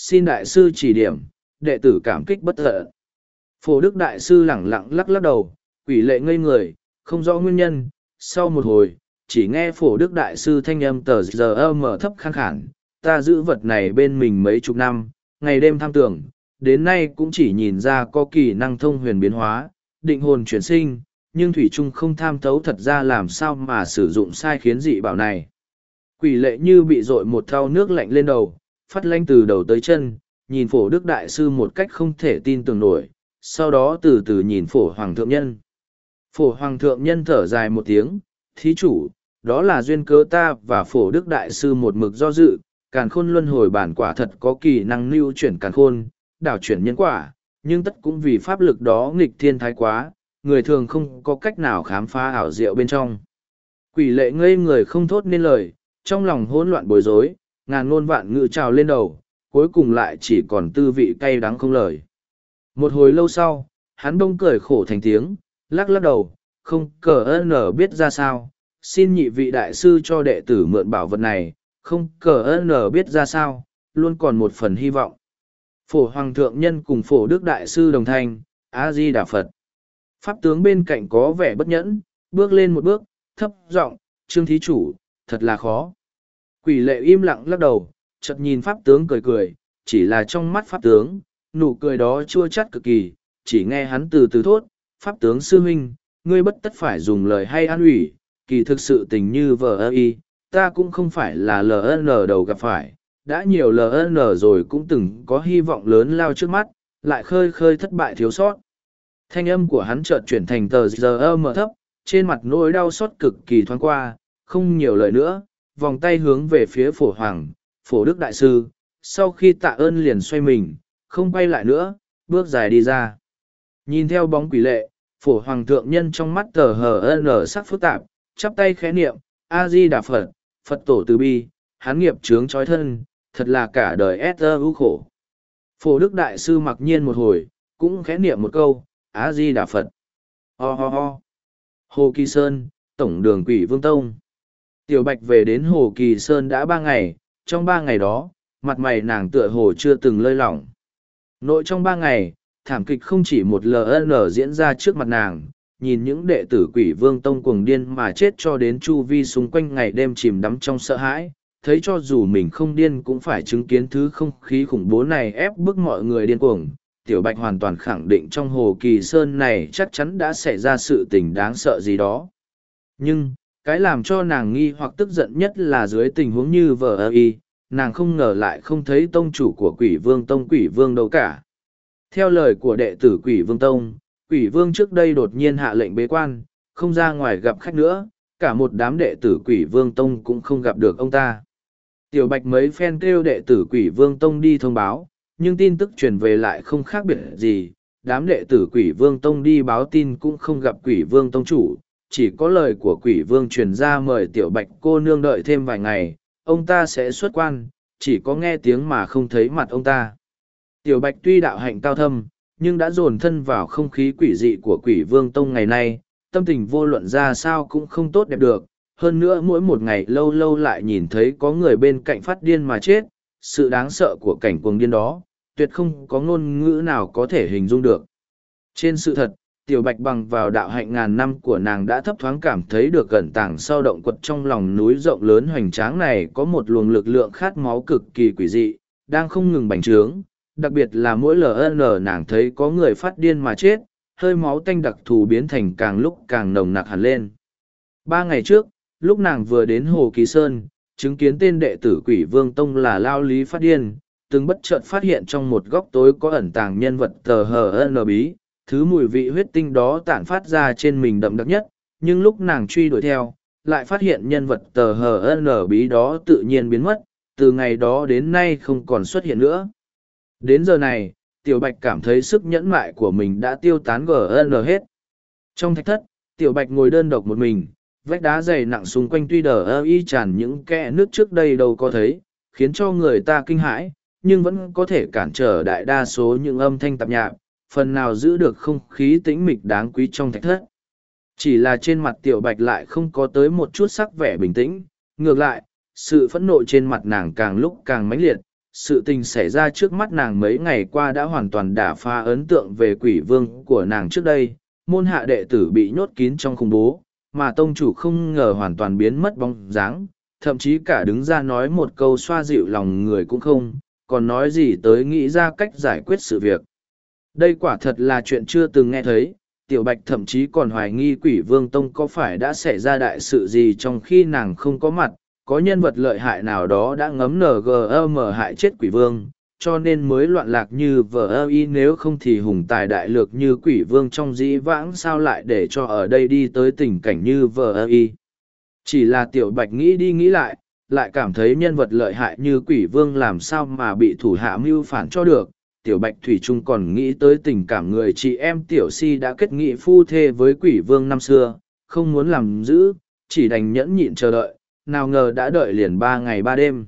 xin Đại Sư chỉ điểm, đệ tử cảm kích bất tận. Phổ Đức Đại Sư lẳng lặng lắc lắc đầu, quỷ lệ ngây người, không rõ nguyên nhân, sau một hồi, chỉ nghe Phổ Đức Đại Sư thanh âm tờ giờ mở thấp khang khản, ta giữ vật này bên mình mấy chục năm, ngày đêm tham tưởng, đến nay cũng chỉ nhìn ra có kỳ năng thông huyền biến hóa, định hồn chuyển sinh, nhưng Thủy Trung không tham thấu thật ra làm sao mà sử dụng sai khiến dị bảo này. Quỷ lệ như bị dội một thau nước lạnh lên đầu, phát lanh từ đầu tới chân, nhìn phổ đức đại sư một cách không thể tin tưởng nổi, sau đó từ từ nhìn phổ hoàng thượng nhân. Phổ hoàng thượng nhân thở dài một tiếng, thí chủ, đó là duyên cớ ta và phổ đức đại sư một mực do dự, càn khôn luân hồi bản quả thật có kỳ năng lưu chuyển càn khôn, đảo chuyển nhân quả, nhưng tất cũng vì pháp lực đó nghịch thiên thái quá, người thường không có cách nào khám phá ảo diệu bên trong. Quỷ lệ ngây người không thốt nên lời, trong lòng hỗn loạn bối rối, ngàn ngôn vạn ngự trào lên đầu, cuối cùng lại chỉ còn tư vị cay đắng không lời. Một hồi lâu sau, hắn đông cười khổ thành tiếng, lắc lắc đầu, không cờ ơn nở biết ra sao, xin nhị vị đại sư cho đệ tử mượn bảo vật này, không cờ ơn nở biết ra sao, luôn còn một phần hy vọng. Phổ Hoàng Thượng Nhân cùng Phổ Đức Đại Sư Đồng Thanh, A-di Đà Phật. Pháp tướng bên cạnh có vẻ bất nhẫn, bước lên một bước, thấp giọng Trương Thí Chủ, thật là khó. Quỷ lệ im lặng lắc đầu, chợt nhìn Pháp tướng cười cười, chỉ là trong mắt Pháp tướng, nụ cười đó chua chát cực kỳ, chỉ nghe hắn từ từ thốt, Pháp tướng sư huynh, ngươi bất tất phải dùng lời hay an ủi, kỳ thực sự tình như vờ ơ y, ta cũng không phải là LN đầu gặp phải, đã nhiều LN rồi cũng từng có hy vọng lớn lao trước mắt, lại khơi khơi thất bại thiếu sót. Thanh âm của hắn chợt chuyển thành tờ giờ mở thấp, trên mặt nỗi đau xót cực kỳ thoáng qua, không nhiều lời nữa, vòng tay hướng về phía phổ hoàng, phổ đức đại sư, sau khi tạ ơn liền xoay mình, không bay lại nữa, bước dài đi ra. Nhìn theo bóng quỷ lệ, phổ hoàng thượng nhân trong mắt tờ hờ nở sắc phức tạp, chắp tay khẽ niệm, a di đà phật phật tổ từ bi hắn nghiệp chướng trói thân thật là cả đời ép ưu khổ. Phổ đức đại sư mặc nhiên một hồi cũng khẽ niệm một câu a di đà phật. Ho ho ho. Hồ kỳ sơn tổng đường quỷ vương tông tiểu bạch về đến hồ kỳ sơn đã ba ngày, trong ba ngày đó, mặt mày nàng tựa hồ chưa từng lơi lỏng. Nội trong ba ngày, thảm kịch không chỉ một ln diễn ra trước mặt nàng, nhìn những đệ tử quỷ vương tông cuồng điên mà chết cho đến chu vi xung quanh ngày đêm chìm đắm trong sợ hãi, thấy cho dù mình không điên cũng phải chứng kiến thứ không khí khủng bố này ép bức mọi người điên cuồng. Tiểu bạch hoàn toàn khẳng định trong hồ kỳ sơn này chắc chắn đã xảy ra sự tình đáng sợ gì đó. Nhưng cái làm cho nàng nghi hoặc tức giận nhất là dưới tình huống như vờ ơ y, nàng không ngờ lại không thấy tông chủ của quỷ vương tông quỷ vương đâu cả. Theo lời của đệ tử quỷ vương tông, quỷ vương trước đây đột nhiên hạ lệnh bế quan, không ra ngoài gặp khách nữa, cả một đám đệ tử quỷ vương tông cũng không gặp được ông ta. Tiểu bạch mấy phen kêu đệ tử quỷ vương tông đi thông báo, nhưng tin tức truyền về lại không khác biệt gì, đám đệ tử quỷ vương tông đi báo tin cũng không gặp quỷ vương tông chủ chỉ có lời của quỷ vương truyền ra mời tiểu bạch cô nương đợi thêm vài ngày, ông ta sẽ xuất quan, chỉ có nghe tiếng mà không thấy mặt ông ta. Tiểu bạch tuy đạo hạnh cao thâm, nhưng đã dồn thân vào không khí quỷ dị của quỷ vương tông ngày nay, tâm tình vô luận ra sao cũng không tốt đẹp được. Hơn nữa mỗi một ngày lâu lâu lại nhìn thấy có người bên cạnh phát điên mà chết, sự đáng sợ của cảnh cuồng điên đó, tuyệt không có ngôn ngữ nào có thể hình dung được. Trên sự thật tiểu bạch bằng vào đạo hạnh ngàn năm của nàng đã thấp thoáng cảm thấy được gần tảng sau động quật trong lòng núi rộng lớn hoành tráng này có một luồng lực lượng khát máu cực kỳ quỷ dị, đang không ngừng bành trướng, đặc biệt là mỗi ln nàng thấy có người phát điên mà chết, hơi máu tanh đặc thù biến thành càng lúc càng nồng nặc hẳn lên. Ba ngày trước, lúc nàng vừa đến hồ kỳ sơn, chứng kiến tên đệ tử quỷ vương tông là lao lý phát điên, từng bất chợt phát hiện trong một góc tối có ẩn tàng nhân vật tờ hờ ân bí thứ mùi vị huyết tinh đó tản phát ra trên mình đậm đặc nhất, nhưng lúc nàng truy đuổi theo, lại phát hiện nhân vật tờ hờ n bí đó tự nhiên biến mất, từ ngày đó đến nay không còn xuất hiện nữa. Đến giờ này, tiểu bạch cảm thấy sức nhẫn mại của mình đã tiêu tán gn hết. Trong thạch thất, tiểu bạch ngồi đơn độc một mình, vách đá dày nặng xung quanh tuy đờ ơ y tràn những kẽ nước trước đây đâu có thấy, khiến cho người ta kinh hãi, nhưng vẫn có thể cản trở đại đa số những âm thanh tạp nhạc phần nào giữ được không khí tĩnh mịch đáng quý trong thạch thất. Chỉ là trên mặt tiểu bạch lại không có tới một chút sắc vẻ bình tĩnh, ngược lại, sự phẫn nộ trên mặt nàng càng lúc càng mãnh liệt, sự tình xảy ra trước mắt nàng mấy ngày qua đã hoàn toàn đả pha ấn tượng về quỷ vương của nàng trước đây, môn hạ đệ tử bị nhốt kín trong khủng bố, mà tông chủ không ngờ hoàn toàn biến mất bóng dáng, thậm chí cả đứng ra nói một câu xoa dịu lòng người cũng không, còn nói gì tới nghĩ ra cách giải quyết sự việc đây quả thật là chuyện chưa từng nghe thấy, tiểu bạch thậm chí còn hoài nghi quỷ vương tông có phải đã xảy ra đại sự gì trong khi nàng không có mặt, có nhân vật lợi hại nào đó đã ngấm ngm hại chết quỷ vương, cho nên mới loạn lạc như vợ y nếu không thì hùng tài đại lược như quỷ vương trong dĩ vãng sao lại để cho ở đây đi tới tình cảnh như vợ y. Chỉ là tiểu bạch nghĩ đi nghĩ lại lại cảm thấy nhân vật lợi hại như quỷ vương làm sao mà bị thủ hạ mưu phản cho được tiểu bạch thủy trung còn nghĩ tới tình cảm người chị em tiểu si đã kết nghị phu thê với quỷ vương năm xưa, không muốn làm giữ, chỉ đành nhẫn nhịn chờ đợi, nào ngờ đã đợi liền ba ngày ba đêm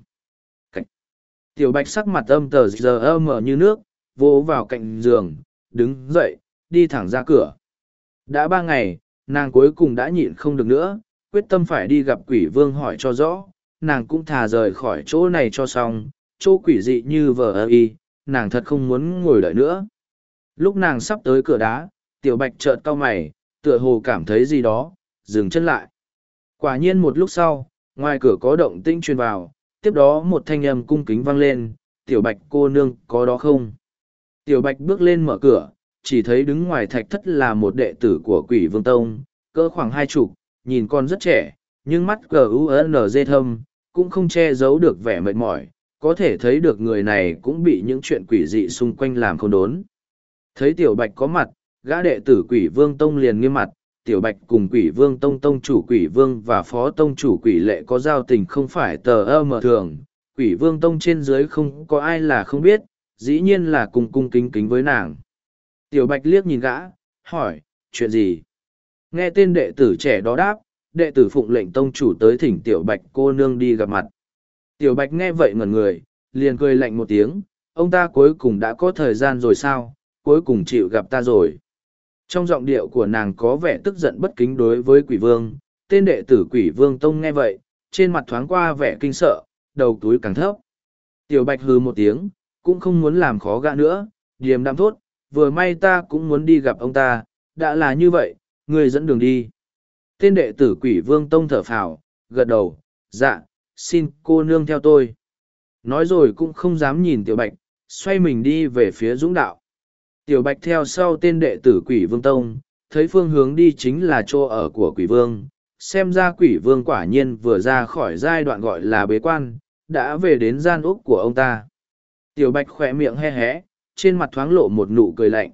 Cảnh. tiểu bạch sắc mặt âm tờ giờ ơ mở như nước, vỗ vào cạnh giường, đứng dậy, đi thẳng ra cửa đã ba ngày, nàng cuối cùng đã nhịn không được nữa, quyết tâm phải đi gặp quỷ vương hỏi cho rõ, nàng cũng thà rời khỏi chỗ này cho xong, chỗ quỷ dị như vờ ơ y nàng thật không muốn ngồi đợi nữa. Lúc nàng sắp tới cửa đá, tiểu bạch chợt cau mày, tựa hồ cảm thấy gì đó, dừng chân lại. Quả nhiên một lúc sau, ngoài cửa có động tĩnh truyền vào, tiếp đó một thanh âm cung kính vang lên, tiểu bạch cô nương, có đó không? Tiểu bạch bước lên mở cửa, chỉ thấy đứng ngoài thạch thất là một đệ tử của quỷ vương tông, cỡ khoảng hai chục, nhìn con rất trẻ, nhưng mắt g u n g thâm, cũng không che giấu được vẻ mệt mỏi có thể thấy được người này cũng bị những chuyện quỷ dị xung quanh làm không đốn. Thấy tiểu bạch có mặt, gã đệ tử quỷ vương tông liền nghiêm mặt, tiểu bạch cùng quỷ vương tông tông chủ quỷ vương và phó tông chủ quỷ lệ có giao tình không phải tờ ơ mờ thường. Quỷ vương tông trên dưới không có ai là không biết, dĩ nhiên là cùng cung kính kính với nàng. Tiểu bạch liếc nhìn gã, hỏi, chuyện gì? Nghe tên đệ tử trẻ đó đáp, đệ tử phụng lệnh tông chủ tới thỉnh tiểu bạch cô nương đi gặp mặt. Tiểu bạch nghe vậy ngẩn người, liền cười lạnh một tiếng, ông ta cuối cùng đã có thời gian rồi sao, cuối cùng chịu gặp ta rồi. Trong giọng điệu của nàng có vẻ tức giận bất kính đối với quỷ vương, tên đệ tử quỷ vương tông nghe vậy, trên mặt thoáng qua vẻ kinh sợ, đầu túi càng thấp. Tiểu bạch hừ một tiếng, cũng không muốn làm khó gã nữa, điềm đạm thốt, vừa may ta cũng muốn đi gặp ông ta, đã là như vậy, người dẫn đường đi. Tên đệ tử quỷ vương tông thở phào, gật đầu, dạ, xin cô nương theo tôi. Nói rồi cũng không dám nhìn tiểu bạch, xoay mình đi về phía dũng đạo. Tiểu bạch theo sau tên đệ tử quỷ vương tông, thấy phương hướng đi chính là chỗ ở của quỷ vương. Xem ra quỷ vương quả nhiên vừa ra khỏi giai đoạn gọi là bế quan, đã về đến gian úc của ông ta. Tiểu bạch khỏe miệng he hé, trên mặt thoáng lộ một nụ cười lạnh.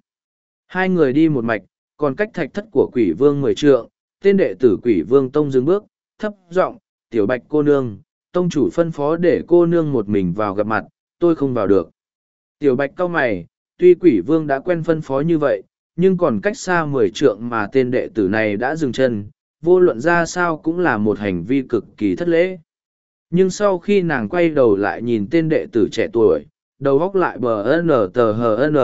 Hai người đi một mạch, còn cách thạch thất của quỷ vương mười trượng, tên đệ tử quỷ vương tông dừng bước, thấp giọng tiểu bạch cô nương, tông chủ phân phó để cô nương một mình vào gặp mặt, tôi không vào được. Tiểu bạch cao mày, tuy quỷ vương đã quen phân phó như vậy, nhưng còn cách xa mười trượng mà tên đệ tử này đã dừng chân, vô luận ra sao cũng là một hành vi cực kỳ thất lễ. Nhưng sau khi nàng quay đầu lại nhìn tên đệ tử trẻ tuổi, đầu góc lại bờ n tờ hờ n,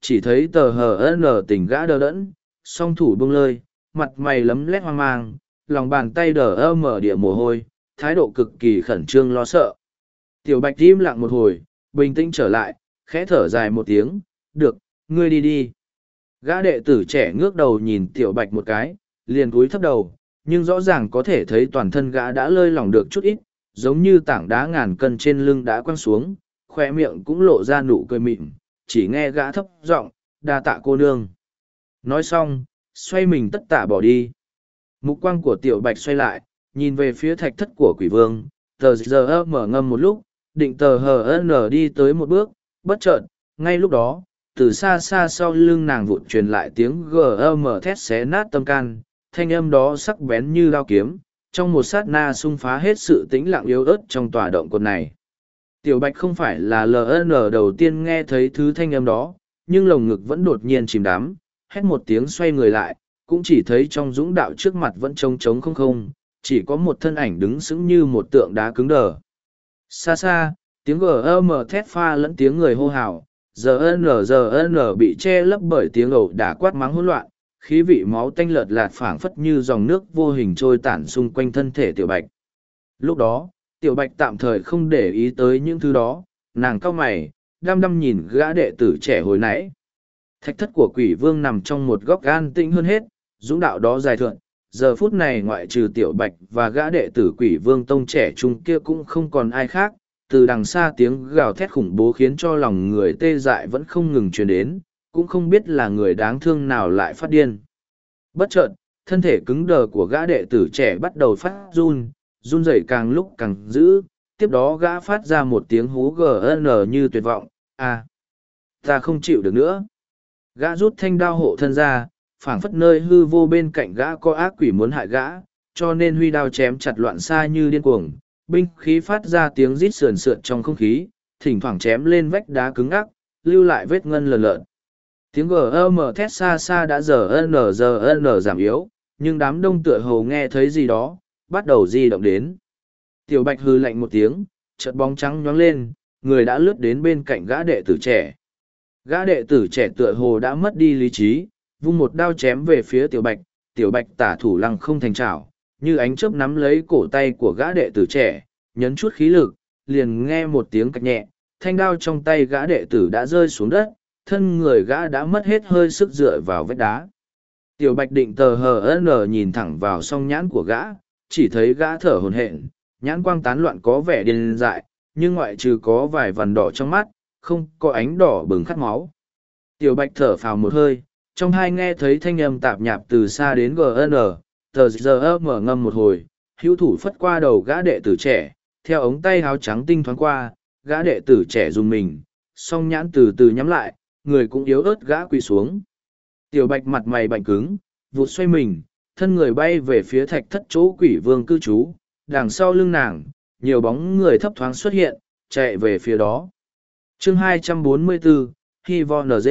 chỉ thấy tờ hờ n tỉnh gã đờ đẫn, song thủ bông lơi, mặt mày lấm lét hoang mang, lòng bàn tay đờ ơ mở địa mồ hôi, thái độ cực kỳ khẩn trương lo sợ. Tiểu bạch im lặng một hồi, bình tĩnh trở lại, khẽ thở dài một tiếng, được, ngươi đi đi. Gã đệ tử trẻ ngước đầu nhìn tiểu bạch một cái, liền cúi thấp đầu, nhưng rõ ràng có thể thấy toàn thân gã đã lơi lỏng được chút ít, giống như tảng đá ngàn cân trên lưng đã quăng xuống, khoe miệng cũng lộ ra nụ cười mịn, chỉ nghe gã thấp giọng, đa tạ cô nương. Nói xong, xoay mình tất tả bỏ đi. Mục quang của tiểu bạch xoay lại, nhìn về phía thạch thất của quỷ vương, tờ giờ mở ngâm một lúc, định tờ hờ n đi tới một bước, bất chợt, ngay lúc đó, từ xa xa sau lưng nàng vụt truyền lại tiếng gm thét xé nát tâm can, thanh âm đó sắc bén như lao kiếm, trong một sát na xung phá hết sự tĩnh lặng yếu ớt trong tòa động cột này. Tiểu Bạch không phải là LN đầu tiên nghe thấy thứ thanh âm đó, nhưng lồng ngực vẫn đột nhiên chìm đắm, hét một tiếng xoay người lại, cũng chỉ thấy trong dũng đạo trước mặt vẫn trống trống không không, chỉ có một thân ảnh đứng sững như một tượng đá cứng đờ. Xa xa, tiếng gm thét pha lẫn tiếng người hô hào, giờ n giờ n bị che lấp bởi tiếng ẩu đả quát mắng hỗn loạn, khí vị máu tanh lợt lạt phảng phất như dòng nước vô hình trôi tản xung quanh thân thể tiểu bạch. Lúc đó, tiểu bạch tạm thời không để ý tới những thứ đó, nàng cau mày, đăm đăm nhìn gã đệ tử trẻ hồi nãy. Thạch thất của quỷ vương nằm trong một góc gan tĩnh hơn hết, dũng đạo đó dài thượng. Giờ phút này ngoại trừ tiểu bạch và gã đệ tử quỷ vương tông trẻ trung kia cũng không còn ai khác. Từ đằng xa tiếng gào thét khủng bố khiến cho lòng người tê dại vẫn không ngừng truyền đến, cũng không biết là người đáng thương nào lại phát điên. Bất chợt, thân thể cứng đờ của gã đệ tử trẻ bắt đầu phát run, run rẩy càng lúc càng dữ, tiếp đó gã phát ra một tiếng hú gn như tuyệt vọng, à, ta không chịu được nữa. Gã rút thanh đao hộ thân ra, phảng phất nơi hư vô bên cạnh gã có ác quỷ muốn hại gã, cho nên huy đao chém chặt loạn xa như điên cuồng, binh khí phát ra tiếng rít sườn sượn trong không khí, thỉnh thoảng chém lên vách đá cứng ắc, lưu lại vết ngân lờ lợn. Tiếng gm thét xa xa đã giờ n giờ n giảm yếu, nhưng đám đông tựa hồ nghe thấy gì đó, bắt đầu di động đến. Tiểu bạch hư lạnh một tiếng, chợt bóng trắng nhoáng lên, người đã lướt đến bên cạnh gã đệ tử trẻ. Gã đệ tử trẻ tựa hồ đã mất đi lý trí, vung một đao chém về phía tiểu bạch, tiểu bạch tả thủ lăng không thành trảo, như ánh chớp nắm lấy cổ tay của gã đệ tử trẻ, nhấn chút khí lực, liền nghe một tiếng cạch nhẹ, thanh đao trong tay gã đệ tử đã rơi xuống đất, thân người gã đã mất hết hơi sức dựa vào vách đá. Tiểu bạch định tờ hờ n nhìn thẳng vào song nhãn của gã, chỉ thấy gã thở hồn hển, nhãn quang tán loạn có vẻ điên dại, nhưng ngoại trừ có vài vằn đỏ trong mắt, không có ánh đỏ bừng khát máu. Tiểu bạch thở phào một hơi, trong hai nghe thấy thanh âm tạp nhạp từ xa đến gn, tờ giờ mở ngâm một hồi, hữu thủ phất qua đầu gã đệ tử trẻ, theo ống tay háo trắng tinh thoáng qua, gã đệ tử trẻ dùng mình, song nhãn từ từ nhắm lại, người cũng yếu ớt gã quỳ xuống. Tiểu bạch mặt mày bạnh cứng, vụt xoay mình, thân người bay về phía thạch thất chỗ quỷ vương cư trú, đằng sau lưng nàng, nhiều bóng người thấp thoáng xuất hiện, chạy về phía đó. chương 244, Hy Von NG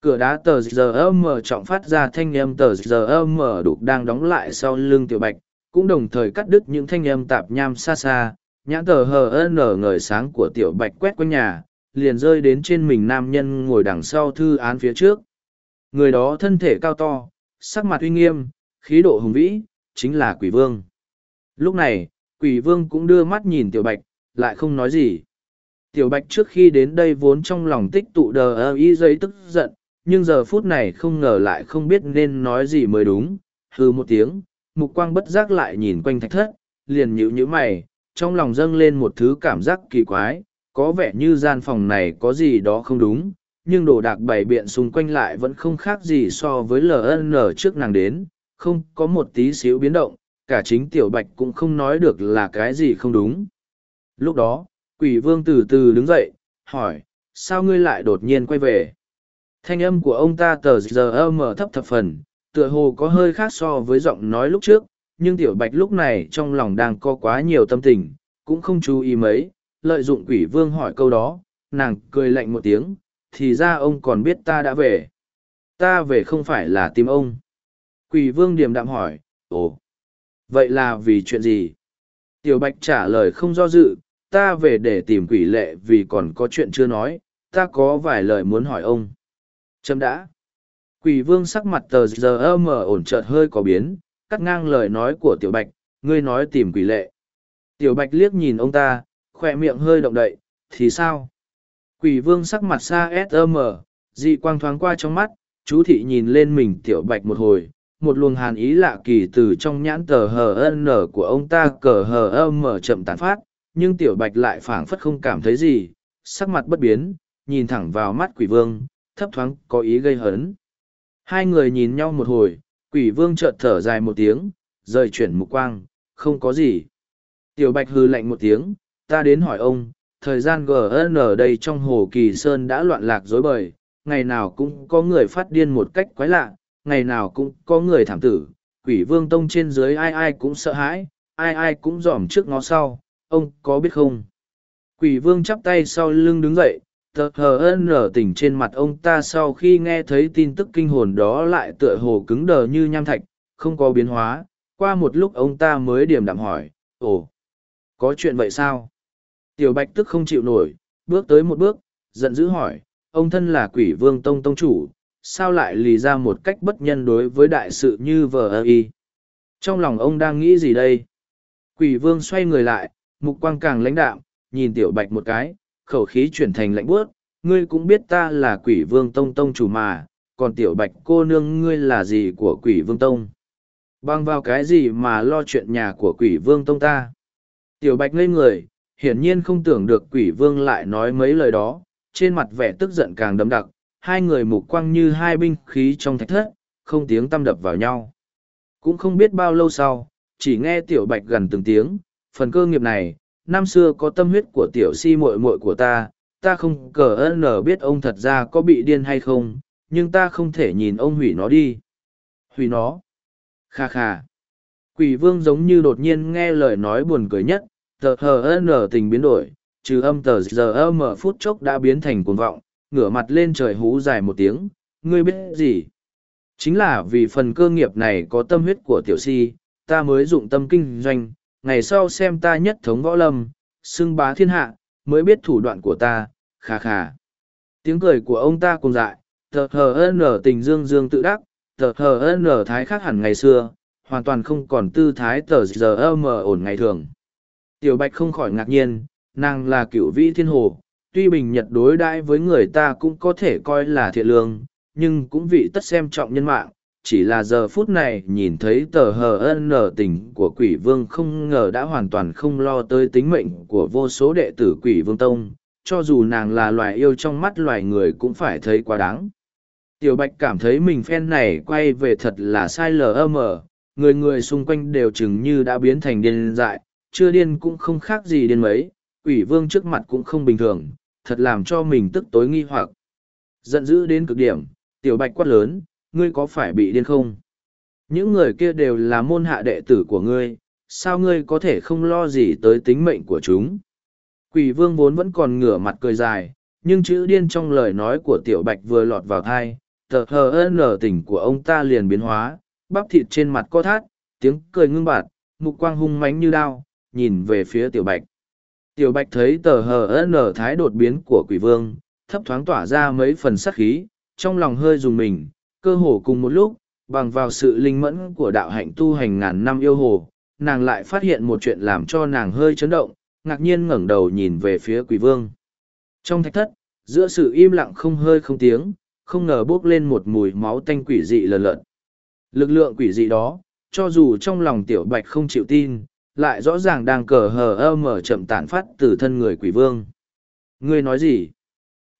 Cửa đá tờ giờ mở trọng phát ra thanh âm tờ giờ mở đục đang đóng lại sau lưng tiểu bạch, cũng đồng thời cắt đứt những thanh âm tạp nham xa xa, nhãn tờ hờ nở ngời sáng của tiểu bạch quét quanh nhà, liền rơi đến trên mình nam nhân ngồi đằng sau thư án phía trước. Người đó thân thể cao to, sắc mặt uy nghiêm, khí độ hùng vĩ, chính là quỷ vương. Lúc này, quỷ vương cũng đưa mắt nhìn tiểu bạch, lại không nói gì. Tiểu bạch trước khi đến đây vốn trong lòng tích tụ đờ ơ y giấy tức giận, nhưng giờ phút này không ngờ lại không biết nên nói gì mới đúng. Hư một tiếng, mục quang bất giác lại nhìn quanh thạch thất, liền nhịu nhữ mày, trong lòng dâng lên một thứ cảm giác kỳ quái, có vẻ như gian phòng này có gì đó không đúng, nhưng đồ đạc bày biện xung quanh lại vẫn không khác gì so với LN trước nàng đến, không có một tí xíu biến động, cả chính tiểu bạch cũng không nói được là cái gì không đúng. Lúc đó, quỷ vương từ từ đứng dậy, hỏi, sao ngươi lại đột nhiên quay về? Thanh âm của ông ta tờ giờ mở thấp thập phần, tựa hồ có hơi khác so với giọng nói lúc trước, nhưng tiểu bạch lúc này trong lòng đang có quá nhiều tâm tình, cũng không chú ý mấy, lợi dụng quỷ vương hỏi câu đó, nàng cười lạnh một tiếng, thì ra ông còn biết ta đã về. Ta về không phải là tìm ông. Quỷ vương điềm đạm hỏi, ồ, vậy là vì chuyện gì? Tiểu bạch trả lời không do dự, ta về để tìm quỷ lệ vì còn có chuyện chưa nói, ta có vài lời muốn hỏi ông. Chấm đã. Quỷ vương sắc mặt tờ giờ mở ổn chợt hơi có biến, cắt ngang lời nói của tiểu bạch, ngươi nói tìm quỷ lệ. Tiểu bạch liếc nhìn ông ta, khỏe miệng hơi động đậy, thì sao? Quỷ vương sắc mặt xa SM, dị quang thoáng qua trong mắt, chú thị nhìn lên mình tiểu bạch một hồi, một luồng hàn ý lạ kỳ từ trong nhãn tờ hờ nở của ông ta cờ hờ mở chậm tán phát, nhưng tiểu bạch lại phảng phất không cảm thấy gì, sắc mặt bất biến, nhìn thẳng vào mắt quỷ vương, thấp thoáng có ý gây hấn. Hai người nhìn nhau một hồi, quỷ vương chợt thở dài một tiếng, rời chuyển mục quang, không có gì. Tiểu bạch hư lạnh một tiếng, ta đến hỏi ông, thời gian GN ở đây trong hồ Kỳ Sơn đã loạn lạc dối bời, ngày nào cũng có người phát điên một cách quái lạ, ngày nào cũng có người thảm tử, quỷ vương tông trên dưới ai ai cũng sợ hãi, ai ai cũng dòm trước ngó sau, ông có biết không? Quỷ vương chắp tay sau lưng đứng dậy, tờ hờ nở tỉnh trên mặt ông ta sau khi nghe thấy tin tức kinh hồn đó lại tựa hồ cứng đờ như nham thạch, không có biến hóa, qua một lúc ông ta mới điểm đạm hỏi, ồ, có chuyện vậy sao? Tiểu bạch tức không chịu nổi, bước tới một bước, giận dữ hỏi, ông thân là quỷ vương tông tông chủ, sao lại lì ra một cách bất nhân đối với đại sự như vờ ơ y? Trong lòng ông đang nghĩ gì đây? Quỷ vương xoay người lại, mục quang càng lãnh đạm, nhìn tiểu bạch một cái, khẩu khí chuyển thành lạnh bước, ngươi cũng biết ta là quỷ vương tông tông chủ mà, còn tiểu bạch cô nương ngươi là gì của quỷ vương tông? Bằng vào cái gì mà lo chuyện nhà của quỷ vương tông ta? Tiểu bạch ngây người, hiển nhiên không tưởng được quỷ vương lại nói mấy lời đó, trên mặt vẻ tức giận càng đậm đặc, hai người mục quăng như hai binh khí trong thạch thất, không tiếng tâm đập vào nhau. Cũng không biết bao lâu sau, chỉ nghe tiểu bạch gần từng tiếng, phần cơ nghiệp này, năm xưa có tâm huyết của tiểu si muội muội của ta, ta không cờ ơn nở biết ông thật ra có bị điên hay không, nhưng ta không thể nhìn ông hủy nó đi. Hủy nó. Kha kha. Quỷ vương giống như đột nhiên nghe lời nói buồn cười nhất, tờ hờ n tình biến đổi, trừ âm tờ giờ mở phút chốc đã biến thành cuồng vọng, ngửa mặt lên trời hú dài một tiếng, ngươi biết gì? Chính là vì phần cơ nghiệp này có tâm huyết của tiểu si, ta mới dụng tâm kinh doanh, ngày sau xem ta nhất thống võ lâm, xưng bá thiên hạ, mới biết thủ đoạn của ta, khà khà. Tiếng cười của ông ta cùng dại, tờ hờ nở tình dương dương tự đắc, tờ hờ nở thái khác hẳn ngày xưa, hoàn toàn không còn tư thái tờ giờ mờ ổn ngày thường. Tiểu Bạch không khỏi ngạc nhiên, nàng là cựu vĩ thiên hồ, tuy bình nhật đối đãi với người ta cũng có thể coi là thiện lương, nhưng cũng vị tất xem trọng nhân mạng. Chỉ là giờ phút này nhìn thấy tờ hờ ân nở tình của quỷ vương không ngờ đã hoàn toàn không lo tới tính mệnh của vô số đệ tử quỷ vương tông, cho dù nàng là loài yêu trong mắt loài người cũng phải thấy quá đáng. Tiểu Bạch cảm thấy mình phen này quay về thật là sai lờ mờ, người người xung quanh đều chừng như đã biến thành điên dại, chưa điên cũng không khác gì điên mấy, quỷ vương trước mặt cũng không bình thường, thật làm cho mình tức tối nghi hoặc. Giận dữ đến cực điểm, tiểu bạch quát lớn, ngươi có phải bị điên không? Những người kia đều là môn hạ đệ tử của ngươi, sao ngươi có thể không lo gì tới tính mệnh của chúng? Quỷ vương vốn vẫn còn ngửa mặt cười dài, nhưng chữ điên trong lời nói của tiểu bạch vừa lọt vào thai, tờ hờ nở tỉnh của ông ta liền biến hóa, bắp thịt trên mặt co thắt, tiếng cười ngưng bạt, mục quang hung mánh như đao, nhìn về phía tiểu bạch. Tiểu bạch thấy tờ hờ nở thái đột biến của quỷ vương, thấp thoáng tỏa ra mấy phần sắc khí, trong lòng hơi dùng mình, cơ hồ cùng một lúc, bằng vào sự linh mẫn của đạo hạnh tu hành ngàn năm yêu hồ, nàng lại phát hiện một chuyện làm cho nàng hơi chấn động, ngạc nhiên ngẩng đầu nhìn về phía quỷ vương. Trong thạch thất, giữa sự im lặng không hơi không tiếng, không ngờ bốc lên một mùi máu tanh quỷ dị lờ lợn. Lực lượng quỷ dị đó, cho dù trong lòng tiểu bạch không chịu tin, lại rõ ràng đang cờ hờ ơ mở chậm tản phát từ thân người quỷ vương. Ngươi nói gì?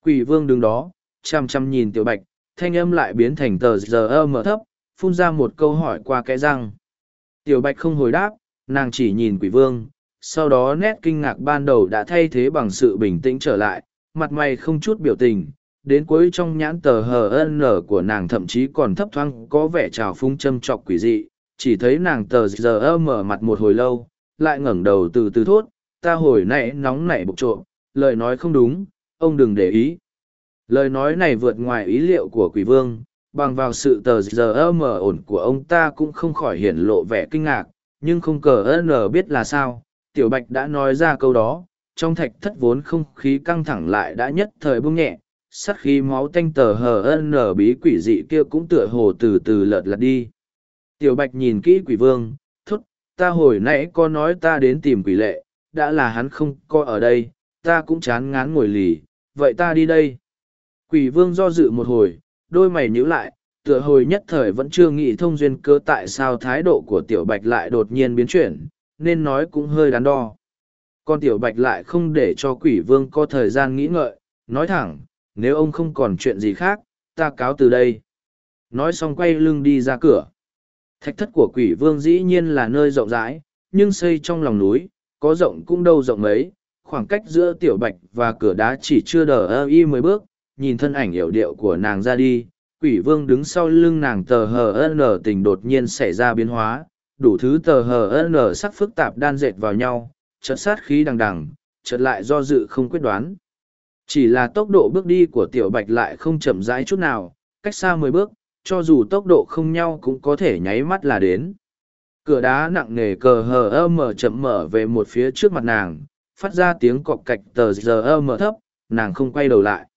Quỷ vương đứng đó, chăm chăm nhìn tiểu bạch, thanh âm lại biến thành tờ giờ ơ mở thấp, phun ra một câu hỏi qua cái răng. Tiểu bạch không hồi đáp, nàng chỉ nhìn quỷ vương, sau đó nét kinh ngạc ban đầu đã thay thế bằng sự bình tĩnh trở lại, mặt mày không chút biểu tình, đến cuối trong nhãn tờ hờ nở của nàng thậm chí còn thấp thoáng có vẻ trào phung châm trọc quỷ dị, chỉ thấy nàng tờ giờ mở mặt một hồi lâu, lại ngẩng đầu từ từ thốt, ta hồi nãy nóng nảy bộc trộm, lời nói không đúng, ông đừng để ý. Lời nói này vượt ngoài ý liệu của quỷ vương, bằng vào sự tờ giờ mở ổn của ông ta cũng không khỏi hiển lộ vẻ kinh ngạc, nhưng không cờ n biết là sao, tiểu bạch đã nói ra câu đó, trong thạch thất vốn không khí căng thẳng lại đã nhất thời bung nhẹ, sắc khí máu tanh tờ hờ n bí quỷ dị kia cũng tựa hồ từ từ lợt lật đi. Tiểu bạch nhìn kỹ quỷ vương, thốt, ta hồi nãy có nói ta đến tìm quỷ lệ, đã là hắn không coi ở đây, ta cũng chán ngán ngồi lì, vậy ta đi đây. Quỷ vương do dự một hồi, đôi mày nhíu lại, tựa hồi nhất thời vẫn chưa nghĩ thông duyên cơ tại sao thái độ của tiểu bạch lại đột nhiên biến chuyển, nên nói cũng hơi đắn đo. Con tiểu bạch lại không để cho quỷ vương có thời gian nghĩ ngợi, nói thẳng, nếu ông không còn chuyện gì khác, ta cáo từ đây. Nói xong quay lưng đi ra cửa. Thạch thất của quỷ vương dĩ nhiên là nơi rộng rãi, nhưng xây trong lòng núi, có rộng cũng đâu rộng mấy, khoảng cách giữa tiểu bạch và cửa đá chỉ chưa đờ ơ y mười bước, nhìn thân ảnh hiểu điệu của nàng ra đi, quỷ vương đứng sau lưng nàng tờ hờ n tình đột nhiên xảy ra biến hóa, đủ thứ tờ hờ n sắc phức tạp đan dệt vào nhau, chợt sát khí đằng đằng, chợt lại do dự không quyết đoán. Chỉ là tốc độ bước đi của tiểu bạch lại không chậm rãi chút nào, cách xa mười bước, cho dù tốc độ không nhau cũng có thể nháy mắt là đến. Cửa đá nặng nề cờ hờ ơ mở chậm mở về một phía trước mặt nàng, phát ra tiếng cọc cạch tờ giờ ơ mở thấp, nàng không quay đầu lại.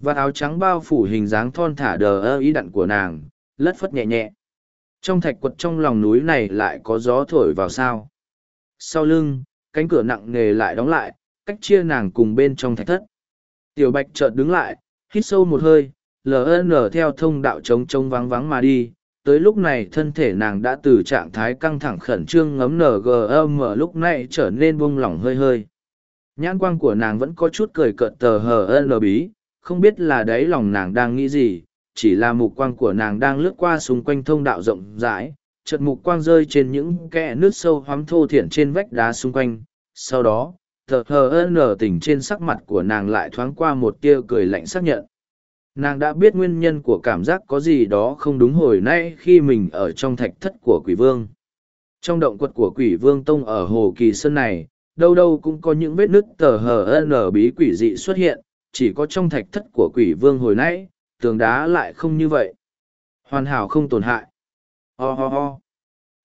Và áo trắng bao phủ hình dáng thon thả đờ ơ ý đặn của nàng, lất phất nhẹ nhẹ. Trong thạch quật trong lòng núi này lại có gió thổi vào sao. Sau lưng, cánh cửa nặng nề lại đóng lại, cách chia nàng cùng bên trong thạch thất. Tiểu bạch chợt đứng lại, hít sâu một hơi, ln theo thông đạo trống trống vắng vắng mà đi tới lúc này thân thể nàng đã từ trạng thái căng thẳng khẩn trương ngấm ngm lúc này trở nên buông lỏng hơi hơi nhãn quang của nàng vẫn có chút cười cợt tờ hờ lờ bí không biết là đấy lòng nàng đang nghĩ gì, chỉ là mục quang của nàng đang lướt qua xung quanh thông đạo rộng rãi, chợt mục quang rơi trên những kẽ nước sâu hoắm thô thiển trên vách đá xung quanh. Sau đó thờ hờ nở tỉnh trên sắc mặt của nàng lại thoáng qua một tia cười lạnh xác nhận. Nàng đã biết nguyên nhân của cảm giác có gì đó không đúng hồi nay khi mình ở trong thạch thất của quỷ vương. Trong động quật của quỷ vương tông ở hồ kỳ sơn này, đâu đâu cũng có những vết nứt tờ hờ nở bí quỷ dị xuất hiện chỉ có trong thạch thất của quỷ vương hồi nãy tường đá lại không như vậy. Hoàn hảo không tổn hại. Ho ho ho.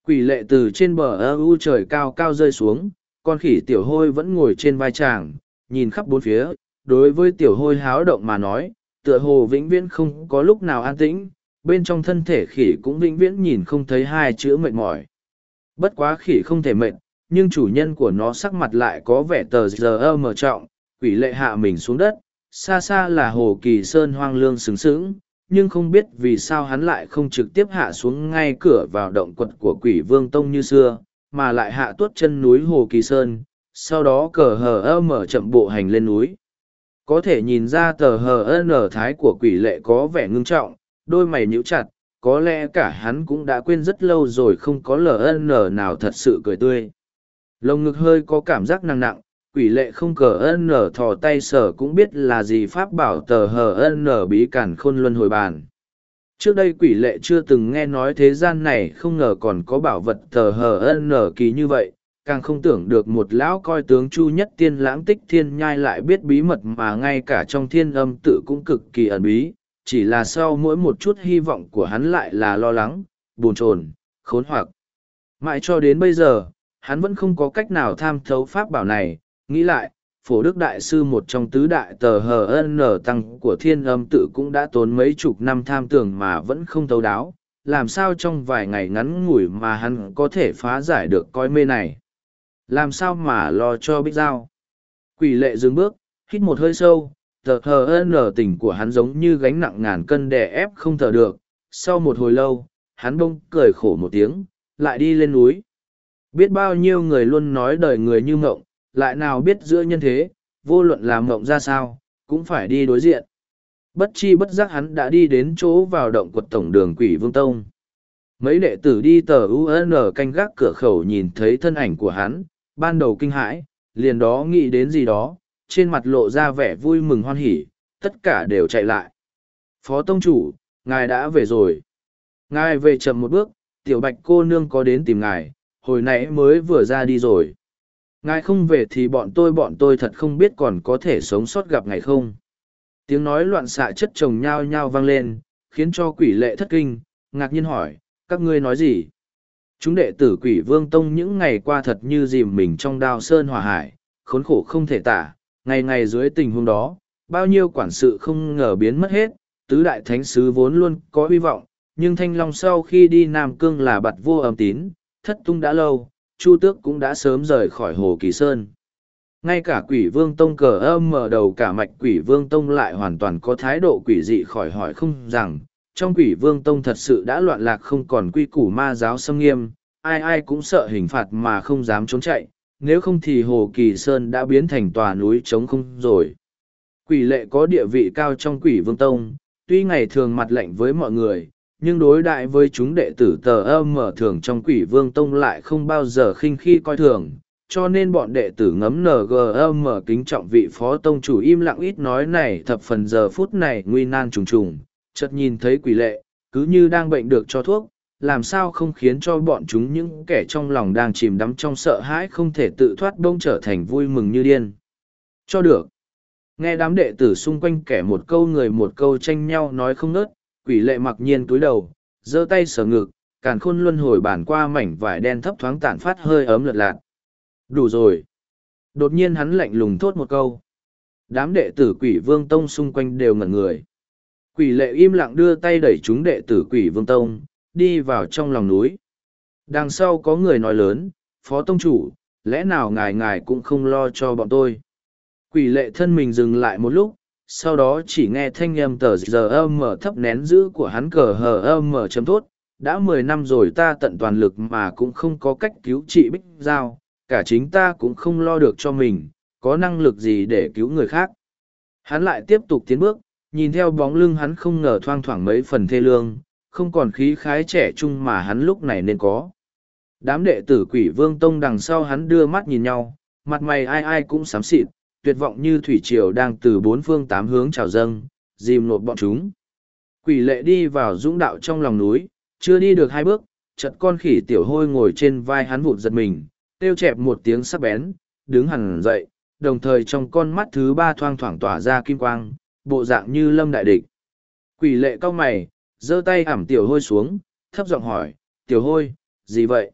Quỷ lệ từ trên bờ ơ u trời cao cao rơi xuống con khỉ tiểu hôi vẫn ngồi trên vai chàng nhìn khắp bốn phía đối với tiểu hôi háo động mà nói tựa hồ vĩnh viễn không có lúc nào an tĩnh, bên trong thân thể khỉ cũng vĩnh viễn nhìn không thấy hai chữ mệt mỏi. Bất quá khỉ không thể mệt, nhưng chủ nhân của nó sắc mặt lại có vẻ tờ giờ mở trọng, quỷ lệ hạ mình xuống đất, xa xa là hồ kỳ sơn hoang lương sừng sững nhưng không biết vì sao hắn lại không trực tiếp hạ xuống ngay cửa vào động quật của quỷ vương tông như xưa, mà lại hạ tuốt chân núi hồ kỳ sơn, sau đó cờ hờ mở chậm bộ hành lên núi. Có thể nhìn ra tờ hờ n thái của quỷ lệ có vẻ ngưng trọng đôi mày nhíu chặt có lẽ cả hắn cũng đã quên rất lâu rồi không có ln nào thật sự cười tươi. Lồng ngực hơi có cảm giác nặng nặng quỷ lệ không cờ n thò tay sở cũng biết là gì pháp bảo tờ hờ n bí cản khôn luân hồi bàn. Trước đây quỷ lệ chưa từng nghe nói thế gian này không ngờ còn có bảo vật tờ hờ n kỳ như vậy càng không tưởng được một lão coi tướng chu nhất tiên lãng tích thiên nhai lại biết bí mật mà ngay cả trong thiên âm tự cũng cực kỳ ẩn bí chỉ là sau mỗi một chút hy vọng của hắn lại là lo lắng bồn chồn khốn hoặc. Mãi cho đến bây giờ, hắn vẫn không có cách nào tham thấu pháp bảo này, nghĩ lại, phổ đức đại sư một trong tứ đại tờ hờ tăng của thiên âm tự cũng đã tốn mấy chục năm tham tưởng mà vẫn không thấu đáo. Làm sao trong vài ngày ngắn ngủi mà hắn có thể phá giải được coi mê này? Làm sao mà lo cho bích giao? Quỷ lệ dừng bước hít một hơi sâu tờ hờ tỉnh của hắn giống như gánh nặng ngàn cân đè ép không thở được. Sau một hồi lâu hắn bông cười khổ một tiếng lại đi lên núi. Biết bao nhiêu người luôn nói đời người như mộng, lại nào biết giữa nhân thế, vô luận làm mộng ra sao, cũng phải đi đối diện. Bất chi bất giác hắn đã đi đến chỗ vào động quật tổng đường quỷ vương tông. Mấy đệ tử đi tờ UN canh gác cửa khẩu nhìn thấy thân ảnh của hắn, ban đầu kinh hãi, liền đó nghĩ đến gì đó, trên mặt lộ ra vẻ vui mừng hoan hỉ, tất cả đều chạy lại. Phó tông chủ, ngài đã về rồi. Ngài về chậm một bước, tiểu bạch cô nương có đến tìm ngài, hồi nãy mới vừa ra đi rồi ngài không về thì bọn tôi bọn tôi thật không biết còn có thể sống sót gặp ngài không? Tiếng nói loạn xạ chất chồng nhao nhao vang lên, khiến cho quỷ lệ thất kinh, ngạc nhiên hỏi, các ngươi nói gì? Chúng đệ tử quỷ vương tông những ngày qua thật như dìm mình trong đao sơn hỏa hải, khốn khổ không thể tả, ngày ngày dưới tình huống đó, bao nhiêu quản sự không ngờ biến mất hết, tứ đại thánh sứ vốn luôn có hy vọng, nhưng thanh long sau khi đi nam cương là bặt vô âm tín, thất tung đã lâu Chu Tước cũng đã sớm rời khỏi Hồ Kỳ Sơn. Ngay cả quỷ vương tông cờ âm mở đầu cả mạch quỷ vương tông lại hoàn toàn có thái độ quỷ dị khỏi hỏi không rằng, trong quỷ vương tông thật sự đã loạn lạc không còn quy củ ma giáo xâm nghiêm, ai ai cũng sợ hình phạt mà không dám trốn chạy, nếu không thì Hồ Kỳ Sơn đã biến thành tòa núi trống không rồi. Quỷ lệ có địa vị cao trong quỷ vương tông, tuy ngày thường mặt lạnh với mọi người, nhưng đối đại với chúng đệ tử tờ âm mở thường trong quỷ vương tông lại không bao giờ khinh khi coi thường, cho nên bọn đệ tử ngấm ngm kính trọng vị phó tông chủ im lặng ít nói này thập phần giờ phút này nguy nan trùng trùng, chợt nhìn thấy quỷ lệ, cứ như đang bệnh được cho thuốc, làm sao không khiến cho bọn chúng những kẻ trong lòng đang chìm đắm trong sợ hãi không thể tự thoát đông trở thành vui mừng như điên. Cho được. Nghe đám đệ tử xung quanh kẻ một câu người một câu tranh nhau nói không nớt quỷ lệ mặc nhiên túi đầu, giơ tay sờ ngực, càn khôn luân hồi bản qua mảnh vải đen thấp thoáng tản phát hơi ấm lật lạc. Đủ rồi. Đột nhiên hắn lạnh lùng thốt một câu. Đám đệ tử quỷ vương tông xung quanh đều ngẩn người. Quỷ lệ im lặng đưa tay đẩy chúng đệ tử quỷ vương tông, đi vào trong lòng núi. Đằng sau có người nói lớn, phó tông chủ, lẽ nào ngài ngài cũng không lo cho bọn tôi. Quỷ lệ thân mình dừng lại một lúc, sau đó chỉ nghe thanh âm tờ giờ âm mở thấp nén giữ của hắn cờ hờ âm mở chấm thốt, đã mười năm rồi ta tận toàn lực mà cũng không có cách cứu trị bích giao, cả chính ta cũng không lo được cho mình, có năng lực gì để cứu người khác? Hắn lại tiếp tục tiến bước, nhìn theo bóng lưng hắn không ngờ thoang thoảng mấy phần thê lương, không còn khí khái trẻ trung mà hắn lúc này nên có. Đám đệ tử quỷ vương tông đằng sau hắn đưa mắt nhìn nhau, mặt mày ai ai cũng xám xịt tuyệt vọng như thủy triều đang từ bốn phương tám hướng trào dâng, dìm nộp bọn chúng. Quỷ lệ đi vào dũng đạo trong lòng núi, chưa đi được hai bước, chợt con khỉ tiểu hôi ngồi trên vai hắn vụt giật mình, tiêu chẹp một tiếng sắc bén, đứng hẳn dậy, đồng thời trong con mắt thứ ba thoang thoảng tỏa ra kim quang, bộ dạng như lâm đại địch. Quỷ lệ cau mày, giơ tay ẩm tiểu hôi xuống, thấp giọng hỏi, tiểu hôi, gì vậy?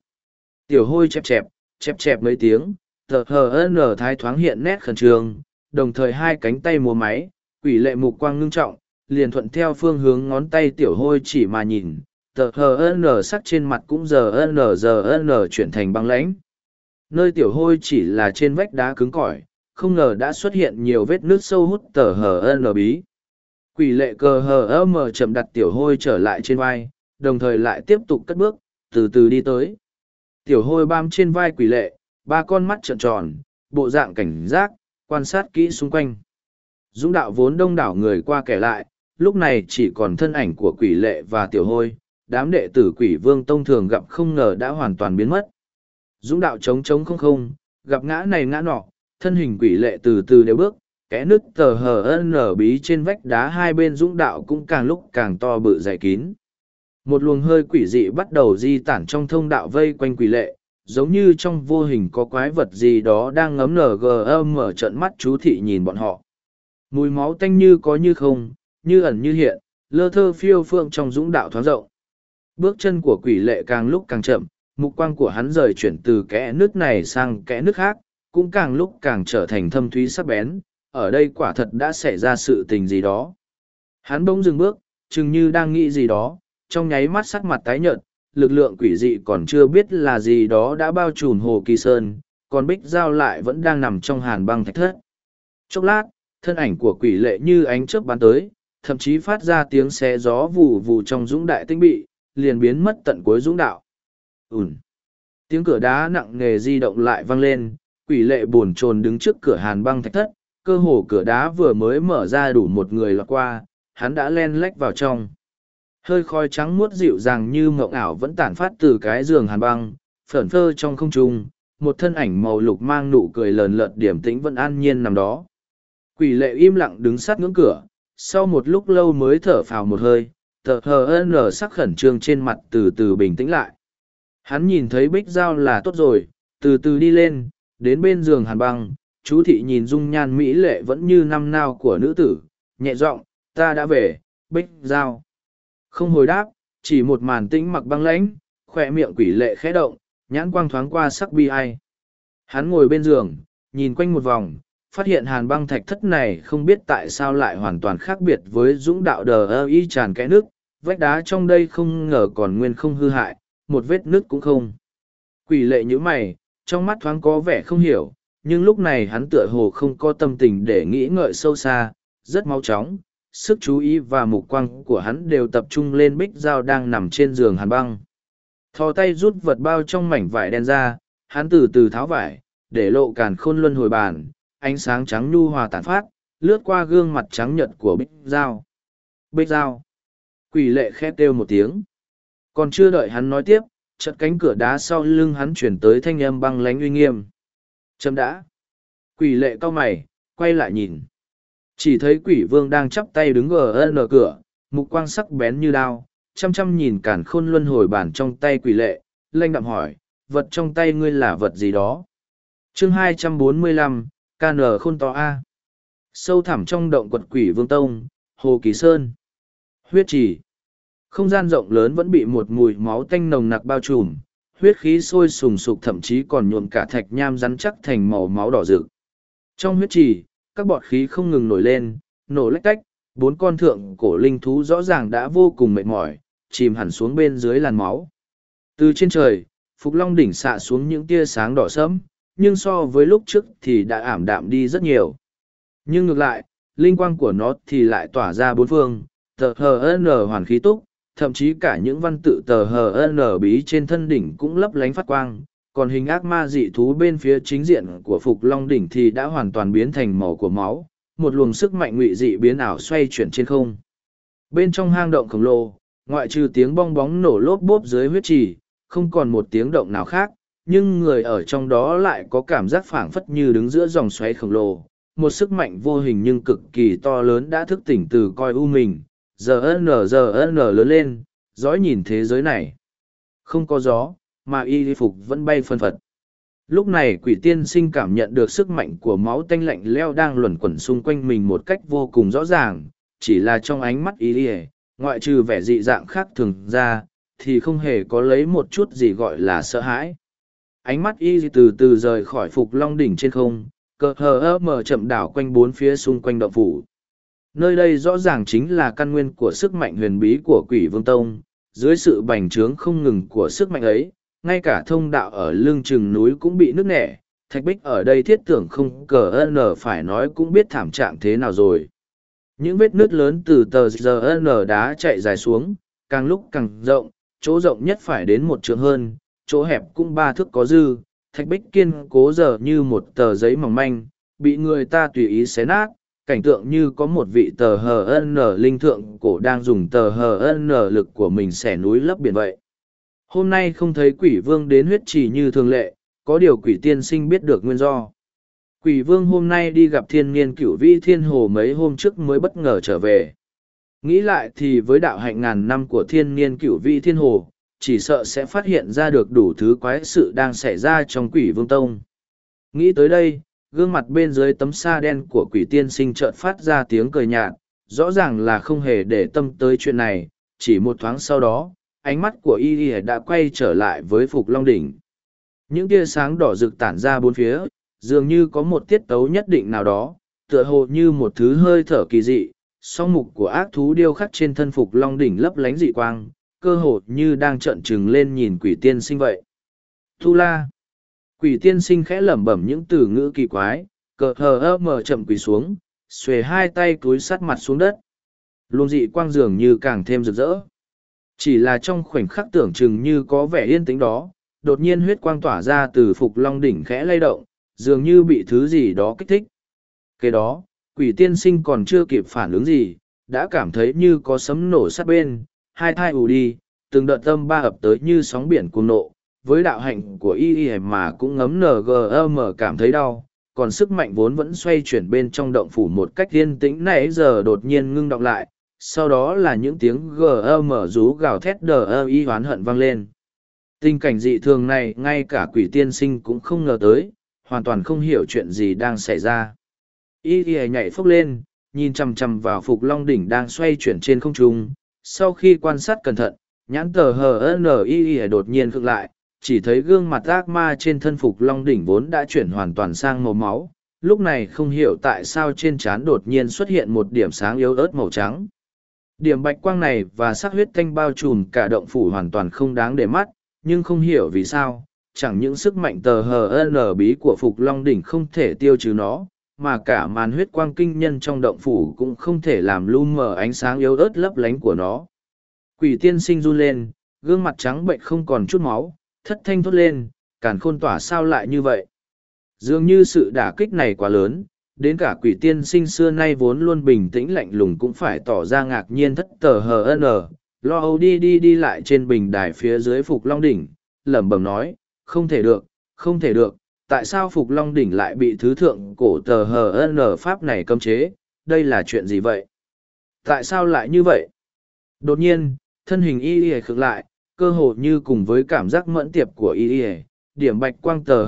Tiểu hôi chẹp chẹp, chẹp chẹp mấy tiếng, tờ hờ n thái thoáng hiện nét khẩn trương, đồng thời hai cánh tay múa máy, quỷ lệ mục quang ngưng trọng, liền thuận theo phương hướng ngón tay tiểu hôi chỉ mà nhìn, tờ hờ n sắc trên mặt cũng giờ n giờ n chuyển thành băng lãnh. Nơi tiểu hôi chỉ là trên vách đá cứng cỏi, không ngờ đã xuất hiện nhiều vết nước sâu hút tờ hờ n bí. Quỷ lệ cờ hờ m chậm đặt tiểu hôi trở lại trên vai, đồng thời lại tiếp tục cất bước, từ từ đi tới. Tiểu hôi bám trên vai quỷ lệ ba con mắt trợn tròn, bộ dạng cảnh giác, quan sát kỹ xung quanh. Dũng đạo vốn đông đảo người qua kẻ lại, lúc này chỉ còn thân ảnh của quỷ lệ và tiểu hôi, đám đệ tử quỷ vương tông thường gặp không ngờ đã hoàn toàn biến mất. Dũng đạo trống trống không không, gặp ngã này ngã nọ, thân hình quỷ lệ từ từ đều bước, kẽ nứt tờ hờ nở bí trên vách đá hai bên dũng đạo cũng càng lúc càng to bự dày kín. Một luồng hơi quỷ dị bắt đầu di tản trong thông đạo vây quanh quỷ lệ, giống như trong vô hình có quái vật gì đó đang ngấm nở gờ mở trận mắt chú thị nhìn bọn họ mùi máu tanh như có như không như ẩn như hiện lơ thơ phiêu phượng trong dũng đạo thoáng rộng bước chân của quỷ lệ càng lúc càng chậm mục quang của hắn rời chuyển từ kẽ nước này sang kẽ nước khác, cũng càng lúc càng trở thành thâm thúy sắc bén, ở đây quả thật đã xảy ra sự tình gì đó. Hắn bỗng dừng bước, chừng như đang nghĩ gì đó, trong nháy mắt sắc mặt tái nhợt, lực lượng quỷ dị còn chưa biết là gì đó đã bao trùm hồ kỳ sơn, còn bích giao lại vẫn đang nằm trong hàn băng thạch thất. Chốc lát, thân ảnh của quỷ lệ như ánh chớp bắn tới, thậm chí phát ra tiếng xé gió vù vù trong dũng đại tinh bị, liền biến mất tận cuối dũng đạo. Ùn! Tiếng cửa đá nặng nề di động lại vang lên, quỷ lệ buồn chồn đứng trước cửa hàn băng thạch thất, cơ hồ cửa đá vừa mới mở ra đủ một người lọt qua, hắn đã len lách vào trong. Hơi khói trắng muốt dịu dàng như mộng ảo vẫn tản phát từ cái giường hàn băng, phởn phơ trong không trung, một thân ảnh màu lục mang nụ cười lờn lợt điểm tĩnh vẫn an nhiên nằm đó. Quỷ lệ im lặng đứng sát ngưỡng cửa, sau một lúc lâu mới thở phào một hơi, tờ hờ nở sắc khẩn trương trên mặt từ từ bình tĩnh lại. Hắn nhìn thấy bích dao là tốt rồi, từ từ đi lên, đến bên giường hàn băng, chú thị nhìn dung nhan mỹ lệ vẫn như năm nao của nữ tử, nhẹ giọng ta đã về, bích dao. Không hồi đáp, chỉ một màn tĩnh mặc băng lãnh, khỏe miệng quỷ lệ khẽ động, nhãn quang thoáng qua sắc bi ai. Hắn ngồi bên giường, nhìn quanh một vòng, phát hiện hàn băng thạch thất này không biết tại sao lại hoàn toàn khác biệt với dũng đạo đờ ơ y tràn kẽ nước, vách đá trong đây không ngờ còn nguyên không hư hại, một vết nước cũng không. Quỷ lệ như mày, trong mắt thoáng có vẻ không hiểu, nhưng lúc này hắn tựa hồ không có tâm tình để nghĩ ngợi sâu xa, rất mau chóng, sức chú ý và mục quang của hắn đều tập trung lên bích dao đang nằm trên giường hàn băng. Thò tay rút vật bao trong mảnh vải đen ra, hắn từ từ tháo vải, để lộ càn khôn luân hồi bàn, ánh sáng trắng nhu hòa tản phát, lướt qua gương mặt trắng nhợt của bích dao. Bích dao. Quỷ lệ khét kêu một tiếng. Còn chưa đợi hắn nói tiếp, chật cánh cửa đá sau lưng hắn chuyển tới thanh âm băng lánh uy nghiêm. Chấm đã. Quỷ lệ cau mày, quay lại nhìn. Chỉ thấy quỷ vương đang chắp tay đứng ở nở cửa, mục quang sắc bén như đao, chăm chăm nhìn cản khôn luân hồi bản trong tay quỷ lệ, lanh đạm hỏi, vật trong tay ngươi là vật gì đó? chương 245, KN khôn to A. Sâu thẳm trong động quật quỷ vương tông, Hồ Kỳ Sơn. Huyết trì. Không gian rộng lớn vẫn bị một mùi máu tanh nồng nặc bao trùm, huyết khí sôi sùng sục thậm chí còn nhuộm cả thạch nham rắn chắc thành màu máu đỏ rực. Trong huyết trì, các bọt khí không ngừng nổi lên, nổ lách cách, bốn con thượng cổ linh thú rõ ràng đã vô cùng mệt mỏi, chìm hẳn xuống bên dưới làn máu. Từ trên trời, Phục Long đỉnh xạ xuống những tia sáng đỏ sẫm, nhưng so với lúc trước thì đã ảm đạm đi rất nhiều. Nhưng ngược lại, linh quang của nó thì lại tỏa ra bốn phương, tờ hờ hoàn khí túc, thậm chí cả những văn tự tờ hờ bí trên thân đỉnh cũng lấp lánh phát quang, còn hình ác ma dị thú bên phía chính diện của Phục Long đỉnh thì đã hoàn toàn biến thành màu của máu, một luồng sức mạnh ngụy dị biến ảo xoay chuyển trên không. Bên trong hang động khổng lồ, ngoại trừ tiếng bong bóng nổ lốp bốp dưới huyết trì, không còn một tiếng động nào khác, nhưng người ở trong đó lại có cảm giác phảng phất như đứng giữa dòng xoáy khổng lồ một sức mạnh vô hình nhưng cực kỳ to lớn đã thức tỉnh từ coi u mình giờ n giờ n lớn lên dõi nhìn thế giới này không có gió mà y phục vẫn bay phân phật. Lúc này quỷ tiên sinh cảm nhận được sức mạnh của máu tanh lạnh leo đang luẩn quẩn xung quanh mình một cách vô cùng rõ ràng, chỉ là trong ánh mắt y ỉa ngoại trừ vẻ dị dạng khác thường ra, thì không hề có lấy một chút gì gọi là sợ hãi. Ánh mắt y từ từ rời khỏi phục long đỉnh trên không, cờ hờ ơ mờ chậm đảo quanh bốn phía xung quanh động phủ. Nơi đây rõ ràng chính là căn nguyên của sức mạnh huyền bí của quỷ vương tông, dưới sự bành trướng không ngừng của sức mạnh ấy ngay cả thông đạo ở lưng chừng núi cũng bị nứt nẻ thạch bích ở đây thiết tưởng không cờ ân phải nói cũng biết thảm trạng thế nào rồi. Những vết nứt lớn từ tờ giờ n đá chạy dài xuống càng lúc càng rộng chỗ rộng nhất phải đến một trường hơn chỗ hẹp cũng ba thước có dư, thạch bích kiên cố giờ như một tờ giấy mỏng manh, bị người ta tùy ý xé nát, cảnh tượng như có một vị tờ hờ nở linh thượng cổ đang dùng tờ hờ nở lực của mình xẻ núi lấp biển vậy. Hôm nay không thấy quỷ vương đến huyết trì như thường lệ, có điều quỷ tiên sinh biết được nguyên do. Quỷ vương hôm nay đi gặp thiên niên cửu vĩ thiên hồ mấy hôm trước mới bất ngờ trở về. Nghĩ lại thì với đạo hạnh ngàn năm của thiên niên cửu vĩ thiên hồ, chỉ sợ sẽ phát hiện ra được đủ thứ quái sự đang xảy ra trong quỷ vương tông. Nghĩ tới đây, gương mặt bên dưới tấm sa đen của quỷ tiên sinh chợt phát ra tiếng cười nhạt, rõ ràng là không hề để tâm tới chuyện này, chỉ một thoáng sau đó, ánh mắt của y y đã quay trở lại với Phục Long Đỉnh. Những tia sáng đỏ rực tản ra bốn phía, dường như có một tiết tấu nhất định nào đó, tựa hồ như một thứ hơi thở kỳ dị, song mục của ác thú điêu khắc trên thân Phục Long Đỉnh lấp lánh dị quang, cơ hồ như đang trợn trừng lên nhìn quỷ tiên sinh vậy. Thu la! Quỷ tiên sinh khẽ lẩm bẩm những từ ngữ kỳ quái, cờ hờ ơ mờ chậm quỳ xuống, xuề hai tay cúi sát mặt xuống đất. Luôn dị quang dường như càng thêm rực rỡ. Chỉ là trong khoảnh khắc tưởng chừng như có vẻ yên tĩnh đó, đột nhiên huyết quang tỏa ra từ phục long đỉnh khẽ lay động, dường như bị thứ gì đó kích thích. Kế đó, quỷ tiên sinh còn chưa kịp phản ứng gì, đã cảm thấy như có sấm nổ sát bên, hai thai ù đi, từng đợt tâm ba ập tới như sóng biển cuồng nộ, với đạo hạnh của y y mà cũng ngấm ngm cảm thấy đau, còn sức mạnh vốn vẫn xoay chuyển bên trong động phủ một cách yên tĩnh nãy giờ đột nhiên ngưng đọng lại, sau đó là những tiếng gm rú gào thét đờ y hoán hận vang lên. Tình cảnh dị thường này ngay cả quỷ tiên sinh cũng không ngờ tới, hoàn toàn không hiểu chuyện gì đang xảy ra. Y y nhảy phốc lên, nhìn chằm chằm vào phục long đỉnh đang xoay chuyển trên không trung. Sau khi quan sát cẩn thận, nhãn tờ hờ n y y đột nhiên khựng lại, chỉ thấy gương mặt ác ma trên thân phục long đỉnh vốn đã chuyển hoàn toàn sang màu máu. Lúc này không hiểu tại sao trên trán đột nhiên xuất hiện một điểm sáng yếu ớt màu trắng. Điểm bạch quang này và sắc huyết thanh bao trùm cả động phủ hoàn toàn không đáng để mắt, nhưng không hiểu vì sao, chẳng những sức mạnh tờ hờ n bí của phục long đỉnh không thể tiêu trừ nó mà cả màn huyết quang kinh nhân trong động phủ cũng không thể làm lu mờ ánh sáng yếu ớt lấp lánh của nó. Quỷ tiên sinh run lên gương mặt trắng bệnh không còn chút máu thất thanh thốt lên càn khôn tỏa sao lại như vậy? Dường như sự đả kích này quá lớn đến cả quỷ tiên sinh xưa nay vốn luôn bình tĩnh lạnh lùng cũng phải tỏ ra ngạc nhiên thất tờ hờ n lo âu đi đi đi lại trên bình đài phía dưới phục long đỉnh lẩm bẩm nói không thể được, không thể được, tại sao Phục Long Đỉnh lại bị thứ thượng cổ tờ HN Pháp này cấm chế, đây là chuyện gì vậy? Tại sao lại như vậy? Đột nhiên, thân hình y y khực lại, cơ hồ như cùng với cảm giác mẫn tiệp của y y, điểm bạch quang tờ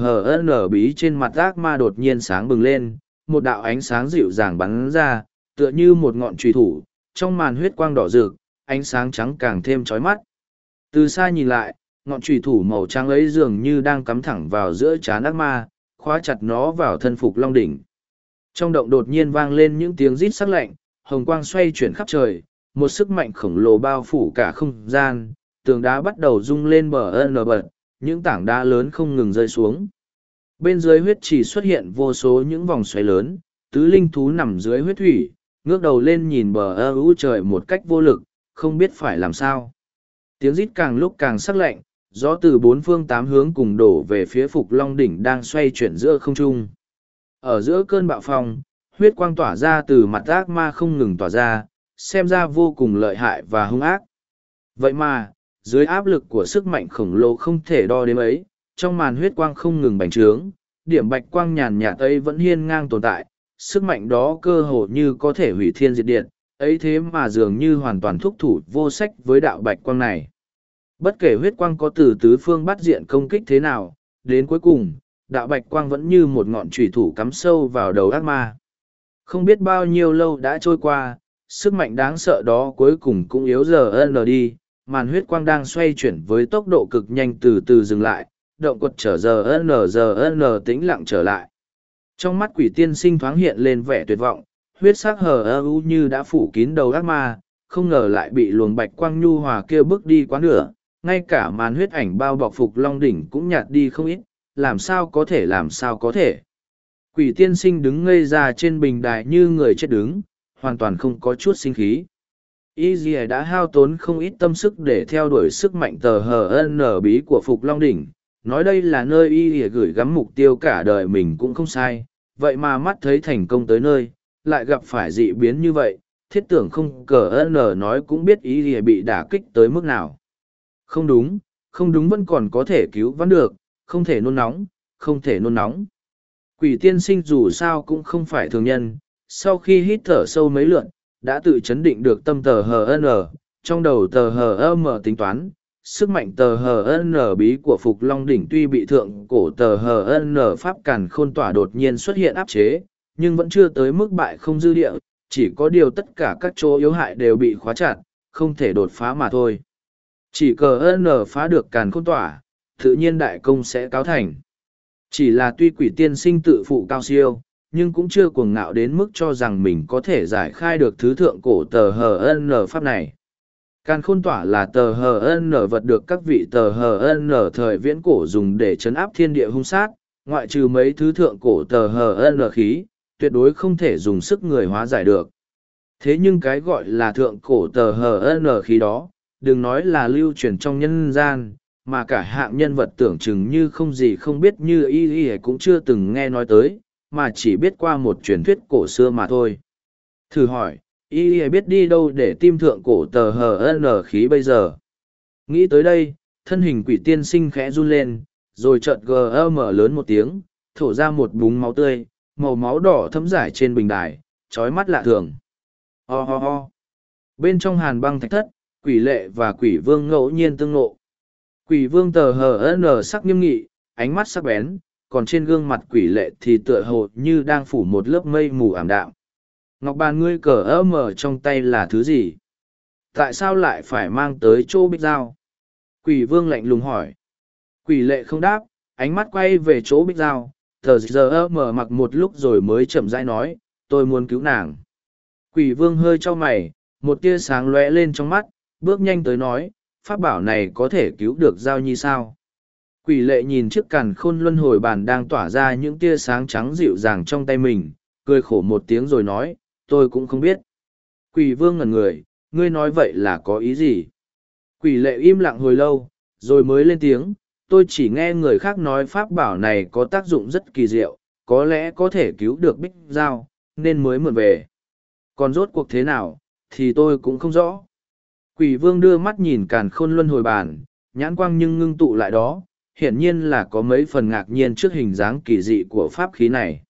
ở bí trên mặt ác ma đột nhiên sáng bừng lên, một đạo ánh sáng dịu dàng bắn ra, tựa như một ngọn trùy thủ, trong màn huyết quang đỏ rực, ánh sáng trắng càng thêm chói mắt. Từ xa nhìn lại, ngọn trùy thủ màu trắng ấy dường như đang cắm thẳng vào giữa trán ác ma, khóa chặt nó vào thân phục long đỉnh. Trong động đột nhiên vang lên những tiếng rít sắc lạnh, hồng quang xoay chuyển khắp trời, một sức mạnh khổng lồ bao phủ cả không gian, tường đá bắt đầu rung lên bờ ân bật, những tảng đá lớn không ngừng rơi xuống. Bên dưới huyết chỉ xuất hiện vô số những vòng xoáy lớn, tứ linh thú nằm dưới huyết thủy, ngước đầu lên nhìn bờ ơ ưu trời một cách vô lực, không biết phải làm sao. Tiếng rít càng lúc càng sắc lạnh, gió từ bốn phương tám hướng cùng đổ về phía phục long đỉnh đang xoay chuyển giữa không trung ở giữa cơn bạo phong huyết quang tỏa ra từ mặt ác ma không ngừng tỏa ra xem ra vô cùng lợi hại và hung ác vậy mà dưới áp lực của sức mạnh khổng lồ không thể đo đếm ấy trong màn huyết quang không ngừng bành trướng điểm bạch quang nhàn nhạt ấy vẫn hiên ngang tồn tại sức mạnh đó cơ hồ như có thể hủy thiên diệt điện ấy thế mà dường như hoàn toàn thúc thủ vô sách với đạo bạch quang này Bất kể huyết quang có từ tứ phương bắt diện công kích thế nào, đến cuối cùng, đạo bạch quang vẫn như một ngọn trùy thủ cắm sâu vào đầu ác ma. Không biết bao nhiêu lâu đã trôi qua, sức mạnh đáng sợ đó cuối cùng cũng yếu giờ ân đi, màn huyết quang đang xoay chuyển với tốc độ cực nhanh từ từ dừng lại, động quật trở giờ n giờ n tĩnh lặng trở lại. Trong mắt quỷ tiên sinh thoáng hiện lên vẻ tuyệt vọng, huyết sắc hờ ơ u như đã phủ kín đầu ác ma, không ngờ lại bị luồng bạch quang nhu hòa kia bước đi quá nửa, ngay cả màn huyết ảnh bao bọc phục long đỉnh cũng nhạt đi không ít làm sao có thể làm sao có thể quỷ tiên sinh đứng ngây ra trên bình đài như người chết đứng hoàn toàn không có chút sinh khí y dì đã hao tốn không ít tâm sức để theo đuổi sức mạnh tờ hờ n bí của phục long đỉnh nói đây là nơi y ỉa gửi gắm mục tiêu cả đời mình cũng không sai vậy mà mắt thấy thành công tới nơi lại gặp phải dị biến như vậy thiết tưởng không cờ n nói cũng biết y ỉa bị đả kích tới mức nào không đúng, không đúng vẫn còn có thể cứu vãn được, không thể nôn nóng, không thể nôn nóng. Quỷ tiên sinh dù sao cũng không phải thường nhân, sau khi hít thở sâu mấy lượn, đã tự chấn định được tâm tờ HN, trong đầu tờ HM tính toán, sức mạnh tờ HN bí của Phục Long Đỉnh tuy bị thượng cổ tờ HN Pháp Càn Khôn Tỏa đột nhiên xuất hiện áp chế, nhưng vẫn chưa tới mức bại không dư địa, chỉ có điều tất cả các chỗ yếu hại đều bị khóa chặt, không thể đột phá mà thôi. Chỉ cờ N phá được càn khôn tỏa, tự nhiên đại công sẽ cáo thành. Chỉ là tuy quỷ tiên sinh tự phụ cao siêu, nhưng cũng chưa cuồng ngạo đến mức cho rằng mình có thể giải khai được thứ thượng cổ tờ hn pháp này. Càn khôn tỏa là tờ hn vật được các vị tờ hn thời viễn cổ dùng để chấn áp thiên địa hung sát, ngoại trừ mấy thứ thượng cổ tờ hn khí, tuyệt đối không thể dùng sức người hóa giải được. Thế nhưng cái gọi là thượng cổ tờ hn khí đó, đừng nói là lưu truyền trong nhân gian, mà cả hạng nhân vật tưởng chừng như không gì không biết như y y cũng chưa từng nghe nói tới, mà chỉ biết qua một truyền thuyết cổ xưa mà thôi. Thử hỏi, y biết đi đâu để tim thượng cổ tờ hờ hn khí bây giờ? Nghĩ tới đây, thân hình quỷ tiên sinh khẽ run lên, rồi chợt gm lớn một tiếng, thổ ra một búng máu tươi, màu máu đỏ thấm rải trên bình đài, trói mắt lạ thường. Ho ho ho. Bên trong hàn băng thạch thất, quỷ lệ và quỷ vương ngẫu nhiên tương ngộ. Quỷ vương tờ hờ n sắc nghiêm nghị, ánh mắt sắc bén, còn trên gương mặt quỷ lệ thì tựa hồ như đang phủ một lớp mây mù ảm đạm. Ngọc bàn ngươi cờ ơ mở trong tay là thứ gì? Tại sao lại phải mang tới chỗ bích dao? Quỷ vương lạnh lùng hỏi. Quỷ lệ không đáp, ánh mắt quay về chỗ bích dao, thờ giờ mở mặc một lúc rồi mới chậm rãi nói, tôi muốn cứu nàng. Quỷ vương hơi cho mày, một tia sáng lóe lên trong mắt, bước nhanh tới nói, pháp bảo này có thể cứu được giao nhi sao quỷ lệ nhìn chiếc càn khôn luân hồi bàn đang tỏa ra những tia sáng trắng dịu dàng trong tay mình cười khổ một tiếng rồi nói tôi cũng không biết. Quỷ vương ngẩn người ngươi nói vậy là có ý gì? Quỷ lệ im lặng hồi lâu rồi mới lên tiếng tôi chỉ nghe người khác nói pháp bảo này có tác dụng rất kỳ diệu có lẽ có thể cứu được bích giao nên mới mượn về. Còn rốt cuộc thế nào thì tôi cũng không rõ. Quỷ vương đưa mắt nhìn càn khôn luân hồi bàn, nhãn quang nhưng ngưng tụ lại đó, hiển nhiên là có mấy phần ngạc nhiên trước hình dáng kỳ dị của pháp khí này.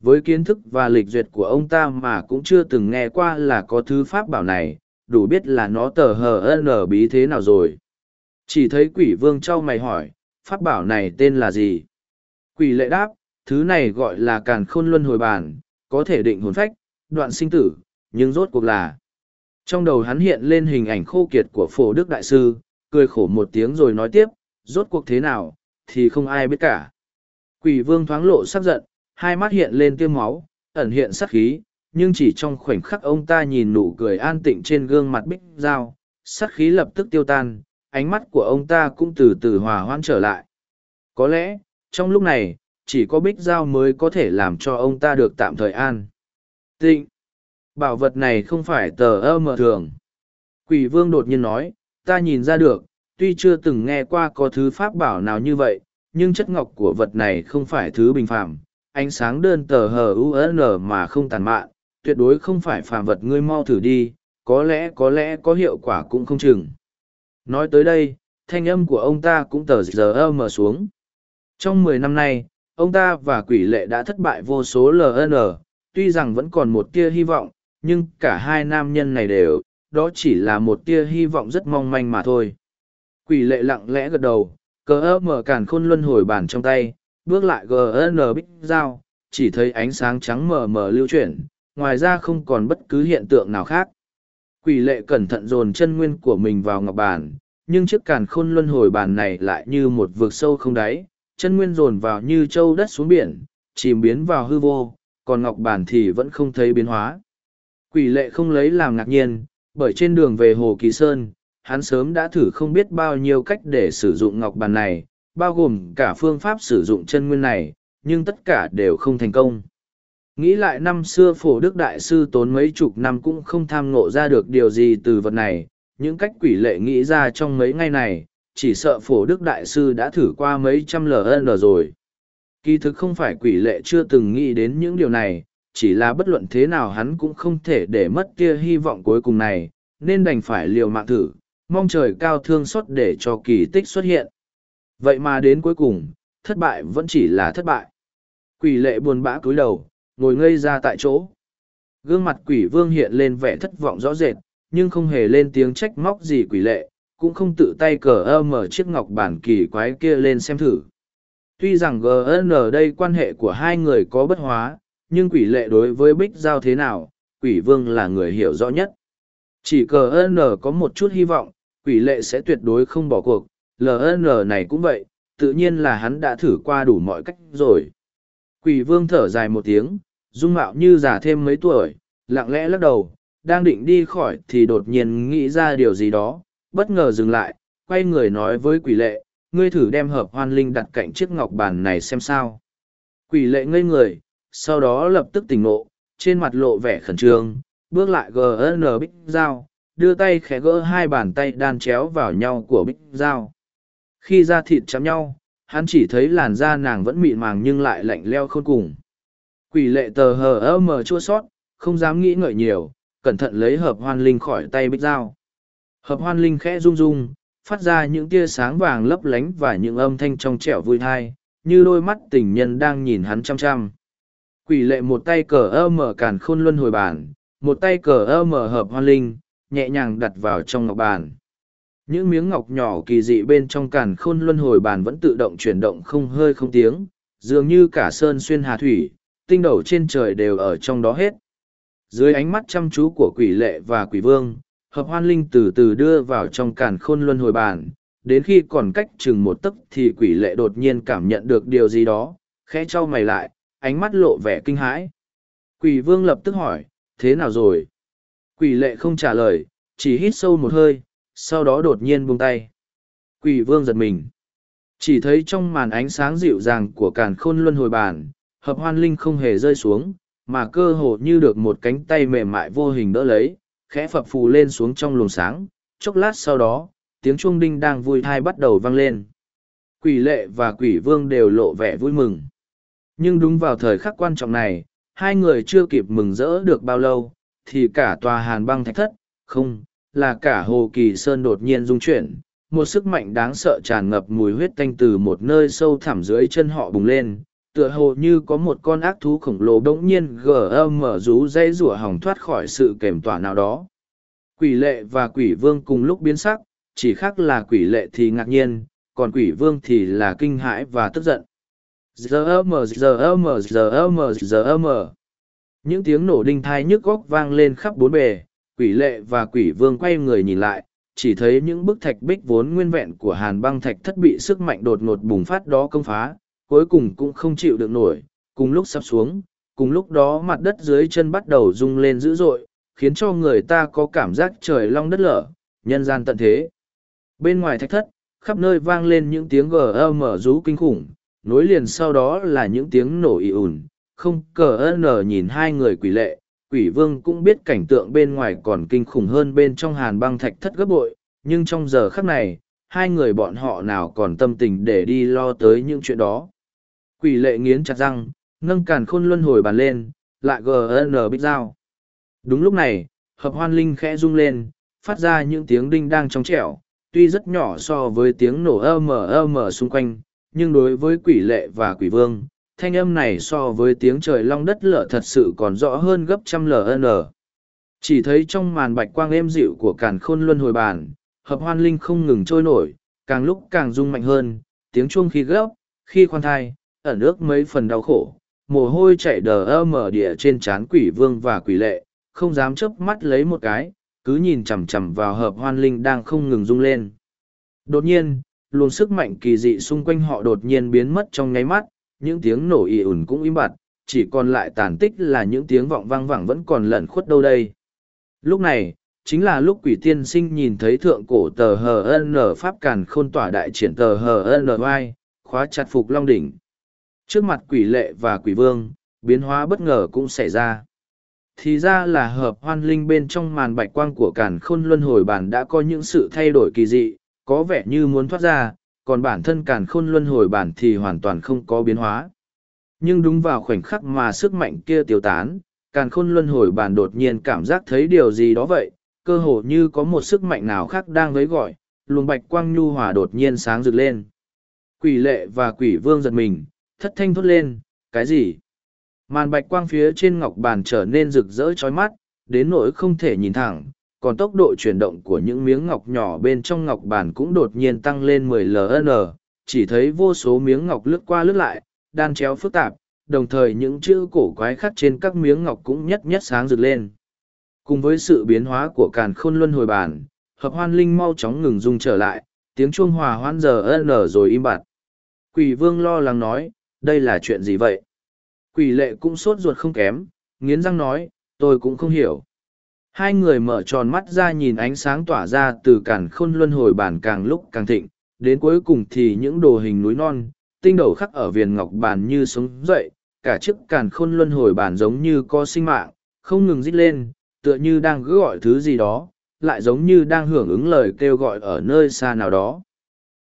Với kiến thức và lịch duyệt của ông ta mà cũng chưa từng nghe qua là có thứ pháp bảo này, đủ biết là nó tờ hờ ở bí thế nào rồi. Chỉ thấy quỷ vương trao mày hỏi, pháp bảo này tên là gì? Quỷ lệ đáp, thứ này gọi là càn khôn luân hồi bàn, có thể định hồn phách, đoạn sinh tử, nhưng rốt cuộc là trong đầu hắn hiện lên hình ảnh khô kiệt của phổ đức đại sư cười khổ một tiếng rồi nói tiếp rốt cuộc thế nào thì không ai biết cả quỷ vương thoáng lộ sắc giận hai mắt hiện lên tiêm máu ẩn hiện sắc khí nhưng chỉ trong khoảnh khắc ông ta nhìn nụ cười an tịnh trên gương mặt bích dao sắc khí lập tức tiêu tan ánh mắt của ông ta cũng từ từ hòa hoãn trở lại có lẽ trong lúc này chỉ có bích dao mới có thể làm cho ông ta được tạm thời an tịnh Bảo vật này không phải tờ ơ mở thường. Quỷ vương đột nhiên nói, ta nhìn ra được, tuy chưa từng nghe qua có thứ pháp bảo nào như vậy, nhưng chất ngọc của vật này không phải thứ bình phạm. Ánh sáng đơn tờ hờ UN mà không tàn mạn, tuyệt đối không phải phàm vật ngươi mau thử đi, có lẽ có lẽ có hiệu quả cũng không chừng. Nói tới đây, thanh âm của ông ta cũng tờ giờ mờ xuống. Trong mười năm nay, ông ta và quỷ lệ đã thất bại vô số LN, tuy rằng vẫn còn một tia hy vọng, nhưng cả hai nam nhân này đều, đó chỉ là một tia hy vọng rất mong manh mà thôi. Quỷ lệ lặng lẽ gật đầu, cờ ơ mở càn khôn luân hồi bàn trong tay, bước lại GN bích dao, chỉ thấy ánh sáng trắng mờ mờ lưu chuyển, ngoài ra không còn bất cứ hiện tượng nào khác. Quỷ lệ cẩn thận dồn chân nguyên của mình vào ngọc bàn, nhưng chiếc càn khôn luân hồi bàn này lại như một vực sâu không đáy, chân nguyên dồn vào như châu đất xuống biển, chìm biến vào hư vô, còn ngọc bàn thì vẫn không thấy biến hóa. Quỷ lệ không lấy làm ngạc nhiên, bởi trên đường về Hồ Kỳ Sơn, hắn sớm đã thử không biết bao nhiêu cách để sử dụng ngọc bàn này, bao gồm cả phương pháp sử dụng chân nguyên này, nhưng tất cả đều không thành công. Nghĩ lại năm xưa phổ đức đại sư tốn mấy chục năm cũng không tham ngộ ra được điều gì từ vật này, những cách quỷ lệ nghĩ ra trong mấy ngày này, chỉ sợ phổ đức đại sư đã thử qua mấy trăm LN rồi. Kỳ thực không phải quỷ lệ chưa từng nghĩ đến những điều này, chỉ là bất luận thế nào hắn cũng không thể để mất kia hy vọng cuối cùng này, nên đành phải liều mạng thử, mong trời cao thương xót để cho kỳ tích xuất hiện. Vậy mà đến cuối cùng, thất bại vẫn chỉ là thất bại. Quỷ lệ buồn bã cúi đầu, ngồi ngây ra tại chỗ. Gương mặt quỷ vương hiện lên vẻ thất vọng rõ rệt, nhưng không hề lên tiếng trách móc gì quỷ lệ, cũng không tự tay cờ ơ mở chiếc ngọc bản kỳ quái kia lên xem thử. Tuy rằng GN đây quan hệ của hai người có bất hóa, nhưng quỷ lệ đối với bích giao thế nào, quỷ vương là người hiểu rõ nhất. Chỉ cờ N có một chút hy vọng, quỷ lệ sẽ tuyệt đối không bỏ cuộc, LN này cũng vậy, tự nhiên là hắn đã thử qua đủ mọi cách rồi. Quỷ vương thở dài một tiếng, dung mạo như già thêm mấy tuổi, lặng lẽ lắc đầu, đang định đi khỏi thì đột nhiên nghĩ ra điều gì đó, bất ngờ dừng lại, quay người nói với quỷ lệ, ngươi thử đem hợp hoan linh đặt cạnh chiếc ngọc bàn này xem sao. Quỷ lệ ngây người, sau đó lập tức tỉnh ngộ, trên mặt lộ vẻ khẩn trương, bước lại GN Bích Giao, đưa tay khẽ gỡ hai bàn tay đan chéo vào nhau của Bích Giao. Khi da thịt chạm nhau, hắn chỉ thấy làn da nàng vẫn mịn màng nhưng lại lạnh leo khôn cùng. Quỷ lệ tờ hờ ơ mờ chua sót, không dám nghĩ ngợi nhiều, cẩn thận lấy hợp hoan linh khỏi tay Bích dao. Hợp hoan linh khẽ rung rung, phát ra những tia sáng vàng lấp lánh và những âm thanh trong trẻo vui thai, như đôi mắt tình nhân đang nhìn hắn chăm chăm. Quỷ lệ một tay cờ ơ mở càn khôn luân hồi bản, một tay cờ ơ mở hợp hoan linh, nhẹ nhàng đặt vào trong ngọc bàn. Những miếng ngọc nhỏ kỳ dị bên trong càn khôn luân hồi bàn vẫn tự động chuyển động không hơi không tiếng, dường như cả sơn xuyên hà thủy, tinh đầu trên trời đều ở trong đó hết. Dưới ánh mắt chăm chú của quỷ lệ và quỷ vương, hợp hoan linh từ từ đưa vào trong càn khôn luân hồi bàn, đến khi còn cách chừng một tấc thì quỷ lệ đột nhiên cảm nhận được điều gì đó, khẽ trao mày lại, ánh mắt lộ vẻ kinh hãi. Quỷ vương lập tức hỏi, thế nào rồi? Quỷ lệ không trả lời, chỉ hít sâu một hơi, sau đó đột nhiên buông tay. Quỷ vương giật mình. Chỉ thấy trong màn ánh sáng dịu dàng của càn khôn luân hồi bàn, hợp hoan linh không hề rơi xuống, mà cơ hồ như được một cánh tay mềm mại vô hình đỡ lấy, khẽ phập phù lên xuống trong luồng sáng. Chốc lát sau đó, tiếng chuông đinh đang vui thai bắt đầu vang lên. Quỷ lệ và quỷ vương đều lộ vẻ vui mừng. Nhưng đúng vào thời khắc quan trọng này, hai người chưa kịp mừng rỡ được bao lâu, thì cả tòa hàn băng thạch thất, không, là cả hồ kỳ sơn đột nhiên rung chuyển. Một sức mạnh đáng sợ tràn ngập mùi huyết tanh từ một nơi sâu thẳm dưới chân họ bùng lên, tựa hồ như có một con ác thú khổng lồ bỗng nhiên gờ âm mở rú dây rủa hỏng thoát khỏi sự kềm tỏa nào đó. Quỷ lệ và quỷ vương cùng lúc biến sắc, chỉ khác là quỷ lệ thì ngạc nhiên, còn quỷ vương thì là kinh hãi và tức giận. Giờ mờ giờ mờ giờ mờ giờ mờ. Những tiếng nổ đinh thai nhức góc vang lên khắp bốn bề, quỷ lệ và quỷ vương quay người nhìn lại, chỉ thấy những bức thạch bích vốn nguyên vẹn của hàn băng thạch thất bị sức mạnh đột ngột bùng phát đó công phá, cuối cùng cũng không chịu được nổi, cùng lúc sắp xuống, cùng lúc đó mặt đất dưới chân bắt đầu rung lên dữ dội, khiến cho người ta có cảm giác trời long đất lở, nhân gian tận thế. Bên ngoài thạch thất, khắp nơi vang lên những tiếng gờ mở rú kinh khủng, nối liền sau đó là những tiếng nổ ì ùn, không cờ nở nhìn hai người quỷ lệ, quỷ vương cũng biết cảnh tượng bên ngoài còn kinh khủng hơn bên trong hàn băng thạch thất gấp bội, nhưng trong giờ khắc này, hai người bọn họ nào còn tâm tình để đi lo tới những chuyện đó. Quỷ lệ nghiến chặt răng, nâng càn khôn luân hồi bàn lên, lại gn bích dao. Đúng lúc này, hợp hoan linh khẽ rung lên, phát ra những tiếng đinh đang trong trẻo, tuy rất nhỏ so với tiếng nổ ơ mờ ơ mờ xung quanh, nhưng đối với quỷ lệ và quỷ vương, thanh âm này so với tiếng trời long đất lở thật sự còn rõ hơn gấp trăm ln. Chỉ thấy trong màn bạch quang êm dịu của càn khôn luân hồi bàn, hợp hoan linh không ngừng trôi nổi, càng lúc càng rung mạnh hơn, tiếng chuông khi gấp, khi khoan thai, ẩn ước mấy phần đau khổ, mồ hôi chảy đờ ơ mở địa trên trán quỷ vương và quỷ lệ, không dám chớp mắt lấy một cái, cứ nhìn chằm chằm vào hợp hoan linh đang không ngừng rung lên. Đột nhiên, luồng sức mạnh kỳ dị xung quanh họ đột nhiên biến mất trong nháy mắt, những tiếng nổ ì ủn cũng im bặt, chỉ còn lại tàn tích là những tiếng vọng vang vẳng vẫn còn lẩn khuất đâu đây. Lúc này, chính là lúc quỷ tiên sinh nhìn thấy thượng cổ tờ hn pháp càn khôn tỏa đại triển tờ hn y khóa chặt phục long đỉnh. Trước mặt quỷ lệ và quỷ vương, biến hóa bất ngờ cũng xảy ra. Thì ra là hợp hoan linh bên trong màn bạch quang của càn khôn luân hồi bản đã có những sự thay đổi kỳ dị, có vẻ như muốn thoát ra, còn bản thân càn khôn luân hồi bản thì hoàn toàn không có biến hóa. Nhưng đúng vào khoảnh khắc mà sức mạnh kia tiêu tán, càn khôn luân hồi bản đột nhiên cảm giác thấy điều gì đó vậy, cơ hồ như có một sức mạnh nào khác đang với gọi, luồng bạch quang nhu hòa đột nhiên sáng rực lên. Quỷ lệ và quỷ vương giật mình, thất thanh thốt lên, cái gì? Màn bạch quang phía trên ngọc bàn trở nên rực rỡ chói mắt, đến nỗi không thể nhìn thẳng, còn tốc độ chuyển động của những miếng ngọc nhỏ bên trong ngọc bàn cũng đột nhiên tăng lên 10 ln, chỉ thấy vô số miếng ngọc lướt qua lướt lại, đan chéo phức tạp, đồng thời những chữ cổ quái khắc trên các miếng ngọc cũng nhất nhất sáng rực lên. Cùng với sự biến hóa của càn khôn luân hồi bàn, hợp hoan linh mau chóng ngừng rung trở lại, tiếng chuông hòa hoan giờ nở rồi im bặt. Quỷ vương lo lắng nói, đây là chuyện gì vậy? Quỷ lệ cũng sốt ruột không kém, nghiến răng nói, tôi cũng không hiểu. Hai người mở tròn mắt ra nhìn ánh sáng tỏa ra từ cản khôn luân hồi bản càng lúc càng thịnh, đến cuối cùng thì những đồ hình núi non, tinh đầu khắc ở viền ngọc bản như sống dậy, cả chiếc càn khôn luân hồi bản giống như có sinh mạng, không ngừng rít lên, tựa như đang gỡ gọi thứ gì đó, lại giống như đang hưởng ứng lời kêu gọi ở nơi xa nào đó.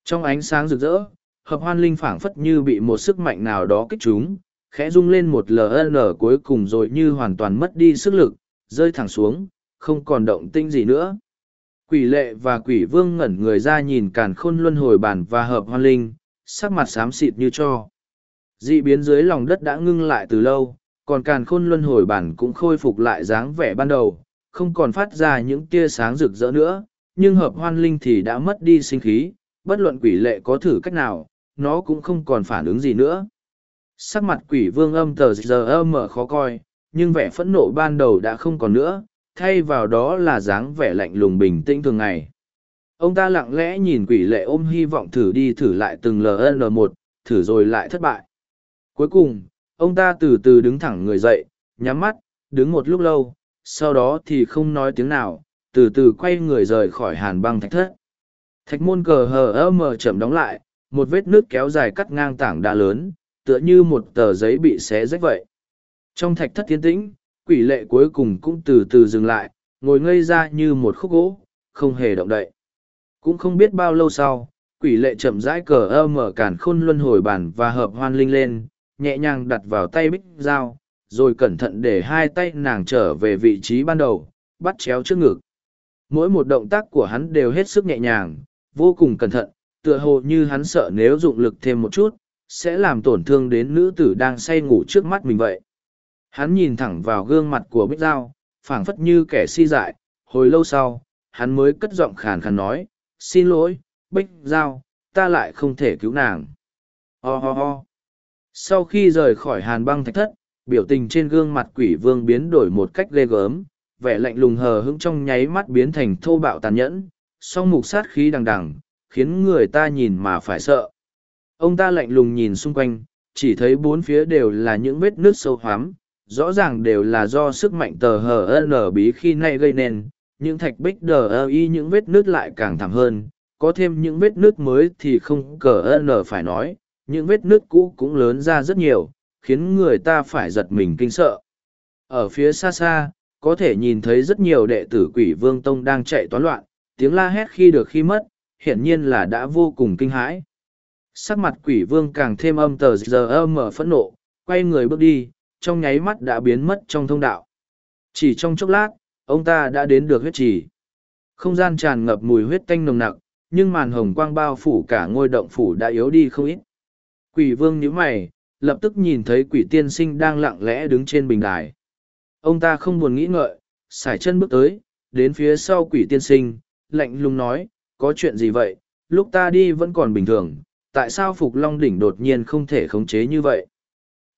Trong ánh sáng rực rỡ, hợp hoan linh phảng phất như bị một sức mạnh nào đó kích chúng, khẽ rung lên một ln cuối cùng rồi như hoàn toàn mất đi sức lực, rơi thẳng xuống, không còn động tinh gì nữa. Quỷ lệ và quỷ vương ngẩn người ra nhìn càn khôn luân hồi bản và hợp hoan linh, sắc mặt xám xịt như cho. Dị biến dưới lòng đất đã ngưng lại từ lâu, còn càn khôn luân hồi bản cũng khôi phục lại dáng vẻ ban đầu, không còn phát ra những tia sáng rực rỡ nữa, nhưng hợp hoan linh thì đã mất đi sinh khí, bất luận quỷ lệ có thử cách nào, nó cũng không còn phản ứng gì nữa. Sắc mặt quỷ vương âm tờ giờ âm mở khó coi, nhưng vẻ phẫn nộ ban đầu đã không còn nữa, thay vào đó là dáng vẻ lạnh lùng bình tĩnh thường ngày. Ông ta lặng lẽ nhìn quỷ lệ ôm hy vọng thử đi thử lại từng ln một thử rồi lại thất bại. Cuối cùng, ông ta từ từ đứng thẳng người dậy, nhắm mắt, đứng một lúc lâu, sau đó thì không nói tiếng nào, từ từ quay người rời khỏi hàn băng thạch thất. Thạch môn cờ hờ ơ mờ chậm đóng lại, một vết nước kéo dài cắt ngang tảng đá lớn, tựa như một tờ giấy bị xé rách vậy. Trong thạch thất tiến tĩnh, quỷ lệ cuối cùng cũng từ từ dừng lại, ngồi ngây ra như một khúc gỗ, không hề động đậy. Cũng không biết bao lâu sau, quỷ lệ chậm rãi cờ ơ mở cản khôn luân hồi bản và hợp hoan linh lên, nhẹ nhàng đặt vào tay bích dao, rồi cẩn thận để hai tay nàng trở về vị trí ban đầu, bắt chéo trước ngực. Mỗi một động tác của hắn đều hết sức nhẹ nhàng, vô cùng cẩn thận, tựa hồ như hắn sợ nếu dụng lực thêm một chút, sẽ làm tổn thương đến nữ tử đang say ngủ trước mắt mình vậy. Hắn nhìn thẳng vào gương mặt của Bích Giao, phảng phất như kẻ si dại, hồi lâu sau, hắn mới cất giọng khàn khàn nói, xin lỗi, Bích Giao, ta lại không thể cứu nàng. Ho ho ho. Sau khi rời khỏi hàn băng thạch thất, biểu tình trên gương mặt quỷ vương biến đổi một cách ghê gớm, vẻ lạnh lùng hờ hững trong nháy mắt biến thành thô bạo tàn nhẫn, song mục sát khí đằng đằng, khiến người ta nhìn mà phải sợ. Ông ta lạnh lùng nhìn xung quanh, chỉ thấy bốn phía đều là những vết nước sâu hoắm, rõ ràng đều là do sức mạnh tờ hờ n bí khi nay gây nên, những thạch bích đờ ơ y những vết nước lại càng thẳng hơn, có thêm những vết nước mới thì không cờ n phải nói, những vết nước cũ cũng lớn ra rất nhiều, khiến người ta phải giật mình kinh sợ. Ở phía xa xa, có thể nhìn thấy rất nhiều đệ tử quỷ vương tông đang chạy toán loạn, tiếng la hét khi được khi mất, hiển nhiên là đã vô cùng kinh hãi. Sắc mặt quỷ vương càng thêm âm tờ giờ âm mở phẫn nộ, quay người bước đi, trong nháy mắt đã biến mất trong thông đạo. Chỉ trong chốc lát, ông ta đã đến được huyết trì. Không gian tràn ngập mùi huyết tanh nồng nặc, nhưng màn hồng quang bao phủ cả ngôi động phủ đã yếu đi không ít. Quỷ vương nhíu mày, lập tức nhìn thấy quỷ tiên sinh đang lặng lẽ đứng trên bình đài. Ông ta không buồn nghĩ ngợi, xài chân bước tới, đến phía sau quỷ tiên sinh, lạnh lùng nói, có chuyện gì vậy, lúc ta đi vẫn còn bình thường, tại sao Phục Long Đỉnh đột nhiên không thể khống chế như vậy?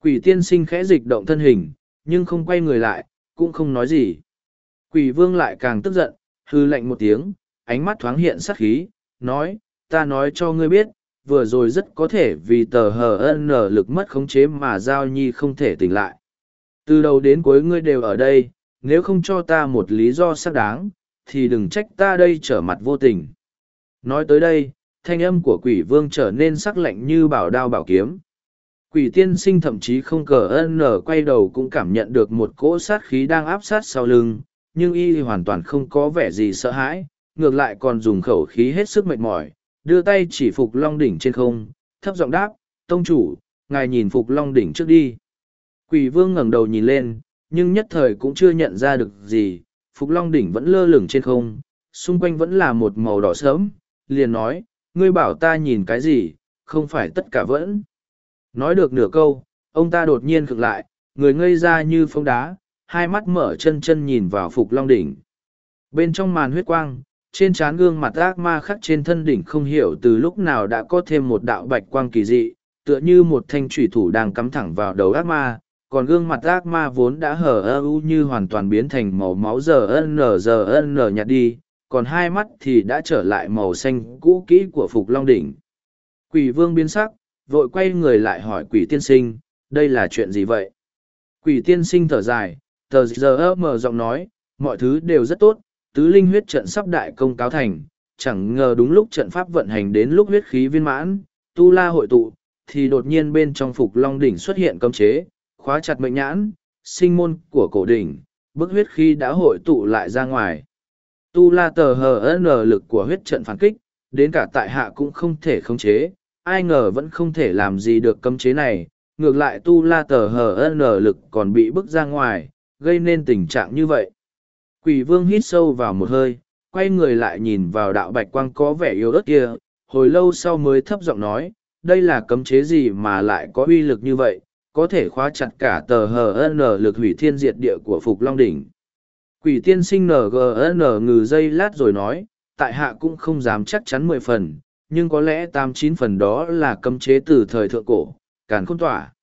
Quỷ tiên sinh khẽ dịch động thân hình, nhưng không quay người lại, cũng không nói gì. Quỷ vương lại càng tức giận, hư lạnh một tiếng, ánh mắt thoáng hiện sát khí, nói, ta nói cho ngươi biết, vừa rồi rất có thể vì tờ hờ nở lực mất khống chế mà giao nhi không thể tỉnh lại. Từ đầu đến cuối ngươi đều ở đây, nếu không cho ta một lý do xác đáng, thì đừng trách ta đây trở mặt vô tình. Nói tới đây, thanh âm của quỷ vương trở nên sắc lạnh như bảo đao bảo kiếm. Quỷ tiên sinh thậm chí không cờ ân nở quay đầu cũng cảm nhận được một cỗ sát khí đang áp sát sau lưng, nhưng y hoàn toàn không có vẻ gì sợ hãi, ngược lại còn dùng khẩu khí hết sức mệt mỏi, đưa tay chỉ phục long đỉnh trên không, thấp giọng đáp, tông chủ, ngài nhìn phục long đỉnh trước đi. Quỷ vương ngẩng đầu nhìn lên, nhưng nhất thời cũng chưa nhận ra được gì, phục long đỉnh vẫn lơ lửng trên không, xung quanh vẫn là một màu đỏ sớm, liền nói, ngươi bảo ta nhìn cái gì, không phải tất cả vẫn. Nói được nửa câu, ông ta đột nhiên cực lại, người ngây ra như phong đá, hai mắt mở chân chân nhìn vào phục long đỉnh. Bên trong màn huyết quang, trên trán gương mặt ác ma khắc trên thân đỉnh không hiểu từ lúc nào đã có thêm một đạo bạch quang kỳ dị, tựa như một thanh thủy thủ đang cắm thẳng vào đầu ác ma, còn gương mặt ác ma vốn đã hở ơ u như hoàn toàn biến thành màu máu giờ n giờ n nhạt đi, còn hai mắt thì đã trở lại màu xanh cũ kỹ của Phục Long Đỉnh. Quỷ vương biến sắc, vội quay người lại hỏi quỷ tiên sinh, đây là chuyện gì vậy? Quỷ tiên sinh thở dài, tờ giờ mở giọng nói, mọi thứ đều rất tốt, tứ linh huyết trận sắp đại công cáo thành, chẳng ngờ đúng lúc trận pháp vận hành đến lúc huyết khí viên mãn, tu la hội tụ, thì đột nhiên bên trong phục long đỉnh xuất hiện cấm chế, khóa chặt mệnh nhãn, sinh môn của cổ đỉnh, bức huyết khí đã hội tụ lại ra ngoài. Tu la tờ hờ n lực của huyết trận phản kích, đến cả tại hạ cũng không thể khống chế, ai ngờ vẫn không thể làm gì được cấm chế này, ngược lại tu la tờ hờ n lực còn bị bức ra ngoài, gây nên tình trạng như vậy. Quỷ vương hít sâu vào một hơi, quay người lại nhìn vào đạo bạch quang có vẻ yếu ớt kia, hồi lâu sau mới thấp giọng nói, đây là cấm chế gì mà lại có uy lực như vậy, có thể khóa chặt cả tờ HN lực hủy thiên diệt địa của Phục Long Đỉnh. Quỷ tiên sinh NGN ngừ dây lát rồi nói, tại hạ cũng không dám chắc chắn mười phần, nhưng có lẽ tám chín phần đó là cấm chế từ thời thượng cổ, càn khôn tỏa.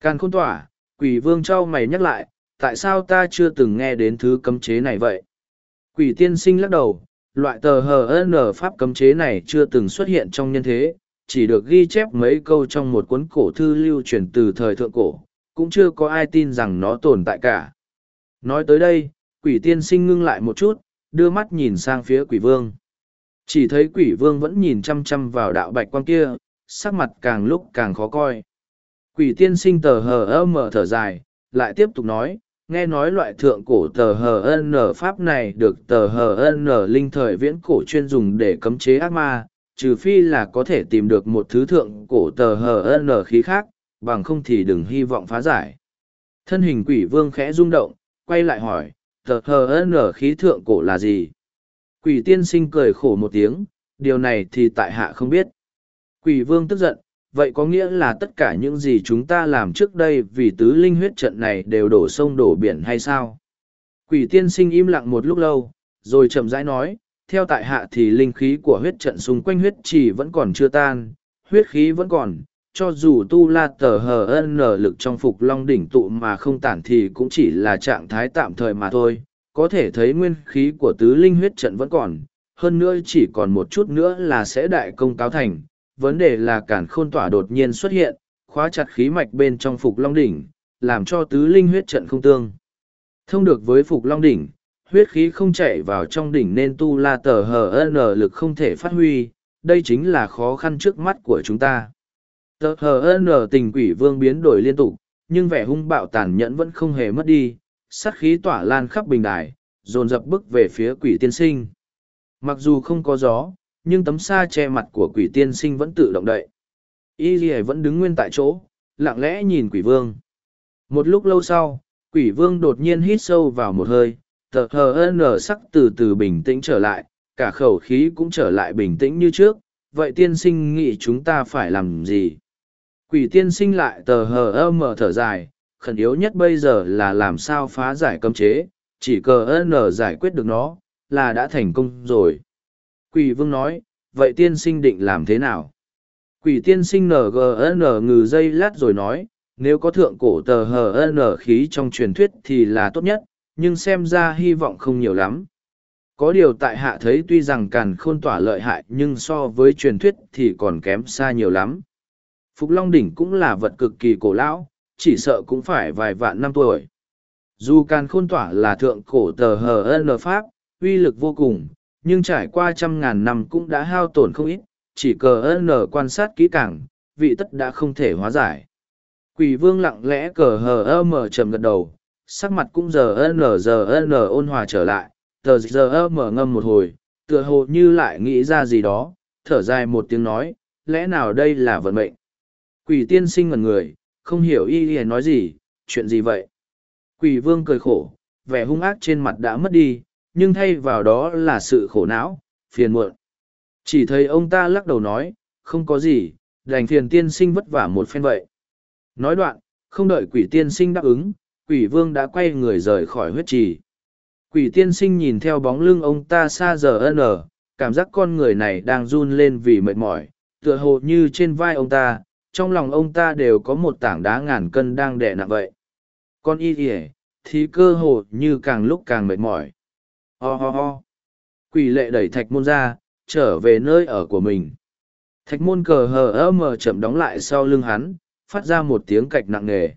Càn khôn tỏa, quỷ vương trao mày nhắc lại, tại sao ta chưa từng nghe đến thứ cấm chế này vậy? Quỷ tiên sinh lắc đầu, loại tờ HN pháp cấm chế này chưa từng xuất hiện trong nhân thế, chỉ được ghi chép mấy câu trong một cuốn cổ thư lưu truyền từ thời thượng cổ, cũng chưa có ai tin rằng nó tồn tại cả. Nói tới đây, quỷ tiên sinh ngưng lại một chút, đưa mắt nhìn sang phía quỷ vương. Chỉ thấy quỷ vương vẫn nhìn chăm chăm vào đạo bạch quan kia, sắc mặt càng lúc càng khó coi. Quỷ tiên sinh tờ hờ ơ mở thở dài, lại tiếp tục nói, nghe nói loại thượng cổ tờ hờ n pháp này được tờ hờ n linh thời viễn cổ chuyên dùng để cấm chế ác ma trừ phi là có thể tìm được một thứ thượng cổ tờ hờ n khí khác bằng không thì đừng hy vọng phá giải thân hình quỷ vương khẽ rung động quay lại hỏi tờ hờ n khí thượng cổ là gì quỷ tiên sinh cười khổ một tiếng điều này thì tại hạ không biết quỷ vương tức giận vậy có nghĩa là tất cả những gì chúng ta làm trước đây vì tứ linh huyết trận này đều đổ sông đổ biển hay sao? Quỷ tiên sinh im lặng một lúc lâu, rồi chậm rãi nói, theo tại hạ thì linh khí của huyết trận xung quanh huyết trì vẫn còn chưa tan, huyết khí vẫn còn, cho dù tu la tờ hờ ân nở lực trong phục long đỉnh tụ mà không tản thì cũng chỉ là trạng thái tạm thời mà thôi, có thể thấy nguyên khí của tứ linh huyết trận vẫn còn, hơn nữa chỉ còn một chút nữa là sẽ đại công cáo thành vấn đề là cản khôn tỏa đột nhiên xuất hiện, khóa chặt khí mạch bên trong Phục Long Đỉnh, làm cho tứ linh huyết trận không tương. Thông được với Phục Long Đỉnh, huyết khí không chạy vào trong đỉnh nên tu la tờ hờ n lực không thể phát huy, đây chính là khó khăn trước mắt của chúng ta. Tờ hờ n tình quỷ vương biến đổi liên tục, nhưng vẻ hung bạo tàn nhẫn vẫn không hề mất đi, sát khí tỏa lan khắp bình đài, dồn dập bức về phía quỷ tiên sinh. Mặc dù không có gió, nhưng tấm sa che mặt của quỷ tiên sinh vẫn tự động đậy. Y Ghi vẫn đứng nguyên tại chỗ, lặng lẽ nhìn quỷ vương. Một lúc lâu sau, quỷ vương đột nhiên hít sâu vào một hơi, tờ hờ nở sắc từ từ bình tĩnh trở lại, cả khẩu khí cũng trở lại bình tĩnh như trước. Vậy tiên sinh nghĩ chúng ta phải làm gì? Quỷ tiên sinh lại tờ hờ mở thở dài, khẩn yếu nhất bây giờ là làm sao phá giải cấm chế, chỉ cờ n giải quyết được nó, là đã thành công rồi. Quỷ vương nói, vậy tiên sinh định làm thế nào? Quỷ tiên sinh NGN ngừ dây lát rồi nói, nếu có thượng cổ tờ HN khí trong truyền thuyết thì là tốt nhất, nhưng xem ra hy vọng không nhiều lắm. Có điều tại hạ thấy tuy rằng càn khôn tỏa lợi hại nhưng so với truyền thuyết thì còn kém xa nhiều lắm. Phục Long Đỉnh cũng là vật cực kỳ cổ lão, chỉ sợ cũng phải vài vạn năm tuổi. Dù càn khôn tỏa là thượng cổ tờ HN Pháp, uy lực vô cùng, nhưng trải qua trăm ngàn năm cũng đã hao tổn không ít, chỉ cờ n quan sát kỹ càng, vị tất đã không thể hóa giải. Quỷ vương lặng lẽ cờ hờ mở trầm gật đầu, sắc mặt cũng giờ n giờ n ôn hòa trở lại, tờ giờ mở ngâm một hồi, tựa hồ như lại nghĩ ra gì đó, thở dài một tiếng nói, lẽ nào đây là vận mệnh. Quỷ tiên sinh ngần người, không hiểu y y nói gì, chuyện gì vậy. Quỷ vương cười khổ, vẻ hung ác trên mặt đã mất đi, nhưng thay vào đó là sự khổ não, phiền muộn. Chỉ thấy ông ta lắc đầu nói, không có gì, đành phiền tiên sinh vất vả một phen vậy. Nói đoạn, không đợi quỷ tiên sinh đáp ứng, quỷ vương đã quay người rời khỏi huyết trì. Quỷ tiên sinh nhìn theo bóng lưng ông ta xa giờ ân ở, cảm giác con người này đang run lên vì mệt mỏi, tựa hồ như trên vai ông ta, trong lòng ông ta đều có một tảng đá ngàn cân đang đè nặng vậy. Con y ỉa thì cơ hồ như càng lúc càng mệt mỏi. Ho ho ho. Quỷ lệ đẩy thạch môn ra, trở về nơi ở của mình. Thạch môn cờ hờ ơ mờ chậm đóng lại sau lưng hắn, phát ra một tiếng cạch nặng nề.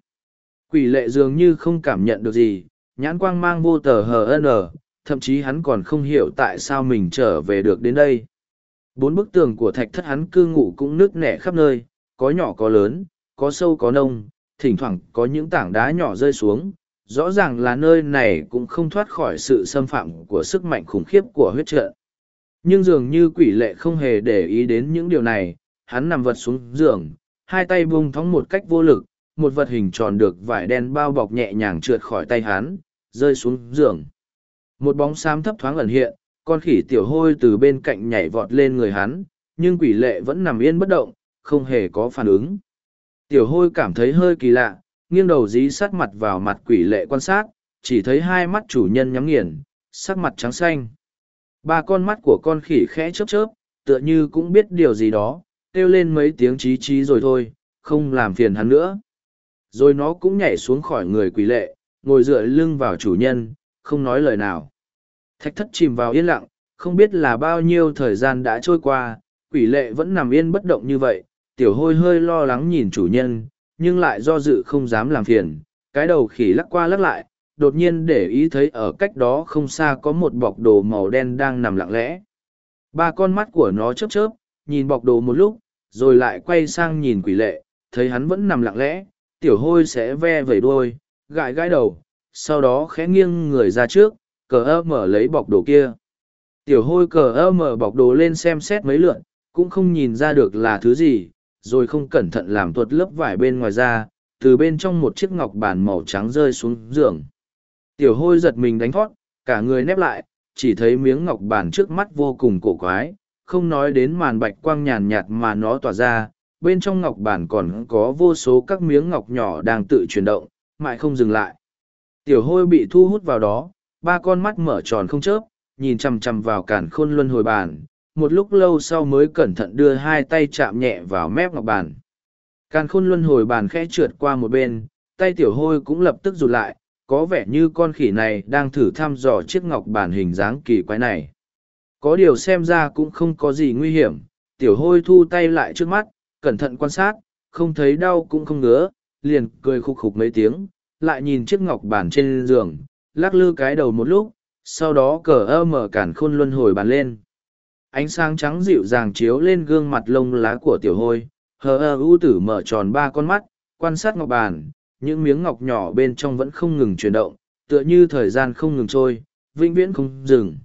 Quỷ lệ dường như không cảm nhận được gì, nhãn quang mang vô tờ hờ n, thậm chí hắn còn không hiểu tại sao mình trở về được đến đây. Bốn bức tường của thạch thất hắn cư ngụ cũng nứt nẻ khắp nơi, có nhỏ có lớn, có sâu có nông, thỉnh thoảng có những tảng đá nhỏ rơi xuống. Rõ ràng là nơi này cũng không thoát khỏi sự xâm phạm của sức mạnh khủng khiếp của huyết trận. Nhưng dường như quỷ lệ không hề để ý đến những điều này, hắn nằm vật xuống giường, hai tay buông thóng một cách vô lực, một vật hình tròn được vải đen bao bọc nhẹ nhàng trượt khỏi tay hắn, rơi xuống giường. Một bóng xám thấp thoáng ẩn hiện, con khỉ tiểu hôi từ bên cạnh nhảy vọt lên người hắn, nhưng quỷ lệ vẫn nằm yên bất động, không hề có phản ứng. Tiểu hôi cảm thấy hơi kỳ lạ, nghiêng đầu dí sát mặt vào mặt quỷ lệ quan sát, chỉ thấy hai mắt chủ nhân nhắm nghiền, sắc mặt trắng xanh. Ba con mắt của con khỉ khẽ chớp chớp, tựa như cũng biết điều gì đó, kêu lên mấy tiếng chí chí rồi thôi, không làm phiền hắn nữa. Rồi nó cũng nhảy xuống khỏi người quỷ lệ, ngồi dựa lưng vào chủ nhân, không nói lời nào. Thạch thất chìm vào yên lặng, không biết là bao nhiêu thời gian đã trôi qua, quỷ lệ vẫn nằm yên bất động như vậy, tiểu hôi hơi lo lắng nhìn chủ nhân, nhưng lại do dự không dám làm phiền, cái đầu khỉ lắc qua lắc lại, đột nhiên để ý thấy ở cách đó không xa có một bọc đồ màu đen đang nằm lặng lẽ. Ba con mắt của nó chớp chớp, nhìn bọc đồ một lúc, rồi lại quay sang nhìn quỷ lệ, thấy hắn vẫn nằm lặng lẽ, tiểu hôi sẽ ve vẩy đuôi, gãi gãi đầu, sau đó khẽ nghiêng người ra trước, cờ ơ mở lấy bọc đồ kia. Tiểu hôi cờ ơ mở bọc đồ lên xem xét mấy lượn, cũng không nhìn ra được là thứ gì, rồi không cẩn thận làm tuột lớp vải bên ngoài ra, từ bên trong một chiếc ngọc bản màu trắng rơi xuống giường. Tiểu hôi giật mình đánh thoát, cả người nép lại, chỉ thấy miếng ngọc bản trước mắt vô cùng cổ quái, không nói đến màn bạch quang nhàn nhạt mà nó tỏa ra, bên trong ngọc bản còn có vô số các miếng ngọc nhỏ đang tự chuyển động, mãi không dừng lại. Tiểu hôi bị thu hút vào đó, ba con mắt mở tròn không chớp, nhìn chằm chằm vào cản khôn luân hồi bàn, một lúc lâu sau mới cẩn thận đưa hai tay chạm nhẹ vào mép ngọc bàn. Càn khôn luân hồi bàn khẽ trượt qua một bên, tay tiểu hôi cũng lập tức rụt lại, có vẻ như con khỉ này đang thử thăm dò chiếc ngọc bàn hình dáng kỳ quái này. Có điều xem ra cũng không có gì nguy hiểm, tiểu hôi thu tay lại trước mắt, cẩn thận quan sát, không thấy đau cũng không ngứa, liền cười khục khục mấy tiếng, lại nhìn chiếc ngọc bàn trên giường, lắc lư cái đầu một lúc, sau đó cờ ơ mở cản khôn luân hồi bàn lên. Ánh sáng trắng dịu dàng chiếu lên gương mặt lông lá của tiểu hôi, hờ ơ ưu tử mở tròn ba con mắt, quan sát ngọc bàn, những miếng ngọc nhỏ bên trong vẫn không ngừng chuyển động, tựa như thời gian không ngừng trôi, vĩnh viễn không dừng.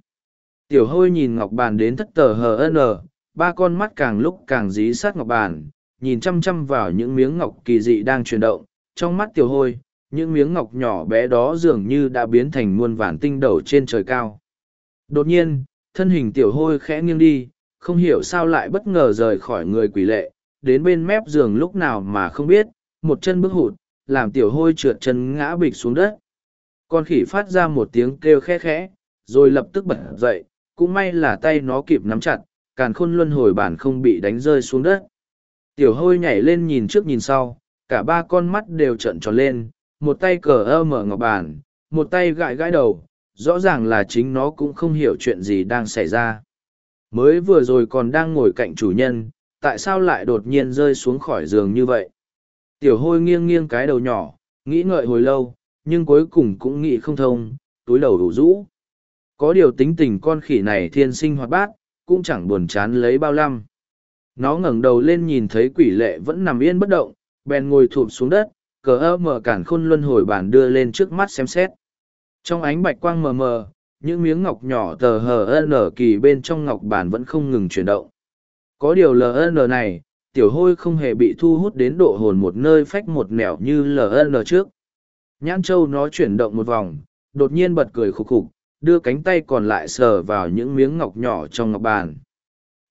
Tiểu hôi nhìn ngọc bàn đến thất tờ hờ nờ, ba con mắt càng lúc càng dí sát ngọc bàn, nhìn chăm chăm vào những miếng ngọc kỳ dị đang chuyển động, trong mắt tiểu hôi, những miếng ngọc nhỏ bé đó dường như đã biến thành muôn vản tinh đầu trên trời cao. Đột nhiên, thân hình tiểu hôi khẽ nghiêng đi, không hiểu sao lại bất ngờ rời khỏi người quỷ lệ, đến bên mép giường lúc nào mà không biết, một chân bước hụt, làm tiểu hôi trượt chân ngã bịch xuống đất. Con khỉ phát ra một tiếng kêu khẽ khẽ, rồi lập tức bật dậy, cũng may là tay nó kịp nắm chặt, càn khôn luân hồi bản không bị đánh rơi xuống đất. Tiểu hôi nhảy lên nhìn trước nhìn sau, cả ba con mắt đều trợn tròn lên, một tay cờ ơ mở ngọc bản, một tay gãi gãi đầu, rõ ràng là chính nó cũng không hiểu chuyện gì đang xảy ra. Mới vừa rồi còn đang ngồi cạnh chủ nhân, tại sao lại đột nhiên rơi xuống khỏi giường như vậy? Tiểu hôi nghiêng nghiêng cái đầu nhỏ, nghĩ ngợi hồi lâu, nhưng cuối cùng cũng nghĩ không thông, túi đầu đủ rũ. Có điều tính tình con khỉ này thiên sinh hoạt bát, cũng chẳng buồn chán lấy bao lăm. Nó ngẩng đầu lên nhìn thấy quỷ lệ vẫn nằm yên bất động, bèn ngồi thụp xuống đất, cờ ơ mở cản khôn luân hồi bản đưa lên trước mắt xem xét. Trong ánh bạch quang mờ mờ, những miếng ngọc nhỏ tờ hờ nở kỳ bên trong ngọc bản vẫn không ngừng chuyển động. Có điều LN này, tiểu hôi không hề bị thu hút đến độ hồn một nơi phách một nẻo như LN trước. Nhãn châu nó chuyển động một vòng, đột nhiên bật cười khục khục, đưa cánh tay còn lại sờ vào những miếng ngọc nhỏ trong ngọc bàn.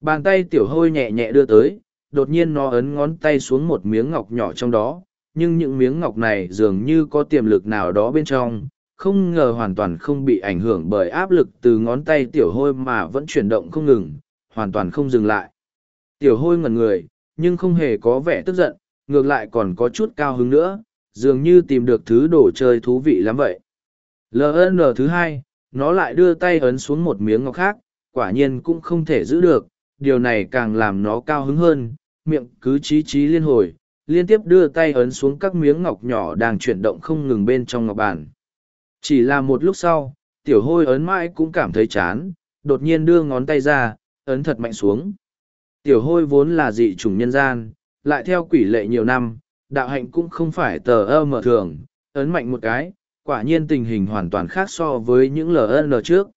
Bàn tay tiểu hôi nhẹ nhẹ đưa tới, đột nhiên nó ấn ngón tay xuống một miếng ngọc nhỏ trong đó, nhưng những miếng ngọc này dường như có tiềm lực nào đó bên trong, không ngờ hoàn toàn không bị ảnh hưởng bởi áp lực từ ngón tay tiểu hôi mà vẫn chuyển động không ngừng, hoàn toàn không dừng lại. Tiểu hôi ngẩn người, nhưng không hề có vẻ tức giận, ngược lại còn có chút cao hứng nữa, dường như tìm được thứ đồ chơi thú vị lắm vậy. LN thứ hai, nó lại đưa tay ấn xuống một miếng ngọc khác, quả nhiên cũng không thể giữ được, điều này càng làm nó cao hứng hơn, miệng cứ chí chí liên hồi, liên tiếp đưa tay ấn xuống các miếng ngọc nhỏ đang chuyển động không ngừng bên trong ngọc bàn. Chỉ là một lúc sau, tiểu hôi ấn mãi cũng cảm thấy chán, đột nhiên đưa ngón tay ra, ấn thật mạnh xuống. Tiểu hôi vốn là dị chủng nhân gian, lại theo quỷ lệ nhiều năm, đạo hạnh cũng không phải tờ ơ mở thường, ấn mạnh một cái, quả nhiên tình hình hoàn toàn khác so với những LN trước.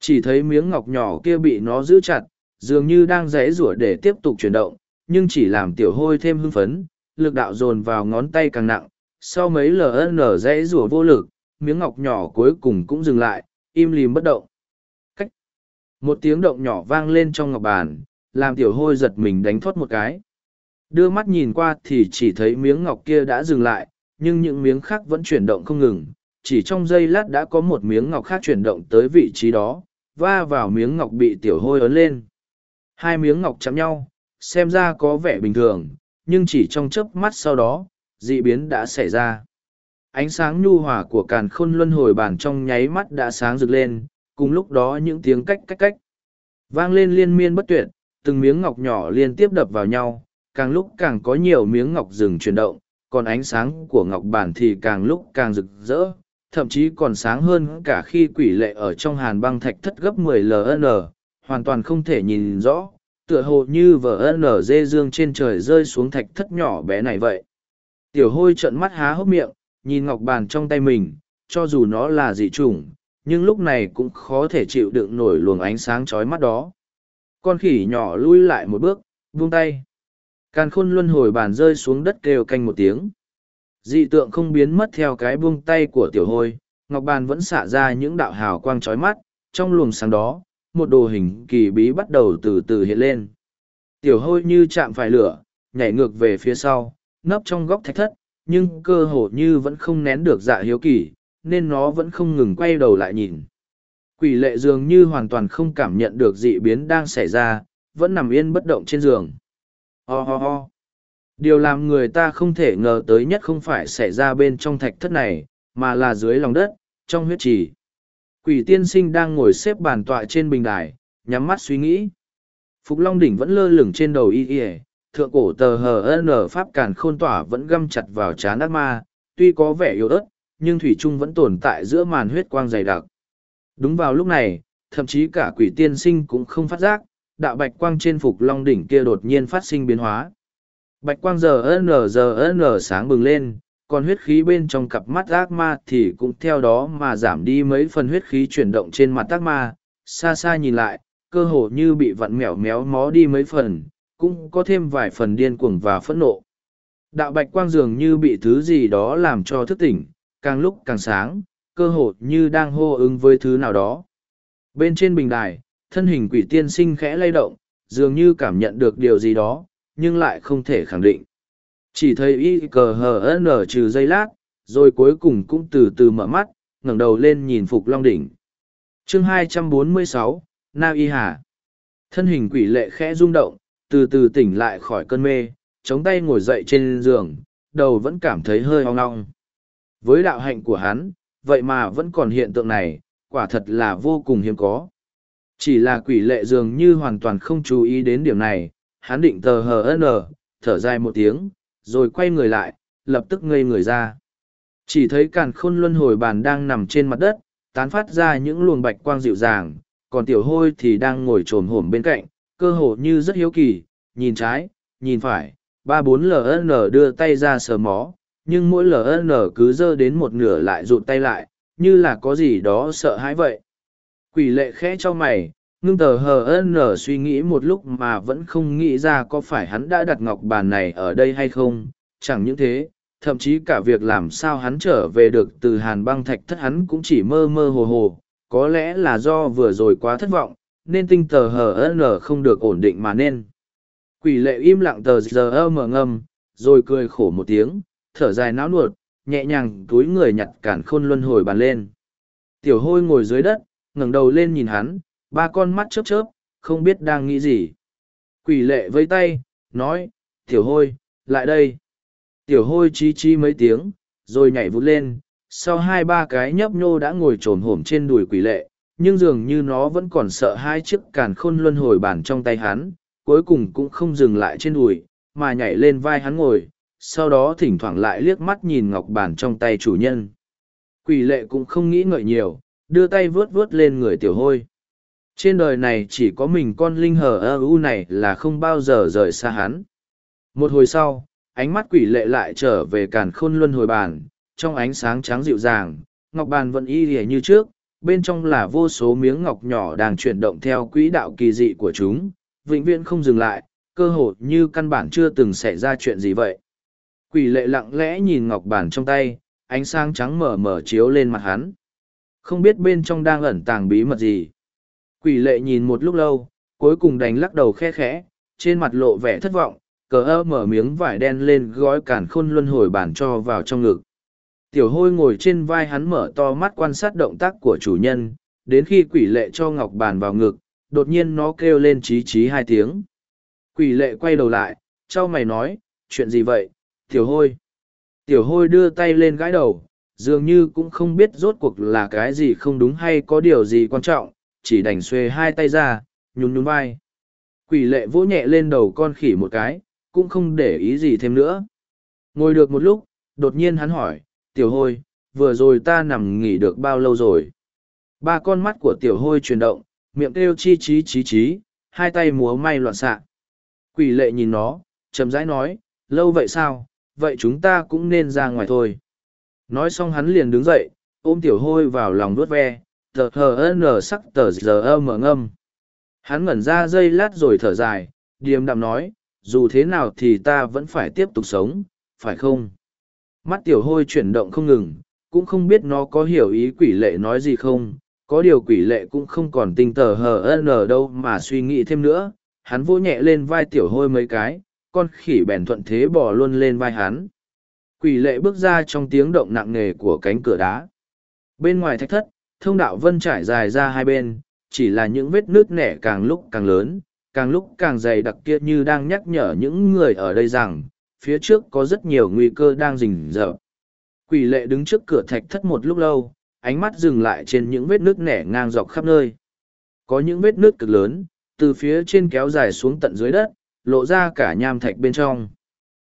Chỉ thấy miếng ngọc nhỏ kia bị nó giữ chặt, dường như đang rẽ rủa để tiếp tục chuyển động, nhưng chỉ làm tiểu hôi thêm hưng phấn, lực đạo dồn vào ngón tay càng nặng. Sau mấy LN rẽ rủa vô lực, miếng ngọc nhỏ cuối cùng cũng dừng lại, im lìm bất động. Cách. Một tiếng động nhỏ vang lên trong ngọc bàn, làm tiểu hôi giật mình đánh thoát một cái. Đưa mắt nhìn qua thì chỉ thấy miếng ngọc kia đã dừng lại, nhưng những miếng khác vẫn chuyển động không ngừng. Chỉ trong giây lát đã có một miếng ngọc khác chuyển động tới vị trí đó, va vào miếng ngọc bị tiểu hôi ấn lên. Hai miếng ngọc chạm nhau, xem ra có vẻ bình thường, nhưng chỉ trong chớp mắt sau đó, dị biến đã xảy ra. Ánh sáng nhu hòa của càn khôn luân hồi bản trong nháy mắt đã sáng rực lên, cùng lúc đó những tiếng cách cách cách. Vang lên liên miên bất tuyệt, từng miếng ngọc nhỏ liên tiếp đập vào nhau, càng lúc càng có nhiều miếng ngọc rừng chuyển động, còn ánh sáng của ngọc bản thì càng lúc càng rực rỡ, thậm chí còn sáng hơn cả khi quỷ lệ ở trong hàn băng thạch thất gấp 10 ln, hoàn toàn không thể nhìn rõ, tựa hồ như vở nở dê dương trên trời rơi xuống thạch thất nhỏ bé này vậy. Tiểu hôi trợn mắt há hốc miệng, nhìn ngọc bàn trong tay mình, cho dù nó là dị chủng, nhưng lúc này cũng khó thể chịu đựng nổi luồng ánh sáng chói mắt đó. Con khỉ nhỏ lui lại một bước, vung tay. Càn khôn luân hồi bàn rơi xuống đất kêu canh một tiếng. Dị tượng không biến mất theo cái buông tay của tiểu hôi, ngọc bàn vẫn xả ra những đạo hào quang chói mắt, trong luồng sáng đó, một đồ hình kỳ bí bắt đầu từ từ hiện lên. Tiểu hôi như chạm phải lửa, nhảy ngược về phía sau, nấp trong góc thạch thất, nhưng cơ hồ như vẫn không nén được dạ hiếu kỳ, nên nó vẫn không ngừng quay đầu lại nhìn. Quỷ lệ dường như hoàn toàn không cảm nhận được dị biến đang xảy ra, vẫn nằm yên bất động trên giường. Ho ho ho. Điều làm người ta không thể ngờ tới nhất không phải xảy ra bên trong thạch thất này, mà là dưới lòng đất, trong huyết trì. Quỷ tiên sinh đang ngồi xếp bàn tọa trên bình đài, nhắm mắt suy nghĩ. Phục Long Đỉnh vẫn lơ lửng trên đầu y y, thượng cổ tờ hờ pháp càn khôn tỏa vẫn găm chặt vào trán ác ma, tuy có vẻ yếu ớt, nhưng thủy trung vẫn tồn tại giữa màn huyết quang dày đặc. Đúng vào lúc này, thậm chí cả quỷ tiên sinh cũng không phát giác, đạo bạch quang trên Phục Long Đỉnh kia đột nhiên phát sinh biến hóa. Bạch quang giờ n giờ n sáng bừng lên, còn huyết khí bên trong cặp mắt ác ma thì cũng theo đó mà giảm đi mấy phần huyết khí chuyển động trên mặt ác ma, xa xa nhìn lại, cơ hồ như bị vặn mẻo méo mó đi mấy phần, cũng có thêm vài phần điên cuồng và phẫn nộ. Đạo bạch quang dường như bị thứ gì đó làm cho thức tỉnh, càng lúc càng sáng, cơ hồ như đang hô ứng với thứ nào đó. Bên trên bình đài, thân hình quỷ tiên sinh khẽ lay động, dường như cảm nhận được điều gì đó, nhưng lại không thể khẳng định. Chỉ thấy y cờ hờ nở trừ dây lát, rồi cuối cùng cũng từ từ mở mắt, ngẩng đầu lên nhìn Phục Long Đỉnh. chương 246, Na Y Hà. Thân hình quỷ lệ khẽ rung động, từ từ tỉnh lại khỏi cơn mê, chống tay ngồi dậy trên giường, đầu vẫn cảm thấy hơi hoang ngong. Với đạo hạnh của hắn, vậy mà vẫn còn hiện tượng này, quả thật là vô cùng hiếm có. Chỉ là quỷ lệ dường như hoàn toàn không chú ý đến điểm này, hắn định tờ hờ n, thở dài một tiếng, rồi quay người lại, lập tức ngây người ra. Chỉ thấy càn khôn luân hồi bàn đang nằm trên mặt đất, tán phát ra những luồng bạch quang dịu dàng, còn tiểu hôi thì đang ngồi trồm hổm bên cạnh, cơ hồ như rất hiếu kỳ, nhìn trái, nhìn phải, ba bốn LN đưa tay ra sờ mó, nhưng mỗi LN cứ dơ đến một nửa lại rụt tay lại, như là có gì đó sợ hãi vậy. Quỷ lệ khẽ cho mày, ngưng tờ hờ suy nghĩ một lúc mà vẫn không nghĩ ra có phải hắn đã đặt ngọc bàn này ở đây hay không chẳng những thế thậm chí cả việc làm sao hắn trở về được từ hàn băng thạch thất hắn cũng chỉ mơ mơ hồ hồ có lẽ là do vừa rồi quá thất vọng nên tinh tờ hờ không được ổn định mà nên quỷ lệ im lặng tờ giờ mở ngâm rồi cười khổ một tiếng thở dài não nuột nhẹ nhàng túi người nhặt cản khôn luân hồi bàn lên tiểu hôi ngồi dưới đất ngẩng đầu lên nhìn hắn ba con mắt chớp chớp, không biết đang nghĩ gì. Quỷ lệ với tay, nói, tiểu hôi, lại đây. Tiểu hôi chi chi mấy tiếng, rồi nhảy vút lên, sau hai ba cái nhấp nhô đã ngồi trồm hổm trên đùi quỷ lệ, nhưng dường như nó vẫn còn sợ hai chiếc càn khôn luân hồi bản trong tay hắn, cuối cùng cũng không dừng lại trên đùi, mà nhảy lên vai hắn ngồi, sau đó thỉnh thoảng lại liếc mắt nhìn ngọc bản trong tay chủ nhân. Quỷ lệ cũng không nghĩ ngợi nhiều, đưa tay vướt vướt lên người tiểu hôi. Trên đời này chỉ có mình con linh hờ ơ u này là không bao giờ rời xa hắn. Một hồi sau, ánh mắt quỷ lệ lại trở về càn khôn luân hồi bàn, trong ánh sáng trắng dịu dàng, ngọc bàn vẫn y lìa như trước, bên trong là vô số miếng ngọc nhỏ đang chuyển động theo quỹ đạo kỳ dị của chúng, vĩnh viễn không dừng lại, cơ hồ như căn bản chưa từng xảy ra chuyện gì vậy. Quỷ lệ lặng lẽ nhìn ngọc bản trong tay, ánh sáng trắng mở mở chiếu lên mặt hắn. Không biết bên trong đang ẩn tàng bí mật gì. Quỷ lệ nhìn một lúc lâu, cuối cùng đánh lắc đầu khe khẽ, trên mặt lộ vẻ thất vọng, cờ ơ mở miếng vải đen lên gói cản khôn luân hồi bản cho vào trong ngực. Tiểu hôi ngồi trên vai hắn mở to mắt quan sát động tác của chủ nhân, đến khi quỷ lệ cho ngọc bàn vào ngực, đột nhiên nó kêu lên chí chí hai tiếng. Quỷ lệ quay đầu lại, trao mày nói, chuyện gì vậy, tiểu hôi. Tiểu hôi đưa tay lên gãi đầu, dường như cũng không biết rốt cuộc là cái gì không đúng hay có điều gì quan trọng, chỉ đành xuê hai tay ra, nhún nhún vai. Quỷ lệ vỗ nhẹ lên đầu con khỉ một cái, cũng không để ý gì thêm nữa. Ngồi được một lúc, đột nhiên hắn hỏi, tiểu hôi, vừa rồi ta nằm nghỉ được bao lâu rồi? Ba con mắt của tiểu hôi chuyển động, miệng kêu chi chí chí chí, hai tay múa may loạn xạ. Quỷ lệ nhìn nó, chậm rãi nói, lâu vậy sao, vậy chúng ta cũng nên ra ngoài thôi. Nói xong hắn liền đứng dậy, ôm tiểu hôi vào lòng đuốt ve, tờ hờ n sắc tờ giờ mở ngâm. Hắn ngẩn ra dây lát rồi thở dài, điềm đạm nói, dù thế nào thì ta vẫn phải tiếp tục sống, phải không? Mắt tiểu hôi chuyển động không ngừng, cũng không biết nó có hiểu ý quỷ lệ nói gì không, có điều quỷ lệ cũng không còn tinh tờ hờ n đâu mà suy nghĩ thêm nữa, hắn vỗ nhẹ lên vai tiểu hôi mấy cái, con khỉ bèn thuận thế bỏ luôn lên vai hắn. Quỷ lệ bước ra trong tiếng động nặng nề của cánh cửa đá. Bên ngoài thạch thất, thông đạo vân trải dài ra hai bên, chỉ là những vết nước nẻ càng lúc càng lớn, càng lúc càng dày đặc kia như đang nhắc nhở những người ở đây rằng, phía trước có rất nhiều nguy cơ đang rình rập. Quỷ lệ đứng trước cửa thạch thất một lúc lâu, ánh mắt dừng lại trên những vết nước nẻ ngang dọc khắp nơi. Có những vết nước cực lớn, từ phía trên kéo dài xuống tận dưới đất, lộ ra cả nham thạch bên trong.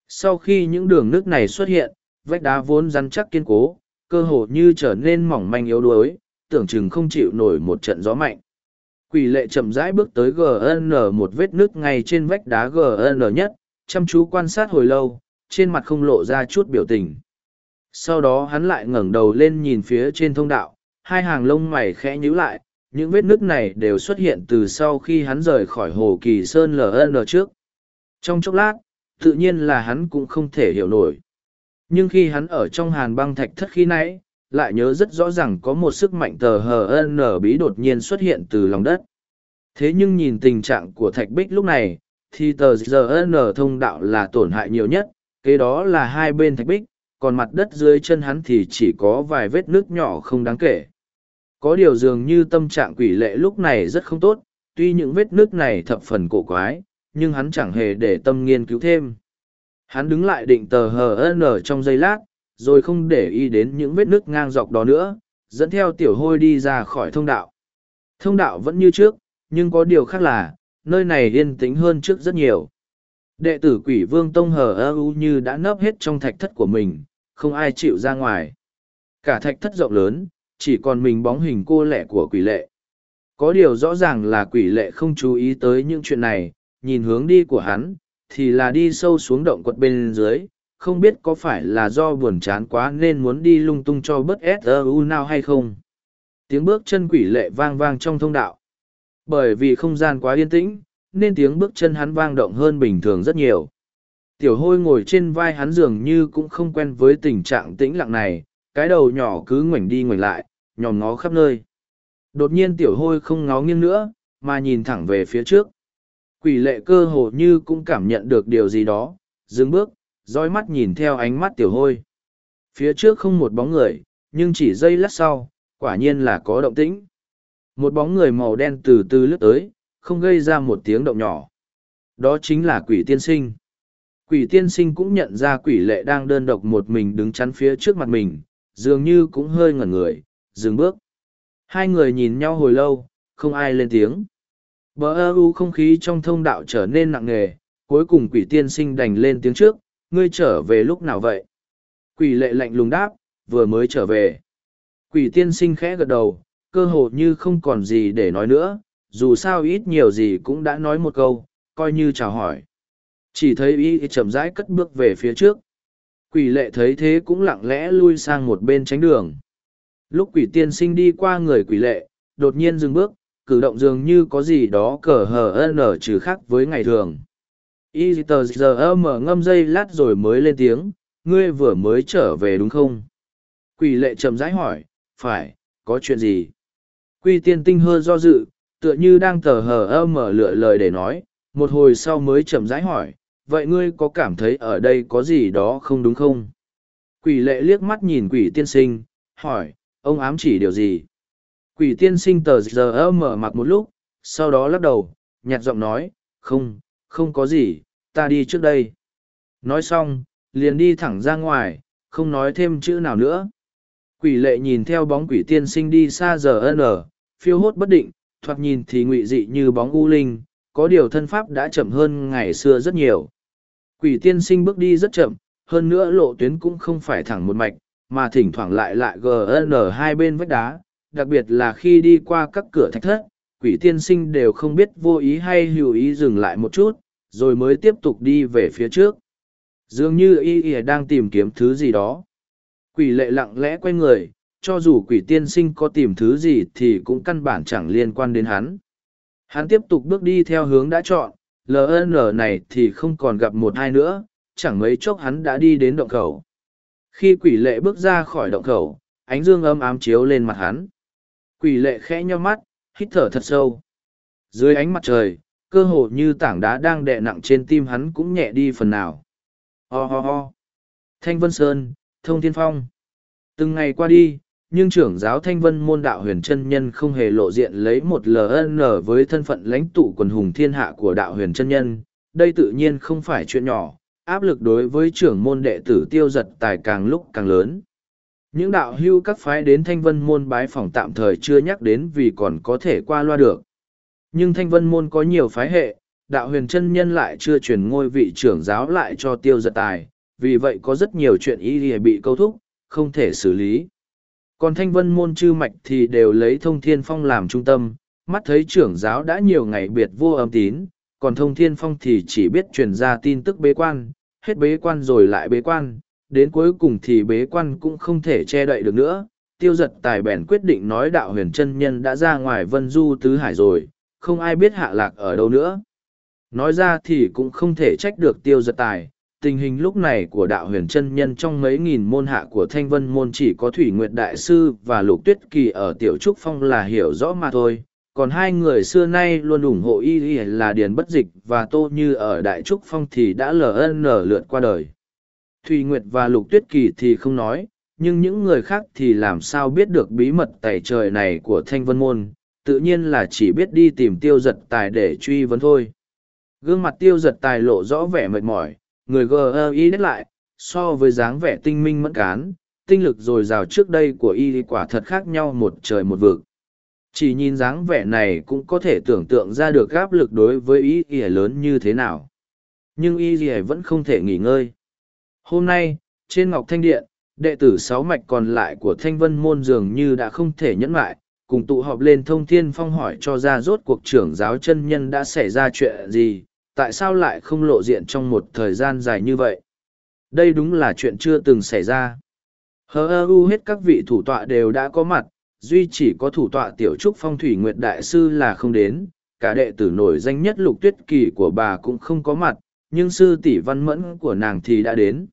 Sau khi những đường nước này xuất hiện, vách đá vốn rắn chắc kiên cố, cơ hồ như trở nên mỏng manh yếu đuối, tưởng chừng không chịu nổi một trận gió mạnh. Quỷ lệ chậm rãi bước tới GN một vết nước ngay trên vách đá GN nhất, chăm chú quan sát hồi lâu, trên mặt không lộ ra chút biểu tình. Sau đó hắn lại ngẩng đầu lên nhìn phía trên thông đạo, hai hàng lông mày khẽ nhíu lại, những vết nứt này đều xuất hiện từ sau khi hắn rời khỏi hồ kỳ sơn ln trước. Trong chốc lát tự nhiên là hắn cũng không thể hiểu nổi. Nhưng khi hắn ở trong hàn băng thạch thất khi nãy lại nhớ rất rõ ràng có một sức mạnh tờ hờ nở bí đột nhiên xuất hiện từ lòng đất. Thế nhưng nhìn tình trạng của thạch bích lúc này thì tờ giờ thông đạo là tổn hại nhiều nhất kế đó là hai bên thạch bích còn mặt đất dưới chân hắn thì chỉ có vài vết nước nhỏ không đáng kể có điều dường như tâm trạng quỷ lệ lúc này rất không tốt, tuy những vết nước này thập phần cổ quái, nhưng hắn chẳng hề để tâm nghiên cứu thêm. Hắn đứng lại định tờ HN trong giây lát, rồi không để ý đến những vết nước ngang dọc đó nữa, dẫn theo tiểu hôi đi ra khỏi thông đạo. Thông đạo vẫn như trước, nhưng có điều khác là, nơi này yên tĩnh hơn trước rất nhiều. Đệ tử quỷ vương tông hờ ơ u như đã nấp hết trong thạch thất của mình, không ai chịu ra ngoài. Cả thạch thất rộng lớn, chỉ còn mình bóng hình cô lẻ của quỷ lệ. Có điều rõ ràng là quỷ lệ không chú ý tới những chuyện này, nhìn hướng đi của hắn, thì là đi sâu xuống động quật bên dưới, không biết có phải là do buồn chán quá nên muốn đi lung tung cho bớt S.U. nào hay không. Tiếng bước chân quỷ lệ vang vang trong thông đạo. Bởi vì không gian quá yên tĩnh, nên tiếng bước chân hắn vang động hơn bình thường rất nhiều. Tiểu hôi ngồi trên vai hắn dường như cũng không quen với tình trạng tĩnh lặng này, cái đầu nhỏ cứ ngoảnh đi ngoảnh lại, nhòm ngó khắp nơi. Đột nhiên tiểu hôi không ngó nghiêng nữa, mà nhìn thẳng về phía trước. Quỷ lệ cơ hồ như cũng cảm nhận được điều gì đó, dừng bước, dõi mắt nhìn theo ánh mắt tiểu hôi. Phía trước không một bóng người, nhưng chỉ giây lát sau, quả nhiên là có động tĩnh. Một bóng người màu đen từ từ lướt tới, không gây ra một tiếng động nhỏ. Đó chính là quỷ tiên sinh. Quỷ tiên sinh cũng nhận ra quỷ lệ đang đơn độc một mình đứng chắn phía trước mặt mình, dường như cũng hơi ngẩn người, dừng bước. Hai người nhìn nhau hồi lâu, không ai lên tiếng. Bờ ơ u không khí trong thông đạo trở nên nặng nề, cuối cùng quỷ tiên sinh đành lên tiếng trước, ngươi trở về lúc nào vậy? Quỷ lệ lạnh lùng đáp, vừa mới trở về. Quỷ tiên sinh khẽ gật đầu, cơ hồ như không còn gì để nói nữa, dù sao ít nhiều gì cũng đã nói một câu, coi như chào hỏi. Chỉ thấy y chậm rãi cất bước về phía trước. Quỷ lệ thấy thế cũng lặng lẽ lui sang một bên tránh đường. Lúc quỷ tiên sinh đi qua người quỷ lệ, đột nhiên dừng bước, cử động dường như có gì đó cờ hờ nở trừ khác với ngày thường. Y tờ giờ mở ngâm dây lát rồi mới lên tiếng, ngươi vừa mới trở về đúng không? Quỷ lệ chậm rãi hỏi, phải, có chuyện gì? Quy tiên tinh hơ do dự, tựa như đang tờ hờ ơ mở lựa lời để nói, một hồi sau mới chậm rãi hỏi, vậy ngươi có cảm thấy ở đây có gì đó không đúng không? Quỷ lệ liếc mắt nhìn quỷ tiên sinh, hỏi, ông ám chỉ điều gì? Quỷ tiên sinh tờ giờ ơ mở mặt một lúc, sau đó lắc đầu, nhạt giọng nói, không, không có gì, ta đi trước đây. Nói xong, liền đi thẳng ra ngoài, không nói thêm chữ nào nữa. Quỷ lệ nhìn theo bóng quỷ tiên sinh đi xa giờ n, phiêu hốt bất định, thoạt nhìn thì ngụy dị như bóng u linh, có điều thân pháp đã chậm hơn ngày xưa rất nhiều. Quỷ tiên sinh bước đi rất chậm, hơn nữa lộ tuyến cũng không phải thẳng một mạch, mà thỉnh thoảng lại lại gn hai bên vách đá, đặc biệt là khi đi qua các cửa thạch thất, quỷ tiên sinh đều không biết vô ý hay hữu ý dừng lại một chút, rồi mới tiếp tục đi về phía trước. Dường như y y đang tìm kiếm thứ gì đó. Quỷ lệ lặng lẽ quay người, cho dù quỷ tiên sinh có tìm thứ gì thì cũng căn bản chẳng liên quan đến hắn. Hắn tiếp tục bước đi theo hướng đã chọn, LN này thì không còn gặp một hai nữa, chẳng mấy chốc hắn đã đi đến động khẩu. Khi quỷ lệ bước ra khỏi động khẩu, ánh dương âm ám chiếu lên mặt hắn. Quỷ lệ khẽ nheo mắt, hít thở thật sâu. Dưới ánh mặt trời, cơ hồ như tảng đá đang đè nặng trên tim hắn cũng nhẹ đi phần nào. Ho ho ho. Thanh Vân Sơn, Thông Thiên Phong. Từng ngày qua đi, nhưng trưởng giáo Thanh Vân môn đạo huyền chân nhân không hề lộ diện lấy một LN với thân phận lãnh tụ quần hùng thiên hạ của đạo huyền chân nhân. Đây tự nhiên không phải chuyện nhỏ, áp lực đối với trưởng môn đệ tử tiêu giật tài càng lúc càng lớn. Những đạo hưu các phái đến Thanh Vân môn bái phỏng tạm thời chưa nhắc đến vì còn có thể qua loa được. Nhưng Thanh Vân môn có nhiều phái hệ, đạo huyền chân nhân lại chưa truyền ngôi vị trưởng giáo lại cho tiêu giật tài, vì vậy có rất nhiều chuyện ý bị câu thúc, không thể xử lý. Còn thanh vân môn chư mạch thì đều lấy thông thiên phong làm trung tâm, mắt thấy trưởng giáo đã nhiều ngày biệt vô âm tín, còn thông thiên phong thì chỉ biết truyền ra tin tức bế quan, hết bế quan rồi lại bế quan, đến cuối cùng thì bế quan cũng không thể che đậy được nữa. Tiêu giật tài bèn quyết định nói đạo huyền chân nhân đã ra ngoài vân du tứ hải rồi, không ai biết hạ lạc ở đâu nữa. Nói ra thì cũng không thể trách được tiêu giật tài, tình hình lúc này của đạo huyền chân nhân trong mấy nghìn môn hạ của thanh vân môn chỉ có thủy nguyệt đại sư và lục tuyết kỳ ở tiểu trúc phong là hiểu rõ mà thôi. Còn hai người xưa nay luôn ủng hộ y y là điền bất dịch và tô như ở đại trúc phong thì đã ln lượt qua đời. Thủy nguyệt và lục tuyết kỳ thì không nói, nhưng những người khác thì làm sao biết được bí mật tẩy trời này của thanh vân môn? Tự nhiên là chỉ biết đi tìm tiêu giật tài để truy vấn thôi. Gương mặt tiêu giật tài lộ rõ vẻ mệt mỏi người gi đết lại, so với dáng vẻ tinh minh mẫn cán, tinh lực dồi dào trước đây của y quả thật khác nhau một trời một vực. Chỉ nhìn dáng vẻ này cũng có thể tưởng tượng ra được áp lực đối với y ỉa lớn như thế nào. Nhưng y ỉa vẫn không thể nghỉ ngơi. Hôm nay, trên ngọc thanh điện, đệ tử sáu mạch còn lại của thanh vân môn dường như đã không thể nhẫn lại, cùng tụ họp lên thông thiên phong hỏi cho ra rốt cuộc trưởng giáo chân nhân đã xảy ra chuyện gì tại sao lại không lộ diện trong một thời gian dài như vậy? Đây đúng là chuyện chưa từng xảy ra. Hờ ơ u hết các vị thủ tọa đều đã có mặt, duy chỉ có thủ tọa tiểu trúc phong thủy nguyệt đại sư là không đến, cả đệ tử nổi danh nhất lục tuyết kỳ của bà cũng không có mặt, nhưng sư tỷ văn mẫn của nàng thì đã đến.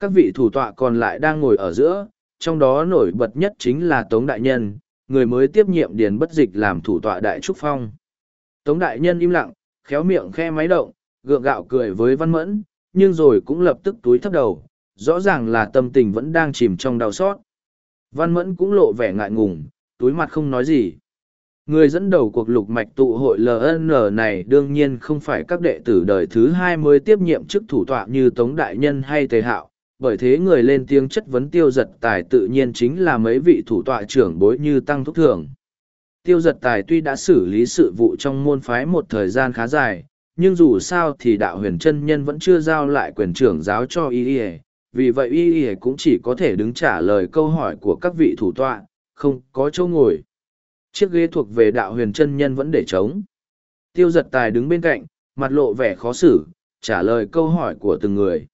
Các vị thủ tọa còn lại đang ngồi ở giữa, trong đó nổi bật nhất chính là tống đại nhân, người mới tiếp nhiệm điền bất dịch làm thủ tọa đại trúc phong. Tống đại nhân im lặng khéo miệng khe máy động, gượng gạo cười với văn mẫn, nhưng rồi cũng lập tức túi thấp đầu, rõ ràng là tâm tình vẫn đang chìm trong đau xót. Văn mẫn cũng lộ vẻ ngại ngùng, túi mặt không nói gì. Người dẫn đầu cuộc lục mạch tụ hội LN này đương nhiên không phải các đệ tử đời thứ hai mới tiếp nhiệm chức thủ tọa như Tống Đại Nhân hay Tề Hạo, bởi thế người lên tiếng chất vấn tiêu giật tài tự nhiên chính là mấy vị thủ tọa trưởng bối như Tăng Thúc Thường tiêu giật tài tuy đã xử lý sự vụ trong môn phái một thời gian khá dài, nhưng dù sao thì đạo huyền chân nhân vẫn chưa giao lại quyền trưởng giáo cho y ỉa vì vậy y ỉa cũng chỉ có thể đứng trả lời câu hỏi của các vị thủ tọa không có chỗ ngồi. Chiếc ghế thuộc về đạo huyền chân nhân vẫn để trống. Tiêu giật tài đứng bên cạnh mặt lộ vẻ khó xử trả lời câu hỏi của từng người.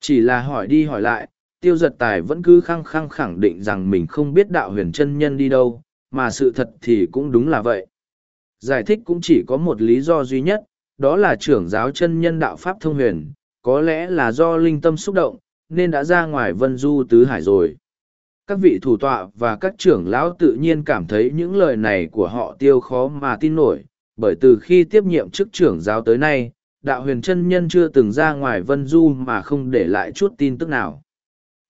Chỉ là hỏi đi hỏi lại tiêu giật tài vẫn cứ khăng khăng khẳng định rằng mình không biết đạo huyền chân nhân đi đâu mà sự thật thì cũng đúng là vậy giải thích cũng chỉ có một lý do duy nhất đó là trưởng giáo chân nhân đạo Pháp thông huyền, có lẽ là do linh tâm xúc động, nên đã ra ngoài vân du tứ hải rồi. Các vị thủ tọa và các trưởng lão tự nhiên cảm thấy những lời này của họ tiêu khó mà tin nổi, bởi từ khi tiếp nhiệm chức trưởng giáo tới nay, đạo huyền chân nhân chưa từng ra ngoài vân du mà không để lại chút tin tức nào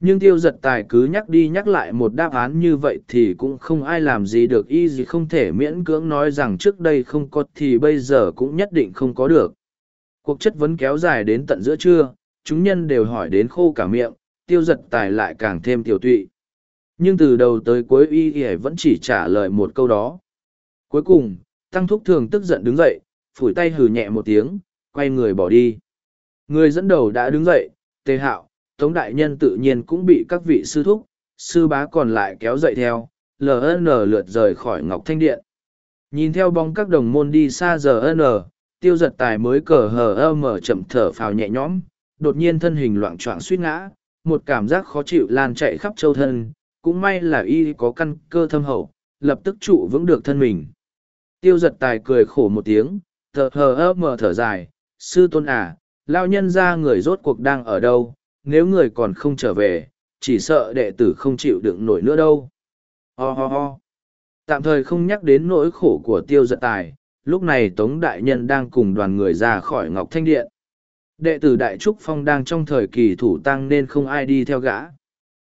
nhưng tiêu giật tài cứ nhắc đi nhắc lại một đáp án như vậy thì cũng không ai làm gì được, y gì không thể miễn cưỡng nói rằng trước đây không có thì bây giờ cũng nhất định không có được. Cuộc chất vấn kéo dài đến tận giữa trưa, chúng nhân đều hỏi đến khô cả miệng, tiêu giật tài lại càng thêm tiểu tụy. Nhưng từ đầu tới cuối y y vẫn chỉ trả lời một câu đó. Cuối cùng, tăng thúc thường tức giận đứng dậy, phủi tay hừ nhẹ một tiếng, quay người bỏ đi. Người dẫn đầu đã đứng dậy, tề hạo Tống Đại Nhân tự nhiên cũng bị các vị sư thúc, sư bá còn lại kéo dậy theo, LN lượt rời khỏi Ngọc Thanh Điện. Nhìn theo bóng các đồng môn đi xa giờ N, tiêu giật tài mới cờ hờ mở chậm thở phào nhẹ nhõm, đột nhiên thân hình loạn choạng suýt ngã, một cảm giác khó chịu lan chạy khắp châu thân, cũng may là y có căn cơ thâm hậu, lập tức trụ vững được thân mình. Tiêu giật tài cười khổ một tiếng, thở hờ mở thở dài, sư tôn à, lao nhân ra người rốt cuộc đang ở đâu, nếu người còn không trở về, chỉ sợ đệ tử không chịu đựng nổi nữa đâu. Ho ho ho. Tạm thời không nhắc đến nỗi khổ của tiêu giật tài, lúc này Tống Đại Nhân đang cùng đoàn người ra khỏi Ngọc Thanh Điện. Đệ tử Đại Trúc Phong đang trong thời kỳ thủ tăng nên không ai đi theo gã.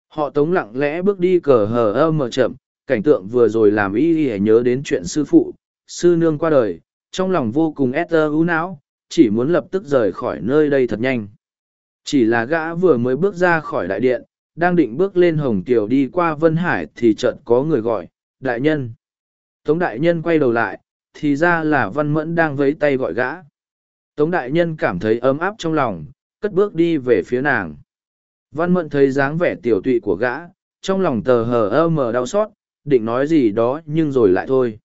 Họ Tống lặng lẽ bước đi cờ hờ ơ mờ chậm, cảnh tượng vừa rồi làm y y nhớ đến chuyện sư phụ, sư nương qua đời, trong lòng vô cùng ét ơ ú não, chỉ muốn lập tức rời khỏi nơi đây thật nhanh. Chỉ là gã vừa mới bước ra khỏi đại điện, đang định bước lên Hồng Kiều đi qua Vân Hải thì chợt có người gọi, đại nhân. Tống đại nhân quay đầu lại, thì ra là Văn Mẫn đang vấy tay gọi gã. Tống đại nhân cảm thấy ấm áp trong lòng, cất bước đi về phía nàng. Văn Mẫn thấy dáng vẻ tiểu tụy của gã, trong lòng tờ hờ ơ mờ đau xót, định nói gì đó nhưng rồi lại thôi.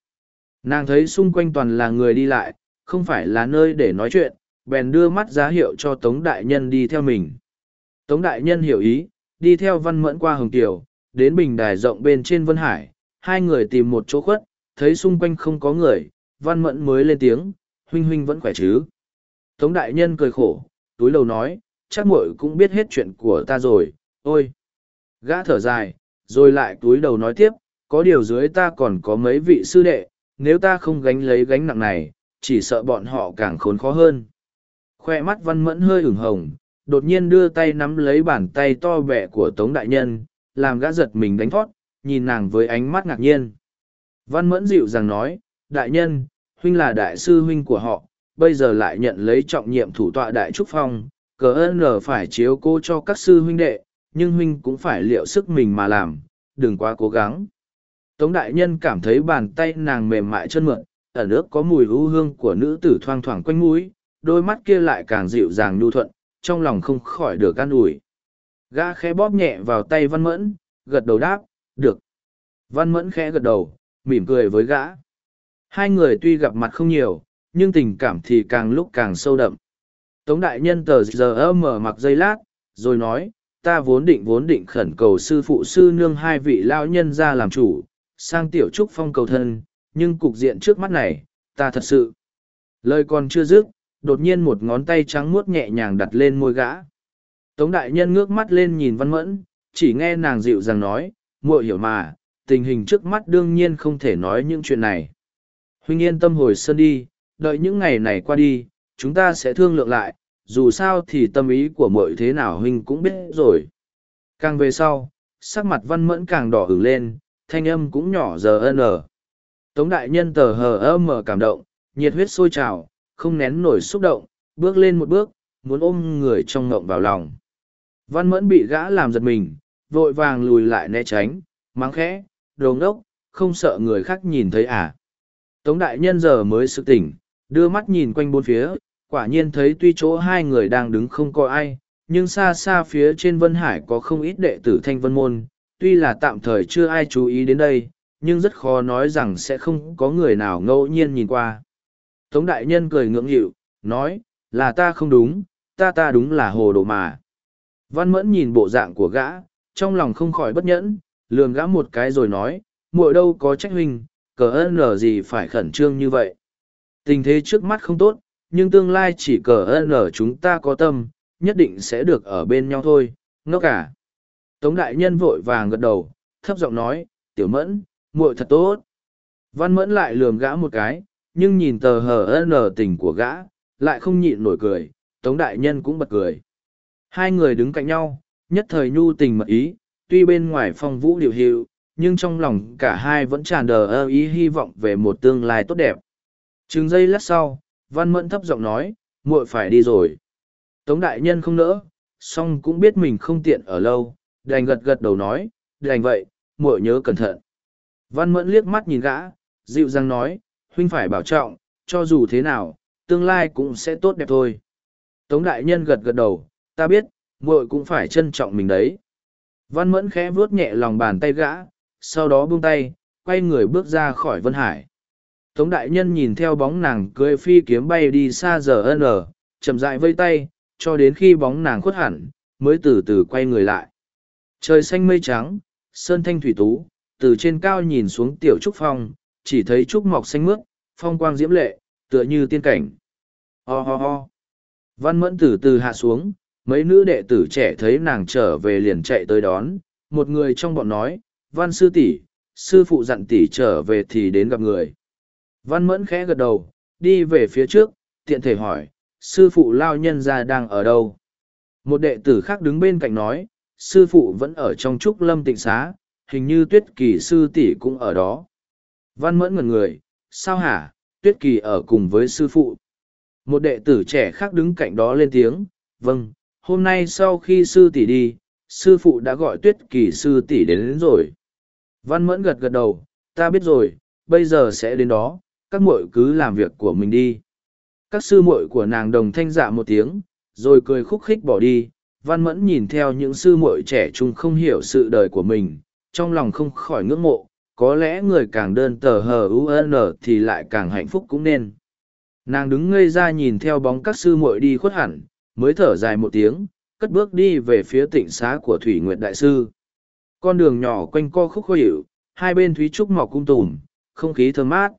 Nàng thấy xung quanh toàn là người đi lại, không phải là nơi để nói chuyện, bèn đưa mắt giá hiệu cho Tống Đại Nhân đi theo mình. Tống Đại Nhân hiểu ý, đi theo văn mẫn qua Hồng Kiều, đến bình đài rộng bên trên Vân Hải, hai người tìm một chỗ khuất, thấy xung quanh không có người, văn mẫn mới lên tiếng, huynh huynh vẫn khỏe chứ. Tống Đại Nhân cười khổ, túi lầu nói, chắc muội cũng biết hết chuyện của ta rồi, ôi. Gã thở dài, rồi lại túi đầu nói tiếp, có điều dưới ta còn có mấy vị sư đệ, nếu ta không gánh lấy gánh nặng này, chỉ sợ bọn họ càng khốn khó hơn khoe mắt văn mẫn hơi ửng hồng, đột nhiên đưa tay nắm lấy bàn tay to bẹ của tống đại nhân, làm gã giật mình đánh thót nhìn nàng với ánh mắt ngạc nhiên. Văn mẫn dịu dàng nói, đại nhân, huynh là đại sư huynh của họ, bây giờ lại nhận lấy trọng nhiệm thủ tọa đại trúc phong, cờ ơn lờ phải chiếu cô cho các sư huynh đệ, nhưng huynh cũng phải liệu sức mình mà làm, đừng quá cố gắng. Tống đại nhân cảm thấy bàn tay nàng mềm mại chân mượn ở nước có mùi hữu hương của nữ tử thoang thoảng quanh mũi đôi mắt kia lại càng dịu dàng nhu thuận, trong lòng không khỏi được an ủi. Gã khẽ bóp nhẹ vào tay Văn Mẫn, gật đầu đáp, được. Văn Mẫn khẽ gật đầu, mỉm cười với gã. Hai người tuy gặp mặt không nhiều, nhưng tình cảm thì càng lúc càng sâu đậm. Tống đại nhân tờ giờ mở mặc dây lát, rồi nói, ta vốn định vốn định khẩn cầu sư phụ sư nương hai vị lão nhân ra làm chủ, sang tiểu trúc phong cầu thân, nhưng cục diện trước mắt này, ta thật sự. Lời còn chưa dứt, đột nhiên một ngón tay trắng muốt nhẹ nhàng đặt lên môi gã. Tống đại nhân ngước mắt lên nhìn văn mẫn, chỉ nghe nàng dịu dàng nói, muội hiểu mà, tình hình trước mắt đương nhiên không thể nói những chuyện này. Huynh yên tâm hồi sơn đi, đợi những ngày này qua đi, chúng ta sẽ thương lượng lại, dù sao thì tâm ý của muội thế nào huynh cũng biết rồi. Càng về sau, sắc mặt văn mẫn càng đỏ ửng lên, thanh âm cũng nhỏ giờ ân ở. Tống đại nhân tờ hờ ơ mở cảm động, nhiệt huyết sôi trào, không nén nổi xúc động, bước lên một bước, muốn ôm người trong ngộng vào lòng. Văn mẫn bị gã làm giật mình, vội vàng lùi lại né tránh, mắng khẽ, đồ ngốc, không sợ người khác nhìn thấy à. Tống đại nhân giờ mới sự tỉnh, đưa mắt nhìn quanh bốn phía, quả nhiên thấy tuy chỗ hai người đang đứng không có ai, nhưng xa xa phía trên Vân Hải có không ít đệ tử Thanh Vân Môn, tuy là tạm thời chưa ai chú ý đến đây, nhưng rất khó nói rằng sẽ không có người nào ngẫu nhiên nhìn qua. Tống đại nhân cười ngưỡng hiệu, nói, là ta không đúng, ta ta đúng là hồ đồ mà. Văn mẫn nhìn bộ dạng của gã, trong lòng không khỏi bất nhẫn, lường gã một cái rồi nói, muội đâu có trách huynh, cờ ơn lờ gì phải khẩn trương như vậy. Tình thế trước mắt không tốt, nhưng tương lai chỉ cờ ơn lờ chúng ta có tâm, nhất định sẽ được ở bên nhau thôi, ngốc cả. Tống đại nhân vội vàng gật đầu, thấp giọng nói, tiểu mẫn, muội thật tốt. Văn mẫn lại lườm gã một cái, nhưng nhìn tờ hờ nở tình của gã, lại không nhịn nổi cười, tống đại nhân cũng bật cười. Hai người đứng cạnh nhau, nhất thời nhu tình mật ý, tuy bên ngoài phong vũ điều hiệu, nhưng trong lòng cả hai vẫn tràn đờ ơ ý hy vọng về một tương lai tốt đẹp. Chừng giây lát sau, văn mẫn thấp giọng nói, muội phải đi rồi. Tống đại nhân không nỡ, song cũng biết mình không tiện ở lâu, đành gật gật đầu nói, đành vậy, muội nhớ cẩn thận. Văn mẫn liếc mắt nhìn gã, dịu dàng nói, huynh phải bảo trọng, cho dù thế nào, tương lai cũng sẽ tốt đẹp thôi. Tống đại nhân gật gật đầu, ta biết, muội cũng phải trân trọng mình đấy. Văn mẫn khẽ vuốt nhẹ lòng bàn tay gã, sau đó buông tay, quay người bước ra khỏi Vân Hải. Tống đại nhân nhìn theo bóng nàng cưỡi phi kiếm bay đi xa giờ ân ở, chậm rãi vây tay, cho đến khi bóng nàng khuất hẳn, mới từ từ quay người lại. Trời xanh mây trắng, sơn thanh thủy tú, từ trên cao nhìn xuống tiểu trúc phong, chỉ thấy trúc mọc xanh mướt, phong quang diễm lệ, tựa như tiên cảnh. Ho ho ho. Văn mẫn từ từ hạ xuống, mấy nữ đệ tử trẻ thấy nàng trở về liền chạy tới đón, một người trong bọn nói, văn sư tỷ sư phụ dặn tỷ trở về thì đến gặp người. Văn mẫn khẽ gật đầu, đi về phía trước, tiện thể hỏi, sư phụ lao nhân ra đang ở đâu? Một đệ tử khác đứng bên cạnh nói, sư phụ vẫn ở trong trúc lâm tịnh xá, hình như tuyết kỳ sư tỷ cũng ở đó. Văn mẫn ngần người, sao hả, tuyết kỳ ở cùng với sư phụ. Một đệ tử trẻ khác đứng cạnh đó lên tiếng, vâng, hôm nay sau khi sư tỷ đi, sư phụ đã gọi tuyết kỳ sư tỷ đến, đến rồi. Văn mẫn gật gật đầu, ta biết rồi, bây giờ sẽ đến đó, các muội cứ làm việc của mình đi. Các sư muội của nàng đồng thanh dạ một tiếng, rồi cười khúc khích bỏ đi. Văn mẫn nhìn theo những sư muội trẻ trung không hiểu sự đời của mình, trong lòng không khỏi ngưỡng mộ, có lẽ người càng đơn tờ hờ UN thì lại càng hạnh phúc cũng nên. Nàng đứng ngây ra nhìn theo bóng các sư muội đi khuất hẳn, mới thở dài một tiếng, cất bước đi về phía tịnh xá của Thủy Nguyệt Đại Sư. Con đường nhỏ quanh co khúc khó hiệu, hai bên thúy trúc mọc cung tùm, không khí thơm mát.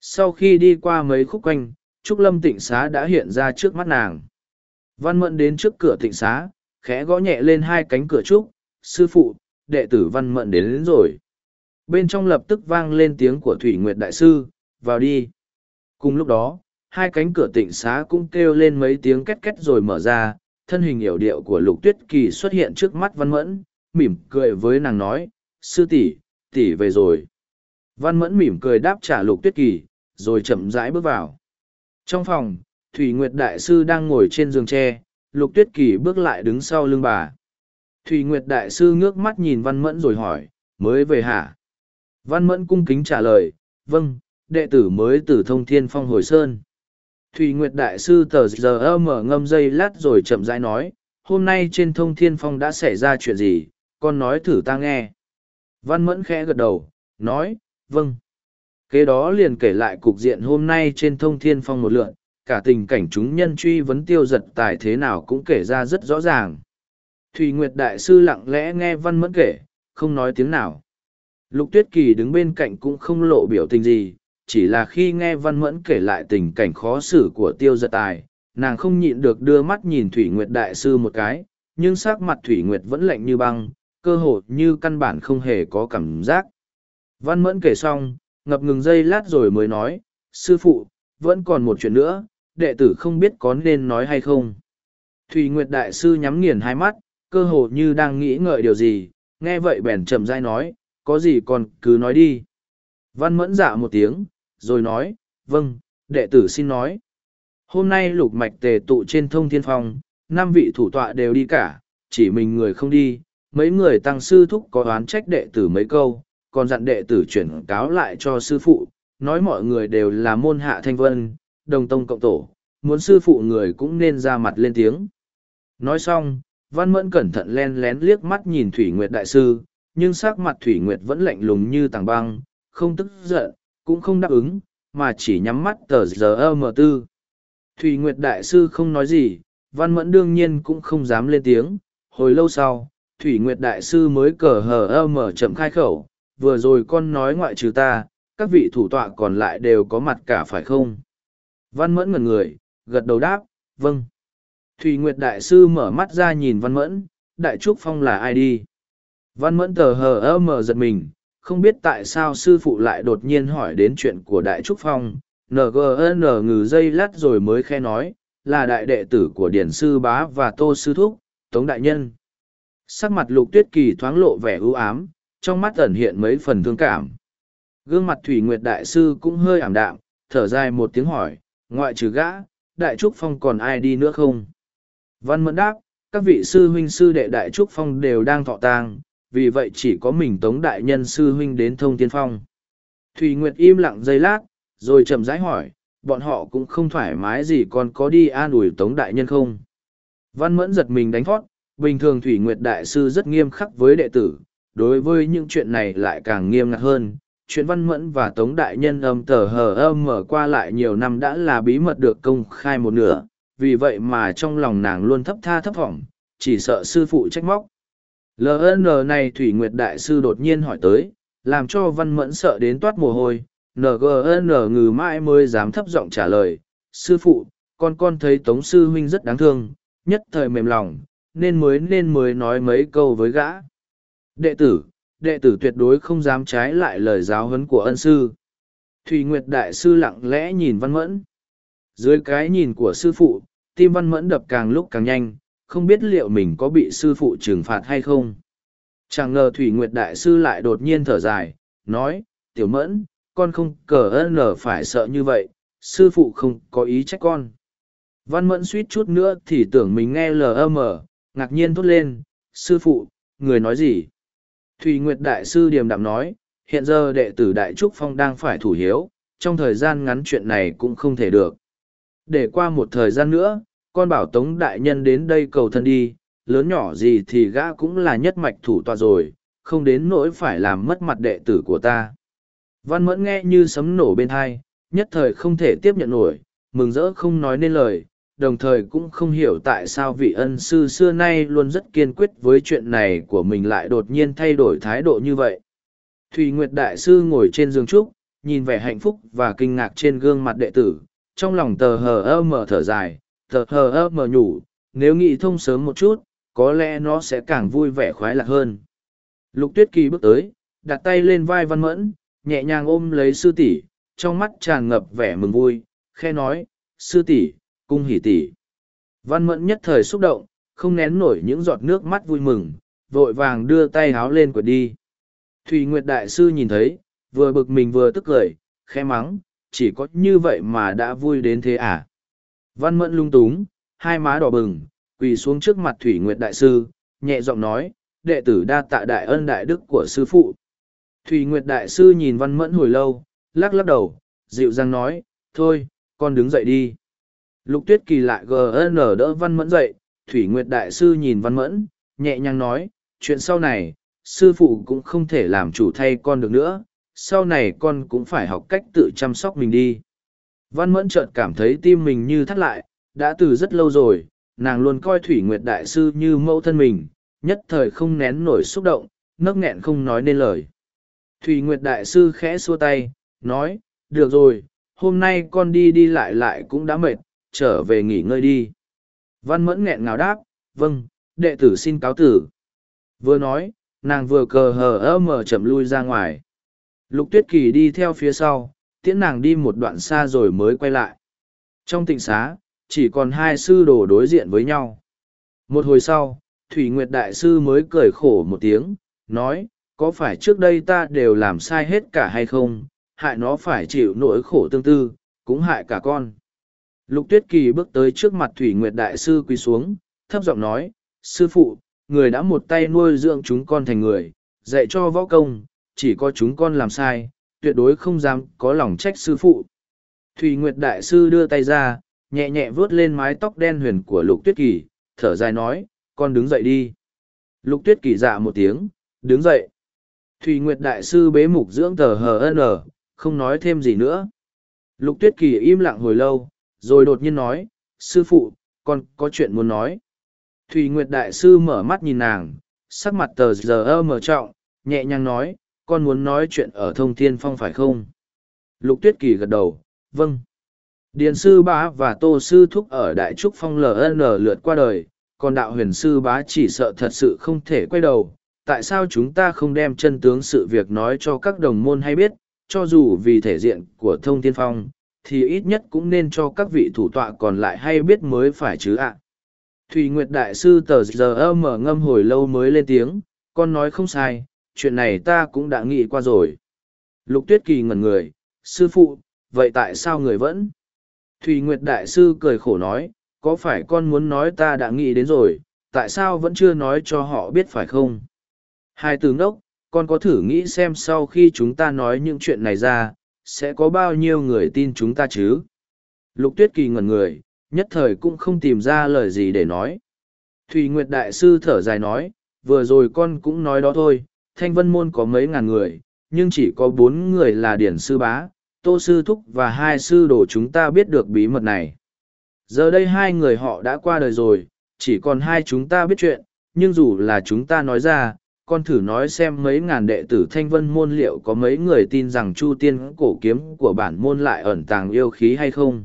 Sau khi đi qua mấy khúc quanh, Trúc Lâm tịnh xá đã hiện ra trước mắt nàng. Văn Mẫn đến trước cửa tịnh xá, khẽ gõ nhẹ lên hai cánh cửa trúc, sư phụ, đệ tử Văn Mẫn đến, đến rồi. Bên trong lập tức vang lên tiếng của Thủy Nguyệt Đại Sư, vào đi. Cùng lúc đó, hai cánh cửa tịnh xá cũng kêu lên mấy tiếng két két rồi mở ra, thân hình hiểu điệu của Lục Tuyết Kỳ xuất hiện trước mắt Văn Mẫn, mỉm cười với nàng nói, sư tỷ, tỷ về rồi. Văn Mẫn mỉm cười đáp trả Lục Tuyết Kỳ, rồi chậm rãi bước vào. Trong phòng, Thủy Nguyệt Đại Sư đang ngồi trên giường tre, Lục Tuyết Kỳ bước lại đứng sau lưng bà. Thủy Nguyệt Đại Sư ngước mắt nhìn Văn Mẫn rồi hỏi, mới về hả? Văn Mẫn cung kính trả lời, vâng, đệ tử mới từ thông thiên phong hồi sơn. Thủy Nguyệt Đại Sư tờ giờ mở ngâm dây lát rồi chậm rãi nói, hôm nay trên thông thiên phong đã xảy ra chuyện gì, con nói thử ta nghe. Văn Mẫn khẽ gật đầu, nói, vâng. Kế đó liền kể lại cục diện hôm nay trên thông thiên phong một lượn, cả tình cảnh chúng nhân truy vấn tiêu giật tài thế nào cũng kể ra rất rõ ràng. Thùy Nguyệt Đại Sư lặng lẽ nghe Văn Mẫn kể, không nói tiếng nào. Lục Tuyết Kỳ đứng bên cạnh cũng không lộ biểu tình gì, chỉ là khi nghe Văn Mẫn kể lại tình cảnh khó xử của tiêu giật tài, nàng không nhịn được đưa mắt nhìn Thủy Nguyệt Đại Sư một cái, nhưng sắc mặt Thủy Nguyệt vẫn lạnh như băng, cơ hồ như căn bản không hề có cảm giác. Văn Mẫn kể xong, ngập ngừng giây lát rồi mới nói, sư phụ, vẫn còn một chuyện nữa, đệ tử không biết có nên nói hay không. Thủy Nguyệt Đại Sư nhắm nghiền hai mắt, cơ hồ như đang nghĩ ngợi điều gì, nghe vậy bèn chậm rãi nói, có gì còn cứ nói đi. Văn mẫn dạ một tiếng, rồi nói, vâng, đệ tử xin nói. Hôm nay lục mạch tề tụ trên thông thiên phong, năm vị thủ tọa đều đi cả, chỉ mình người không đi, mấy người tăng sư thúc có oán trách đệ tử mấy câu, còn dặn đệ tử chuyển cáo lại cho sư phụ, nói mọi người đều là môn hạ thanh vân, đồng tông cộng tổ, muốn sư phụ người cũng nên ra mặt lên tiếng. Nói xong, Văn Mẫn cẩn thận len lén liếc mắt nhìn Thủy Nguyệt Đại Sư, nhưng sắc mặt Thủy Nguyệt vẫn lạnh lùng như tảng băng, không tức giận, cũng không đáp ứng, mà chỉ nhắm mắt tờ giờ mờ tư. Thủy Nguyệt Đại Sư không nói gì, Văn Mẫn đương nhiên cũng không dám lên tiếng. Hồi lâu sau, Thủy Nguyệt Đại Sư mới cờ hờ mở chậm khai khẩu, vừa rồi con nói ngoại trừ ta, các vị thủ tọa còn lại đều có mặt cả phải không? Văn Mẫn ngần người, gật đầu đáp, vâng. Thủy Nguyệt Đại Sư mở mắt ra nhìn Văn Mẫn, Đại Trúc Phong là ai đi? Văn Mẫn tờ hờ ơ mờ giật mình, không biết tại sao sư phụ lại đột nhiên hỏi đến chuyện của Đại Trúc Phong. NGN ngừ dây lát rồi mới khe nói, là đại đệ tử của Điển Sư Bá và Tô Sư Thúc, Tống Đại Nhân. Sắc mặt lục tuyết kỳ thoáng lộ vẻ ưu ám, trong mắt ẩn hiện mấy phần thương cảm. Gương mặt Thủy Nguyệt Đại Sư cũng hơi ảm đạm, thở dài một tiếng hỏi, ngoại trừ gã, Đại Trúc Phong còn ai đi nữa không? Văn Mẫn đáp, các vị sư huynh sư đệ Đại Trúc Phong đều đang thọ tang, vì vậy chỉ có mình Tống Đại Nhân sư huynh đến thông tiên phong. Thủy Nguyệt im lặng giây lát, rồi chậm rãi hỏi, bọn họ cũng không thoải mái gì còn có đi an ủi Tống Đại Nhân không? Văn Mẫn giật mình đánh thoát, bình thường Thủy Nguyệt Đại Sư rất nghiêm khắc với đệ tử, đối với những chuyện này lại càng nghiêm ngặt hơn. Chuyện Văn Mẫn và Tống Đại Nhân âm tờ hờ âm mở qua lại nhiều năm đã là bí mật được công khai một nửa, vì vậy mà trong lòng nàng luôn thấp tha thấp thỏm, chỉ sợ sư phụ trách móc. LN này Thủy Nguyệt Đại Sư đột nhiên hỏi tới, làm cho Văn Mẫn sợ đến toát mồ hôi, NGN ngừ mãi mới dám thấp giọng trả lời, sư phụ, con con thấy Tống Sư Huynh rất đáng thương, nhất thời mềm lòng, nên mới nên mới nói mấy câu với gã. Đệ tử, đệ tử tuyệt đối không dám trái lại lời giáo huấn của ân sư. Thủy Nguyệt Đại Sư lặng lẽ nhìn Văn Mẫn. Dưới cái nhìn của sư phụ, tim Văn Mẫn đập càng lúc càng nhanh, không biết liệu mình có bị sư phụ trừng phạt hay không. Chẳng ngờ Thủy Nguyệt Đại Sư lại đột nhiên thở dài, nói, Tiểu Mẫn, con không cờ ơn nở phải sợ như vậy, sư phụ không có ý trách con. Văn Mẫn suýt chút nữa thì tưởng mình nghe LM, ngạc nhiên thốt lên, sư phụ, người nói gì? Thủy Nguyệt Đại Sư Điềm Đạm nói, hiện giờ đệ tử Đại Trúc Phong đang phải thủ hiếu, trong thời gian ngắn chuyện này cũng không thể được. Để qua một thời gian nữa, con bảo Tống Đại Nhân đến đây cầu thân đi, lớn nhỏ gì thì gã cũng là nhất mạch thủ tọa rồi, không đến nỗi phải làm mất mặt đệ tử của ta. Văn Mẫn nghe như sấm nổ bên thai, nhất thời không thể tiếp nhận nổi, mừng rỡ không nói nên lời, đồng thời cũng không hiểu tại sao vị ân sư xưa nay luôn rất kiên quyết với chuyện này của mình lại đột nhiên thay đổi thái độ như vậy. Thùy Nguyệt Đại Sư ngồi trên giường trúc, nhìn vẻ hạnh phúc và kinh ngạc trên gương mặt đệ tử, trong lòng tờ hờ ơ mở thở dài, thờ hờ ơ mở nhủ, nếu nghĩ thông sớm một chút, có lẽ nó sẽ càng vui vẻ khoái lạc hơn. Lục Tuyết Kỳ bước tới, đặt tay lên vai Văn Mẫn, nhẹ nhàng ôm lấy sư tỷ, trong mắt tràn ngập vẻ mừng vui, khe nói, sư tỷ, cung hỉ tỷ. Văn Mẫn nhất thời xúc động, không nén nổi những giọt nước mắt vui mừng, vội vàng đưa tay háo lên quật đi. Thùy Nguyệt Đại Sư nhìn thấy, vừa bực mình vừa tức cười, khe mắng, chỉ có như vậy mà đã vui đến thế à. Văn Mẫn lung túng, hai má đỏ bừng, quỳ xuống trước mặt Thủy Nguyệt Đại Sư, nhẹ giọng nói, đệ tử đa tạ đại ân đại đức của sư phụ. Thủy Nguyệt Đại Sư nhìn Văn Mẫn hồi lâu, lắc lắc đầu, dịu dàng nói, thôi, con đứng dậy đi. Lục Tuyết Kỳ lại GN đỡ Văn Mẫn dậy, Thủy Nguyệt Đại Sư nhìn Văn Mẫn, nhẹ nhàng nói, chuyện sau này, sư phụ cũng không thể làm chủ thay con được nữa, sau này con cũng phải học cách tự chăm sóc mình đi. Văn Mẫn chợt cảm thấy tim mình như thắt lại, đã từ rất lâu rồi, nàng luôn coi Thủy Nguyệt Đại Sư như mẫu thân mình, nhất thời không nén nổi xúc động, nấc nghẹn không nói nên lời. Thủy Nguyệt Đại Sư khẽ xua tay, nói, được rồi, hôm nay con đi đi lại lại cũng đã mệt, trở về nghỉ ngơi đi. Văn Mẫn nghẹn ngào đáp, vâng, đệ tử xin cáo tử. Vừa nói, nàng vừa cờ hờ ơ mở chậm lui ra ngoài. Lục Tuyết Kỳ đi theo phía sau, tiễn nàng đi một đoạn xa rồi mới quay lại. Trong tịnh xá, chỉ còn hai sư đồ đối diện với nhau. Một hồi sau, Thủy Nguyệt Đại Sư mới cười khổ một tiếng, nói, có phải trước đây ta đều làm sai hết cả hay không, hại nó phải chịu nỗi khổ tương tư, cũng hại cả con. Lục Tuyết Kỳ bước tới trước mặt Thủy Nguyệt Đại Sư quỳ xuống, thấp giọng nói, Sư phụ, người đã một tay nuôi dưỡng chúng con thành người, dạy cho võ công, chỉ có chúng con làm sai, tuyệt đối không dám có lòng trách sư phụ. Thùy Nguyệt Đại Sư đưa tay ra, nhẹ nhẹ vướt lên mái tóc đen huyền của Lục Tuyết Kỳ, thở dài nói, con đứng dậy đi. Lục Tuyết Kỳ dạ một tiếng, đứng dậy. Thùy Nguyệt Đại Sư bế mục dưỡng tờ HN, không nói thêm gì nữa. Lục Tuyết Kỳ im lặng hồi lâu, rồi đột nhiên nói, sư phụ, con có chuyện muốn nói. Thùy Nguyệt Đại Sư mở mắt nhìn nàng, sắc mặt tờ giờ mở trọng, nhẹ nhàng nói, con muốn nói chuyện ở thông thiên phong phải không? Lục Tuyết Kỳ gật đầu, vâng. Điền sư bá và tô sư thúc ở Đại Trúc Phong LN lượt qua đời, còn đạo huyền sư bá chỉ sợ thật sự không thể quay đầu. Tại sao chúng ta không đem chân tướng sự việc nói cho các đồng môn hay biết, cho dù vì thể diện của thông thiên phong, thì ít nhất cũng nên cho các vị thủ tọa còn lại hay biết mới phải chứ ạ. À. Thùy Nguyệt Đại Sư tờ giờ mở ngâm hồi lâu mới lên tiếng, con nói không sai, chuyện này ta cũng đã nghĩ qua rồi. Lục Tuyết Kỳ ngẩn người, sư phụ, vậy tại sao người vẫn? Thùy Nguyệt Đại Sư cười khổ nói, có phải con muốn nói ta đã nghĩ đến rồi, tại sao vẫn chưa nói cho họ biết phải không? Hai từ đốc, con có thử nghĩ xem sau khi chúng ta nói những chuyện này ra, sẽ có bao nhiêu người tin chúng ta chứ? Lục Tuyết Kỳ ngẩn người, nhất thời cũng không tìm ra lời gì để nói. Thùy Nguyệt Đại Sư thở dài nói, vừa rồi con cũng nói đó thôi, Thanh Vân Môn có mấy ngàn người, nhưng chỉ có bốn người là Điển Sư Bá, Tô Sư Thúc và hai sư đồ chúng ta biết được bí mật này. Giờ đây hai người họ đã qua đời rồi, chỉ còn hai chúng ta biết chuyện, nhưng dù là chúng ta nói ra, con thử nói xem mấy ngàn đệ tử thanh vân môn liệu có mấy người tin rằng chu tiên cổ kiếm của bản môn lại ẩn tàng yêu khí hay không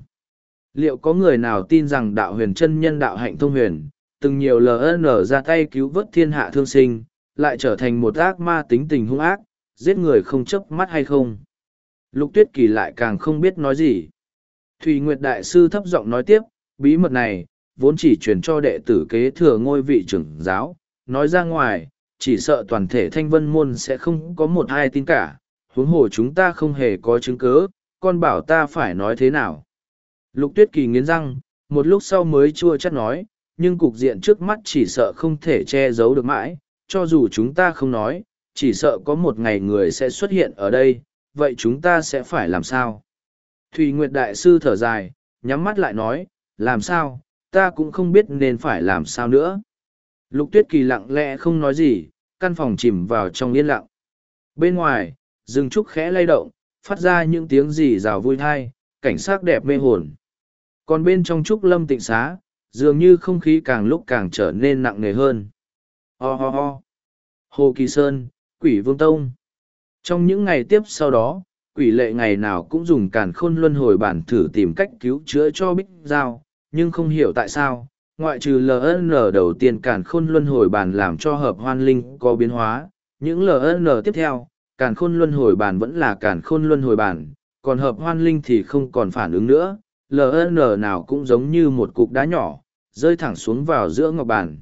liệu có người nào tin rằng đạo huyền chân nhân đạo hạnh thông huyền từng nhiều ln ra tay cứu vớt thiên hạ thương sinh lại trở thành một ác ma tính tình hung ác giết người không chớp mắt hay không lục tuyết kỳ lại càng không biết nói gì thùy nguyệt đại sư thấp giọng nói tiếp bí mật này vốn chỉ truyền cho đệ tử kế thừa ngôi vị trưởng giáo nói ra ngoài chỉ sợ toàn thể thanh vân môn sẽ không có một ai tin cả, huống hồ chúng ta không hề có chứng cứ, con bảo ta phải nói thế nào. Lục tuyết kỳ nghiến răng, một lúc sau mới chua chắc nói, nhưng cục diện trước mắt chỉ sợ không thể che giấu được mãi, cho dù chúng ta không nói, chỉ sợ có một ngày người sẽ xuất hiện ở đây, vậy chúng ta sẽ phải làm sao? Thùy Nguyệt Đại Sư thở dài, nhắm mắt lại nói, làm sao, ta cũng không biết nên phải làm sao nữa. Lục tuyết kỳ lặng lẽ không nói gì, căn phòng chìm vào trong yên lặng. Bên ngoài, rừng trúc khẽ lay động, phát ra những tiếng rì rào vui thai, cảnh sắc đẹp mê hồn. Còn bên trong trúc lâm tịnh xá, dường như không khí càng lúc càng trở nên nặng nề hơn. Ho ho ho. Hồ Kỳ Sơn, Quỷ Vương Tông. Trong những ngày tiếp sau đó, quỷ lệ ngày nào cũng dùng càn khôn luân hồi bản thử tìm cách cứu chữa cho Bích Giao, nhưng không hiểu tại sao, ngoại trừ ln đầu tiên càn khôn luân hồi bản làm cho hợp hoan linh có biến hóa những ln tiếp theo càn khôn luân hồi bản vẫn là càn khôn luân hồi bản, còn hợp hoan linh thì không còn phản ứng nữa ln nào cũng giống như một cục đá nhỏ rơi thẳng xuống vào giữa ngọc bản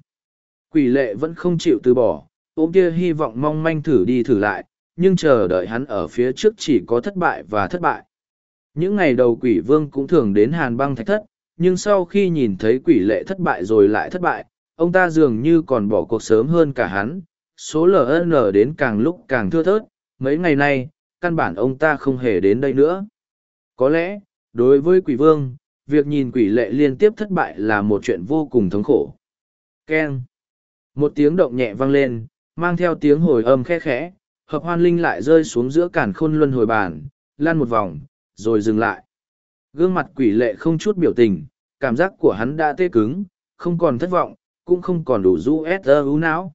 quỷ lệ vẫn không chịu từ bỏ ôm kia hy vọng mong manh thử đi thử lại nhưng chờ đợi hắn ở phía trước chỉ có thất bại và thất bại những ngày đầu quỷ vương cũng thường đến hàn băng thạch thất nhưng sau khi nhìn thấy quỷ lệ thất bại rồi lại thất bại, ông ta dường như còn bỏ cuộc sớm hơn cả hắn, số LN đến càng lúc càng thưa thớt, mấy ngày nay, căn bản ông ta không hề đến đây nữa. Có lẽ, đối với quỷ vương, việc nhìn quỷ lệ liên tiếp thất bại là một chuyện vô cùng thống khổ. Keng! Một tiếng động nhẹ vang lên, mang theo tiếng hồi âm khe khẽ, hợp hoan linh lại rơi xuống giữa cản khôn luân hồi bàn, lan một vòng, rồi dừng lại gương mặt quỷ lệ không chút biểu tình, cảm giác của hắn đã tê cứng, không còn thất vọng, cũng không còn đủ rũ ơ ú não.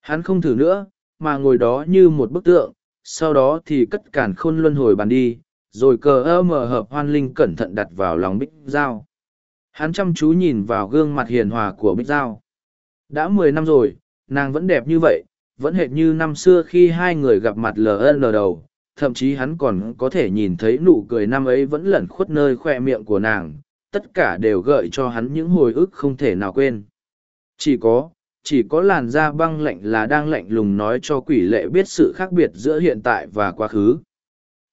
Hắn không thử nữa, mà ngồi đó như một bức tượng, sau đó thì cất cản khôn luân hồi bàn đi, rồi cờ ơ mở hợp hoan linh cẩn thận đặt vào lòng bích dao. Hắn chăm chú nhìn vào gương mặt hiền hòa của bích dao. Đã mười năm rồi, nàng vẫn đẹp như vậy, vẫn hệt như năm xưa khi hai người gặp mặt ln đầu, thậm chí hắn còn có thể nhìn thấy nụ cười năm ấy vẫn lẩn khuất nơi khoe miệng của nàng. Tất cả đều gợi cho hắn những hồi ức không thể nào quên. Chỉ có chỉ có làn da băng lạnh là đang lạnh lùng nói cho quỷ lệ biết sự khác biệt giữa hiện tại và quá khứ.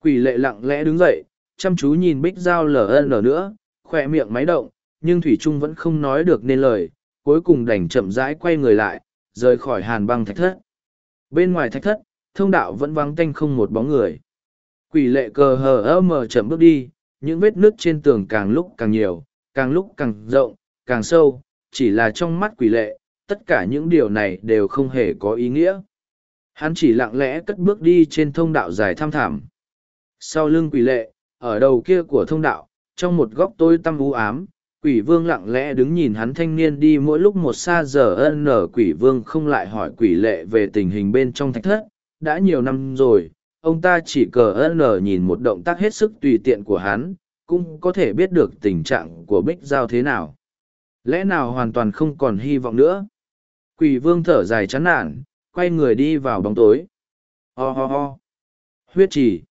Quỷ lệ lặng lẽ đứng dậy chăm chú nhìn bích dao ln nữa khoe miệng máy động nhưng thủy trung vẫn không nói được nên lời cuối cùng đành chậm rãi quay người lại rời khỏi hàn băng thạch thất bên ngoài thạch thất thông đạo vẫn vắng tanh không một bóng người. Quỷ lệ cờ hờ ơ mờ chậm bước đi, những vết nước trên tường càng lúc càng nhiều, càng lúc càng rộng, càng sâu, chỉ là trong mắt quỷ lệ, tất cả những điều này đều không hề có ý nghĩa. Hắn chỉ lặng lẽ cất bước đi trên thông đạo dài tham thảm. Sau lưng quỷ lệ, ở đầu kia của thông đạo, trong một góc tối tăm u ám, quỷ vương lặng lẽ đứng nhìn hắn thanh niên đi mỗi lúc một xa giờ ân nở quỷ vương không lại hỏi quỷ lệ về tình hình bên trong thạch thất. Đã nhiều năm rồi, ông ta chỉ cờ ân nở nhìn một động tác hết sức tùy tiện của hắn, cũng có thể biết được tình trạng của bích giao thế nào. Lẽ nào hoàn toàn không còn hy vọng nữa? Quỷ vương thở dài chán nản, quay người đi vào bóng tối. Ho ho ho. Huyết trì.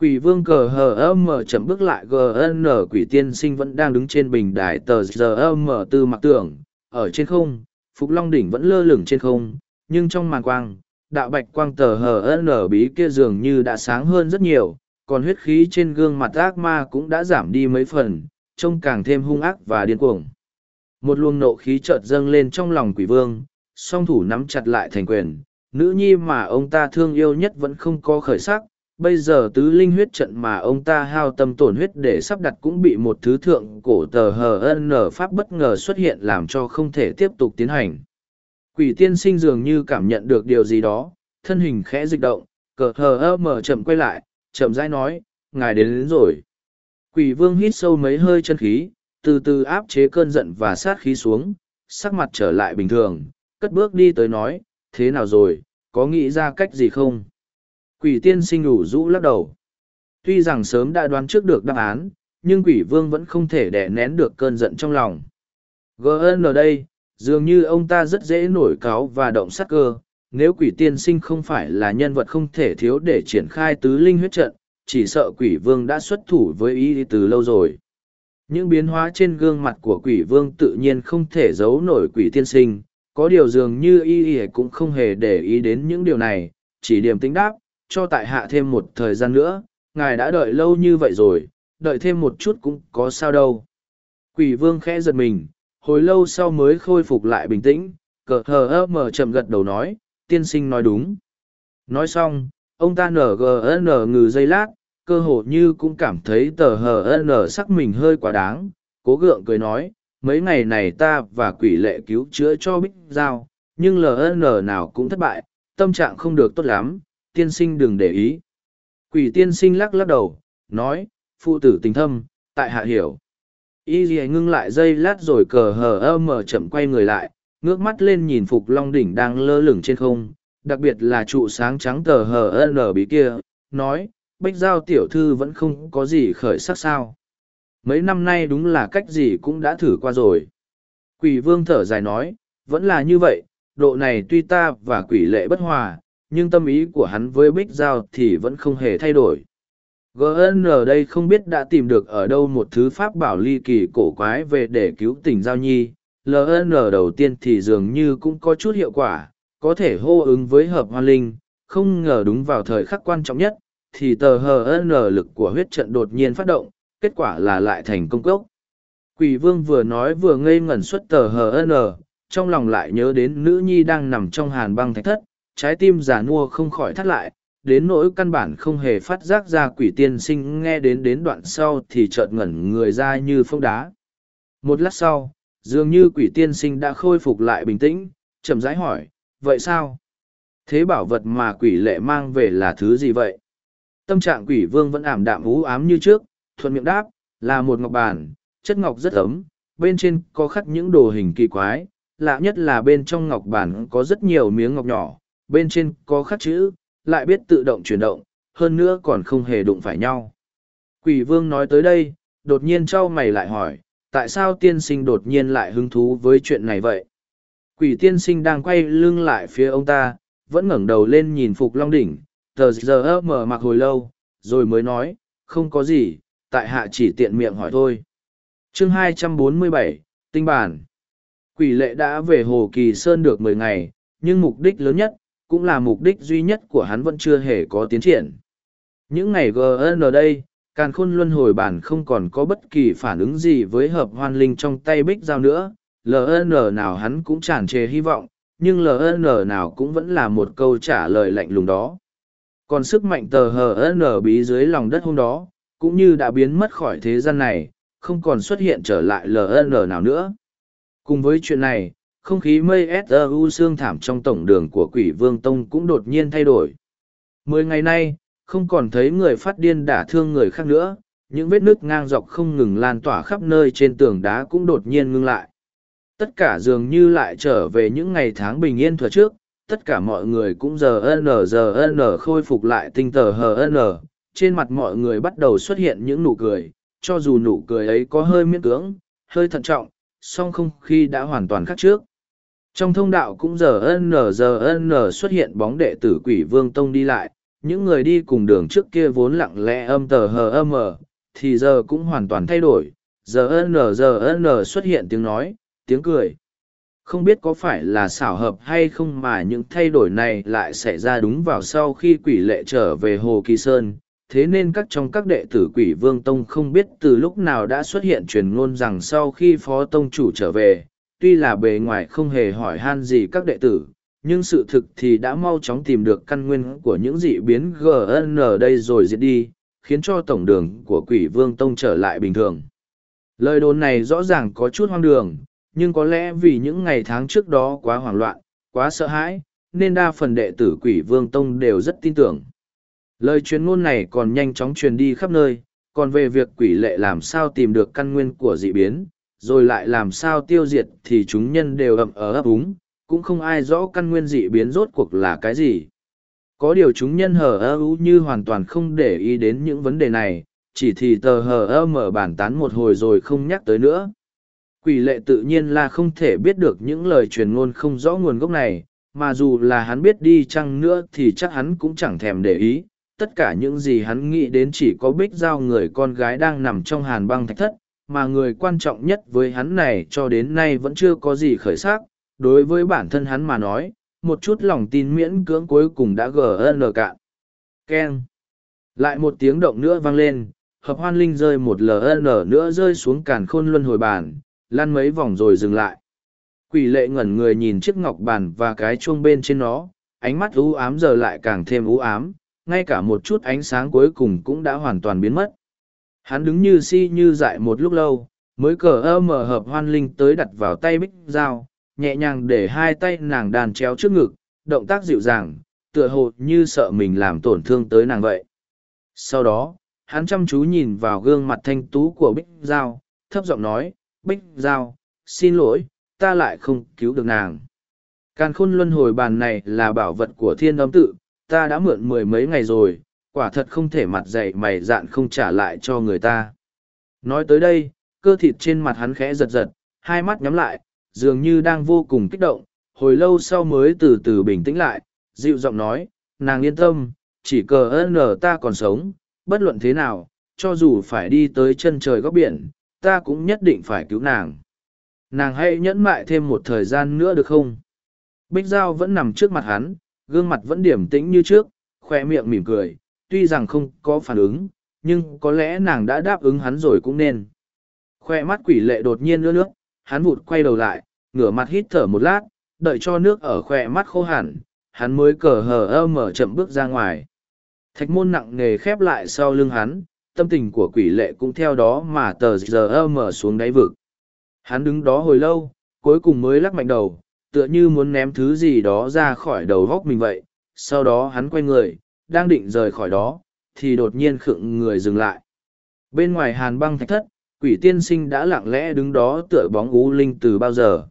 Quỷ vương cờ hờ âm mở chậm bước lại GN quỷ tiên sinh vẫn đang đứng trên bình đài tờ giờ âm mở từ mặt tưởng ở trên không, Phục Long đỉnh vẫn lơ lửng trên không, nhưng trong màn quang, đạo bạch quang tờ hờ n bí kia dường như đã sáng hơn rất nhiều, còn huyết khí trên gương mặt ác ma cũng đã giảm đi mấy phần, trông càng thêm hung ác và điên cuồng. Một luồng nộ khí chợt dâng lên trong lòng quỷ vương, song thủ nắm chặt lại thành quyền, nữ nhi mà ông ta thương yêu nhất vẫn không có khởi sắc, bây giờ tứ linh huyết trận mà ông ta hao tâm tổn huyết để sắp đặt cũng bị một thứ thượng cổ tờ hờ n pháp bất ngờ xuất hiện làm cho không thể tiếp tục tiến hành. Quỷ tiên sinh dường như cảm nhận được điều gì đó thân hình khẽ dịch động cờ hờ ơ mở chậm quay lại chậm rãi nói ngài đến, đến rồi. Quỷ vương hít sâu mấy hơi chân khí từ từ áp chế cơn giận và sát khí xuống sắc mặt trở lại bình thường cất bước đi tới nói thế nào rồi có nghĩ ra cách gì không? Quỷ tiên sinh đủ rũ lắc đầu. Tuy rằng sớm đã đoán trước được đáp án, nhưng quỷ vương vẫn không thể đè nén được cơn giận trong lòng. GN ở đây, dường như ông ta rất dễ nổi cáo và động sắc cơ. Nếu quỷ tiên sinh không phải là nhân vật không thể thiếu để triển khai tứ linh huyết trận, chỉ sợ quỷ vương đã xuất thủ với ý từ lâu rồi. Những biến hóa trên gương mặt của quỷ vương tự nhiên không thể giấu nổi quỷ tiên sinh, có điều dường như y y cũng không hề để ý đến những điều này, chỉ điểm tính đáp, cho tại hạ thêm một thời gian nữa, ngài đã đợi lâu như vậy rồi, đợi thêm một chút cũng có sao đâu. Quỷ vương khẽ giật mình, hồi lâu sau mới khôi phục lại bình tĩnh, cờ hờ ơ mở chậm gật đầu nói, tiên sinh nói đúng. Nói xong, ông ta nở gờ nở ngừ dây lát, cơ hồ như cũng cảm thấy tờ hờ nở sắc mình hơi quá đáng, cố gượng cười nói, mấy ngày này ta và quỷ lệ cứu chữa cho bích giao, nhưng LN nào cũng thất bại, tâm trạng không được tốt lắm, tiên sinh đừng để ý. Quỷ tiên sinh lắc lắc đầu, nói, phụ tử tình thâm, tại hạ hiểu. Y gì ngưng lại dây lát rồi cờ hờ ơ mở chậm quay người lại, ngước mắt lên nhìn Phục Long Đỉnh đang lơ lửng trên không, đặc biệt là trụ sáng trắng tờ hờ ơ nở bí kia, nói, bách giao tiểu thư vẫn không có gì khởi sắc sao. Mấy năm nay đúng là cách gì cũng đã thử qua rồi. Quỷ vương thở dài nói, vẫn là như vậy, độ này tuy ta và quỷ lệ bất hòa, nhưng tâm ý của hắn với bích giao thì vẫn không hề thay đổi. Gn ở đây không biết đã tìm được ở đâu một thứ pháp bảo ly kỳ cổ quái về để cứu tỉnh giao nhi. Ln đầu tiên thì dường như cũng có chút hiệu quả, có thể hô ứng với hợp hoa linh. Không ngờ đúng vào thời khắc quan trọng nhất, thì tờ hn lực của huyết trận đột nhiên phát động, kết quả là lại thành công cốc. Quỷ vương vừa nói vừa ngây ngẩn xuất tờ hn trong lòng lại nhớ đến nữ nhi đang nằm trong hàn băng thạch thất trái tim giả nua không khỏi thắt lại, đến nỗi căn bản không hề phát giác ra quỷ tiên sinh nghe đến đến đoạn sau thì chợt ngẩn người ra như phong đá. Một lát sau, dường như quỷ tiên sinh đã khôi phục lại bình tĩnh, chậm rãi hỏi, vậy sao? Thế bảo vật mà quỷ lệ mang về là thứ gì vậy? Tâm trạng quỷ vương vẫn ảm đạm ú ám như trước, thuận miệng đáp, là một ngọc bàn, chất ngọc rất ấm, bên trên có khắc những đồ hình kỳ quái, lạ nhất là bên trong ngọc bản có rất nhiều miếng ngọc nhỏ, bên trên có khắc chữ, lại biết tự động chuyển động, hơn nữa còn không hề đụng phải nhau. Quỷ vương nói tới đây, đột nhiên trao mày lại hỏi, tại sao tiên sinh đột nhiên lại hứng thú với chuyện này vậy? Quỷ tiên sinh đang quay lưng lại phía ông ta, vẫn ngẩng đầu lên nhìn Phục Long Đỉnh, tờ giờ mở mặc hồi lâu, rồi mới nói, không có gì, tại hạ chỉ tiện miệng hỏi thôi. chương 247, Tinh bản Quỷ lệ đã về Hồ Kỳ Sơn được mười ngày, nhưng mục đích lớn nhất, cũng là mục đích duy nhất của hắn vẫn chưa hề có tiến triển. Những ngày GN đây, Càn khôn luân hồi bản không còn có bất kỳ phản ứng gì với hợp hoan linh trong tay bích giao nữa, LN nào hắn cũng tràn trề hy vọng, nhưng LN nào cũng vẫn là một câu trả lời lạnh lùng đó. còn sức mạnh tờ HN bí dưới lòng đất hôm đó cũng như đã biến mất khỏi thế gian này không còn xuất hiện trở lại ln nào nữa cùng với chuyện này không khí mây su xương thảm trong tổng đường của quỷ vương tông cũng đột nhiên thay đổi. Mười ngày nay, không còn thấy người phát điên đả thương người khác nữa, những vết nứt ngang dọc không ngừng lan tỏa khắp nơi trên tường đá cũng đột nhiên ngưng lại. Tất cả dường như lại trở về những ngày tháng bình yên thuở trước, tất cả mọi người cũng giờ n giờ n khôi phục lại tinh tờ hờ n trên mặt mọi người bắt đầu xuất hiện những nụ cười, cho dù nụ cười ấy có hơi miễn cưỡng, hơi thận trọng, song không khí đã hoàn toàn khác trước trong thông đạo cũng giờ n giờ n xuất hiện bóng đệ tử quỷ vương tông đi lại. Những người đi cùng đường trước kia vốn lặng lẽ âm tờ hờ âm ờ, thì giờ cũng hoàn toàn thay đổi. Giờ n giờ n xuất hiện tiếng nói, tiếng cười. Không biết có phải là xảo hợp hay không mà những thay đổi này lại xảy ra đúng vào sau khi quỷ lệ trở về hồ kỳ sơn. Thế nên các trong các đệ tử quỷ vương tông không biết từ lúc nào đã xuất hiện truyền ngôn rằng sau khi phó tông chủ trở về tuy là bề ngoài không hề hỏi han gì các đệ tử, nhưng sự thực thì đã mau chóng tìm được căn nguyên của những dị biến gn đây rồi diệt đi, khiến cho tổng đường của quỷ vương tông trở lại bình thường. Lời đồn này rõ ràng có chút hoang đường, nhưng có lẽ vì những ngày tháng trước đó quá hoảng loạn, quá sợ hãi, nên đa phần đệ tử quỷ vương tông đều rất tin tưởng. Lời truyền ngôn này còn nhanh chóng truyền đi khắp nơi, còn về việc quỷ lệ làm sao tìm được căn nguyên của dị biến rồi lại làm sao tiêu diệt thì chúng nhân đều ậm ở ấp úng, cũng không ai rõ căn nguyên dị biến rốt cuộc là cái gì. Có điều chúng nhân hờ ơ ú như hoàn toàn không để ý đến những vấn đề này, chỉ thì tờ hờ ơ mở bản tán một hồi rồi không nhắc tới nữa. Quỷ lệ tự nhiên là không thể biết được những lời truyền ngôn không rõ nguồn gốc này, mà dù là hắn biết đi chăng nữa thì chắc hắn cũng chẳng thèm để ý. Tất cả những gì hắn nghĩ đến chỉ có bích giao người con gái đang nằm trong hàn băng thạch thất mà người quan trọng nhất với hắn này cho đến nay vẫn chưa có gì khởi sắc. Đối với bản thân hắn mà nói, một chút lòng tin miễn cưỡng cuối cùng đã gn cạn. Keng. Lại một tiếng động nữa vang lên, hợp hoan linh rơi một ln nữa rơi xuống càn khôn luân hồi bàn, lăn mấy vòng rồi dừng lại. Quỷ lệ ngẩn người nhìn chiếc ngọc bàn và cái chuông bên trên nó, ánh mắt u ám giờ lại càng thêm u ám, ngay cả một chút ánh sáng cuối cùng cũng đã hoàn toàn biến mất hắn đứng như si như dại một lúc lâu mới cờ ơ mở hợp hoan linh tới đặt vào tay bích dao nhẹ nhàng để hai tay nàng đàn chéo trước ngực động tác dịu dàng tựa hồ như sợ mình làm tổn thương tới nàng vậy. Sau đó hắn chăm chú nhìn vào gương mặt thanh tú của bích dao, thấp giọng nói bích dao, xin lỗi ta lại không cứu được nàng. Càn khôn luân hồi bàn này là bảo vật của thiên âm tự ta đã mượn mười mấy ngày rồi quả thật không thể mặt dày mày dạn không trả lại cho người ta. Nói tới đây, cơ thịt trên mặt hắn khẽ giật giật, hai mắt nhắm lại, dường như đang vô cùng kích động, hồi lâu sau mới từ từ bình tĩnh lại, dịu giọng nói, nàng yên tâm, chỉ cờ ơn nở ta còn sống, bất luận thế nào, cho dù phải đi tới chân trời góc biển, ta cũng nhất định phải cứu nàng. Nàng hãy nhẫn mại thêm một thời gian nữa được không? Bích giao vẫn nằm trước mặt hắn, gương mặt vẫn điềm tĩnh như trước khoe miệng mỉm cười tuy rằng không có phản ứng, nhưng có lẽ nàng đã đáp ứng hắn rồi cũng nên. Khoe mắt quỷ lệ đột nhiên ưa nước hắn vụt quay đầu lại, ngửa mặt hít thở một lát, đợi cho nước ở khoe mắt khô hẳn, hắn mới cờ hờ ơ mở chậm bước ra ngoài. Thạch môn nặng nề khép lại sau lưng hắn, tâm tình của quỷ lệ cũng theo đó mà tờ giờ ơ mở xuống đáy vực. Hắn đứng đó hồi lâu, cuối cùng mới lắc mạnh đầu, tựa như muốn ném thứ gì đó ra khỏi đầu góc mình vậy, sau đó hắn quay người đang định rời khỏi đó, thì đột nhiên khựng người dừng lại. Bên ngoài hàn băng thạch thất, quỷ tiên sinh đã lặng lẽ đứng đó tựa bóng ú linh từ bao giờ.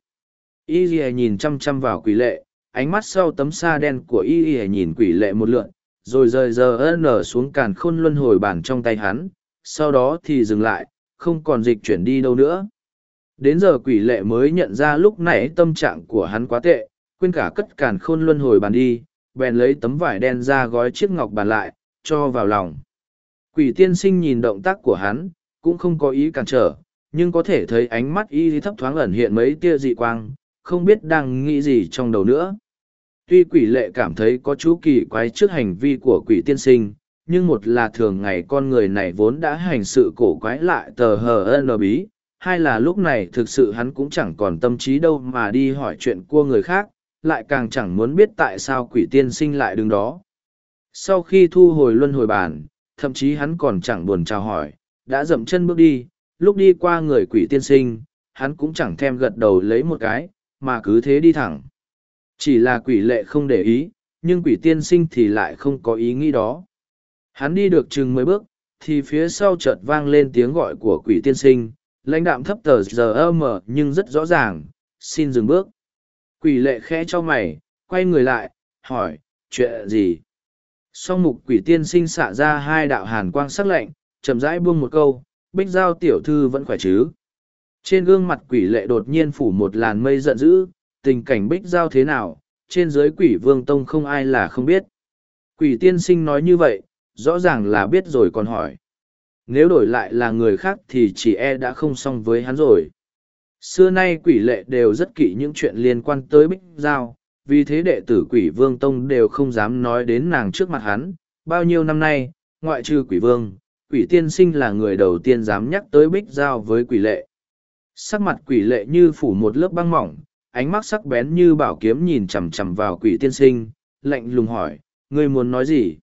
Y ỉa nhìn chăm chăm vào quỷ lệ, ánh mắt sau tấm sa đen của y ỉa nhìn quỷ lệ một lượn, rồi rời giờ nở xuống càn khôn luân hồi bản trong tay hắn, sau đó thì dừng lại, không còn dịch chuyển đi đâu nữa. Đến giờ quỷ lệ mới nhận ra lúc nãy tâm trạng của hắn quá tệ, quên cả cất càn khôn luân hồi bàn đi bèn lấy tấm vải đen ra gói chiếc ngọc bàn lại, cho vào lòng. Quỷ tiên sinh nhìn động tác của hắn, cũng không có ý cản trở, nhưng có thể thấy ánh mắt y thấp thoáng ẩn hiện mấy tia dị quang, không biết đang nghĩ gì trong đầu nữa. Tuy quỷ lệ cảm thấy có chú kỳ quái trước hành vi của quỷ tiên sinh, nhưng một là thường ngày con người này vốn đã hành sự cổ quái lại tờ hờ n bí, hai là lúc này thực sự hắn cũng chẳng còn tâm trí đâu mà đi hỏi chuyện của người khác lại càng chẳng muốn biết tại sao quỷ tiên sinh lại đứng đó. Sau khi thu hồi luân hồi bàn, thậm chí hắn còn chẳng buồn chào hỏi đã dậm chân bước đi lúc đi qua người quỷ tiên sinh hắn cũng chẳng thèm gật đầu lấy một cái mà cứ thế đi thẳng. Chỉ là quỷ lệ không để ý nhưng quỷ tiên sinh thì lại không có ý nghĩ đó. Hắn đi được chừng mười bước thì phía sau chợt vang lên tiếng gọi của quỷ tiên sinh lãnh đạm thấp tờ giờ mờ nhưng rất rõ ràng xin dừng bước quỷ lệ khẽ cho mày, quay người lại, hỏi, chuyện gì? Song mục quỷ tiên sinh xạ ra hai đạo hàn quang sắc lạnh, chậm rãi buông một câu, bích giao tiểu thư vẫn khỏe chứ? Trên gương mặt quỷ lệ đột nhiên phủ một làn mây giận dữ, tình cảnh bích giao thế nào, trên dưới quỷ vương tông không ai là không biết. Quỷ tiên sinh nói như vậy, rõ ràng là biết rồi còn hỏi. Nếu đổi lại là người khác thì chỉ e đã không xong với hắn rồi xưa nay quỷ lệ đều rất kỵ những chuyện liên quan tới bích giao, vì thế đệ tử quỷ vương tông đều không dám nói đến nàng trước mặt hắn. Bao nhiêu năm nay, ngoại trừ quỷ vương, quỷ tiên sinh là người đầu tiên dám nhắc tới bích giao với quỷ lệ. Sắc mặt quỷ lệ như phủ một lớp băng mỏng, ánh mắt sắc bén như bảo kiếm nhìn chằm chằm vào quỷ tiên sinh, lạnh lùng hỏi, ngươi muốn nói gì?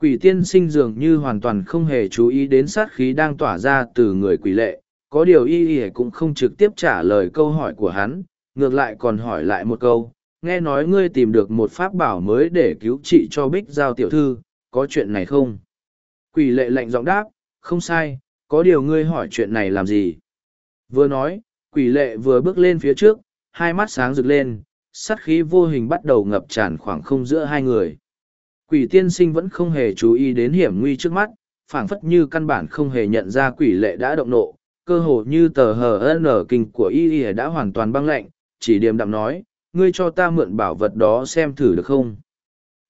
Quỷ tiên sinh dường như hoàn toàn không hề chú ý đến sát khí đang tỏa ra từ người quỷ lệ có điều y y cũng không trực tiếp trả lời câu hỏi của hắn, ngược lại còn hỏi lại một câu, nghe nói ngươi tìm được một pháp bảo mới để cứu trị cho bích giao tiểu thư, có chuyện này không? Quỷ lệ lạnh giọng đáp, không sai, có điều ngươi hỏi chuyện này làm gì? Vừa nói, quỷ lệ vừa bước lên phía trước, hai mắt sáng rực lên sắt khí vô hình bắt đầu ngập tràn khoảng không giữa hai người. Quỷ tiên sinh vẫn không hề chú ý đến hiểm nguy trước mắt, phảng phất như căn bản không hề nhận ra quỷ lệ đã động nộ cơ hồ như tờ hờ nở kinh của y y đã hoàn toàn băng lạnh, chỉ điềm đạm nói, ngươi cho ta mượn bảo vật đó xem thử được không?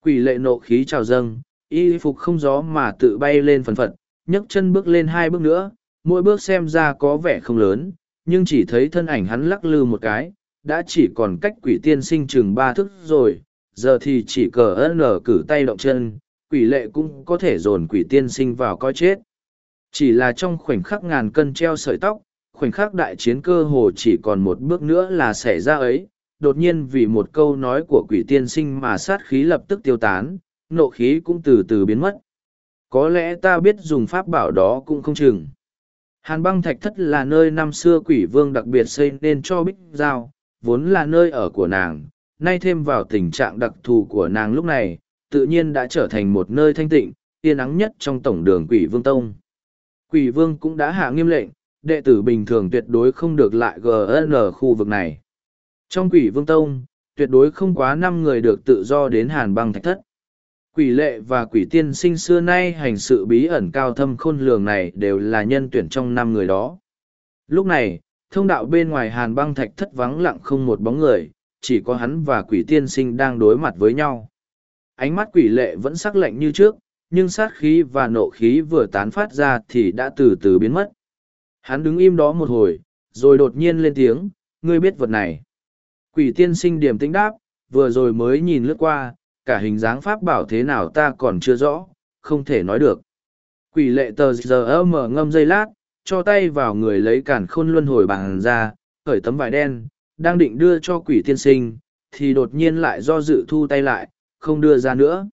Quỷ lệ nộ khí trào dâng, y phục không gió mà tự bay lên phần phật, nhấc chân bước lên hai bước nữa, mỗi bước xem ra có vẻ không lớn, nhưng chỉ thấy thân ảnh hắn lắc lư một cái, đã chỉ còn cách quỷ tiên sinh chừng ba thước rồi, giờ thì chỉ cờ ân nở cử tay động chân, quỷ lệ cũng có thể dồn quỷ tiên sinh vào coi chết chỉ là trong khoảnh khắc ngàn cân treo sợi tóc, khoảnh khắc đại chiến cơ hồ chỉ còn một bước nữa là xảy ra ấy. Đột nhiên vì một câu nói của quỷ tiên sinh mà sát khí lập tức tiêu tán, nộ khí cũng từ từ biến mất. Có lẽ ta biết dùng pháp bảo đó cũng không chừng. Hàn băng thạch thất là nơi năm xưa quỷ vương đặc biệt xây nên cho bích giao, vốn là nơi ở của nàng. Nay thêm vào tình trạng đặc thù của nàng lúc này, tự nhiên đã trở thành một nơi thanh tịnh, yên ắng nhất trong tổng đường quỷ vương tông quỷ vương cũng đã hạ nghiêm lệnh, đệ tử bình thường tuyệt đối không được lại gn khu vực này. Trong quỷ vương tông, tuyệt đối không quá năm người được tự do đến hàn băng thạch thất. Quỷ lệ và quỷ tiên sinh xưa nay hành sự bí ẩn cao thâm khôn lường này đều là nhân tuyển trong năm người đó. Lúc này, thông đạo bên ngoài hàn băng thạch thất vắng lặng không một bóng người, chỉ có hắn và quỷ tiên sinh đang đối mặt với nhau. Ánh mắt quỷ lệ vẫn sắc lạnh như trước nhưng sát khí và nộ khí vừa tán phát ra thì đã từ từ biến mất hắn đứng im đó một hồi rồi đột nhiên lên tiếng ngươi biết vật này quỷ tiên sinh Điểm tĩnh đáp vừa rồi mới nhìn lướt qua cả hình dáng pháp bảo thế nào ta còn chưa rõ, không thể nói được. Quỷ lệ tờ giờ mở ngâm dây lát, cho tay vào người lấy cản khôn luân hồi bằng ra, khởi tấm vải đen, đang định đưa cho quỷ tiên sinh, thì đột nhiên lại do dự thu tay lại, không đưa ra nữa.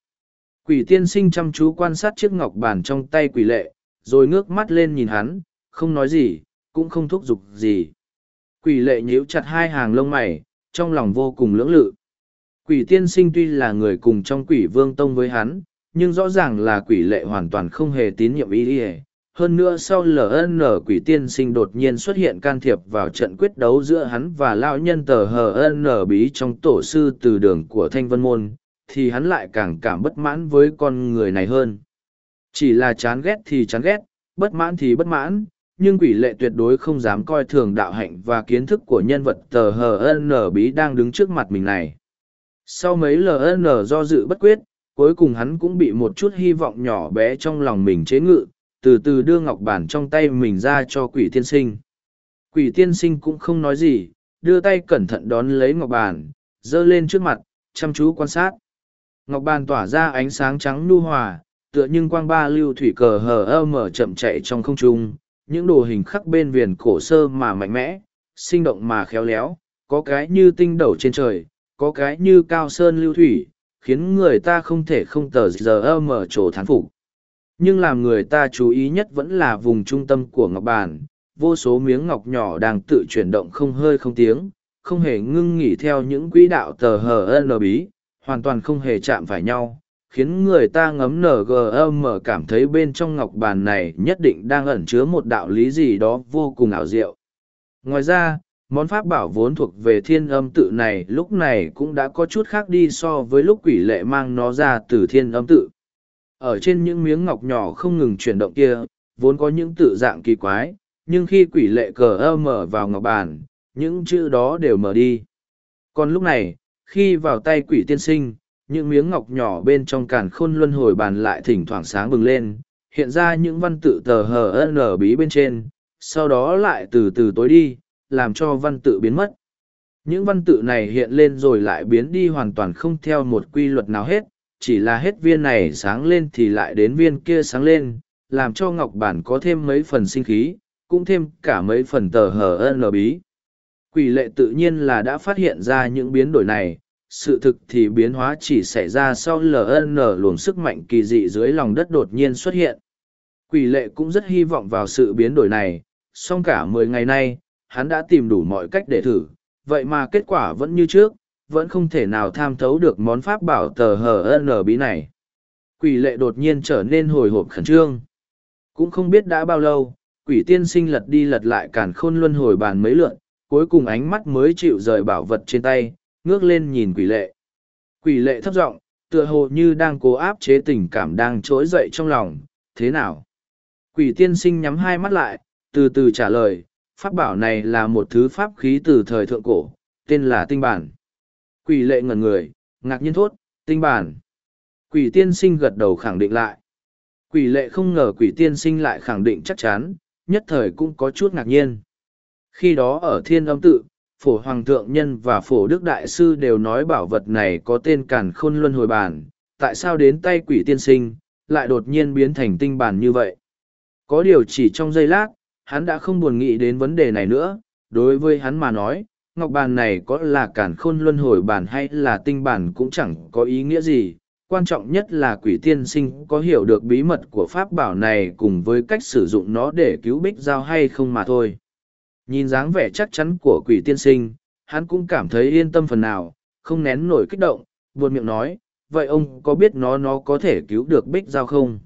Quỷ tiên sinh chăm chú quan sát chiếc ngọc bàn trong tay quỷ lệ, rồi ngước mắt lên nhìn hắn, không nói gì, cũng không thúc giục gì. Quỷ lệ nhíu chặt hai hàng lông mày, trong lòng vô cùng lưỡng lự. Quỷ tiên sinh tuy là người cùng trong quỷ vương tông với hắn, nhưng rõ ràng là quỷ lệ hoàn toàn không hề tín nhiệm ý ý. Hơn nữa sau LN quỷ tiên sinh đột nhiên xuất hiện can thiệp vào trận quyết đấu giữa hắn và lão nhân tờ HN bí trong tổ sư từ đường của Thanh Vân Môn, thì hắn lại càng cảm bất mãn với con người này hơn. Chỉ là chán ghét thì chán ghét, bất mãn thì bất mãn, nhưng quỷ lệ tuyệt đối không dám coi thường đạo hạnh và kiến thức của nhân vật tờ HN bí đang đứng trước mặt mình này. Sau mấy LN do dự bất quyết, cuối cùng hắn cũng bị một chút hy vọng nhỏ bé trong lòng mình chế ngự, từ từ đưa ngọc bản trong tay mình ra cho quỷ tiên sinh. Quỷ tiên sinh cũng không nói gì, đưa tay cẩn thận đón lấy ngọc bản, dơ lên trước mặt, chăm chú quan sát. Ngọc bàn tỏa ra ánh sáng trắng nu hòa, tựa nhưng quang ba lưu thủy cờ hờ ơ mở chậm chạy trong không trung, những đồ hình khắc bên viền cổ sơ mà mạnh mẽ, sinh động mà khéo léo, có cái như tinh đầu trên trời, có cái như cao sơn lưu thủy, khiến người ta không thể không tờ giờ mở chỗ thán phục. Nhưng làm người ta chú ý nhất vẫn là vùng trung tâm của ngọc bàn. Vô số miếng ngọc nhỏ đang tự chuyển động không hơi không tiếng không hề ngưng nghỉ theo những quỹ đạo tờ hờ ơ bí hoàn toàn không hề chạm phải nhau, khiến người ta ngấm ngm cảm thấy bên trong ngọc bàn này nhất định đang ẩn chứa một đạo lý gì đó vô cùng ảo diệu. Ngoài ra, món pháp bảo vốn thuộc về thiên âm tự này lúc này cũng đã có chút khác đi so với lúc quỷ lệ mang nó ra từ thiên âm tự. Ở trên những miếng ngọc nhỏ không ngừng chuyển động kia, vốn có những tự dạng kỳ quái, nhưng khi quỷ lệ cờ ơ mở vào ngọc bàn, những chữ đó đều mở đi. Còn lúc này khi vào tay quỷ tiên sinh, những miếng ngọc nhỏ bên trong càn khôn luân hồi bàn lại thỉnh thoảng sáng bừng lên, hiện ra những văn tự tờ hờ lở bí bên trên, sau đó lại từ từ tối đi, làm cho văn tự biến mất. Những văn tự này hiện lên rồi lại biến đi hoàn toàn không theo một quy luật nào hết, chỉ là hết viên này sáng lên thì lại đến viên kia sáng lên, làm cho ngọc bản có thêm mấy phần sinh khí, cũng thêm cả mấy phần tờ hờ lở bí quỷ lệ tự nhiên là đã phát hiện ra những biến đổi này, sự thực thì biến hóa chỉ xảy ra sau ln luồng sức mạnh kỳ dị dưới lòng đất đột nhiên xuất hiện. Quỷ lệ cũng rất hy vọng vào sự biến đổi này, song cả mười ngày nay, hắn đã tìm đủ mọi cách để thử, vậy mà kết quả vẫn như trước, vẫn không thể nào tham thấu được món pháp bảo tờ hờ nờ bí này. Quỷ lệ đột nhiên trở nên hồi hộp khẩn trương. Cũng không biết đã bao lâu, quỷ tiên sinh lật đi lật lại cản khôn luân hồi bàn mấy lượn cuối cùng ánh mắt mới chịu rời bảo vật trên tay ngước lên nhìn quỷ lệ. Quỷ lệ thấp giọng, tựa hồ như đang cố áp chế tình cảm đang trỗi dậy trong lòng, thế nào? Quỷ tiên sinh nhắm hai mắt lại, từ từ trả lời, pháp bảo này là một thứ pháp khí từ thời thượng cổ, tên là tinh bản. Quỷ lệ ngẩn người, ngạc nhiên thốt, tinh bản. Quỷ tiên sinh gật đầu khẳng định lại. Quỷ lệ không ngờ quỷ tiên sinh lại khẳng định chắc chắn, nhất thời cũng có chút ngạc nhiên. Khi đó ở thiên âm tự, phổ hoàng thượng nhân và phổ đức đại sư đều nói bảo vật này có tên càn khôn luân hồi bản. tại sao đến tay quỷ tiên sinh lại đột nhiên biến thành tinh bản như vậy? Có điều chỉ trong giây lát hắn đã không buồn nghĩ đến vấn đề này nữa. Đối với hắn mà nói ngọc bàn này có là càn khôn luân hồi bàn hay là tinh bản cũng chẳng có ý nghĩa gì. Quan trọng nhất là quỷ tiên sinh có hiểu được bí mật của pháp bảo này cùng với cách sử dụng nó để cứu bích giao hay không mà thôi. Nhìn dáng vẻ chắc chắn của quỷ tiên sinh, hắn cũng cảm thấy yên tâm phần nào, không nén nổi kích động, buồn miệng nói, vậy ông có biết nó nó có thể cứu được bích giao không?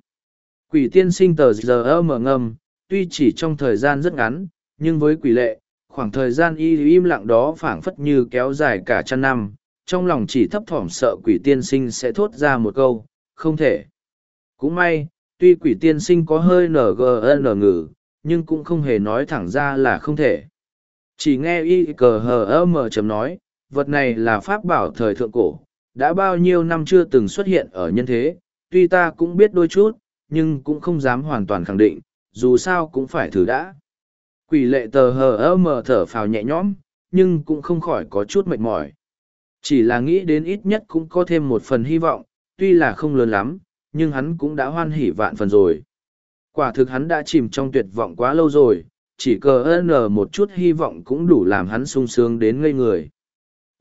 Quỷ tiên sinh tờ giờ mở ngầm, tuy chỉ trong thời gian rất ngắn, nhưng với quỷ lệ, khoảng thời gian y im lặng đó phảng phất như kéo dài cả trăm năm, trong lòng chỉ thấp thỏm sợ quỷ tiên sinh sẽ thốt ra một câu, không thể. Cũng may, tuy quỷ tiên sinh có hơi nở ngừ, nở ngử, nhưng cũng không hề nói thẳng ra là không thể. Chỉ nghe y cờ hờ mờ chấm nói, vật này là pháp bảo thời thượng cổ, đã bao nhiêu năm chưa từng xuất hiện ở nhân thế, tuy ta cũng biết đôi chút, nhưng cũng không dám hoàn toàn khẳng định, dù sao cũng phải thử đã. Quỷ lệ tờ hờ mờ thở phào nhẹ nhõm, nhưng cũng không khỏi có chút mệt mỏi. Chỉ là nghĩ đến ít nhất cũng có thêm một phần hy vọng, tuy là không lớn lắm, nhưng hắn cũng đã hoan hỉ vạn phần rồi. Quả thực hắn đã chìm trong tuyệt vọng quá lâu rồi, chỉ cờ ơn một chút hy vọng cũng đủ làm hắn sung sướng đến ngây người.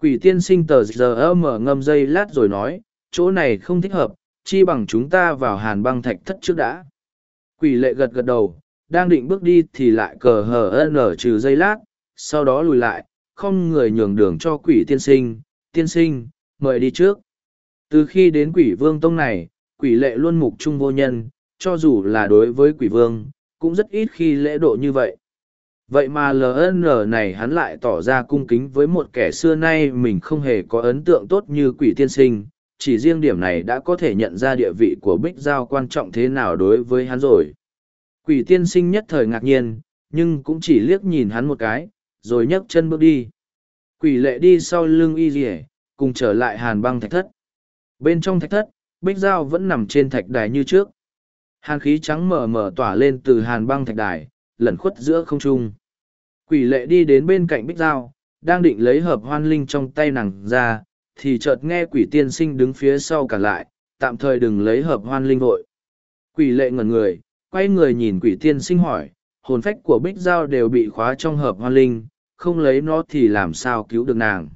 Quỷ tiên sinh tờ giờ mở ngâm dây lát rồi nói, chỗ này không thích hợp, chi bằng chúng ta vào hàn băng thạch thất trước đã. Quỷ lệ gật gật đầu, đang định bước đi thì lại cờ hờ ơn trừ dây lát, sau đó lùi lại, không người nhường đường cho quỷ tiên sinh, tiên sinh, mời đi trước. Từ khi đến quỷ vương tông này, quỷ lệ luôn mục trung vô nhân, cho dù là đối với quỷ vương, cũng rất ít khi lễ độ như vậy. Vậy mà LN này hắn lại tỏ ra cung kính với một kẻ xưa nay mình không hề có ấn tượng tốt như quỷ tiên sinh, chỉ riêng điểm này đã có thể nhận ra địa vị của Bích Giao quan trọng thế nào đối với hắn rồi. Quỷ tiên sinh nhất thời ngạc nhiên, nhưng cũng chỉ liếc nhìn hắn một cái, rồi nhấc chân bước đi. Quỷ lệ đi sau lưng y rỉ, cùng trở lại hàn băng thạch thất. Bên trong thạch thất, Bích Giao vẫn nằm trên thạch đài như trước. Hàn khí trắng mờ mờ tỏa lên từ hàn băng thạch đài, lẩn khuất giữa không trung. Quỷ lệ đi đến bên cạnh bích dao, đang định lấy hợp hoan linh trong tay nàng ra, thì chợt nghe quỷ tiên sinh đứng phía sau cả lại, tạm thời đừng lấy hợp hoan linh vội. Quỷ lệ ngẩn người, quay người nhìn quỷ tiên sinh hỏi, hồn phách của bích dao đều bị khóa trong hợp hoan linh, không lấy nó thì làm sao cứu được nàng.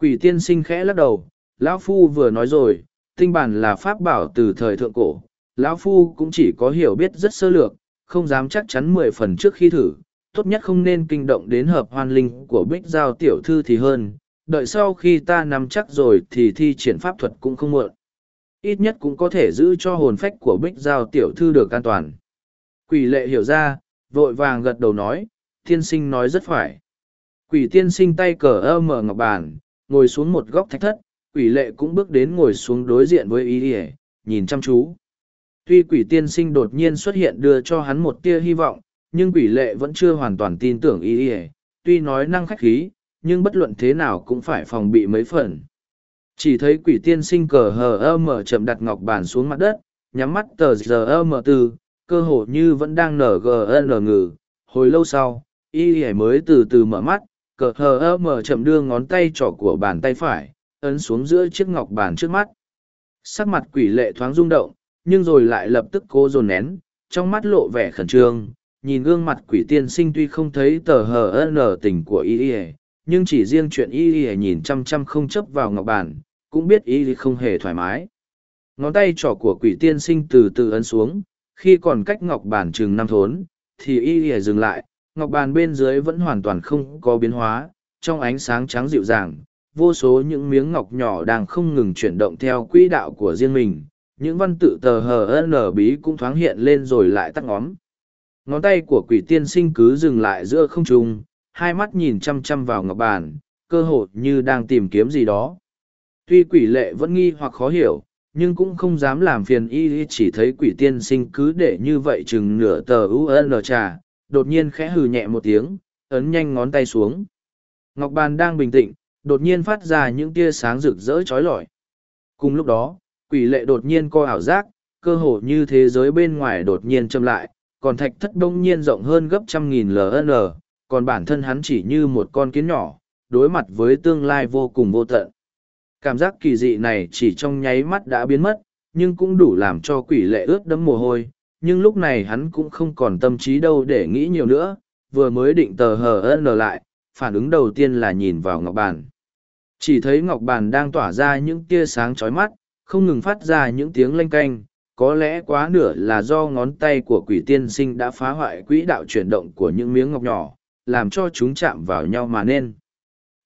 Quỷ tiên sinh khẽ lắc đầu, lão phu vừa nói rồi tinh bản là pháp bảo từ thời thượng cổ lão phu cũng chỉ có hiểu biết rất sơ lược, không dám chắc chắn mười phần trước khi thử. Tốt nhất không nên kinh động đến hợp hoan linh của bích giao tiểu thư thì hơn. Đợi sau khi ta nắm chắc rồi thì thi triển pháp thuật cũng không muộn. Ít nhất cũng có thể giữ cho hồn phách của bích giao tiểu thư được an toàn. Quỷ lệ hiểu ra, vội vàng gật đầu nói, tiên sinh nói rất phải. Quỷ tiên sinh tay cờ ơ mở ngọc bàn, ngồi xuống một góc thạch thất. Quỷ lệ cũng bước đến ngồi xuống đối diện với ý ỉa, nhìn chăm chú tuy quỷ tiên sinh đột nhiên xuất hiện đưa cho hắn một tia hy vọng, nhưng quỷ lệ vẫn chưa hoàn toàn tin tưởng Y ỉa tuy nói năng khách khí, nhưng bất luận thế nào cũng phải phòng bị mấy phần. Chỉ thấy quỷ tiên sinh cờ hờ ơ mở chậm đặt ngọc bàn xuống mặt đất, nhắm mắt tờ giờ ơ mở từ, cơ hồ như vẫn đang nở gn ngừ. Hồi lâu sau, y ỉa mới từ từ mở mắt, cờ hờ ơ mở chậm đưa ngón tay trỏ của bàn tay phải, ấn xuống giữa chiếc ngọc bàn trước mắt. Sắc mặt quỷ lệ thoáng rung động nhưng rồi lại lập tức cố dồn nén, trong mắt lộ vẻ khẩn trương, nhìn gương mặt quỷ tiên sinh tuy không thấy tờ hờ n tình của y ỉa nhưng chỉ riêng chuyện y ỉa nhìn chăm chăm không chấp vào ngọc Bản cũng biết y không hề thoải mái. Ngón tay trỏ của quỷ tiên sinh từ từ ấn xuống, khi còn cách ngọc Bản chừng năm thốn, thì y ỉa dừng lại, ngọc bàn bên dưới vẫn hoàn toàn không có biến hóa, trong ánh sáng trắng dịu dàng, vô số những miếng ngọc nhỏ đang không ngừng chuyển động theo quỹ đạo của riêng mình những văn tự tờ hờ n bí cũng thoáng hiện lên rồi lại tắt ngóm. Ngón tay của quỷ tiên sinh cứ dừng lại giữa không trung, hai mắt nhìn chăm chăm vào ngọc bàn, cơ hồ như đang tìm kiếm gì đó. Tuy quỷ lệ vẫn nghi hoặc khó hiểu, nhưng cũng không dám làm phiền y chỉ thấy quỷ tiên sinh cứ để như vậy chừng nửa tờ un trà, đột nhiên khẽ hừ nhẹ một tiếng, ấn nhanh ngón tay xuống. Ngọc bàn đang bình tĩnh, đột nhiên phát ra những tia sáng rực rỡ trói lọi. Cùng lúc đó quỷ lệ đột nhiên co ảo giác, cơ hồ như thế giới bên ngoài đột nhiên châm lại, còn thạch thất đông nhiên rộng hơn gấp trăm nghìn ln còn bản thân hắn chỉ như một con kiến nhỏ, đối mặt với tương lai vô cùng vô tận. Cảm giác kỳ dị này chỉ trong nháy mắt đã biến mất, nhưng cũng đủ làm cho quỷ lệ ướt đẫm mồ hôi, nhưng lúc này hắn cũng không còn tâm trí đâu để nghĩ nhiều nữa, vừa mới định tờ hờ n lại, phản ứng đầu tiên là nhìn vào ngọc bàn. Chỉ thấy ngọc bàn đang tỏa ra những tia sáng chói mắt không ngừng phát ra những tiếng lanh canh, có lẽ quá nửa là do ngón tay của quỷ tiên sinh đã phá hoại quỹ đạo chuyển động của những miếng ngọc nhỏ, làm cho chúng chạm vào nhau mà nên.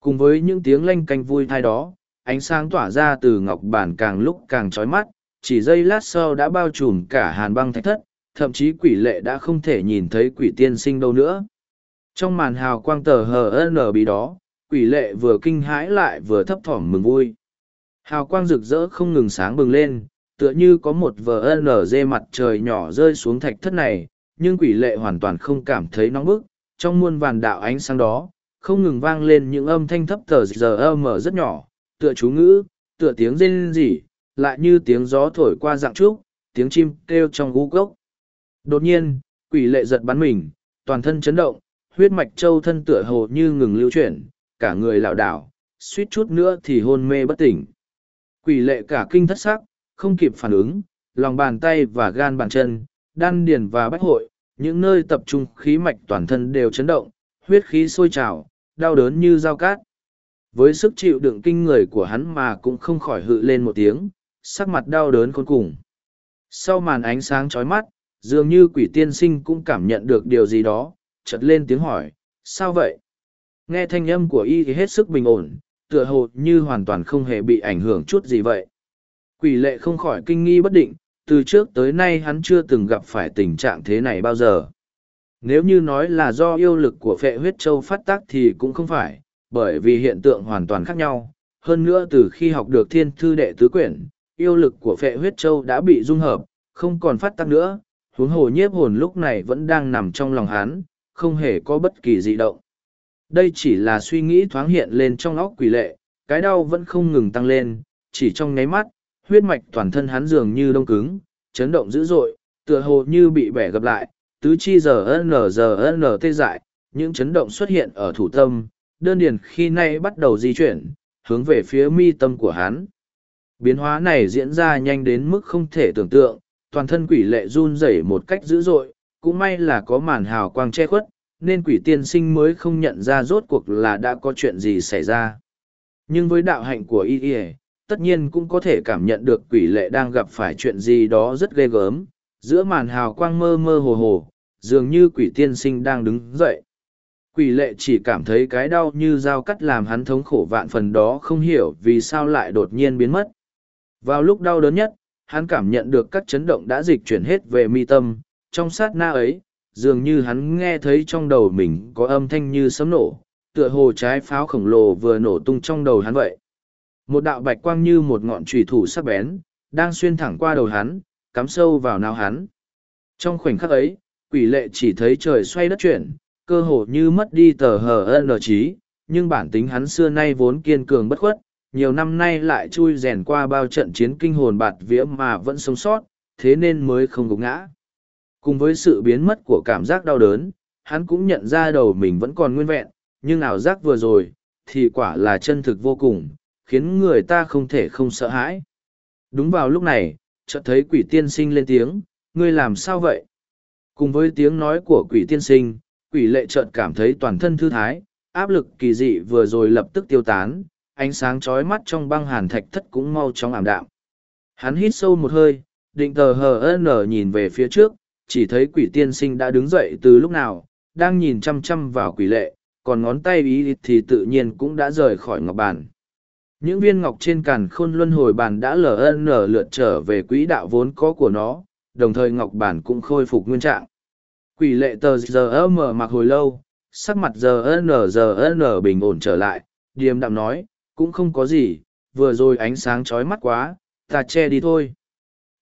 Cùng với những tiếng lanh canh vui thai đó, ánh sáng tỏa ra từ ngọc bản càng lúc càng trói mắt, chỉ giây lát sau đã bao trùm cả hàn băng thạch thất, thậm chí quỷ lệ đã không thể nhìn thấy quỷ tiên sinh đâu nữa. Trong màn hào quang tờ hờ n bí đó, quỷ lệ vừa kinh hãi lại vừa thấp thỏm mừng vui hào quang rực rỡ không ngừng sáng bừng lên, tựa như có một vn mặt trời nhỏ rơi xuống thạch thất này, nhưng quỷ lệ hoàn toàn không cảm thấy nóng bức. Trong muôn vàn đạo ánh sáng đó, không ngừng vang lên những âm thanh thấp tờ giờ âm ở rất nhỏ, tựa chú ngữ, tựa tiếng rên rỉ, lại như tiếng gió thổi qua dạng trúc, tiếng chim kêu trong gú gốc. Đột nhiên, quỷ lệ giật bắn mình, toàn thân chấn động, huyết mạch châu thân tựa hồ như ngừng lưu chuyển, cả người lảo đảo, suýt chút nữa thì hôn mê bất tỉnh quỷ lệ cả kinh thất sắc, không kịp phản ứng, lòng bàn tay và gan bàn chân, đan điền và bách hội, những nơi tập trung khí mạch toàn thân đều chấn động, huyết khí sôi trào, đau đớn như dao cát. Với sức chịu đựng kinh người của hắn mà cũng không khỏi hự lên một tiếng, sắc mặt đau đớn khôn cùng. Sau màn ánh sáng chói mắt, dường như quỷ tiên sinh cũng cảm nhận được điều gì đó, chợt lên tiếng hỏi, sao vậy? Nghe thanh âm của y thì hết sức bình ổn tựa hồ như hoàn toàn không hề bị ảnh hưởng chút gì vậy. Quỷ lệ không khỏi kinh nghi bất định, từ trước tới nay hắn chưa từng gặp phải tình trạng thế này bao giờ. Nếu như nói là do yêu lực của phệ huyết châu phát tác thì cũng không phải, bởi vì hiện tượng hoàn toàn khác nhau. Hơn nữa từ khi học được thiên thư đệ tứ quyển, yêu lực của phệ huyết châu đã bị dung hợp, không còn phát tác nữa. Huống hồ nhiếp hồn lúc này vẫn đang nằm trong lòng hắn, không hề có bất kỳ dị động đây chỉ là suy nghĩ thoáng hiện lên trong óc quỷ lệ, cái đau vẫn không ngừng tăng lên, chỉ trong nháy mắt, huyết mạch toàn thân hắn dường như đông cứng, chấn động dữ dội, tựa hồ như bị bẻ gập lại, tứ chi giờ n giờ n tê dại, những chấn động xuất hiện ở thủ tâm, đơn điền khi nay bắt đầu di chuyển, hướng về phía mi tâm của hắn. Biến hóa này diễn ra nhanh đến mức không thể tưởng tượng, toàn thân quỷ lệ run rẩy một cách dữ dội, cũng may là có màn hào quang che khuất nên quỷ tiên sinh mới không nhận ra rốt cuộc là đã có chuyện gì xảy ra nhưng với đạo hạnh của y Y, tất nhiên cũng có thể cảm nhận được quỷ lệ đang gặp phải chuyện gì đó rất ghê gớm, giữa màn hào quang mơ mơ hồ hồ, dường như quỷ tiên sinh đang đứng dậy. Quỷ lệ chỉ cảm thấy cái đau như dao cắt làm hắn thống khổ vạn phần đó không hiểu vì sao lại đột nhiên biến mất. Vào lúc đau đớn nhất, hắn cảm nhận được các chấn động đã dịch chuyển hết về mi tâm, trong sát na ấy, dường như hắn nghe thấy trong đầu mình có âm thanh như sấm nổ, tựa hồ trái pháo khổng lồ vừa nổ tung trong đầu hắn vậy. Một đạo bạch quang như một ngọn trùy thủ sắc bén, đang xuyên thẳng qua đầu hắn, cắm sâu vào não hắn. Trong khoảnh khắc ấy, quỷ lệ chỉ thấy trời xoay đất chuyển, cơ hồ như mất đi tờ hờ ân trí, nhưng bản tính hắn xưa nay vốn kiên cường bất khuất, nhiều năm nay lại chui rèn qua bao trận chiến kinh hồn bạt vía mà vẫn sống sót, thế nên mới không gục ngã. Cùng với sự biến mất của cảm giác đau đớn, hắn cũng nhận ra đầu mình vẫn còn nguyên vẹn, nhưng ảo giác vừa rồi, thì quả là chân thực vô cùng, khiến người ta không thể không sợ hãi. Đúng vào lúc này, chợt thấy quỷ tiên sinh lên tiếng, ngươi làm sao vậy? Cùng với tiếng nói của quỷ tiên sinh, quỷ lệ chợt cảm thấy toàn thân thư thái, áp lực kỳ dị vừa rồi lập tức tiêu tán, ánh sáng chói mắt trong băng hàn thạch thất cũng mau chóng ảm đạm. Hắn hít sâu một hơi, định tờ hờ nở nhìn về phía trước, chỉ thấy quỷ tiên sinh đã đứng dậy từ lúc nào, đang nhìn chăm chăm vào quỷ lệ, còn ngón tay ý thì tự nhiên cũng đã rời khỏi ngọc bàn. Những viên ngọc trên càn khôn luân hồi bàn đã ln lượt trở về quỹ đạo vốn có của nó, đồng thời ngọc bàn cũng khôi phục nguyên trạng. Quỷ lệ tờ giờ mở mặc hồi lâu, sắc mặt giờ n giờ n bình ổn trở lại, điềm đạm nói, cũng không có gì, vừa rồi ánh sáng chói mắt quá, ta che đi thôi.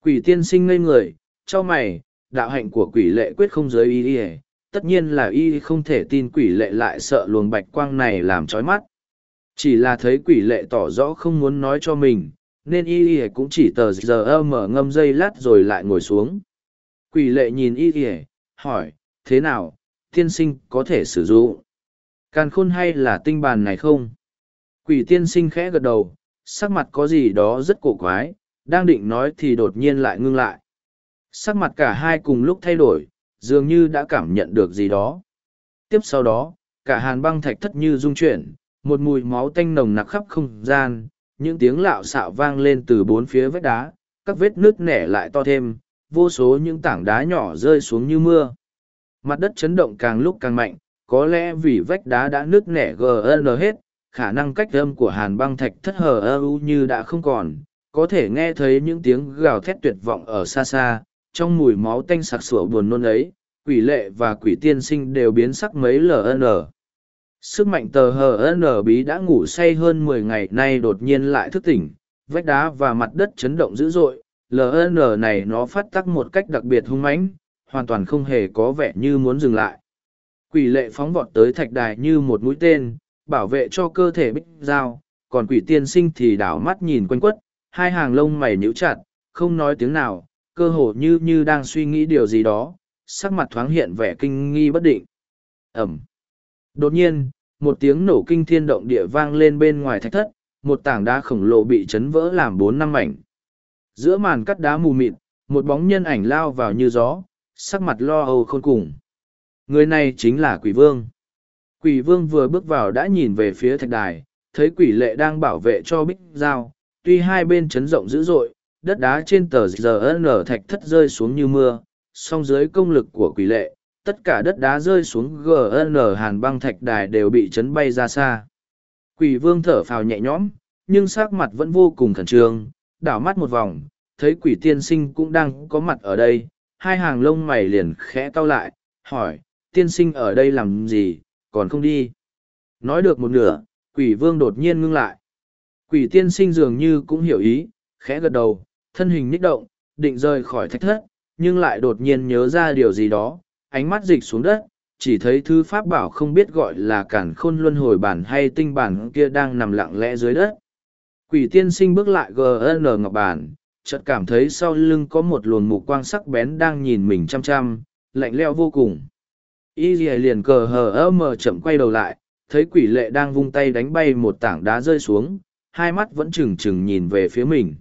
Quỷ tiên sinh ngây người, cho mày, đạo hạnh của quỷ lệ quyết không giới y y tất nhiên là y không thể tin quỷ lệ lại sợ luồng bạch quang này làm trói mắt. Chỉ là thấy quỷ lệ tỏ rõ không muốn nói cho mình, nên y y cũng chỉ tờ giờ mở ngâm dây lát rồi lại ngồi xuống. Quỷ lệ nhìn y y, hỏi, thế nào, tiên sinh có thể sử dụng? Càn khôn hay là tinh bàn này không? Quỷ tiên sinh khẽ gật đầu, sắc mặt có gì đó rất cổ quái, đang định nói thì đột nhiên lại ngưng lại. Sắc mặt cả hai cùng lúc thay đổi, dường như đã cảm nhận được gì đó. Tiếp sau đó, cả hàn băng thạch thất như rung chuyển, một mùi máu tanh nồng nặc khắp không gian, những tiếng lạo xạo vang lên từ bốn phía vách đá, các vết nước nẻ lại to thêm, vô số những tảng đá nhỏ rơi xuống như mưa. Mặt đất chấn động càng lúc càng mạnh, có lẽ vì vách đá đã nước nẻ gn hết, khả năng cách âm của hàn băng thạch thất hờ ơ như đã không còn, có thể nghe thấy những tiếng gào thét tuyệt vọng ở xa xa, trong mùi máu tanh sặc sủa buồn nôn ấy, quỷ lệ và quỷ tiên sinh đều biến sắc mấy ln. Sức mạnh tờ HN bí đã ngủ say hơn mười ngày nay đột nhiên lại thức tỉnh, vách đá và mặt đất chấn động dữ dội, LN này nó phát tắc một cách đặc biệt hung mãnh, hoàn toàn không hề có vẻ như muốn dừng lại. Quỷ lệ phóng vọt tới thạch đài như một mũi tên, bảo vệ cho cơ thể bích dao, còn quỷ tiên sinh thì đảo mắt nhìn quanh quất, hai hàng lông mày nhíu chặt, không nói tiếng nào, cơ hồ như như đang suy nghĩ điều gì đó, sắc mặt thoáng hiện vẻ kinh nghi bất định. Ẩm. Đột nhiên, một tiếng nổ kinh thiên động địa vang lên bên ngoài thạch thất, một tảng đá khổng lồ bị chấn vỡ làm bốn năm mảnh. Giữa màn cắt đá mù mịt, một bóng nhân ảnh lao vào như gió, sắc mặt lo âu khôn cùng. Người này chính là quỷ vương. Quỷ vương vừa bước vào đã nhìn về phía thạch đài, thấy quỷ lệ đang bảo vệ cho bích giao, tuy hai bên chấn rộng dữ dội, đất đá trên tờ giờ nở thạch thất rơi xuống như mưa, song dưới công lực của quỷ lệ, tất cả đất đá rơi xuống gn hàn băng thạch đài đều bị chấn bay ra xa. Quỷ vương thở phào nhẹ nhõm nhưng sắc mặt vẫn vô cùng khẩn trương đảo mắt một vòng thấy quỷ tiên sinh cũng đang có mặt ở đây hai hàng lông mày liền khẽ cau lại hỏi tiên sinh ở đây làm gì? Còn không đi? Nói được một nửa quỷ vương đột nhiên ngưng lại. Quỷ tiên sinh dường như cũng hiểu ý khẽ gật đầu thân hình nhích động định rời khỏi thách thất nhưng lại đột nhiên nhớ ra điều gì đó ánh mắt dịch xuống đất, chỉ thấy thứ pháp bảo không biết gọi là cản khôn luân hồi bản hay tinh bản kia đang nằm lặng lẽ dưới đất. Quỷ tiên sinh bước lại GN ngọc bản, chợt cảm thấy sau lưng có một luồng mục quang sắc bén đang nhìn mình chăm chăm, lạnh leo vô cùng. Y liền cờ hờ ơ mờ chậm quay đầu lại, thấy quỷ lệ đang vung tay đánh bay một tảng đá rơi xuống, hai mắt vẫn trừng trừng nhìn về phía mình.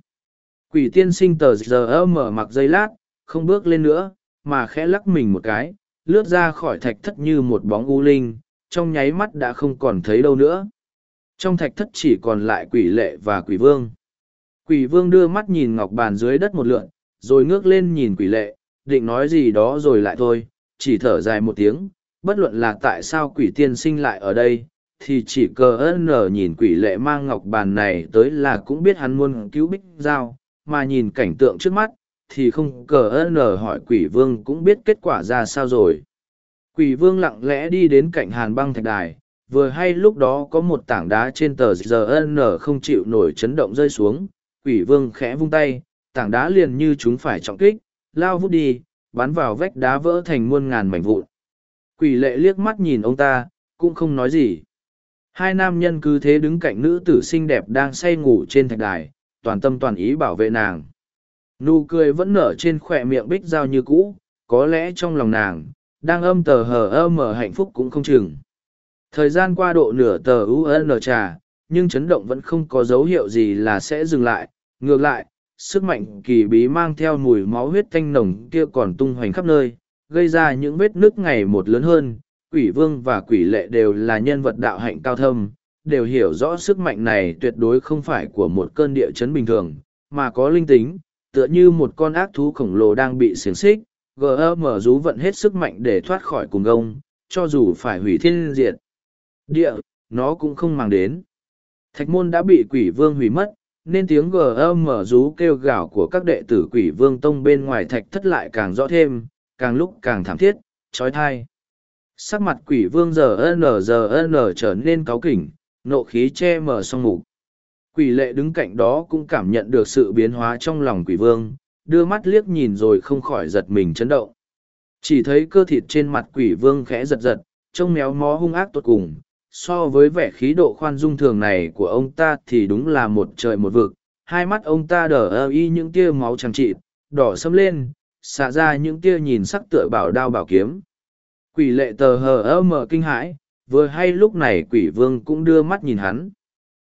Quỷ tiên sinh tờ giờ mở mặc dây lát, không bước lên nữa, mà khẽ lắc mình một cái, lướt ra khỏi thạch thất như một bóng u linh, trong nháy mắt đã không còn thấy đâu nữa. Trong thạch thất chỉ còn lại quỷ lệ và quỷ vương. Quỷ vương đưa mắt nhìn ngọc bàn dưới đất một lượn, rồi ngước lên nhìn quỷ lệ, định nói gì đó rồi lại thôi, chỉ thở dài một tiếng, bất luận là tại sao quỷ tiên sinh lại ở đây, thì chỉ cờ ơn nở nhìn quỷ lệ mang ngọc bàn này tới là cũng biết hắn muốn cứu bích giao, mà nhìn cảnh tượng trước mắt, thì không cờ ơn nở hỏi quỷ vương cũng biết kết quả ra sao rồi. Quỷ vương lặng lẽ đi đến cạnh hàn băng thạch đài, vừa hay lúc đó có một tảng đá trên tờ giờ nở không chịu nổi chấn động rơi xuống, quỷ vương khẽ vung tay, tảng đá liền như chúng phải trọng kích, lao vút đi, bắn vào vách đá vỡ thành muôn ngàn mảnh vụn. Quỷ lệ liếc mắt nhìn ông ta, cũng không nói gì. Hai nam nhân cứ thế đứng cạnh nữ tử xinh đẹp đang say ngủ trên thạch đài, toàn tâm toàn ý bảo vệ nàng. Nụ cười vẫn nở trên khỏe miệng bích giao như cũ, có lẽ trong lòng nàng, đang âm tờ hờ ơ mở hạnh phúc cũng không chừng. Thời gian qua độ nửa tờ UN trà, nhưng chấn động vẫn không có dấu hiệu gì là sẽ dừng lại. Ngược lại, sức mạnh kỳ bí mang theo mùi máu huyết thanh nồng kia còn tung hoành khắp nơi, gây ra những vết nước ngày một lớn hơn. Quỷ vương và quỷ lệ đều là nhân vật đạo hạnh cao thâm, đều hiểu rõ sức mạnh này tuyệt đối không phải của một cơn địa chấn bình thường, mà có linh tính, tựa như một con ác thú khổng lồ đang bị xiềng xích, gm rú vận hết sức mạnh để thoát khỏi cùng gông, cho dù phải hủy thiên diệt. Địa, nó cũng không mang đến. Thạch môn đã bị quỷ vương hủy mất, nên tiếng gm rú kêu gào của các đệ tử quỷ vương tông bên ngoài thạch thất lại càng rõ thêm, càng lúc càng thảm thiết, trói thai. Sắc mặt quỷ vương giờ n giờ n trở nên cáu kỉnh, nộ khí che mở song mục. Quỷ lệ đứng cạnh đó cũng cảm nhận được sự biến hóa trong lòng quỷ vương, đưa mắt liếc nhìn rồi không khỏi giật mình chấn động. Chỉ thấy cơ thịt trên mặt quỷ vương khẽ giật giật, trông méo mó hung ác tột cùng. So với vẻ khí độ khoan dung thường này của ông ta thì đúng là một trời một vực, hai mắt ông ta đờ ơ y những tia máu chẳng trị, đỏ sâm lên, xạ ra những tia nhìn sắc tựa bảo đao bảo kiếm. Quỷ lệ tờ hờ ơ mở kinh hãi, vừa hay lúc này quỷ vương cũng đưa mắt nhìn hắn.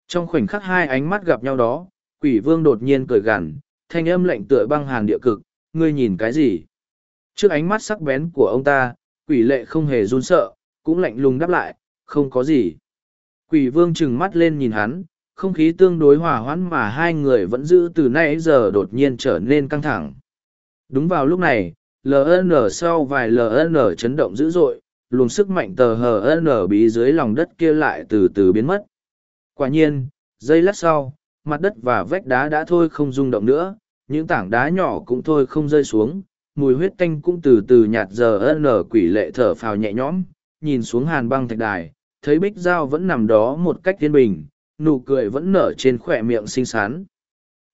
Trong khoảnh khắc hai ánh mắt gặp nhau đó, quỷ vương đột nhiên cười gằn, thanh âm lạnh tựa băng hàn địa cực, ngươi nhìn cái gì? Trước ánh mắt sắc bén của ông ta, quỷ lệ không hề run sợ, cũng lạnh lùng đáp lại, không có gì. Quỷ vương trừng mắt lên nhìn hắn, không khí tương đối hòa hoãn mà hai người vẫn giữ từ nay giờ đột nhiên trở nên căng thẳng. Đúng vào lúc này, LN sau vài LN chấn động dữ dội, luồng sức mạnh tờ HN bí dưới lòng đất kia lại từ từ biến mất. Quả nhiên, giây lát sau, mặt đất và vách đá đã thôi không rung động nữa, những tảng đá nhỏ cũng thôi không rơi xuống, mùi huyết tanh cũng từ từ nhạt giờ nở quỷ lệ thở phào nhẹ nhõm, nhìn xuống hàn băng thạch đài, thấy bích dao vẫn nằm đó một cách thiên bình, nụ cười vẫn nở trên khỏe miệng xinh xắn.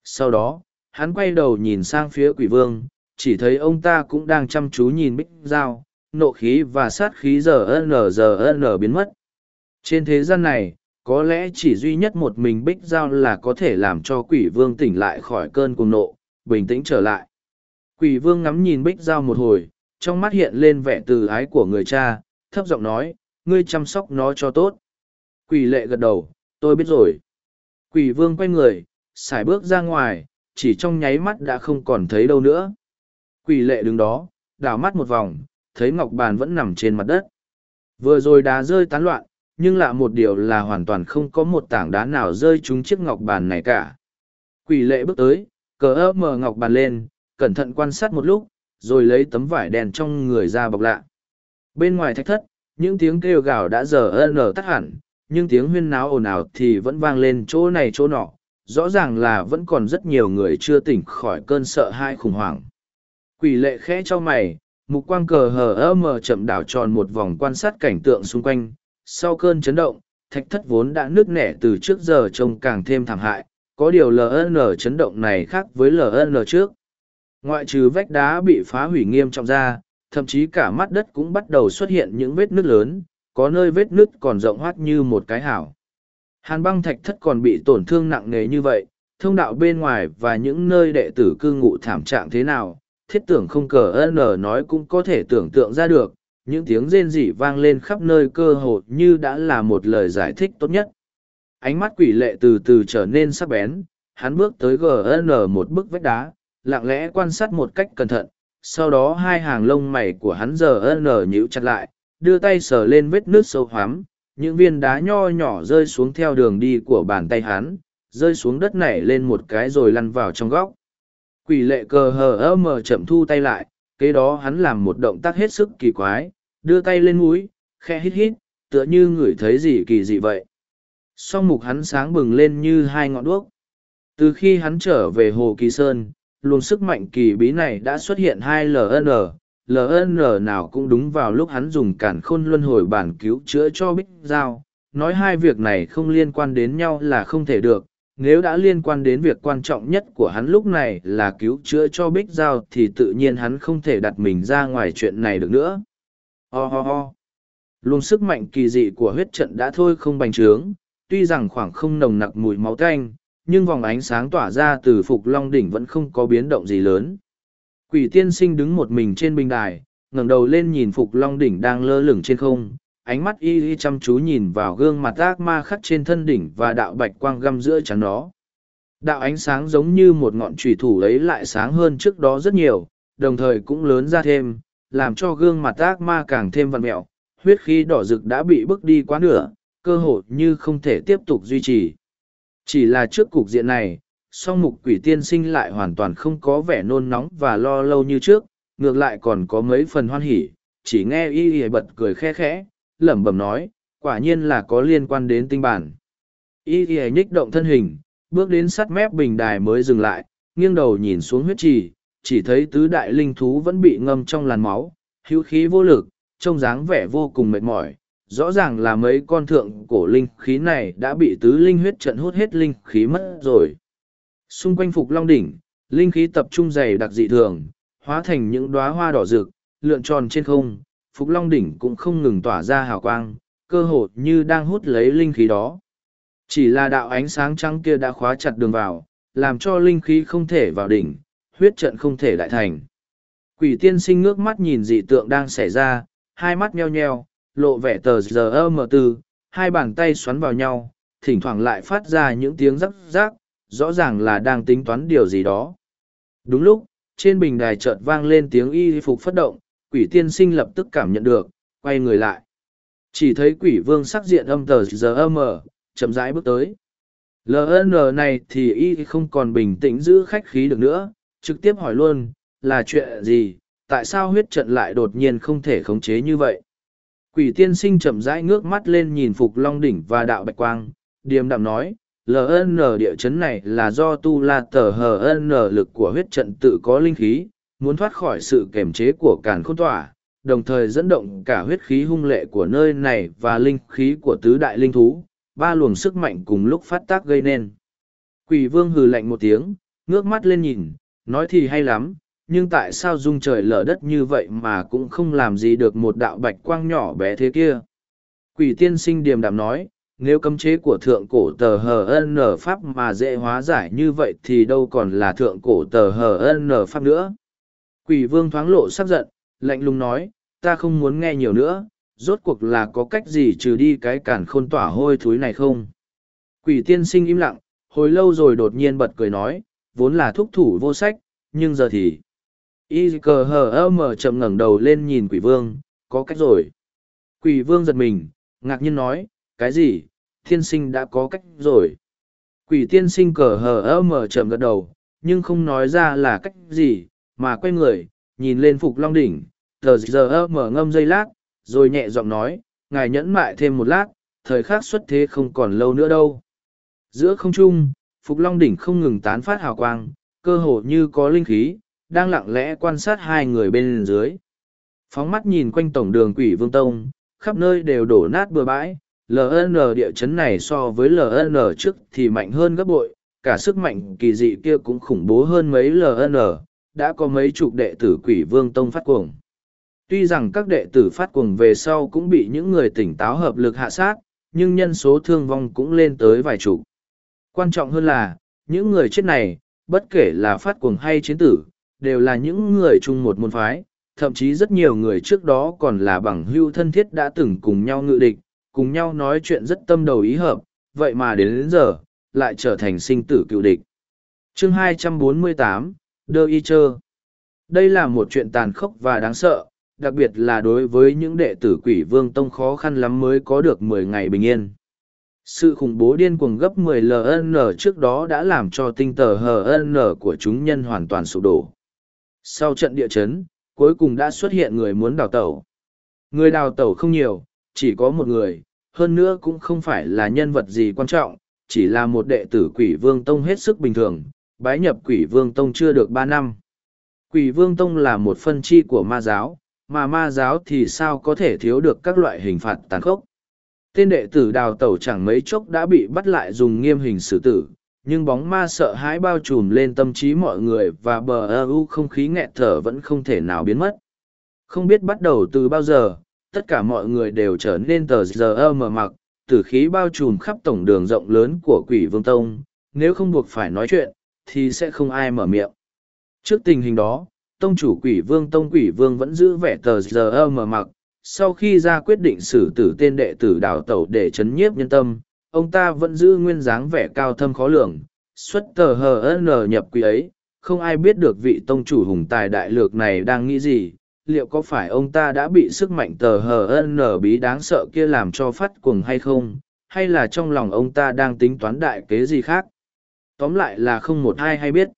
Sau đó, hắn quay đầu nhìn sang phía quỷ vương, chỉ thấy ông ta cũng đang chăm chú nhìn bích dao, nộ khí và sát khí giờ n giờ n biến mất. Trên thế gian này, có lẽ chỉ duy nhất một mình bích giao là có thể làm cho quỷ vương tỉnh lại khỏi cơn cuồng nộ bình tĩnh trở lại. Quỷ vương ngắm nhìn bích giao một hồi trong mắt hiện lên vẻ từ ái của người cha thấp giọng nói ngươi chăm sóc nó cho tốt. Quỷ lệ gật đầu tôi biết rồi. Quỷ vương quay người x à i bước ra ngoài chỉ trong nháy mắt đã không còn thấy đâu nữa. Quỷ lệ đứng đó đảo mắt một vòng thấy ngọc bàn vẫn nằm trên mặt đất vừa rồi đá rơi tán loạn nhưng lạ một điều là hoàn toàn không có một tảng đá nào rơi trúng chiếc ngọc bàn này cả. Quỷ lệ bước tới, cờ ơ mở ngọc bàn lên, cẩn thận quan sát một lúc, rồi lấy tấm vải đèn trong người ra bọc lạ. Bên ngoài thách thất, những tiếng kêu gào đã giờ ơn lờ tắt hẳn, nhưng tiếng huyên náo ồn ào thì vẫn vang lên chỗ này chỗ nọ. Rõ ràng là vẫn còn rất nhiều người chưa tỉnh khỏi cơn sợ hãi khủng hoảng. Quỷ lệ khẽ cho mày, mục quang cờ hờ ơ mờ chậm đảo tròn một vòng quan sát cảnh tượng xung quanh, sau cơn chấn động, thạch thất vốn đã nứt nẻ từ trước giờ trông càng thêm thảm hại, có điều LN chấn động này khác với LN trước. Ngoại trừ vách đá bị phá hủy nghiêm trọng ra, thậm chí cả mắt đất cũng bắt đầu xuất hiện những vết nứt lớn, có nơi vết nứt còn rộng hoắt như một cái hảo. Hàn băng thạch thất còn bị tổn thương nặng nề như vậy, thông đạo bên ngoài và những nơi đệ tử cư ngụ thảm trạng thế nào, thiết tưởng không cờ N nói cũng có thể tưởng tượng ra được, những tiếng rên rỉ vang lên khắp nơi cơ hồ như đã là một lời giải thích tốt nhất ánh mắt quỷ lệ từ từ trở nên sắc bén hắn bước tới gn một bức vách đá lặng lẽ quan sát một cách cẩn thận sau đó hai hàng lông mày của hắn giờ n nhíu chặt lại đưa tay sờ lên vết nước sâu hoắm những viên đá nho nhỏ rơi xuống theo đường đi của bàn tay hắn rơi xuống đất nảy lên một cái rồi lăn vào trong góc. Quỷ lệ cờ hờ ơ mờ chậm thu tay lại, kế đó hắn làm một động tác hết sức kỳ quái, đưa tay lên mũi, khe hít hít, tựa như ngửi thấy gì kỳ dị vậy. Song mục hắn sáng bừng lên như hai ngọn đuốc. Từ khi hắn trở về Hồ Kỳ Sơn, luồng sức mạnh kỳ bí này đã xuất hiện hai LN, LN nào cũng đúng vào lúc hắn dùng cản khôn luân hồi bản cứu chữa cho Bích Giao. Nói hai việc này không liên quan đến nhau là không thể được, nếu đã liên quan đến việc quan trọng nhất của hắn lúc này là cứu chữa cho Bích Giao thì tự nhiên hắn không thể đặt mình ra ngoài chuyện này được nữa. Ho ho ho. Luồng sức mạnh kỳ dị của huyết trận đã thôi không bành trướng, tuy rằng khoảng không nồng nặc mùi máu tanh, nhưng vòng ánh sáng tỏa ra từ Phục Long Đỉnh vẫn không có biến động gì lớn. Quỷ tiên sinh đứng một mình trên bình đài, ngẩng đầu lên nhìn Phục Long Đỉnh đang lơ lửng trên không, ánh mắt y y chăm chú nhìn vào gương mặt ác ma khắc trên thân đỉnh và đạo bạch quang găm giữa chắn nó. Đạo ánh sáng giống như một ngọn trùy thủ ấy lại sáng hơn trước đó rất nhiều, đồng thời cũng lớn ra thêm, làm cho gương mặt ác ma càng thêm vặn mẹo, huyết khí đỏ rực đã bị bước đi quá nửa, cơ hội như không thể tiếp tục duy trì. Chỉ là trước cục diện này, song mục quỷ tiên sinh lại hoàn toàn không có vẻ nôn nóng và lo lâu như trước, ngược lại còn có mấy phần hoan hỉ, chỉ nghe y y bật cười khẽ khẽ, lẩm bẩm nói, quả nhiên là có liên quan đến tinh bản. Y y nhích động thân hình, bước đến sát mép bình đài mới dừng lại, nghiêng đầu nhìn xuống huyết trì, chỉ thấy tứ đại linh thú vẫn bị ngâm trong làn máu, hữu khí vô lực, trông dáng vẻ vô cùng mệt mỏi. Rõ ràng là mấy con thượng cổ linh khí này đã bị tứ linh huyết trận hút hết linh khí mất rồi. Xung quanh phục long đỉnh, linh khí tập trung dày đặc dị thường, hóa thành những đóa hoa đỏ rực, lượn tròn trên không, phục long đỉnh cũng không ngừng tỏa ra hào quang, cơ hồ như đang hút lấy linh khí đó. Chỉ là đạo ánh sáng trắng kia đã khóa chặt đường vào, làm cho linh khí không thể vào đỉnh, huyết trận không thể đại thành. Quỷ tiên sinh ngước mắt nhìn dị tượng đang xảy ra, hai mắt nheo nheo, lộ vẻ tờ giờ mờ tư, hai bàn tay xoắn vào nhau, thỉnh thoảng lại phát ra những tiếng rắc rác, rõ ràng là đang tính toán điều gì đó. Đúng lúc, trên bình đài chợt vang lên tiếng y phục phất động, quỷ tiên sinh lập tức cảm nhận được, quay người lại. Chỉ thấy quỷ vương sắc diện âm tờ giờ âm mờ, chậm rãi bước tới. LN này thì y không còn bình tĩnh giữ khách khí được nữa, trực tiếp hỏi luôn, là chuyện gì, tại sao huyết trận lại đột nhiên không thể khống chế như vậy? Quỷ tiên sinh chậm rãi ngước mắt lên nhìn Phục Long Đỉnh và Đạo Bạch Quang, điềm đạm nói, LN địa chấn này là do tu la tờ HN lực của huyết trận tự có linh khí, muốn thoát khỏi sự kềm chế của càn khôn tỏa, đồng thời dẫn động cả huyết khí hung lệ của nơi này và linh khí của tứ đại linh thú, ba luồng sức mạnh cùng lúc phát tác gây nên. Quỷ vương hừ lạnh một tiếng, ngước mắt lên nhìn, nói thì hay lắm, nhưng tại sao dung trời lở đất như vậy mà cũng không làm gì được một đạo bạch quang nhỏ bé thế kia. Quỷ tiên sinh điềm đạm nói, nếu cấm chế của thượng cổ tờ hn pháp mà dễ hóa giải như vậy thì đâu còn là thượng cổ tờ hn pháp nữa. Quỷ vương thoáng lộ sắc giận, lạnh lùng nói, ta không muốn nghe nhiều nữa, rốt cuộc là có cách gì trừ đi cái cản khôn tỏa hôi thúi này không? Quỷ tiên sinh im lặng, hồi lâu rồi đột nhiên bật cười nói, vốn là thúc thủ vô sách, nhưng giờ thì... Y cờ hờ ơ mở chậm ngẩng đầu lên nhìn quỷ vương, có cách rồi. Quỷ vương giật mình, ngạc nhiên nói, cái gì, thiên sinh đã có cách rồi. Quỷ tiên sinh cờ hờ ơ mở chậm gật đầu, nhưng không nói ra là cách gì, mà quay người, nhìn lên phục long đỉnh, tờ giờ mở ngâm dây lát, rồi nhẹ giọng nói, ngài nhẫn mại thêm một lát, thời khắc xuất thế không còn lâu nữa đâu. Giữa không trung, Phục Long Đỉnh không ngừng tán phát hào quang, cơ hồ như có linh khí, đang lặng lẽ quan sát hai người bên dưới. Phóng mắt nhìn quanh tổng đường quỷ vương tông, khắp nơi đều đổ nát bừa bãi, LN địa chấn này so với LN trước thì mạnh hơn gấp bội, cả sức mạnh kỳ dị kia cũng khủng bố hơn mấy LN, đã có mấy chục đệ tử quỷ vương tông phát cuồng. Tuy rằng các đệ tử phát cuồng về sau cũng bị những người tỉnh táo hợp lực hạ sát, nhưng nhân số thương vong cũng lên tới vài chục. Quan trọng hơn là, những người chết này, bất kể là phát cuồng hay chiến tử, đều là những người chung một môn phái, thậm chí rất nhiều người trước đó còn là bằng hưu thân thiết đã từng cùng nhau ngự địch, cùng nhau nói chuyện rất tâm đầu ý hợp, vậy mà đến, đến giờ, lại trở thành sinh tử cựu địch. Chương 248, Đơ Y Chơ. Đây là một chuyện tàn khốc và đáng sợ, đặc biệt là đối với những đệ tử quỷ vương tông khó khăn lắm mới có được mười ngày bình yên. sự khủng bố điên cuồng gấp 10 ln trước đó đã làm cho tinh tờ hn của chúng nhân hoàn toàn sụp đổ. Sau trận địa chấn cuối cùng đã xuất hiện người muốn đào tẩu. Người đào tẩu không nhiều chỉ có một người hơn nữa cũng không phải là nhân vật gì quan trọng chỉ là một đệ tử quỷ vương tông hết sức bình thường bái nhập quỷ vương tông chưa được ba năm quỷ vương tông là một phân chi của ma giáo mà ma giáo thì sao có thể thiếu được các loại hình phạt tàn khốc Tên đệ tử đào tẩu chẳng mấy chốc đã bị bắt lại dùng nghiêm hình xử tử, nhưng bóng ma sợ hãi bao trùm lên tâm trí mọi người và bờ ơ u không khí nghẹt thở vẫn không thể nào biến mất. Không biết bắt đầu từ bao giờ, tất cả mọi người đều trở nên tờ giờ ơ mờ mặc, tử khí bao trùm khắp tổng đường rộng lớn của quỷ vương tông, nếu không buộc phải nói chuyện, thì sẽ không ai mở miệng. Trước tình hình đó, tông chủ quỷ vương tông quỷ vương vẫn giữ vẻ tờ giờ mở mặc, sau khi ra quyết định xử tử tên đệ tử đào tẩu để chấn nhiếp nhân tâm ông ta vẫn giữ nguyên dáng vẻ cao thâm khó lường xuất tờ hờ n nhập quỷ ấy. Không ai biết được vị tông chủ hùng tài đại lược này đang nghĩ gì liệu có phải ông ta đã bị sức mạnh tờ hờ n bí đáng sợ kia làm cho phát cuồng hay không hay là trong lòng ông ta đang tính toán đại kế gì khác tóm lại là không một ai hay biết.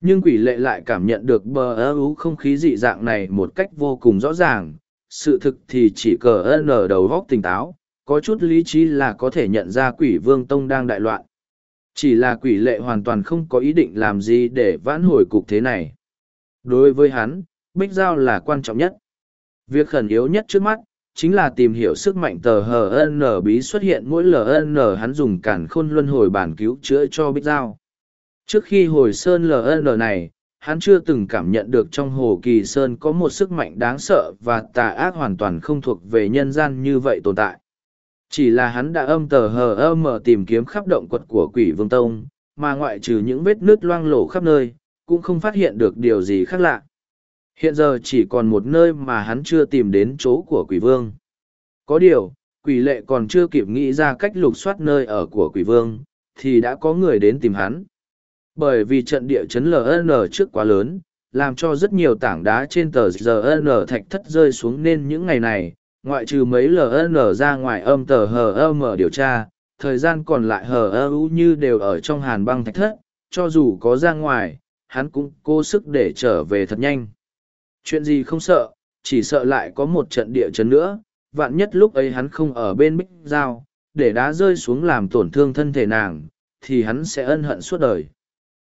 Nhưng quỷ lệ lại cảm nhận được bờ ơ ú không khí dị dạng này một cách vô cùng rõ ràng. Sự thực thì chỉ cờ nở đầu góc tỉnh táo, có chút lý trí là có thể nhận ra quỷ vương tông đang đại loạn. Chỉ là quỷ lệ hoàn toàn không có ý định làm gì để vãn hồi cục thế này. Đối với hắn, bích giao là quan trọng nhất. Việc khẩn yếu nhất trước mắt chính là tìm hiểu sức mạnh tờ hn bí xuất hiện mỗi ln hắn dùng cản khôn luân hồi bản cứu chữa cho bích giao. Trước khi hồi sơn ln này, hắn chưa từng cảm nhận được trong hồ kỳ sơn có một sức mạnh đáng sợ và tà ác hoàn toàn không thuộc về nhân gian như vậy tồn tại. Chỉ là hắn đã âm tờ hờ ơ mở tìm kiếm khắp động quật của quỷ vương tông, mà ngoại trừ những vết nước loang lổ khắp nơi, cũng không phát hiện được điều gì khác lạ hiện giờ chỉ còn một nơi mà hắn chưa tìm đến chỗ của quỷ vương có điều quỷ lệ còn chưa kịp nghĩ ra cách lục soát nơi ở của quỷ vương thì đã có người đến tìm hắn bởi vì trận địa chấn LN trước quá lớn, làm cho rất nhiều tảng đá trên tờ GN thạch thất rơi xuống nên những ngày này, ngoại trừ mấy LN ra ngoài âm tờ HM điều tra, thời gian còn lại HU như đều ở trong hàn băng thạch thất, cho dù có ra ngoài, hắn cũng cố sức để trở về thật nhanh. Chuyện gì không sợ, chỉ sợ lại có một trận địa chấn nữa, vạn nhất lúc ấy hắn không ở bên bích giao, để đá rơi xuống làm tổn thương thân thể nàng, thì hắn sẽ ân hận suốt đời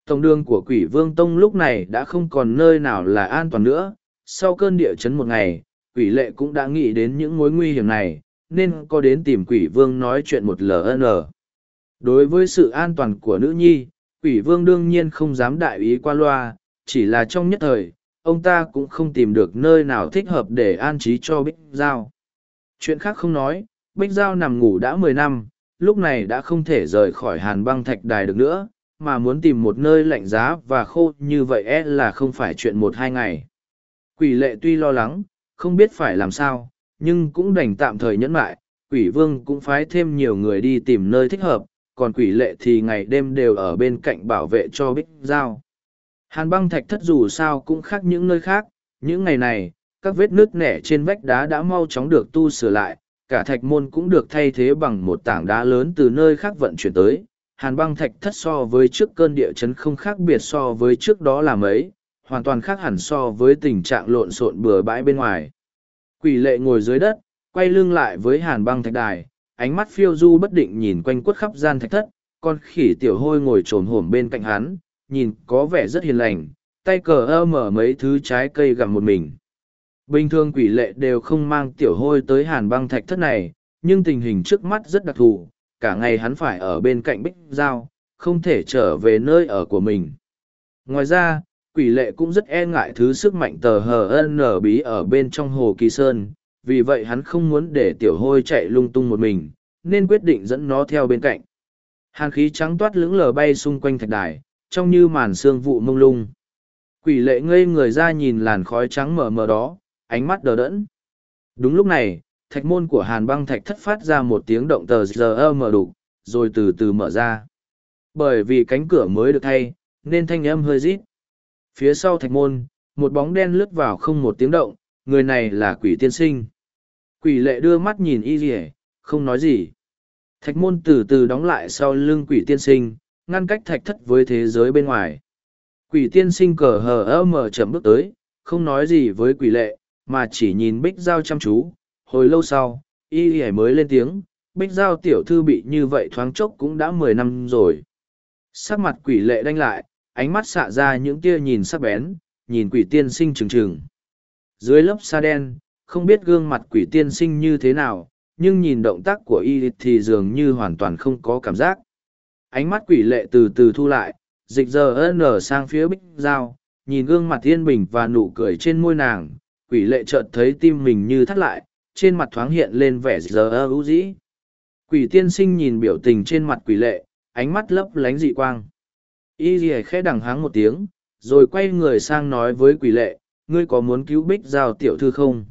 tổng đường của quỷ vương tông lúc này đã không còn nơi nào là an toàn nữa sau cơn địa chấn một ngày quỷ lệ cũng đã nghĩ đến những mối nguy hiểm này nên có đến tìm quỷ vương nói chuyện một lần. đối với sự an toàn của nữ nhi quỷ vương đương nhiên không dám đại ý qua loa chỉ là trong nhất thời ông ta cũng không tìm được nơi nào thích hợp để an trí cho bích giao chuyện khác không nói bích giao nằm ngủ đã mười năm lúc này đã không thể rời khỏi hàn băng thạch đài được nữa mà muốn tìm một nơi lạnh giá và khô như vậy e là không phải chuyện một hai ngày. Quỷ lệ tuy lo lắng, không biết phải làm sao, nhưng cũng đành tạm thời nhẫn lại, quỷ vương cũng phái thêm nhiều người đi tìm nơi thích hợp, còn quỷ lệ thì ngày đêm đều ở bên cạnh bảo vệ cho bích giao. Hàn băng thạch thất dù sao cũng khác những nơi khác, những ngày này, các vết nước nẻ trên vách đá đã mau chóng được tu sửa lại, cả thạch môn cũng được thay thế bằng một tảng đá lớn từ nơi khác vận chuyển tới, hàn băng thạch thất so với trước cơn địa chấn không khác biệt so với trước đó là mấy, hoàn toàn khác hẳn so với tình trạng lộn xộn bừa bãi bên ngoài. Quỷ lệ ngồi dưới đất, quay lưng lại với hàn băng thạch đài, ánh mắt phiêu du bất định nhìn quanh quất khắp gian thạch thất, con khỉ tiểu hôi ngồi trồn hổm bên cạnh hắn, nhìn có vẻ rất hiền lành, tay cờ ơ mở mấy thứ trái cây gặm một mình. Bình thường quỷ lệ đều không mang tiểu hôi tới hàn băng thạch thất này, nhưng tình hình trước mắt rất đặc thù, cả ngày hắn phải ở bên cạnh bích giao, không thể trở về nơi ở của mình. Ngoài ra, quỷ lệ cũng rất e ngại thứ sức mạnh tờ hờ nở bí ở bên trong hồ kỳ sơn, vì vậy hắn không muốn để tiểu hôi chạy lung tung một mình, nên quyết định dẫn nó theo bên cạnh. Hàn khí trắng toát lững lờ bay xung quanh thạch đài, trong như màn sương vụ mông lung. Quỷ lệ ngây người ra nhìn làn khói trắng mờ mờ đó, ánh mắt đờ đẫn. Đúng lúc này, thạch môn của hàn băng thạch thất phát ra một tiếng động tờ giờ mở đục rồi từ từ mở ra bởi vì cánh cửa mới được thay nên thanh âm hơi rít phía sau thạch môn một bóng đen lướt vào không một tiếng động người này là quỷ tiên sinh quỷ lệ đưa mắt nhìn y rỉa không nói gì Thạch môn từ từ đóng lại sau lưng quỷ tiên sinh, ngăn cách thạch thất với thế giới bên ngoài. Quỷ tiên sinh cờ hờ ơ mở chậm bước tới, không nói gì với quỷ lệ, mà chỉ nhìn bích giao chăm chú. Hồi lâu sau, y y mới lên tiếng, bích giao tiểu thư bị như vậy thoáng chốc cũng đã mười năm rồi. Sắc mặt quỷ lệ đanh lại, ánh mắt xạ ra những tia nhìn sắc bén, nhìn quỷ tiên sinh trừng trừng. Dưới lớp sa đen, không biết gương mặt quỷ tiên sinh như thế nào, nhưng nhìn động tác của y thì dường như hoàn toàn không có cảm giác. Ánh mắt quỷ lệ từ từ thu lại, dịch giờ nở sang phía bích giao, nhìn gương mặt yên bình và nụ cười trên môi nàng, quỷ lệ chợt thấy tim mình như thắt lại, trên mặt thoáng hiện lên vẻ giờ ưu dĩ. Quỷ tiên sinh nhìn biểu tình trên mặt quỷ lệ, ánh mắt lấp lánh dị quang. Y ghi khẽ đằng háng một tiếng, rồi quay người sang nói với quỷ lệ, ngươi có muốn cứu bích giao tiểu thư không?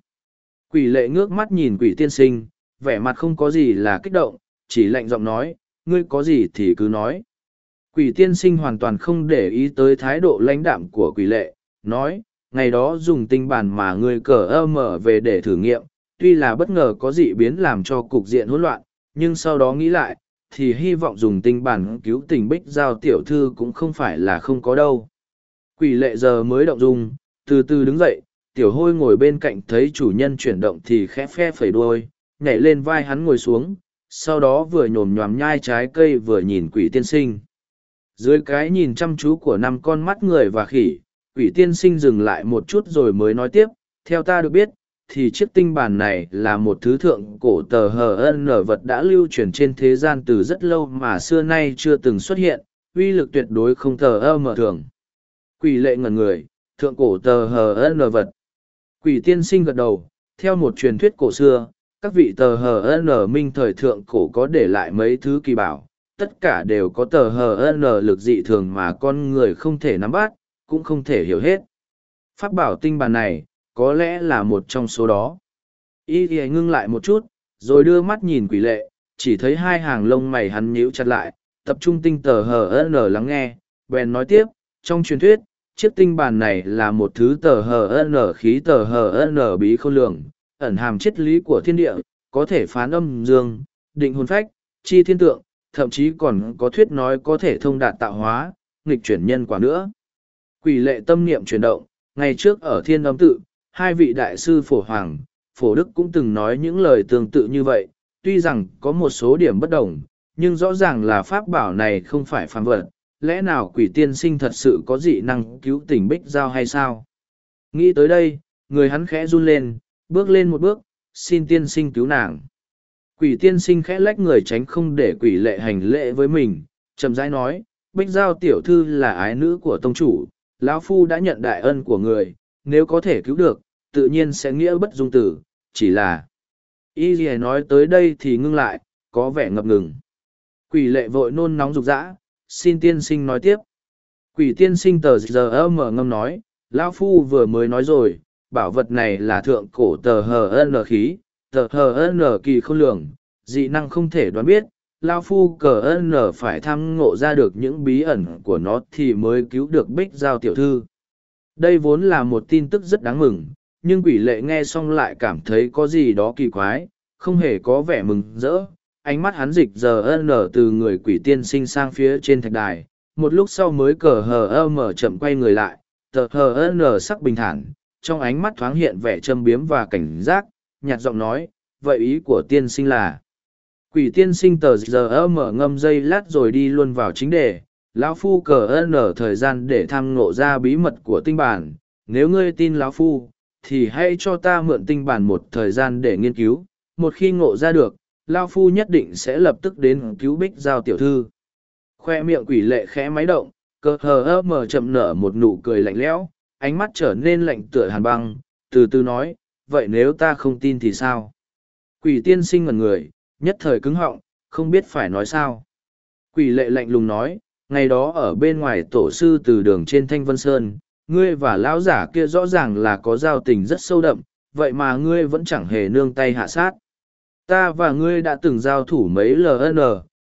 Quỷ lệ ngước mắt nhìn quỷ tiên sinh, vẻ mặt không có gì là kích động, chỉ lạnh giọng nói, ngươi có gì thì cứ nói. Quỷ tiên sinh hoàn toàn không để ý tới thái độ lãnh đạm của quỷ lệ, nói, ngày đó dùng tinh bản mà ngươi cờ ơ mở về để thử nghiệm, tuy là bất ngờ có dị biến làm cho cục diện hỗn loạn, nhưng sau đó nghĩ lại, thì hy vọng dùng tinh bản cứu tình bích giao tiểu thư cũng không phải là không có đâu. Quỷ lệ giờ mới động dung, từ từ đứng dậy, tiểu hôi ngồi bên cạnh thấy chủ nhân chuyển động thì khẽ phe phẩy đuôi, nhảy lên vai hắn ngồi xuống, sau đó vừa nhồm nhòm nhai trái cây vừa nhìn quỷ tiên sinh. Dưới cái nhìn chăm chú của năm con mắt người và khỉ, quỷ tiên sinh dừng lại một chút rồi mới nói tiếp, theo ta được biết, thì chiếc tinh bản này là một thứ thượng cổ tờ hờ ân nở vật đã lưu truyền trên thế gian từ rất lâu mà xưa nay chưa từng xuất hiện, uy lực tuyệt đối không tờ ơ mở thường. Quỷ lệ ngẩn người, thượng cổ tờ hờ ân nở vật. Quỷ tiên sinh gật đầu, theo một truyền thuyết cổ xưa, các vị tờ hờ n minh thời thượng cổ có để lại mấy thứ kỳ bảo, tất cả đều có tờ hờ n lực dị thường mà con người không thể nắm bắt, cũng không thể hiểu hết. Pháp bảo tinh bàn này, có lẽ là một trong số đó. Y thì ngưng lại một chút, rồi đưa mắt nhìn quỷ lệ, chỉ thấy hai hàng lông mày hắn nhíu chặt lại, tập trung tinh tờ hờ n lắng nghe, bèn nói tiếp, trong truyền thuyết, chiếc tinh bàn này là một thứ tờ hờ n, khí tờ hờ n bí khôn lường ẩn hàm triết lý của thiên địa, có thể phán âm dương, định hồn phách, chi thiên tượng, thậm chí còn có thuyết nói có thể thông đạt tạo hóa, nghịch chuyển nhân quả nữa. Quỷ lệ tâm niệm chuyển động, ngày trước ở thiên âm tự, hai vị đại sư phổ hoàng, phổ đức cũng từng nói những lời tương tự như vậy, tuy rằng có một số điểm bất đồng, nhưng rõ ràng là pháp bảo này không phải phàm vật, lẽ nào quỷ tiên sinh thật sự có dị năng cứu tình bích giao hay sao? Nghĩ tới đây, người hắn khẽ run lên, bước lên một bước, xin tiên sinh cứu nàng. Quỷ tiên sinh khẽ lách người tránh không để quỷ lệ hành lễ với mình, chậm rãi nói, Bích Giao tiểu thư là ái nữ của tông chủ, lão Phu đã nhận đại ân của người, nếu có thể cứu được, tự nhiên sẽ nghĩa bất dung tử, chỉ là... Y gì nói tới đây thì ngưng lại, có vẻ ngập ngừng. Quỷ lệ vội nôn nóng rục rã, xin tiên sinh nói tiếp. Quỷ tiên sinh tờ giờ mở ngâm nói, lão Phu vừa mới nói rồi, bảo vật này là thượng cổ tờ hờ n khí, tờ hờ n kỳ không lường, dị năng không thể đoán biết, lao phu cờ n phải tham ngộ ra được những bí ẩn của nó thì mới cứu được bích giao tiểu thư. Đây vốn là một tin tức rất đáng mừng, nhưng quỷ lệ nghe xong lại cảm thấy có gì đó kỳ quái, không hề có vẻ mừng rỡ. Ánh mắt hắn dịch giờ n từ người quỷ tiên sinh sang phía trên thạch đài, một lúc sau mới cờ hờ ơ mở chậm quay người lại, tờ hờ n sắc bình thản trong ánh mắt thoáng hiện vẻ châm biếm và cảnh giác, nhạt giọng nói, vậy ý của tiên sinh là. Quỷ tiên sinh tờ giờ mở ngâm dây lát rồi đi luôn vào chính đề, lão phu cờ ơn ở thời gian để tham ngộ ra bí mật của tinh bản, nếu ngươi tin lão phu, thì hãy cho ta mượn tinh bản một thời gian để nghiên cứu, một khi ngộ ra được, lão phu nhất định sẽ lập tức đến cứu bích giao tiểu thư. Khoe miệng quỷ lệ khẽ máy động, cờ hờ mở chậm nở một nụ cười lạnh lẽo, ánh mắt trở nên lạnh tựa hàn băng, từ từ nói, vậy nếu ta không tin thì sao? Quỷ tiên sinh ngần người, nhất thời cứng họng, không biết phải nói sao. Quỷ lệ lạnh lùng nói, ngày đó ở bên ngoài tổ sư từ đường trên Thanh Vân Sơn, ngươi và lão giả kia rõ ràng là có giao tình rất sâu đậm, vậy mà ngươi vẫn chẳng hề nương tay hạ sát. Ta và ngươi đã từng giao thủ mấy LN,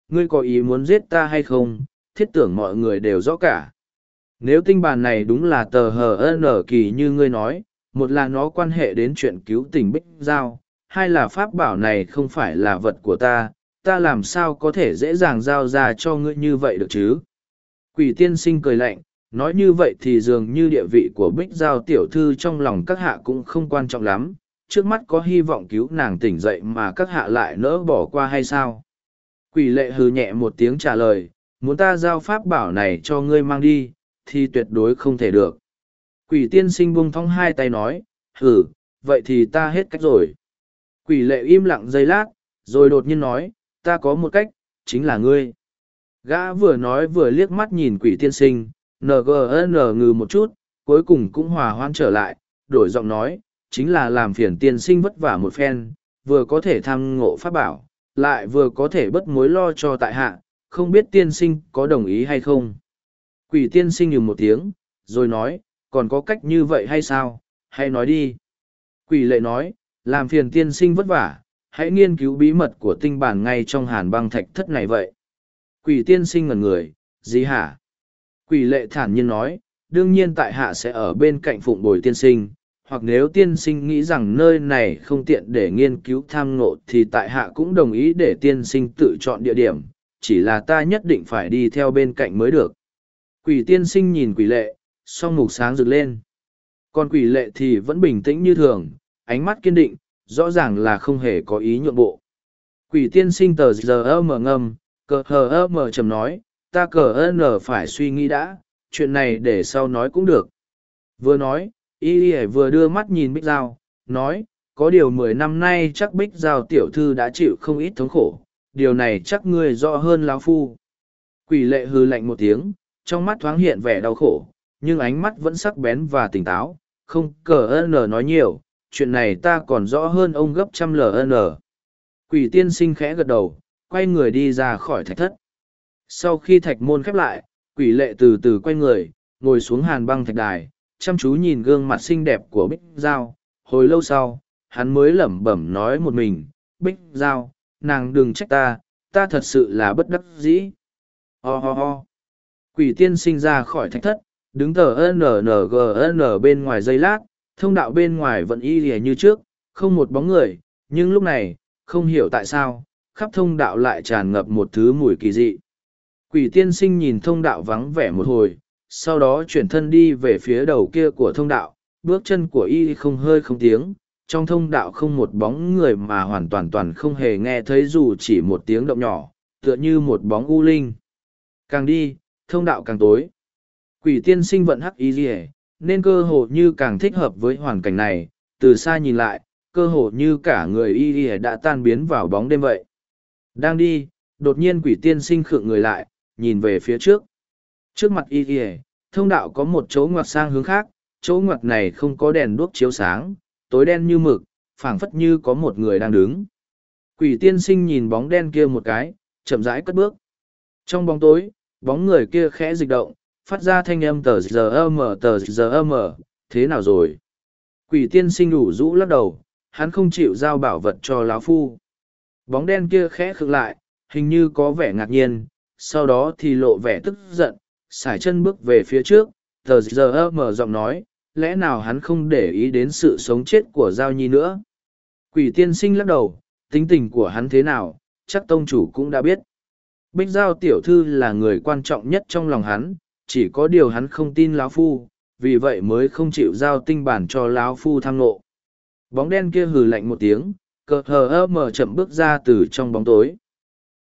ngươi có ý muốn giết ta hay không, thiết tưởng mọi người đều rõ cả. Nếu tinh bàn này đúng là tờ hờ nở kỳ như ngươi nói, một là nó quan hệ đến chuyện cứu tình bích giao, hai là pháp bảo này không phải là vật của ta, ta làm sao có thể dễ dàng giao ra cho ngươi như vậy được chứ? Quỷ tiên sinh cười lạnh nói như vậy thì dường như địa vị của bích giao tiểu thư trong lòng các hạ cũng không quan trọng lắm trước mắt có hy vọng cứu nàng tỉnh dậy mà các hạ lại nỡ bỏ qua hay sao? Quỷ lệ hừ nhẹ một tiếng trả lời muốn ta giao pháp bảo này cho ngươi mang đi thì tuyệt đối không thể được. Quỷ tiên sinh buông thong hai tay nói hừ vậy thì ta hết cách rồi. Quỷ lệ im lặng giây lát, rồi đột nhiên nói, ta có một cách, chính là ngươi. Gã vừa nói vừa liếc mắt nhìn quỷ tiên sinh ngn ngừ một chút, cuối cùng cũng hòa hoan trở lại, đổi giọng nói, chính là làm phiền tiên sinh vất vả một phen, vừa có thể tham ngộ pháp bảo, lại vừa có thể bất mối lo cho tại hạ, không biết tiên sinh có đồng ý hay không quỷ tiên sinh nhừ một tiếng, rồi nói, còn có cách như vậy hay sao? Hay nói đi. Quỷ lệ nói, làm phiền tiên sinh vất vả, hãy nghiên cứu bí mật của tinh bản ngay trong hàn băng thạch thất này vậy. Quỷ tiên sinh ngẩn người, gì hả? Quỷ lệ thản nhiên nói, đương nhiên tại hạ sẽ ở bên cạnh phụng bồi tiên sinh, hoặc nếu tiên sinh nghĩ rằng nơi này không tiện để nghiên cứu tham ngộ thì tại hạ cũng đồng ý để tiên sinh tự chọn địa điểm, chỉ là ta nhất định phải đi theo bên cạnh mới được quỷ tiên sinh nhìn quỷ lệ, song mục sáng rực lên. Còn quỷ lệ thì vẫn bình tĩnh như thường, ánh mắt kiên định, rõ ràng là không hề có ý nhượng bộ. Quỷ tiên sinh tờ giờ mờ ngâm, cờ hờ mờ trầm nói, ta cờ ân phải suy nghĩ đã, chuyện này để sau nói cũng được. Vừa nói, y y vừa đưa mắt nhìn bích giao, nói, có điều mười năm nay chắc bích giao tiểu thư đã chịu không ít thống khổ, điều này chắc ngươi rõ hơn lão phu. Quỷ lệ hư lạnh một tiếng trong mắt thoáng hiện vẻ đau khổ, nhưng ánh mắt vẫn sắc bén và tỉnh táo, không cờ ơn nói nhiều, chuyện này ta còn rõ hơn ông gấp trăm ln quỷ tiên sinh khẽ gật đầu, quay người đi ra khỏi thạch thất. Sau khi thạch môn khép lại, quỷ lệ từ từ quay người, ngồi xuống hàn băng thạch đài, chăm chú nhìn gương mặt xinh đẹp của bích giao. Hồi lâu sau, hắn mới lẩm bẩm nói một mình, bích giao, nàng đừng trách ta ta thật sự là bất đắc dĩ. Ho ho ho quỷ tiên sinh ra khỏi thạch thất, đứng tờ nngn bên ngoài giây lát, thông đạo bên ngoài vẫn y lìa như trước, không một bóng người, nhưng lúc này, không hiểu tại sao, khắp thông đạo lại tràn ngập một thứ mùi kỳ dị. Quỷ tiên sinh nhìn thông đạo vắng vẻ một hồi, sau đó chuyển thân đi về phía đầu kia của thông đạo, bước chân của y không hơi không tiếng, trong thông đạo không một bóng người mà hoàn toàn toàn không hề nghe thấy dù chỉ một tiếng động nhỏ, tựa như một bóng u linh. Càng đi thông đạo càng tối. Quỷ tiên sinh vận hắc y nên cơ hồ như càng thích hợp với hoàn cảnh này. Từ xa nhìn lại, cơ hồ như cả người y đã tan biến vào bóng đêm vậy. Đang đi, đột nhiên quỷ tiên sinh khựng người lại, nhìn về phía trước. Trước mặt y thông đạo có một chỗ ngoặt sang hướng khác. Chỗ ngoặt này không có đèn đuốc chiếu sáng, tối đen như mực, phảng phất như có một người đang đứng. Quỷ tiên sinh nhìn bóng đen kia một cái, chậm rãi cất bước. Trong bóng tối bóng người kia khẽ dịch động, phát ra thanh âm tờ giờ mờ, tờ giờ mờ. Thế nào rồi? Quỷ tiên sinh đủ rũ lắc đầu, hắn không chịu giao bảo vật cho lão phu. Bóng đen kia khẽ khựng lại, hình như có vẻ ngạc nhiên, sau đó thì lộ vẻ tức giận, sải chân bước về phía trước, tờ giờ mở giọng nói, lẽ nào hắn không để ý đến sự sống chết của giao nhi nữa? Quỷ tiên sinh lắc đầu, tính tình của hắn thế nào, chắc tông chủ cũng đã biết bích giao tiểu thư là người quan trọng nhất trong lòng hắn, chỉ có điều hắn không tin lão phu, vì vậy mới không chịu giao tinh bản cho lão phu tham nộ bóng đen kia hừ lạnh một tiếng, cờ hờ ơ mở chậm bước ra từ trong bóng tối.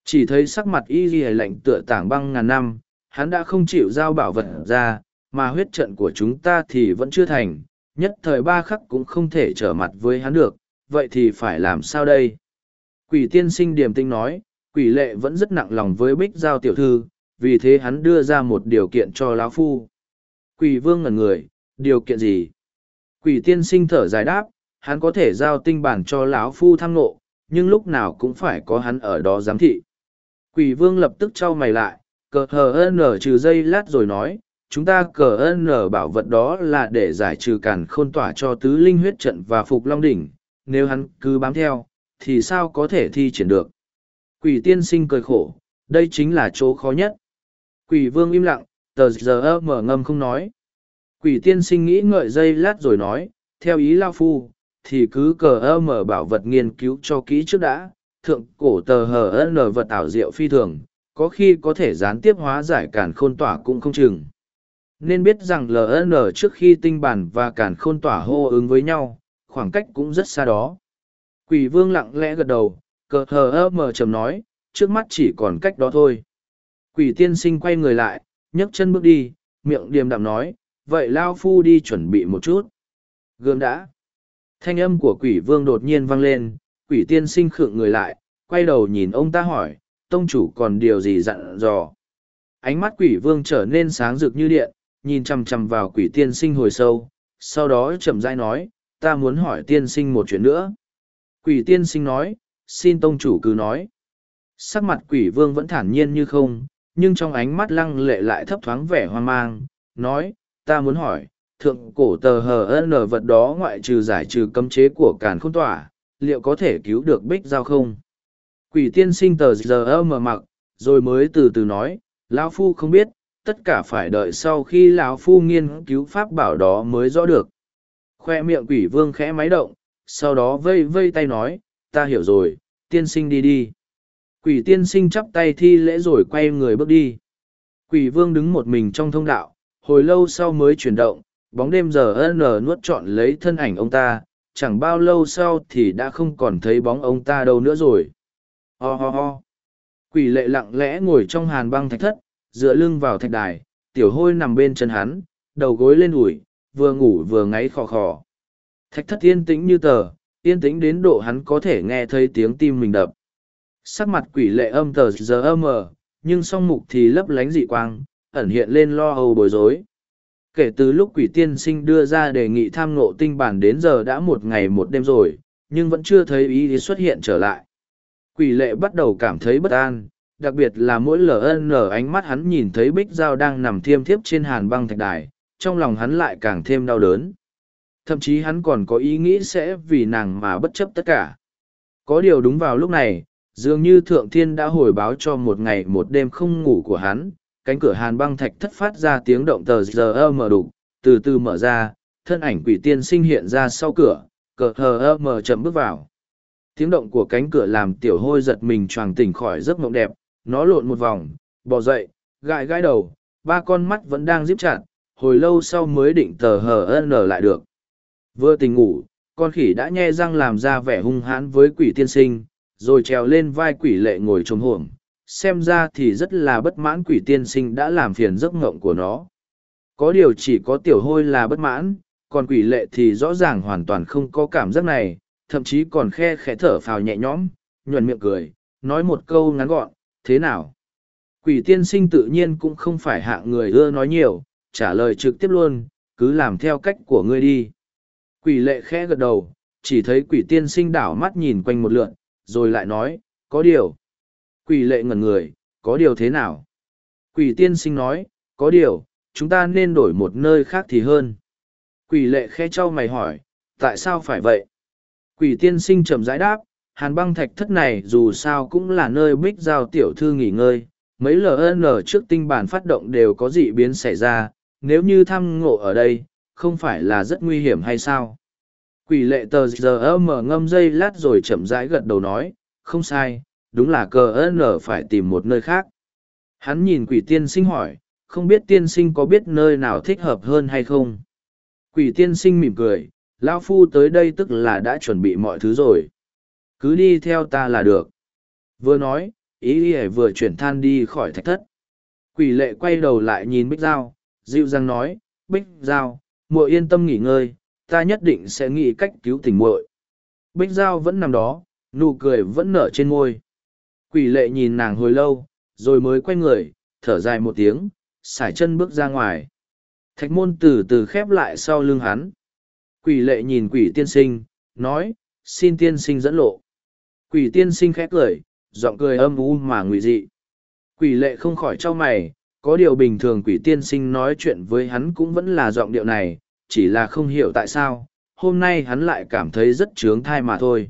Chỉ thấy sắc mặt y ghi lạnh tựa tảng băng ngàn năm, hắn đã không chịu giao bảo vật ra, mà huyết trận của chúng ta thì vẫn chưa thành, nhất thời ba khắc cũng không thể trở mặt với hắn được, vậy thì phải làm sao đây? Quỷ tiên sinh điềm tinh nói quỷ lệ vẫn rất nặng lòng với bích giao tiểu thư, vì thế hắn đưa ra một điều kiện cho lão phu. Quỷ vương ngẩn người, điều kiện gì? Quỷ tiên sinh thở dài đáp, hắn có thể giao tinh bản cho lão phu tham nộ nhưng lúc nào cũng phải có hắn ở đó giám thị. Quỷ vương lập tức trao mày lại, cờ hờ nở trừ dây lát rồi nói, chúng ta cờ nở bảo vật đó là để giải trừ càn khôn tỏa cho tứ linh huyết trận và phục long đỉnh, nếu hắn cứ bám theo, thì sao có thể thi triển được? Quỷ tiên sinh cười khổ đây chính là chỗ khó nhất quỷ vương im lặng tờ giờ mở ngâm không nói quỷ tiên sinh nghĩ ngợi dây lát rồi nói theo ý lao phu thì cứ cờ ơ mở bảo vật nghiên cứu cho kỹ trước đã thượng cổ tờ hờ nở vật ảo diệu phi thường, có khi có thể gián tiếp hóa giải cản khôn tỏa cũng không chừng. Nên biết rằng LN trước khi tinh bản và cản khôn tỏa hô ứng với nhau, khoảng cách cũng rất xa đó. Quỷ vương lặng lẽ gật đầu, cờ hờ ơ mờ chầm nói, trước mắt chỉ còn cách đó thôi. Quỷ tiên sinh quay người lại, nhấc chân bước đi, miệng điềm đạm nói, vậy Lao Phu đi chuẩn bị một chút. Gương đã. Thanh âm của quỷ vương đột nhiên vang lên, quỷ tiên sinh khựng người lại, quay đầu nhìn ông ta hỏi, tông chủ còn điều gì dặn dò. Ánh mắt quỷ vương trở nên sáng rực như điện, nhìn chằm chằm vào quỷ tiên sinh hồi sâu, sau đó chậm rãi nói, ta muốn hỏi tiên sinh một chuyện nữa. Quỷ tiên sinh nói, xin tông chủ cứ nói. Sắc mặt quỷ vương vẫn thản nhiên như không, nhưng trong ánh mắt lăng lệ lại thấp thoáng vẻ hoang mang, nói, ta muốn hỏi, thượng cổ tờ hờ n vật đó ngoại trừ giải trừ cấm chế của càn khôn tỏa, liệu có thể cứu được bích giao không? Quỷ tiên sinh tờ giờ mở mặc, rồi mới từ từ nói, lão phu không biết, tất cả phải đợi sau khi lão phu nghiên cứu pháp bảo đó mới rõ được. Khoe miệng quỷ vương khẽ máy động, sau đó vây vây tay nói, ta hiểu rồi, tiên sinh đi đi. Quỷ tiên sinh chắp tay thi lễ rồi quay người bước đi. Quỷ vương đứng một mình trong thông đạo, hồi lâu sau mới chuyển động, bóng đêm giờ ân nuốt trọn lấy thân ảnh ông ta, chẳng bao lâu sau thì đã không còn thấy bóng ông ta đâu nữa rồi. Ho ho ho. Quỷ lệ lặng lẽ ngồi trong hàn băng thạch thất, dựa lưng vào thạch đài, tiểu hôi nằm bên chân hắn, đầu gối lên ủi, vừa ngủ vừa ngáy khò khò. Thạch thất yên tĩnh như tờ, yên tĩnh đến độ hắn có thể nghe thấy tiếng tim mình đập. Sắc mặt quỷ lệ âm tờ giờ âm mờ, nhưng song mục thì lấp lánh dị quang, ẩn hiện lên lo âu bối rối. Kể từ lúc quỷ tiên sinh đưa ra đề nghị tham ngộ tinh bản đến giờ đã một ngày một đêm rồi, nhưng vẫn chưa thấy ý xuất hiện trở lại. Quỷ lệ bắt đầu cảm thấy bất an, đặc biệt là mỗi ln ánh mắt hắn nhìn thấy bích dao đang nằm thiêm thiếp trên hàn băng thạch đài, trong lòng hắn lại càng thêm đau đớn. Thậm chí hắn còn có ý nghĩ sẽ vì nàng mà bất chấp tất cả. Có điều đúng vào lúc này, dường như thượng thiên đã hồi báo cho một ngày một đêm không ngủ của hắn, cánh cửa hàn băng thạch thất phát ra tiếng động tờ giờ mở đục, từ từ mở ra, thân ảnh quỷ tiên sinh hiện ra sau cửa, cờ hờ mở chậm bước vào. Tiếng động của cánh cửa làm tiểu hôi giật mình choàng tỉnh khỏi giấc mộng đẹp, nó lộn một vòng, bò dậy, gãi gãi đầu, ba con mắt vẫn đang díp chặt, hồi lâu sau mới định tờ hờ n lại được. Vừa tỉnh ngủ, con khỉ đã nhe răng làm ra vẻ hung hãn với quỷ tiên sinh, rồi trèo lên vai quỷ lệ ngồi trồm hổm. Xem ra thì rất là bất mãn quỷ tiên sinh đã làm phiền giấc ngộng của nó. Có điều chỉ có tiểu hôi là bất mãn, còn quỷ lệ thì rõ ràng hoàn toàn không có cảm giác này, thậm chí còn khe khẽ thở phào nhẹ nhõm, nhuận miệng cười, nói một câu ngắn gọn, thế nào? Quỷ tiên sinh tự nhiên cũng không phải hạng người ưa nói nhiều, trả lời trực tiếp luôn, cứ làm theo cách của ngươi đi. Quỷ lệ khẽ gật đầu, chỉ thấy quỷ tiên sinh đảo mắt nhìn quanh một lượn, rồi lại nói, có điều. Quỷ lệ ngẩn người, có điều thế nào? Quỷ tiên sinh nói, có điều, chúng ta nên đổi một nơi khác thì hơn. Quỷ lệ khẽ trao mày hỏi, tại sao phải vậy? Quỷ tiên sinh trầm rãi đáp, hàn băng thạch thất này dù sao cũng là nơi bích giao tiểu thư nghỉ ngơi, mấy LN trước tinh bản phát động đều có dị biến xảy ra, nếu như thăm ngộ ở đây, không phải là rất nguy hiểm hay sao? Quỷ lệ tờ giờ mở ngâm dây lát rồi chậm rãi gật đầu nói, không sai, đúng là cờ Nở phải tìm một nơi khác. Hắn nhìn quỷ tiên sinh hỏi, không biết tiên sinh có biết nơi nào thích hợp hơn hay không? Quỷ tiên sinh mỉm cười, lão phu tới đây tức là đã chuẩn bị mọi thứ rồi cứ đi theo ta là được vừa nói ý ỉa vừa chuyển than đi khỏi thạch thất quỷ lệ quay đầu lại nhìn bích giao dịu dàng nói bích giao muội yên tâm nghỉ ngơi ta nhất định sẽ nghĩ cách cứu tình muội bích giao vẫn nằm đó nụ cười vẫn nở trên môi quỷ lệ nhìn nàng hồi lâu rồi mới quay người thở dài một tiếng sải chân bước ra ngoài thạch môn từ từ khép lại sau lưng hắn Quỷ lệ nhìn quỷ tiên sinh, nói, xin tiên sinh dẫn lộ. Quỷ tiên sinh khẽ cười, giọng cười âm u mà ngụy dị. Quỷ lệ không khỏi trao mày, có điều bình thường quỷ tiên sinh nói chuyện với hắn cũng vẫn là giọng điệu này, chỉ là không hiểu tại sao, hôm nay hắn lại cảm thấy rất trướng thai mà thôi.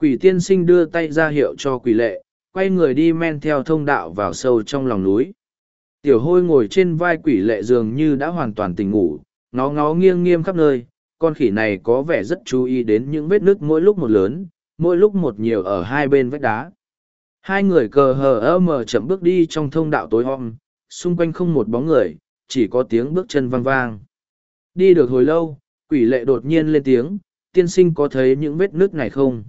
Quỷ tiên sinh đưa tay ra hiệu cho quỷ lệ, quay người đi men theo thông đạo vào sâu trong lòng núi. Tiểu hôi ngồi trên vai quỷ lệ dường như đã hoàn toàn tỉnh ngủ, ngó ngó nghiêng nghiêng khắp nơi, con khỉ này có vẻ rất chú ý đến những vết nứt mỗi lúc một lớn, mỗi lúc một nhiều ở hai bên vách đá. Hai người cờ hờ ơ mờ chậm bước đi trong thông đạo tối om, xung quanh không một bóng người, chỉ có tiếng bước chân vang vang. Đi được hồi lâu, quỷ lệ đột nhiên lên tiếng, tiên sinh có thấy những vết nước này không?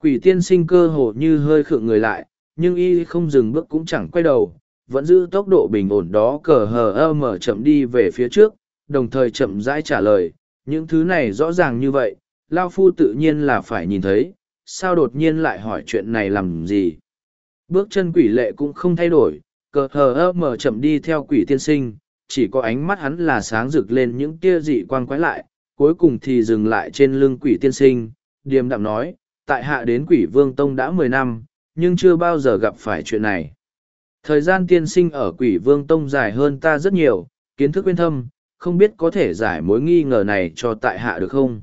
Quỷ tiên sinh cơ hồ như hơi khựng người lại, nhưng y không dừng bước cũng chẳng quay đầu, vẫn giữ tốc độ bình ổn đó cờ hờ ơ mở chậm đi về phía trước, đồng thời chậm rãi trả lời, những thứ này rõ ràng như vậy, Lao Phu tự nhiên là phải nhìn thấy, sao đột nhiên lại hỏi chuyện này làm gì? Bước chân quỷ lệ cũng không thay đổi, cờ hờ ơ mở chậm đi theo quỷ tiên sinh, chỉ có ánh mắt hắn là sáng rực lên những tia dị quan quái lại, cuối cùng thì dừng lại trên lưng quỷ tiên sinh, điềm đạm nói, tại hạ đến quỷ vương tông đã mười năm, nhưng chưa bao giờ gặp phải chuyện này. Thời gian tiên sinh ở quỷ vương tông dài hơn ta rất nhiều, kiến thức uyên thâm, không biết có thể giải mối nghi ngờ này cho tại hạ được không?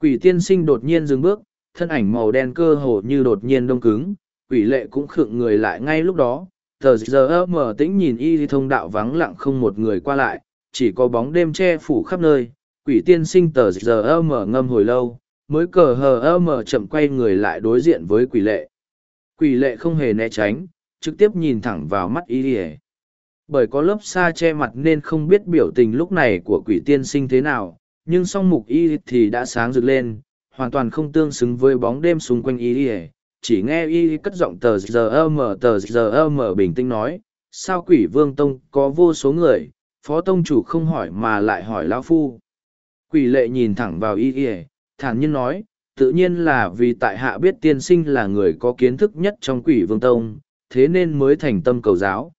Quỷ tiên sinh đột nhiên dừng bước, thân ảnh màu đen cơ hồ như đột nhiên đông cứng, quỷ lệ cũng khựng người lại ngay lúc đó. Tờ giờ mở tĩnh nhìn y thông đạo vắng lặng không một người qua lại, chỉ có bóng đêm che phủ khắp nơi. Quỷ tiên sinh tờ giờ mở ngâm hồi lâu, mới cờ hờ mở chậm quay người lại đối diện với quỷ lệ. Quỷ lệ không hề né tránh, trực tiếp nhìn thẳng vào mắt y ỉa bởi có lớp xa che mặt nên không biết biểu tình lúc này của quỷ tiên sinh thế nào nhưng song mục y thì đã sáng rực lên hoàn toàn không tương xứng với bóng đêm xung quanh y ỉa chỉ nghe y cất giọng tờ giờ mở tờ giờ mở bình tĩnh nói sao quỷ vương tông có vô số người phó tông chủ không hỏi mà lại hỏi lão phu quỷ lệ nhìn thẳng vào y ỉa thản nhiên nói tự nhiên là vì tại hạ biết tiên sinh là người có kiến thức nhất trong quỷ vương tông thế nên mới thành tâm cầu giáo.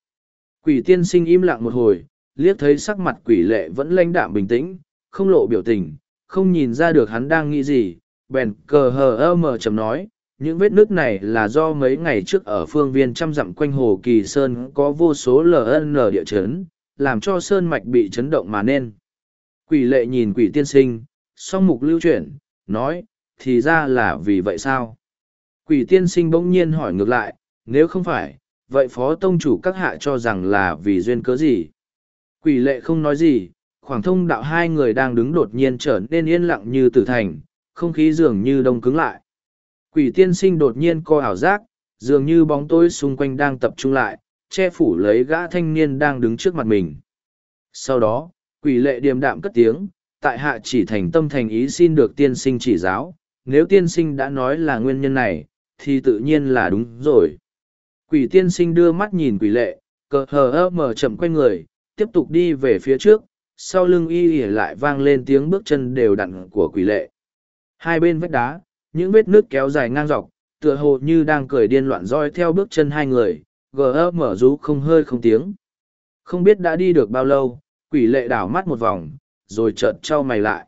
Quỷ tiên sinh im lặng một hồi, liếc thấy sắc mặt quỷ lệ vẫn lãnh đạm bình tĩnh, không lộ biểu tình, không nhìn ra được hắn đang nghĩ gì, bèn cờ hờ ơ mờ chầm nói, những vết nước này là do mấy ngày trước ở phương viên trăm dặm quanh hồ Kỳ Sơn có vô số LN địa chấn, làm cho Sơn mạch bị chấn động mà nên. Quỷ lệ nhìn quỷ tiên sinh, song mục lưu chuyển, nói, thì ra là vì vậy sao? Quỷ tiên sinh bỗng nhiên hỏi ngược lại, nếu không phải, vậy phó tông chủ các hạ cho rằng là vì duyên cớ gì? Quỷ lệ không nói gì, khoảng thông đạo hai người đang đứng đột nhiên trở nên yên lặng như tử thành, không khí dường như đông cứng lại. Quỷ tiên sinh đột nhiên co ảo giác, dường như bóng tối xung quanh đang tập trung lại, che phủ lấy gã thanh niên đang đứng trước mặt mình. Sau đó, quỷ lệ điềm đạm cất tiếng, tại hạ chỉ thành tâm thành ý xin được tiên sinh chỉ giáo, nếu tiên sinh đã nói là nguyên nhân này, thì tự nhiên là đúng rồi. Quỷ tiên sinh đưa mắt nhìn quỷ lệ, cờ hờ ơ mở chậm quay người, tiếp tục đi về phía trước, sau lưng y ỉa lại vang lên tiếng bước chân đều đặn của quỷ lệ. Hai bên vách đá, những vết nước kéo dài ngang dọc, tựa hồ như đang cười điên loạn roi theo bước chân hai người, gờ ơ mở rú không hơi không tiếng. Không biết đã đi được bao lâu, quỷ lệ đảo mắt một vòng, rồi chợt trao mày lại.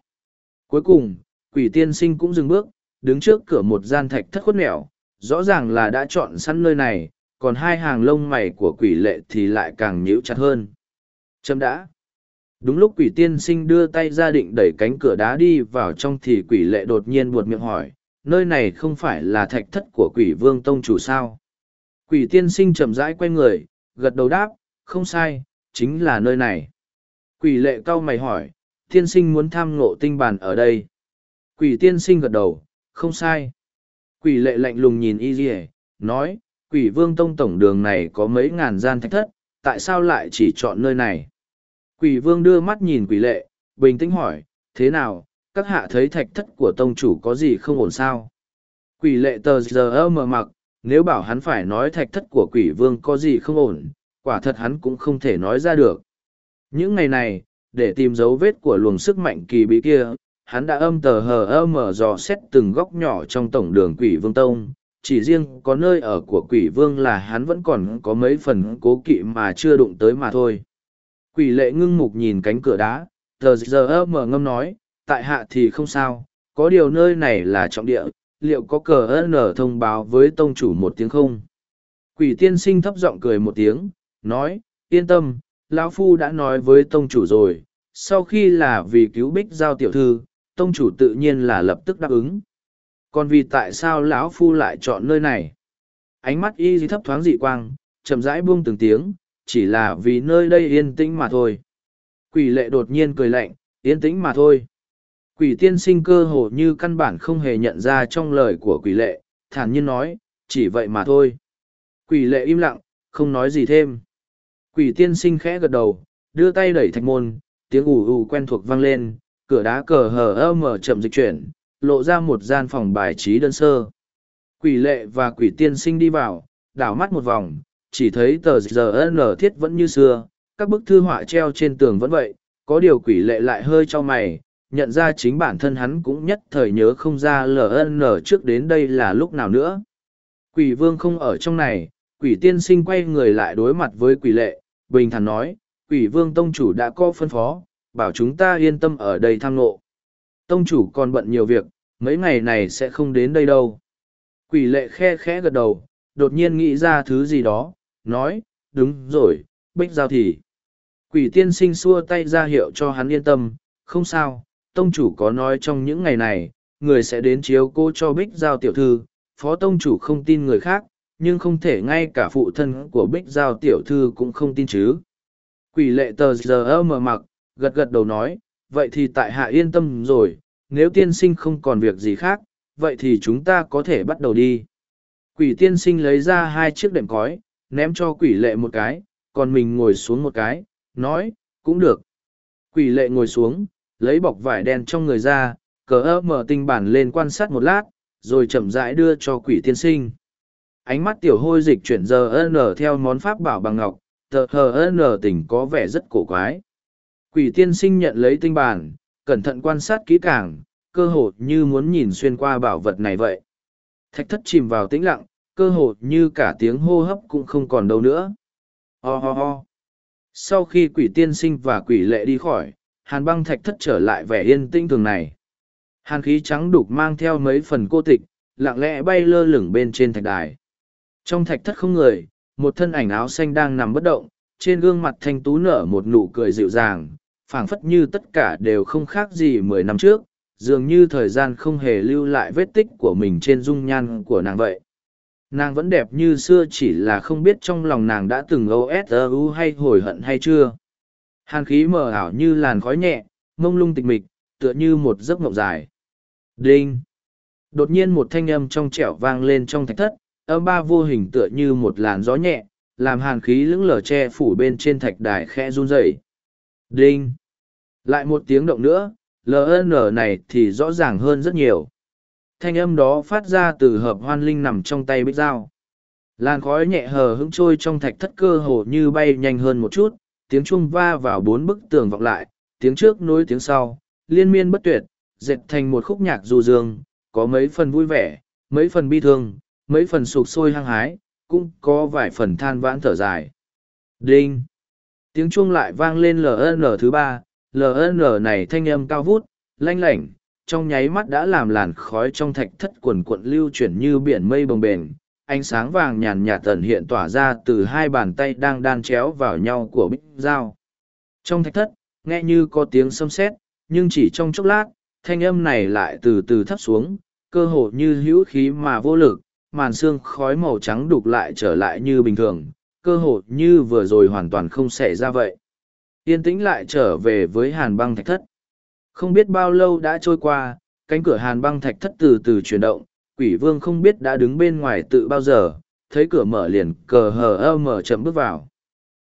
Cuối cùng, quỷ tiên sinh cũng dừng bước, đứng trước cửa một gian thạch thất khuất nẻo, rõ ràng là đã chọn sẵn nơi này, còn hai hàng lông mày của quỷ lệ thì lại càng nhíu chặt hơn. Trâm đã. Đúng lúc quỷ tiên sinh đưa tay ra định đẩy cánh cửa đá đi vào trong thì quỷ lệ đột nhiên buột miệng hỏi, nơi này không phải là thạch thất của quỷ vương tông chủ sao? Quỷ tiên sinh chậm rãi quay người, gật đầu đáp, không sai, chính là nơi này. Quỷ lệ cau mày hỏi, tiên sinh muốn tham ngộ tinh bàn ở đây. Quỷ tiên sinh gật đầu, không sai. Quỷ lệ lạnh lùng nhìn y dì nói, quỷ vương tông tổng đường này có mấy ngàn gian thạch thất, tại sao lại chỉ chọn nơi này? Quỷ vương đưa mắt nhìn quỷ lệ, bình tĩnh hỏi, thế nào, các hạ thấy thạch thất của tông chủ có gì không ổn sao? Quỷ lệ tờ giờ mờ mặc, nếu bảo hắn phải nói thạch thất của quỷ vương có gì không ổn, quả thật hắn cũng không thể nói ra được. Những ngày này, để tìm dấu vết của luồng sức mạnh kỳ bí kia, hắn đã âm tờ hờ mở dò xét từng góc nhỏ trong tổng đường quỷ vương tông, chỉ riêng có nơi ở của quỷ vương là hắn vẫn còn có mấy phần cố kỵ mà chưa đụng tới mà thôi. Quỷ lệ ngưng mục nhìn cánh cửa đá, giờ giờ mở ngâm nói, tại hạ thì không sao, có điều nơi này là trọng địa, liệu có cờ ơn ở thông báo với tông chủ một tiếng không? Quỷ tiên sinh thấp giọng cười một tiếng, nói, yên tâm, lão Phu đã nói với tông chủ rồi, sau khi là vì cứu bích giao tiểu thư, tông chủ tự nhiên là lập tức đáp ứng. Còn vì tại sao lão phu lại chọn nơi này? Ánh mắt y di thấp thoáng dị quang chậm rãi buông từng tiếng chỉ là vì nơi đây yên tĩnh mà thôi. Quỷ lệ đột nhiên cười lạnh yên tĩnh mà thôi. Quỷ tiên sinh cơ hồ như căn bản không hề nhận ra trong lời của quỷ lệ, thản nhiên nói, chỉ vậy mà thôi. Quỷ lệ im lặng, không nói gì thêm. Quỷ tiên sinh khẽ gật đầu, đưa tay đẩy thạch môn, tiếng ù ù quen thuộc vang lên, cửa đá cờ hờ ơ mở chậm dịch chuyển, lộ ra một gian phòng bài trí đơn sơ. Quỷ lệ và quỷ tiên sinh đi vào, đảo mắt một vòng, chỉ thấy tờ giờ n thiết vẫn như xưa, các bức thư họa treo trên tường vẫn vậy, có điều quỷ lệ lại hơi cho mày, nhận ra chính bản thân hắn cũng nhất thời nhớ không ra LN trước đến đây là lúc nào nữa. Quỷ vương không ở trong này, quỷ tiên sinh quay người lại đối mặt với quỷ lệ, bình thản nói, quỷ vương tông chủ đã có phân phó, bảo chúng ta yên tâm ở đây thăng ngộ. Tông chủ còn bận nhiều việc, mấy ngày này sẽ không đến đây đâu. Quỷ lệ khe khẽ gật đầu, đột nhiên nghĩ ra thứ gì đó, nói, đúng rồi, bích giao thì. Quỷ tiên sinh xua tay ra hiệu cho hắn yên tâm, không sao, tông chủ có nói trong những ngày này, người sẽ đến chiếu cô cho bích giao tiểu thư, phó tông chủ không tin người khác, nhưng không thể ngay cả phụ thân của bích giao tiểu thư cũng không tin chứ. Quỷ lệ tờ giờ mở mặc, gật gật đầu nói, vậy thì tại hạ yên tâm rồi, nếu tiên sinh không còn việc gì khác, vậy thì chúng ta có thể bắt đầu đi. Quỷ tiên sinh lấy ra hai chiếc đệm cói, ném cho quỷ lệ một cái, còn mình ngồi xuống một cái, nói, cũng được. Quỷ lệ ngồi xuống, lấy bọc vải đen trong người ra, cờ ơ mở tinh bản lên quan sát một lát, rồi chậm rãi đưa cho quỷ tiên sinh. Ánh mắt tiểu hôi dịch chuyển giờ n theo món pháp bảo bằng ngọc, tờ hờ n tỉnh có vẻ rất cổ quái. Quỷ tiên sinh nhận lấy tinh bản, cẩn thận quan sát kỹ càng, cơ hồ như muốn nhìn xuyên qua bảo vật này vậy. Thạch thất chìm vào tĩnh lặng, cơ hồ như cả tiếng hô hấp cũng không còn đâu nữa. Ho ho ho. Sau khi quỷ tiên sinh và quỷ lệ đi khỏi, hàn băng thạch thất trở lại vẻ yên tĩnh thường này. Hàn khí trắng đục mang theo mấy phần cô tịch, lặng lẽ bay lơ lửng bên trên thạch đài. Trong thạch thất không người, một thân ảnh áo xanh đang nằm bất động, trên gương mặt thanh tú nở một nụ cười dịu dàng, phảng phất như tất cả đều không khác gì mười năm trước, dường như thời gian không hề lưu lại vết tích của mình trên dung nhan của nàng vậy. Nàng vẫn đẹp như xưa chỉ là không biết trong lòng nàng đã từng âu sầu hay hồi hận hay chưa. Hàn khí mờ ảo như làn khói nhẹ, mông lung tịch mịch, tựa như một giấc mộng dài. Đinh! Đột nhiên một thanh âm trong trẻo vang lên trong thạch thất, âm ba vô hình tựa như một làn gió nhẹ, làm hàn khí lững lờ che phủ bên trên thạch đài khe run rẩy. Đinh! Lại một tiếng động nữa, LN này thì rõ ràng hơn rất nhiều. Thanh âm đó phát ra từ hợp hoan linh nằm trong tay bích dao. Làn khói nhẹ hờ hững trôi trong thạch thất cơ hồ như bay nhanh hơn một chút, tiếng chuông va vào bốn bức tường vọng lại, tiếng trước nối tiếng sau, liên miên bất tuyệt, dệt thành một khúc nhạc du dương, có mấy phần vui vẻ, mấy phần bi thương, mấy phần sụp sôi hăng hái, cũng có vài phần than vãn thở dài. Đinh! Tiếng chuông lại vang lên LN thứ ba, LN này thanh âm cao vút, lanh lảnh, trong nháy mắt đã làm làn khói trong thạch thất quần cuộn lưu chuyển như biển mây bồng bềnh, ánh sáng vàng nhàn nhạt tần hiện tỏa ra từ hai bàn tay đang đan chéo vào nhau của bích dao. Trong thạch thất, nghe như có tiếng xâm sét, nhưng chỉ trong chốc lát, thanh âm này lại từ từ thấp xuống, cơ hồ như hữu khí mà vô lực, màn xương khói màu trắng đục lại trở lại như bình thường, cơ hồ như vừa rồi hoàn toàn không xảy ra vậy. Yên tĩnh lại trở về với hàn băng thạch thất. Không biết bao lâu đã trôi qua, cánh cửa hàn băng thạch thất từ từ chuyển động, quỷ vương không biết đã đứng bên ngoài tự bao giờ, thấy cửa mở liền cờ hờ ơ mở chậm bước vào.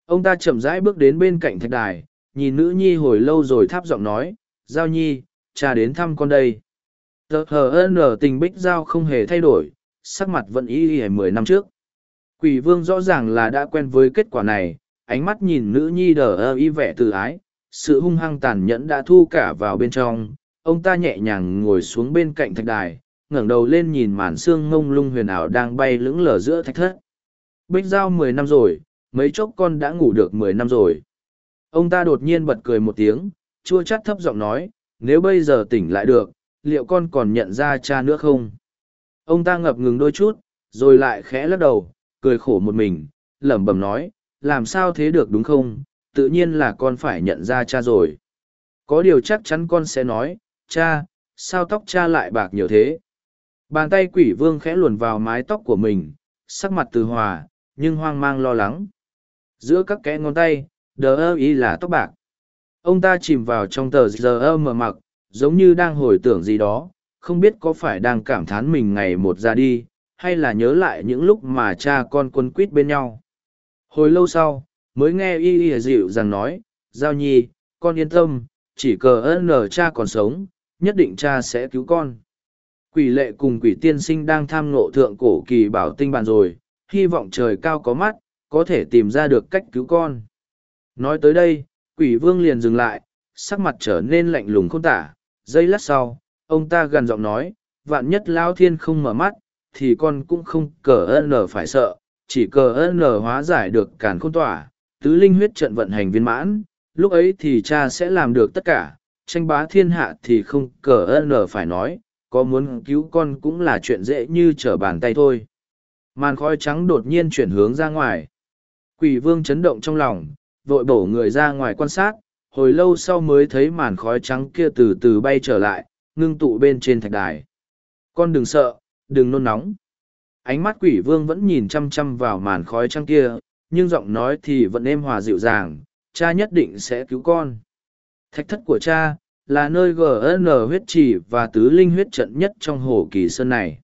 Ông ta chậm rãi bước đến bên cạnh thạch đài, nhìn nữ nhi hồi lâu rồi tháp giọng nói, Giao nhi, cha đến thăm con đây. Tờ hờ ơ nở tình bích giao không hề thay đổi, sắc mặt vẫn y y mười năm trước. Quỷ vương rõ ràng là đã quen với kết quả này, ánh mắt nhìn nữ nhi đờ ơ y vẻ từ ái, sự hung hăng tàn nhẫn đã thu cả vào bên trong, ông ta nhẹ nhàng ngồi xuống bên cạnh thạch đài, ngẩng đầu lên nhìn màn xương ngông lung huyền ảo đang bay lững lờ giữa thạch thất. Bích giao mười năm rồi, mấy chốc con đã ngủ được mười năm rồi. Ông ta đột nhiên bật cười một tiếng, chua chắt thấp giọng nói, nếu bây giờ tỉnh lại được, liệu con còn nhận ra cha nữa không? Ông ta ngập ngừng đôi chút, rồi lại khẽ lắc đầu, cười khổ một mình, lẩm bẩm nói, làm sao thế được đúng không? Tự nhiên là con phải nhận ra cha rồi. Có điều chắc chắn con sẽ nói, cha, sao tóc cha lại bạc nhiều thế? Bàn tay quỷ vương khẽ luồn vào mái tóc của mình, sắc mặt từ hòa, nhưng hoang mang lo lắng. Giữa các kẽ ngón tay, đờ ơ ý là tóc bạc. Ông ta chìm vào trong tờ giờ ơ mờ mặc, giống như đang hồi tưởng gì đó, không biết có phải đang cảm thán mình ngày một ra đi, hay là nhớ lại những lúc mà cha con quân quýt bên nhau. Hồi lâu sau, mới nghe y y dịu rằng nói, Giao Nhi, con yên tâm, chỉ cờ ơn nở cha còn sống, nhất định cha sẽ cứu con. Quỷ lệ cùng quỷ tiên sinh đang tham ngộ thượng cổ kỳ bảo tinh bàn rồi, hy vọng trời cao có mắt, có thể tìm ra được cách cứu con. Nói tới đây, quỷ vương liền dừng lại, sắc mặt trở nên lạnh lùng không tả. Giây lát sau, ông ta gần giọng nói, vạn nhất lao thiên không mở mắt, thì con cũng không cờ ơn nở phải sợ, chỉ cờ ơn nở hóa giải được càn khôn tỏa, tứ linh huyết trận vận hành viên mãn, lúc ấy thì cha sẽ làm được tất cả, tranh bá thiên hạ thì không cờ ơn nở phải nói, có muốn cứu con cũng là chuyện dễ như trở bàn tay thôi. Màn khói trắng đột nhiên chuyển hướng ra ngoài. Quỷ vương chấn động trong lòng, vội bổ người ra ngoài quan sát, hồi lâu sau mới thấy màn khói trắng kia từ từ bay trở lại, ngưng tụ bên trên thạch đài. Con đừng sợ, đừng nôn nóng. Ánh mắt quỷ vương vẫn nhìn chăm chăm vào màn khói trắng kia, nhưng giọng nói thì vẫn êm hòa dịu dàng, cha nhất định sẽ cứu con. Thạch thất của cha, là nơi GN huyết trì và tứ linh huyết trận nhất trong hồ kỳ sơn này.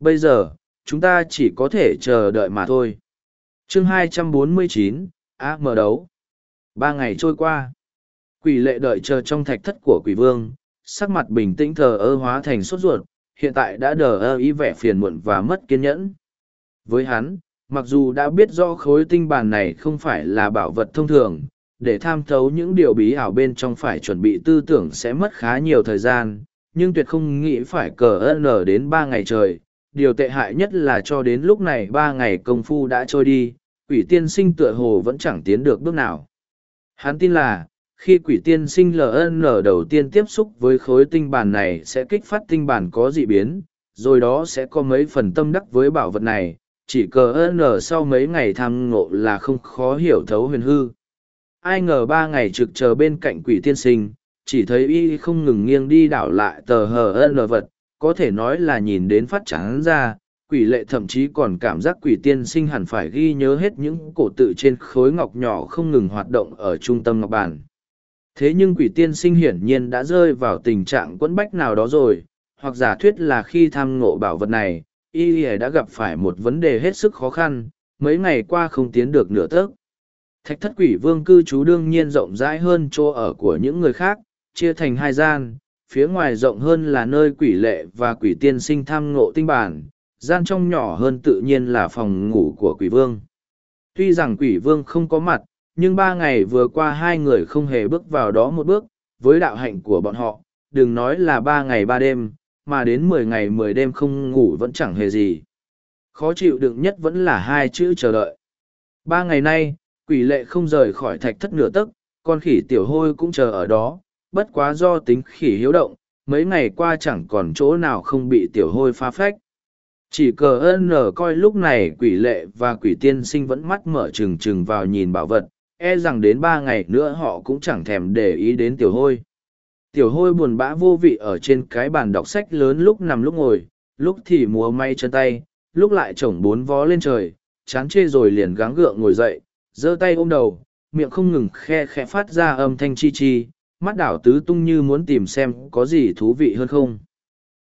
Bây giờ, chúng ta chỉ có thể chờ đợi mà thôi. chương 249, A mở đấu. Ba ngày trôi qua. Quỷ lệ đợi chờ trong thạch thất của quỷ vương, sắc mặt bình tĩnh thờ ơ hóa thành sốt ruột, hiện tại đã đờ ơ ý vẻ phiền muộn và mất kiên nhẫn. Với hắn, mặc dù đã biết rõ khối tinh bàn này không phải là bảo vật thông thường, để tham thấu những điều bí ảo bên trong phải chuẩn bị tư tưởng sẽ mất khá nhiều thời gian, nhưng tuyệt không nghĩ phải cờ ơn đến ba ngày trời. Điều tệ hại nhất là cho đến lúc này ba ngày công phu đã trôi đi, quỷ tiên sinh tựa hồ vẫn chẳng tiến được bước nào. Hắn tin là, khi quỷ tiên sinh LN đầu tiên tiếp xúc với khối tinh bản này sẽ kích phát tinh bản có dị biến, rồi đó sẽ có mấy phần tâm đắc với bảo vật này, chỉ cờ N sau mấy ngày tham ngộ là không khó hiểu thấu huyền hư. Ai ngờ ba ngày trực chờ bên cạnh quỷ tiên sinh, chỉ thấy y không ngừng nghiêng đi đảo lại tờ hờ N vật, có thể nói là nhìn đến phát trắng ra, quỷ lệ thậm chí còn cảm giác quỷ tiên sinh hẳn phải ghi nhớ hết những cổ tự trên khối ngọc nhỏ không ngừng hoạt động ở trung tâm ngọc bản. Thế nhưng quỷ tiên sinh hiển nhiên đã rơi vào tình trạng quẫn bách nào đó rồi, hoặc giả thuyết là khi tham ngộ bảo vật này, y đã gặp phải một vấn đề hết sức khó khăn, mấy ngày qua không tiến được nửa tấc. Thạch thất quỷ vương cư trú đương nhiên rộng rãi hơn chỗ ở của những người khác, chia thành hai gian, phía ngoài rộng hơn là nơi quỷ lệ và quỷ tiên sinh tham ngộ tinh bản, gian trong nhỏ hơn tự nhiên là phòng ngủ của quỷ vương. Tuy rằng quỷ vương không có mặt, nhưng ba ngày vừa qua hai người không hề bước vào đó một bước, với đạo hạnh của bọn họ, đừng nói là ba ngày ba đêm, mà đến mười ngày mười đêm không ngủ vẫn chẳng hề gì. Khó chịu đựng nhất vẫn là hai chữ chờ đợi. Ba ngày nay, quỷ lệ không rời khỏi thạch thất nửa tấc, con khỉ tiểu hôi cũng chờ ở đó, bất quá do tính khỉ hiếu động, mấy ngày qua chẳng còn chỗ nào không bị tiểu hôi phá phách. Chỉ cờ ơn nở coi lúc này quỷ lệ và quỷ tiên sinh vẫn mắt mở trừng trừng vào nhìn bảo vật, e rằng đến ba ngày nữa họ cũng chẳng thèm để ý đến tiểu hôi. Tiểu hôi buồn bã vô vị ở trên cái bàn đọc sách lớn lúc nằm lúc ngồi, lúc thì múa may chân tay, lúc lại chổng bốn vó lên trời, chán chê rồi liền gắng gượng ngồi dậy, giơ tay ôm đầu, miệng không ngừng khe khẽ phát ra âm thanh chi chi, mắt đảo tứ tung như muốn tìm xem có gì thú vị hơn không.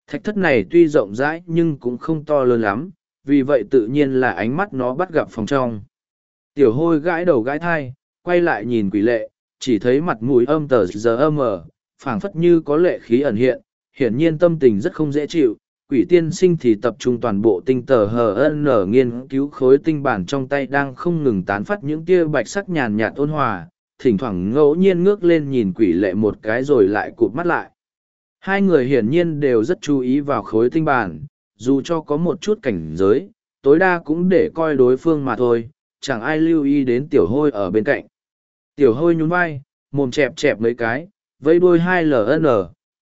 Thạch thất này tuy rộng rãi nhưng cũng không to lớn lắm, vì vậy tự nhiên là ánh mắt nó bắt gặp phòng trong. Tiểu hôi gãi đầu gãi thai, quay lại nhìn quỷ lệ, chỉ thấy mặt mũi âm tờ giờ âm ở, phảng phất như có lệ khí ẩn hiện, hiển nhiên tâm tình rất không dễ chịu. Quỷ tiên sinh thì tập trung toàn bộ tinh tờ hờ nghiên cứu khối tinh bản trong tay đang không ngừng tán phát những tia bạch sắc nhàn nhạt ôn hòa, thỉnh thoảng ngẫu nhiên ngước lên nhìn quỷ lệ một cái rồi lại cụp mắt lại. Hai người hiển nhiên đều rất chú ý vào khối tinh bản, dù cho có một chút cảnh giới, tối đa cũng để coi đối phương mà thôi, chẳng ai lưu ý đến tiểu hôi ở bên cạnh. Tiểu hôi nhún vai, mồm chẹp chẹp mấy cái, vây đuôi hai ln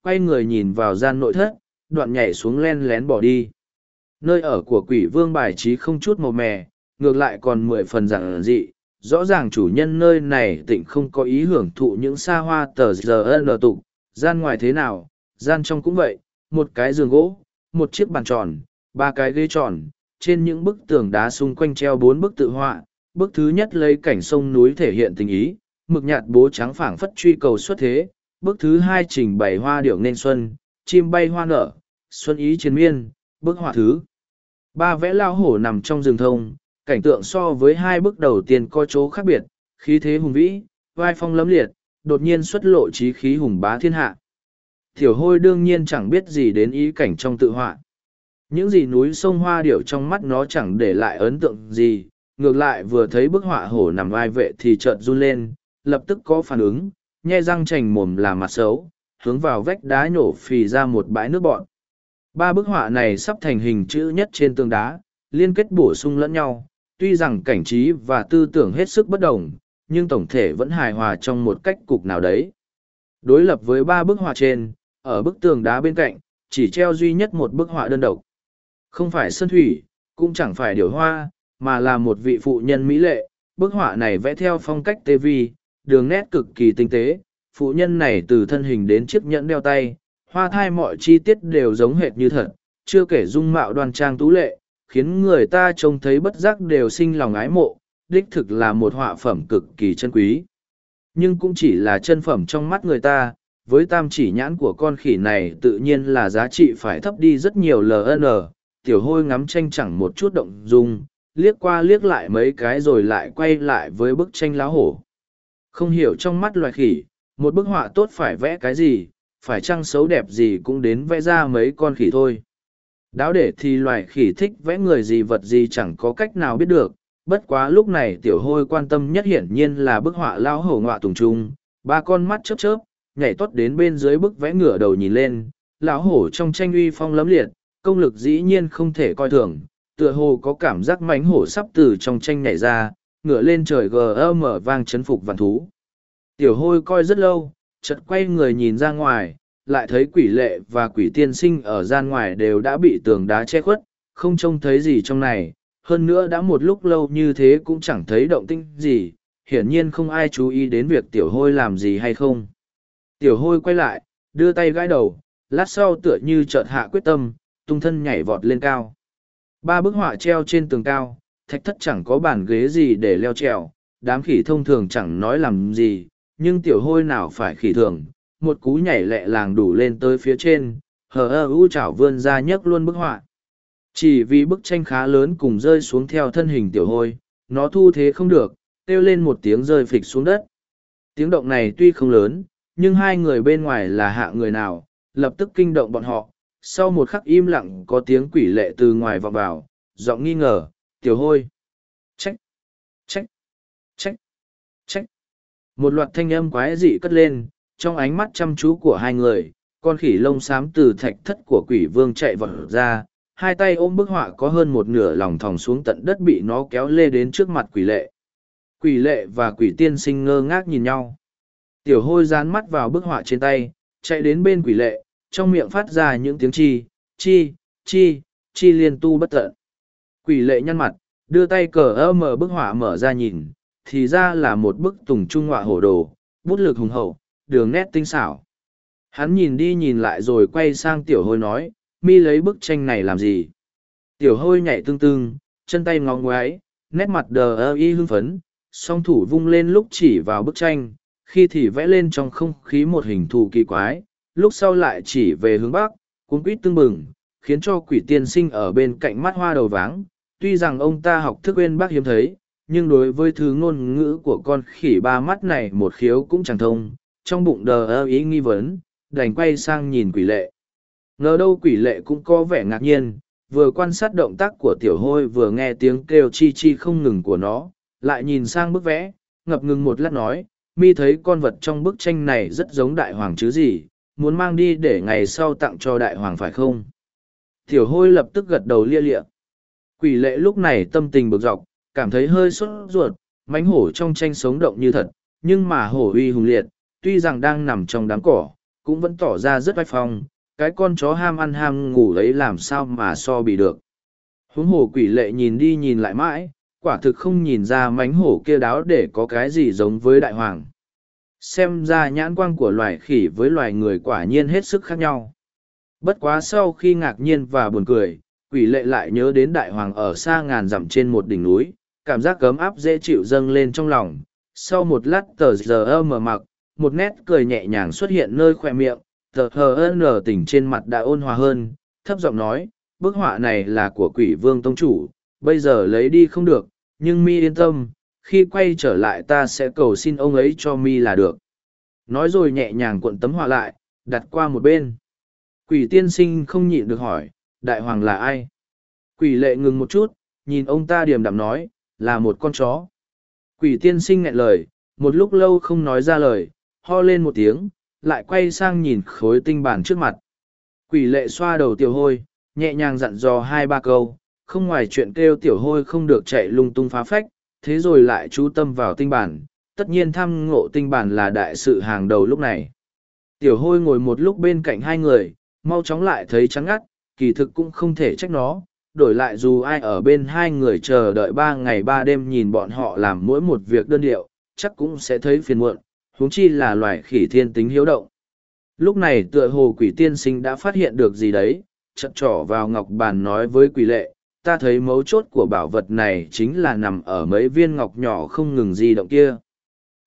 quay người nhìn vào gian nội thất đoạn nhảy xuống len lén bỏ đi. Nơi ở của quỷ vương bài trí không chút màu mè ngược lại còn mười phần giản dị. Rõ ràng chủ nhân nơi này tịnh không có ý hưởng thụ những xa hoa tờ giờ lờ tục. Gian ngoài thế nào gian trong cũng vậy một cái giường gỗ một chiếc bàn tròn ba cái ghế tròn trên những bức tường đá xung quanh treo bốn bức tự họa. Bức thứ nhất lấy cảnh sông núi thể hiện tình ý mực nhạt bố trắng phảng phất truy cầu xuất thế. Bức thứ hai trình bày hoa điệu nên xuân, chim bay hoa nở, xuân ý chiến miên, bức họa thứ. Ba vẽ lao hổ nằm trong rừng thông, cảnh tượng so với hai bước đầu tiên có chỗ khác biệt, khí thế hùng vĩ, vai phong lấm liệt, đột nhiên xuất lộ trí khí hùng bá thiên hạ. Thiểu hôi đương nhiên chẳng biết gì đến ý cảnh trong tự họa. Những gì núi sông hoa điệu trong mắt nó chẳng để lại ấn tượng gì, ngược lại vừa thấy bức họa hổ nằm vai vệ thì chợt run lên, lập tức có phản ứng, nhe răng chành mồm là mặt xấu, hướng vào vách đá nhổ phì ra một bãi nước bọn. Ba bức họa này sắp thành hình chữ nhất trên tường đá, liên kết bổ sung lẫn nhau, tuy rằng cảnh trí và tư tưởng hết sức bất đồng, nhưng tổng thể vẫn hài hòa trong một cách cục nào đấy. Đối lập với ba bức họa trên, ở bức tường đá bên cạnh, chỉ treo duy nhất một bức họa đơn độc. Không phải sơn thủy, cũng chẳng phải điều hoa, mà là một vị phụ nhân mỹ lệ. Bức họa này vẽ theo phong cách tê vi, đường nét cực kỳ tinh tế. Phụ nhân này từ thân hình đến chiếc nhẫn đeo tay, hoa thai mọi chi tiết đều giống hệt như thật, chưa kể dung mạo đoan trang tú lệ, khiến người ta trông thấy bất giác đều sinh lòng ái mộ, đích thực là một họa phẩm cực kỳ chân quý. Nhưng cũng chỉ là chân phẩm trong mắt người ta, với tam chỉ nhãn của con khỉ này tự nhiên là giá trị phải thấp đi rất nhiều ln tiểu hôi ngắm tranh chẳng một chút động dung liếc qua liếc lại mấy cái rồi lại quay lại với bức tranh lá hổ không hiểu trong mắt loài khỉ một bức họa tốt phải vẽ cái gì phải chăng xấu đẹp gì cũng đến vẽ ra mấy con khỉ thôi. Đáo để thì loài khỉ thích vẽ người gì vật gì chẳng có cách nào biết được, bất quá lúc này tiểu hôi quan tâm nhất hiển nhiên là bức họa lao hổ ngọa tùng trung. Ba con mắt chớp chớp, nhảy tót đến bên dưới bức vẽ ngửa đầu nhìn lên, lão hổ trong tranh uy phong lấm liệt, công lực dĩ nhiên không thể coi thường, tựa hồ có cảm giác mánh hổ sắp từ trong tranh nhảy ra, ngửa lên trời gm vang chấn phục vạn thú. Tiểu hôi coi rất lâu chật quay người nhìn ra ngoài lại thấy quỷ lệ và quỷ tiên sinh ở gian ngoài đều đã bị tường đá che khuất không trông thấy gì trong này hơn nữa đã một lúc lâu như thế cũng chẳng thấy động tinh gì hiển nhiên không ai chú ý đến việc tiểu hôi làm gì hay không Tiểu hôi quay lại, đưa tay gãi đầu, lát sau tựa như chợt hạ quyết tâm, tung thân nhảy vọt lên cao. Ba bức họa treo trên tường cao, thạch thất chẳng có bàn ghế gì để leo trèo, đám khỉ thông thường chẳng nói làm gì, nhưng tiểu hôi nào phải khỉ thường, một cú nhảy lẹ làng đủ lên tới phía trên, hờ ơ u chảo vươn ra nhấc luôn bức họa. Chỉ vì bức tranh khá lớn cùng rơi xuống theo thân hình tiểu hôi, nó thu thế không được, kêu lên một tiếng rơi phịch xuống đất. Tiếng động này tuy không lớn, nhưng hai người bên ngoài là hạ người nào, lập tức kinh động bọn họ. Sau một khắc im lặng có tiếng quỷ lệ từ ngoài vọng vào, giọng nghi ngờ, tiểu hôi. Trách, trách, trách, trách. Một loạt thanh âm quái dị cất lên, trong ánh mắt chăm chú của hai người, con khỉ lông xám từ thạch thất của quỷ vương chạy vọt ra, hai tay ôm bức họa có hơn một nửa lòng thòng xuống tận đất bị nó kéo lê đến trước mặt quỷ lệ. Quỷ lệ và quỷ tiên sinh ngơ ngác nhìn nhau. Tiểu hôi dán mắt vào bức họa trên tay, chạy đến bên quỷ lệ, trong miệng phát ra những tiếng chi, chi, chi, chi liên tu bất tận. Quỷ lệ nhăn mặt, đưa tay cờ ơ mở bức họa mở ra nhìn, thì ra là một bức tùng trung họa hổ đồ, bút lực hùng hậu, đường nét tinh xảo. Hắn nhìn đi nhìn lại rồi quay sang tiểu hôi nói, mi lấy bức tranh này làm gì? Tiểu hôi nhảy tương tương, chân tay ngóng ngoái, nét mặt đờ ơ y hưng phấn, song thủ vung lên lúc chỉ vào bức tranh, khi thì vẽ lên trong không khí một hình thù kỳ quái, lúc sau lại chỉ về hướng bắc, cuốn quýt tương bừng, khiến cho quỷ tiên sinh ở bên cạnh mắt hoa đầu váng. Tuy rằng ông ta học thức bên bác hiếm thấy, nhưng đối với thứ ngôn ngữ của con khỉ ba mắt này một khiếu cũng chẳng thông, trong bụng đờ ơ ý nghi vấn, đành quay sang nhìn quỷ lệ. Ngờ đâu quỷ lệ cũng có vẻ ngạc nhiên, vừa quan sát động tác của tiểu hôi vừa nghe tiếng kêu chi chi không ngừng của nó, lại nhìn sang bức vẽ, ngập ngừng một lát nói, mi thấy con vật trong bức tranh này rất giống đại hoàng chứ gì, muốn mang đi để ngày sau tặng cho đại hoàng phải không? Tiểu hôi lập tức gật đầu lia lịa. Quỷ lệ lúc này tâm tình bực dọc, cảm thấy hơi sốt ruột, mánh hổ trong tranh sống động như thật, nhưng mà hổ uy hùng liệt, tuy rằng đang nằm trong đám cỏ, cũng vẫn tỏ ra rất vách phong, cái con chó ham ăn ham ngủ ấy làm sao mà so bị được. Huống hổ quỷ lệ nhìn đi nhìn lại mãi, quả thực không nhìn ra mánh hổ kia đáo để có cái gì giống với đại hoàng. Xem ra nhãn quang của loài khỉ với loài người quả nhiên hết sức khác nhau. Bất quá sau khi ngạc nhiên và buồn cười, quỷ lệ lại nhớ đến đại hoàng ở xa ngàn dặm trên một đỉnh núi, cảm giác cấm áp dễ chịu dâng lên trong lòng. Sau một lát tờ giờ mở mặc, một nét cười nhẹ nhàng xuất hiện nơi khoe miệng, tờ hờ nở tỉnh trên mặt đã ôn hòa hơn, thấp giọng nói, bức họa này là của quỷ vương tông chủ, bây giờ lấy đi không được, nhưng mi yên tâm, khi quay trở lại ta sẽ cầu xin ông ấy cho mi là được. Nói rồi nhẹ nhàng cuộn tấm họa lại, đặt qua một bên. Quỷ tiên sinh không nhịn được hỏi, đại hoàng là ai? Quỷ lệ ngừng một chút, nhìn ông ta điềm đạm nói, là một con chó. Quỷ tiên sinh nghẹn lời, một lúc lâu không nói ra lời, ho lên một tiếng, lại quay sang nhìn khối tinh bản trước mặt. Quỷ lệ xoa đầu tiểu hôi, nhẹ nhàng dặn dò hai ba câu, không ngoài chuyện kêu tiểu hôi không được chạy lung tung phá phách, thế rồi lại chú tâm vào tinh bản, tất nhiên thăm ngộ tinh bản là đại sự hàng đầu lúc này. Tiểu hôi ngồi một lúc bên cạnh hai người, mau chóng lại thấy trắng ngắt, kỳ thực cũng không thể trách nó, đổi lại dù ai ở bên hai người chờ đợi ba ngày ba đêm nhìn bọn họ làm mỗi một việc đơn điệu, chắc cũng sẽ thấy phiền muộn, huống chi là loài khỉ thiên tính hiếu động. Lúc này tựa hồ quỷ tiên sinh đã phát hiện được gì đấy, chật trỏ vào ngọc bàn nói với quỷ lệ, ta thấy mấu chốt của bảo vật này chính là nằm ở mấy viên ngọc nhỏ không ngừng di động kia.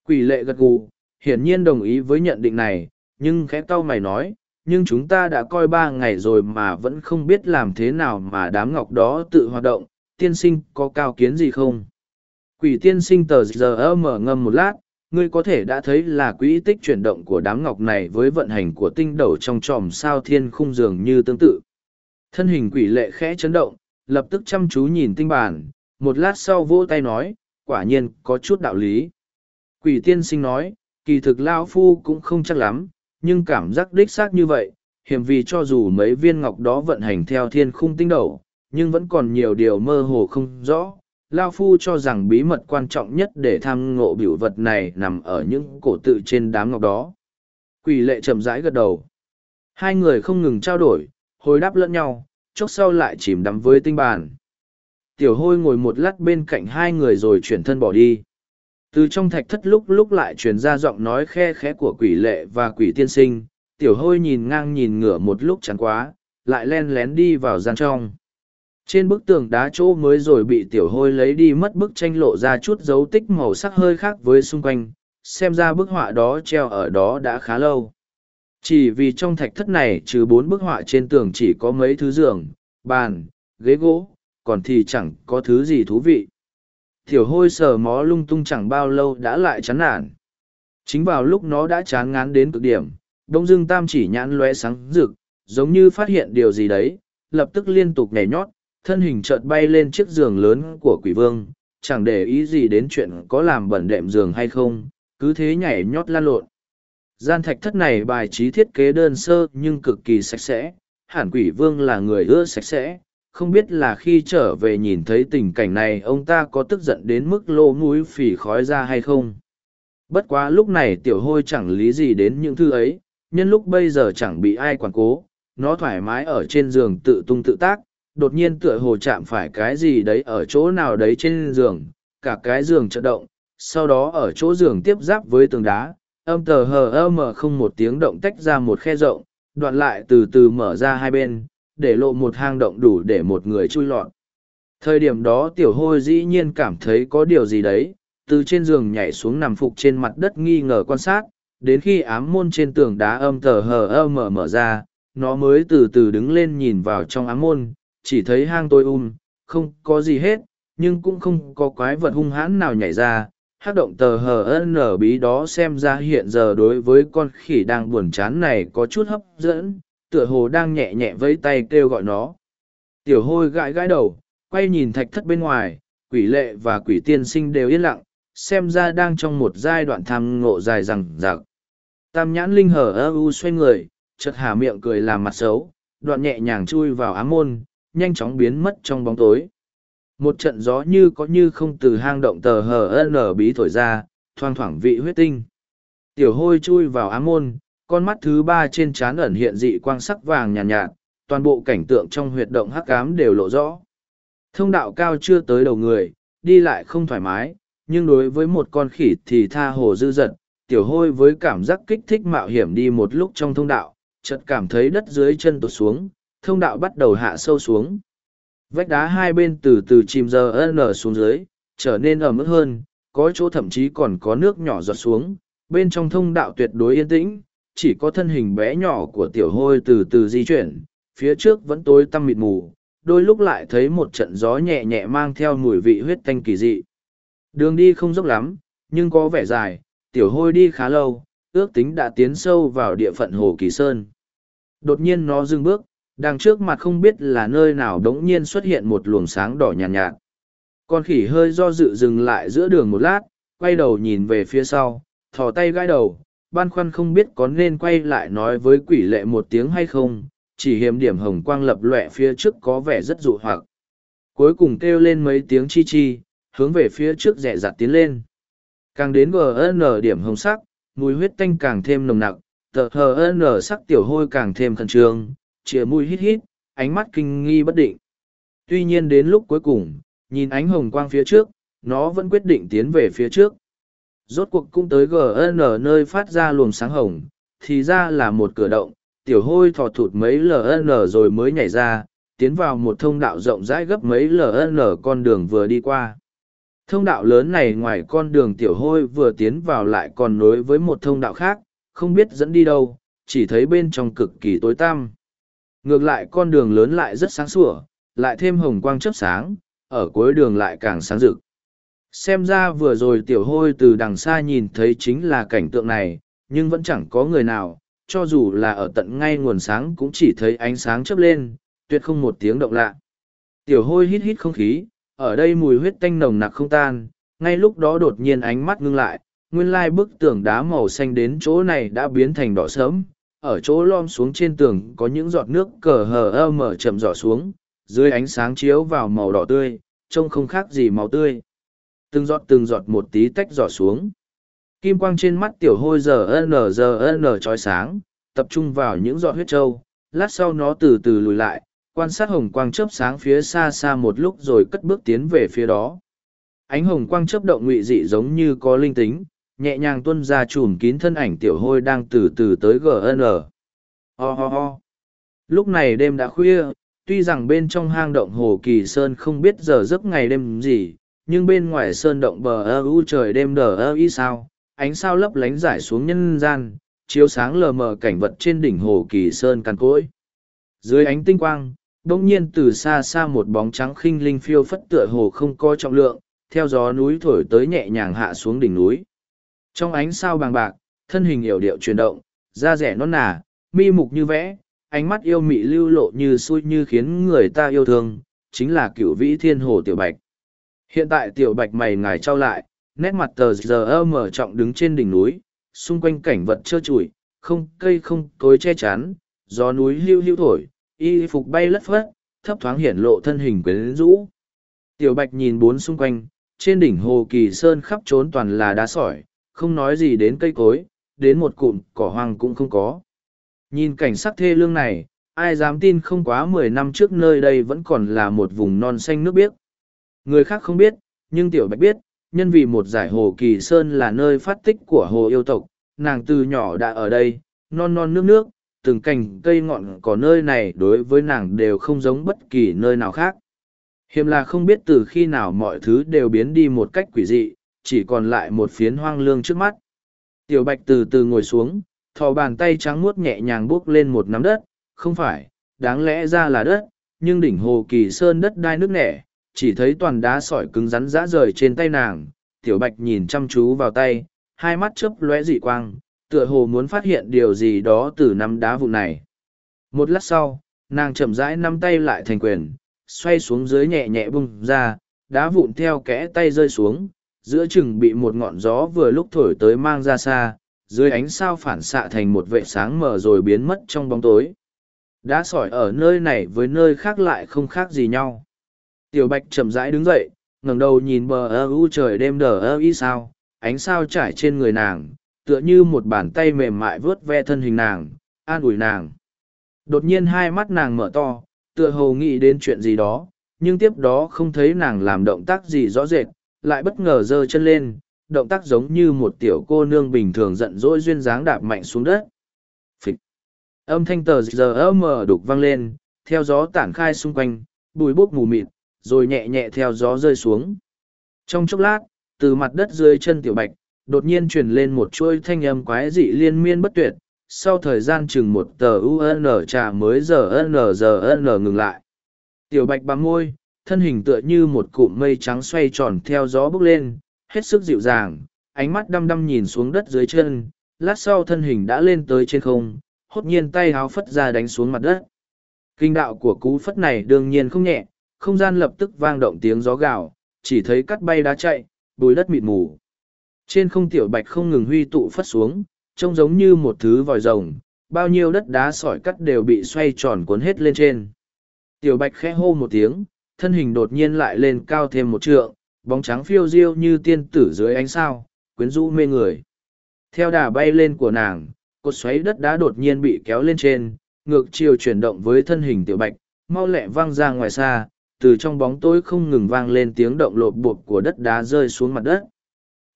Quỷ lệ gật gù, hiển nhiên đồng ý với nhận định này, nhưng khẽ cau mày nói, nhưng chúng ta đã coi ba ngày rồi mà vẫn không biết làm thế nào mà đám ngọc đó tự hoạt động, tiên sinh có cao kiến gì không? Quỷ tiên sinh tờ giờ mở ngâm một lát, ngươi có thể đã thấy là quỹ tích chuyển động của đám ngọc này với vận hành của tinh đầu trong tròm sao thiên khung dường như tương tự. Thân hình quỷ lệ khẽ chấn động, lập tức chăm chú nhìn tinh bản, một lát sau vỗ tay nói, quả nhiên có chút đạo lý. Quỷ tiên sinh nói, kỳ thực Lao Phu cũng không chắc lắm, nhưng cảm giác đích xác như vậy, hiểm vì cho dù mấy viên ngọc đó vận hành theo thiên khung tinh đầu, nhưng vẫn còn nhiều điều mơ hồ không rõ. Lao Phu cho rằng bí mật quan trọng nhất để tham ngộ biểu vật này nằm ở những cổ tự trên đám ngọc đó. Quỷ lệ chậm rãi gật đầu. Hai người không ngừng trao đổi, hồi đáp lẫn nhau, chốc sau lại chìm đắm với tinh bàn. Tiểu hôi ngồi một lát bên cạnh hai người rồi chuyển thân bỏ đi. Từ trong thạch thất lúc lúc lại truyền ra giọng nói khe khẽ của quỷ lệ và quỷ tiên sinh, tiểu hôi nhìn ngang nhìn ngửa một lúc chán quá, lại len lén đi vào gian trong. Trên bức tường đá chỗ mới rồi bị tiểu hôi lấy đi mất bức tranh lộ ra chút dấu tích màu sắc hơi khác với xung quanh, xem ra bức họa đó treo ở đó đã khá lâu. Chỉ vì trong thạch thất này trừ bốn bức họa trên tường chỉ có mấy thứ giường, bàn, ghế gỗ, còn thì chẳng có thứ gì thú vị thiểu hôi sờ mó lung tung chẳng bao lâu đã lại chán nản. Chính vào lúc nó đã chán ngán đến cực điểm, đông dương tam chỉ nhãn lóe sáng rực, giống như phát hiện điều gì đấy, lập tức liên tục nhảy nhót, thân hình chợt bay lên chiếc giường lớn của quỷ vương, chẳng để ý gì đến chuyện có làm bẩn đệm giường hay không, cứ thế nhảy nhót lan lộn. Gian thạch thất này bài trí thiết kế đơn sơ nhưng cực kỳ sạch sẽ, hẳn quỷ vương là người ưa sạch sẽ, không biết là khi trở về nhìn thấy tình cảnh này ông ta có tức giận đến mức lô mũi phỉ khói ra hay không. Bất quá lúc này tiểu hôi chẳng lý gì đến những thứ ấy, nhân lúc bây giờ chẳng bị ai quản cố, nó thoải mái ở trên giường tự tung tự tác, đột nhiên tựa hồ chạm phải cái gì đấy ở chỗ nào đấy trên giường, cả cái giường chợt động, sau đó ở chỗ giường tiếp giáp với tường đá, âm tờ hờ âm không một tiếng động tách ra một khe rộng, đoạn lại từ từ mở ra hai bên, để lộ một hang động đủ để một người chui lọt. Thời điểm đó tiểu hôi dĩ nhiên cảm thấy có điều gì đấy, từ trên giường nhảy xuống nằm phục trên mặt đất nghi ngờ quan sát, đến khi ám môn trên tường đá âm tờ hờ âm mở mở ra, nó mới từ từ đứng lên nhìn vào trong ám môn, chỉ thấy hang tối um, không có gì hết, nhưng cũng không có quái vật hung hãn nào nhảy ra. Hát động tờ hờ n bí đó xem ra hiện giờ đối với con khỉ đang buồn chán này có chút hấp dẫn, tựa hồ đang nhẹ nhẹ vẫy tay kêu gọi nó. Tiểu hôi gãi gãi đầu, quay nhìn thạch thất bên ngoài, quỷ lệ và quỷ tiên sinh đều yên lặng, xem ra đang trong một giai đoạn tham ngộ dài rằng rạc. Tam nhãn linh hở ơ u xoay người, chợt hà miệng cười làm mặt xấu, đoạn nhẹ nhàng chui vào ám môn, nhanh chóng biến mất trong bóng tối. Một trận gió như có như không từ hang động tờ hở n bí thổi ra, thoang thoảng vị huyết tinh. Tiểu hôi chui vào ám môn, con mắt thứ ba trên trán ẩn hiện dị quang sắc vàng nhàn nhạt, nhạt, toàn bộ cảnh tượng trong huyệt động hắc ám đều lộ rõ. Thông đạo cao chưa tới đầu người, đi lại không thoải mái, nhưng đối với một con khỉ thì tha hồ dư dật, tiểu hôi với cảm giác kích thích mạo hiểm đi một lúc trong thông đạo, chợt cảm thấy đất dưới chân tụt xuống, thông đạo bắt đầu hạ sâu xuống. Vách đá hai bên từ từ chìm giờ nở xuống dưới, trở nên ẩm ướt hơn, có chỗ thậm chí còn có nước nhỏ giọt xuống, bên trong thông đạo tuyệt đối yên tĩnh, chỉ có thân hình bé nhỏ của tiểu hôi từ từ di chuyển, phía trước vẫn tối tăm mịt mù, đôi lúc lại thấy một trận gió nhẹ nhẹ mang theo mùi vị huyết tanh kỳ dị. Đường đi không dốc lắm, nhưng có vẻ dài, tiểu hôi đi khá lâu, ước tính đã tiến sâu vào địa phận Hồ Kỳ Sơn. Đột nhiên nó dừng bước, đằng trước mặt không biết là nơi nào đống nhiên xuất hiện một luồng sáng đỏ nhàn nhạt, nhạt. Con khỉ hơi do dự dừng lại giữa đường một lát, quay đầu nhìn về phía sau, thò tay gãi đầu, ban khoăn không biết có nên quay lại nói với quỷ lệ một tiếng hay không, chỉ hiểm điểm hồng quang lập lọe phía trước có vẻ rất dụ hoặc. Cuối cùng kêu lên mấy tiếng chi chi, hướng về phía trước rẻ rạt tiến lên. Càng đến GN điểm hồng sắc, mùi huyết tanh càng thêm nồng nặc, tờ HN sắc tiểu hôi càng thêm khẩn trương, chìa mùi hít hít, ánh mắt kinh nghi bất định. Tuy nhiên đến lúc cuối cùng, nhìn ánh hồng quang phía trước, nó vẫn quyết định tiến về phía trước. Rốt cuộc cũng tới GN nơi phát ra luồng sáng hồng, thì ra là một cửa động, tiểu hôi thò thụt mấy LN rồi mới nhảy ra, tiến vào một thông đạo rộng rãi gấp mấy LN con đường vừa đi qua. Thông đạo lớn này ngoài con đường tiểu hôi vừa tiến vào lại còn nối với một thông đạo khác, không biết dẫn đi đâu, chỉ thấy bên trong cực kỳ tối tăm. Ngược lại con đường lớn lại rất sáng sủa, lại thêm hồng quang chớp sáng, ở cuối đường lại càng sáng rực. Xem ra vừa rồi tiểu hôi từ đằng xa nhìn thấy chính là cảnh tượng này, nhưng vẫn chẳng có người nào, cho dù là ở tận ngay nguồn sáng cũng chỉ thấy ánh sáng chớp lên, tuyệt không một tiếng động lạ. Tiểu hôi hít hít không khí, ở đây mùi huyết tanh nồng nặc không tan, ngay lúc đó đột nhiên ánh mắt ngưng lại, nguyên lai bức tường đá màu xanh đến chỗ này đã biến thành đỏ sớm, ở chỗ lom xuống trên tường có những giọt nước cờ hờ ơ mở chậm giỏ xuống, dưới ánh sáng chiếu vào màu đỏ tươi, trông không khác gì màu tươi. Từng giọt từng giọt một tí tách giỏ xuống. Kim quang trên mắt tiểu hôi giờ n giờ n trói sáng, tập trung vào những giọt huyết trâu, lát sau nó từ từ lùi lại, quan sát hồng quang chớp sáng phía xa xa một lúc rồi cất bước tiến về phía đó. Ánh hồng quang chớp động ngụy dị giống như có linh tính, nhẹ nhàng tuân ra chùm kín thân ảnh tiểu hôi đang từ từ tới GN. Ho ho ho. Lúc này đêm đã khuya, tuy rằng bên trong hang động Hồ Kỳ Sơn không biết giờ giấc ngày đêm gì, nhưng bên ngoài sơn động bờ ơ u trời đêm đờ ơ y sao, ánh sao lấp lánh rải xuống nhân gian, chiếu sáng lờ mờ cảnh vật trên đỉnh Hồ Kỳ Sơn càn cỗi. Dưới ánh tinh quang, đông nhiên từ xa xa một bóng trắng khinh linh phiêu phất tựa hồ không có trọng lượng, theo gió núi thổi tới nhẹ nhàng hạ xuống đỉnh núi. Trong ánh sao bàng bạc, thân hình yểu điệu chuyển động, da rẻ non nà, mi mục như vẽ, ánh mắt yêu mị lưu lộ như xui như khiến người ta yêu thương, chính là cựu vĩ thiên hồ tiểu bạch. Hiện tại tiểu bạch mày ngài trao lại, nét mặt tờ giờ mở trọng đứng trên đỉnh núi, xung quanh cảnh vật trơ trụi, không cây không cối che chắn, gió núi hưu hưu thổi, y phục bay lất phất, thấp thoáng hiển lộ thân hình quyến rũ. Tiểu bạch nhìn bốn xung quanh, trên đỉnh hồ kỳ sơn khắp trốn toàn là đá sỏi, không nói gì đến cây cối, đến một cụm cỏ hoang cũng không có. Nhìn cảnh sắc thê lương này, ai dám tin không quá mười năm trước nơi đây vẫn còn là một vùng non xanh nước biếc. Người khác không biết, nhưng Tiểu Bạch biết, nhân vì một giải hồ kỳ sơn là nơi phát tích của hồ yêu tộc, nàng từ nhỏ đã ở đây, non non nước nước, từng cành cây ngọn có nơi này đối với nàng đều không giống bất kỳ nơi nào khác. Hiểm là không biết từ khi nào mọi thứ đều biến đi một cách quỷ dị, chỉ còn lại một phiến hoang lương trước mắt. Tiểu bạch từ từ ngồi xuống, thò bàn tay trắng muốt nhẹ nhàng bước lên một nắm đất, không phải, đáng lẽ ra là đất, nhưng đỉnh hồ kỳ sơn đất đai nước nẻ, chỉ thấy toàn đá sỏi cứng rắn rã rời trên tay nàng. Tiểu bạch nhìn chăm chú vào tay, hai mắt chớp lóe dị quang, tựa hồ muốn phát hiện điều gì đó từ nắm đá vụ này. Một lát sau, nàng chậm rãi nắm tay lại thành quyền, xoay xuống dưới nhẹ nhẹ bung ra, đá vụn theo kẽ tay rơi xuống, giữa chừng bị một ngọn gió vừa lúc thổi tới mang ra xa, dưới ánh sao phản xạ thành một vệ sáng mờ rồi biến mất trong bóng tối. Đá sỏi ở nơi này với nơi khác lại không khác gì nhau. Tiểu bạch chậm rãi đứng dậy, ngẩng đầu nhìn bờ ơ u trời đêm đờ ơ y sao, ánh sao trải trên người nàng, tựa như một bàn tay mềm mại vớt ve thân hình nàng, an ủi nàng. Đột nhiên hai mắt nàng mở to, tựa hồ nghĩ đến chuyện gì đó, nhưng tiếp đó không thấy nàng làm động tác gì rõ rệt, lại bất ngờ giơ chân lên, động tác giống như một tiểu cô nương bình thường giận dỗi duyên dáng đạp mạnh xuống đất. Phịch. Âm thanh tờ giờ mờ đục vang lên, theo gió tản khai xung quanh, bùi bốc mù mịt, rồi nhẹ nhẹ theo gió rơi xuống. Trong chốc lát, từ mặt đất dưới chân tiểu bạch, đột nhiên truyền lên một chuỗi thanh âm quái dị liên miên bất tuyệt, sau thời gian chừng một tờ UN trà mới giờ N giờ N ngừng lại. Tiểu bạch bám môi, thân hình tựa như một cụm mây trắng xoay tròn theo gió bước lên, hết sức dịu dàng, ánh mắt đăm đăm nhìn xuống đất dưới chân, lát sau thân hình đã lên tới trên không, hốt nhiên tay háo phất ra đánh xuống mặt đất. Kinh đạo của cú phất này đương nhiên không nhẹ, không gian lập tức vang động tiếng gió gào, chỉ thấy cắt bay đá chạy, bùi đất mịt mù. Trên không tiểu bạch không ngừng huy tụ phất xuống, trông giống như một thứ vòi rồng, bao nhiêu đất đá sỏi cắt đều bị xoay tròn cuốn hết lên trên. Tiểu bạch khẽ hô một tiếng, thân hình đột nhiên lại lên cao thêm một trượng, bóng trắng phiêu diêu như tiên tử dưới ánh sao, quyến rũ mê người. Theo đà bay lên của nàng, cột xoáy đất đá đột nhiên bị kéo lên trên, ngược chiều chuyển động với thân hình tiểu bạch, mau lẹ văng ra ngoài xa, từ trong bóng tối không ngừng vang lên tiếng động lộp buộc của đất đá rơi xuống mặt đất.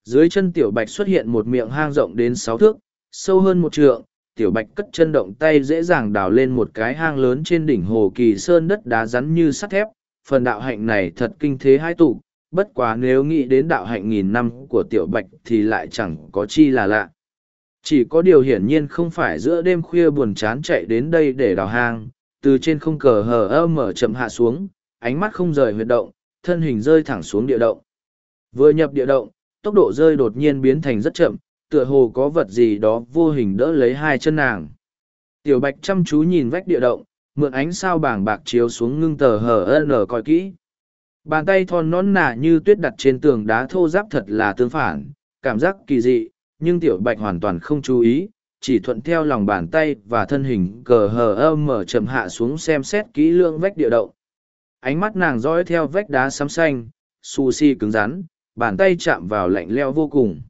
Dưới chân tiểu bạch xuất hiện một miệng hang rộng đến sáu thước, sâu hơn một trượng, tiểu bạch cất chân động tay dễ dàng đào lên một cái hang lớn trên đỉnh hồ kỳ sơn đất đá rắn như sắt thép. Phần đạo hạnh này thật kinh thế hai tụ, bất quá nếu nghĩ đến đạo hạnh nghìn năm của tiểu bạch thì lại chẳng có chi là lạ. Chỉ có điều hiển nhiên không phải giữa đêm khuya buồn chán chạy đến đây để đào hang, từ trên không cờ hờ ơ mở chậm hạ xuống, ánh mắt không rời huyệt động, thân hình rơi thẳng xuống địa động. Vừa nhập địa động, tốc độ rơi đột nhiên biến thành rất chậm, tựa hồ có vật gì đó vô hình đỡ lấy hai chân nàng. Tiểu bạch chăm chú nhìn vách địa động, mượn ánh sao bảng bạc chiếu xuống ngưng tờ hở nở coi kỹ. Bàn tay thon nón nà như tuyết đặt trên tường đá thô giáp thật là tương phản, cảm giác kỳ dị, nhưng tiểu bạch hoàn toàn không chú ý, chỉ thuận theo lòng bàn tay và thân hình cờ hờ âm mở chậm hạ xuống xem xét kỹ lưỡng vách địa động. Ánh mắt nàng dõi theo vách đá xám xanh, xù xì cứng rắn, bàn tay chạm vào lạnh leo vô cùng.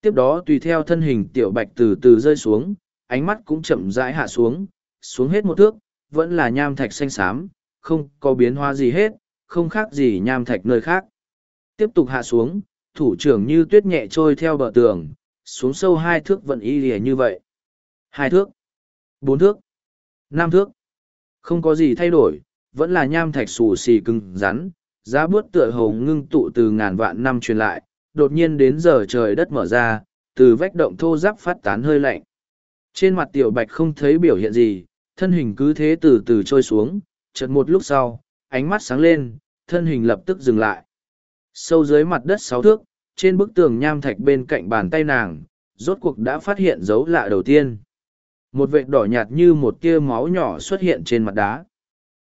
Tiếp đó tùy theo thân hình tiểu bạch từ từ rơi xuống, ánh mắt cũng chậm rãi hạ xuống, xuống hết một thước, vẫn là nham thạch xanh xám, không có biến hóa gì hết, không khác gì nham thạch nơi khác. Tiếp tục hạ xuống, thủ trưởng như tuyết nhẹ trôi theo bờ tường, xuống sâu hai thước vẫn y lìa như vậy. Hai thước, bốn thước, năm thước. Không có gì thay đổi, vẫn là nham thạch xù xì cứng rắn, giá bước tựa hồ ngưng tụ từ ngàn vạn năm truyền lại, đột nhiên đến giờ trời đất mở ra, từ vách động thô giáp phát tán hơi lạnh. Trên mặt tiểu bạch không thấy biểu hiện gì, thân hình cứ thế từ từ trôi xuống, chợt một lúc sau, ánh mắt sáng lên, thân hình lập tức dừng lại. Sâu dưới mặt đất sáu thước, trên bức tường nham thạch bên cạnh bàn tay nàng, rốt cuộc đã phát hiện dấu lạ đầu tiên. Một vệt đỏ nhạt như một tia máu nhỏ xuất hiện trên mặt đá.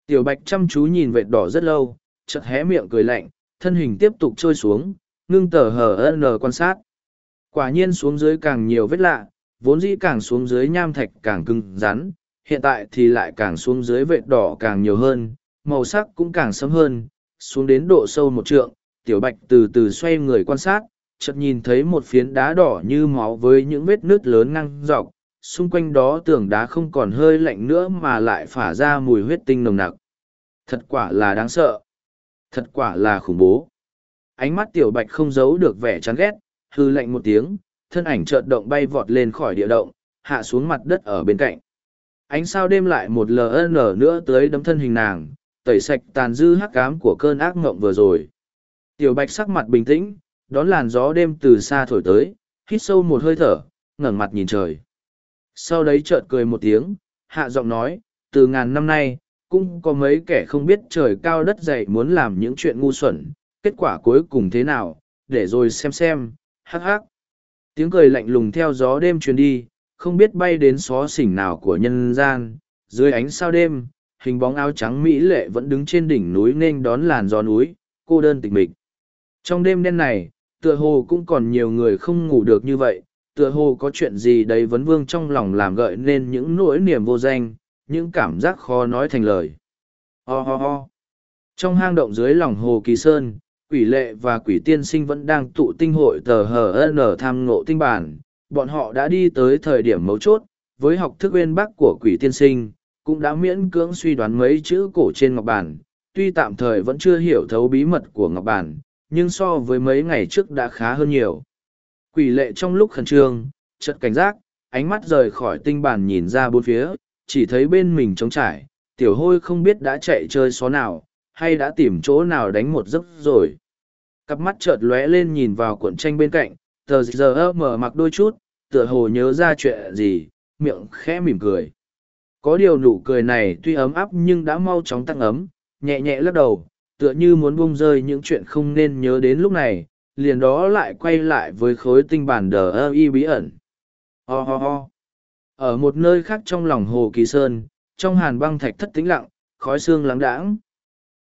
Tiểu bạch chăm chú nhìn vệt đỏ rất lâu, chợt hé miệng cười lạnh, thân hình tiếp tục trôi xuống, ngưng tờ hờ n quan sát. Quả nhiên xuống dưới càng nhiều vết lạ, vốn dĩ càng xuống dưới nham thạch càng cứng rắn, hiện tại thì lại càng xuống dưới vệt đỏ càng nhiều hơn, màu sắc cũng càng sẫm hơn, xuống đến độ sâu một trượng, tiểu bạch từ từ xoay người quan sát, chợt nhìn thấy một phiến đá đỏ như máu với những vết nứt lớn ngang dọc, xung quanh đó tường đá không còn hơi lạnh nữa mà lại phả ra mùi huyết tinh nồng nặc. Thật quả là đáng sợ. Thật quả là khủng bố. Ánh mắt tiểu bạch không giấu được vẻ chán ghét, hư lạnh một tiếng, thân ảnh chợt động bay vọt lên khỏi địa động, hạ xuống mặt đất ở bên cạnh. Ánh sao đêm lại một ln nữa tới đấm thân hình nàng, tẩy sạch tàn dư hắc cám của cơn ác mộng vừa rồi. Tiểu bạch sắc mặt bình tĩnh, đón làn gió đêm từ xa thổi tới, hít sâu một hơi thở, ngẩng mặt nhìn trời. Sau đấy chợt cười một tiếng, hạ giọng nói, từ ngàn năm nay, cũng có mấy kẻ không biết trời cao đất dày muốn làm những chuyện ngu xuẩn, kết quả cuối cùng thế nào, để rồi xem xem, hắc hắc. Tiếng cười lạnh lùng theo gió đêm truyền đi, không biết bay đến xó xỉnh nào của nhân gian, dưới ánh sao đêm, hình bóng áo trắng mỹ lệ vẫn đứng trên đỉnh núi nên đón làn gió núi, cô đơn tịch mịch. Trong đêm đen này, tựa hồ cũng còn nhiều người không ngủ được như vậy, tựa hồ có chuyện gì đấy vấn vương trong lòng làm gợi nên những nỗi niềm vô danh, những cảm giác khó nói thành lời. Ho ho ho. Trong hang động dưới lòng hồ Kỳ Sơn, quỷ lệ và quỷ tiên sinh vẫn đang tụ tinh hội tờ hờ n tham ngộ tinh bản. Bọn họ đã đi tới thời điểm mấu chốt, với học thức uyên bắc của quỷ tiên sinh, cũng đã miễn cưỡng suy đoán mấy chữ cổ trên ngọc bản. Tuy tạm thời vẫn chưa hiểu thấu bí mật của ngọc bản, nhưng so với mấy ngày trước đã khá hơn nhiều. Quỷ lệ trong lúc khẩn trương, chợt cảnh giác, ánh mắt rời khỏi tinh bản nhìn ra bốn phía, chỉ thấy bên mình trống trải, tiểu hôi không biết đã chạy chơi xó nào, hay đã tìm chỗ nào đánh một giấc rồi. Cặp mắt chợt lóe lên nhìn vào cuộn tranh bên cạnh, tờ giờ mở mặc đôi chút tựa hồ nhớ ra chuyện gì miệng khẽ mỉm cười có điều nụ cười này tuy ấm áp nhưng đã mau chóng tăng ấm nhẹ nhẹ lắc đầu tựa như muốn bung rơi những chuyện không nên nhớ đến lúc này liền đó lại quay lại với khối tinh bản đờ ơ y bí ẩn. Ho ho ho. Ở một nơi khác trong lòng hồ kỳ sơn, trong hàn băng thạch thất tĩnh lặng, khói xương lắng đãng.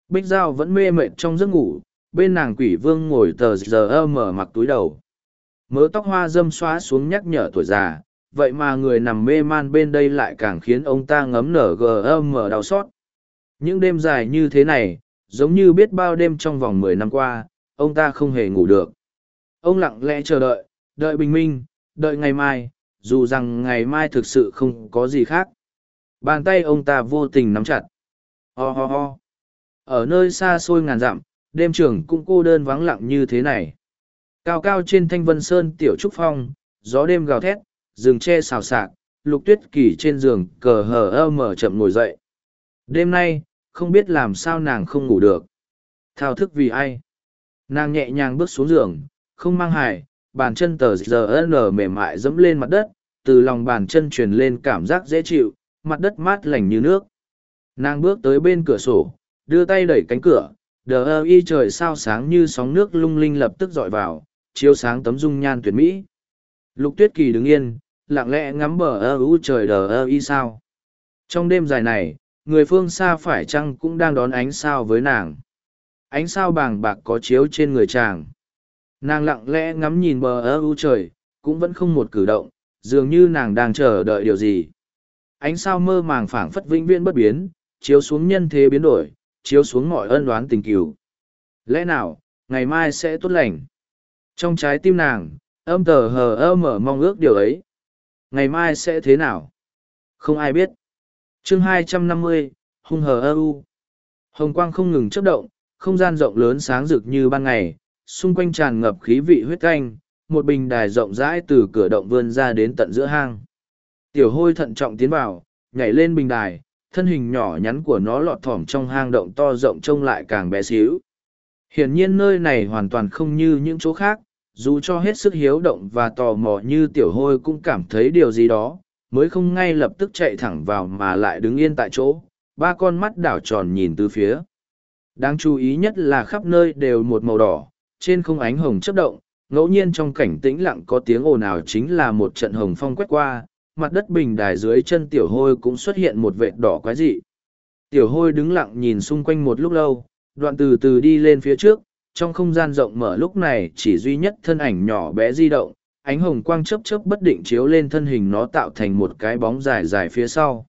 Bích giao vẫn mê mệt trong giấc ngủ, bên nàng quỷ vương ngồi tờ giờ ơ mở mặc túi đầu. Mớ tóc hoa dâm xóa xuống nhắc nhở tuổi già, vậy mà người nằm mê man bên đây lại càng khiến ông ta ngấm nở gm đau xót. Những đêm dài như thế này, giống như biết bao đêm trong vòng mười năm qua ông ta không hề ngủ được. Ông lặng lẽ chờ đợi đợi bình minh, đợi ngày mai, dù rằng ngày mai thực sự không có gì khác. Bàn tay ông ta vô tình nắm chặt. Ho ho ho. Ở nơi xa xôi ngàn dặm, đêm trường cũng cô đơn vắng lặng như thế này. Cao cao trên thanh vân sơn tiểu trúc phong, gió đêm gào thét, rừng tre xào xạc, lục tuyết kỳ trên giường cờ hờ ơ mở chậm ngồi dậy. Đêm nay, không biết làm sao nàng không ngủ được. Thao thức vì ai? Nàng nhẹ nhàng bước xuống giường, không mang hài, bàn chân tờ giờ n mềm mại dẫm lên mặt đất, từ lòng bàn chân truyền lên cảm giác dễ chịu, mặt đất mát lành như nước. Nàng bước tới bên cửa sổ, đưa tay đẩy cánh cửa, đờ ơ y trời sao sáng như sóng nước lung linh lập tức dọi vào, chiếu sáng tấm dung nhan tuyệt mỹ. Lục tuyết kỳ đứng yên, lặng lẽ ngắm bờ ơ u trời đờ ơ y sao. Trong đêm dài này, người phương xa phải chăng cũng đang đón ánh sao với nàng? Ánh sao bàng bạc có chiếu trên người chàng. Nàng lặng lẽ ngắm nhìn bờ ơ u trời cũng vẫn không một cử động dường như nàng đang chờ đợi điều gì. Ánh sao mơ màng phảng phất vĩnh viễn bất biến chiếu xuống nhân thế biến đổi chiếu xuống mọi ân đoán tình cừu lẽ nào ngày mai sẽ tốt lành? Trong trái tim nàng âm tờ hờ ơ mở mong ước điều ấy. Ngày mai sẽ thế nào? Không ai biết. Chương 250, hung hờ ơ u. Hồng quang không ngừng chất động không gian rộng lớn sáng rực như ban ngày, xung quanh tràn ngập khí vị huyết canh một bình đài rộng rãi từ cửa động vươn ra đến tận giữa hang. Tiểu hôi thận trọng tiến vào, nhảy lên bình đài, thân hình nhỏ nhắn của nó lọt thỏm trong hang động to rộng trông lại càng bé xíu. Hiển nhiên nơi này hoàn toàn không như những chỗ khác, dù cho hết sức hiếu động và tò mò như tiểu hôi cũng cảm thấy điều gì đó, mới không ngay lập tức chạy thẳng vào mà lại đứng yên tại chỗ, ba con mắt đảo tròn nhìn từ phía đáng chú ý nhất là khắp nơi đều một màu đỏ, trên không ánh hồng chất động, ngẫu nhiên trong cảnh tĩnh lặng có tiếng ồn ào chính là một trận hồng phong quét qua, mặt đất bình đài dưới chân tiểu hôi cũng xuất hiện một vệt đỏ quái dị. Tiểu hôi đứng lặng nhìn xung quanh một lúc lâu, đoạn từ từ đi lên phía trước, trong không gian rộng mở lúc này chỉ duy nhất thân ảnh nhỏ bé di động, ánh hồng quang chấp chấp bất định chiếu lên thân hình nó tạo thành một cái bóng dài dài phía sau.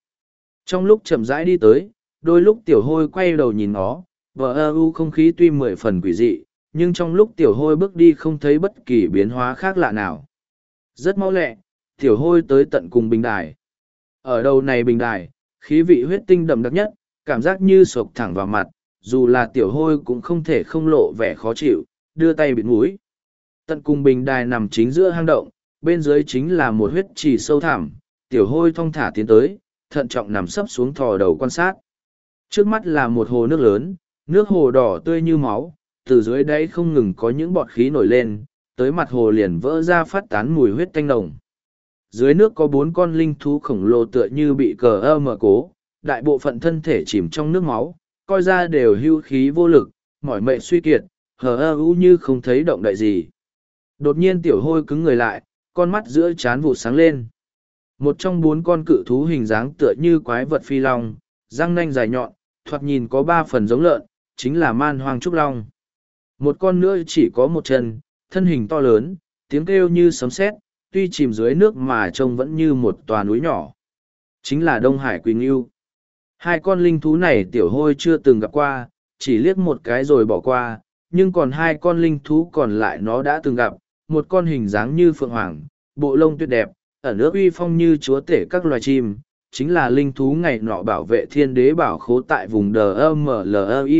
Trong lúc chậm rãi đi tới, đôi lúc tiểu hôi quay đầu nhìn nó vờ ơ u không khí tuy mười phần quỷ dị, nhưng trong lúc tiểu hôi bước đi không thấy bất kỳ biến hóa khác lạ nào. Rất mau lẹ, tiểu hôi tới tận cùng bình đài. Ở đầu này bình đài, khí vị huyết tinh đậm đặc nhất, cảm giác như sộc thẳng vào mặt, dù là tiểu hôi cũng không thể không lộ vẻ khó chịu, đưa tay bịt mũi. Tận cùng bình đài nằm chính giữa hang động, bên dưới chính là một huyết trì sâu thẳm, tiểu hôi thong thả tiến tới, thận trọng nằm sấp xuống thò đầu quan sát. Trước mắt là một hồ nước lớn nước hồ đỏ tươi như máu, từ dưới đáy không ngừng có những bọt khí nổi lên, tới mặt hồ liền vỡ ra phát tán mùi huyết tanh nồng. Dưới nước có bốn con linh thú khổng lồ tựa như bị cờ ơ mở cố, đại bộ phận thân thể chìm trong nước máu, coi ra đều hưu khí vô lực, mỏi mệt suy kiệt, hờ ơ u như không thấy động đại gì. Đột nhiên tiểu hôi cứng người lại, con mắt giữa chán vụ sáng lên. Một trong bốn con cự thú hình dáng tựa như quái vật phi long, răng nanh dài nhọn, thoạt nhìn có ba phần giống lợn chính là man hoang trúc long. Một con nữa chỉ có một chân, thân hình to lớn, tiếng kêu như sấm sét, tuy chìm dưới nước mà trông vẫn như một tòa núi nhỏ. Chính là đông hải quỳnh yêu hai con linh thú này tiểu hôi chưa từng gặp qua, chỉ liếc một cái rồi bỏ qua, nhưng còn hai con linh thú còn lại nó đã từng gặp, một con hình dáng như phượng hoàng, bộ lông tuyệt đẹp ở nước uy phong như chúa tể các loài chim chính là linh thú ngày nọ bảo vệ thiên đế bảo khố tại vùng đờ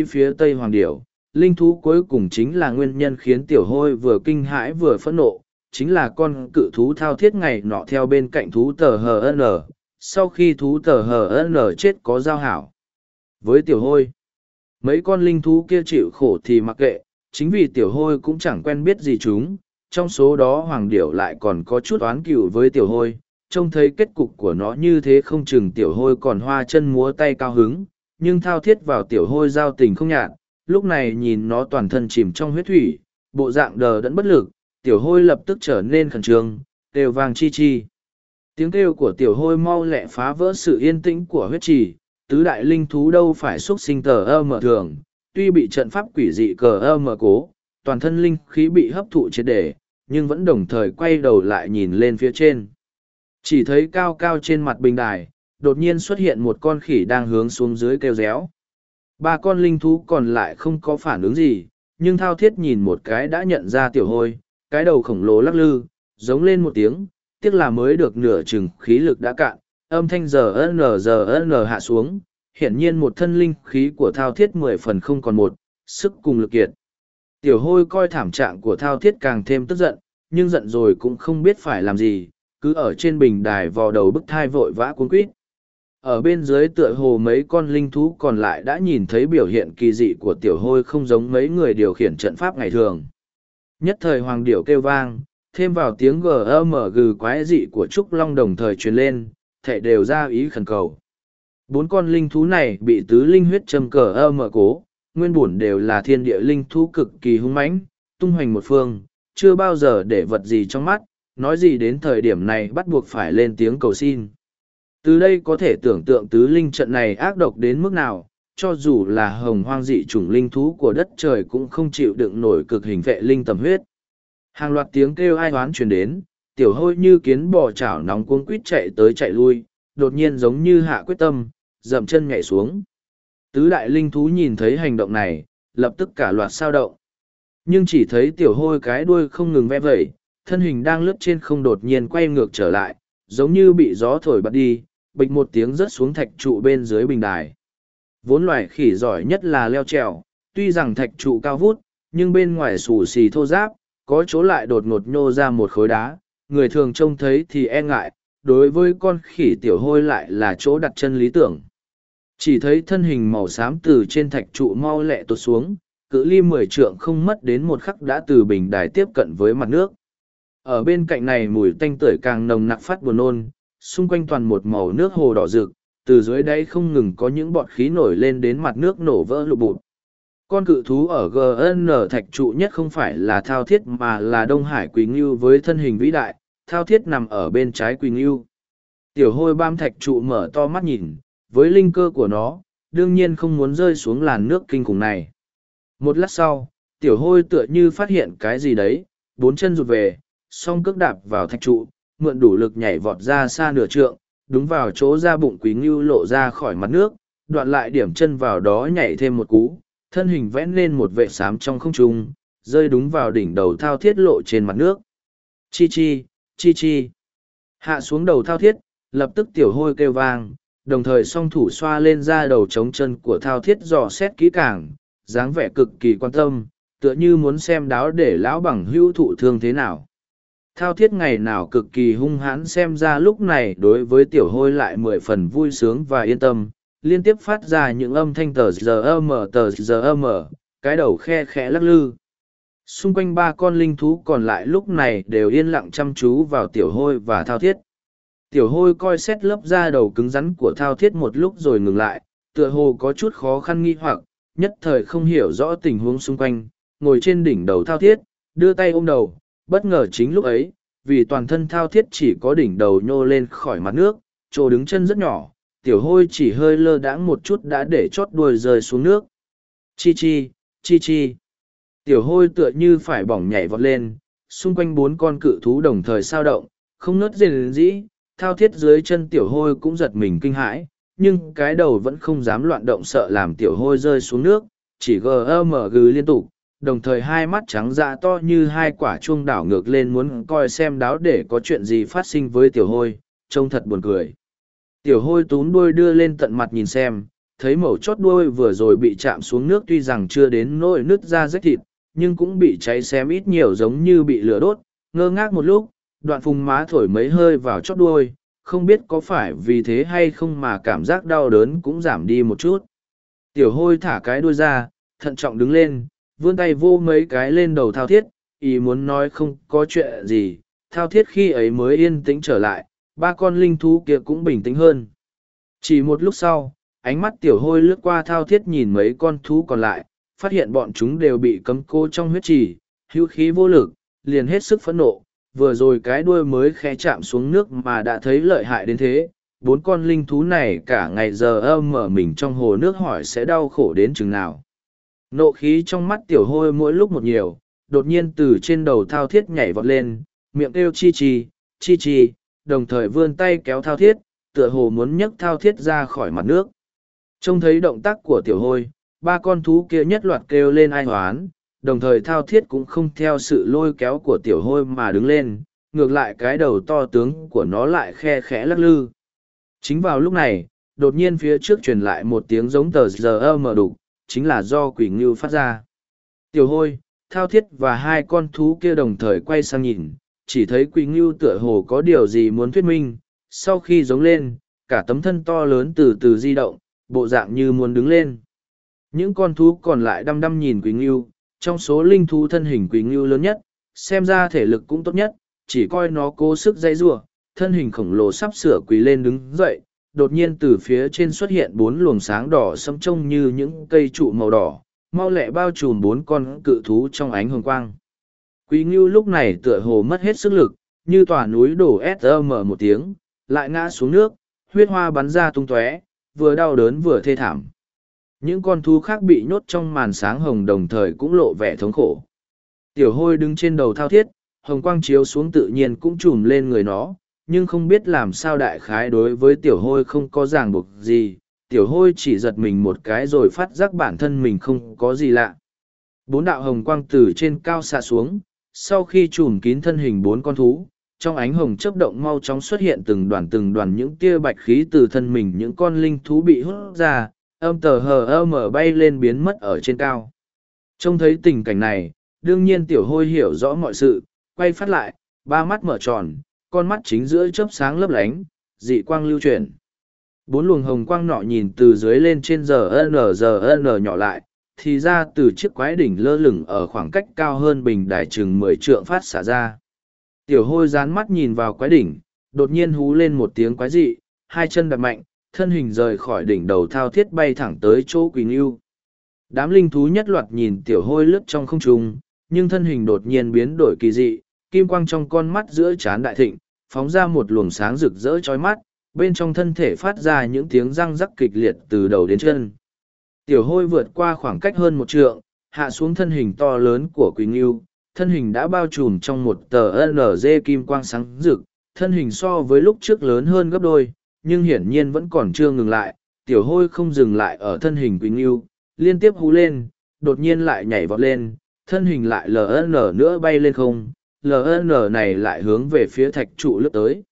phía tây hoàng điểu. Linh thú cuối cùng chính là nguyên nhân khiến tiểu hôi vừa kinh hãi vừa phẫn nộ chính là con cự thú thao thiết ngày nọ theo bên cạnh thú tờ hn sau khi thú tờ hn chết có giao hảo. Với tiểu hôi mấy con linh thú kia chịu khổ thì mặc kệ chính vì tiểu hôi cũng chẳng quen biết gì chúng trong số đó hoàng điểu lại còn có chút oán cừu với tiểu hôi, trông thấy kết cục của nó như thế không chừng tiểu hôi còn hoa chân múa tay cao hứng, nhưng thao thiết vào tiểu hôi giao tình không nhạt, lúc này nhìn nó toàn thân chìm trong huyết thủy, bộ dạng đờ đẫn bất lực, tiểu hôi lập tức trở nên khẩn trương, đều vàng chi chi. Tiếng kêu của tiểu hôi mau lẹ phá vỡ sự yên tĩnh của huyết trì, tứ đại linh thú đâu phải xuất sinh tờ ơ mở thường, tuy bị trận pháp quỷ dị cờ ơ mở cố, toàn thân linh khí bị hấp thụ triệt để, nhưng vẫn đồng thời quay đầu lại nhìn lên phía trên. Chỉ thấy cao cao trên mặt bình đài, đột nhiên xuất hiện một con khỉ đang hướng xuống dưới kêu réo. Ba con linh thú còn lại không có phản ứng gì, nhưng thao thiết nhìn một cái đã nhận ra tiểu hôi, cái đầu khổng lồ lắc lư, giống lên một tiếng, tiếc là mới được nửa chừng khí lực đã cạn, âm thanh giờ n giờ n hạ xuống, hiển nhiên một thân linh khí của thao thiết mười phần không còn một, sức cùng lực kiệt. Tiểu hôi coi thảm trạng của thao thiết càng thêm tức giận, nhưng giận rồi cũng không biết phải làm gì, cứ ở trên bình đài vò đầu bức thai vội vã cuốn quýt. Ở bên dưới tựa hồ mấy con linh thú còn lại đã nhìn thấy biểu hiện kỳ dị của tiểu hôi không giống mấy người điều khiển trận pháp ngày thường. Nhất thời hoàng điểu kêu vang, thêm vào tiếng gm gừ quái dị của trúc long đồng thời truyền lên thệ đều ra ý khẩn cầu bốn con linh thú này bị tứ linh huyết châm cờ ơ mở cố nguyên bổn đều là thiên địa linh thú cực kỳ hung mãnh tung hoành một phương chưa bao giờ để vật gì trong mắt nói gì đến thời điểm này bắt buộc phải lên tiếng cầu xin từ đây có thể tưởng tượng tứ linh trận này ác độc đến mức nào cho dù là hồng hoang dị chủng linh thú của đất trời cũng không chịu đựng nổi cực hình vệ linh tầm huyết Hàng loạt tiếng kêu ai hoán truyền đến, tiểu hôi như kiến bò chảo nóng cuống quýt chạy tới chạy lui, đột nhiên giống như hạ quyết tâm, dậm chân nhảy xuống. Tứ đại linh thú nhìn thấy hành động này, lập tức cả loạt sao động. Nhưng chỉ thấy tiểu hôi cái đuôi không ngừng ve vẩy, thân hình đang lướt trên không đột nhiên quay ngược trở lại, giống như bị gió thổi bật đi, bịch một tiếng rớt xuống thạch trụ bên dưới bình đài. Vốn loài khỉ giỏi nhất là leo trèo, tuy rằng thạch trụ cao vút, nhưng bên ngoài xù xì thô giáp, có chỗ lại đột ngột nhô ra một khối đá, người thường trông thấy thì e ngại, đối với con khỉ tiểu hôi lại là chỗ đặt chân lý tưởng. Chỉ thấy thân hình màu xám từ trên thạch trụ mau lẹ tuột xuống, cự ly mười trượng không mất đến một khắc đã từ bình đài tiếp cận với mặt nước. Ở bên cạnh này mùi tanh tưởi càng nồng nặc phát buồn nôn, xung quanh toàn một màu nước hồ đỏ rực, từ dưới đáy không ngừng có những bọt khí nổi lên đến mặt nước nổ vỡ lụt bụt. Con cự thú ở GN thạch trụ nhất không phải là thao thiết mà là Đông Hải Quỳ Ngưu với thân hình vĩ đại, thao thiết nằm ở bên trái Quỳ Ngưu. Tiểu hôi bam thạch trụ mở to mắt nhìn, với linh cơ của nó, đương nhiên không muốn rơi xuống làn nước kinh khủng này. Một lát sau, tiểu hôi tựa như phát hiện cái gì đấy, bốn chân rụt về, song cước đạp vào thạch trụ, mượn đủ lực nhảy vọt ra xa nửa trượng, đúng vào chỗ ra bụng quý ngưu lộ ra khỏi mặt nước, đoạn lại điểm chân vào đó nhảy thêm một cú, thân hình vẽ lên một vệ sám trong không trung, rơi đúng vào đỉnh đầu thao thiết lộ trên mặt nước. Chi chi, chi chi. Hạ xuống đầu thao thiết, lập tức tiểu hôi kêu vang, đồng thời song thủ xoa lên ra đầu trống chân của thao thiết dò xét kỹ càng, dáng vẻ cực kỳ quan tâm, tựa như muốn xem đáo để lão bằng hữu thụ thương thế nào. Thao thiết ngày nào cực kỳ hung hãn xem ra lúc này đối với tiểu hôi lại mười phần vui sướng và yên tâm, liên tiếp phát ra những âm thanh tờ giờ mờ tờ giờ mờ cái đầu khe khẽ lắc lư. Xung quanh ba con linh thú còn lại lúc này đều yên lặng chăm chú vào tiểu hôi và thao thiết. Tiểu hôi coi xét lớp da đầu cứng rắn của thao thiết một lúc rồi ngừng lại tựa hồ có chút khó khăn nghi hoặc nhất thời không hiểu rõ tình huống xung quanh. Ngồi trên đỉnh đầu thao thiết đưa tay ôm đầu bất ngờ chính lúc ấy vì toàn thân thao thiết chỉ có đỉnh đầu nhô lên khỏi mặt nước chỗ đứng chân rất nhỏ tiểu hôi chỉ hơi lơ đãng một chút đã để chót đuôi rơi xuống nước. Chi chi, chi chi. Tiểu hôi tựa như phải bỏng nhảy vọt lên, xung quanh bốn con cự thú đồng thời sao động, không nớt rền dĩ, thao thiết dưới chân tiểu hôi cũng giật mình kinh hãi, nhưng cái đầu vẫn không dám loạn động sợ làm tiểu hôi rơi xuống nước, chỉ gm gừ liên tục, đồng thời hai mắt trắng dạ to như hai quả chuông đảo ngược lên muốn coi xem đáo để có chuyện gì phát sinh với tiểu hôi, trông thật buồn cười. Tiểu hôi tún đuôi đưa lên tận mặt nhìn xem, thấy mẩu chót đuôi vừa rồi bị chạm xuống nước tuy rằng chưa đến nỗi nứt ra rách thịt, nhưng cũng bị cháy xém ít nhiều giống như bị lửa đốt, ngơ ngác một lúc, đoạn phùng má thổi mấy hơi vào chót đuôi, không biết có phải vì thế hay không mà cảm giác đau đớn cũng giảm đi một chút. Tiểu hôi thả cái đuôi ra, thận trọng đứng lên, vươn tay vô mấy cái lên đầu thao thiết, ý muốn nói không có chuyện gì, thao thiết khi ấy mới yên tĩnh trở lại, ba con linh thú kia cũng bình tĩnh hơn. Chỉ một lúc sau, ánh mắt tiểu hôi lướt qua thao thiết nhìn mấy con thú còn lại, phát hiện bọn chúng đều bị cấm cô trong huyết trì, hữu khí vô lực, liền hết sức phẫn nộ, vừa rồi cái đuôi mới khẽ chạm xuống nước mà đã thấy lợi hại đến thế. Bốn con linh thú này cả ngày giờ âm mở mình trong hồ nước hỏi sẽ đau khổ đến chừng nào. Nộ khí trong mắt tiểu hôi mỗi lúc một nhiều, đột nhiên từ trên đầu thao thiết nhảy vọt lên, miệng kêu chi chi, chi chi, đồng thời vươn tay kéo thao thiết, tựa hồ muốn nhấc thao thiết ra khỏi mặt nước. Trông thấy động tác của tiểu hôi, ba con thú kia nhất loạt kêu lên ai hoán, đồng thời thao thiết cũng không theo sự lôi kéo của tiểu hôi mà đứng lên, ngược lại cái đầu to tướng của nó lại khe khẽ lắc lư. Chính vào lúc này, đột nhiên phía trước truyền lại một tiếng giống tờ giờ mờ đục, chính là do quỷ ngưu phát ra. Tiểu hôi, thao thiết và hai con thú kia đồng thời quay sang nhìn, chỉ thấy quỷ ngưu tựa hồ có điều gì muốn thuyết minh, sau khi giống lên, cả tấm thân to lớn từ từ di động, bộ dạng như muốn đứng lên. Những con thú còn lại đăm đăm nhìn quỷ ngưu, trong số linh thú thân hình quỷ ngưu lớn nhất, xem ra thể lực cũng tốt nhất, chỉ coi nó cố sức dây rua, thân hình khổng lồ sắp sửa quỳ lên đứng dậy, đột nhiên từ phía trên xuất hiện bốn luồng sáng đỏ sẫm trông như những cây trụ màu đỏ, mau lẹ bao trùm bốn con cự thú trong ánh hồng quang. Quý Ngưu lúc này tựa hồ mất hết sức lực, như tòa núi đổ SM một tiếng, lại ngã xuống nước, huyết hoa bắn ra tung tóe, vừa đau đớn vừa thê thảm. Những con thú khác bị nhốt trong màn sáng hồng đồng thời cũng lộ vẻ thống khổ. Tiểu hôi đứng trên đầu thao thiết, hồng quang chiếu xuống tự nhiên cũng trùm lên người nó, nhưng không biết làm sao đại khái đối với tiểu hôi không có ràng buộc gì. Tiểu hôi chỉ giật mình một cái rồi phát giác bản thân mình không có gì lạ. Bốn đạo hồng quang từ trên cao xạ xuống, sau khi trùm kín thân hình bốn con thú, trong ánh hồng chớp động mau chóng xuất hiện từng đoàn từng đoàn những tia bạch khí từ thân mình những con linh thú bị hút ra, âm tờ hờ ơ mở bay lên biến mất ở trên cao. Trông thấy tình cảnh này, đương nhiên tiểu hôi hiểu rõ mọi sự, quay phát lại, ba mắt mở tròn, con mắt chính giữa chớp sáng lấp lánh, dị quang lưu chuyển. Bốn luồng hồng quang nọ nhìn từ dưới lên trên giờ n giờ n nhỏ lại, thì ra từ chiếc quái đỉnh lơ lửng ở khoảng cách cao hơn bình đài chừng mười trượng phát xả ra. Tiểu hôi dán mắt nhìn vào quái đỉnh, đột nhiên hú lên một tiếng quái dị, hai chân đập mạnh, thân hình rời khỏi đỉnh đầu thao thiết bay thẳng tới chỗ quỳ ngưu. Đám linh thú nhất loạt nhìn tiểu hôi lướt trong không trung, nhưng thân hình đột nhiên biến đổi kỳ dị, kim quang trong con mắt giữa chán đại thịnh, phóng ra một luồng sáng rực rỡ chói mắt, bên trong thân thể phát ra những tiếng răng rắc kịch liệt từ đầu đến chân. Tiểu hôi vượt qua khoảng cách hơn một trượng, hạ xuống thân hình to lớn của Quỳnh Yêu, thân hình đã bao trùm trong một tờ NG kim quang sáng rực, thân hình so với lúc trước lớn hơn gấp đôi, nhưng hiển nhiên vẫn còn chưa ngừng lại, tiểu hôi không dừng lại ở thân hình Quỳnh Yêu, liên tiếp hú lên, đột nhiên lại nhảy vọt lên, thân hình lại LN nữa bay lên không, LN này lại hướng về phía thạch trụ lướt tới.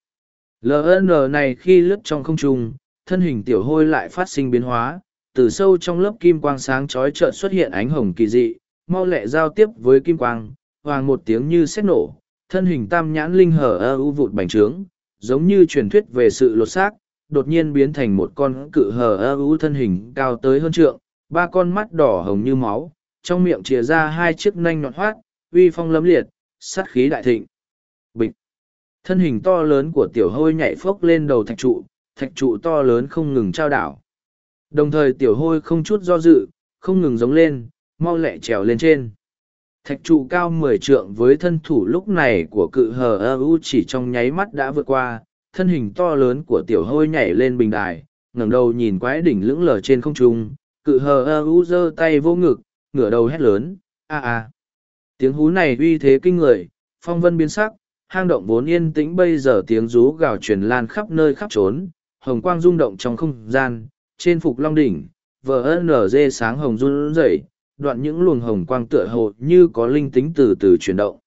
LN này khi lướt trong không trung, thân hình tiểu hôi lại phát sinh biến hóa, từ sâu trong lớp kim quang sáng chói chợt xuất hiện ánh hồng kỳ dị, mau lẹ giao tiếp với kim quang, hoàng một tiếng như xét nổ, thân hình tam nhãn linh hở ơ u vụt bành trướng, giống như truyền thuyết về sự lột xác, đột nhiên biến thành một con cự hở ơ u thân hình cao tới hơn trượng, ba con mắt đỏ hồng như máu, trong miệng chìa ra hai chiếc nanh nhọn hoát, uy phong lấm liệt, sát khí đại thịnh. Bịch! Thân hình to lớn của tiểu hôi nhảy phốc lên đầu thạch trụ, thạch trụ to lớn không ngừng trao đảo. Đồng thời tiểu hôi không chút do dự, không ngừng giống lên, mau lẹ trèo lên trên. Thạch trụ cao mười trượng với thân thủ lúc này của cự hờ ơ u chỉ trong nháy mắt đã vượt qua, thân hình to lớn của tiểu hôi nhảy lên bình đài, ngẩng đầu nhìn quái đỉnh lững lờ trên không trung, cự hờ ơ u giơ tay vô ngực, ngửa đầu hét lớn, a a. Tiếng hú này uy thế kinh người, phong vân biến sắc, hang động vốn yên tĩnh bây giờ tiếng rú gào truyền lan khắp nơi khắp trốn, hồng quang rung động trong không gian, trên phục long đỉnh, vờ dê sáng hồng run rẩy, đoạn những luồng hồng quang tựa hồ như có linh tính từ từ chuyển động.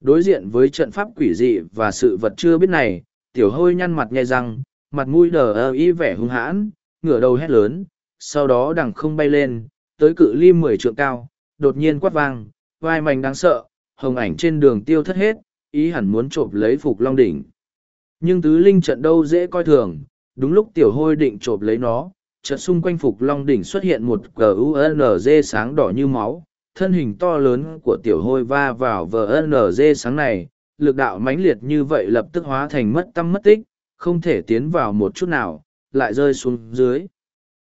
Đối diện với trận pháp quỷ dị và sự vật chưa biết này, tiểu hôi nhăn mặt nhai răng, mặt mũi đờ ơ ý vẻ hung hãn, ngửa đầu hét lớn, sau đó đằng không bay lên, tới cự ly mười trượng cao, đột nhiên quát vang, vai mảnh đáng sợ, hồng ảnh trên đường tiêu thất hết, ý hẳn muốn trộm lấy phục long đỉnh. Nhưng tứ linh trận đâu dễ coi thường, đúng lúc tiểu hôi định trộm lấy nó, chợt xung quanh phục long đỉnh xuất hiện một GUNZ sáng đỏ như máu, thân hình to lớn của tiểu hôi va vào vnz sáng này lực đạo mãnh liệt như vậy lập tức hóa thành mất tâm mất tích không thể tiến vào một chút nào lại rơi xuống dưới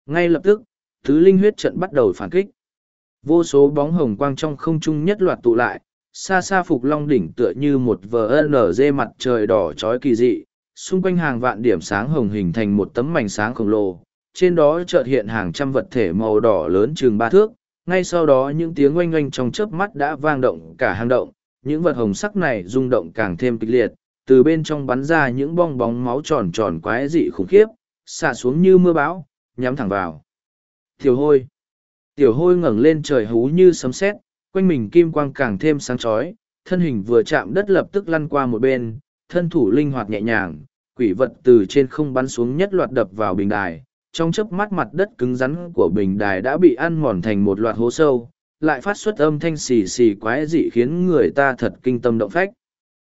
ngay lập tức tứ linh huyết trận bắt đầu phản kích vô số bóng hồng quang trong không trung nhất loạt tụ lại, xa xa phục long đỉnh tựa như một vnz mặt trời đỏ trói kỳ dị, xung quanh hàng vạn điểm sáng hồng hình thành một tấm mảnh sáng khổng lồ, trên đó chợt hiện hàng trăm vật thể màu đỏ lớn chừng ba thước, ngay sau đó những tiếng oanh oanh trong chớp mắt đã vang động cả hang động, những vật hồng sắc này rung động càng thêm kịch liệt, từ bên trong bắn ra những bong bóng máu tròn tròn quái dị khủng khiếp, xả xuống như mưa bão, nhắm thẳng vào. Thiều hôi tiểu hôi ngẩng lên trời hú như sấm sét, quanh mình kim quang càng thêm sáng chói, thân hình vừa chạm đất lập tức lăn qua một bên, thân thủ linh hoạt nhẹ nhàng, quỷ vật từ trên không bắn xuống nhất loạt đập vào bình đài, trong chớp mắt mặt đất cứng rắn của bình đài đã bị ăn mòn thành một loạt hố sâu, lại phát xuất âm thanh xì xì quái dị khiến người ta thật kinh tâm động phách.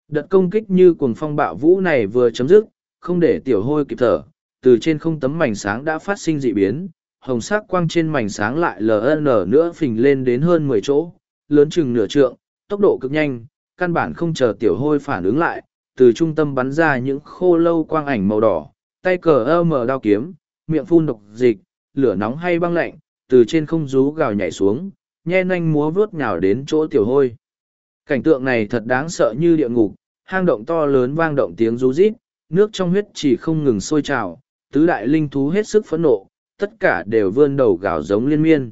Đợt công kích như cuồng phong bạo vũ này vừa chấm dứt, không để tiểu hôi kịp thở, từ trên không tấm mảnh sáng đã phát sinh dị biến hồng sắc quang trên mảnh sáng lại ln nữa phình lên đến hơn mười chỗ lớn chừng nửa trượng tốc độ cực nhanh căn bản không chờ tiểu hôi phản ứng lại từ trung tâm bắn ra những khô lâu quang ảnh màu đỏ tay cờ ơ mờ đao kiếm miệng phun độc dịch, lửa nóng hay băng lạnh, từ trên không rú gào nhảy xuống, nhe nanh múa vướt nhào đến chỗ tiểu hôi. Cảnh tượng này thật đáng sợ như địa ngục, hang động to lớn vang động tiếng rú rít, nước trong huyết chỉ không ngừng sôi trào, tứ đại linh thú hết sức phẫn nộ, tất cả đều vươn đầu gào giống liên miên.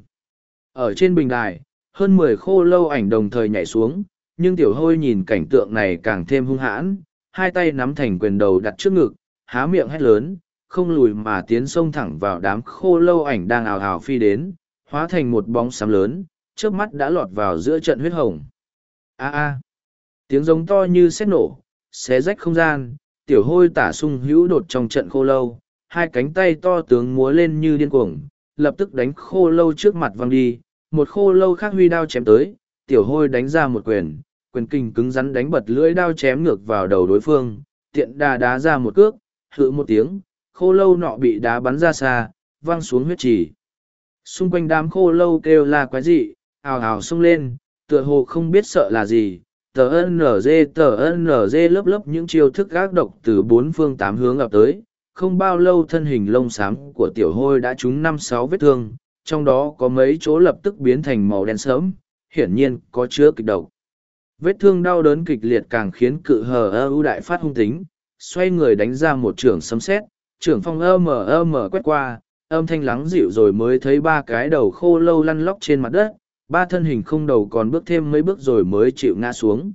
Ở trên bình đài, hơn mười khô lâu ảnh đồng thời nhảy xuống, nhưng tiểu hôi nhìn cảnh tượng này càng thêm hung hãn, hai tay nắm thành quyền đầu đặt trước ngực, há miệng hét lớn, không lùi mà tiến sông thẳng vào đám khô lâu ảnh đang ào ào phi đến, hóa thành một bóng sám lớn, trước mắt đã lọt vào giữa trận huyết hồng. A a, tiếng giống to như sét nổ, xé rách không gian, tiểu hôi tả sung hữu đột trong trận khô lâu, hai cánh tay to tướng múa lên như điên cuồng, lập tức đánh khô lâu trước mặt văng đi, một khô lâu khác huy đao chém tới, tiểu hôi đánh ra một quyền, quyền kinh cứng rắn đánh bật lưỡi đao chém ngược vào đầu đối phương, tiện đà đá ra một cước, hự một tiếng, khô lâu nọ bị đá bắn ra xa, văng xuống huyết trì. Xung quanh đám khô lâu kêu là quái dị, ào ào xông lên, tựa hồ không biết sợ là gì. Tờ NG tờ NG lớp lớp những chiêu thức gác độc từ bốn phương tám hướng ập tới. Không bao lâu thân hình lông xám của tiểu hôi đã trúng năm sáu vết thương, trong đó có mấy chỗ lập tức biến thành màu đen sớm, hiển nhiên có chứa kịch độc. Vết thương đau đớn kịch liệt càng khiến cự hờ ưu đại phát hung tính, xoay người đánh ra một trường sấm sét, trưởng phong ơ mờ ơ mờ quét qua, âm thanh lắng dịu rồi mới thấy ba cái đầu khô lâu lăn lóc trên mặt đất, ba thân hình không đầu còn bước thêm mấy bước rồi mới chịu ngã xuống.